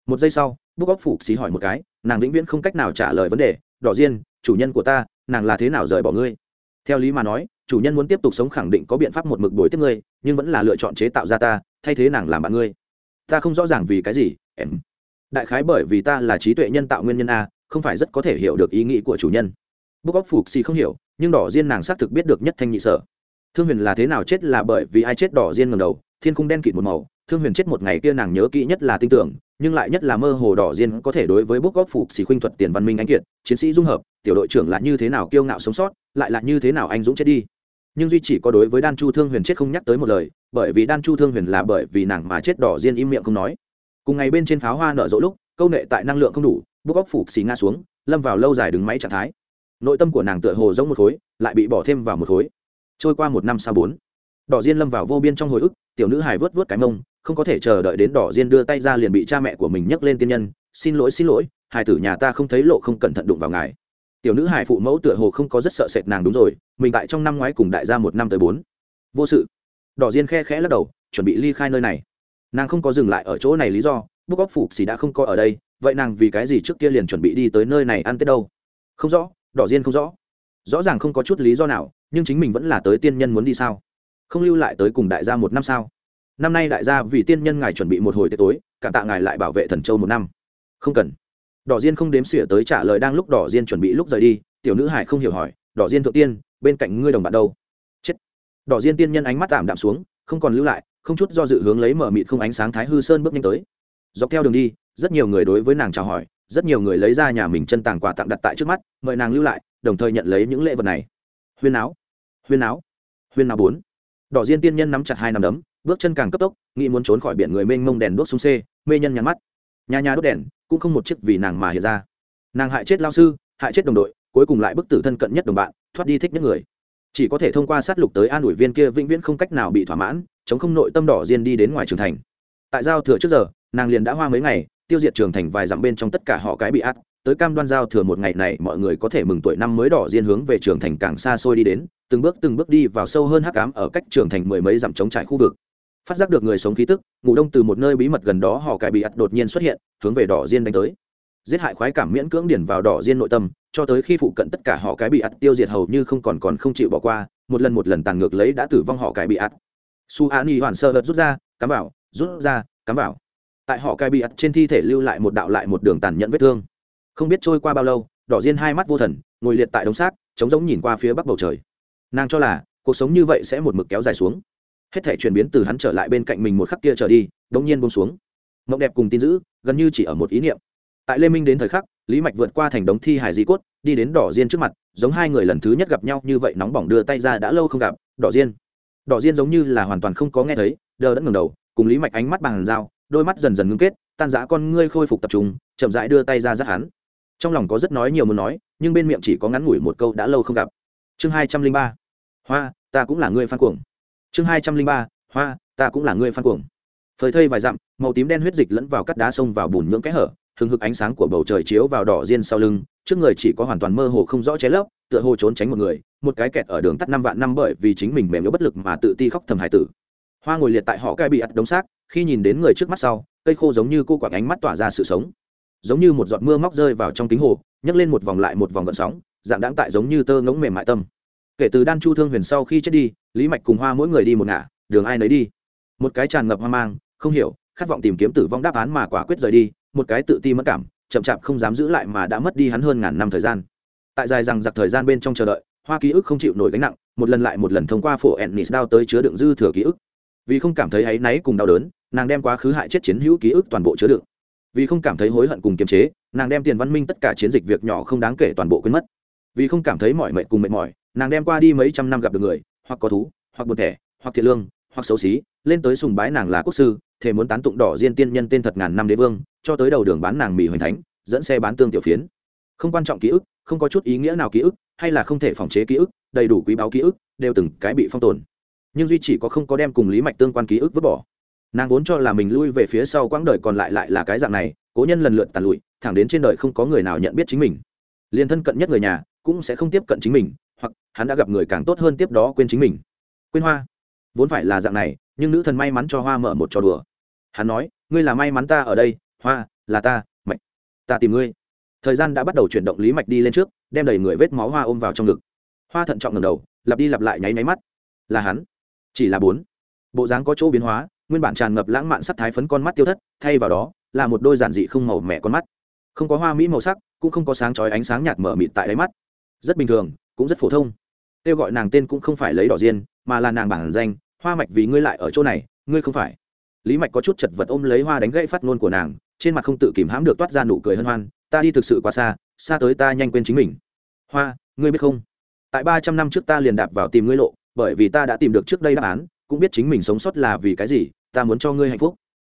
Một giây sau bút óc phục xí hỏi một cái, nàng vĩnh viễn không cách nào trả lời vấn đề, đỏ diên, chủ nhân của ta, nàng là thế nào rời bỏ ngươi? Theo lý mà nói, chủ nhân muốn tiếp tục sống khẳng định có biện pháp một mực đổi tiếp ngươi, nhưng vẫn là lựa chọn chế tạo ra ta, thay thế nàng làm bạn ngươi. Ta không rõ ràng vì cái gì, em. Đại khái bởi vì ta là trí tuệ nhân tạo nguyên nhân a, không phải rất có thể hiểu được ý nghĩ của chủ nhân. Bút óc phục xì không hiểu, nhưng đỏ diên nàng xác thực biết được nhất thanh nhị sở. Thương huyền là thế nào chết là bởi vì ai chết đỏ diên ngầm đầu, thiên cung đen kịt một màu thương huyền chết một ngày kia nàng nhớ kỹ nhất là tin tưởng, nhưng lại nhất là mơ hồ đỏ diên có thể đối với bút góp phục xì khuynh thuật tiền văn minh anh kiệt, chiến sĩ dung hợp, tiểu đội trưởng là như thế nào kiêu ngạo sống sót, lại là như thế nào anh dũng chết đi. Nhưng duy chỉ có đối với đan chu thương huyền chết không nhắc tới một lời, bởi vì đan chu thương huyền là bởi vì nàng mà chết đỏ diên im miệng không nói. Cùng ngày bên trên pháo hoa nở rộ lúc, câu nệ tại năng lượng không đủ, bút góp phục xì ngã xuống, lâm vào lâu dài đứng máy trạng thái. Nội tâm của nàng tựa hồ giống một khối, lại bị bỏ thêm vào một khối. Trôi qua một năm sau bốn, đỏ diên lâm vào vô biên trong hồi ức, tiểu nữ hài vớt vớt cái mông không có thể chờ đợi đến đỏ diên đưa tay ra liền bị cha mẹ của mình nhấc lên tiên nhân, xin lỗi xin lỗi hải tử nhà ta không thấy lộ không cẩn thận đụng vào ngài. Tiểu nữ hải phụ mẫu tựa hồ không có rất sợ sệt nàng đúng rồi, mình tại trong năm ngoái cùng đại gia một năm tới bốn. Vô sự. Đỏ diên khe khẽ lắc đầu, chuẩn bị ly khai nơi này. Nàng không có dừng lại ở chỗ này lý do, bút óc phục xì đã không có ở đây, vậy nàng vì cái gì trước kia liền chuẩn bị đi tới nơi này ăn tết đâu? Không rõ, đỏ diên không rõ. Rõ ràng không có chút lý do nào, nhưng chính mình vẫn là tới tiên nhân muốn đi sao? Không lưu lại tới cùng đại gia một năm sao? Năm nay đại gia vì tiên nhân ngài chuẩn bị một hồi tết tối, cảm tạ ngài lại bảo vệ thần châu một năm. Không cần. Đỏ diên không đếm xỉa tới trả lời đang lúc đỏ diên chuẩn bị lúc rời đi, tiểu nữ hải không hiểu hỏi, đỏ diên thượng tiên, bên cạnh ngươi đồng bạn đâu? Chết. Đỏ diên tiên nhân ánh mắt tạm đạm xuống, không còn lưu lại, không chút do dự hướng lấy mở mịt không ánh sáng thái hư sơn bước nhanh tới. Dọc theo đường đi, rất nhiều người đối với nàng chào hỏi, rất nhiều người lấy ra nhà mình chân tàng quà tặng đặt tại trước mắt, mời nàng lưu lại, đồng thời nhận lấy những lễ vật này. Huyên áo. Huyên áo. Huyên áo bốn. Đỏ diên tiên nhân nắm chặt hai nắm đấm bước chân càng cấp tốc, nghĩ muốn trốn khỏi biển người mênh mông đèn đuốc sung xê, mê nhân nhắn mắt. Nhà nhà đốt đèn, cũng không một chiếc vì nàng mà hiện ra. Nàng hại chết lao sư, hại chết đồng đội, cuối cùng lại bức tử thân cận nhất đồng bạn, thoát đi thích nhất người. Chỉ có thể thông qua sát lục tới an ủi viên kia vĩnh viễn không cách nào bị thỏa mãn, chống không nội tâm đỏ diên đi đến ngoài trường thành. Tại giao thừa trước giờ, nàng liền đã hoa mấy ngày, tiêu diệt trường thành vài dặm bên trong tất cả họ cái bị át tới cam đoan giao thừa một ngày này mọi người có thể mừng tuổi năm mới đỏ diên hướng về trường thành càng xa xôi đi đến, từng bước từng bước đi vào sâu hơn hắc ám ở cách trường thành mười mấy dặm chống trải khu vực phát giác được người sống khí tức, ngủ đông từ một nơi bí mật gần đó họ cải bị ắt đột nhiên xuất hiện, hướng về đỏ diên đánh tới. Giết hại khoái cảm miễn cưỡng điển vào đỏ diên nội tâm, cho tới khi phụ cận tất cả họ cái bị ắt tiêu diệt hầu như không còn còn không chịu bỏ qua, một lần một lần tàn ngược lấy đã tử vong họ cái bị ắt su an y hoàn sơ hớt rút ra, cắm vào, rút ra, cắm vào. Tại họ cái bị ắt trên thi thể lưu lại một đạo lại một đường tàn nhẫn vết thương. Không biết trôi qua bao lâu, đỏ diên hai mắt vô thần, ngồi liệt tại đống xác chống giống nhìn qua phía bắc bầu trời. Nàng cho là, cuộc sống như vậy sẽ một mực kéo dài xuống hết thể chuyển biến từ hắn trở lại bên cạnh mình một khắc kia trở đi đống nhiên bông xuống. Mộng đẹp cùng tin giữ gần như chỉ ở một ý niệm. Tại lê minh đến thời khắc, lý mạch vượt qua thành đống thi hải di cốt, đi đến đỏ diên trước mặt, giống hai người lần thứ nhất gặp nhau như vậy nóng bỏng đưa tay ra đã lâu không gặp, đỏ diên. Đỏ diên giống như là hoàn toàn không có nghe thấy, đờ đẫn ngừng đầu, cùng lý mạch ánh mắt bằng dao, đôi mắt dần dần ngưng kết, tan giã con ngươi khôi phục tập trung, chậm rãi đưa tay ra giác hắn. Trong lòng có rất nói nhiều muốn nói, nhưng bên miệng chỉ có ngắn ngủi một câu đã lâu không gặp. Chương hai trăm linh ba. Hoa, ta cũng là người phan cuồng chương hai trăm linh ba, hoa, ta cũng là người phan cuồng. Phơi thây vài dặm, màu tím đen huyết dịch lẫn vào cắt đá sông vào bùn nhưỡng kẽ hở, hừng hực ánh sáng của bầu trời chiếu vào đỏ diên sau lưng, trước người chỉ có hoàn toàn mơ hồ không rõ cháy lấp, tựa hồ trốn tránh một người, một cái kẹt ở đường tắt năm vạn năm bởi vì chính mình mềm yếu bất lực mà tự ti khóc thầm hải tử. Hoa ngồi liệt tại họ cai bị ắt đống xác, khi nhìn đến người trước mắt sau, cây khô giống như cô quảng ánh mắt tỏa ra sự sống. Giống như một giọt mưa móc rơi vào trong kính hồ, nhấc lên một vòng lại một vòng gợn sóng, dạng đáng tại giống như tơ ngỗng mềm mại tâm kể từ đan chu thương huyền sau khi chết đi, lý mạch cùng hoa mỗi người đi một ngả, đường ai nấy đi. Một cái tràn ngập hoang mang, không hiểu, khát vọng tìm kiếm tử vong đáp án mà quả quyết rời đi, một cái tự ti mất cảm, chậm chạp không dám giữ lại mà đã mất đi hắn hơn ngàn năm thời gian. Tại dài rằng giặc thời gian bên trong chờ đợi, hoa ký ức không chịu nổi gánh nặng, một lần lại một lần thông qua phổ ennis đao tới chứa đựng dư thừa ký ức. Vì không cảm thấy áy náy cùng đau đớn, nàng đem quá khứ hại chết chiến hữu ký ức toàn bộ chứa đựng. Vì không cảm thấy hối hận cùng kiềm chế, nàng đem tiền văn minh tất cả chiến dịch việc nhỏ không đáng kể toàn bộ quên mất. Vì không cảm thấy mỏi mệt cùng mệt mỏi nàng đem qua đi mấy trăm năm gặp được người, hoặc có thú, hoặc buồn thẻ, hoặc thiệt lương, hoặc xấu xí, lên tới sùng bái nàng là quốc sư thể muốn tán tụng đỏ diên tiên nhân tên thật ngàn năm đế vương, cho tới đầu đường bán nàng mì hoành thánh, dẫn xe bán tương tiểu phiến. Không quan trọng ký ức, không có chút ý nghĩa nào ký ức, hay là không thể phòng chế ký ức, đầy đủ quý báo ký ức, đều từng cái bị phong tồn. Nhưng duy chỉ có không có đem cùng lý mạch tương quan ký ức vứt bỏ. Nàng vốn cho là mình lui về phía sau quãng đời còn lại lại là cái dạng này, cố nhân lần lượt tàn lụi, thẳng đến trên đời không có người nào nhận biết chính mình. Liền thân cận nhất người nhà, cũng sẽ không tiếp cận chính mình hoặc hắn đã gặp người càng tốt hơn tiếp đó quên chính mình. Quên hoa. Vốn phải là dạng này, nhưng nữ thần may mắn cho hoa mở một trò đùa. Hắn nói, ngươi là may mắn ta ở đây, hoa, là ta, mạch. Ta tìm ngươi. Thời gian đã bắt đầu chuyển động lý mạch đi lên trước, đem đầy người vết máu hoa ôm vào trong ngực. Hoa thận trọng ngầm đầu, lặp đi lặp lại nháy máy mắt. Là hắn. Chỉ là bốn. Bộ dáng có chỗ biến hóa, nguyên bản tràn ngập lãng mạn sắc thái phấn con mắt tiêu thất, thay vào đó, là một đôi giản dị không màu mẹ con mắt. Không có hoa mỹ màu sắc, cũng không có sáng chói ánh sáng nhạt mở mịt tại đáy mắt. Rất bình thường cũng rất phổ thông. Kêu gọi nàng tên cũng không phải lấy đỏ diên, mà là nàng bản danh, hoa mạch vì ngươi lại ở chỗ này, ngươi không phải. Lý mạch có chút chật vật ôm lấy hoa đánh gãy phát ngôn của nàng, trên mặt không tự kìm hãm được toát ra nụ cười hân hoan, ta đi thực sự quá xa xa tới ta nhanh quên chính mình. Hoa, ngươi biết không? Tại ba trăm năm trước ta liền đạp vào tìm ngươi lộ, bởi vì ta đã tìm được trước đây đáp án, cũng biết chính mình sống sót là vì cái gì, ta muốn cho ngươi hạnh phúc.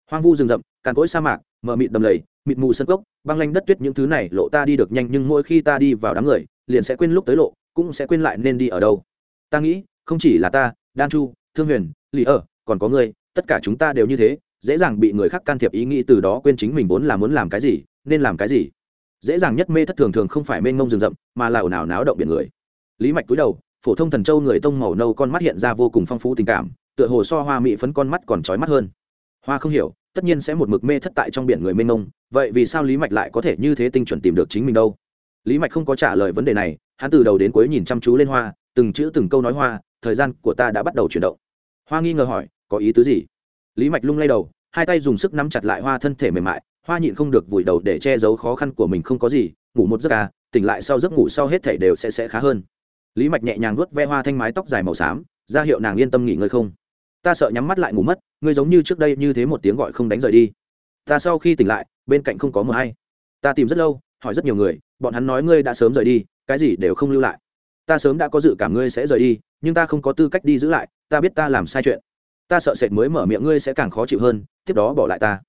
Hoang vu rừng rậm, càn cỗi sa mạc, mờ mịt đầm lầy, mịt mù sân cốc, băng lanh đất tuyết những thứ này lộ ta đi được nhanh, nhưng mỗi khi ta đi vào đám người, liền sẽ quên lúc tới lộ cũng sẽ quên lại nên đi ở đâu. Ta nghĩ, không chỉ là ta, đan chu, thương huyền lý ở, còn có ngươi, tất cả chúng ta đều như thế, dễ dàng bị người khác can thiệp ý nghĩ từ đó quên chính mình vốn là muốn làm cái gì, nên làm cái gì. Dễ dàng nhất mê thất thường thường không phải mênh mông rừng rậm, mà là ồn ào náo động biển người. Lý mạch cúi đầu, phổ thông thần châu người tông màu nâu con mắt hiện ra vô cùng phong phú tình cảm, tựa hồ so hoa mỹ phấn con mắt còn trói mắt hơn. Hoa không hiểu, tất nhiên sẽ một mực mê thất tại trong biển người mênh mông, vậy vì sao lý mạch lại có thể như thế tinh chuẩn tìm được chính mình đâu? Lý mạch không có trả lời vấn đề này, hắn từ đầu đến cuối nhìn chăm chú lên hoa, từng chữ từng câu nói hoa, thời gian của ta đã bắt đầu chuyển động. Hoa nghi ngờ hỏi, có ý tứ gì? Lý mạch lung lay đầu, hai tay dùng sức nắm chặt lại hoa thân thể mềm mại, hoa nhịn không được vùi đầu để che giấu khó khăn của mình không có gì, ngủ một giấc à tỉnh lại sau giấc ngủ sau hết thể đều sẽ sẽ khá hơn. Lý mạch nhẹ nhàng vuốt ve hoa thanh mái tóc dài màu xám, ra hiệu nàng yên tâm nghỉ ngơi không? Ta sợ nhắm mắt lại ngủ mất, ngươi giống như trước đây như thế một tiếng gọi không đánh rời đi. Ta sau khi tỉnh lại, bên cạnh không có mờ hay. Ta tìm rất lâu hỏi rất nhiều người, bọn hắn nói ngươi đã sớm rời đi, cái gì đều không lưu lại. Ta sớm đã có dự cảm ngươi sẽ rời đi, nhưng ta không có tư cách đi giữ lại, ta biết ta làm sai chuyện. Ta sợ sệt mới mở miệng ngươi sẽ càng khó chịu hơn, tiếp đó bỏ lại ta.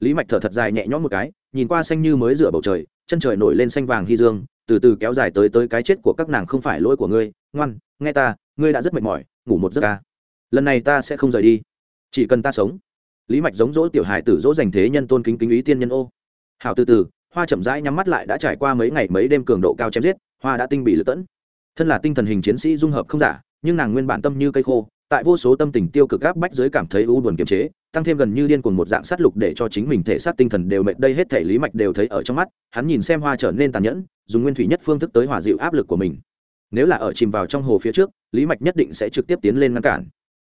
Lý mạch thở thật dài nhẹ nhõm một cái, nhìn qua xanh như mới rửa bầu trời, chân trời nổi lên xanh vàng hy dương, từ từ kéo dài tới tới cái chết của các nàng không phải lỗi của ngươi. Ngoan, nghe ta, ngươi đã rất mệt mỏi, ngủ một giấc ca lần này ta sẽ không rời đi. Chỉ cần ta sống. Lý mạch giống dỗ tiểu hài tử dỗ dành thế nhân tôn kính kính ý tiên nhân ô. Hào từ từ hoa chậm rãi nhắm mắt lại đã trải qua mấy ngày mấy đêm cường độ cao chém giết, hoa đã tinh bị lựa tẫn. Thân là tinh thần hình chiến sĩ dung hợp không giả, nhưng nàng nguyên bản tâm như cây khô, tại vô số tâm tình tiêu cực áp bách giới cảm thấy u buồn kiềm chế, tăng thêm gần như điên cuồng một dạng sát lục để cho chính mình thể xác tinh thần đều mệt đây hết thể lý mạch đều thấy ở trong mắt, hắn nhìn xem hoa trở nên tàn nhẫn, dùng nguyên thủy nhất phương thức tới hòa dịu áp lực của mình. Nếu là ở chìm vào trong hồ phía trước, lý mạch nhất định sẽ trực tiếp tiến lên ngăn cản.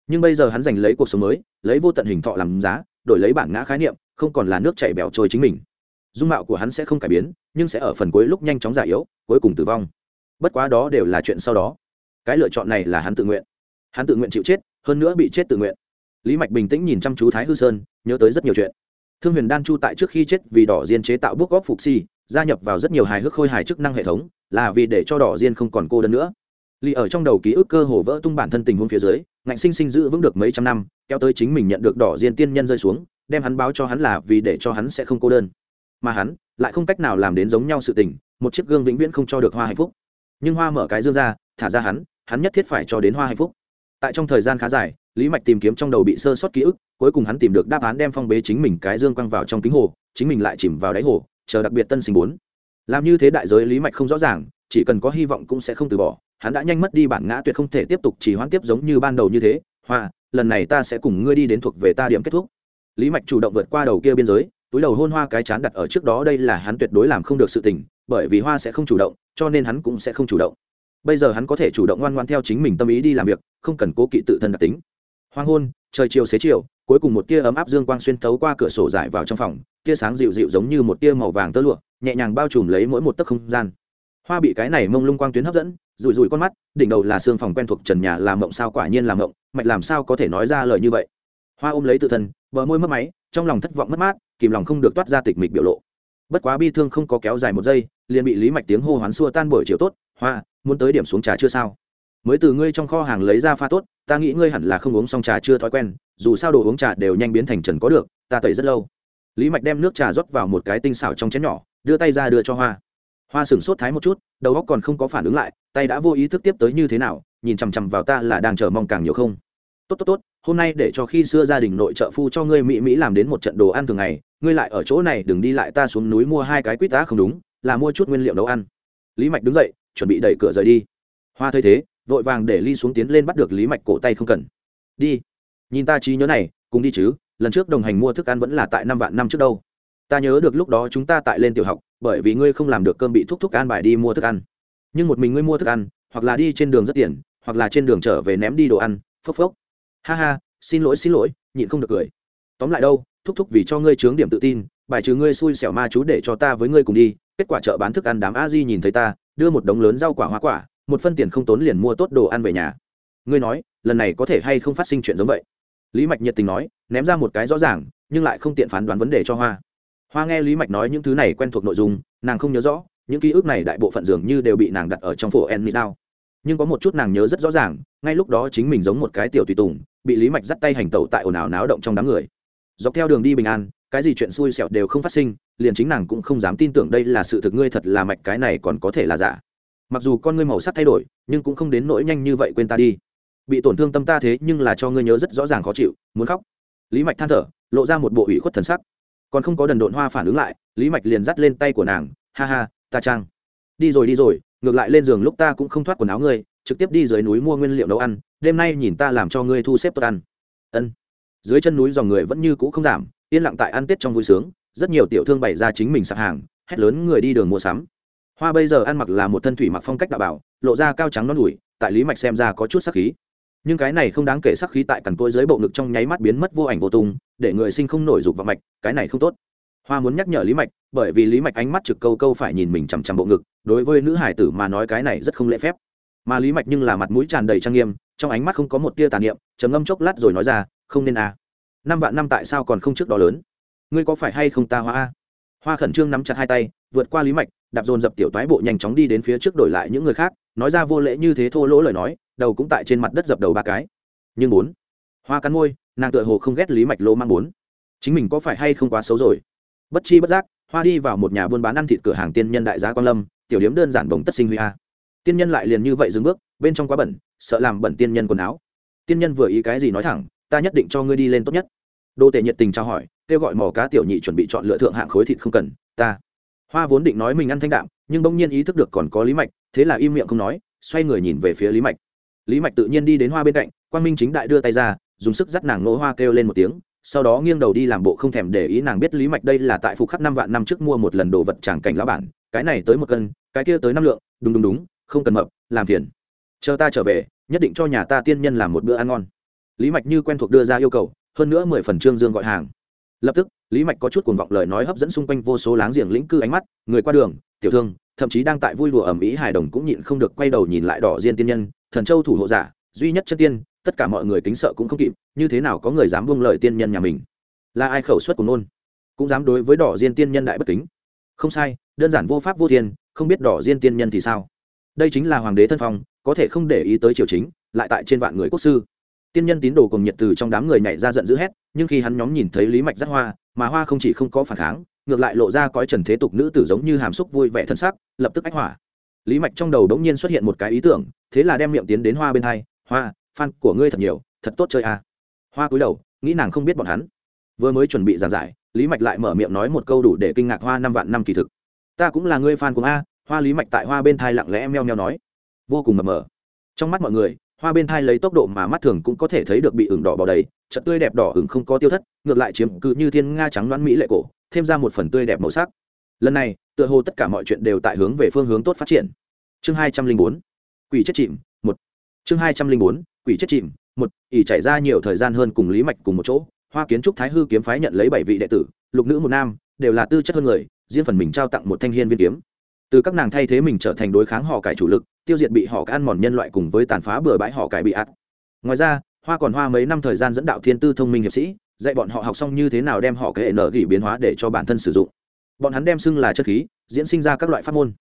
Nhưng bây giờ hắn giành lấy cuộc sống mới, lấy vô tận hình thọ làm giá, đổi lấy bản ngã khái niệm, không còn là nước chảy bẻo trôi chính mình dung mạo của hắn sẽ không cải biến, nhưng sẽ ở phần cuối lúc nhanh chóng già yếu, cuối cùng tử vong. Bất quá đó đều là chuyện sau đó. Cái lựa chọn này là hắn tự nguyện. Hắn tự nguyện chịu chết, hơn nữa bị chết tự nguyện. Lý mạch bình tĩnh nhìn chăm chú thái hư sơn, nhớ tới rất nhiều chuyện. Thương huyền đan chu tại trước khi chết vì đỏ diên chế tạo bút góp phục si, gia nhập vào rất nhiều hài hước khôi hài chức năng hệ thống, là vì để cho đỏ diên không còn cô đơn nữa. Lý ở trong đầu ký ức cơ hồ vỡ tung bản thân tình huống phía dưới, ngạnh sinh sinh giữ vững được mấy trăm năm, kéo tới chính mình nhận được đỏ diên tiên nhân rơi xuống, đem hắn báo cho hắn là vì để cho hắn sẽ không cô đơn mà hắn lại không cách nào làm đến giống nhau sự tình, một chiếc gương vĩnh viễn không cho được hoa hạnh phúc. Nhưng hoa mở cái dương ra, thả ra hắn hắn nhất thiết phải cho đến hoa hạnh phúc. Tại trong thời gian khá dài, lý mạch tìm kiếm trong đầu bị sơ sót ký ức, cuối cùng hắn tìm được đáp án đem phong bế chính mình cái dương quăng vào trong kính hồ, chính mình lại chìm vào đáy hồ, chờ đặc biệt tân sinh bốn. Làm như thế đại giới lý mạch không rõ ràng, chỉ cần có hy vọng cũng sẽ không từ bỏ, hắn đã nhanh mất đi bản ngã tuyệt không thể tiếp tục chỉ hoãn tiếp giống như ban đầu như thế, hoa, lần này ta sẽ cùng ngươi đi đến thuộc về ta điểm kết thúc. Lý mạch chủ động vượt qua đầu kia biên giới túi đầu hôn hoa cái chán đặt ở trước đó đây là hắn tuyệt đối làm không được sự tình, bởi vì hoa sẽ không chủ động, cho nên hắn cũng sẽ không chủ động. Bây giờ hắn có thể chủ động ngoan ngoan theo chính mình tâm ý đi làm việc, không cần cố kỵ tự thân đặc tính. Hoang hôn, trời chiều xế chiều, cuối cùng một tia ấm áp dương quang xuyên thấu qua cửa sổ dài vào trong phòng, tia sáng dịu dịu giống như một tia màu vàng tơ lụa, nhẹ nhàng bao trùm lấy mỗi một tấc không gian. Hoa bị cái này mông lung quang tuyến hấp dẫn rụi rụi con mắt, đỉnh đầu là xương phòng quen thuộc trần nhà làm mộng sao quả nhiên làm mộng, mạch làm sao có thể nói ra lời như vậy. Hoa ôm lấy tự thân, bờ môi mất máy trong lòng thất vọng mất mát, kìm lòng không được toát ra tịch mịch biểu lộ. Bất quá bi thương không có kéo dài một giây, liền bị lý mạch tiếng hô hoán xua tan buổi chiều tốt, hoa, muốn tới điểm xuống trà chưa sao? Mới từ ngươi trong kho hàng lấy ra pha tốt, ta nghĩ ngươi hẳn là không uống xong trà chưa thói quen, dù sao đồ uống trà đều nhanh biến thành trần có được, ta tẩy rất lâu. Lý mạch đem nước trà rót vào một cái tinh xảo trong chén nhỏ, đưa tay ra đưa cho hoa. Hoa sửng sốt thái một chút, đầu óc còn không có phản ứng lại, tay đã vô ý thức tiếp tới như thế nào, nhìn chằm chằm vào ta là đang chờ mong càng nhiều không? Tốt tốt tốt, hôm nay để cho khi xưa gia đình nội trợ phu cho ngươi mỹ mỹ làm đến một trận đồ ăn thường ngày, ngươi lại ở chỗ này, đừng đi lại ta xuống núi mua hai cái quýt tá không đúng, là mua chút nguyên liệu nấu ăn. Lý mạch đứng dậy, chuẩn bị đẩy cửa rời đi. Hoa thấy thế, vội vàng để ly xuống tiến lên bắt được lý mạch cổ tay không cần. Đi, nhìn ta trí nhớ này, cùng đi chứ, lần trước đồng hành mua thức ăn vẫn là tại năm vạn năm trước đâu. Ta nhớ được lúc đó chúng ta tại lên tiểu học, bởi vì ngươi không làm được cơm bị thúc thúc an bài đi mua thức ăn. Nhưng một mình ngươi mua thức ăn, hoặc là đi trên đường rất tiền, hoặc là trên đường trở về ném đi đồ ăn, phốc phốc ha ha, xin lỗi xin lỗi, nhịn không được cười. Tóm lại đâu, thúc thúc vì cho ngươi chướng điểm tự tin, bài trừ ngươi xui xẻo ma chú để cho ta với ngươi cùng đi, kết quả chợ bán thức ăn đám a di nhìn thấy ta, đưa một đống lớn rau quả hoa quả, một phân tiền không tốn liền mua tốt đồ ăn về nhà. Ngươi nói, lần này có thể hay không phát sinh chuyện giống vậy? Lý mạch nhiệt tình nói, ném ra một cái rõ ràng, nhưng lại không tiện phán đoán vấn đề cho hoa. Hoa nghe lý mạch nói những thứ này quen thuộc nội dung, nàng không nhớ rõ, những ký ức này đại bộ phận dường như đều bị nàng đặt ở trong phổ en đao nhưng có một chút nàng nhớ rất rõ ràng, ngay lúc đó chính mình giống một cái tiểu tùy tùng, bị lý mạch dắt tay hành tẩu tại ồn ào náo động trong đám người. Dọc theo đường đi bình an, cái gì chuyện xui xẻo đều không phát sinh, liền chính nàng cũng không dám tin tưởng đây là sự thực ngươi thật là mạch cái này còn có thể là giả. Mặc dù con ngươi màu sắc thay đổi, nhưng cũng không đến nỗi nhanh như vậy quên ta đi. Bị tổn thương tâm ta thế nhưng là cho ngươi nhớ rất rõ ràng khó chịu, muốn khóc. Lý mạch than thở, lộ ra một bộ ủy khuất thần sắc. Còn không có đần độn hoa phản ứng lại, lý mạch liền dắt lên tay của nàng, ha ha, ta trang. Đi rồi đi rồi ngược lại lên giường lúc ta cũng không thoát quần áo ngươi, trực tiếp đi dưới núi mua nguyên liệu nấu ăn, đêm nay nhìn ta làm cho ngươi thu xếp tốt ăn. Ân. Dưới chân núi dòng người vẫn như cũ không giảm, yên lặng tại ăn tết trong vui sướng, rất nhiều tiểu thương bày ra chính mình sạp hàng, hét lớn người đi đường mua sắm. Hoa bây giờ ăn mặc là một thân thủy mặc phong cách đạo bảo, lộ ra cao trắng non đùi, tại lý mạch xem ra có chút sắc khí. Nhưng cái này không đáng kể sắc khí tại cằn côi dưới bộ ngực trong nháy mắt biến mất vô ảnh vô tung, để người sinh không nổi dục vào mạch, cái này không tốt hoa muốn nhắc nhở lý mạch, bởi vì lý mạch ánh mắt trực câu câu phải nhìn mình chằm chằm bộ ngực, đối với nữ hải tử mà nói cái này rất không lễ phép. Mà lý mạch nhưng là mặt mũi tràn đầy trang nghiêm, trong ánh mắt không có một tia tàn niệm, trầm ngâm chốc lát rồi nói ra, không nên à. năm vạn năm tại sao còn không trước đó lớn? Ngươi có phải hay không ta hoa? A hoa khẩn trương nắm chặt hai tay, vượt qua lý mạch, đạp dồn dập tiểu toái bộ nhanh chóng đi đến phía trước đổi lại những người khác, nói ra vô lễ như thế thô lỗ lời nói, đầu cũng tại trên mặt đất dập đầu ba cái. Nhưng bốn. Hoa cắn môi, nàng tựa hồ không ghét lý mạch lô mang bốn. Chính mình có phải hay không quá xấu rồi? Bất chi bất giác, hoa đi vào một nhà buôn bán ăn thịt cửa hàng tiên nhân đại gia quan lâm, tiểu điếm đơn giản bồng tất sinh huy a. Tiên nhân lại liền như vậy dừng bước, bên trong quá bẩn, sợ làm bẩn tiên nhân quần áo. Tiên nhân vừa ý cái gì nói thẳng, ta nhất định cho ngươi đi lên tốt nhất. Đô tể nhiệt tình trao hỏi, kêu gọi mỏ cá tiểu nhị chuẩn bị chọn lựa thượng hạng khối thịt không cần, ta. Hoa vốn định nói mình ăn thanh đạm, nhưng bỗng nhiên ý thức được còn có lý mạch, thế là im miệng không nói, xoay người nhìn về phía lý mạch. Lý mạch tự nhiên đi đến hoa bên cạnh Quan minh chính đại đưa tay ra, dùng sức dắt nàng nỗ hoa kêu lên một tiếng sau đó nghiêng đầu đi làm bộ không thèm để ý nàng biết lý mạch đây là tại phục khắc năm vạn năm trước mua một lần đồ vật tràng cảnh lão bản, cái này tới một cân, cái kia tới năm lượng, đúng đúng đúng, không cần mập, làm phiền. Chờ ta trở về, nhất định cho nhà ta tiên nhân làm một bữa ăn ngon. Lý mạch như quen thuộc đưa ra yêu cầu, hơn nữa mười phần trương dương gọi hàng. Lập tức, lý mạch có chút cuồng vọng lời nói hấp dẫn xung quanh vô số láng giềng lĩnh cư ánh mắt, người qua đường, tiểu thương, thậm chí đang tại vui đùa ẩm ý hài đồng cũng nhịn không được quay đầu nhìn lại đỏ diên tiên nhân, thần châu thủ hộ giả, duy nhất chân tiên tất cả mọi người kính sợ cũng không kịp, như thế nào có người dám buông lời tiên nhân nhà mình? Là ai khẩu suất của nôn cũng dám đối với đỏ diên tiên nhân đại bất kính? Không sai, đơn giản vô pháp vô thiên, không biết đỏ diên tiên nhân thì sao? Đây chính là hoàng đế thân phong, có thể không để ý tới triều chính, lại tại trên vạn người quốc sư. Tiên nhân tín đồ cùng nhiệt từ trong đám người nhảy ra giận dữ hét, nhưng khi hắn nhóm nhìn thấy lý mạch rất hoa, mà hoa không chỉ không có phản kháng, ngược lại lộ ra cõi trần thế tục nữ tử giống như hàm xúc vui vẻ thân sắc, lập tức ách hỏa. Lý mạch trong đầu đống nhiên xuất hiện một cái ý tưởng, thế là đem miệng tiến đến hoa bên hai. Hoa fan của ngươi thật nhiều, thật tốt chơi à. hoa cúi đầu, nghĩ nàng không biết bọn hắn. Vừa mới chuẩn bị giảng giải, lý mạch lại mở miệng nói một câu đủ để kinh ngạc hoa năm vạn năm kỳ thực. Ta cũng là ngươi fan của a, hoa lý mạch tại hoa bên thai lặng lẽ meo meo nói. Vô cùng mập mờ. Trong mắt mọi người, hoa bên thai lấy tốc độ mà mắt thường cũng có thể thấy được bị ửng đỏ bò đầy, chợt tươi đẹp đỏ ửng không có tiêu thất, ngược lại chiếm cứ như thiên nga trắng đoán mỹ lệ cổ, thêm ra một phần tươi đẹp màu sắc. Lần này, tựa hồ tất cả mọi chuyện đều tại hướng về phương hướng tốt phát triển. Chương hai trăm linh bốn. Quỷ chất chìm, một. Chương hai trăm linh bốn quỷ chết chìm, một, ỷ chảy ra nhiều thời gian hơn cùng lý mạch cùng một chỗ, hoa kiến trúc thái hư kiếm phái nhận lấy bảy vị đệ tử, lục nữ một nam, đều là tư chất hơn người, riêng phần mình trao tặng một thanh hiên viên kiếm. Từ các nàng thay thế mình trở thành đối kháng họ cải chủ lực, tiêu diệt bị họ ăn mòn nhân loại cùng với tàn phá bừa bãi họ cải bị ạt. Ngoài ra, hoa còn hoa mấy năm thời gian dẫn đạo thiên tư thông minh hiệp sĩ, dạy bọn họ học xong như thế nào đem họ cái hệ nở gỉ biến hóa để cho bản thân sử dụng. Bọn hắn đem xưng là chất khí, diễn sinh ra các loại pháp môn.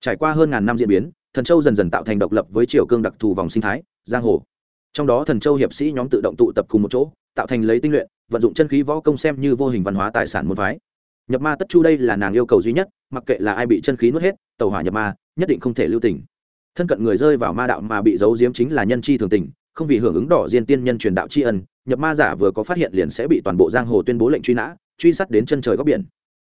Trải qua hơn ngàn năm diễn biến, thần châu dần dần tạo thành độc lập với triều cương đặc thù vòng sinh thái, giang hồ trong đó thần châu hiệp sĩ nhóm tự động tụ tập cùng một chỗ, tạo thành lấy tinh luyện, vận dụng chân khí võ công xem như vô hình văn hóa tài sản môn phái. Nhập ma tất chu đây là nàng yêu cầu duy nhất, mặc kệ là ai bị chân khí nuốt hết tàu hỏa nhập ma, nhất định không thể lưu tình. Thân cận người rơi vào ma đạo mà bị giấu giếm chính là nhân chi thường tình, không vì hưởng ứng đỏ diên tiên nhân truyền đạo tri ân, nhập ma giả vừa có phát hiện liền sẽ bị toàn bộ giang hồ tuyên bố lệnh truy nã, truy sát đến chân trời góc biển,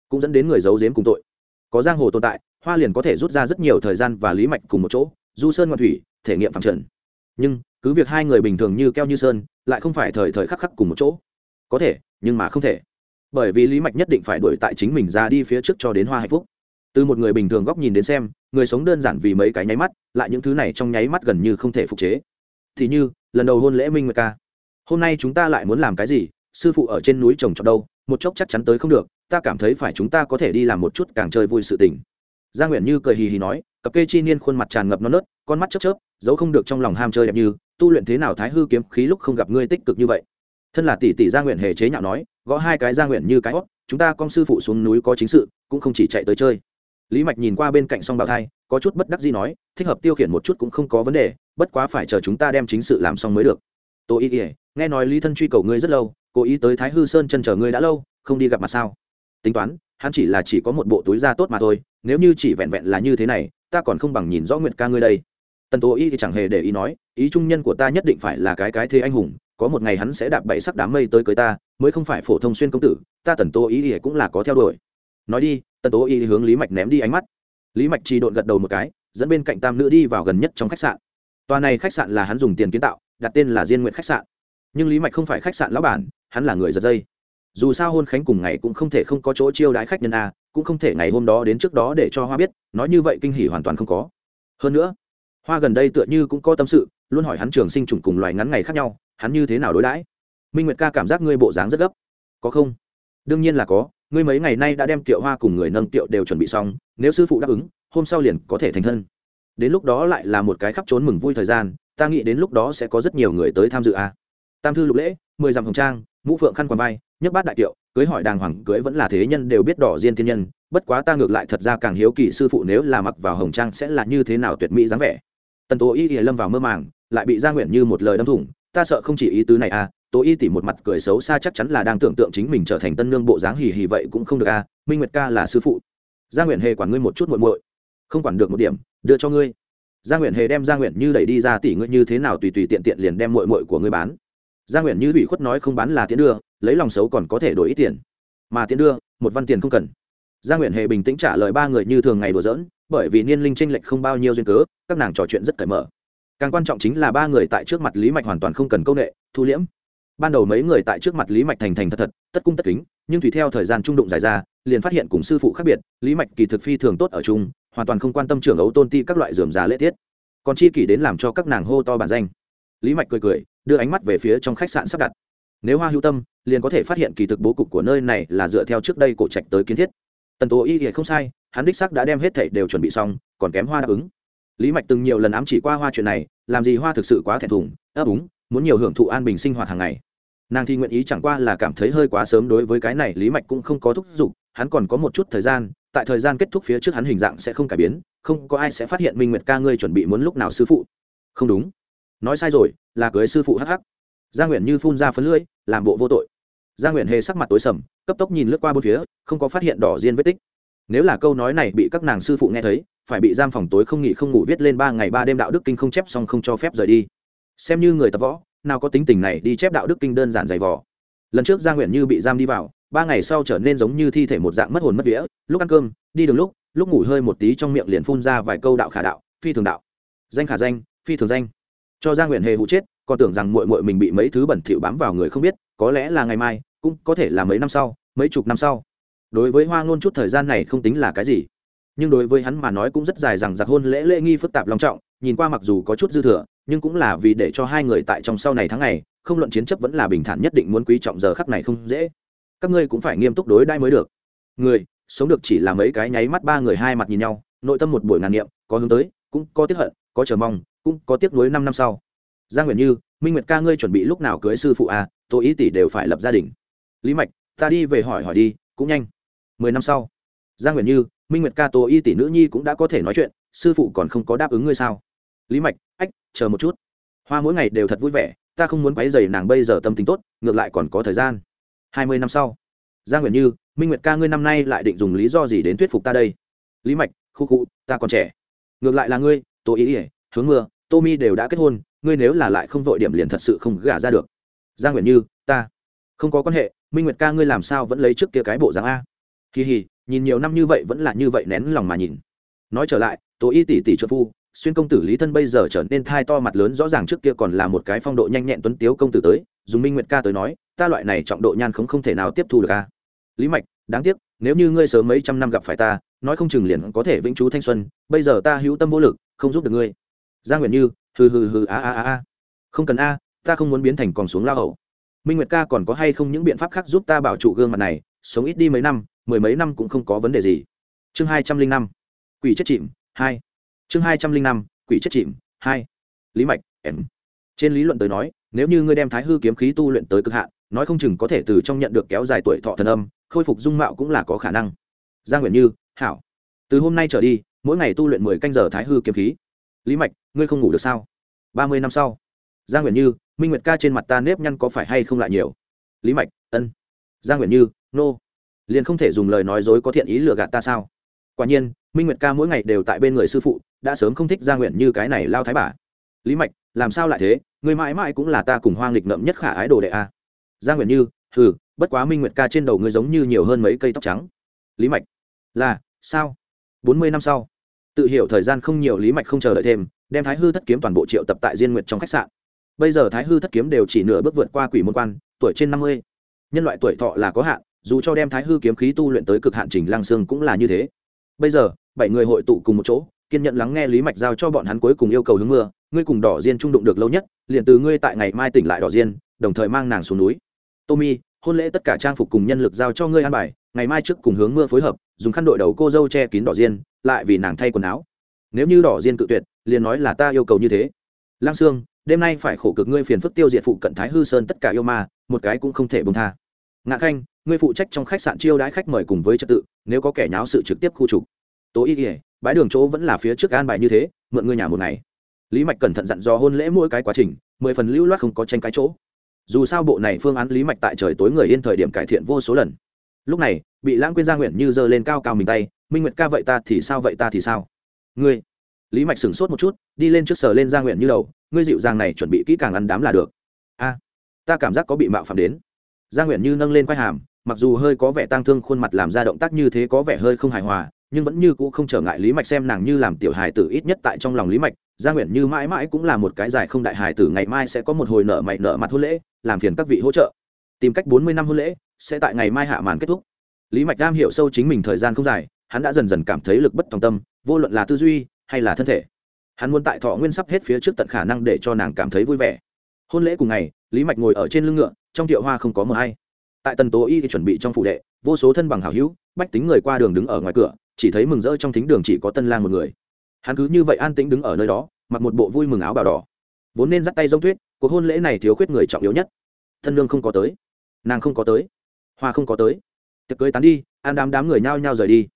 cũng dẫn đến người giấu giếm cùng tội. Có giang hồ tồn tại, hoa liền có thể rút ra rất nhiều thời gian và lý mạch cùng một chỗ, du sơn ngoan thủy, thể nghiệm phẳng trần. Nhưng cứ việc hai người bình thường như keo như sơn, lại không phải thời thời khắc khắc cùng một chỗ. Có thể, nhưng mà không thể. Bởi vì lý mạch nhất định phải đuổi tại chính mình ra đi phía trước cho đến hoa hạnh phúc. Từ một người bình thường góc nhìn đến xem, người sống đơn giản vì mấy cái nháy mắt, lại những thứ này trong nháy mắt gần như không thể phục chế. Thì như, lần đầu hôn lễ minh nguyệt ca. Hôm nay chúng ta lại muốn làm cái gì? Sư phụ ở trên núi trồng trọt đâu? Một chốc chắc chắn tới không được, ta cảm thấy phải chúng ta có thể đi làm một chút càng chơi vui sự tình. Gia nguyễn như cười hì hì nói, cặp kê chi niên khuôn mặt tràn ngập non nớt, con mắt chớp chớp giấu không được trong lòng ham chơi đẹp như, tu luyện thế nào thái hư kiếm khí lúc không gặp ngươi tích cực như vậy. Thân là tỷ tỷ gia nguyện hề chế nhạo nói, gõ hai cái gia nguyện như cái hót chúng ta con sư phụ xuống núi có chính sự, cũng không chỉ chạy tới chơi. Lý mạch nhìn qua bên cạnh song bào thai, có chút bất đắc gì nói, thích hợp tiêu khiển một chút cũng không có vấn đề, bất quá phải chờ chúng ta đem chính sự làm xong mới được. Tô ý ỉa nghe nói lý thân truy cầu ngươi rất lâu, cố ý tới thái hư sơn chân chờ ngươi đã lâu, không đi gặp mặt sao? Tính toán, hắn chỉ là chỉ có một bộ túi da tốt mà thôi, nếu như chỉ vẹn vẹn là như thế này, ta còn không bằng nhìn rõ nguyện ca ngươi đây tần tố y thì chẳng hề để ý nói, ý trung nhân của ta nhất định phải là cái cái thế anh hùng, có một ngày hắn sẽ đạp bảy sắc đám mây tới cưới ta, mới không phải phổ thông xuyên công tử, ta tần tố y thì cũng là có theo đuổi. Nói đi, tần tố y hướng lý mạch ném đi ánh mắt. Lý mạch chỉ độn gật đầu một cái, dẫn bên cạnh tam nữ đi vào gần nhất trong khách sạn. Tòa này khách sạn là hắn dùng tiền kiến tạo, đặt tên là diên nguyện khách sạn. Nhưng lý mạch không phải khách sạn lão bản, hắn là người giật dây. Dù sao hôn khánh cùng ngày cũng không thể không có chỗ chiêu đãi khách nhân a, cũng không thể ngày hôm đó đến trước đó để cho hoa biết, nói như vậy kinh hỉ hoàn toàn không có. Hơn nữa hoa gần đây tựa như cũng có tâm sự, luôn hỏi hắn trường sinh trùng cùng loài ngắn ngày khác nhau, hắn như thế nào đối đãi? Minh nguyệt ca cảm giác ngươi bộ dáng rất gấp. Có không? Đương nhiên là có, ngươi mấy ngày nay đã đem kiệu hoa cùng người nâng kiệu đều chuẩn bị xong, nếu sư phụ đáp ứng, hôm sau liền có thể thành thân. Đến lúc đó lại là một cái khắp trốn mừng vui thời gian, ta nghĩ đến lúc đó sẽ có rất nhiều người tới tham dự à? tam thư lục lễ, mười dặm hồng trang, mũ phượng khăn quàng vai, nhấc bát đại kiệu, cưới hỏi đàng hoàng, cưới vẫn là thế nhân đều biết đỏ diên thiên nhân, bất quá ta ngược lại thật ra càng hiếu kỳ sư phụ nếu là mặc vào hồng trang sẽ là như thế nào tuyệt mỹ dáng vẻ tần tố y lâm vào mơ màng, lại bị gia nguyện như một lời đâm thủng. Ta sợ không chỉ ý tứ này à tố y tỉ một mặt cười xấu xa chắc chắn là đang tưởng tượng chính mình trở thành tân nương bộ dáng hì hì vậy cũng không được à minh nguyệt ca là sư phụ. Gia nguyện hề quản ngươi một chút muội muội. Không quản được một điểm, đưa cho ngươi. Gia nguyện hề đem gia nguyện như đẩy đi ra tỷ ngươi như thế nào tùy tùy tiện tiện liền đem muội muội của ngươi bán. Gia nguyện như ủy khuất nói không bán là tiến đưa, lấy lòng xấu còn có thể đổi ít tiền. Mà tiến đưa, một văn tiền không cần gia nguyện hề bình tĩnh trả lời ba người như thường ngày đùa giỡn, bởi vì niên linh tranh lệch không bao nhiêu duyên cớ, các nàng trò chuyện rất cởi mở. Càng quan trọng chính là ba người tại trước mặt lý mạch hoàn toàn không cần công nghệ thu liễm. Ban đầu mấy người tại trước mặt lý mạch thành thành thật thật, tất cung tất kính, nhưng tùy theo thời gian trung đụng dài ra, liền phát hiện cùng sư phụ khác biệt, lý mạch kỳ thực phi thường tốt ở chung, hoàn toàn không quan tâm trưởng ấu tôn ti các loại dườm già lễ tiết. Còn chi kỷ đến làm cho các nàng hô to bản danh. Lý mạch cười cười, đưa ánh mắt về phía trong khách sạn sắp đặt. Nếu hoa hữu tâm, liền có thể phát hiện kỳ thực bố cục của nơi này là dựa theo trước đây cổ trạch tới kiến thiết tần tố y thì không sai, hắn đích sắc đã đem hết thảy đều chuẩn bị xong, còn kém hoa đáp ứng. Lý mạch từng nhiều lần ám chỉ qua hoa chuyện này, làm gì hoa thực sự quá thẹn thùng, ấp úng, muốn nhiều hưởng thụ an bình sinh hoạt hàng ngày. Nàng thi nguyện ý chẳng qua là cảm thấy hơi quá sớm đối với cái này lý mạch cũng không có thúc giục, hắn còn có một chút thời gian, tại thời gian kết thúc phía trước hắn hình dạng sẽ không cải biến, không có ai sẽ phát hiện minh nguyệt ca ngươi chuẩn bị muốn lúc nào sư phụ. Không đúng. Nói sai rồi, là cưới sư phụ hắc hắc. Gia nguyện như phun ra phấn lưỡi, làm bộ vô tội. Gia nguyện hề sắc mặt tối sầm cấp tốc nhìn lướt qua bốn phía, không có phát hiện đỏ diên vết tích. Nếu là câu nói này bị các nàng sư phụ nghe thấy, phải bị giam phòng tối không nghỉ không ngủ viết lên ba ngày ba đêm đạo đức kinh không chép xong không cho phép rời đi. Xem như người tập võ, nào có tính tình này đi chép đạo đức kinh đơn giản dày vò. Lần trước gia nguyện như bị giam đi vào, ba ngày sau trở nên giống như thi thể một dạng mất hồn mất vía, lúc ăn cơm, đi đường lúc lúc ngủ hơi một tí trong miệng liền phun ra vài câu đạo khả đạo, phi thường đạo. Danh khả danh, phi thường danh. Cho gia nguyện hề hụ chết, còn tưởng rằng muội muội mình bị mấy thứ bẩn thỉu bám vào người không biết, có lẽ là ngày mai cũng có thể là mấy năm sau, mấy chục năm sau. Đối với hoa ngôn chút thời gian này không tính là cái gì. Nhưng đối với hắn mà nói cũng rất dài rằng giặc hôn lễ lễ nghi phức tạp long trọng, nhìn qua mặc dù có chút dư thừa, nhưng cũng là vì để cho hai người tại trong sau này tháng ngày, không luận chiến chấp vẫn là bình thản nhất định muốn quý trọng giờ khắc này không dễ. Các ngươi cũng phải nghiêm túc đối đãi mới được. Người, sống được chỉ là mấy cái nháy mắt ba người hai mặt nhìn nhau, nội tâm một buổi ngàn niệm, có hướng tới, cũng có tiếc hận, có chờ mong, cũng có tiếc nuối năm năm sau. Giang nguyện như, minh nguyệt ca ngươi chuẩn bị lúc nào cưới sư phụ à? Tôi ý tỷ đều phải lập gia đình lý mạch, ta đi về hỏi hỏi đi, cũng nhanh. Mười năm sau, giang nguyện như, minh nguyệt ca tô y tỷ nữ nhi cũng đã có thể nói chuyện, sư phụ còn không có đáp ứng ngươi sao? Lý mạch, ách, chờ một chút. Hoa mỗi ngày đều thật vui vẻ, ta không muốn quấy dày nàng bây giờ tâm tính tốt, ngược lại còn có thời gian. Hai mươi năm sau, giang nguyện như, minh nguyệt ca ngươi năm nay lại định dùng lý do gì đến thuyết phục ta đây? Lý mạch, khu cụ ta còn trẻ. Ngược lại là ngươi tô ý ỉa hướng mưa, tô mi đều đã kết hôn, ngươi nếu là lại không vội điểm liền thật sự không gả ra được. Giang nguyện như, ta không có quan hệ minh nguyệt ca ngươi làm sao vẫn lấy trước kia cái bộ dáng a? Kỳ hì, nhìn nhiều năm như vậy vẫn là như vậy nén lòng mà nhìn. Nói trở lại tố y tỷ tỷ trợ phu, xuyên công tử lý thân bây giờ trở nên thai to mặt lớn, rõ ràng trước kia còn là một cái phong độ nhanh nhẹn tuấn tiếu công tử tới, dùng minh nguyệt ca tới nói, ta loại này trọng độ nhan không không thể nào tiếp thu được a. Lý mạch, đáng tiếc, nếu như ngươi sớm mấy trăm năm gặp phải ta, nói không chừng liền có thể vĩnh trú thanh xuân, bây giờ ta hữu tâm vô lực, không giúp được ngươi. Gia nguyện như, hừ hừ hừ, a a a a. Không cần a, ta không muốn biến thành còn xuống lao hậu minh nguyệt ca còn có hay không những biện pháp khác giúp ta bảo trụ gương mặt này, sống ít đi mấy năm, mười mấy năm cũng không có vấn đề gì. Chương hai trăm linh năm, quỷ chết chìm, hai. Chương hai trăm linh năm, quỷ chết chìm, hai. Lý mạch, em. Trên lý luận tới nói, nếu như ngươi đem thái hư kiếm khí tu luyện tới cực hạn, nói không chừng có thể từ trong nhận được kéo dài tuổi thọ thần âm, khôi phục dung mạo cũng là có khả năng. Gia nguyện như, hảo. Từ hôm nay trở đi, mỗi ngày tu luyện mười canh giờ thái hư kiếm khí. Lý mạch, ngươi không ngủ được sao? Ba mươi năm sau gia nguyện như, minh nguyệt ca trên mặt ta nếp nhăn có phải hay không lại nhiều? Lý mạch, ân. Gia nguyện như, nô. Liền không thể dùng lời nói dối có thiện ý lừa gạt ta sao? Quả nhiên, minh nguyệt ca mỗi ngày đều tại bên người sư phụ, đã sớm không thích gia nguyện như cái này lao thái bà. Lý mạch, làm sao lại thế? Người mãi mãi cũng là ta cùng hoang lịch ngậm nhất khả ái đồ đệ a. Gia nguyện như, hừ, bất quá minh nguyệt ca trên đầu ngươi giống như nhiều hơn mấy cây tóc trắng. Lý mạch, là, sao? Bốn mươi năm sau. Tự hiểu thời gian không nhiều lý mạch không chờ đợi thêm, đem thái hư thất kiếm toàn bộ triệu tập tại diên nguyệt trong khách sạn bây giờ thái hư thất kiếm đều chỉ nửa bước vượt qua quỷ môn quan, tuổi trên năm mươi. Nhân loại tuổi thọ là có hạn, dù cho đem thái hư kiếm khí tu luyện tới cực hạn trình lang sương cũng là như thế. Bây giờ, bảy người hội tụ cùng một chỗ, kiên nhận lắng nghe lý mạch giao cho bọn hắn cuối cùng yêu cầu hướng mưa, ngươi cùng đỏ diên trung đụng được lâu nhất, liền từ ngươi tại ngày mai tỉnh lại đỏ diên, đồng thời mang nàng xuống núi. Tommy hôn lễ tất cả trang phục cùng nhân lực giao cho ngươi an bài, ngày mai trước cùng hướng mưa phối hợp, dùng khăn đội đầu cô dâu che kín đỏ diên, lại vì nàng thay quần áo. Nếu như đỏ diên cự tuyệt, liền nói là ta yêu cầu như thế. Lang sương đêm nay phải khổ cực ngươi phiền phức tiêu diệt phụ cận thái hư sơn tất cả yêu ma, một cái cũng không thể bông tha. Ngạ khanh, ngươi phụ trách trong khách sạn chiêu đãi khách mời cùng với trật tự, nếu có kẻ nháo sự trực tiếp khu trục. Tố y ỉa bãi đường chỗ vẫn là phía trước an bài như thế, mượn ngươi nhà một ngày. Lý mạch cẩn thận dặn dò hôn lễ mỗi cái quá trình, mười phần lưu loát không có tranh cái chỗ. Dù sao bộ này phương án lý mạch tại trời tối người yên thời điểm cải thiện vô số lần. Lúc này, bị lãng quên gia nguyện như giơ lên cao cao mình tay, minh nguyệt ca vậy ta thì sao, vậy ta thì sao? Ngươi. Lý mạch sửng sốt một chút, đi lên trước sờ lên gia nguyện như đầu ngươi dịu dàng này chuẩn bị kỹ càng ăn đám là được. A, ta cảm giác có bị mạo phạm đến. Gia nguyện như nâng lên quai hàm, mặc dù hơi có vẻ tang thương khuôn mặt làm ra động tác như thế có vẻ hơi không hài hòa, nhưng vẫn như cũ không trở ngại lý mạch xem nàng như làm tiểu hài tử ít nhất tại trong lòng lý mạch. Gia nguyện như mãi mãi cũng là một cái dài không đại hài tử, ngày mai sẽ có một hồi nợ mày nợ mặt hôn lễ, làm phiền các vị hỗ trợ. Tìm cách bốn mươi năm hôn lễ, sẽ tại ngày mai hạ màn kết thúc. Lý mạch đam hiểu sâu chính mình thời gian không dài, hắn đã dần dần cảm thấy lực bất tòng tâm, vô luận là tư duy hay là thân thể hắn muốn tại thọ nguyên sắp hết phía trước tận khả năng để cho nàng cảm thấy vui vẻ. Hôn lễ cùng ngày, lý mạch ngồi ở trên lưng ngựa, trong tiệu hoa không có mờ hay. Tại tần tố y thì chuẩn bị trong phủ đệ, vô số thân bằng hảo hữu, bách tính người qua đường đứng ở ngoài cửa, chỉ thấy mừng rỡ trong thính đường chỉ có tân lang một người. Hắn cứ như vậy an tĩnh đứng ở nơi đó, mặc một bộ vui mừng áo bào đỏ. Vốn nên dắt tay giống tuyết, cuộc hôn lễ này thiếu khuyết người trọng yếu nhất. Thân lương không có tới, nàng không có tới, hoa không có tới. Tiệc cưới tán đi, an đám đám người nhao nhao rời đi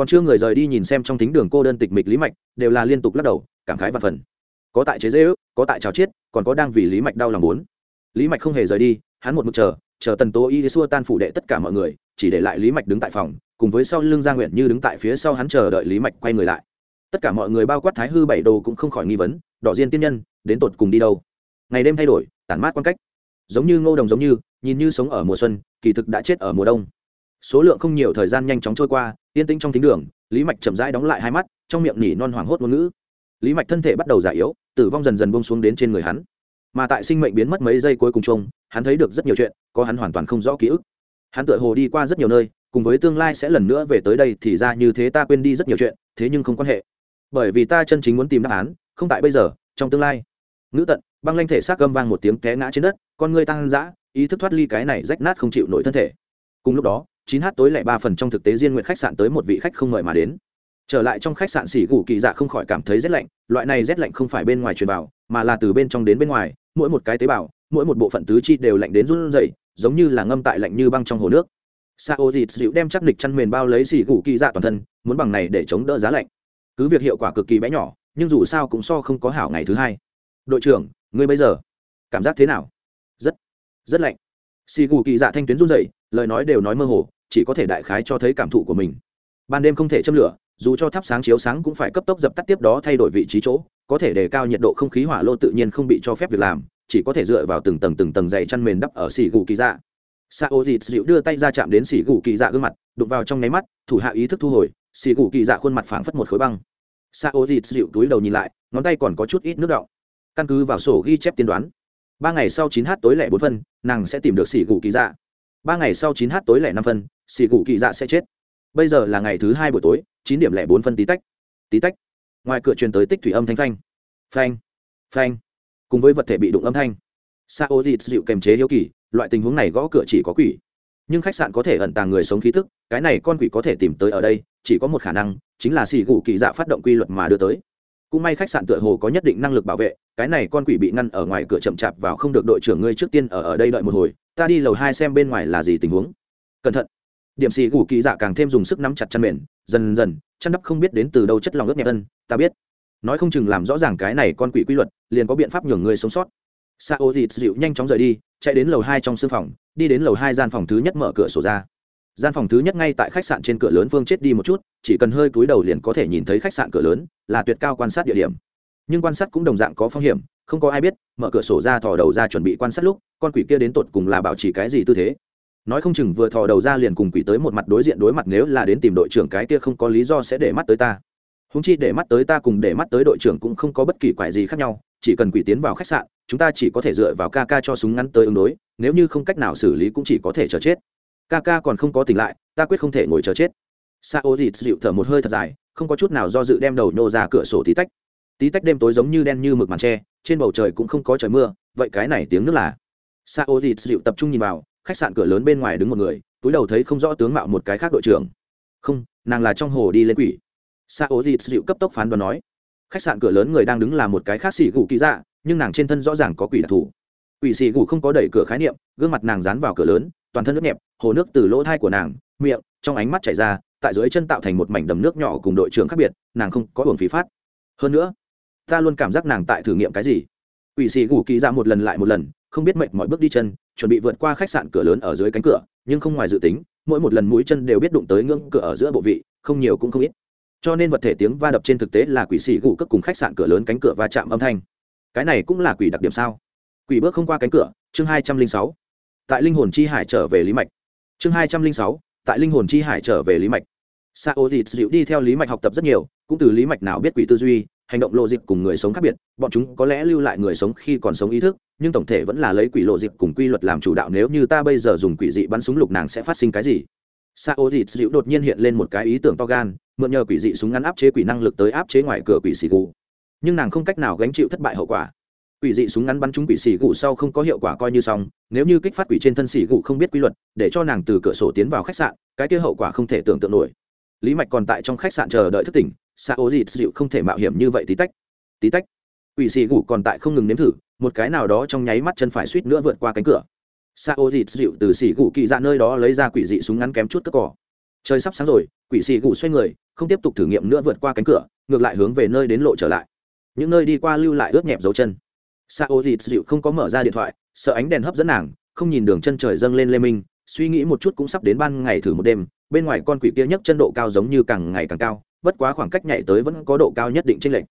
còn chưa người rời đi nhìn xem trong thính đường cô đơn tịch mịch lý mạch, đều là liên tục lắc đầu, cảm khái và phần. Có tại chế dễ ước có tại trào chiết, còn có đang vì lý mạch đau lòng muốn. Lý mạch không hề rời đi, hắn một mực chờ chờ tần tố y xua tan phủ đệ tất cả mọi người, chỉ để lại lý mạch đứng tại phòng, cùng với sau lưng gia nguyện như đứng tại phía sau hắn chờ đợi lý mạch quay người lại. Tất cả mọi người bao quát thái hư bảy đồ cũng không khỏi nghi vấn, đỏ diên tiên nhân, đến tột cùng đi đâu? Ngày đêm thay đổi, tản mát quan cách. Giống như ngô đồng giống như, nhìn như sống ở mùa xuân, kỳ thực đã chết ở mùa đông số lượng không nhiều thời gian nhanh chóng trôi qua, yên tĩnh trong thính đường, lý mạch chậm rãi đóng lại hai mắt, trong miệng nhỉ non hoảng hốt ngôn ngữ. Lý mạch thân thể bắt đầu già yếu, tử vong dần dần bông xuống đến trên người hắn. Mà tại sinh mệnh biến mất mấy giây cuối cùng chung, hắn thấy được rất nhiều chuyện, có hắn hoàn toàn không rõ ký ức. Hắn tựa hồ đi qua rất nhiều nơi, cùng với tương lai sẽ lần nữa về tới đây thì ra như thế ta quên đi rất nhiều chuyện, thế nhưng không quan hệ. Bởi vì ta chân chính muốn tìm đáp án, không tại bây giờ, trong tương lai. Ngữ tận, băng lanh thể xác gâm vang một tiếng té ngã trên đất, con người tăng dã, ý thức thoát ly cái này rách nát không chịu nổi thân thể. Cùng lúc đó chín h tối lẻ ba phần trong thực tế riêng nguyện khách sạn tới một vị khách không mời mà đến. Trở lại trong khách sạn xỉ gù kỳ dạ không khỏi cảm thấy rét lạnh, loại này rét lạnh không phải bên ngoài truyền vào mà là từ bên trong đến bên ngoài, mỗi một cái tế bào, mỗi một bộ phận tứ chi đều lạnh đến run rẩy, giống như là ngâm tại lạnh như băng trong hồ nước. Sao dịt dịu đem chắc nịch chăn mền bao lấy xỉ gù kỳ dạ toàn thân, muốn bằng này để chống đỡ giá lạnh. Cứ việc hiệu quả cực kỳ bé nhỏ, nhưng dù sao cũng so không có hảo ngày thứ hai. Đội trưởng, ngươi bây giờ, cảm giác thế nào? Rất rất lạnh. Xì gù kỳ dạ thanh tuyến run rẩy, lời nói đều nói mơ hồ chỉ có thể đại khái cho thấy cảm thụ của mình. Ban đêm không thể châm lửa, dù cho thắp sáng chiếu sáng cũng phải cấp tốc dập tắt tiếp đó thay đổi vị trí chỗ, có thể đề cao nhiệt độ không khí hỏa lô tự nhiên không bị cho phép việc làm, chỉ có thể dựa vào từng tầng từng tầng dày chăn mền đắp ở xỉ gù kỳ dạ. Sa ô dịt dịu đưa tay ra chạm đến xỉ gù kỳ dạ gương mặt, đụng vào trong nháy mắt, thủ hạ ý thức thu hồi, xỉ gù kỳ dạ khuôn mặt phảng phất một khối băng. Sa ô dịt dịu túi đầu nhìn lại, ngón tay còn có chút ít nước đọng. Căn cứ vào sổ ghi chép tiên đoán, ba ngày sau chín h tối lẻ bốn phân, nàng sẽ tìm được xỉ gù kỳ dạ ba ngày sau chín h tối lẻ năm phân, xì gù kỳ dạ sẽ chết. Bây giờ là ngày thứ hai buổi tối, chín điểm lẻ bốn phân tí tách. Tí tách. Ngoài cửa truyền tới tích thủy âm thanh phanh. Phanh. Phanh. Cùng với vật thể bị đụng âm thanh. Sa ô dịt dịu kềm chế hiếu kỳ, loại tình huống này gõ cửa chỉ có quỷ. Nhưng khách sạn có thể ẩn tàng người sống khí thức cái này con quỷ có thể tìm tới ở đây, chỉ có một khả năng, chính là xì gù kỳ dạ phát động quy luật mà đưa tới. Cũng may khách sạn tựa hồ có nhất định năng lực bảo vệ cái này con quỷ bị ngăn ở ngoài cửa chậm chạp vào không được đội trưởng ngươi trước tiên ở ở đây đợi một hồi, ta đi lầu hai xem bên ngoài là gì tình huống. Cẩn thận. Điểm xì gù kỳ dạ càng thêm dùng sức nắm chặt chăn mền, dần dần, chăn đắp không biết đến từ đâu chất lòng ướt nhẹ ân, ta biết. Nói không chừng làm rõ ràng cái này con quỷ quy luật, liền có biện pháp nhường người sống sót. Sa ô dịt dịu nhanh chóng rời đi, chạy đến lầu hai trong sương phòng, đi đến lầu hai gian phòng thứ nhất mở cửa sổ ra. Gian phòng thứ nhất ngay tại khách sạn trên cửa lớn phương chết đi một chút, chỉ cần hơi cúi đầu liền có thể nhìn thấy khách sạn cửa lớn, là tuyệt cao quan sát địa điểm nhưng quan sát cũng đồng dạng có phong hiểm, không có ai biết, mở cửa sổ ra thò đầu ra chuẩn bị quan sát lúc, con quỷ kia đến tột cùng là bảo trì cái gì tư thế. Nói không chừng vừa thò đầu ra liền cùng quỷ tới một mặt đối diện đối mặt nếu là đến tìm đội trưởng cái kia không có lý do sẽ để mắt tới ta. Húng chi để mắt tới ta cùng để mắt tới đội trưởng cũng không có bất kỳ quái gì khác nhau, chỉ cần quỷ tiến vào khách sạn, chúng ta chỉ có thể dựa vào ca ca cho súng ngắn tới ứng đối, nếu như không cách nào xử lý cũng chỉ có thể chờ chết. Ca ca còn không có tỉnh lại, ta quyết không thể ngồi chờ chết. Sa ô dịt dịu thở một hơi thật dài, không có chút nào do dự đem đầu nô ra cửa sổ tí tách tí tách đêm tối giống như đen như mực màn tre, trên bầu trời cũng không có trời mưa, vậy cái này tiếng nước là? Sa ô dịt dịu tập trung nhìn vào, khách sạn cửa lớn bên ngoài đứng một người, túi đầu thấy không rõ tướng mạo một cái khác đội trưởng. Không, nàng là trong hồ đi lên quỷ. Sa ô dịt dịu cấp tốc phán đoán nói. Khách sạn cửa lớn người đang đứng là một cái khác xỉ gù kỳ dạ nhưng nàng trên thân rõ ràng có quỷ đặc thù. Quỷ xỉ gù không có đẩy cửa khái niệm, gương mặt nàng dán vào cửa lớn, toàn thân nước nhẹp, hồ nước từ lỗ thai của nàng, miệng, trong ánh mắt chảy ra, tại dưới chân tạo thành một mảnh đầm nước nhỏ cùng đội trưởng khác biệt, nàng không có buồng phí phát. Hơn nữa ta luôn cảm giác nàng tại thử nghiệm cái gì. Quỷ xì gù kỳ ra một lần lại một lần, không biết mệt mọi bước đi chân, chuẩn bị vượt qua khách sạn cửa lớn ở dưới cánh cửa, nhưng không ngoài dự tính, mỗi một lần mũi chân đều biết đụng tới ngưỡng cửa ở giữa bộ vị, không nhiều cũng không ít. Cho nên vật thể tiếng va đập trên thực tế là quỷ xì gù cất cùng khách sạn cửa lớn cánh cửa va chạm âm thanh. Cái này cũng là quỷ đặc điểm sao? Quỷ bước không qua cánh cửa, chương hai trăm linh sáu. Tại linh hồn chi hải trở về lý mạch. Chương hai trăm linh sáu, tại linh hồn chi hải trở về lý mạch. Sao dịt dịu đi theo lý mạch học tập rất nhiều, cũng từ lý mạch nào biết quỷ tư duy hành động lộ dịp cùng người sống khác biệt, bọn chúng có lẽ lưu lại người sống khi còn sống ý thức, nhưng tổng thể vẫn là lấy quỷ lộ dịp cùng quy luật làm chủ đạo nếu như ta bây giờ dùng quỷ dị bắn súng lục nàng sẽ phát sinh cái gì. Sa ô dịt dịu đột nhiên hiện lên một cái ý tưởng to gan, mượn nhờ quỷ dị súng ngắn áp chế quỷ năng lực tới áp chế ngoài cửa quỷ xì gù. Nhưng nàng không cách nào gánh chịu thất bại hậu quả. Quỷ dị súng ngắn bắn trúng quỷ xì gù sau không có hiệu quả coi như xong, nếu như kích phát quỷ trên thân xì gù không biết quy luật, để cho nàng từ cửa sổ tiến vào khách sạn, cái kia hậu quả không thể tưởng tượng nổi. Lý mạch còn tại trong khách sạn chờ đợi thức tỉnh xạ ô dịt dịu không thể mạo hiểm như vậy tí tách. Tí tách. Quỷ xì gù còn tại không ngừng nếm thử, một cái nào đó trong nháy mắt chân phải suýt nữa vượt qua cánh cửa. Xạ ô dịt dịu từ xì gù kỳ ra nơi đó lấy ra quỷ dị súng ngắn kém chút cất cỏ. Trời sắp sáng rồi, quỷ xì gù xoay người, không tiếp tục thử nghiệm nữa vượt qua cánh cửa, ngược lại hướng về nơi đến lộ trở lại. Những nơi đi qua lưu lại ướt nhẹp dấu chân. Xạ ô dịt dịu không có mở ra điện thoại, sợ ánh đèn hấp dẫn nàng, không nhìn đường chân trời dâng lên lê minh, suy nghĩ một chút cũng sắp đến ban ngày thử một đêm, bên ngoài con quỷ kia nhấc chân độ cao giống như càng ngày càng cao bất quá khoảng cách nhảy tới vẫn có độ cao nhất định trên lệnh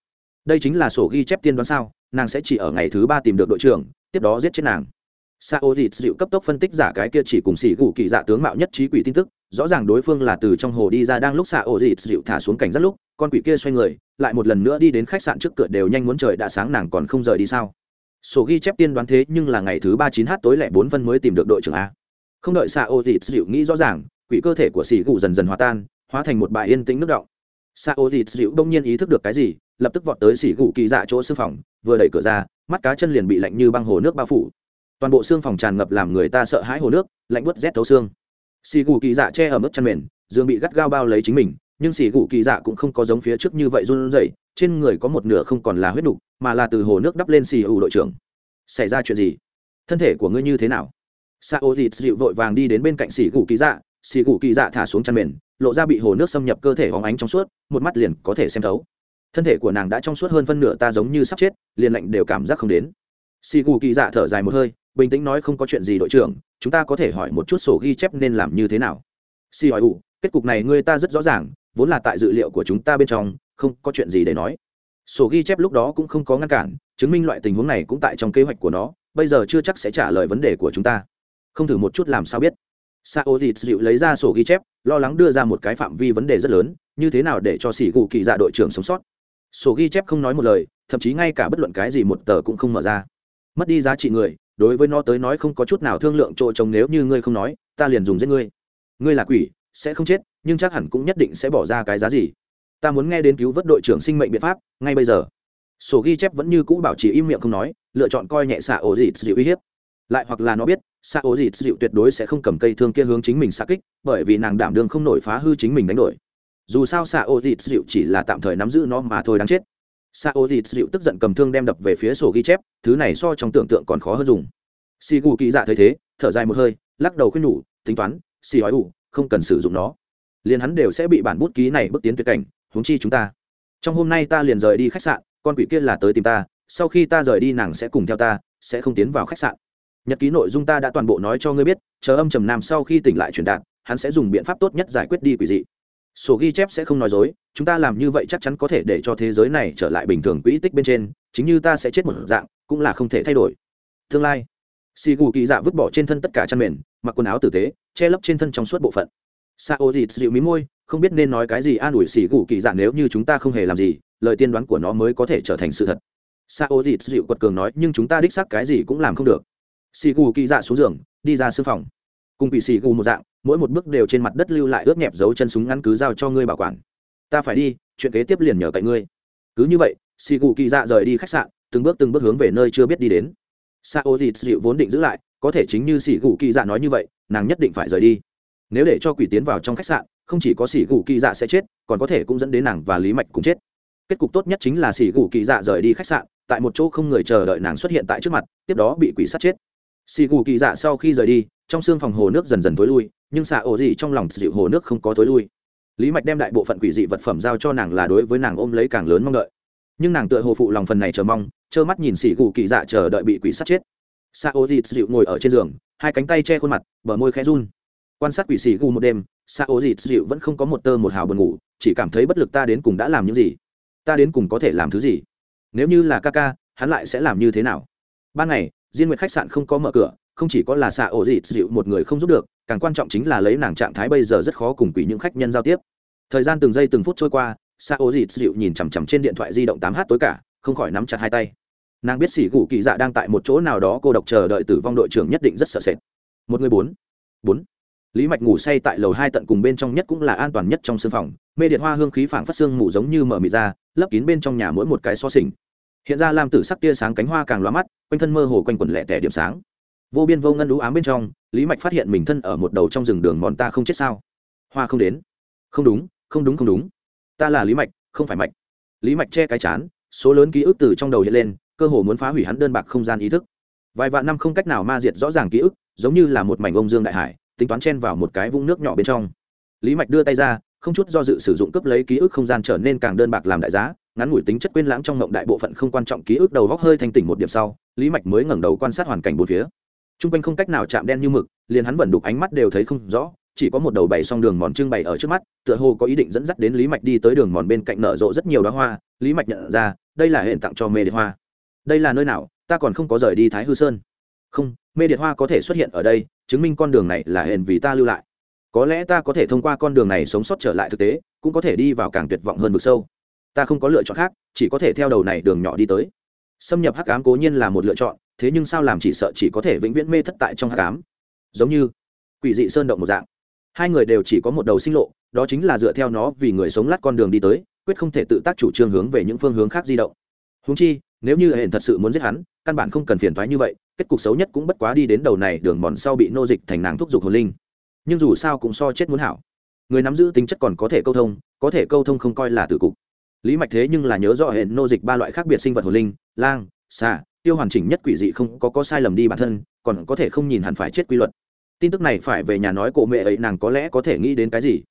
đây chính là sổ ghi chép tiên đoán sao, nàng sẽ chỉ ở ngày thứ ba tìm được đội trưởng, tiếp đó giết chết nàng. Sao ô dịt dịu cấp tốc phân tích giả cái kia chỉ cùng sĩ gù kỳ dạ tướng mạo nhất trí quỷ tin tức, rõ ràng đối phương là từ trong hồ đi ra đang lúc sao ô dịt dịu thả xuống cảnh rất lúc, con quỷ kia xoay người, lại một lần nữa đi đến khách sạn trước cửa đều nhanh muốn trời đã sáng nàng còn không rời đi sao. Sổ ghi chép tiên đoán thế nhưng là ngày thứ ba chín h tối lẻ bốn phân mới tìm được đội trưởng a. Không đợi sao ô dịt dịu nghĩ rõ ràng, quỷ cơ thể của sĩ gù dần dần hòa tan, hóa thành một bài yên tĩnh nước động sa dịt dịu đông nhiên ý thức được cái gì, lập tức vọt tới xỉ gù kỳ dạ chỗ xương phòng, vừa đẩy cửa ra, mắt cá chân liền bị lạnh như băng hồ nước bao phủ. Toàn bộ xương phòng tràn ngập làm người ta sợ hãi hồ nước, lạnh bớt rét thấu xương. Xỉ gù kỳ dạ che ở mức chân mền dương bị gắt gao bao lấy chính mình, nhưng xỉ gù kỳ dạ cũng không có giống phía trước như vậy run rẩy, trên người có một nửa không còn là huyết nục, mà là từ hồ nước đắp lên xỉ ủ đội trưởng. Xảy ra chuyện gì? Thân thể của ngươi như thế nào? Sa dịt dịu vội vàng đi đến bên cạnh xỉ gù kỳ dạ xỉ gù kỳ dạ thả xuống chăn mền lộ ra bị hồ nước xâm nhập cơ thể hóng ánh trong suốt, một mắt liền có thể xem thấu. Thân thể của nàng đã trong suốt hơn phân nửa ta giống như sắp chết, liền lạnh đều cảm giác không đến. Xì gù kỳ dạ thở dài một hơi, bình tĩnh nói không có chuyện gì đội trưởng, chúng ta có thể hỏi một chút sổ ghi chép nên làm như thế nào. Xì hỏi ủ kết cục này ngươi ta rất rõ ràng, vốn là tại dự liệu của chúng ta bên trong, không có chuyện gì để nói. Sổ ghi chép lúc đó cũng không có ngăn cản, chứng minh loại tình huống này cũng tại trong kế hoạch của nó, bây giờ chưa chắc sẽ trả lời vấn đề của chúng ta. Không thử một chút làm sao biết sa dịt dịu lấy ra sổ ghi chép, lo lắng đưa ra một cái phạm vi vấn đề rất lớn, như thế nào để cho xỉ gù kỳ dạ đội trưởng sống sót. Sổ ghi chép không nói một lời, thậm chí ngay cả bất luận cái gì một tờ cũng không mở ra. Mất đi giá trị người, đối với nó tới nói không có chút nào thương lượng chỗ chồng nếu như ngươi không nói, ta liền dùng giết ngươi. Ngươi là quỷ, sẽ không chết, nhưng chắc hẳn cũng nhất định sẽ bỏ ra cái giá gì. Ta muốn nghe đến cứu vớt đội trưởng sinh mệnh biện pháp, ngay bây giờ. Sổ ghi chép vẫn như cũ bảo trì im miệng không nói, lựa chọn coi nhẹ xạ ổ dịt dịu uy hiếp. Lại hoặc là nó biết xạ ổ dịt dịu tuyệt đối sẽ không cầm cây thương kia hướng chính mình xa kích, bởi vì nàng đảm đương không nổi phá hư chính mình đánh đổi. Dù sao xạ ổ dịt dịu chỉ là tạm thời nắm giữ nó mà thôi đáng chết. Sa ô dịt dịu tức giận cầm thương đem đập về phía sổ ghi chép, thứ này so trong tưởng tượng còn khó hơn dùng. Xì gù kỳ dạ thấy thế, thở dài một hơi, lắc đầu khuyên nhủ, tính toán xì ói ủ không cần sử dụng nó. Liền hắn đều sẽ bị bản bút ký này bước tiến tuyệt cảnh, huống chi chúng ta. Trong hôm nay ta liền rời đi khách sạn, con quỷ kia là tới tìm ta, sau khi ta rời đi nàng sẽ cùng theo ta, sẽ không tiến vào khách sạn nhật ký nội dung ta đã toàn bộ nói cho ngươi biết, chờ âm trầm nam sau khi tỉnh lại truyền đạt, hắn sẽ dùng biện pháp tốt nhất giải quyết đi quỷ dị. Sổ ghi chép sẽ không nói dối, chúng ta làm như vậy chắc chắn có thể để cho thế giới này trở lại bình thường quỹ tích bên trên, chính như ta sẽ chết một dạng, cũng là không thể thay đổi. Tương lai xì gù kỳ dạ vứt bỏ trên thân tất cả chăn mền, mặc quần áo tử tế, che lấp trên thân trong suốt bộ phận. Sa ô dịt dịu mí môi, không biết nên nói cái gì an ủi xì gù kỳ dạ nếu như chúng ta không hề làm gì, lời tiên đoán của nó mới có thể trở thành sự thật. Sa ô dịt dịu quật cường nói, nhưng chúng ta đích xác cái gì cũng làm không được xì gù kỳ dạ xuống giường, đi ra sư phòng. Cùng bị xì gù một dạng, mỗi một bước đều trên mặt đất lưu lại ướt nhẹp dấu chân súng ngắn cứ giao cho ngươi bảo quản. Ta phải đi, chuyện kế tiếp liền nhờ cậy ngươi. Cứ như vậy, xì gù kỳ dạ rời đi khách sạn, từng bước từng bước hướng về nơi chưa biết đi đến. Sa ô dịt dịu vốn định giữ lại, có thể chính như xì gù kỳ dạ nói như vậy, nàng nhất định phải rời đi. Nếu để cho quỷ tiến vào trong khách sạn, không chỉ có xì gù kỳ dạ sẽ chết, còn có thể cũng dẫn đến nàng và lý mạch cùng chết. Kết cục tốt nhất chính là xì gù kỳ dạ rời đi khách sạn, tại một chỗ không người chờ đợi nàng xuất hiện tại trước mặt, tiếp đó bị quỷ sát chết xì gù kỳ dạ sau khi rời đi, trong xương phòng hồ nước dần dần tối lui, nhưng xạ ổ dị trong lòng dịu hồ nước không có tối lui. Lý mạch đem đại bộ phận quỷ dị vật phẩm giao cho nàng là đối với nàng ôm lấy càng lớn mong đợi. Nhưng nàng tựa hồ phụ lòng phần này chờ mong, trơ mắt nhìn xì gù kỳ dạ chờ đợi bị quỷ sát chết. Xạ ổ dị dịu ngồi ở trên giường, hai cánh tay che khuôn mặt, bờ môi khẽ run. Quan sát quỷ xì gù một đêm, xạ ổ dị dịu vẫn không có một tơ một hào buồn ngủ, chỉ cảm thấy bất lực ta đến cùng đã làm những gì? Ta đến cùng có thể làm thứ gì? Nếu như là ca ca, hắn lại sẽ làm như thế nào? Ban ngày diên nguyệt khách sạn không có mở cửa, không chỉ có là xạ ổ dịt dịu một người không giúp được, càng quan trọng chính là lấy nàng trạng thái bây giờ rất khó cùng quỷ những khách nhân giao tiếp. Thời gian từng giây từng phút trôi qua, xạ ổ dịt dịu nhìn chằm chằm trên điện thoại di động tám h tối cả, không khỏi nắm chặt hai tay. Nàng biết sỉ gù kỳ dạ đang tại một chỗ nào đó cô độc chờ đợi tử vong đội trưởng nhất định rất sợ sệt. Một người bốn bốn. Lý mạch ngủ say tại lầu hai tận cùng bên trong nhất cũng là an toàn nhất trong sương phòng, mê điện hoa hương khí phảng phát xương mù giống như mở mịt ra, lấp kín bên trong nhà mỗi một cái so sình hiện ra lam tử sắc tia sáng cánh hoa càng loa mắt, quanh thân mơ hồ quanh quần lẹ tẻ điểm sáng. Vô biên vô ngân lũ ám bên trong, lý mạch phát hiện mình thân ở một đầu trong rừng đường mòn ta không chết sao? Hoa không đến. Không đúng không đúng không đúng. Ta là lý mạch, không phải mạch. Lý mạch che cái chán, số lớn ký ức từ trong đầu hiện lên, cơ hồ muốn phá hủy hắn đơn bạc không gian ý thức. Vài vạn năm không cách nào ma diệt rõ ràng ký ức, giống như là một mảnh ông dương đại hải, tính toán chen vào một cái vũng nước nhỏ bên trong. Lý mạch đưa tay ra không chút do dự sử dụng cấp lấy ký ức không gian trở nên càng đơn bạc làm đại giá, ngắn ngủi tính chất quên lãng trong ngộng đại bộ phận không quan trọng ký ức đầu góc hơi thanh tỉnh một điểm sau, lý mạch mới ngẩng đầu quan sát hoàn cảnh bốn phía. T r u n g quanh không cách nào chạm đen như mực, liền hắn vẫn đục ánh mắt đều thấy không rõ, chỉ có một đầu bày song đường mòn trưng bày ở trước mắt, tựa hồ có ý định dẫn dắt đến lý mạch đi tới đường mòn bên cạnh nở rộ rất nhiều đoá hoa, lý mạch nhận ra, đây là hiện tặng cho mê điện hoa. Đây là nơi nào? Ta còn không có rời đi thái hư sơn. Không, mê điện hoa có thể xuất hiện ở đây, chứng minh con đường này là hèn vì ta lưu lại có lẽ ta có thể thông qua con đường này sống sót trở lại thực tế, cũng có thể đi vào càng tuyệt vọng hơn vực sâu. Ta không có lựa chọn khác, chỉ có thể theo đầu này đường nhỏ đi tới. Xâm nhập hắc ám cố nhiên là một lựa chọn, thế nhưng sao làm chỉ sợ chỉ có thể vĩnh viễn mê thất tại trong hắc ám? Giống như quỷ dị sơn động một dạng. Hai người đều chỉ có một đầu sinh lộ, đó chính là dựa theo nó vì người sống lát con đường đi tới, quyết không thể tự tác chủ trương hướng về những phương hướng khác di động. Húng chi, nếu như hển thật sự muốn giết hắn, căn bản không cần phiền thoái như vậy, kết cục xấu nhất cũng bất quá đi đến đầu này đường mòn sau bị nô dịch thành nàng thúc giục hồn linh nhưng dù sao cũng so chết muốn hảo. Người nắm giữ tính chất còn có thể câu thông, có thể câu thông không coi là tử cục. Lý mạch thế nhưng là nhớ rõ hệ nô dịch ba loại khác biệt sinh vật hồ linh, lang, xà, tiêu hoàn chỉnh nhất quỷ dị không có có sai lầm đi bản thân, còn có thể không nhìn hẳn phải chết quy luật. Tin tức này phải về nhà nói cổ mẹ ấy nàng có lẽ có thể nghĩ đến cái gì.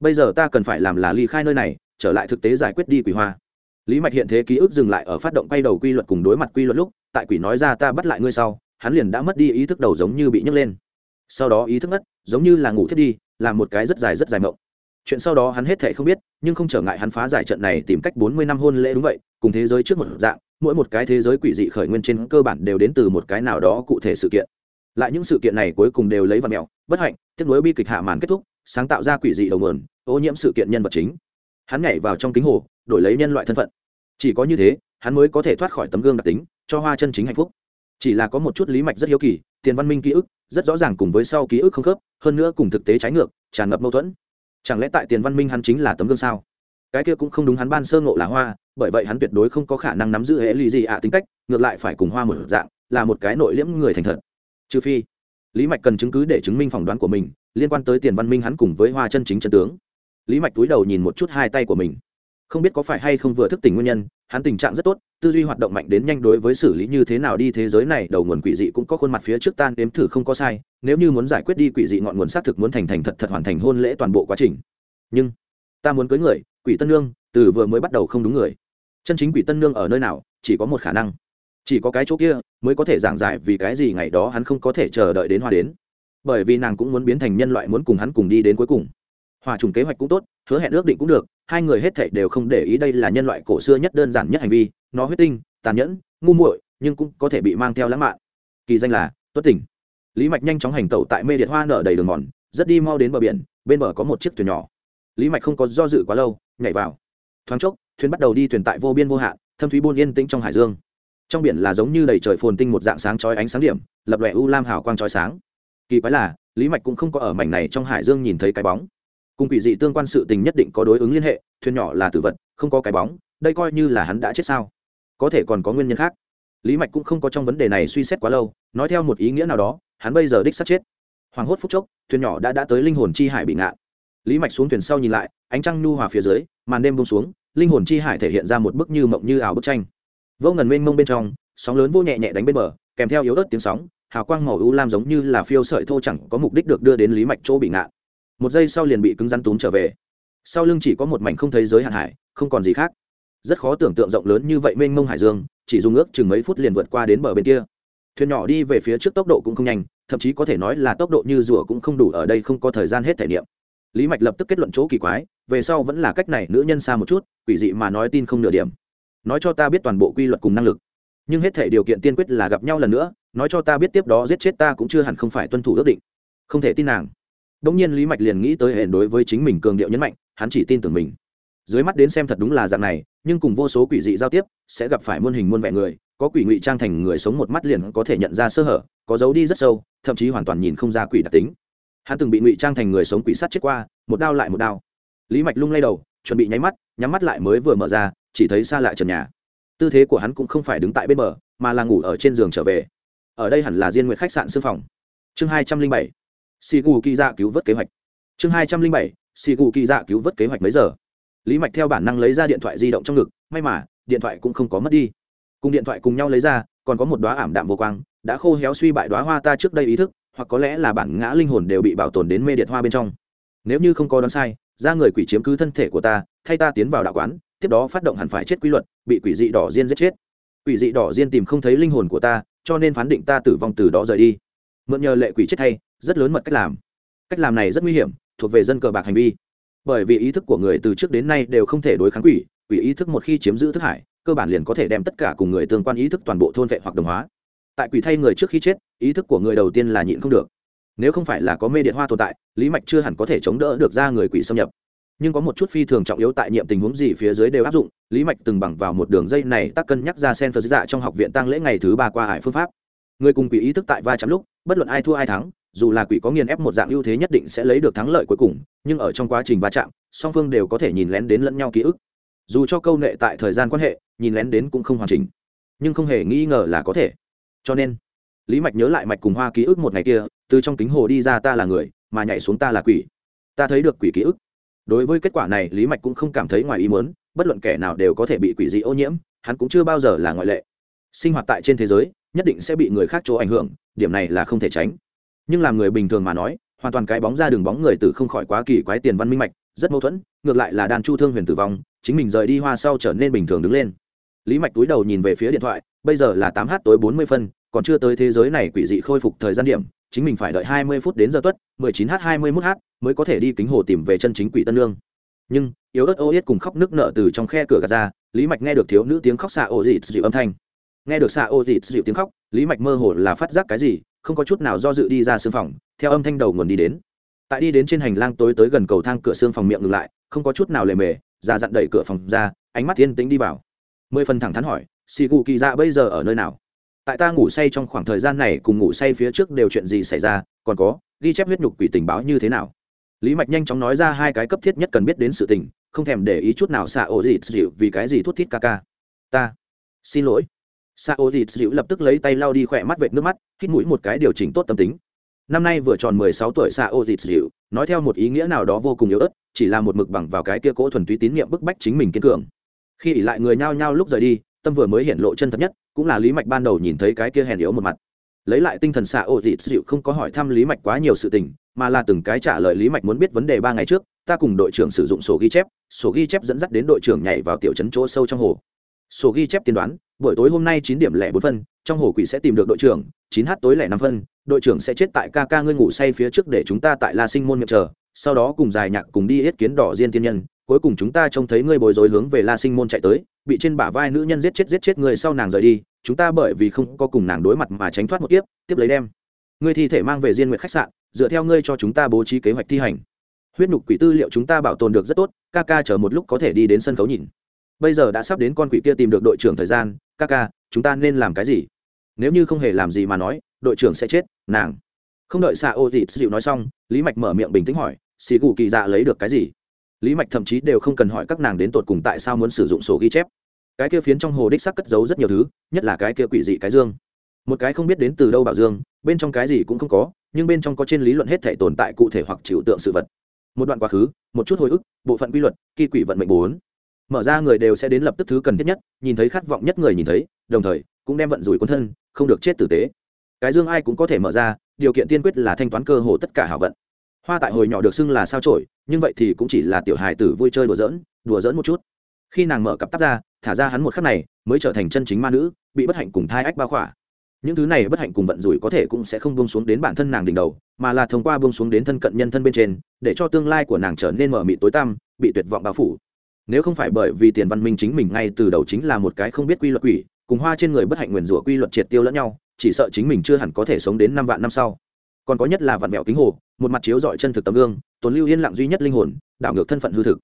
Bây giờ ta cần phải làm là ly khai nơi này, trở lại thực tế giải quyết đi quỷ hoa. Lý mạch hiện thế ký ức dừng lại ở phát động quay đầu quy luật cùng đối mặt quy luật lúc, tại quỷ nói ra ta bắt lại ngươi sau, hắn liền đã mất đi ý thức đầu giống như bị nhấc lên sau đó ý thức ngất, giống như là ngủ thiết đi, làm một cái rất dài rất dài mộng. Chuyện sau đó hắn hết thể không biết, nhưng không trở ngại hắn phá giải trận này tìm cách bốn mươi năm hôn lễ đúng vậy, cùng thế giới trước một dạng, mỗi một cái thế giới quỷ dị khởi nguyên trên cơ bản đều đến từ một cái nào đó cụ thể sự kiện. Lại những sự kiện này cuối cùng đều lấy vào mẹo bất hạnh tiếp nối bi kịch hạ màn kết thúc, sáng tạo ra quỷ dị đầu nguồn, ô nhiễm sự kiện nhân vật chính. Hắn nhảy vào trong kính hồ, đổi lấy nhân loại thân phận. Chỉ có như thế, hắn mới có thể thoát khỏi tấm gương đặc tính, cho hoa chân chính hạnh phúc. Chỉ là có một chút lý mạch rất hiếu kỳ, tiền văn minh ký ức rất rõ ràng cùng với sau ký ức không khớp, hơn nữa cùng thực tế trái ngược, tràn ngập mâu thuẫn. Chẳng lẽ tại tiền văn minh hắn chính là tấm gương sao? Cái kia cũng không đúng, hắn ban sơ ngộ là hoa, bởi vậy hắn tuyệt đối không có khả năng nắm giữ hệ lụy gì ạ tính cách, ngược lại phải cùng hoa một dạng, là một cái nội liễm người thành thật. Trừ phi, lý mạch cần chứng cứ để chứng minh phỏng đoán của mình, liên quan tới tiền văn minh hắn cùng với hoa chân chính chân tướng. Lý mạch túi đầu nhìn một chút hai tay của mình. Không biết có phải hay không vừa thức tỉnh nguyên nhân hắn tình trạng rất tốt, tư duy hoạt động mạnh đến nhanh đối với xử lý như thế nào đi thế giới này, đầu nguồn quỷ dị cũng có khuôn mặt phía trước tan đếm thử không có sai, nếu như muốn giải quyết đi quỷ dị ngọn nguồn xác thực muốn thành thành thật thật hoàn thành hôn lễ toàn bộ quá trình. Nhưng, ta muốn cưới người, quỷ tân nương, từ vừa mới bắt đầu không đúng người. Chân chính quỷ tân nương ở nơi nào, chỉ có một khả năng. Chỉ có cái chỗ kia, mới có thể giảng giải vì cái gì ngày đó hắn không có thể chờ đợi đến hoa đến. Bởi vì nàng cũng muốn biến thành nhân loại muốn cùng hắn cùng đi đến cuối cùng. Hòa trùng kế hoạch cũng tốt, hứa hẹn ước định cũng được hai người hết thảy đều không để ý đây là nhân loại cổ xưa nhất đơn giản nhất hành vi, nó huyết tinh, tàn nhẫn, ngu muội, nhưng cũng có thể bị mang theo lãng mạn. Kỳ danh là tuất tỉnh. Lý mạch nhanh chóng hành tẩu tại mê điện hoa nở đầy đường mòn, rất đi mau đến bờ biển, bên bờ có một chiếc thuyền nhỏ. Lý mạch không có do dự quá lâu, nhảy vào. Thoáng chốc, thuyền bắt đầu đi thuyền tại vô biên vô hạn, thâm thúy buôn yên tĩnh trong hải dương. Trong biển là giống như đầy trời phồn tinh một dạng sáng chói ánh sáng điểm, lập lòe u lam hào quang chói sáng. Kỳ quái là, lý mạch cũng không có ở mảnh này trong hải dương nhìn thấy cái bóng cùng quỷ dị tương quan sự tình nhất định có đối ứng liên hệ, thuyền nhỏ là tử vật, không có cái bóng, đây coi như là hắn đã chết sao? Có thể còn có nguyên nhân khác. Lý mạch cũng không có trong vấn đề này suy xét quá lâu, nói theo một ý nghĩa nào đó, hắn bây giờ đích sắp chết. Hoàng hốt phúc chốc, thuyền nhỏ đã đã tới linh hồn chi hải bị ngạn. Lý mạch xuống thuyền sau nhìn lại, ánh trăng nhu hòa phía dưới, màn đêm bông xuống, linh hồn chi hải thể hiện ra một bức như mộng như ảo bức tranh. Vô ngần mênh mông bên trong, sóng lớn vô nhẹ nhẹ đánh bên bờ, kèm theo yếu ớt tiếng sóng, hào quang màu u lam giống như là phiêu sợi thô chẳng có mục đích được đưa đến lý mạch chỗ bị ngạn một giây sau liền bị cứng rắn túm trở về. Sau lưng chỉ có một mảnh không thấy giới hạn hải, không còn gì khác. Rất khó tưởng tượng rộng lớn như vậy mênh mông hải dương, chỉ dùng ước chừng mấy phút liền vượt qua đến bờ bên kia. Thuyền nhỏ đi về phía trước tốc độ cũng không nhanh, thậm chí có thể nói là tốc độ như rùa cũng không đủ ở đây không có thời gian hết thể niệm. Lý mạch lập tức kết luận chỗ kỳ quái, về sau vẫn là cách này nữ nhân xa một chút, quỷ dị mà nói tin không nửa điểm. Nói cho ta biết toàn bộ quy luật cùng năng lực. Nhưng hết thể điều kiện tiên quyết là gặp nhau lần nữa, nói cho ta biết tiếp đó giết chết ta cũng chưa hẳn không phải tuân thủ ước định. Không thể tin nàng. Đống nhiên Lý Mạch liền nghĩ tới hẹn đối với chính mình cường điệu nhấn mạnh, hắn chỉ tin tưởng mình. Dưới mắt đến xem thật đúng là dạng này, nhưng cùng vô số quỷ dị giao tiếp, sẽ gặp phải muôn hình muôn vẻ người, có quỷ ngụy trang thành người sống một mắt liền có thể nhận ra sơ hở, có dấu đi rất sâu, thậm chí hoàn toàn nhìn không ra quỷ đặc tính. Hắn từng bị ngụy trang thành người sống quỷ sát chết qua, một đao lại một đao. Lý Mạch lung lay đầu, chuẩn bị nháy mắt, nhắm mắt lại mới vừa mở ra, chỉ thấy xa lại trần nhà. Tư thế của hắn cũng không phải đứng tại bên bờ, mà là ngủ ở trên giường trở về. Ở đây hẳn là Diên Nguyệt khách sạn sư phòng. Chương hai trăm linh bảy xì gù kỳ dạ cứu vớt kế hoạch. Chương hai trăm linh bảy xì gù kỳ dạ cứu vớt kế hoạch mấy giờ? Lý mạch theo bản năng lấy ra điện thoại di động trong ngực, may mà, điện thoại cũng không có mất đi. Cùng điện thoại cùng nhau lấy ra, còn có một đoá ảm đạm vô quang, đã khô héo suy bại đoá hoa ta trước đây ý thức, hoặc có lẽ là bản ngã linh hồn đều bị bảo tồn đến mê điện hoa bên trong. Nếu như không có đoán sai, ra người quỷ chiếm cứ thân thể của ta, thay ta tiến vào đạo quán, tiếp đó phát động hẳn phải chết quy luật, bị quỷ dị đỏ diên giết chết. Quỷ dị đỏ diên tìm không thấy linh hồn của ta, cho nên phán định ta tử vong từ đó rời đi. Mượn nhờ lệ quỷ chết thay rất lớn mật cách làm. Cách làm này rất nguy hiểm, thuộc về dân cờ bạc hành vi. Bởi vì ý thức của người từ trước đến nay đều không thể đối kháng quỷ quỷ ý thức một khi chiếm giữ thức hải, cơ bản liền có thể đem tất cả cùng người tương quan ý thức toàn bộ thôn vệ hoặc đồng hóa. Tại quỷ thay người trước khi chết, ý thức của người đầu tiên là nhịn không được. Nếu không phải là có mê điện hoa tồn tại, lý mạch chưa hẳn có thể chống đỡ được ra người quỷ xâm nhập. Nhưng có một chút phi thường trọng yếu tại nhiệm tình huống gì phía dưới đều áp dụng, lý mạch từng bằng vào một đường dây này tác cân nhắc ra sen phật dạ trong học viện tăng lễ ngày thứ ba qua hải phương pháp. Người cùng quỷ ý thức tại va chạm lúc, bất luận ai thua ai thắng dù là quỷ có nghiền ép một dạng ưu thế nhất định sẽ lấy được thắng lợi cuối cùng, nhưng ở trong quá trình va chạm, song phương đều có thể nhìn lén đến lẫn nhau ký ức. Dù cho câu nệ tại thời gian quan hệ, nhìn lén đến cũng không hoàn chỉnh, nhưng không hề nghi ngờ là có thể. Cho nên, lý mạch nhớ lại mạch cùng hoa ký ức một ngày kia, từ trong kính hồ đi ra ta là người, mà nhảy xuống ta là quỷ. Ta thấy được quỷ ký ức. Đối với kết quả này, lý mạch cũng không cảm thấy ngoài ý muốn, bất luận kẻ nào đều có thể bị quỷ dị ô nhiễm, hắn cũng chưa bao giờ là ngoại lệ. Sinh hoạt tại trên thế giới, nhất định sẽ bị người khác chỗ ảnh hưởng, điểm này là không thể tránh nhưng làm người bình thường mà nói, hoàn toàn cái bóng ra đường bóng người từ không khỏi quá kỳ quái tiền văn minh mạch, rất mâu thuẫn, ngược lại là đàn chu thương huyền tử vong, chính mình rời đi hoa sau trở nên bình thường đứng lên. Lý mạch túi đầu nhìn về phía điện thoại, bây giờ là tám h tối bốn mươi phân, còn chưa tới thế giới này quỷ dị khôi phục thời gian điểm, chính mình phải đợi hai mươi phút đến giờ tuất, mười chín h, hai mươi mốt h mới có thể đi kính hồ tìm về chân chính quỷ tân lương. Nhưng, yếu ớt ô yết cùng khóc nước nợ từ trong khe cửa gạt ra, lý mạch nghe được thiếu nữ tiếng khóc xạ ô dịt dịu âm thanh. Nghe được xạ ô dịt dịu tiếng khóc, lý mạch mơ hồ là phát giác cái gì không có chút nào do dự đi ra xương phòng, theo âm thanh đầu nguồn đi đến. Tại đi đến trên hành lang tối tới gần cầu thang cửa xương phòng miệng ngừng lại, không có chút nào lề mề ra dặn đẩy cửa phòng ra, ánh mắt thiên tính đi vào. Mười phần thẳng thắn hỏi xì cụ kỳ dạ bây giờ ở nơi nào? Tại ta ngủ say trong khoảng thời gian này, cùng ngủ say phía trước đều chuyện gì xảy ra, còn có, ghi chép huyết nhục quỷ tình báo như thế nào? Lý mạch nhanh chóng nói ra hai cái cấp thiết nhất cần biết đến sự tình, không thèm để ý chút nào xạ ổ dịt dịu vì cái gì thút thít ca ca. Ta, xin lỗi. Sao ô dịt dịu lập tức lấy tay lau đi khỏe mắt vệt nước mắt, hít mũi một cái điều chỉnh tốt tâm tính. Năm nay vừa tròn mười sáu tuổi Sao ô dịt dịu, nói theo một ý nghĩa nào đó vô cùng yếu ớt, chỉ là một mực bằng vào cái kia cỗ thuần túy tín nhiệm bức bách chính mình kiên cường. Khi ỉ lại người nhao nhao lúc rời đi, tâm vừa mới hiện lộ chân thật nhất, cũng là lý mạch ban đầu nhìn thấy cái kia hèn yếu một mặt. Lấy lại tinh thần xạ ô dịt dịu không có hỏi thăm lý mạch quá nhiều sự tình, mà là từng cái trả lời lý mạch muốn biết vấn đề ba ngày trước, ta cùng đội trưởng sử dụng sổ ghi chép, sổ ghi chép dẫn dắt đến đội trưởng nhảy vào tiểu trấn chỗ sâu trong hồ sổ ghi chép tiên đoán, buổi tối hôm nay chín điểm lẻ bốn phân, trong hồ quỷ sẽ tìm được đội trưởng, chín h tối lẻ năm phân, đội trưởng sẽ chết tại ca ca ngươi ngủ say phía trước để chúng ta tại la sinh môn miệng chờ, sau đó cùng dài nhạc cùng đi yết kiến đỏ diên tiên nhân, cuối cùng chúng ta trông thấy ngươi bồi dối hướng về la sinh môn chạy tới, bị trên bả vai nữ nhân giết chết giết chết người sau nàng rời đi, chúng ta bởi vì không có cùng nàng đối mặt mà tránh thoát một tiếp tiếp lấy đem ngươi thi thể mang về diên nguyện khách sạn, dựa theo ngươi cho chúng ta bố trí kế hoạch thi hành. Huyết nhục quỷ tư liệu chúng ta bảo tồn được rất tốt, ca ca chờ một lúc có thể đi đến sân khấu nhìn bây giờ đã sắp đến con quỷ kia tìm được đội trưởng thời gian, ca ca, chúng ta nên làm cái gì? Nếu như không hề làm gì mà nói, đội trưởng sẽ chết, nàng. Không đợi xạ ô dịt dịu nói xong, lý mạch mở miệng bình tĩnh hỏi xì gù kỳ dạ lấy được cái gì? Lý mạch thậm chí đều không cần hỏi các nàng đến tột cùng tại sao muốn sử dụng sổ ghi chép. Cái kia phiến trong hồ đích sắc cất giấu rất nhiều thứ, nhất là cái kia quỷ dị cái dương. Một cái không biết đến từ đâu bảo dương, bên trong cái gì cũng không có, nhưng bên trong có trên lý luận hết thể tồn tại cụ thể hoặc chịu tượng sự vật. Một đoạn quá khứ, một chút hồi ức, bộ phận quy luật, kỳ quỷ vận mệnh bốn mở ra người đều sẽ đến lập tức thứ cần thiết nhất, nhìn thấy khát vọng nhất người nhìn thấy, đồng thời, cũng đem vận rủi quân thân, không được chết tử tế. Cái dương ai cũng có thể mở ra, điều kiện tiên quyết là thanh toán cơ hồ tất cả hảo vận. Hoa tại hồi nhỏ được xưng là sao trổi nhưng vậy thì cũng chỉ là tiểu hài tử vui chơi đùa giỡn đùa giỡn một chút. Khi nàng mở cặp tắp ra, thả ra hắn một khắc này, mới trở thành chân chính ma nữ, bị bất hạnh cùng thai ách bao khỏa. Những thứ này bất hạnh cùng vận rủi có thể cũng sẽ không buông xuống đến bản thân nàng đỉnh đầu, mà là thông qua buông xuống đến thân cận nhân thân bên trên, để cho tương lai của nàng trở nên mở mị tối tăm, bị tuyệt vọng bao phủ nếu không phải bởi vì tiền văn minh chính mình ngay từ đầu chính là một cái không biết quy luật quỷ, cùng hoa trên người bất hạnh nguyền rủa quy luật triệt tiêu lẫn nhau, chỉ sợ chính mình chưa hẳn có thể sống đến năm vạn năm sau. Còn có nhất là vạn mẹo kính hồ, một mặt chiếu dọi chân thực tấm gương, tồn lưu yên lặng duy nhất linh hồn, đảo ngược thân phận hư thực.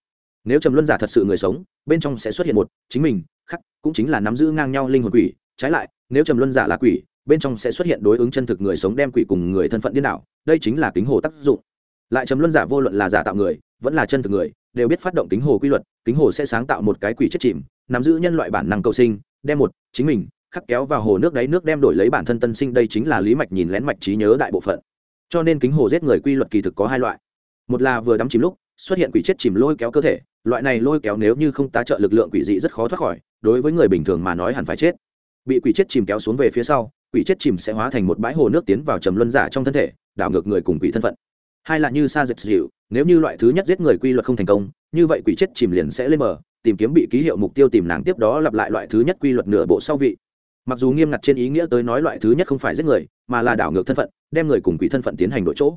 Nếu trầm luân giả thật sự người sống, bên trong sẽ xuất hiện một, chính mình, khắc, cũng chính là nắm giữ ngang nhau linh hồn quỷ. Trái lại, nếu trầm luân giả là quỷ, bên trong sẽ xuất hiện đối ứng chân thực người sống đem quỷ cùng người thân phận điên đảo, đây chính là kính hồ tác dụng. Lại trầm luân giả vô luận là giả tạo người, vẫn là chân thực người đều biết phát động kính hồ quy luật, kính hồ sẽ sáng tạo một cái quỷ chết chìm, nắm giữ nhân loại bản năng cầu sinh, đem một, chính mình, khắc kéo vào hồ nước đáy nước đem đổi lấy bản thân tân sinh, đây chính là lý mạch nhìn lén mạch trí nhớ đại bộ phận. Cho nên kính hồ giết người quy luật kỳ thực có hai loại. Một là vừa đắm chìm lúc, xuất hiện quỷ chết chìm lôi kéo cơ thể, loại này lôi kéo nếu như không tá trợ lực lượng quỷ dị rất khó thoát khỏi, đối với người bình thường mà nói hẳn phải chết. Bị quỷ chết chìm kéo xuống về phía sau, quỷ chết chìm sẽ hóa thành một bãi hồ nước tiến vào trầm luân giả trong thân thể, đảo ngược người cùng quỷ thân phận hai là như sa dệt dịu nếu như loại thứ nhất giết người quy luật không thành công, như vậy quỷ chết chìm liền sẽ lên bờ, tìm kiếm bị ký hiệu mục tiêu tìm nàng tiếp đó lặp lại loại thứ nhất quy luật nửa bộ sau vị. Mặc dù nghiêm ngặt trên ý nghĩa tới nói loại thứ nhất không phải giết người, mà là đảo ngược thân phận, đem người cùng quỷ thân phận tiến hành đổi chỗ.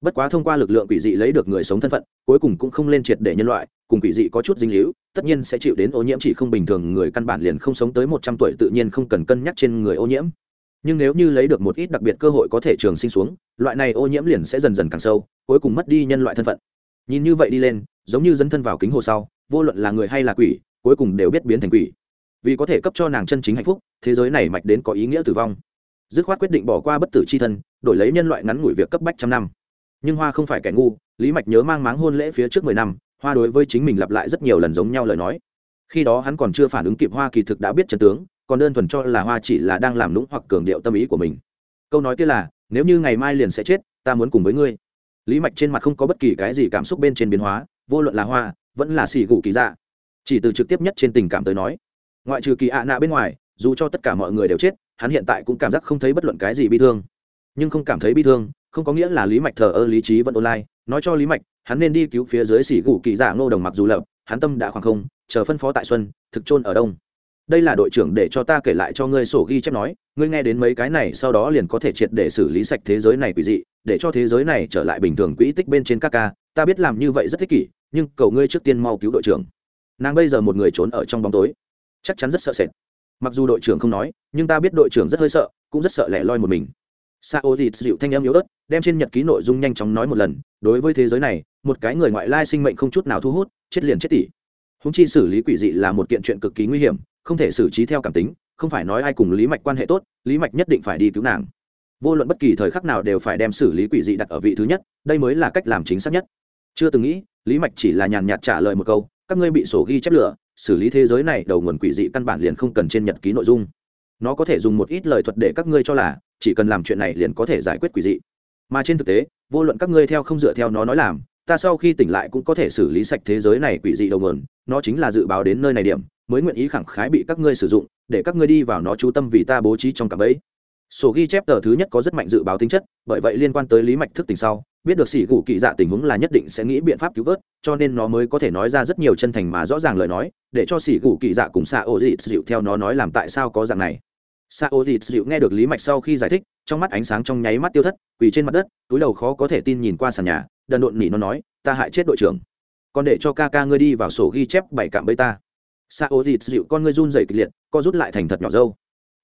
Bất quá thông qua lực lượng quỷ dị lấy được người sống thân phận, cuối cùng cũng không lên triệt để nhân loại, cùng quỷ dị có chút dinh hữu tất nhiên sẽ chịu đến ô nhiễm chỉ không bình thường, người căn bản liền không sống tới một trăm tuổi tự nhiên không cần cân nhắc trên người ô nhiễm nhưng nếu như lấy được một ít đặc biệt cơ hội có thể trường sinh xuống, loại này ô nhiễm liền sẽ dần dần càng sâu, cuối cùng mất đi nhân loại thân phận. Nhìn như vậy đi lên, giống như dấn thân vào kính hồ sau, vô luận là người hay là quỷ, cuối cùng đều biết biến thành quỷ. Vì có thể cấp cho nàng chân chính hạnh phúc, thế giới này mạch đến có ý nghĩa tử vong. Dứt khoát quyết định bỏ qua bất tử c h i thân, đổi lấy nhân loại ngắn ngủi việc cấp bách trăm năm. Nhưng hoa không phải kẻ ngu, lý mạch nhớ mang máng hôn lễ phía trước mười năm, hoa đối với chính mình lặp lại rất nhiều lần giống nhau lời nói. Khi đó hắn còn chưa phản ứng kịp hoa kỳ thực đã biết trần tướng còn đơn thuần cho là hoa chỉ là đang làm lũng hoặc cường điệu tâm ý của mình. Câu nói kia là, nếu như ngày mai liền sẽ chết, ta muốn cùng với ngươi. Lý mạch trên mặt không có bất kỳ cái gì cảm xúc bên trên biến hóa, vô luận là hoa, vẫn là xì gù kỳ dạ. Chỉ từ trực tiếp nhất trên tình cảm tới nói. Ngoại trừ kỳ ạ à nạ bên ngoài, dù cho tất cả mọi người đều chết, hắn hiện tại cũng cảm giác không thấy bất luận cái gì bi thương. Nhưng không cảm thấy bi thương, không có nghĩa là lý mạch thờ ơ lý trí vẫn online. Nói cho lý mạch, hắn nên đi cứu phía dưới xỉ gù kỳ giả ngô đồng mặc dù lập hắn tâm đã khoảng không, chờ phân phó tại xuân, thực trôn ở đông đây là đội trưởng để cho ta kể lại cho ngươi sổ ghi chép nói, ngươi nghe đến mấy cái này, sau đó liền có thể triệt để xử lý sạch thế giới này quỷ dị, để cho thế giới này trở lại bình thường quỹ tích bên trên các ca, ta biết làm như vậy rất thích kỷ, nhưng cầu ngươi trước tiên mau cứu đội trưởng. Nàng bây giờ một người trốn ở trong bóng tối, chắc chắn rất sợ sệt. Mặc dù đội trưởng không nói, nhưng ta biết đội trưởng rất hơi sợ, cũng rất sợ lẻ loi một mình. Sa ô dịt dịu thanh em yếu ớt, đem trên nhật ký nội dung nhanh chóng nói một lần, đối với thế giới này, một cái người ngoại lai sinh mệnh không chút nào thu hút, chết liền chết tỷ húng chi xử lý quỷ dị là một kiện chuyện cực kỳ nguy hiểm không thể xử trí theo cảm tính, không phải nói ai cùng lý mạch quan hệ tốt, lý mạch nhất định phải đi cứu nàng. Vô luận bất kỳ thời khắc nào đều phải đem xử lý quỷ dị đặt ở vị thứ nhất, đây mới là cách làm chính xác nhất. Chưa từng nghĩ, lý mạch chỉ là nhàn nhạt trả lời một câu, các ngươi bị sổ ghi chép lửa, xử lý thế giới này, đầu nguồn quỷ dị căn bản liền không cần trên nhật ký nội dung. Nó có thể dùng một ít lời thuật để các ngươi cho là, chỉ cần làm chuyện này liền có thể giải quyết quỷ dị. Mà trên thực tế, vô luận các ngươi theo không dựa theo nó nói làm, ta sau khi tỉnh lại cũng có thể xử lý sạch thế giới này quỷ dị đầu nguồn, nó chính là dự báo đến nơi này điểm mới nguyện ý khẳng khái bị các ngươi sử dụng, để các ngươi đi vào nó chú tâm vì ta bố trí trong cạm ấy sổ ghi chép tờ thứ nhất có rất mạnh dự báo tính chất, bởi vậy liên quan tới lý mạch thức tình sau, biết được sỉ gù kỳ dạ tình huống là nhất định sẽ nghĩ biện pháp cứu vớt, cho nên nó mới có thể nói ra rất nhiều chân thành mà rõ ràng lời nói, để cho sỉ gù kỳ dạ cùng xạ ô dị dịu theo nó nói làm tại sao có dạng này. Xạ ô dị dịu nghe được lý mạch sau khi giải thích, trong mắt ánh sáng trong nháy mắt tiêu thất, quỳ trên mặt đất, túi đầu khó có thể tin nhìn qua sàn nhà, đần độn nỉ nó nói, ta hại chết đội trưởng. Còn để cho ca ca ngươi đi vào sổ ghi chép bảy cạm bẫy ta xa ô dịt dịu con ngươi run dày kịch liệt, co rút lại thành thật nhỏ dâu.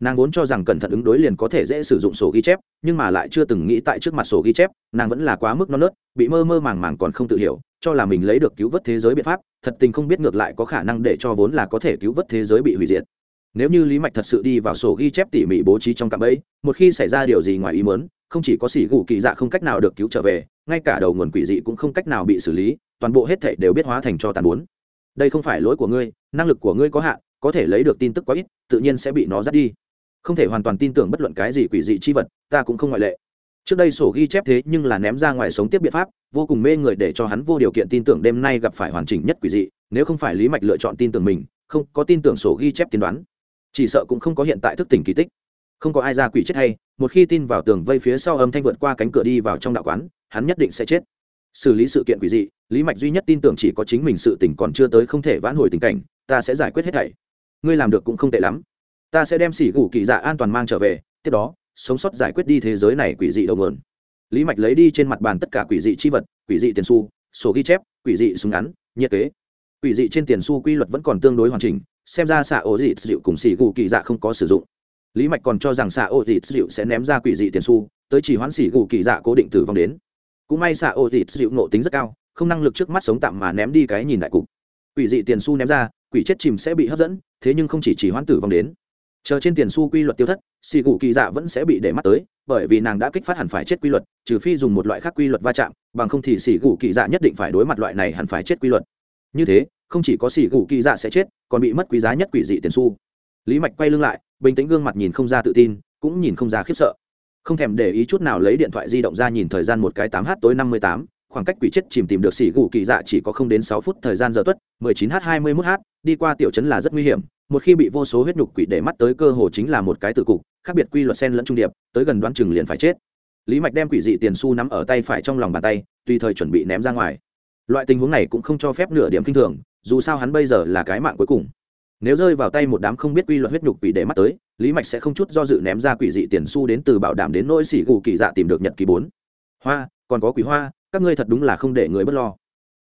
Nàng vốn cho rằng cẩn thận ứng đối liền có thể dễ sử dụng sổ ghi chép, nhưng mà lại chưa từng nghĩ tại trước mặt sổ ghi chép, nàng vẫn là quá mức non nớt, bị mơ mơ màng màng còn không tự hiểu, cho là mình lấy được cứu vớt thế giới biện pháp, thật tình không biết ngược lại có khả năng để cho vốn là có thể cứu vớt thế giới bị hủy diệt. Nếu như lý mạch thật sự đi vào sổ ghi chép tỉ mỉ bố trí trong cạm ấy một khi xảy ra điều gì ngoài ý mớn không chỉ có xỉ gù kỳ dạ không cách nào được cứu trở về, ngay cả đầu nguồn quỷ dị cũng không cách nào bị xử lý, toàn bộ hết thể đều biết hóa thành cho tàn bốn đây không phải lỗi của ngươi, năng lực của ngươi có hạn, có thể lấy được tin tức quá ít, tự nhiên sẽ bị nó dắt đi. Không thể hoàn toàn tin tưởng bất luận cái gì quỷ dị chi vật, ta cũng không ngoại lệ. Trước đây sổ ghi chép thế nhưng là ném ra ngoài sống tiếp biện pháp, vô cùng mê người để cho hắn vô điều kiện tin tưởng đêm nay gặp phải hoàn chỉnh nhất quỷ dị, nếu không phải lý mạch lựa chọn tin tưởng mình, không có tin tưởng sổ ghi chép tiên đoán. Chỉ sợ cũng không có hiện tại thức tỉnh kỳ tích. Không có ai ra quỷ chết hay, một khi tin vào tường vây phía sau âm thanh vượt qua cánh cửa đi vào trong đạo quán, hắn nhất định sẽ chết. Xử lý sự kiện quỷ dị lý mạch duy nhất tin tưởng chỉ có chính mình sự tỉnh còn chưa tới không thể vãn hồi tình cảnh, ta sẽ giải quyết hết thảy. Ngươi làm được cũng không tệ lắm. Ta sẽ đem xỉ gù kỳ dạ an toàn mang trở về, tiếp đó, sống sót giải quyết đi thế giới này quỷ dị đầu nguồn. Lý mạch lấy đi trên mặt bàn tất cả quỷ dị chi vật, quỷ dị tiền su sổ ghi chép, quỷ dị súng ngắn, nhiệt kế. Quỷ dị trên tiền su quy luật vẫn còn tương đối hoàn chỉnh, xem ra xạ ổ dị dịu cùng xỉ gù kỳ dạ không có sử dụng. Lý mạch còn cho rằng xạ ổ dị dịu sẽ ném ra quỷ dị tiền su tới chỉ hoãn xỉ gù kỳ dạ cố định tử vong đến. Cũng may xạ ổ dị dịu nộ tính rất cao không năng lực trước mắt sống tạm mà ném đi cái nhìn đại cục. Quỷ dị tiền su ném ra, quỷ chết chìm sẽ bị hấp dẫn, thế nhưng không chỉ chỉ hoãn tử vong đến. Chờ trên tiền su quy luật tiêu thất, xì gù kỳ dạ vẫn sẽ bị để mắt tới, bởi vì nàng đã kích phát hẳn phải chết quy luật, trừ phi dùng một loại khác quy luật va chạm, bằng không thì xì gù kỳ dạ nhất định phải đối mặt loại này hẳn phải chết quy luật. Như thế, không chỉ có xì gù kỳ dạ sẽ chết, còn bị mất quý giá nhất quỷ dị tiền su lý mạch quay lưng lại, bình tĩnh gương mặt nhìn không ra tự tin, cũng nhìn không ra khiếp sợ. Không thèm để ý chút nào lấy điện thoại di động ra nhìn thời gian một cái tám h tối năm mươi tám khoảng cách quỷ chết chìm tìm được xỉ gù kỳ dạ chỉ có không đến sáu phút thời gian giờ tuất, mười chín h hai mươi mốt h đi qua tiểu chấn là rất nguy hiểm. Một khi bị vô số huyết nhục quỷ để mắt tới cơ hồ chính là một cái tử cục, khác biệt quy luật sen lẫn trung điệp, tới gần đoán chừng liền phải chết. Lý mạch đem quỷ dị tiền su nắm ở tay phải trong lòng bàn tay, tùy thời chuẩn bị ném ra ngoài. Loại tình huống này cũng không cho phép nửa điểm kinh thường, dù sao hắn bây giờ là cái mạng cuối cùng. Nếu rơi vào tay một đám không biết quy luật huyết nhục quỷ để mắt tới, lý mạch sẽ không chút do dự ném ra quỷ dị tiền su đến từ bảo đảm đến nỗi xỉ gù kỳ dạ tìm được nhật ký bốn. Hoa, còn có quỷ hoa các ngươi thật đúng là không để người b ấ t lo.